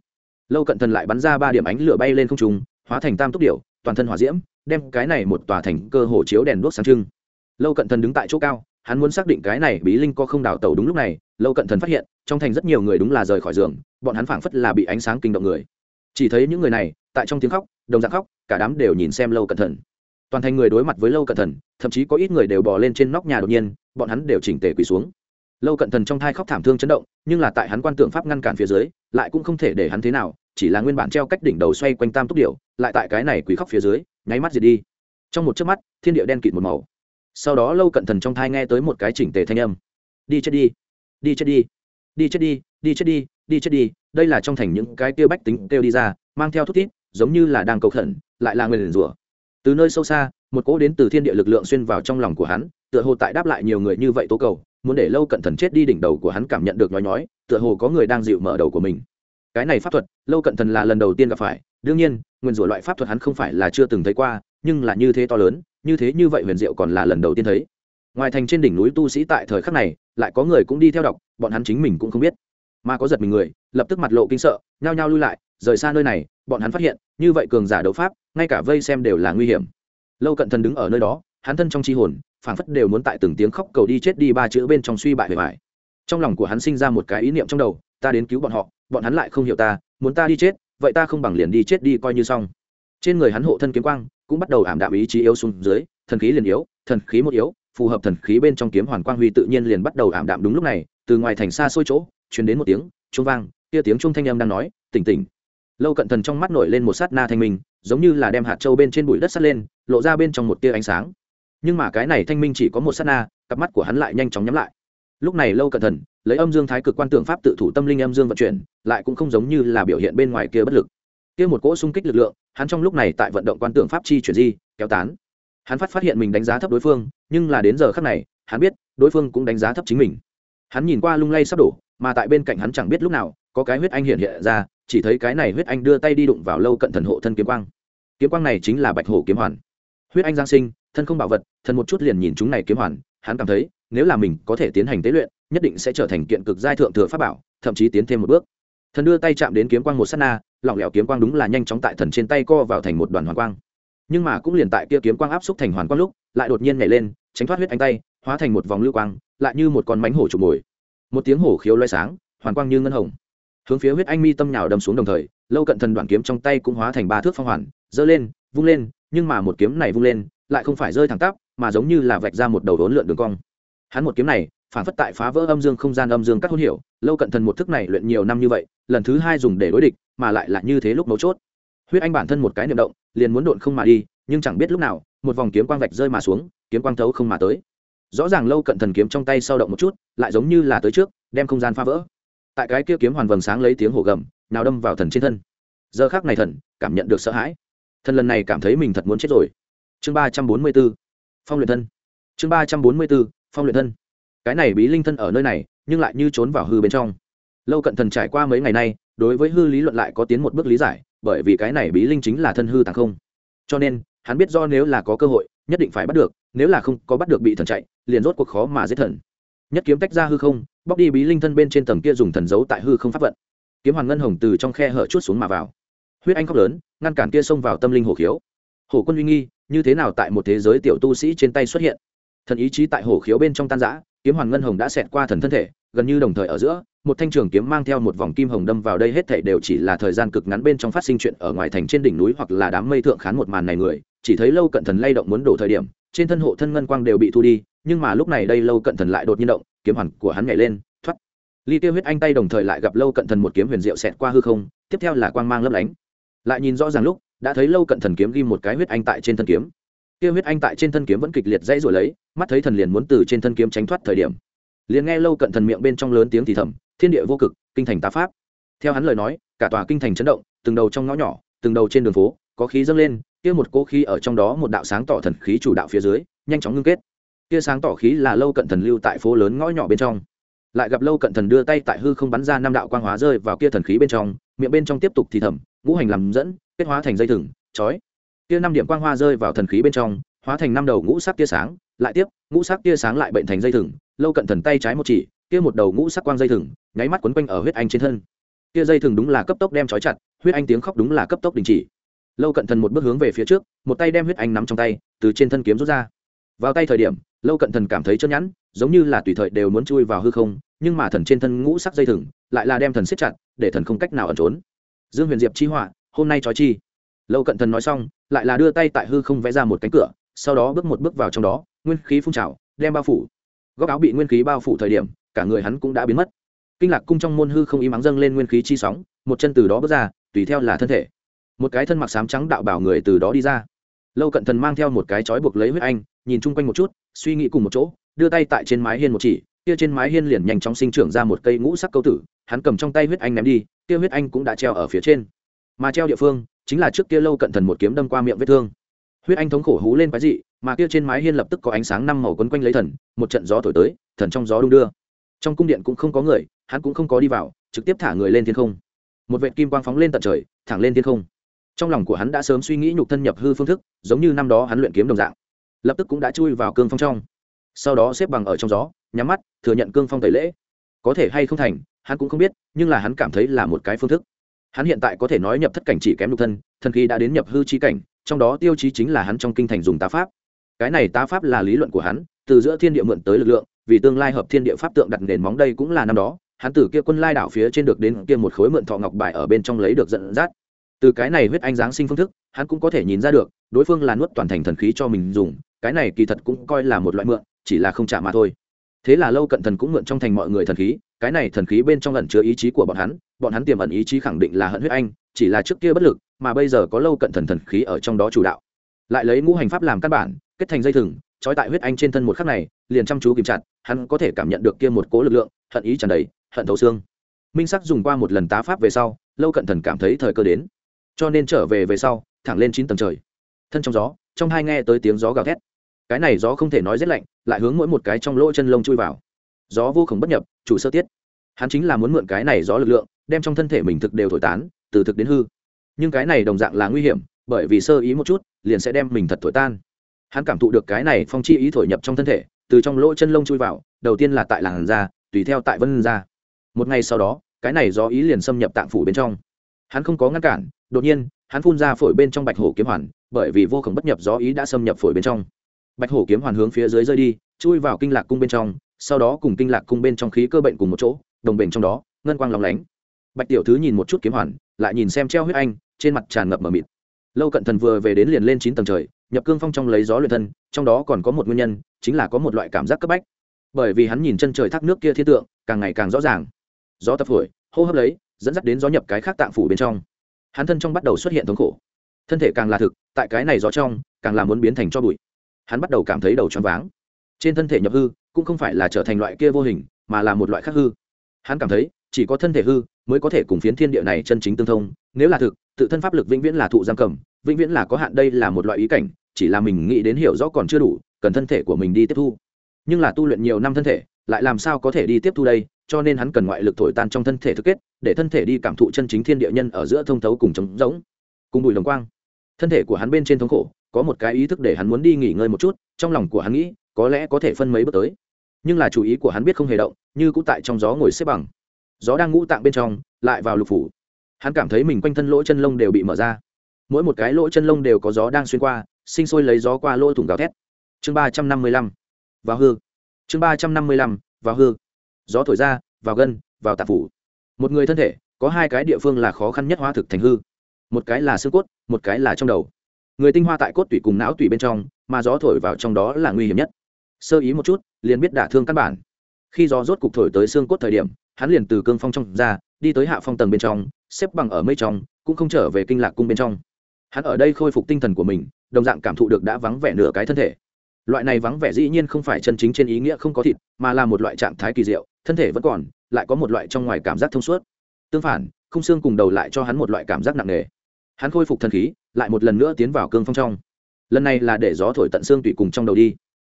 Speaker 1: Lâu cận thần lại bắn ra ba điểm ánh lửa bay lên không trung, hóa thành tam túc điểu toàn thân hỏa diễm đem cái này một tòa thành cơ hồ chiếu đèn đuốc sáng trưng. Lâu cận thần đứng tại chỗ cao hắn muốn xác định cái này bí linh có không đào tàu đúng lúc này lâu cận thần phát hiện trong thành rất nhiều người đúng là rời khỏi giường bọn hắn phảng phất là bị ánh sáng kinh động người. Chỉ thấy những người này tại trong tiếng khóc đồng dạng khóc cả đám đều nhìn xem lâu cận thần. Toàn thành người đối mặt với lâu cận thần thậm chí có ít người đều bò lên trên nóc nhà đột nhiên bọn hắn đều chỉnh tề quỳ xuống lâu cận thần trong thai khóc thảm thương chấn động, nhưng là tại hắn quan tượng pháp ngăn cản phía dưới, lại cũng không thể để hắn thế nào, chỉ là nguyên bản treo cách đỉnh đầu xoay quanh tam túc điệu lại tại cái này quý khóc phía dưới, nháy mắt diệt đi. Trong một chớp mắt, thiên địa đen kịt một màu. Sau đó lâu cận thần trong thai nghe tới một cái chỉnh tề thanh âm. Đi chết đi đi chết đi đi chết đi đi chết đi đi chết đi, đây là trong thành những cái tiêu bách tính kêu đi ra, mang theo thúc thít, giống như là đang cầu khẩn, lại là người liền rủa. Từ nơi sâu xa, một cỗ đến từ thiên địa lực lượng xuyên vào trong lòng của hắn, tựa hồ tại đáp lại nhiều người như vậy tố cầu muốn để lâu cận thần chết đi đỉnh đầu của hắn cảm nhận được nhói nhói, tựa hồ có người đang dịu mở đầu của mình. Cái này pháp thuật, lâu cận thần là lần đầu tiên gặp phải. Đương nhiên, nguyên rủa loại pháp thuật hắn không phải là chưa từng thấy qua, nhưng là như thế to lớn, như thế như vậy huyền diệu còn là lần đầu tiên thấy. Ngoài thành trên đỉnh núi tu sĩ tại thời khắc này, lại có người cũng đi theo đọc, bọn hắn chính mình cũng không biết. Mà có giật mình người, lập tức mặt lộ kinh sợ, nhao nhao lui lại, rời xa nơi này, bọn hắn phát hiện, như vậy cường giả đấu pháp, ngay cả vây xem đều là nguy hiểm. Lâu cận thần đứng ở nơi đó hắn thân trong chi hồn, phảng phất đều muốn tại từng tiếng khóc cầu đi chết đi ba chữ bên trong suy bại bề bài trong lòng của hắn sinh ra một cái ý niệm trong đầu, ta đến cứu bọn họ, bọn hắn lại không hiểu ta, muốn ta đi chết, vậy ta không bằng liền đi chết đi coi như xong. Trên người hắn hộ thân kiếm quang cũng bắt đầu ảm đạm ý chí yếu xuống dưới, thần khí liền yếu, thần khí một yếu, phù hợp thần khí bên trong kiếm hoàn quang huy tự nhiên liền bắt đầu ảm đạm đúng lúc này, từ ngoài thành xa xôi chỗ, truyền đến một tiếng trung vang, kia tiếng trung thanh âm đang nói, tỉnh tỉnh. Lâu cận thần trong mắt nổi lên một sát na thanh minh, giống như là đem hạt trâu bên trên bụi đất sắt lên, lộ ra bên trong một tia ánh sáng nhưng mà cái này thanh minh chỉ có một sát na, cặp mắt của hắn lại nhanh chóng nhắm lại. Lúc này lâu cận thần lấy âm dương thái cực quan tượng pháp tự thủ tâm linh âm dương vận chuyển, lại cũng không giống như là biểu hiện bên ngoài kia bất lực. Kia một cỗ xung kích lực lượng, hắn trong lúc này tại vận động quan tượng pháp chi chuyển di, kéo tán. Hắn phát phát hiện mình đánh giá thấp đối phương, nhưng là đến giờ khắc này, hắn biết, đối phương cũng đánh giá thấp chính mình. Hắn nhìn qua lung lay sắp đổ, mà tại bên cạnh hắn chẳng biết lúc nào, có cái huyết anh hiện hiện ra, chỉ thấy cái này huyết anh đưa tay đi đụng vào lâu cận thần hộ thân kiếm quang. Kiếm quang này chính là bạch hổ kiếm hoàn. Huyết anh giang sinh thân không bảo vật thần một chút liền nhìn chúng này kiếm hoàn, hắn cảm thấy, nếu là mình có thể tiến hành tế luyện, nhất định sẽ trở thành kiện cực giai thượng thừa pháp bảo, thậm chí tiến thêm một bước. Thần đưa tay chạm đến kiếm quang một s á t na, lỏng lẻo kiếm quang đúng là nhanh chóng tại thần trên tay co vào thành một đoàn hoàn quang. Nhưng mà cũng liền tại kia kiếm quang áp xúc thành hoàn quang lúc, lại đột nhiên nhảy lên, tránh thoát huyết anh tay, hóa thành một vòng lưu quang, lại như một con mánh hổ trục mồi. Một tiếng hổ khiếu loay sáng, hoàn quang như ngân hồng. Hướng phía huyết anh mi tâm nhào đâm xuống đồng thời, lâu cận thần đoạn kiếm trong tay cũng hóa thành ba thước phong hoàn, giơ lên, vung lên, nhưng mà một kiếm này vung lên lại không phải rơi thẳng tắp, mà giống như là vạch ra một đầu đốn lượn đường cong. Hắn một kiếm này, phản phất tại phá vỡ âm dương không gian âm dương các hôn hiểu, lâu cận thần một thức này luyện nhiều năm như vậy, lần thứ hai dùng để đối địch, mà lại là như thế lúc mấu chốt. Huyết anh bản thân một cái niệm động, liền muốn độn không mà đi, nhưng chẳng biết lúc nào, một vòng kiếm quang vạch rơi mà xuống, kiếm quang thấu không mà tới. Rõ ràng lâu cận thần kiếm trong tay sau động một chút, lại giống như là tới trước, đem không gian phá vỡ. Tại cái kia kiếm hoàn vầng sáng lấy tiếng hổ gầm, nào đâm vào thần trên thân. Giờ khác này thần, cảm nhận được sợ hãi. Thần lần này cảm thấy mình thật muốn chết rồi chương ba trăm bốn mươi b ố phong luyện thân. Chương ba trăm bốn mươi b ố phong luyện thân. Cái này bí linh thân ở nơi này, nhưng lại như trốn vào hư bên trong. Lâu cận thần trải qua mấy ngày nay, đối với hư lý luận lại có tiến một bước lý giải, bởi vì cái này bí linh chính là thân hư tàng không. Cho nên, hắn biết do nếu là có cơ hội, nhất định phải bắt được, nếu là không có bắt được bị thần chạy, liền rốt cuộc khó mà giết thần. Nhất kiếm tách ra hư không, bóc đi bí linh thân bên trên tầng kia dùng thần giấu tại hư không pháp vận. Kiếm hoàng ngân hồng từ trong khe hở chút xuống mà vào. Huyết anh khóc lớn, ngăn cản kia xông vào tâm linh hồ khiếu hổ quân uy nghi, như thế nào tại một thế giới tiểu tu sĩ trên tay xuất hiện? Thần ý chí tại hổ khiếu bên trong tan giã kiếm hoàng ngân hồng đã xẹt qua thần thân thể, gần như đồng thời ở giữa, một thanh trường kiếm mang theo một vòng kim hồng đâm vào đây hết thể đều chỉ là thời gian cực ngắn bên trong phát sinh chuyện ở ngoài thành trên đỉnh núi hoặc là đám mây thượng khán một màn này người, chỉ thấy lâu cận thần lay động muốn đổ thời điểm, trên thân hộ thân ngân quang đều bị thu đi, nhưng mà lúc này đây lâu cận thần lại đột nhiên động, kiếm hoàn của hắn nhảy lên, thoát. Ly tiêu huyết anh tay đồng thời lại gặp lâu cận thần một kiếm huyền diệu xẹt qua hư không, tiếp theo là quang mang lấp lánh. Lại nhìn rõ ràng lúc đã thấy lâu cận thần kiếm ghi một cái huyết anh tại trên thân kiếm. Kia huyết anh tại trên thân kiếm vẫn kịch liệt dãy rồi lấy, mắt thấy thần liền muốn từ trên thân kiếm tránh thoát thời điểm. Liền nghe lâu cận thần miệng bên trong lớn tiếng thì thầm, thiên địa vô cực, kinh thành tá pháp. Theo hắn lời nói, cả tòa kinh thành chấn động, từng đầu trong ngõ nhỏ, từng đầu trên đường phố, có khí dâng lên, kia một cỗ khí ở trong đó một đạo sáng tỏ thần khí chủ đạo phía dưới, nhanh chóng ngưng kết. Kia sáng tỏ khí là lâu cận thần lưu tại phố lớn ngõ nhỏ bên trong. Lại gặp lâu cận thần đưa tay tại hư không bắn ra năm đạo quang hóa rơi vào kia thần khí bên trong, miệng bên trong tiếp tục thì thầm, ngũ hành làm dẫn kết hóa thành dây thừng, chói. Tia năm điểm quang hoa rơi vào thần khí bên trong, hóa thành năm đầu ngũ sắc tia sáng, lại tiếp, ngũ sắc tia sáng lại bệnh thành dây thừng, lâu cận thần tay trái một chỉ, kia một đầu ngũ sắc quang dây thừng, nháy mắt quấn quanh ở huyết anh trên thân. Kia dây thừng đúng là cấp tốc đem trói chặt, huyết anh tiếng khóc đúng là cấp tốc đình chỉ. Lâu cận thần một bước hướng về phía trước, một tay đem huyết anh nắm trong tay, từ trên thân kiếm rút ra. Vào tay thời điểm, lâu cận thần cảm thấy chân nhẵn giống như là tùy thời đều muốn chui vào hư không, nhưng mà thần trên thân ngũ sắc dây thừng, lại là đem thần siết chặt, để thần không cách nào ẩn trốn. Dương huyền diệp chi họa hôm nay trói chi. Lâu cận thần nói xong, lại là đưa tay tại hư không vẽ ra một cánh cửa, sau đó bước một bước vào trong đó, nguyên khí phun trào, đem bao phủ. Góc áo bị nguyên khí bao phủ thời điểm, cả người hắn cũng đã biến mất. Kinh lạc cung trong môn hư không im ắng dâng lên nguyên khí chi sóng, một chân từ đó bước ra, tùy theo là thân thể. Một cái thân mặc sám trắng đạo bảo người từ đó đi ra. Lâu cận thần mang theo một cái trói buộc lấy huyết anh, nhìn chung quanh một chút, suy nghĩ cùng một chỗ, đưa tay tại trên mái hiên một chỉ, kia trên mái hiên liền nhanh chóng sinh trưởng ra một cây ngũ sắc câu tử, hắn cầm trong tay huyết anh ném đi, kia huyết anh cũng đã treo ở phía trên mà treo địa phương chính là trước kia lâu cận thần một kiếm đâm qua miệng vết thương. Huyết anh thống khổ hú lên cái dị, mà kia trên mái hiên lập tức có ánh sáng năm màu quấn quanh lấy thần, một trận gió thổi tới, thần trong gió đung đưa. Trong cung điện cũng không có người, hắn cũng không có đi vào, trực tiếp thả người lên thiên không. Một vệt kim quang phóng lên tận trời, thẳng lên thiên không. Trong lòng của hắn đã sớm suy nghĩ nhục thân nhập hư phương thức, giống như năm đó hắn luyện kiếm đồng dạng. Lập tức cũng đã chui vào cương phong trong. Sau đó xếp bằng ở trong gió, nhắm mắt, thừa nhận cương phong tẩy lễ. Có thể hay không thành, hắn cũng không biết, nhưng là hắn cảm thấy là một cái phương thức hắn hiện tại có thể nói nhập thất cảnh chỉ kém lục thân, thần khí đã đến nhập hư chi cảnh, trong đó tiêu chí chính là hắn trong kinh thành dùng tá pháp. Cái này tá pháp là lý luận của hắn, từ giữa thiên địa mượn tới lực lượng, vì tương lai hợp thiên địa pháp tượng đặt nền móng đây cũng là năm đó, hắn từ kia quân lai đảo phía trên được đến kia một khối mượn thọ ngọc bài ở bên trong lấy được dẫn dắt. Từ cái này huyết anh giáng sinh phương thức, hắn cũng có thể nhìn ra được, đối phương là nuốt toàn thành thần khí cho mình dùng, cái này kỳ thật cũng coi là một loại mượn, chỉ là không trả mà thôi. Thế là lâu cận thần cũng mượn trong thành mọi người thần khí, cái này thần khí bên trong ẩn chứa ý chí của bọn hắn bọn hắn tiềm ẩn ý chí khẳng định là hận huyết anh, chỉ là trước kia bất lực, mà bây giờ có lâu cận thần thần khí ở trong đó chủ đạo. Lại lấy ngũ hành pháp làm căn bản, kết thành dây thừng, trói tại huyết anh trên thân một khắc này, liền chăm chú kìm chặt, hắn có thể cảm nhận được kia một cố lực lượng, hận ý tràn đầy, hận thấu xương. Minh sắc dùng qua một lần tá pháp về sau, lâu cận thần cảm thấy thời cơ đến. Cho nên trở về về sau, thẳng lên chín tầng trời. Thân trong gió, trong hai nghe tới tiếng gió gào thét. Cái này gió không thể nói rét lạnh, lại hướng mỗi một cái trong lỗ chân lông chui vào. Gió vô khổng bất nhập, chủ sơ tiết. Hắn chính là muốn mượn cái này gió lực lượng đem trong thân thể mình thực đều thổi tán, từ thực đến hư. Nhưng cái này đồng dạng là nguy hiểm, bởi vì sơ ý một chút, liền sẽ đem mình thật thổi tan. Hắn cảm thụ được cái này phong chi ý thổi nhập trong thân thể, từ trong lỗ chân lông chui vào, đầu tiên là tại làn da, tùy theo tại vân da. Một ngày sau đó, cái này do ý liền xâm nhập tạng phủ bên trong. Hắn không có ngăn cản, đột nhiên, hắn phun ra phổi bên trong bạch hổ kiếm hoàn, bởi vì vô khổng bất nhập gió ý đã xâm nhập phổi bên trong. Bạch hổ kiếm hoàn hướng phía dưới rơi đi, chui vào kinh lạc cung bên trong, sau đó cùng kinh lạc cung bên trong khí cơ bệnh cùng một chỗ, đồng bền trong đó, ngân quang lóng lánh bạch tiểu thứ nhìn một chút kiếm hoàn, lại nhìn xem treo huyết anh, trên mặt tràn ngập mờ mịt. Lâu cận thần vừa về đến liền lên chín tầng trời, nhập cương phong trong lấy gió luyện thân, trong đó còn có một nguyên nhân, chính là có một loại cảm giác cấp bách. Bởi vì hắn nhìn chân trời thác nước kia thiên tượng, càng ngày càng rõ ràng. Gió tập phổi, hô hấp lấy, dẫn dắt đến gió nhập cái khác tạng phủ bên trong. Hắn thân trong bắt đầu xuất hiện thống khổ. Thân thể càng là thực, tại cái này gió trong, càng là muốn biến thành cho bụi. Hắn bắt đầu cảm thấy đầu choáng váng. Trên thân thể nhập hư, cũng không phải là trở thành loại kia vô hình, mà là một loại khác hư. Hắn cảm thấy, chỉ có thân thể hư mới có thể cùng phiến thiên địa này chân chính tương thông. Nếu là thực, tự thân pháp lực vĩnh viễn là thụ giam cầm, vĩnh viễn là có hạn, đây là một loại ý cảnh, chỉ là mình nghĩ đến hiểu rõ còn chưa đủ, cần thân thể của mình đi tiếp thu. Nhưng là tu luyện nhiều năm thân thể, lại làm sao có thể đi tiếp thu đây, cho nên hắn cần ngoại lực thổi tan trong thân thể thực kết, để thân thể đi cảm thụ chân chính thiên địa nhân ở giữa thông thấu cùng trống rỗng, cùng bùi đồng quang. Thân thể của hắn bên trên thống khổ, có một cái ý thức để hắn muốn đi nghỉ ngơi một chút, trong lòng của hắn nghĩ, có lẽ có thể phân mấy bước tới. Nhưng là chủ ý của hắn biết không hề động, như cũng tại trong gió ngồi xếp bằng gió đang ngũ tạng bên trong, lại vào lục phủ. Hắn cảm thấy mình quanh thân lỗ chân lông đều bị mở ra. Mỗi một cái lỗ chân lông đều có gió đang xuyên qua, sinh sôi lấy gió qua lỗ thủng gào thét. Chương ba trăm năm mươi lăm, vào hư. Chương ba trăm năm mươi lăm, vào hư. Gió thổi ra, vào gân, vào tạp phủ. Một người thân thể, có hai cái địa phương là khó khăn nhất hóa thực thành hư. Một cái là xương cốt, một cái là trong đầu. Người tinh hoa tại cốt tủy cùng não tủy bên trong, mà gió thổi vào trong đó là nguy hiểm nhất. Sơ ý một chút, liền biết đả thương căn bản. Khi gió rốt cục thổi tới xương cốt thời điểm hắn liền từ cương phong trong ra, đi tới hạ phong tầng bên trong, xếp bằng ở mây trong, cũng không trở về kinh lạc cung bên trong. Hắn ở đây khôi phục tinh thần của mình, đồng dạng cảm thụ được đã vắng vẻ nửa cái thân thể. Loại này vắng vẻ dĩ nhiên không phải chân chính trên ý nghĩa không có thịt, mà là một loại trạng thái kỳ diệu, thân thể vẫn còn, lại có một loại trong ngoài cảm giác thông suốt. Tương phản không xương cùng đầu lại cho hắn một loại cảm giác nặng nề. Hắn khôi phục thần khí, lại một lần nữa tiến vào cương phong trong. Lần này là để gió thổi tận xương tùy cùng trong đầu đi.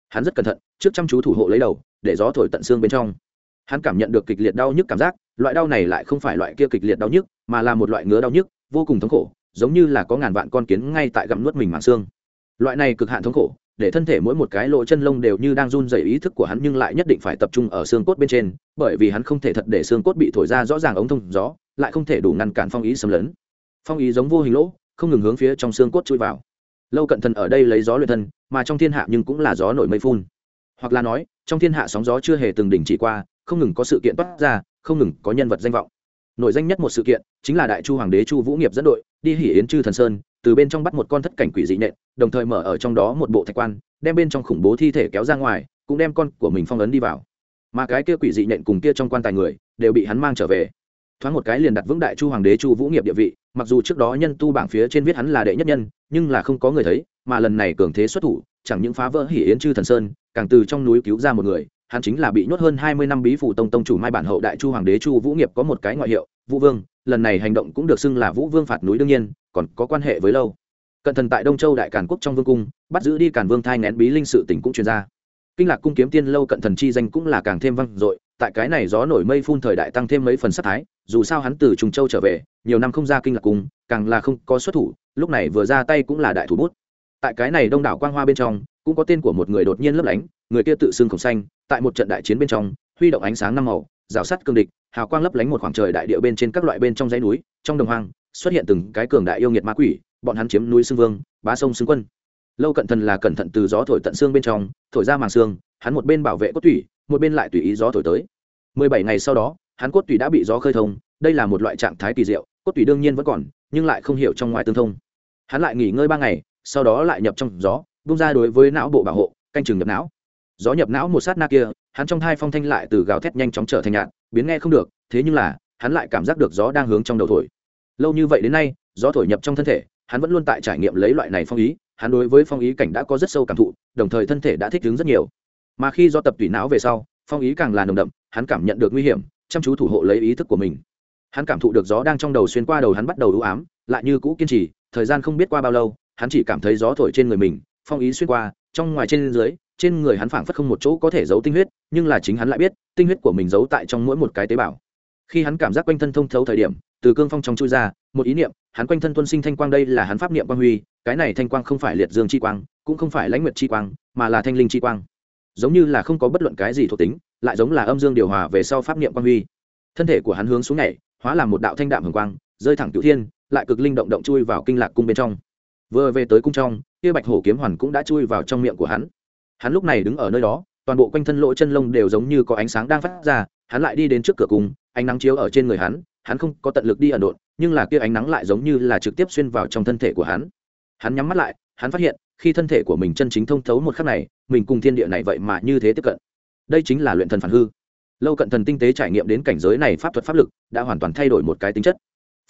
Speaker 1: Hắn rất cẩn thận, trước chăm chú thủ hộ lấy đầu, để gió thổi tận xương bên trong hắn cảm nhận được kịch liệt đau nhức cảm giác, loại đau này lại không phải loại kia kịch liệt đau nhức, mà là một loại ngứa đau nhức, vô cùng thống khổ, giống như là có ngàn vạn con kiến ngay tại gặm nuốt mình mạng xương. Loại này cực hạn thống khổ, để thân thể mỗi một cái lỗ chân lông đều như đang run dày ý thức của hắn nhưng lại nhất định phải tập trung ở xương cốt bên trên, bởi vì hắn không thể thật để xương cốt bị thổi ra rõ ràng ống thông gió, lại không thể đủ ngăn cản phong ý xâm lấn. Phong ý giống vô hình lỗ, không ngừng hướng phía trong xương cốt chui vào. Lâu cận thần ở đây lấy gió luyện thân, mà trong thiên hạ nhưng cũng là gió nổi mây phun. Hoặc là nói, trong thiên hạ sóng gió chưa hề từng đỉnh chỉ qua không ngừng có sự kiện toát ra, không ngừng có nhân vật danh vọng. Nổi danh nhất một sự kiện chính là đại chu hoàng đế chu vũ nghiệp dẫn đội, đi hỉ yến chư thần sơn, từ bên trong bắt một con thất cảnh quỷ dị nện, đồng thời mở ở trong đó một bộ thạch quan, đem bên trong khủng bố thi thể kéo ra ngoài, cũng đem con của mình phong ấn đi vào. Mà cái kia quỷ dị nện cùng kia trong quan tài người, đều bị hắn mang trở về. Thoáng một cái liền đặt vững đại chu hoàng đế chu vũ nghiệp địa vị, mặc dù trước đó nhân tu bảng phía trên viết hắn là đệ nhất nhân, nhưng là không có người thấy, mà lần này cường thế xuất thủ, chẳng những phá vỡ hỉ yến chư thần sơn, càng từ trong núi cứu ra một người hắn chính là bị nhốt hơn hai mươi năm bí phủ tông tông chủ mai bản hậu đại chu hoàng đế chu vũ nghiệp có một cái ngoại hiệu, vũ vương, lần này hành động cũng được xưng là vũ vương phạt núi đương nhiên, còn có quan hệ với lâu. Cận thần tại đông châu đại càn quốc trong vương cung, bắt giữ đi càn vương thai ngén bí linh sự tỉnh cũng truyền ra. Kinh lạc cung kiếm tiên lâu cận thần chi danh cũng là càng thêm vang dội, tại cái này gió nổi mây phun thời đại tăng thêm mấy phần sắc thái, dù sao hắn từ trùng châu trở về, nhiều năm không ra kinh lạc cung, càng là không có xuất thủ, lúc này vừa ra tay cũng là đại thủ bút. Tại cái này đông đảo quang hoa bên trong cũng có tên của một người đột nhiên lấp lánh, người kia tự xưng khổng xanh, tại một trận đại chiến bên trong, huy động ánh sáng năm màu, rào sắt cương địch, hào quang lấp lánh một khoảng trời đại địa bên trên các loại bên trong dãy núi, trong đồng hoang, xuất hiện từng cái cường đại yêu nghiệt ma quỷ, bọn hắn chiếm núi xương vương, bá sông xương quân. Lâu cận thần là cẩn thận từ gió thổi tận xương bên trong, thổi ra màng xương, hắn một bên bảo vệ cốt tủy, một bên lại tùy ý gió thổi tới. Mười bảy ngày sau đó, hắn cốt tủy đã bị gió khơi thông, đây là một loại trạng thái kỳ diệu, cốt tủy đương nhiên vẫn còn, nhưng lại không hiểu trong ngoài tương thông. Hắn lại nghỉ ngơi ba ngày, sau đó lại nhập trong gió bung ra đối với não bộ bảo hộ, canh chừng nhập não. Gió nhập não một sát na kia, hắn trong thai phong thanh lại từ gào thét nhanh chóng trở thành nhạn biến nghe không được, thế nhưng là, hắn lại cảm giác được gió đang hướng trong đầu thổi. Lâu như vậy đến nay, gió thổi nhập trong thân thể, hắn vẫn luôn tại trải nghiệm lấy loại này phong ý, hắn đối với phong ý cảnh đã có rất sâu cảm thụ, đồng thời thân thể đã thích ứng rất nhiều. Mà khi do tập tủy não về sau, phong ý càng là nồng đậm, hắn cảm nhận được nguy hiểm, chăm chú thủ hộ lấy ý thức của mình. Hắn cảm thụ được gió đang trong đầu xuyên qua đầu hắn bắt đầu ưu ám, lại như cũ kiên trì, thời gian không biết qua bao lâu, hắn chỉ cảm thấy gió thổi trên người mình phong ý xuyên qua, trong ngoài trên dưới, trên người hắn phảng phất không một chỗ có thể giấu tinh huyết, nhưng là chính hắn lại biết, tinh huyết của mình giấu tại trong mỗi một cái tế bào. Khi hắn cảm giác quanh thân thông thấu thời điểm, từ cương phong trong chui ra, một ý niệm, hắn quanh thân tuân sinh thanh quang đây là hắn pháp niệm quang huy, cái này thanh quang không phải liệt dương chi quang, cũng không phải lãnh nguyệt chi quang, mà là thanh linh chi quang. Giống như là không có bất luận cái gì thuộc tính, lại giống là âm dương điều hòa về sau pháp niệm quang huy. Thân thể của hắn hướng xuống nhảy, hóa làm một đạo thanh đạm hồng quang, rơi thẳng cửu thiên, lại cực linh động động chui vào kinh lạc cung bên trong. Vừa về tới cung trong kia bạch hổ kiếm hoàn cũng đã chui vào trong miệng của hắn. Hắn lúc này đứng ở nơi đó toàn bộ quanh thân lỗ chân lông đều giống như có ánh sáng đang phát ra hắn lại đi đến trước cửa cùng, ánh nắng chiếu ở trên người hắn hắn không có tận lực đi ẩn độn nhưng là kia ánh nắng lại giống như là trực tiếp xuyên vào trong thân thể của hắn. Hắn nhắm mắt lại hắn phát hiện khi thân thể của mình chân chính thông thấu một khắc này mình cùng thiên địa này vậy mà như thế tiếp cận. Đây chính là luyện thần phản hư. Lâu cận thần tinh tế trải nghiệm đến cảnh giới này pháp thuật pháp lực đã hoàn toàn thay đổi một cái tính chất.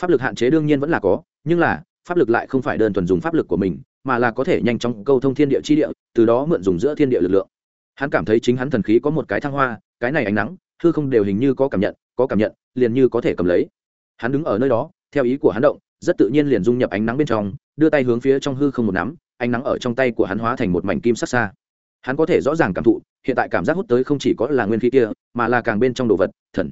Speaker 1: Pháp lực hạn chế đương nhiên vẫn là có nhưng là pháp lực lại không phải đơn thuần dùng pháp lực của mình mà là có thể nhanh chóng câu thông thiên địa chi địa, từ đó mượn dùng giữa thiên địa lực lượng. Hắn cảm thấy chính hắn thần khí có một cái thăng hoa, cái này ánh nắng, hư không đều hình như có cảm nhận, có cảm nhận, liền như có thể cầm lấy. Hắn đứng ở nơi đó, theo ý của hắn động, rất tự nhiên liền dung nhập ánh nắng bên trong, đưa tay hướng phía trong hư không một nắm, ánh nắng ở trong tay của hắn hóa thành một mảnh kim sắc xa hắn có thể rõ ràng cảm thụ, hiện tại cảm giác hút tới không chỉ có là nguyên khí kia, mà là càng bên trong đồ vật, thần.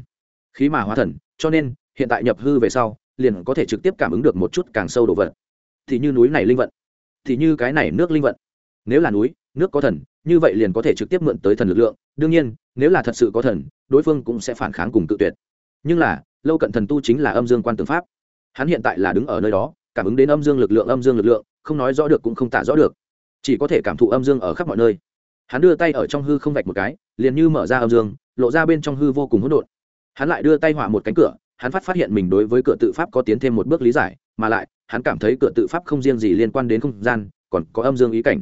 Speaker 1: Khí mà hóa thần, cho nên, hiện tại nhập hư về sau, liền có thể trực tiếp cảm ứng được một chút càng sâu đồ vật. Thì như núi này linh vận thì như cái này nước linh vận. Nếu là núi, nước có thần, như vậy liền có thể trực tiếp mượn tới thần lực lượng. Đương nhiên, nếu là thật sự có thần, đối phương cũng sẽ phản kháng cùng tự tuyệt. Nhưng là, lâu cận thần tu chính là âm dương quan tướng pháp. Hắn hiện tại là đứng ở nơi đó, cảm ứng đến âm dương lực lượng, âm dương lực lượng, không nói rõ được cũng không tả rõ được. Chỉ có thể cảm thụ âm dương ở khắp mọi nơi. Hắn đưa tay ở trong hư không vạch một cái, liền như mở ra âm dương, lộ ra bên trong hư vô cùng hỗn độn. Hắn lại đưa tay hỏa một cánh cửa hắn phát phát hiện mình đối với cửa tự pháp có tiến thêm một bước lý giải, mà lại, hắn cảm thấy cửa tự pháp không riêng gì liên quan đến không gian, còn có âm dương ý cảnh.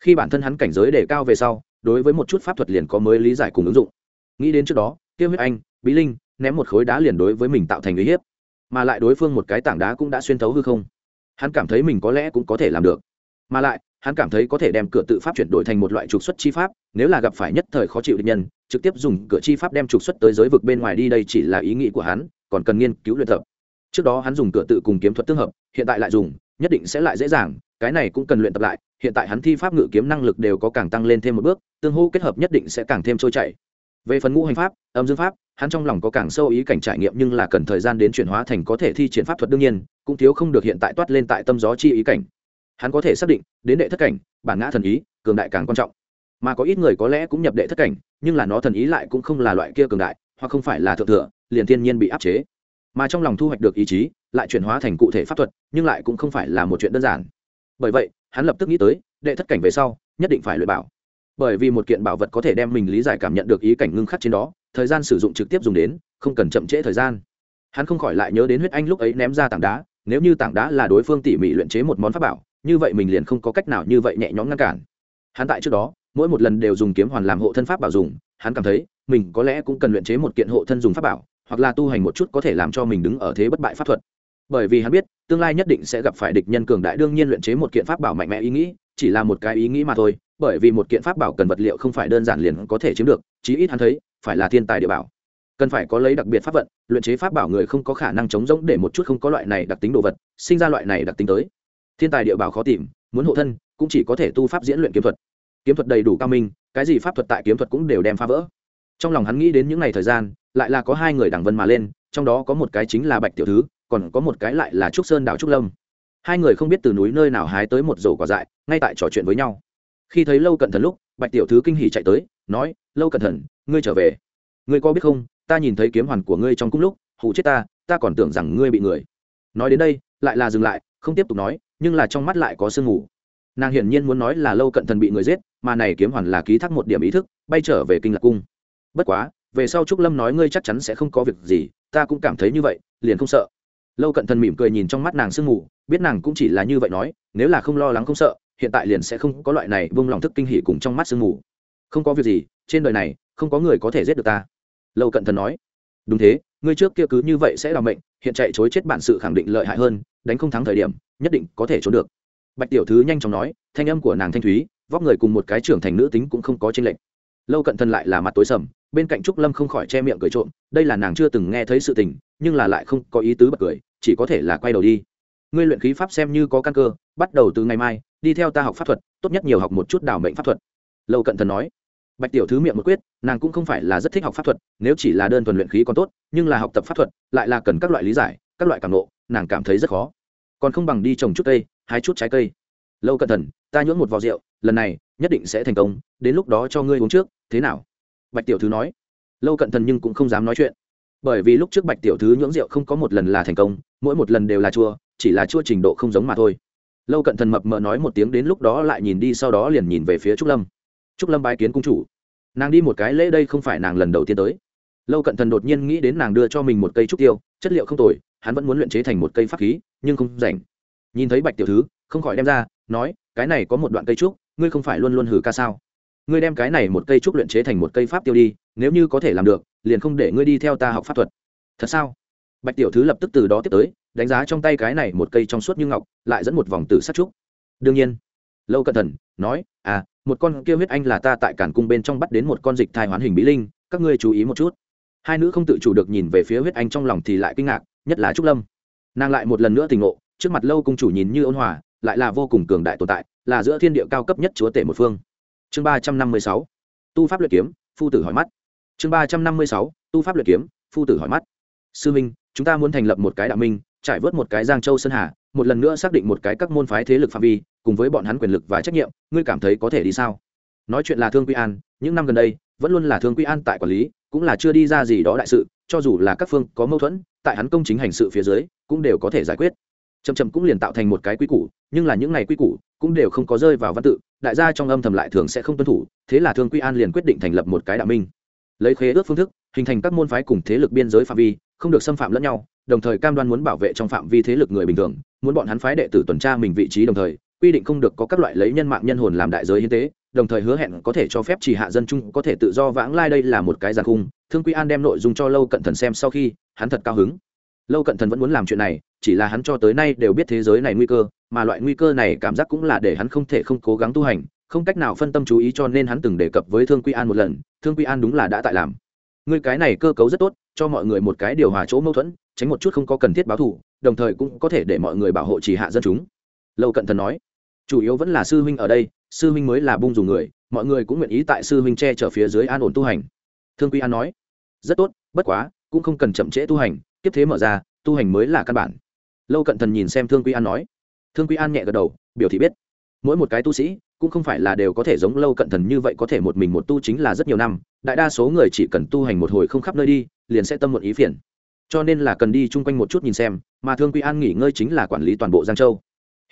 Speaker 1: Khi bản thân hắn cảnh giới đề cao về sau, đối với một chút pháp thuật liền có mới lý giải cùng ứng dụng. Nghĩ đến trước đó, tiêu huyết anh, bí linh, ném một khối đá liền đối với mình tạo thành uy hiếp, mà lại đối phương một cái tảng đá cũng đã xuyên thấu hư không. Hắn cảm thấy mình có lẽ cũng có thể làm được. Mà lại, hắn cảm thấy có thể đem cửa tự pháp chuyển đổi thành một loại trục xuất chi pháp, nếu là gặp phải nhất thời khó chịu định nhân trực tiếp dùng cửa chi pháp đem trục xuất tới giới vực bên ngoài đi, đây chỉ là ý nghĩ của hắn, còn cần nghiên cứu luyện tập. Trước đó hắn dùng cửa tự cùng kiếm thuật tương hợp, hiện tại lại dùng, nhất định sẽ lại dễ dàng, cái này cũng cần luyện tập lại, hiện tại hắn thi pháp ngự kiếm năng lực đều có càng tăng lên thêm một bước, tương hô kết hợp nhất định sẽ càng thêm trôi chảy. Về phần ngũ hành pháp, âm dương pháp, hắn trong lòng có càng sâu ý cảnh trải nghiệm nhưng là cần thời gian đến chuyển hóa thành có thể thi triển pháp thuật đương nhiên, cũng thiếu không được hiện tại toát lên tại tâm gió chi ý cảnh. Hắn có thể xác định, đến đệ thất cảnh, bản ngã thần ý, cường đại càng quan trọng mà có ít người có lẽ cũng nhập đệ thất cảnh, nhưng là nó thần ý lại cũng không là loại kia cường đại, hoặc không phải là thượng thừa, liền thiên nhiên bị áp chế. Mà trong lòng thu hoạch được ý chí, lại chuyển hóa thành cụ thể pháp thuật, nhưng lại cũng không phải là một chuyện đơn giản. Bởi vậy, hắn lập tức nghĩ tới, đệ thất cảnh về sau, nhất định phải luyện bảo. Bởi vì một kiện bảo vật có thể đem mình lý giải cảm nhận được ý cảnh ngưng khắc trên đó, thời gian sử dụng trực tiếp dùng đến, không cần chậm trễ thời gian. Hắn không khỏi lại nhớ đến huyết anh lúc ấy ném ra tảng đá, nếu như tảng đá là đối phương tỉ mỉ luyện chế một món pháp bảo, như vậy mình liền không có cách nào như vậy nhẹ nhõm ngăn cản. Hắn tại trước đó mỗi một lần đều dùng kiếm hoàn làm hộ thân pháp bảo dùng, hắn cảm thấy, mình có lẽ cũng cần luyện chế một kiện hộ thân dùng pháp bảo, hoặc là tu hành một chút có thể làm cho mình đứng ở thế bất bại pháp thuật. Bởi vì hắn biết, tương lai nhất định sẽ gặp phải địch nhân cường đại đương nhiên luyện chế một kiện pháp bảo mạnh mẽ ý nghĩ, chỉ là một cái ý nghĩ mà thôi, bởi vì một kiện pháp bảo cần vật liệu không phải đơn giản liền có thể chiếm được, chí ít hắn thấy, phải là thiên tài địa bảo. Cần phải có lấy đặc biệt pháp vận, luyện chế pháp bảo người không có khả năng chống rỗng để một chút không có loại này đặc tính đồ vật, sinh ra loại này đặc tính tới. Thiên tài địa bảo khó tìm, muốn hộ thân, cũng chỉ có thể tu pháp diễn luyện kiếm thuật kiếm thuật đầy đủ cao minh cái gì pháp thuật tại kiếm thuật cũng đều đem phá vỡ. Trong lòng hắn nghĩ đến những ngày thời gian lại là có hai người đảng vân mà lên trong đó có một cái chính là bạch tiểu thứ còn có một cái lại là trúc sơn đảo trúc lâm. Hai người không biết từ núi nơi nào hái tới một rổ quả dại ngay tại trò chuyện với nhau. Khi thấy lâu cẩn thận lúc bạch tiểu thứ kinh hỉ chạy tới nói lâu cẩn thận, ngươi trở về. Ngươi có biết không ta nhìn thấy kiếm hoàn của ngươi trong cung lúc hụ chết ta ta còn tưởng rằng ngươi bị người. Nói đến đây lại là dừng lại không tiếp tục nói nhưng là trong mắt lại có sương mù nàng hiển nhiên muốn nói là lâu cận thần bị người giết, mà này kiếm hoàn là ký thác một điểm ý thức, bay trở về kinh lạc cung. Bất quá, về sau trúc lâm nói ngươi chắc chắn sẽ không có việc gì, ta cũng cảm thấy như vậy, liền không sợ. Lâu cận thần mỉm cười nhìn trong mắt nàng sương mù, biết nàng cũng chỉ là như vậy nói, nếu là không lo lắng không sợ, hiện tại liền sẽ không có loại này vung lòng thức kinh hỉ cùng trong mắt sương mù. Không có việc gì, trên đời này, không có người có thể giết được ta. Lâu cận thần nói. Đúng thế, ngươi trước kia cứ như vậy sẽ là mệnh, hiện chạy chối chết bản sự khẳng định lợi hại hơn, đánh không thắng thời điểm, nhất định có thể trốn được bạch tiểu thứ nhanh chóng nói, thanh âm của nàng thanh thúy, vóc người cùng một cái trưởng thành nữ tính cũng không có tranh lệch. Lâu cận thần lại là mặt tối sầm, bên cạnh trúc lâm không khỏi che miệng cười trộm, đây là nàng chưa từng nghe thấy sự tình, nhưng là lại không có ý tứ bật cười, chỉ có thể là quay đầu đi. Ngươi luyện khí pháp xem như có căn cơ, bắt đầu từ ngày mai, đi theo ta học pháp thuật, tốt nhất nhiều học một chút đảo mệnh pháp thuật. Lâu cận thần nói. Bạch tiểu thứ miệng một quyết, nàng cũng không phải là rất thích học pháp thuật, nếu chỉ là đơn thuần luyện khí còn tốt, nhưng là học tập pháp thuật, lại là cần các loại lý giải, các loại cảm nộ, nàng cảm thấy rất khó. Còn không bằng đi trồng chút cây hái chút trái cây. Lâu cẩn thận, ta nhưỡng một vò rượu, lần này nhất định sẽ thành công, đến lúc đó cho ngươi uống trước, thế nào? Bạch tiểu thứ nói. Lâu cận thần nhưng cũng không dám nói chuyện. Bởi vì lúc trước bạch tiểu thứ nhưỡng rượu không có một lần là thành công, mỗi một lần đều là chua, chỉ là chua trình độ không giống mà thôi. Lâu cận thần mập mờ nói một tiếng đến lúc đó lại nhìn đi, sau đó liền nhìn về phía trúc lâm. Trúc lâm bái kiến cung chủ. Nàng đi một cái lễ đây không phải nàng lần đầu tiên tới. Lâu cận thần đột nhiên nghĩ đến nàng đưa cho mình một cây trúc tiêu, chất liệu không tồi, hắn vẫn muốn luyện chế thành một cây pháp khí, nhưng không rảnh nhìn thấy bạch tiểu thứ, không khỏi đem ra, nói, cái này có một đoạn cây trúc, ngươi không phải luôn luôn hử ca sao? Ngươi đem cái này một cây trúc luyện chế thành một cây pháp tiêu đi, nếu như có thể làm được, liền không để ngươi đi theo ta học pháp thuật. Thật sao? Bạch tiểu thứ lập tức từ đó tiếp tới, đánh giá trong tay cái này một cây trong suốt như ngọc, lại dẫn một vòng tử sát trúc. Đương nhiên. Lâu cẩn thận nói à một con kia huyết anh là ta tại cản cung bên trong bắt đến một con dịch thai hoán hình bí linh, các ngươi chú ý một chút. Hai nữ không tự chủ được nhìn về phía huyết anh trong lòng thì lại kinh ngạc, nhất là trúc lâm. Nàng lại một lần nữa tình ngộ trước mặt lâu cung chủ nhìn như ôn hòa, lại là vô cùng cường đại tồn tại, là giữa thiên địa cao cấp nhất chúa tể một phương. Chương ba trăm năm mươi sáu, tu pháp luyện kiếm, phu tử hỏi mắt. Chương ba trăm năm mươi sáu, tu pháp luyện kiếm, phu tử hỏi mắt. Sư minh, chúng ta muốn thành lập một cái đạo minh, trải vớt một cái giang châu sơn hà, một lần nữa xác định một cái các môn phái thế lực phạm vi, cùng với bọn hắn quyền lực và trách nhiệm, ngươi cảm thấy có thể đi sao? Nói chuyện là thương quy an, những năm gần đây, vẫn luôn là thương quy an tại quản lý, cũng là chưa đi ra gì đó đại sự, cho dù là các phương có mâu thuẫn, tại hắn công chính hành sự phía dưới, cũng đều có thể giải quyết chậm chầm cũng liền tạo thành một cái quy củ, nhưng là những ngày quy củ cũng đều không có rơi vào văn tự, đại gia trong âm thầm lại thường sẽ không tuân thủ, thế là thương quy an liền quyết định thành lập một cái đạo minh. Lấy khế ước phương thức, hình thành các môn phái cùng thế lực biên giới phạm vi, không được xâm phạm lẫn nhau, đồng thời cam đoan muốn bảo vệ trong phạm vi thế lực người bình thường, muốn bọn hắn phái đệ tử tuần tra mình vị trí đồng thời, quy định không được có các loại lấy nhân mạng nhân hồn làm đại giới hiến tế, đồng thời hứa hẹn có thể cho phép chỉ hạ dân chung có thể tự do vãng lai đây là một cái giàn khung. Thương quy an đem nội dung cho lâu cận thần xem sau khi, hắn thật cao hứng. Lâu cận thần vẫn muốn làm chuyện này chỉ là hắn cho tới nay đều biết thế giới này nguy cơ, mà loại nguy cơ này cảm giác cũng là để hắn không thể không cố gắng tu hành, không cách nào phân tâm chú ý cho nên hắn từng đề cập với thương quy an một lần, thương quy an đúng là đã tại làm. Người cái này cơ cấu rất tốt, cho mọi người một cái điều hòa chỗ mâu thuẫn, tránh một chút không có cần thiết báo thù, đồng thời cũng có thể để mọi người bảo hộ chỉ hạ dân chúng. Lâu cận thần nói. Chủ yếu vẫn là sư huynh ở đây, sư huynh mới là bung dùng người, mọi người cũng nguyện ý tại sư huynh che chở phía dưới an ổn tu hành. Thương quy an nói. Rất tốt, bất quá, cũng không cần chậm trễ tu hành tiếp thế mở ra, tu hành mới là căn bản lâu cận thần nhìn xem thương quy an nói. Thương quy an nhẹ gật đầu, biểu thị biết. Mỗi một cái tu sĩ, cũng không phải là đều có thể giống lâu cận thần như vậy có thể một mình một tu chính là rất nhiều năm. Đại đa số người chỉ cần tu hành một hồi không khắp nơi đi, liền sẽ tâm một ý phiền. Cho nên là cần đi chung quanh một chút nhìn xem, mà thương quy an nghỉ ngơi chính là quản lý toàn bộ giang châu.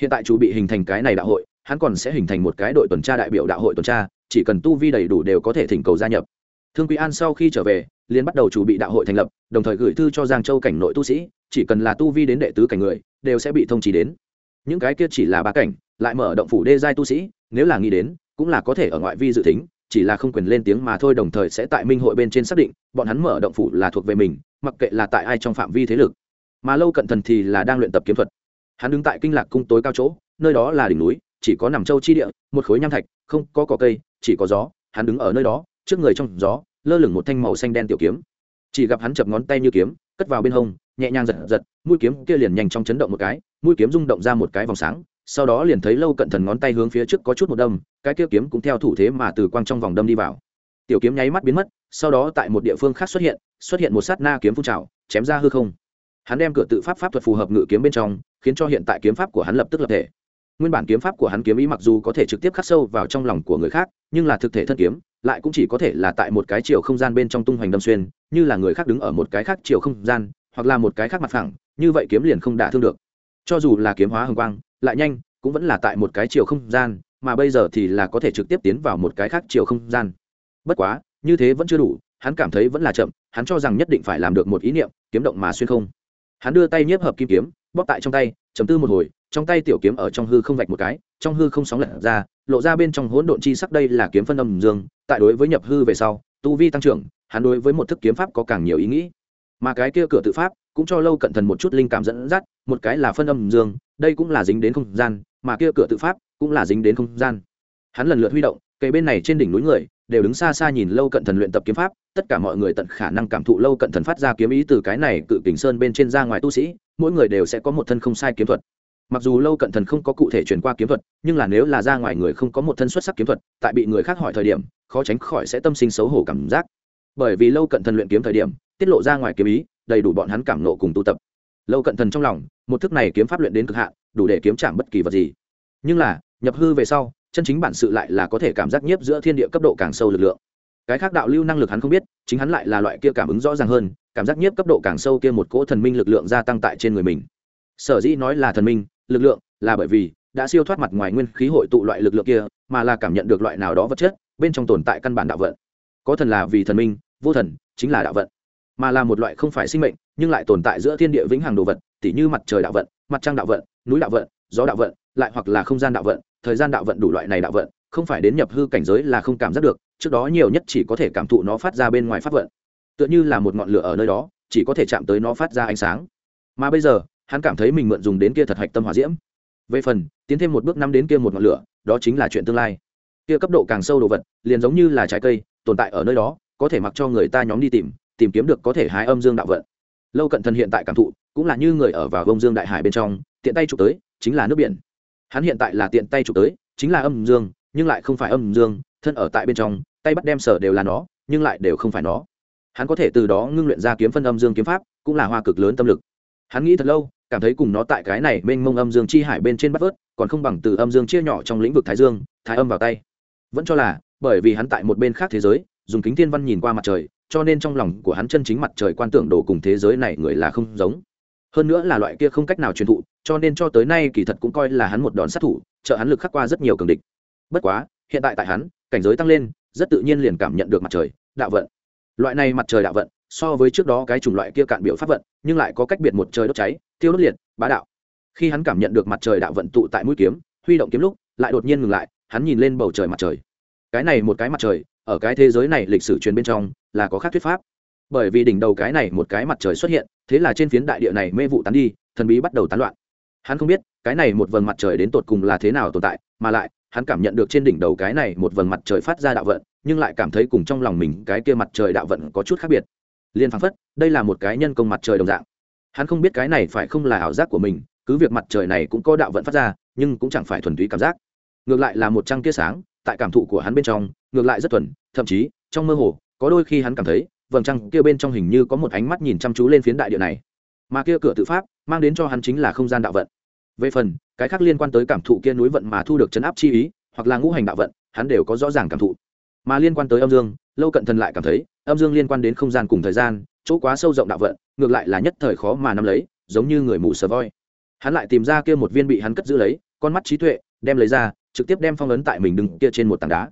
Speaker 1: Hiện tại chủ bị hình thành cái này đạo hội, hắn còn sẽ hình thành một cái đội tuần tra đại biểu đạo hội tuần tra, chỉ cần tu vi đầy đủ đều có thể thỉnh cầu gia nhập. Thương quy an sau khi trở về, liền bắt đầu chủ bị đạo hội thành lập, đồng thời gửi thư cho giang châu cảnh nội tu sĩ chỉ cần là tu vi đến đệ tứ cảnh người, đều sẽ bị thông chỉ đến. Những cái kia chỉ là ba cảnh, lại mở động phủ đê giai tu sĩ, nếu là nghĩ đến, cũng là có thể ở ngoại vi dự tính, chỉ là không quyền lên tiếng mà thôi, đồng thời sẽ tại minh hội bên trên xác định, bọn hắn mở động phủ là thuộc về mình, mặc kệ là tại ai trong phạm vi thế lực. Mà lâu cận thần thì là đang luyện tập kiếm thuật. Hắn đứng tại kinh lạc cung tối cao chỗ, nơi đó là đỉnh núi, chỉ có nằm châu chi địa, một khối nham thạch, không có cỏ cây, chỉ có gió, hắn đứng ở nơi đó, trước người trong gió, lơ lửng một thanh màu xanh đen tiểu kiếm. Chỉ gặp hắn chập ngón tay như kiếm cất vào bên hông, nhẹ nhàng giật giật, mũi kiếm kia liền nhanh trong chấn động một cái, mũi kiếm rung động ra một cái vòng sáng, sau đó liền thấy lâu cận thần ngón tay hướng phía trước có chút một đâm, cái kia kiếm cũng theo thủ thế mà từ quang trong vòng đâm đi vào. Tiểu kiếm nháy mắt biến mất, sau đó tại một địa phương khác xuất hiện xuất hiện một sát na kiếm phun trào, chém ra hư không. Hắn đem cửa tự pháp pháp thuật phù hợp ngự kiếm bên trong, khiến cho hiện tại kiếm pháp của hắn lập tức lập thể nguyên bản kiếm pháp của hắn kiếm ý mặc dù có thể trực tiếp khắc sâu vào trong lòng của người khác, nhưng là thực thể thân kiếm, lại cũng chỉ có thể là tại một cái chiều không gian bên trong tung hoành đâm xuyên, như là người khác đứng ở một cái khác chiều không gian, hoặc là một cái khác mặt phẳng, như vậy kiếm liền không đả thương được. Cho dù là kiếm hóa hồng quang, lại nhanh, cũng vẫn là tại một cái chiều không gian, mà bây giờ thì là có thể trực tiếp tiến vào một cái khác chiều không gian. Bất quá, như thế vẫn chưa đủ, hắn cảm thấy vẫn là chậm, hắn cho rằng nhất định phải làm được một ý niệm, kiếm động mà xuyên không. Hắn đưa tay nhiếp hợp kim kiếm, bóp tại trong tay, chấm tư một hồi trong tay tiểu kiếm ở trong hư không vạch một cái, trong hư không sóng lật ra, lộ ra bên trong hỗn độn chi sắc đây là kiếm phân âm dương, tại đối với nhập hư về sau, tu vi tăng trưởng, hắn đối với một thức kiếm pháp có càng nhiều ý nghĩ. Mà cái kia cửa tự pháp, cũng cho lâu cận thần một chút linh cảm dẫn dắt, một cái là phân âm dương, đây cũng là dính đến không gian, mà kia cửa tự pháp cũng là dính đến không gian. Hắn lần lượt huy động, cây bên này trên đỉnh núi người, đều đứng xa xa nhìn lâu cận thần luyện tập kiếm pháp, tất cả mọi người tận khả năng cảm thụ lâu cận thần phát ra kiếm ý từ cái này cự kình sơn bên trên ra ngoài tu sĩ, mỗi người đều sẽ có một thân không sai kiếm thuật mặc dù lâu cận thần không có cụ thể chuyển qua kiếm thuật, nhưng là nếu là ra ngoài người không có một thân xuất sắc kiếm thuật, tại bị người khác hỏi thời điểm, khó tránh khỏi sẽ tâm sinh xấu hổ cảm giác. Bởi vì lâu cận thần luyện kiếm thời điểm, tiết lộ ra ngoài kiếm ý, đầy đủ bọn hắn cảm nộ cùng tu tập. Lâu cận thần trong lòng, một thức này kiếm pháp luyện đến cực hạn, đủ để kiếm chạm bất kỳ vật gì. Nhưng là, nhập hư về sau, chân chính bản sự lại là có thể cảm giác nhiếp giữa thiên địa cấp độ càng sâu lực lượng. Cái khác đạo lưu năng lực hắn không biết, chính hắn lại là loại kia cảm ứng rõ ràng hơn, cảm giác nhiếp cấp độ càng sâu kia một cỗ thần minh lực lượng gia tăng tại trên người mình. Sở dĩ nói là thần minh lực lượng là bởi vì đã siêu thoát mặt ngoài nguyên khí hội tụ loại lực lượng kia, mà là cảm nhận được loại nào đó vật chất bên trong tồn tại căn bản đạo vận. Có thần là vì thần minh, vô thần chính là đạo vận. Mà là một loại không phải sinh mệnh, nhưng lại tồn tại giữa thiên địa vĩnh hằng đồ vật, tỉ như mặt trời đạo vận, mặt trăng đạo vận, núi đạo vận, gió đạo vận, lại hoặc là không gian đạo vận, thời gian đạo vận đủ loại này đạo vận, không phải đến nhập hư cảnh giới là không cảm giác được, trước đó nhiều nhất chỉ có thể cảm thụ nó phát ra bên ngoài phát vận. Tựa như là một ngọn lửa ở nơi đó, chỉ có thể chạm tới nó phát ra ánh sáng. Mà bây giờ hắn cảm thấy mình mượn dùng đến kia thật hạch tâm hỏa diễm. Về phần, tiến thêm một bước năm đến kia một ngọn lửa, đó chính là chuyện tương lai. Kia cấp độ càng sâu đồ vật, liền giống như là trái cây, tồn tại ở nơi đó, có thể mặc cho người ta nhóm đi tìm tìm kiếm được có thể hái âm dương đạo vận. Lâu cận thần hiện tại cảm thụ, cũng là như người ở vào vông dương đại hải bên trong, tiện tay chụp tới, chính là nước biển. Hắn hiện tại là tiện tay chụp tới, chính là âm dương, nhưng lại không phải âm dương, thân ở tại bên trong, tay bắt đem sở đều là nó, nhưng lại đều không phải nó. Hắn có thể từ đó ngưng luyện ra kiếm phân âm dương kiếm pháp, cũng là hoa cực lớn tâm lực hắn nghĩ thật lâu, cảm thấy cùng nó tại cái này mênh mông âm dương chi hải bên trên bắt vớt, còn không bằng từ âm dương chia nhỏ trong lĩnh vực thái dương, thái âm vào tay. Vẫn cho là, bởi vì hắn tại một bên khác thế giới, dùng kính thiên văn nhìn qua mặt trời, cho nên trong lòng của hắn chân chính mặt trời quan tưởng đồ cùng thế giới này người là không giống. Hơn nữa là loại kia không cách nào truyền thụ, cho nên cho tới nay kỳ thật cũng coi là hắn một đòn sát thủ, trợ hắn lực khắc qua rất nhiều cường địch. Bất quá, hiện tại tại hắn, cảnh giới tăng lên, rất tự nhiên liền cảm nhận được mặt trời, đạo vận. Loại này mặt trời đạo vận so với trước đó cái chủng loại kia cạn biểu pháp vận, nhưng lại có cách biệt một trời đốt cháy tiêu đốt liệt, bá đạo. Khi hắn cảm nhận được mặt trời đạo vận tụ tại mũi kiếm, huy động kiếm lúc, lại đột nhiên ngừng lại, hắn nhìn lên bầu trời mặt trời. Cái này một cái mặt trời, ở cái thế giới này lịch sử truyền bên trong, là có khác thuyết pháp. Bởi vì đỉnh đầu cái này một cái mặt trời xuất hiện, thế là trên phiến đại địa này mê vụ tán đi, thần bí bắt đầu tán loạn. Hắn không biết, cái này một vầng mặt trời đến tột cùng là thế nào tồn tại, mà lại, hắn cảm nhận được trên đỉnh đầu cái này một vầng mặt trời phát ra đạo vận, nhưng lại cảm thấy cùng trong lòng mình cái kia mặt trời đạo vận có chút khác biệt liên phăng phất, đây là một cái nhân công mặt trời đồng dạng. Hắn không biết cái này phải không là ảo giác của mình, cứ việc mặt trời này cũng có đạo vận phát ra, nhưng cũng chẳng phải thuần túy cảm giác. Ngược lại là một trăng tia sáng, tại cảm thụ của hắn bên trong, ngược lại rất thuần, thậm chí, trong mơ hồ, có đôi khi hắn cảm thấy, vầng trăng kia bên trong hình như có một ánh mắt nhìn chăm chú lên phiến đại địa này. Mà kia cửa tự pháp, mang đến cho hắn chính là không gian đạo vận. Về phần, cái khác liên quan tới cảm thụ kia núi vận mà thu được chấn áp chi ý, hoặc là ngũ hành đạo vận, hắn đều có rõ ràng cảm thụ. Mà liên quan tới âm dương, lâu cận thần lại cảm thấy âm dương liên quan đến không gian cùng thời gian, chỗ quá sâu rộng đạo vận, ngược lại là nhất thời khó mà nắm lấy, giống như người mù sờ voi. Hắn lại tìm ra kia một viên bị hắn cất giữ lấy, con mắt trí tuệ, đem lấy ra, trực tiếp đem phong ấn tại mình đứng kia trên một tảng đá.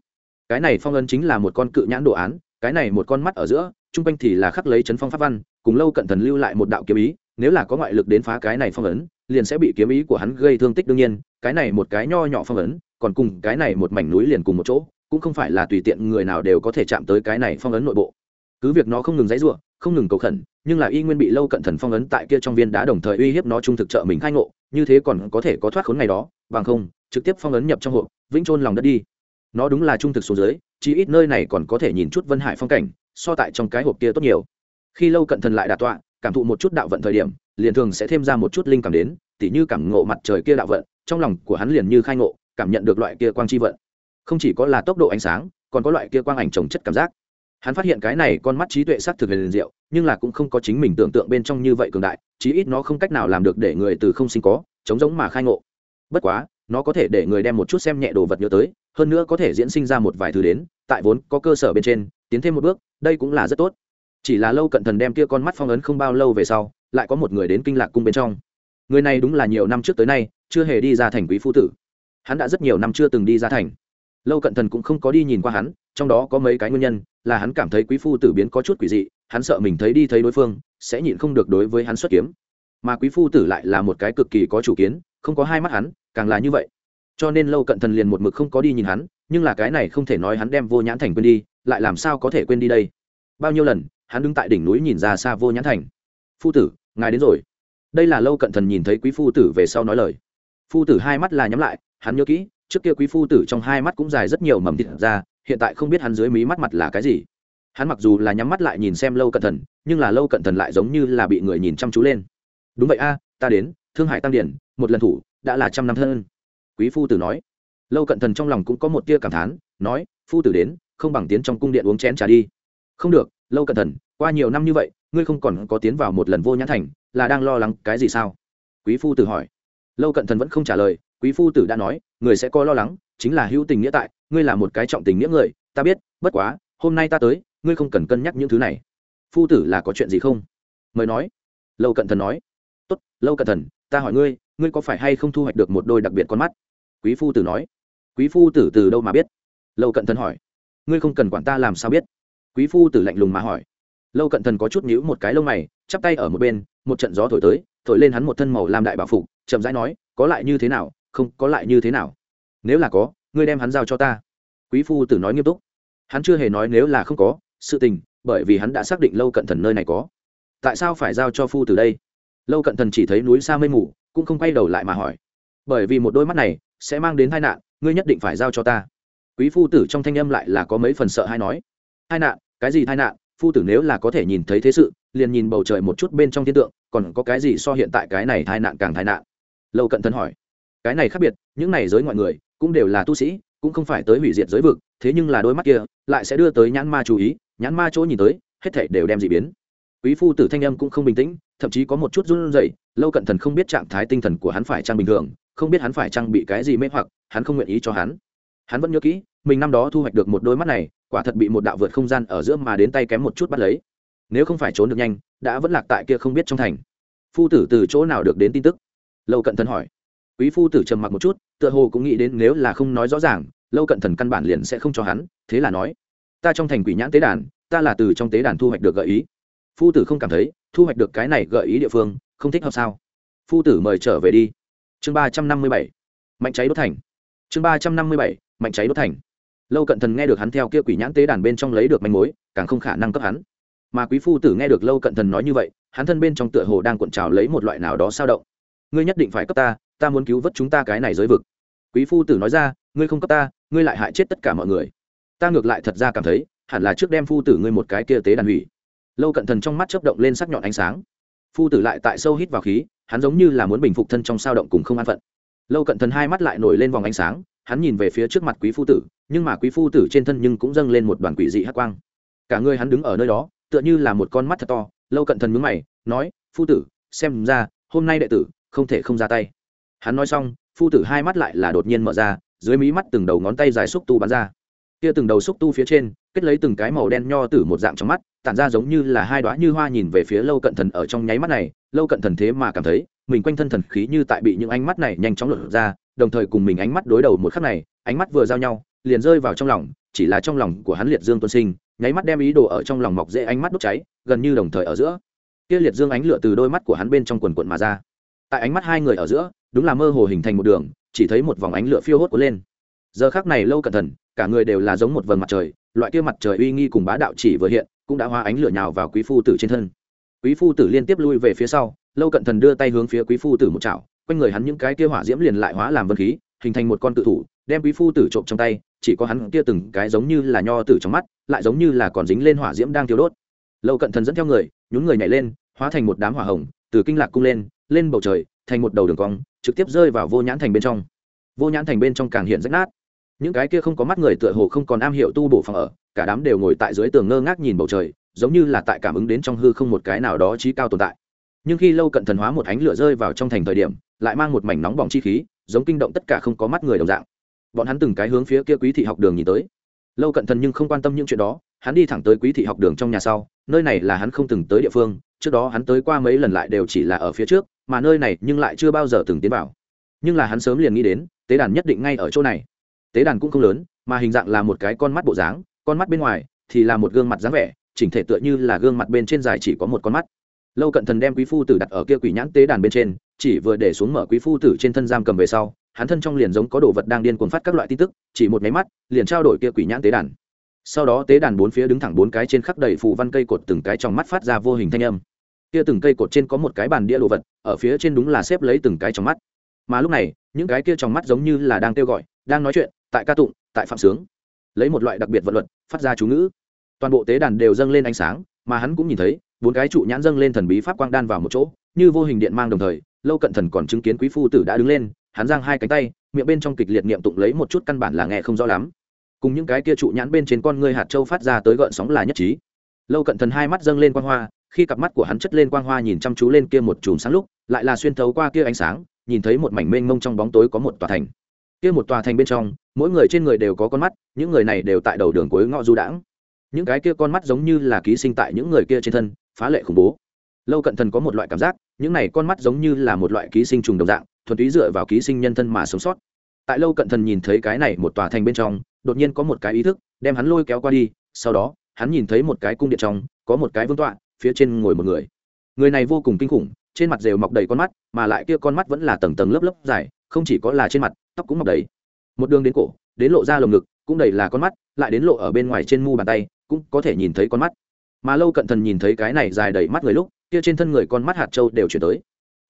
Speaker 1: Cái này phong ấn chính là một con cự nhãn đồ án, cái này một con mắt ở giữa chung quanh thì là khắc lấy chấn phong pháp văn, cùng lâu cận thần lưu lại một đạo kiếm ý, nếu là có ngoại lực đến phá cái này phong ấn, liền sẽ bị kiếm ý của hắn gây thương tích đương nhiên, cái này một cái nho nhỏ phong ấn, còn cùng cái này một mảnh núi liền cùng một chỗ, cũng không phải là tùy tiện người nào đều có thể chạm tới cái này phong ấn nội bộ cứ việc nó không ngừng dãy rủa, không ngừng cầu khẩn nhưng là y nguyên bị lâu cận thần phong ấn tại kia trong viên đá đồng thời uy hiếp nó trung thực trợ mình khai ngộ như thế còn có thể có thoát khốn ngày đó bằng không trực tiếp phong ấn nhập trong hộp vĩnh trôn lòng đất đi. Nó đúng là trung thực số dưới chỉ ít nơi này còn có thể nhìn chút vân hải phong cảnh so tại trong cái hộp kia tốt nhiều. Khi lâu cận thần lại đà tọa cảm thụ một chút đạo vận thời điểm liền thường sẽ thêm ra một chút linh cảm đến tỉ như cảm ngộ mặt trời kia đạo vận trong lòng của hắn liền như khai ngộ cảm nhận được loại kia quang chi vận. Không chỉ có là tốc độ ánh sáng còn có loại kia quang ảnh trồng chất cảm giác hắn phát hiện cái này con mắt trí tuệ sắc thực liền diệu, nhưng là cũng không có chính mình tưởng tượng bên trong như vậy cường đại, chí ít nó không cách nào làm được để người từ không sinh có chống giống mà khai ngộ. Bất quá, nó có thể để người đem một chút xem nhẹ đồ vật nhớ tới, hơn nữa có thể diễn sinh ra một vài thứ đến, tại vốn có cơ sở bên trên, tiến thêm một bước, đây cũng là rất tốt. Chỉ là lâu cận thần đem kia con mắt phong ấn không bao lâu về sau, lại có một người đến kinh lạc cung bên trong. Người này đúng là nhiều năm trước tới nay, chưa hề đi ra thành quý phu tử. Hắn đã rất nhiều năm chưa từng đi ra thành. Lâu cận thần cũng không có đi nhìn qua hắn, trong đó có mấy cái nguyên nhân là hắn cảm thấy quý phu tử biến có chút quỷ dị, hắn sợ mình thấy đi thấy đối phương, sẽ nhịn không được đối với hắn xuất kiếm. Mà quý phu tử lại là một cái cực kỳ có chủ kiến, không có hai mắt hắn, càng là như vậy. Cho nên lâu cận thần liền một mực không có đi nhìn hắn, nhưng là cái này không thể nói hắn đem vô nhãn thành quên đi, lại làm sao có thể quên đi đây? Bao nhiêu lần, hắn đứng tại đỉnh núi nhìn ra xa vô nhãn thành. Phu tử, ngài đến rồi. Đây là lâu cận thần nhìn thấy quý phu tử về sau nói lời. Phu tử hai mắt là nhắm lại, hắn nhớ kỹ, trước kia quý phu tử trong hai mắt cũng dài rất nhiều mầm thịt ra hiện tại không biết hắn dưới mí mắt mặt là cái gì. Hắn mặc dù là nhắm mắt lại nhìn xem lâu cận thần, nhưng là lâu cận thần lại giống như là bị người nhìn chăm chú lên. Đúng vậy a, ta đến, thương hải tăng điển, một lần thủ, đã là trăm năm thân. Quý phu tử nói. Lâu cận thần trong lòng cũng có một tia cảm thán, nói, phu tử đến, không bằng tiến trong cung điện uống chén trà đi. Không được, lâu cận thần, qua nhiều năm như vậy, ngươi không còn có tiến vào một lần vô nhãn thành, là đang lo lắng cái gì sao? Quý phu tử hỏi. Lâu cận thần vẫn không trả lời quý phu tử đã nói, người sẽ có lo lắng, chính là hữu tình nghĩa tại, ngươi là một cái trọng tình nghĩa người, ta biết, bất quá, hôm nay ta tới, ngươi không cần cân nhắc những thứ này. Phu tử là có chuyện gì không? Mời nói. Lâu cận thần nói. Tốt, lâu cận thần, ta hỏi ngươi ngươi có phải hay không thu hoạch được một đôi đặc biệt con mắt? Quý phu tử nói. Quý phu tử từ đâu mà biết? Lâu cận thần hỏi. Ngươi không cần quản ta làm sao biết? Quý phu tử lạnh lùng mà hỏi. Lâu cận thần có chút nhíu một cái lông mày, chắp tay ở một bên, một trận gió thổi tới, thổi lên hắn một thân màu làm đại bảo phục, chậm rãi nói, có lại như thế nào không có lại như thế nào. Nếu là có, ngươi đem hắn giao cho ta. Quý phu tử nói nghiêm túc. Hắn chưa hề nói nếu là không có, sự tình, bởi vì hắn đã xác định lâu cận thần nơi này có. Tại sao phải giao cho phu tử đây? Lâu cận thần chỉ thấy núi xa mây mù, cũng không quay đầu lại mà hỏi. Bởi vì một đôi mắt này sẽ mang đến tai nạn, ngươi nhất định phải giao cho ta. Quý phu tử trong thanh âm lại là có mấy phần sợ hay nói. Tai nạn? Cái gì tai nạn? Phu tử nếu là có thể nhìn thấy thế sự, liền nhìn bầu trời một chút bên trong thiên tượng, còn có cái gì so hiện tại cái này tai nạn càng tai nạn? Lâu cận thần hỏi cái này khác biệt, những này giới ngoại người cũng đều là tu sĩ, cũng không phải tới hủy diệt giới vực, thế nhưng là đôi mắt kia lại sẽ đưa tới nhãn ma chú ý, nhãn ma chỗ nhìn tới, hết thảy đều đem dị biến. Quý phu tử thanh âm cũng không bình tĩnh, thậm chí có một chút run rẩy, lâu cận thần không biết trạng thái tinh thần của hắn phải trang bình thường, không biết hắn phải trang bị cái gì mê hoặc, hắn không nguyện ý cho hắn. Hắn vẫn nhớ kỹ, mình năm đó thu hoạch được một đôi mắt này, quả thật bị một đạo vượt không gian ở giữa mà đến tay kém một chút bắt lấy. Nếu không phải trốn được nhanh, đã vẫn lạc tại kia không biết trong thành. Phu tử từ chỗ nào được đến tin tức? Lâu cận thần hỏi quý phu tử trầm mặc một chút, tựa hồ cũng nghĩ đến nếu là không nói rõ ràng, lâu cận thần căn bản liền sẽ không cho hắn, thế là nói, ta trong thành quỷ nhãn tế đàn, ta là từ trong tế đàn thu hoạch được gợi ý. Phu tử không cảm thấy, thu hoạch được cái này gợi ý địa phương, không thích hợp sao? Phu tử mời trở về đi. Chương ba trăm năm mươi bảy, mạnh cháy đốt thành. Chương ba trăm năm mươi bảy, mạnh cháy đốt thành. Lâu cận thần nghe được hắn theo kia quỷ nhãn tế đàn bên trong lấy được manh mối, càng không khả năng cấp hắn. Mà quý phu tử nghe được lâu cận thần nói như vậy, hắn thân bên trong tựa hồ đang cuộn trào lấy một loại nào đó sao động. Ngươi nhất định phải cấp ta ta muốn cứu vớt chúng ta cái này giới vực. Quý phu tử nói ra, ngươi không cấp ta, ngươi lại hại chết tất cả mọi người. Ta ngược lại thật ra cảm thấy, hẳn là trước đem phu tử ngươi một cái kia tế đàn hủy. Lâu cận thần trong mắt chớp động lên sắc nhọn ánh sáng. Phu tử lại tại sâu hít vào khí, hắn giống như là muốn bình phục thân trong sao động cùng không an phận. Lâu cận thần hai mắt lại nổi lên vòng ánh sáng, hắn nhìn về phía trước mặt quý phu tử, nhưng mà quý phu tử trên thân nhưng cũng dâng lên một đoàn quỷ dị hắc quang. Cả người hắn đứng ở nơi đó, tựa như là một con mắt thật to. Lâu cận thần mướn mày, nói, phu tử, xem ra, hôm nay đệ tử không thể không ra tay hắn nói xong, phu tử hai mắt lại là đột nhiên mở ra, dưới mí mắt từng đầu ngón tay dài xúc tu bắn ra. Kia từng đầu xúc tu phía trên, kết lấy từng cái màu đen nho tử một dạng trong mắt, tản ra giống như là hai đoá như hoa nhìn về phía lâu cận thần ở trong nháy mắt này. Lâu cận thần thế mà cảm thấy, mình quanh thân thần khí như tại bị những ánh mắt này nhanh chóng lột ra, đồng thời cùng mình ánh mắt đối đầu một khắc này, ánh mắt vừa giao nhau, liền rơi vào trong lòng, chỉ là trong lòng của hắn liệt dương tuân sinh, nháy mắt đem ý đồ ở trong lòng mọc dễ ánh mắt đốt cháy, gần như đồng thời ở giữa. Kia liệt dương ánh lửa từ đôi mắt của hắn bên trong quần quận mà ra. Tại ánh mắt hai người ở giữa đúng là mơ hồ hình thành một đường, chỉ thấy một vòng ánh lửa phiêu hốt cuốn lên. Giờ khác này lâu cẩn thận, cả người đều là giống một vầng mặt trời, loại kia mặt trời uy nghi cùng bá đạo chỉ vừa hiện, cũng đã hóa ánh lửa nhào vào quý phu tử trên thân. Quý phu tử liên tiếp lui về phía sau, lâu cận thần đưa tay hướng phía quý phu tử một chảo, quanh người hắn những cái kia hỏa diễm liền lại hóa làm vân khí, hình thành một con tự thủ, đem quý phu tử trộm trong tay, chỉ có hắn kia từng cái giống như là nho tử trong mắt, lại giống như là còn dính lên hỏa diễm đang thiêu đốt. Lâu cận thần dẫn theo người, nhún người nhảy lên, hóa thành một đám hỏa hồng, từ kinh lạc cung lên lên bầu trời, thành một đầu đường cong trực tiếp rơi vào vô nhãn thành bên trong. Vô nhãn thành bên trong càng hiện rách nát. Những cái kia không có mắt người tựa hồ không còn am hiểu tu bổ phòng ở, cả đám đều ngồi tại dưới tường ngơ ngác nhìn bầu trời, giống như là tại cảm ứng đến trong hư không một cái nào đó trí cao tồn tại. Nhưng khi lâu cận thần hóa một ánh lửa rơi vào trong thành thời điểm, lại mang một mảnh nóng bỏng chi khí, giống kinh động tất cả không có mắt người đồng dạng. Bọn hắn từng cái hướng phía kia quý thị học đường nhìn tới. Lâu cận thần nhưng không quan tâm những chuyện đó, hắn đi thẳng tới quý thị học đường trong nhà sau, nơi này là hắn không từng tới địa phương, trước đó hắn tới qua mấy lần lại đều chỉ là ở phía trước mà nơi này nhưng lại chưa bao giờ từng tiến vào. Nhưng là hắn sớm liền nghĩ đến, tế đàn nhất định ngay ở chỗ này. Tế đàn cũng không lớn, mà hình dạng là một cái con mắt bộ dáng, con mắt bên ngoài thì là một gương mặt dáng vẻ, chỉnh thể tựa như là gương mặt bên trên dài chỉ có một con mắt. Lâu cận thần đem quý phu tử đặt ở kia quỷ nhãn tế đàn bên trên, chỉ vừa để xuống mở quý phu tử trên thân giam cầm về sau, hắn thân trong liền giống có đồ vật đang điên cuồng phát các loại tin tức, chỉ một máy mắt, liền trao đổi kia quỷ nhãn tế đàn. Sau đó tế đàn bốn phía đứng thẳng bốn cái trên khắc đầy phù văn cây cột từng cái trong mắt phát ra vô hình thanh âm kia từng cây cột trên có một cái bàn đĩa đồ vật, ở phía trên đúng là xếp lấy từng cái trong mắt. Mà lúc này, những cái kia trong mắt giống như là đang kêu gọi, đang nói chuyện, tại ca tụng, tại phạm sướng. Lấy một loại đặc biệt vận luật, phát ra chú ngữ. Toàn bộ tế đàn đều dâng lên ánh sáng, mà hắn cũng nhìn thấy, bốn cái trụ nhãn dâng lên thần bí pháp quang đan vào một chỗ, như vô hình điện mang đồng thời, lâu cận thần còn chứng kiến quý phu tử đã đứng lên, hắn giang hai cánh tay, miệng bên trong kịch liệt niệm tụng lấy một chút căn bản là nghe không rõ lắm. Cùng những cái kia trụ nhãn bên trên con ngươi hạt châu phát ra tới gợn sóng là nhất trí. Lâu cận thần hai mắt dâng lên quang hoa khi cặp mắt của hắn chất lên quang hoa nhìn chăm chú lên kia một chùm sáng lúc, lại là xuyên thấu qua kia ánh sáng, nhìn thấy một mảnh mênh mông trong bóng tối có một tòa thành. Kia một tòa thành bên trong, mỗi người trên người đều có con mắt, những người này đều tại đầu đường cuối ngõ du đãng. Những cái kia con mắt giống như là ký sinh tại những người kia trên thân, phá lệ khủng bố. Lâu cận thần có một loại cảm giác, những này con mắt giống như là một loại ký sinh trùng đồng dạng, thuần túy dựa vào ký sinh nhân thân mà sống sót. Tại lâu cận thần nhìn thấy cái này một tòa thành bên trong, đột nhiên có một cái ý thức, đem hắn lôi kéo qua đi, sau đó, hắn nhìn thấy một cái cung điện trong, có một cái vương tọa phía trên ngồi một người. Người này vô cùng kinh khủng, trên mặt rều mọc đầy con mắt, mà lại kia con mắt vẫn là tầng tầng lớp lớp dài, không chỉ có là trên mặt, tóc cũng mọc đầy. Một đường đến cổ, đến lộ ra lồng ngực, cũng đầy là con mắt, lại đến lộ ở bên ngoài trên mu bàn tay, cũng có thể nhìn thấy con mắt. Mà lâu cận thần nhìn thấy cái này dài đầy mắt người lúc, kia trên thân người con mắt hạt châu đều chuyển tới.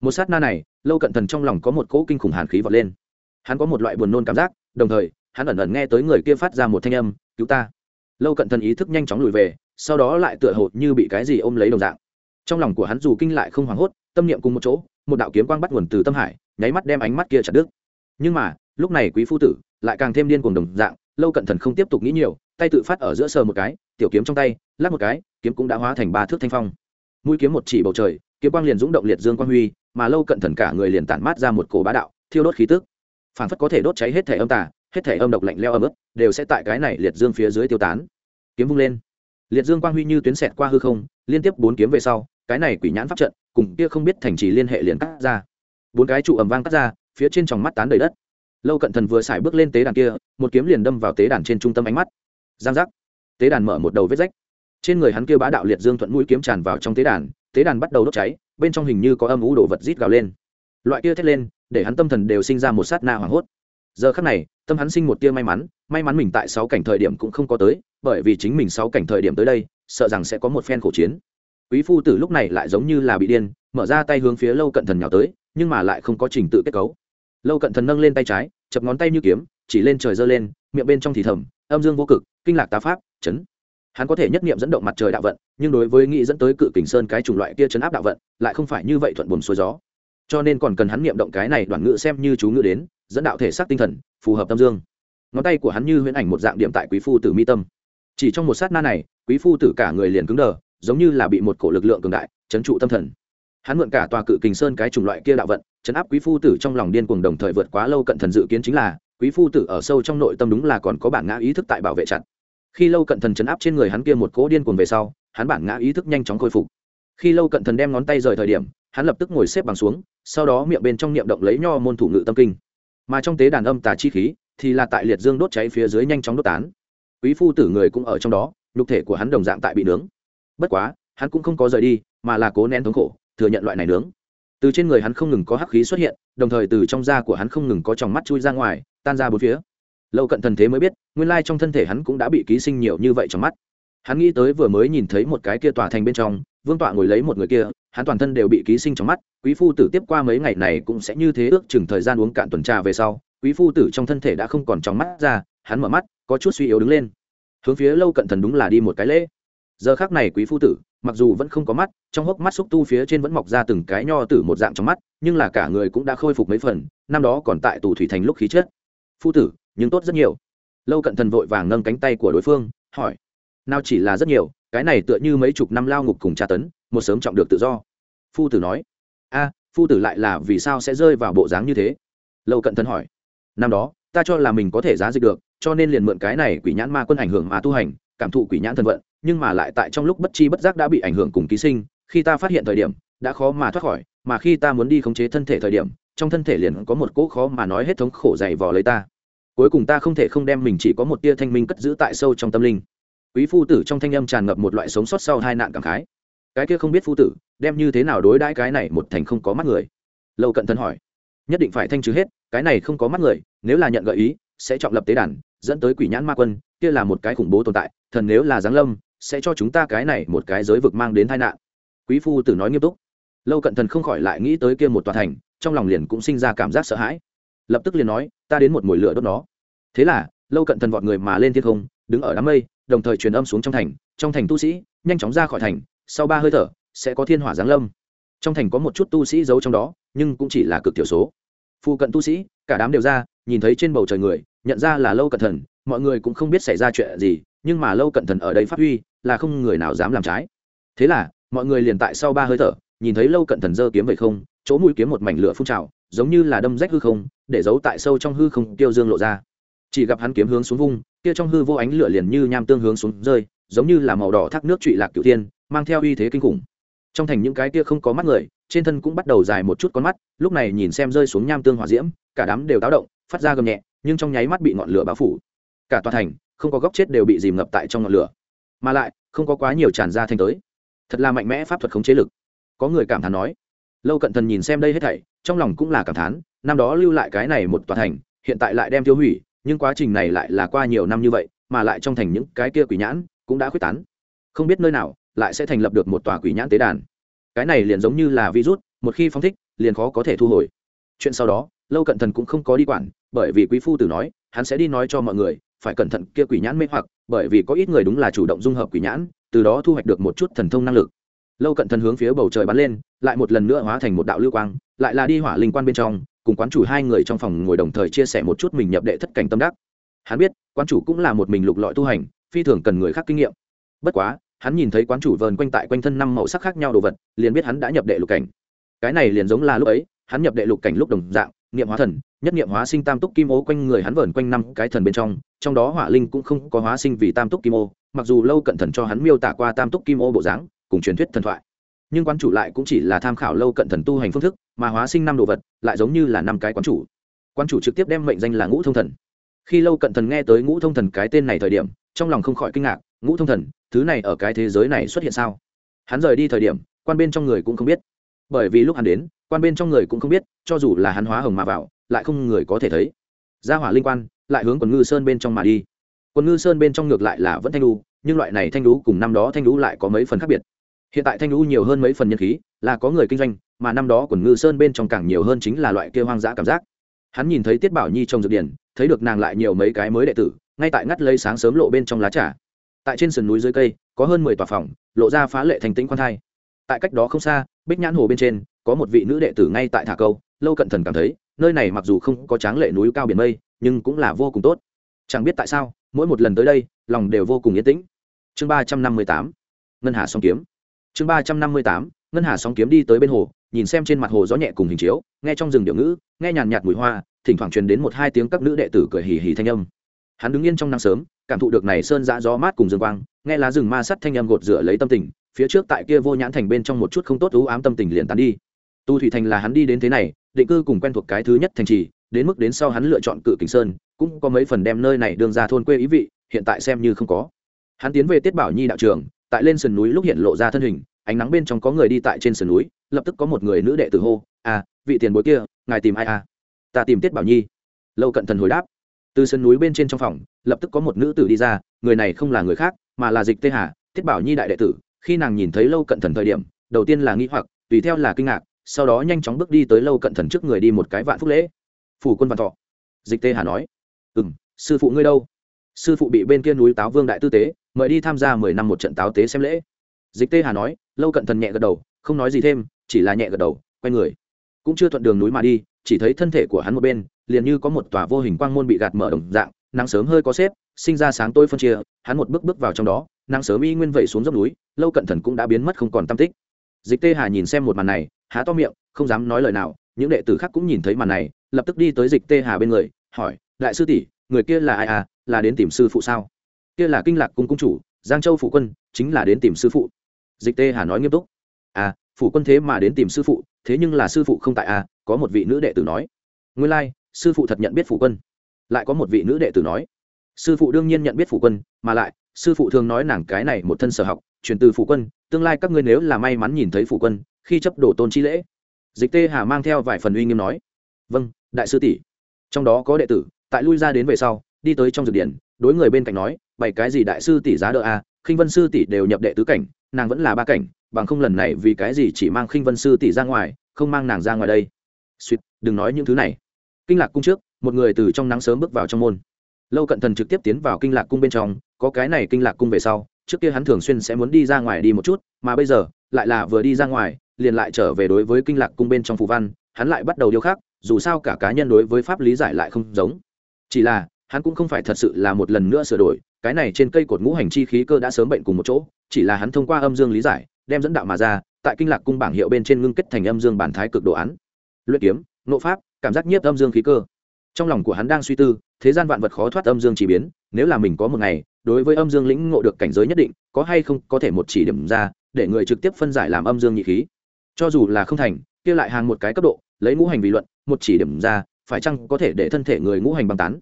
Speaker 1: Một sát na này, lâu cận thần trong lòng có một cỗ kinh khủng hàn khí vọt lên. Hắn có một loại buồn nôn cảm giác, đồng thời, hắn ẩn ẩn nghe tới người kia phát ra một thanh âm, cứu ta! Lâu cận thần ý thức nhanh chóng lùi về, sau đó lại tựa hồ như bị cái gì ôm lấy đồng dạng. Trong lòng của hắn dù kinh lại không hoảng hốt, tâm niệm cùng một chỗ, một đạo kiếm quang bắt nguồn từ tâm hải, nháy mắt đem ánh mắt kia chặt đứt. Nhưng mà, lúc này quý phu tử lại càng thêm điên cuồng đồng dạng, lâu cận thần không tiếp tục nghĩ nhiều, tay tự phát ở giữa sờ một cái, tiểu kiếm trong tay, lắc một cái, kiếm cũng đã hóa thành ba thước thanh phong. Mũi kiếm một chỉ bầu trời, kiếm quang liền dũng động liệt dương quang huy, mà lâu cận thần cả người liền tản mát ra một cổ bá đạo, thiêu đốt khí tức. Phản phất có thể đốt cháy hết thể âm tả hết thể âm độc lạnh leo âm ướt đều sẽ tại cái này liệt dương phía dưới tiêu tán. Kiếm vung lên. Liệt dương quang huy như tuyến xẹt qua hư không, liên tiếp bốn kiếm về sau, cái này quỷ nhãn pháp trận, cùng kia không biết thành trì liên hệ liền cắt ra. Bốn cái trụ ầm vang cắt ra, phía trên tròng mắt tán đầy đất. Lâu cận thần vừa xài bước lên tế đàn kia, một kiếm liền đâm vào tế đàn trên trung tâm ánh mắt. Giang giác. Tế đàn mở một đầu vết rách. Trên người hắn kia bá đạo liệt dương thuận mũi kiếm tràn vào trong tế đàn tế đàn bắt đầu đốt cháy, bên trong hình như có âm ú đồ vật rít gào lên. Loại kia thét lên, để hắn tâm thần đều sinh ra một sát na hoảng hốt. Giờ khắc này tâm hắn sinh một tia may mắn may mắn mình tại sáu cảnh thời điểm cũng không có tới, bởi vì chính mình sáu cảnh thời điểm tới đây, sợ rằng sẽ có một phen khổ chiến. Quý phu tử lúc này lại giống như là bị điên, mở ra tay hướng phía lâu cận thần nhào tới, nhưng mà lại không có trình tự kết cấu. Lâu cận thần nâng lên tay trái, chập ngón tay như kiếm, chỉ lên trời giơ lên, miệng bên trong thì thầm, âm dương vô cực, kinh lạc tá pháp, chấn. Hắn có thể nhất nghiệm dẫn động mặt trời đạo vận, nhưng đối với nghĩ dẫn tới cự kình sơn cái chủng loại kia chấn áp đạo vận, lại không phải như vậy thuận buồn xuôi gió. Cho nên còn cần hắn nghiệm động cái này đoàn ngữ xem như chú ngữ đến dẫn đạo thể xác tinh thần, phù hợp tâm dương. Ngón tay của hắn như huyễn ảnh một dạng điểm tại quý phu tử mi tâm. Chỉ trong một sát na này, quý phu tử cả người liền cứng đờ, giống như là bị một cổ lực lượng cường đại chấn trụ tâm thần. Hắn mượn cả tòa cự kình sơn cái chủng loại kia đạo vận, chấn áp quý phu tử trong lòng điên cuồng đồng thời vượt quá lâu cận thần dự kiến chính là, quý phu tử ở sâu trong nội tâm đúng là còn có bản ngã ý thức tại bảo vệ chặt. Khi lâu cận thần chấn áp trên người hắn kia một cỗ điên cuồng về sau, hắn bản ngã ý thức nhanh chóng khôi phục. Khi lâu cận thần đem ngón tay rời thời điểm, hắn lập tức ngồi xếp bằng xuống, sau đó miệng bên trong niệm động lấy nho môn thủ ngự tâm kinh mà trong tế đàn âm tà chi khí thì là tại liệt dương đốt cháy phía dưới nhanh chóng đốt tán. Quý phu tử người cũng ở trong đó, nhục thể của hắn đồng dạng tại bị nướng. Bất quá, hắn cũng không có rời đi, mà là cố nén thống khổ, thừa nhận loại này nướng. Từ trên người hắn không ngừng có hắc khí xuất hiện, đồng thời từ trong da của hắn không ngừng có tròng mắt chui ra ngoài, tan ra bốn phía. Lâu cận thần thế mới biết, nguyên lai trong thân thể hắn cũng đã bị ký sinh nhiều như vậy trong mắt. Hắn nghĩ tới vừa mới nhìn thấy một cái kia tòa thành bên trong, vương tọa ngồi lấy một người kia, hắn toàn thân đều bị ký sinh trong mắt quý phu tử tiếp qua mấy ngày này cũng sẽ như thế ước chừng thời gian uống cạn tuần trà về sau, quý phu tử trong thân thể đã không còn trong mắt ra, hắn mở mắt, có chút suy yếu đứng lên. Hướng phía lâu cận thần đúng là đi một cái lễ. Giờ khác này quý phu tử, mặc dù vẫn không có mắt, trong hốc mắt xúc tu phía trên vẫn mọc ra từng cái nho tử một dạng trong mắt, nhưng là cả người cũng đã khôi phục mấy phần, năm đó còn tại tù thủy thành lúc khí chết. Phu tử, nhưng tốt rất nhiều. Lâu cận thần vội vàng nâng cánh tay của đối phương, hỏi. Nào chỉ là rất nhiều, cái này tựa như mấy chục năm lao ngục cùng tra tấn, một sớm trọng được tự do. Phu tử nói a, phu tử lại là vì sao sẽ rơi vào bộ dáng như thế? Lâu cận thần hỏi. Năm đó, ta cho là mình có thể giá dịch được, cho nên liền mượn cái này quỷ nhãn ma quân ảnh hưởng mà tu hành, cảm thụ quỷ nhãn thần vận, nhưng mà lại tại trong lúc bất chi bất giác đã bị ảnh hưởng cùng ký sinh, khi ta phát hiện thời điểm, đã khó mà thoát khỏi, mà khi ta muốn đi khống chế thân thể thời điểm, trong thân thể liền có một cỗ khó mà nói hết thống khổ dày vò lấy ta. Cuối cùng ta không thể không đem mình chỉ có một tia thanh minh cất giữ tại sâu trong tâm linh. Quý phu tử trong thanh âm tràn ngập một loại sống sót sau hai nạn cảm khái cái kia không biết phu tử, đem như thế nào đối đãi cái này một thành không có mắt người? Lâu cận thân hỏi. Nhất định phải thanh trừ hết, cái này không có mắt người, nếu là nhận gợi ý, sẽ chọn lập tế đàn, dẫn tới quỷ nhãn ma quân, kia là một cái khủng bố tồn tại, thần nếu là giáng lâm, sẽ cho chúng ta cái này một cái giới vực mang đến tai nạn. Quý phu tử nói nghiêm túc. Lâu cận thần không khỏi lại nghĩ tới kia một tòa thành, trong lòng liền cũng sinh ra cảm giác sợ hãi. Lập tức liền nói, ta đến một mồi lửa đốt nó. Thế là lâu cận thần vọt người mà lên thiên không, đứng ở đám mây, đồng thời truyền âm xuống trong thành. Trong thành tu sĩ, nhanh chóng ra khỏi thành sau ba hơi thở, sẽ có thiên hỏa giáng lâm. Trong thành có một chút tu sĩ giấu trong đó, nhưng cũng chỉ là cực thiểu số. Phụ cận tu sĩ, cả đám đều ra, nhìn thấy trên bầu trời người, nhận ra là lâu cận thần mọi người cũng không biết xảy ra chuyện gì, nhưng mà lâu cận thần ở đây phát huy, là không người nào dám làm trái. Thế là, mọi người liền tại sau ba hơi thở, nhìn thấy lâu cận thần dơ kiếm vậy không, chỗ mũi kiếm một mảnh lửa phun trào, giống như là đâm rách hư không, để giấu tại sâu trong hư không tiêu dương lộ ra. Chỉ gặp hắn kiếm hướng xuống vung, kia trong hư vô ánh lửa liền như nham tương hướng xuống rơi, giống như là màu đỏ thác nước trụy lạc cửu thiên mang theo uy thế kinh khủng. Trong thành những cái kia không có mắt người, trên thân cũng bắt đầu dài một chút con mắt, lúc này nhìn xem rơi xuống nham tương hỏa diễm, cả đám đều táo động, phát ra gầm nhẹ, nhưng trong nháy mắt bị ngọn lửa bao phủ. Cả tòa thành, không có góc chết đều bị dìm ngập tại trong ngọn lửa. Mà lại, không có quá nhiều tràn ra thành tới. Thật là mạnh mẽ pháp thuật khống chế lực. Có người cảm thán nói, lâu cận thần nhìn xem đây hết thảy, trong lòng cũng là cảm thán, năm đó lưu lại cái này một tòa thành, hiện tại lại đem tiêu hủy, nhưng quá trình này lại là qua nhiều năm như vậy, mà lại trong thành những cái kia quỷ nhãn cũng đã khuyết tán. Không biết nơi nào lại sẽ thành lập được một tòa quỷ nhãn tế đàn. Cái này liền giống như là virus, một khi phóng thích, liền khó có thể thu hồi. Chuyện sau đó, lâu cận thần cũng không có đi quản, bởi vì quý phu tử nói, hắn sẽ đi nói cho mọi người, phải cẩn thận kia quỷ nhãn mê hoặc, bởi vì có ít người đúng là chủ động dung hợp quỷ nhãn, từ đó thu hoạch được một chút thần thông năng lực. Lâu cận thần hướng phía bầu trời bắn lên, lại một lần nữa hóa thành một đạo lưu quang, lại là đi hỏa linh quan bên trong, cùng quán chủ hai người trong phòng ngồi đồng thời chia sẻ một chút mình nhập đệ thất cảnh tâm đắc. Hắn biết, quán chủ cũng là một mình lục lọi tu hành, phi thường cần người khác kinh nghiệm. Bất quá hắn nhìn thấy quán chủ vờn quanh tại quanh thân năm màu sắc khác nhau đồ vật, liền biết hắn đã nhập đệ lục cảnh. Cái này liền giống là lúc ấy, hắn nhập đệ lục cảnh lúc đồng dạng, niệm hóa thần, nhất niệm hóa sinh tam túc kim ô quanh người hắn vờn quanh năm cái thần bên trong trong đó hỏa linh cũng không có hóa sinh vì tam túc kim ô, mặc dù lâu cận thần cho hắn miêu tả qua tam túc kim ô bộ dáng, cùng truyền thuyết thần thoại. Nhưng quán chủ lại cũng chỉ là tham khảo lâu cận thần tu hành phương thức, mà hóa sinh năm đồ vật, lại giống như là năm cái quán chủ. Quán chủ trực tiếp đem mệnh danh là ngũ thông thần. Khi lâu cận thần nghe tới ngũ thông thần cái tên này thời điểm, trong lòng không khỏi kinh ngạc ngũ thông thần, thứ này ở cái thế giới này xuất hiện sao? Hắn rời đi thời điểm, quan bên trong người cũng không biết. Bởi vì lúc hắn đến, quan bên trong người cũng không biết, cho dù là hắn hóa hồng mà vào, lại không người có thể thấy. Gia hỏa linh quan, lại hướng quần ngư sơn bên trong mà đi. Quần ngư sơn bên trong ngược lại là vẫn thanh lũ nhưng loại này thanh lũ cùng năm đó thanh lũ lại có mấy phần khác biệt. Hiện tại thanh lũ nhiều hơn mấy phần nhân khí, là có người kinh doanh, mà năm đó quần ngư sơn bên trong càng nhiều hơn chính là loại kia hoang dã cảm giác. Hắn nhìn thấy tiết bảo nhi trong dược điển, thấy được nàng lại nhiều mấy cái mới đệ tử, ngay tại ngắt lây sáng sớm lộ bên trong lá trà tại trên sườn núi dưới cây, có hơn mười tòa phòng, lộ ra phá lệ thành tĩnh khoan thai. Tại cách đó không xa, bích nhãn hồ bên trên, có một vị nữ đệ tử ngay tại thả câu, lâu cận thần cảm thấy, nơi này mặc dù không có tráng lệ núi cao biển mây, nhưng cũng là vô cùng tốt. Chẳng biết tại sao, mỗi một lần tới đây, lòng đều vô cùng yên tĩnh. Chương ba trăm năm mươi tám, ngân hà song kiếm. Chương ba trăm năm mươi tám, ngân hà song kiếm đi tới bên hồ, nhìn xem trên mặt hồ gió nhẹ cùng hình chiếu, nghe trong rừng điệu ngữ, nghe nhàn nhạt mùi hoa, thỉnh thoảng truyền đến một hai tiếng các nữ đệ tử cười hì hì thanh âm. Hắn đứng yên trong nắng sớm cảm thụ được này sơn giã gió mát cùng dương quang, nghe lá rừng ma sắt thanh âm gột rửa lấy tâm tình, phía trước tại kia vô nhãn thành bên trong một chút không tốt ú ám tâm tình liền tán đi. Tu thủy thành là hắn đi đến thế này, định cư cùng quen thuộc cái thứ nhất thành trì, đến mức đến sau hắn lựa chọn cự kính sơn, cũng có mấy phần đem nơi này đường ra thôn quê ý vị, hiện tại xem như không có. Hắn tiến về tiết bảo nhi đạo trường, tại lên sườn núi lúc hiện lộ ra thân hình, ánh nắng bên trong có người đi tại trên sườn núi, lập tức có một người nữ đệ tử hô à vị tiền bối kia, ngài tìm ai à? Ta tìm tiết bảo nhi. Lâu cận thần hồi đáp từ sân núi bên trên trong phòng, lập tức có một nữ tử đi ra, người này không là người khác, mà là dịch tê hà Thiết bảo nhi đại đệ tử. Khi nàng nhìn thấy lâu cận thần thời điểm, đầu tiên là nghĩ hoặc, tùy theo là kinh ngạc, sau đó nhanh chóng bước đi tới lâu cận thần trước người đi một cái vạn phúc lễ. Phủ quân văn thọ. Dịch tê hà nói ừ m sư phụ ngươi đâu? Sư phụ bị bên kia núi táo vương đại tư tế, mời đi tham gia mười năm một trận táo tế xem lễ. Dịch tê hà nói, lâu cận thần nhẹ gật đầu, không nói gì thêm, chỉ là nhẹ gật đầu, quay người. Cũng chưa thuận đường núi mà đi, chỉ thấy thân thể của hắn một bên liền như có một tòa vô hình quang môn bị gạt mở đồng dạng, nắng sớm hơi có xếp, sinh ra sáng tôi phân chia, hắn một bước bước vào trong đó, nắng sớm y nguyên vậy xuống dốc núi, lâu cận thần cũng đã biến mất không còn tam tích. Dịch tê hà nhìn xem một màn này, há to miệng, không dám nói lời nào, những đệ tử khác cũng nhìn thấy màn này, lập tức đi tới dịch tê hà bên người, hỏi, đại sư tỷ, người kia là ai à là đến tìm sư phụ sao? Kia là kinh lạc cung cung chủ, giang châu phụ quân, chính là đến tìm sư phụ. Dịch tê hà nói nghiêm túc. À phụ quân thế mà đến tìm sư phụ, thế nhưng là sư phụ không tại à có một vị nữ đệ tử nói. Nguyên lai sư phụ thật nhận biết phụ quân. Lại có một vị nữ đệ tử nói sư phụ đương nhiên nhận biết phụ quân mà lại sư phụ thường nói nàng cái này một thân sở học truyền từ phụ quân tương lai các ngươi nếu là may mắn nhìn thấy phụ quân khi chấp đổ tôn chi lễ. Dịch tê hà mang theo vài phần uy nghiêm nói vâng đại sư tỷ. Trong đó có đệ tử tại lui ra đến về sau đi tới trong dược điển đối người bên cạnh nói bảy cái gì đại sư tỷ giá đỡ a à, khinh vân sư tỷ đều nhập đệ tứ cảnh nàng vẫn là ba cảnh bằng không lần này vì cái gì chỉ mang khinh vân sư tỷ ra ngoài không mang nàng ra ngoài đây. Suýt đừng nói những thứ này kinh lạc cung trước, một người từ trong nắng sớm bước vào trong môn. Lâu cận thần trực tiếp tiến vào kinh lạc cung bên trong, có cái này kinh lạc cung về sau, trước kia hắn thường xuyên sẽ muốn đi ra ngoài đi một chút, mà bây giờ, lại là vừa đi ra ngoài, liền lại trở về đối với kinh lạc cung bên trong phù văn, hắn lại bắt đầu điêu khắc, dù sao cả cá nhân đối với pháp lý giải lại không giống. Chỉ là, hắn cũng không phải thật sự là một lần nữa sửa đổi, cái này trên cây cột ngũ hành chi khí cơ đã sớm bệnh cùng một chỗ, chỉ là hắn thông qua âm dương lý giải, đem dẫn đạo mà ra, tại kinh lạc cung bảng hiệu bên trên ngưng kết thành âm dương bản thái cực đồ án. Luyện kiếm, nộ pháp cảm giác nhiếp âm dương khí cơ. Trong lòng của hắn đang suy tư, thế gian vạn vật khó thoát âm dương chỉ biến, nếu là mình có một ngày, đối với âm dương lĩnh ngộ được cảnh giới nhất định, có hay không có thể một chỉ điểm ra, để người trực tiếp phân giải làm âm dương nhị khí. Cho dù là không thành, kia lại hàng một cái cấp độ, lấy ngũ hành vì luận, một chỉ điểm ra, phải chăng có thể để thân thể người ngũ hành băng tán?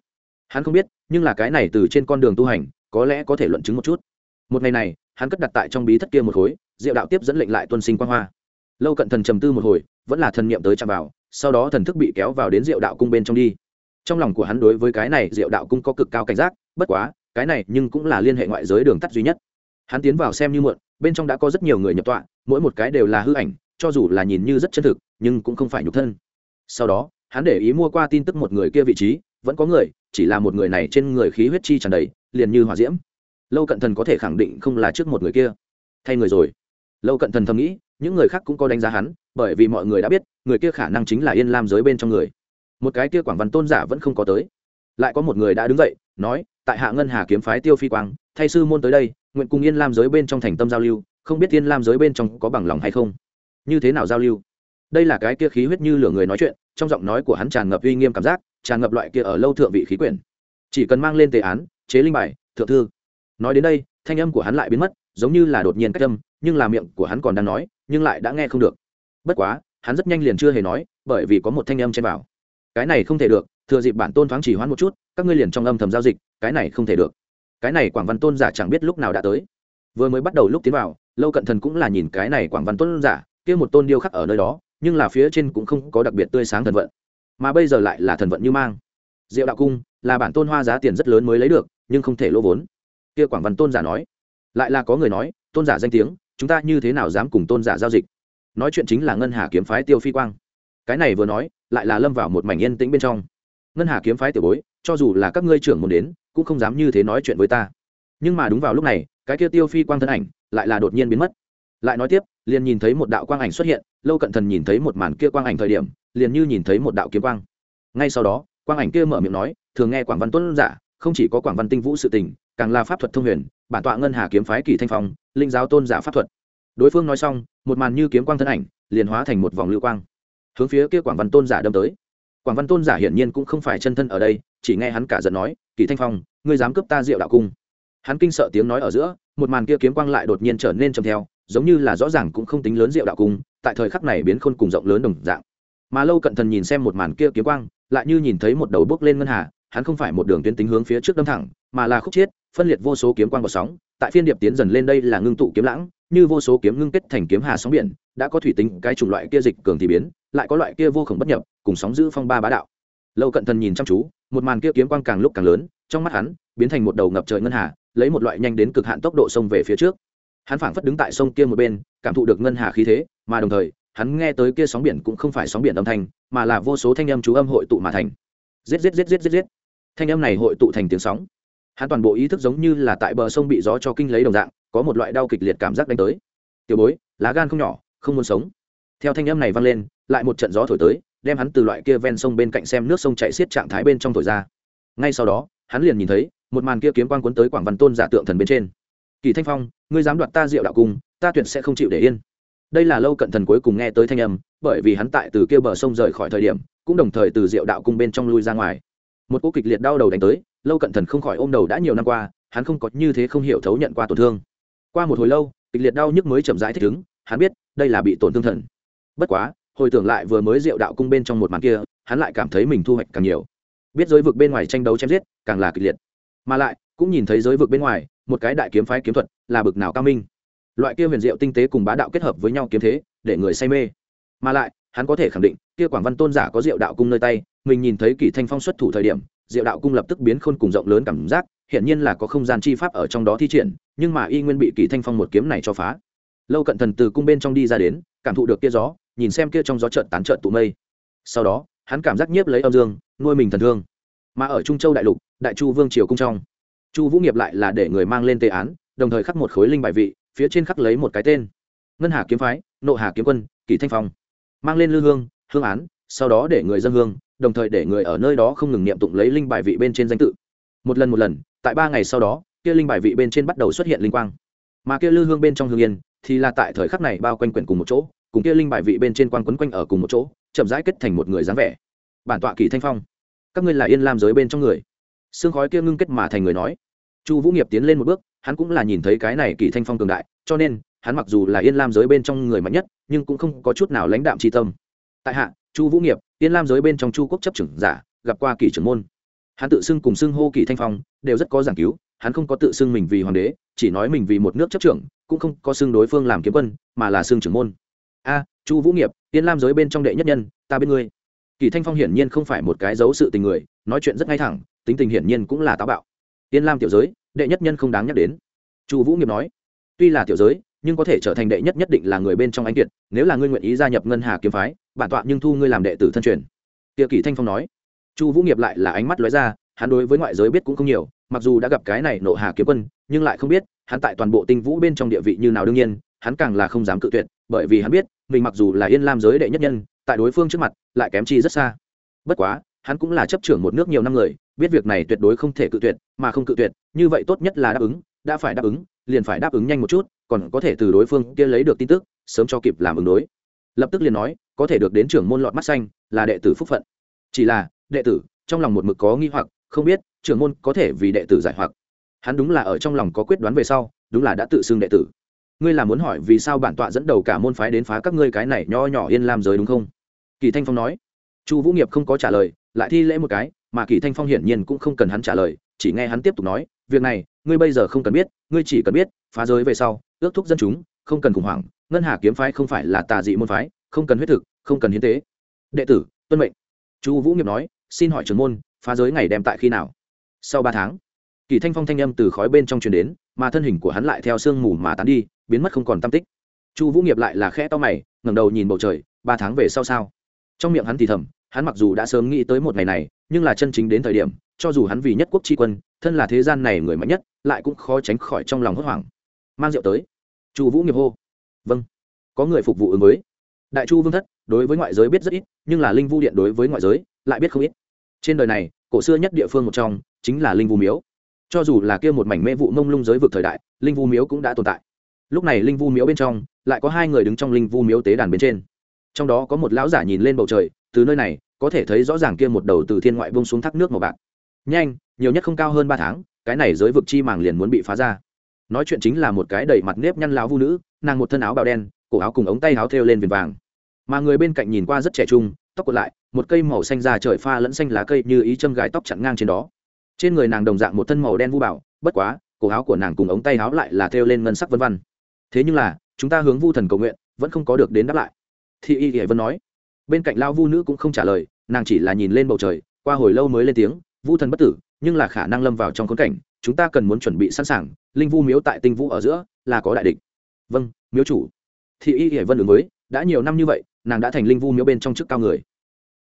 Speaker 1: Hắn không biết, nhưng là cái này từ trên con đường tu hành, có lẽ có thể luận chứng một chút. Một ngày này, hắn cất đặt tại trong bí thất kia một khối, diệu đạo tiếp dẫn lệnh lại tuân sinh quan hoa. Lâu cận thần trầm tư một hồi, vẫn là thần niệm tới chạm vào sau đó thần thức bị kéo vào đến diệu đạo cung bên trong đi. Trong lòng của hắn đối với cái này diệu đạo cung có cực cao cảnh giác, bất quá, cái này nhưng cũng là liên hệ ngoại giới đường tắt duy nhất. Hắn tiến vào xem như muộn, bên trong đã có rất nhiều người nhập tọa, mỗi một cái đều là hư ảnh, cho dù là nhìn như rất chân thực, nhưng cũng không phải nhục thân. Sau đó, hắn để ý mua qua tin tức một người kia vị trí, vẫn có người, chỉ là một người này trên người khí huyết chi tràn đầy, liền như hỏa diễm. Lâu cận thần có thể khẳng định không là trước một người kia. Thay người rồi. Lâu cận thần thầm nghĩ những người khác cũng có đánh giá hắn, bởi vì mọi người đã biết, người kia khả năng chính là yên lam giới bên trong người. Một cái kia quảng văn tôn giả vẫn không có tới. Lại có một người đã đứng dậy, nói, tại hạ ngân hà kiếm phái tiêu phi quang, thay sư môn tới đây, nguyện cùng yên lam giới bên trong thành tâm giao lưu, không biết yên lam giới bên trong có bằng lòng hay không? Như thế nào giao lưu? Đây là cái kia khí huyết như lửa người nói chuyện, trong giọng nói của hắn tràn ngập uy nghiêm cảm giác, tràn ngập loại kia ở lâu thượng vị khí quyển. Chỉ cần mang lên tề án, chế linh bài, thượng thư. Nói đến đây, thanh âm của hắn lại biến mất giống như là đột nhiên cách âm, nhưng là miệng của hắn còn đang nói, nhưng lại đã nghe không được. Bất quá, hắn rất nhanh liền chưa hề nói, bởi vì có một thanh âm chen vào cái này không thể được, thừa dịp bản tôn thoáng chỉ hoãn một chút, các ngươi liền trong âm thầm giao dịch, cái này không thể được. Cái này quảng văn tôn giả chẳng biết lúc nào đã tới. Vừa mới bắt đầu lúc tiến vào, lâu cận thần cũng là nhìn cái này quảng văn tôn giả, kia một tôn điêu khắc ở nơi đó, nhưng là phía trên cũng không có đặc biệt tươi sáng thần vận. Mà bây giờ lại là thần vận như mang. Diệu đạo cung, là bản tôn hoa giá tiền rất lớn mới lấy được, nhưng không thể lỗ vốn. Kia quảng văn tôn giả nói lại là có người nói, tôn giả danh tiếng, chúng ta như thế nào dám cùng tôn giả giao dịch? Nói chuyện chính là ngân hà kiếm phái tiêu phi quang. Cái này vừa nói, lại là lâm vào một mảnh yên tĩnh bên trong. Ngân hà kiếm phái tiểu bối, cho dù là các ngươi trưởng muốn đến, cũng không dám như thế nói chuyện với ta. Nhưng mà đúng vào lúc này, cái kia tiêu phi quang thân ảnh, lại là đột nhiên biến mất. Lại nói tiếp, liền nhìn thấy một đạo quang ảnh xuất hiện, lâu cận thần nhìn thấy một màn kia quang ảnh thời điểm, liền như nhìn thấy một đạo kiếm quang. Ngay sau đó, quang ảnh kia mở miệng nói, thường nghe quảng văn tuấn giả, không chỉ có quảng văn tinh vũ sự tình, càng là pháp thuật thông huyền bản tọa ngân hà kiếm phái kỳ thanh phong, linh giáo tôn giả pháp thuật. Đối phương nói xong, một màn như kiếm quang thân ảnh, liền hóa thành một vòng lưu quang. Hướng phía kia quảng văn tôn giả đâm tới. Quảng văn tôn giả hiển nhiên cũng không phải chân thân ở đây, chỉ nghe hắn cả giận nói, kỳ thanh phong, ngươi dám cướp ta diệu đạo cung? Hắn kinh sợ tiếng nói ở giữa, một màn kia kiếm quang lại đột nhiên trở nên trầm theo, giống như là rõ ràng cũng không tính lớn diệu đạo cung, tại thời khắc này biến khôn cùng rộng lớn đồng dạng. Mà lâu cận thần nhìn xem một màn kia kiếm quang, lại như nhìn thấy một đầu bước lên ngân hà, hắn không phải một đường tuyến tính hướng phía trước đâm thẳng, mà là khúc chiết phân liệt vô số kiếm quang vào sóng, tại phiên điệp tiến dần lên đây là ngưng tụ kiếm lãng, như vô số kiếm ngưng kết thành kiếm hà sóng biển, đã có thủy tính cái chủng loại kia dịch cường thì biến, lại có loại kia vô khổng bất nhập, cùng sóng giữ phong ba bá đạo. Lâu cận thần nhìn chăm chú, một màn kia kiếm quang càng lúc càng lớn, trong mắt hắn, biến thành một đầu ngập trời ngân hà, lấy một loại nhanh đến cực hạn tốc độ sông về phía trước. Hắn phảng phất đứng tại sông kia một bên, cảm thụ được ngân hà khí thế, mà đồng thời, hắn nghe tới kia sóng biển cũng không phải sóng biển âm thanh, mà là vô số thanh âm chú âm hội tụ mà thành. Giết giết giết giết giết giết. Thanh âm này hội tụ thành tiếng sóng hắn toàn bộ ý thức giống như là tại bờ sông bị gió cho kinh lấy đồng dạng, có một loại đau kịch liệt cảm giác đánh tới. Tiểu bối, lá gan không nhỏ, không muốn sống. Theo thanh âm này vang lên, lại một trận gió thổi tới, đem hắn từ loại kia ven sông bên cạnh xem nước sông chạy xiết trạng thái bên trong thổi ra. Ngay sau đó, hắn liền nhìn thấy, một màn kia kiếm quang cuốn tới quảng văn tôn giả tượng thần bên trên. Kỳ thanh phong, ngươi dám đoạt ta diệu đạo cung, ta tuyệt sẽ không chịu để yên. Đây là lâu cận thần cuối cùng nghe tới thanh âm, bởi vì hắn tại từ kia bờ sông rời khỏi thời điểm, cũng đồng thời từ diệu đạo cung bên trong lui ra ngoài. Một cô kịch liệt đau đầu đánh tới lâu cận thần không khỏi ôm đầu đã nhiều năm qua, hắn không có như thế không hiểu thấu nhận qua tổn thương. Qua một hồi lâu, kịch liệt đau nhức mới chậm rãi thích ứng, hắn biết đây là bị tổn thương thần. Bất quá, hồi tưởng lại vừa mới diệu đạo cung bên trong một màn kia, hắn lại cảm thấy mình thu hoạch càng nhiều. Biết giới vực bên ngoài tranh đấu chém giết, càng là kịch liệt. Mà lại, cũng nhìn thấy giới vực bên ngoài, một cái đại kiếm phái kiếm thuật là bực nào cao minh. Loại kia huyền diệu tinh tế cùng bá đạo kết hợp với nhau kiếm thế, để người say mê. Mà lại, hắn có thể khẳng định, kia quảng văn tôn giả có diệu đạo cung nơi tay, mình nhìn thấy kỳ thanh phong xuất thủ thời điểm diệu đạo cung lập tức biến khôn cùng rộng lớn cảm giác hiện nhiên là có không gian chi pháp ở trong đó thi triển, nhưng mà y nguyên bị kỳ thanh phong một kiếm này cho phá. Lâu cận thần từ cung bên trong đi ra đến, cảm thụ được kia gió, nhìn xem kia trong gió trợn tán trợn tụ mây. Sau đó, hắn cảm giác nhiếp lấy âm dương, nuôi mình thần thương. Mà ở trung châu đại lục, đại chu vương triều cung trong, chu vũ nghiệp lại là để người mang lên tề án, đồng thời khắc một khối linh bài vị, phía trên khắc lấy một cái tên. Ngân hà kiếm phái, nộ hà kiếm quân, kỳ thanh phong. Mang lên lư hương hương án, sau đó để người dân hương đồng thời để người ở nơi đó không ngừng niệm tụng lấy linh bài vị bên trên danh tự. Một lần một lần, tại ba ngày sau đó, kia linh bài vị bên trên bắt đầu xuất hiện linh quang. Mà kia lư hương bên trong hương yên, thì là tại thời khắc này bao quanh quyển cùng một chỗ, cùng kia linh bài vị bên trên quang quấn quanh ở cùng một chỗ, chậm rãi kết thành một người dáng vẻ. Bản tọa kỳ thanh phong, các ngươi là yên lam giới bên trong người. Xương khói kia ngưng kết mà thành người nói. Chu vũ nghiệp tiến lên một bước, hắn cũng là nhìn thấy cái này kỳ thanh phong cường đại, cho nên, hắn mặc dù là yên lam giới bên trong người mạnh nhất, nhưng cũng không có chút nào lãnh đạm tri tâm. Tại hạ chu vũ nghiệp, yên lam giới bên trong chu quốc chấp trưởng giả, gặp qua kỳ trưởng môn. Hắn tự xưng cùng xưng hô kỳ thanh phong, đều rất có giảng cứu, hắn không có tự xưng mình vì hoàng đế, chỉ nói mình vì một nước chấp trưởng, cũng không có xưng đối phương làm kiếm quân, mà là xưng trưởng môn. A, chu vũ nghiệp, yên lam giới bên trong đệ nhất nhân, ta bên ngươi. Kỳ thanh phong hiển nhiên không phải một cái dấu sự tình người, nói chuyện rất ngay thẳng, tính tình hiển nhiên cũng là táo bạo. Yên lam tiểu giới, đệ nhất nhân không đáng nhắc đến. Chu vũ nghiệp nói, tuy là tiểu giới, nhưng có thể trở thành đệ nhất nhất định là người bên trong anh kiệt, nếu là ngươi nguyện ý gia nhập ngân hà kiếm phái bản tọa nhưng thu ngươi làm đệ tử thân truyền. Tiệ kỷ thanh phong nói. Chu vũ nghiệp lại là ánh mắt lóe ra, hắn đối với ngoại giới biết cũng không nhiều, mặc dù đã gặp cái này nộ hà kiếm quân, nhưng lại không biết, hắn tại toàn bộ tinh vũ bên trong địa vị như nào đương nhiên, hắn càng là không dám cự tuyệt, bởi vì hắn biết, mình mặc dù là yên lam giới đệ nhất nhân, tại đối phương trước mặt, lại kém chi rất xa. Bất quá, hắn cũng là chấp trưởng một nước nhiều năm người, biết việc này tuyệt đối không thể cự tuyệt, mà không cự tuyệt, như vậy tốt nhất là đáp ứng, đã phải đáp ứng, liền phải đáp ứng nhanh một chút, còn có thể từ đối phương kia lấy được tin tức, sớm cho kịp làm ứng đối lập tức liền nói, có thể được đến trưởng môn lọt mắt xanh, là đệ tử phúc phận. Chỉ là, đệ tử, trong lòng một mực có nghi hoặc, không biết, trưởng môn có thể vì đệ tử giải hoặc. Hắn đúng là ở trong lòng có quyết đoán về sau, đúng là đã tự xưng đệ tử. Ngươi là muốn hỏi vì sao bản tọa dẫn đầu cả môn phái đến phá các ngươi cái này nho nhỏ yên lam giới đúng không? Kỳ thanh phong nói. Chu vũ nghiệp không có trả lời, lại thi lễ một cái, mà kỳ thanh phong hiển nhiên cũng không cần hắn trả lời, chỉ nghe hắn tiếp tục nói, việc này, ngươi bây giờ không cần biết, ngươi chỉ cần biết, phá giới về sau, ước thúc dân chúng không cần khủng hoảng, ngân hà kiếm phái không phải là tà dị môn phái, không cần huyết thực, không cần hiến tế. Đệ tử, tuân mệnh. Chu vũ nghiệp nói, xin hỏi trưởng môn, phá giới ngày đem tại khi nào? Sau ba tháng, kỳ thanh phong thanh âm từ khói bên trong truyền đến, mà thân hình của hắn lại theo sương mù mà tán đi, biến mất không còn tam tích. Chu vũ nghiệp lại là khẽ to mày, ngẩng đầu nhìn bầu trời, ba tháng về sau sao? Trong miệng hắn thì thầm, hắn mặc dù đã sớm nghĩ tới một ngày này, nhưng là chân chính đến thời điểm, cho dù hắn vì nhất quốc tri quân, thân là thế gian này người mạnh nhất, lại cũng khó tránh khỏi trong lòng hốt hoảng. Mang rượu tới chu vũ nghiệp hô. Vâng có người phục vụ ứng với. Đại chu vương thất, đối với ngoại giới biết rất ít, nhưng là linh vu điện đối với ngoại giới lại biết không ít. Trên đời này, cổ xưa nhất địa phương một trong chính là linh vu miếu. Cho dù là kia một mảnh mê vụ mông lung giới vực thời đại, linh vu miếu cũng đã tồn tại. Lúc này linh vu miếu bên trong lại có hai người đứng trong linh vu miếu tế đàn bên trên. Trong đó có một lão giả nhìn lên bầu trời, từ nơi này có thể thấy rõ ràng kia một đầu từ thiên ngoại vông xuống thác nước màu bạc. Nhanh, nhiều nhất không cao hơn ba tháng, cái này giới vực chi màng liền muốn bị phá ra nói chuyện chính là một cái đầy mặt nếp nhăn láo vu nữ, nàng một thân áo bào đen, cổ áo cùng ống tay áo thêu lên viền vàng. Mà người bên cạnh nhìn qua rất trẻ trung, tóc cột lại, một cây màu xanh già trời pha lẫn xanh lá cây như ý châm gài tóc chặn ngang trên đó. Trên người nàng đồng dạng một thân màu đen vu bảo, bất quá, cổ áo của nàng cùng ống tay áo lại là thêu lên ngân sắc vân văn thế nhưng là, chúng ta hướng vu thần cầu nguyện, vẫn không có được đến đáp lại. Thị y hải vân nói. Bên cạnh lao vu nữ cũng không trả lời, nàng chỉ là nhìn lên bầu trời, qua hồi lâu mới lên tiếng, vu thần bất tử, nhưng là khả năng lâm vào trong khốn cảnh chúng ta cần muốn chuẩn bị sẵn sàng, linh vu miếu tại tinh vũ ở giữa là có đại địch. Vâng miếu chủ. Thị y hiển vân ứng với, đã nhiều năm như vậy, nàng đã thành linh vu miếu bên trong chức cao người.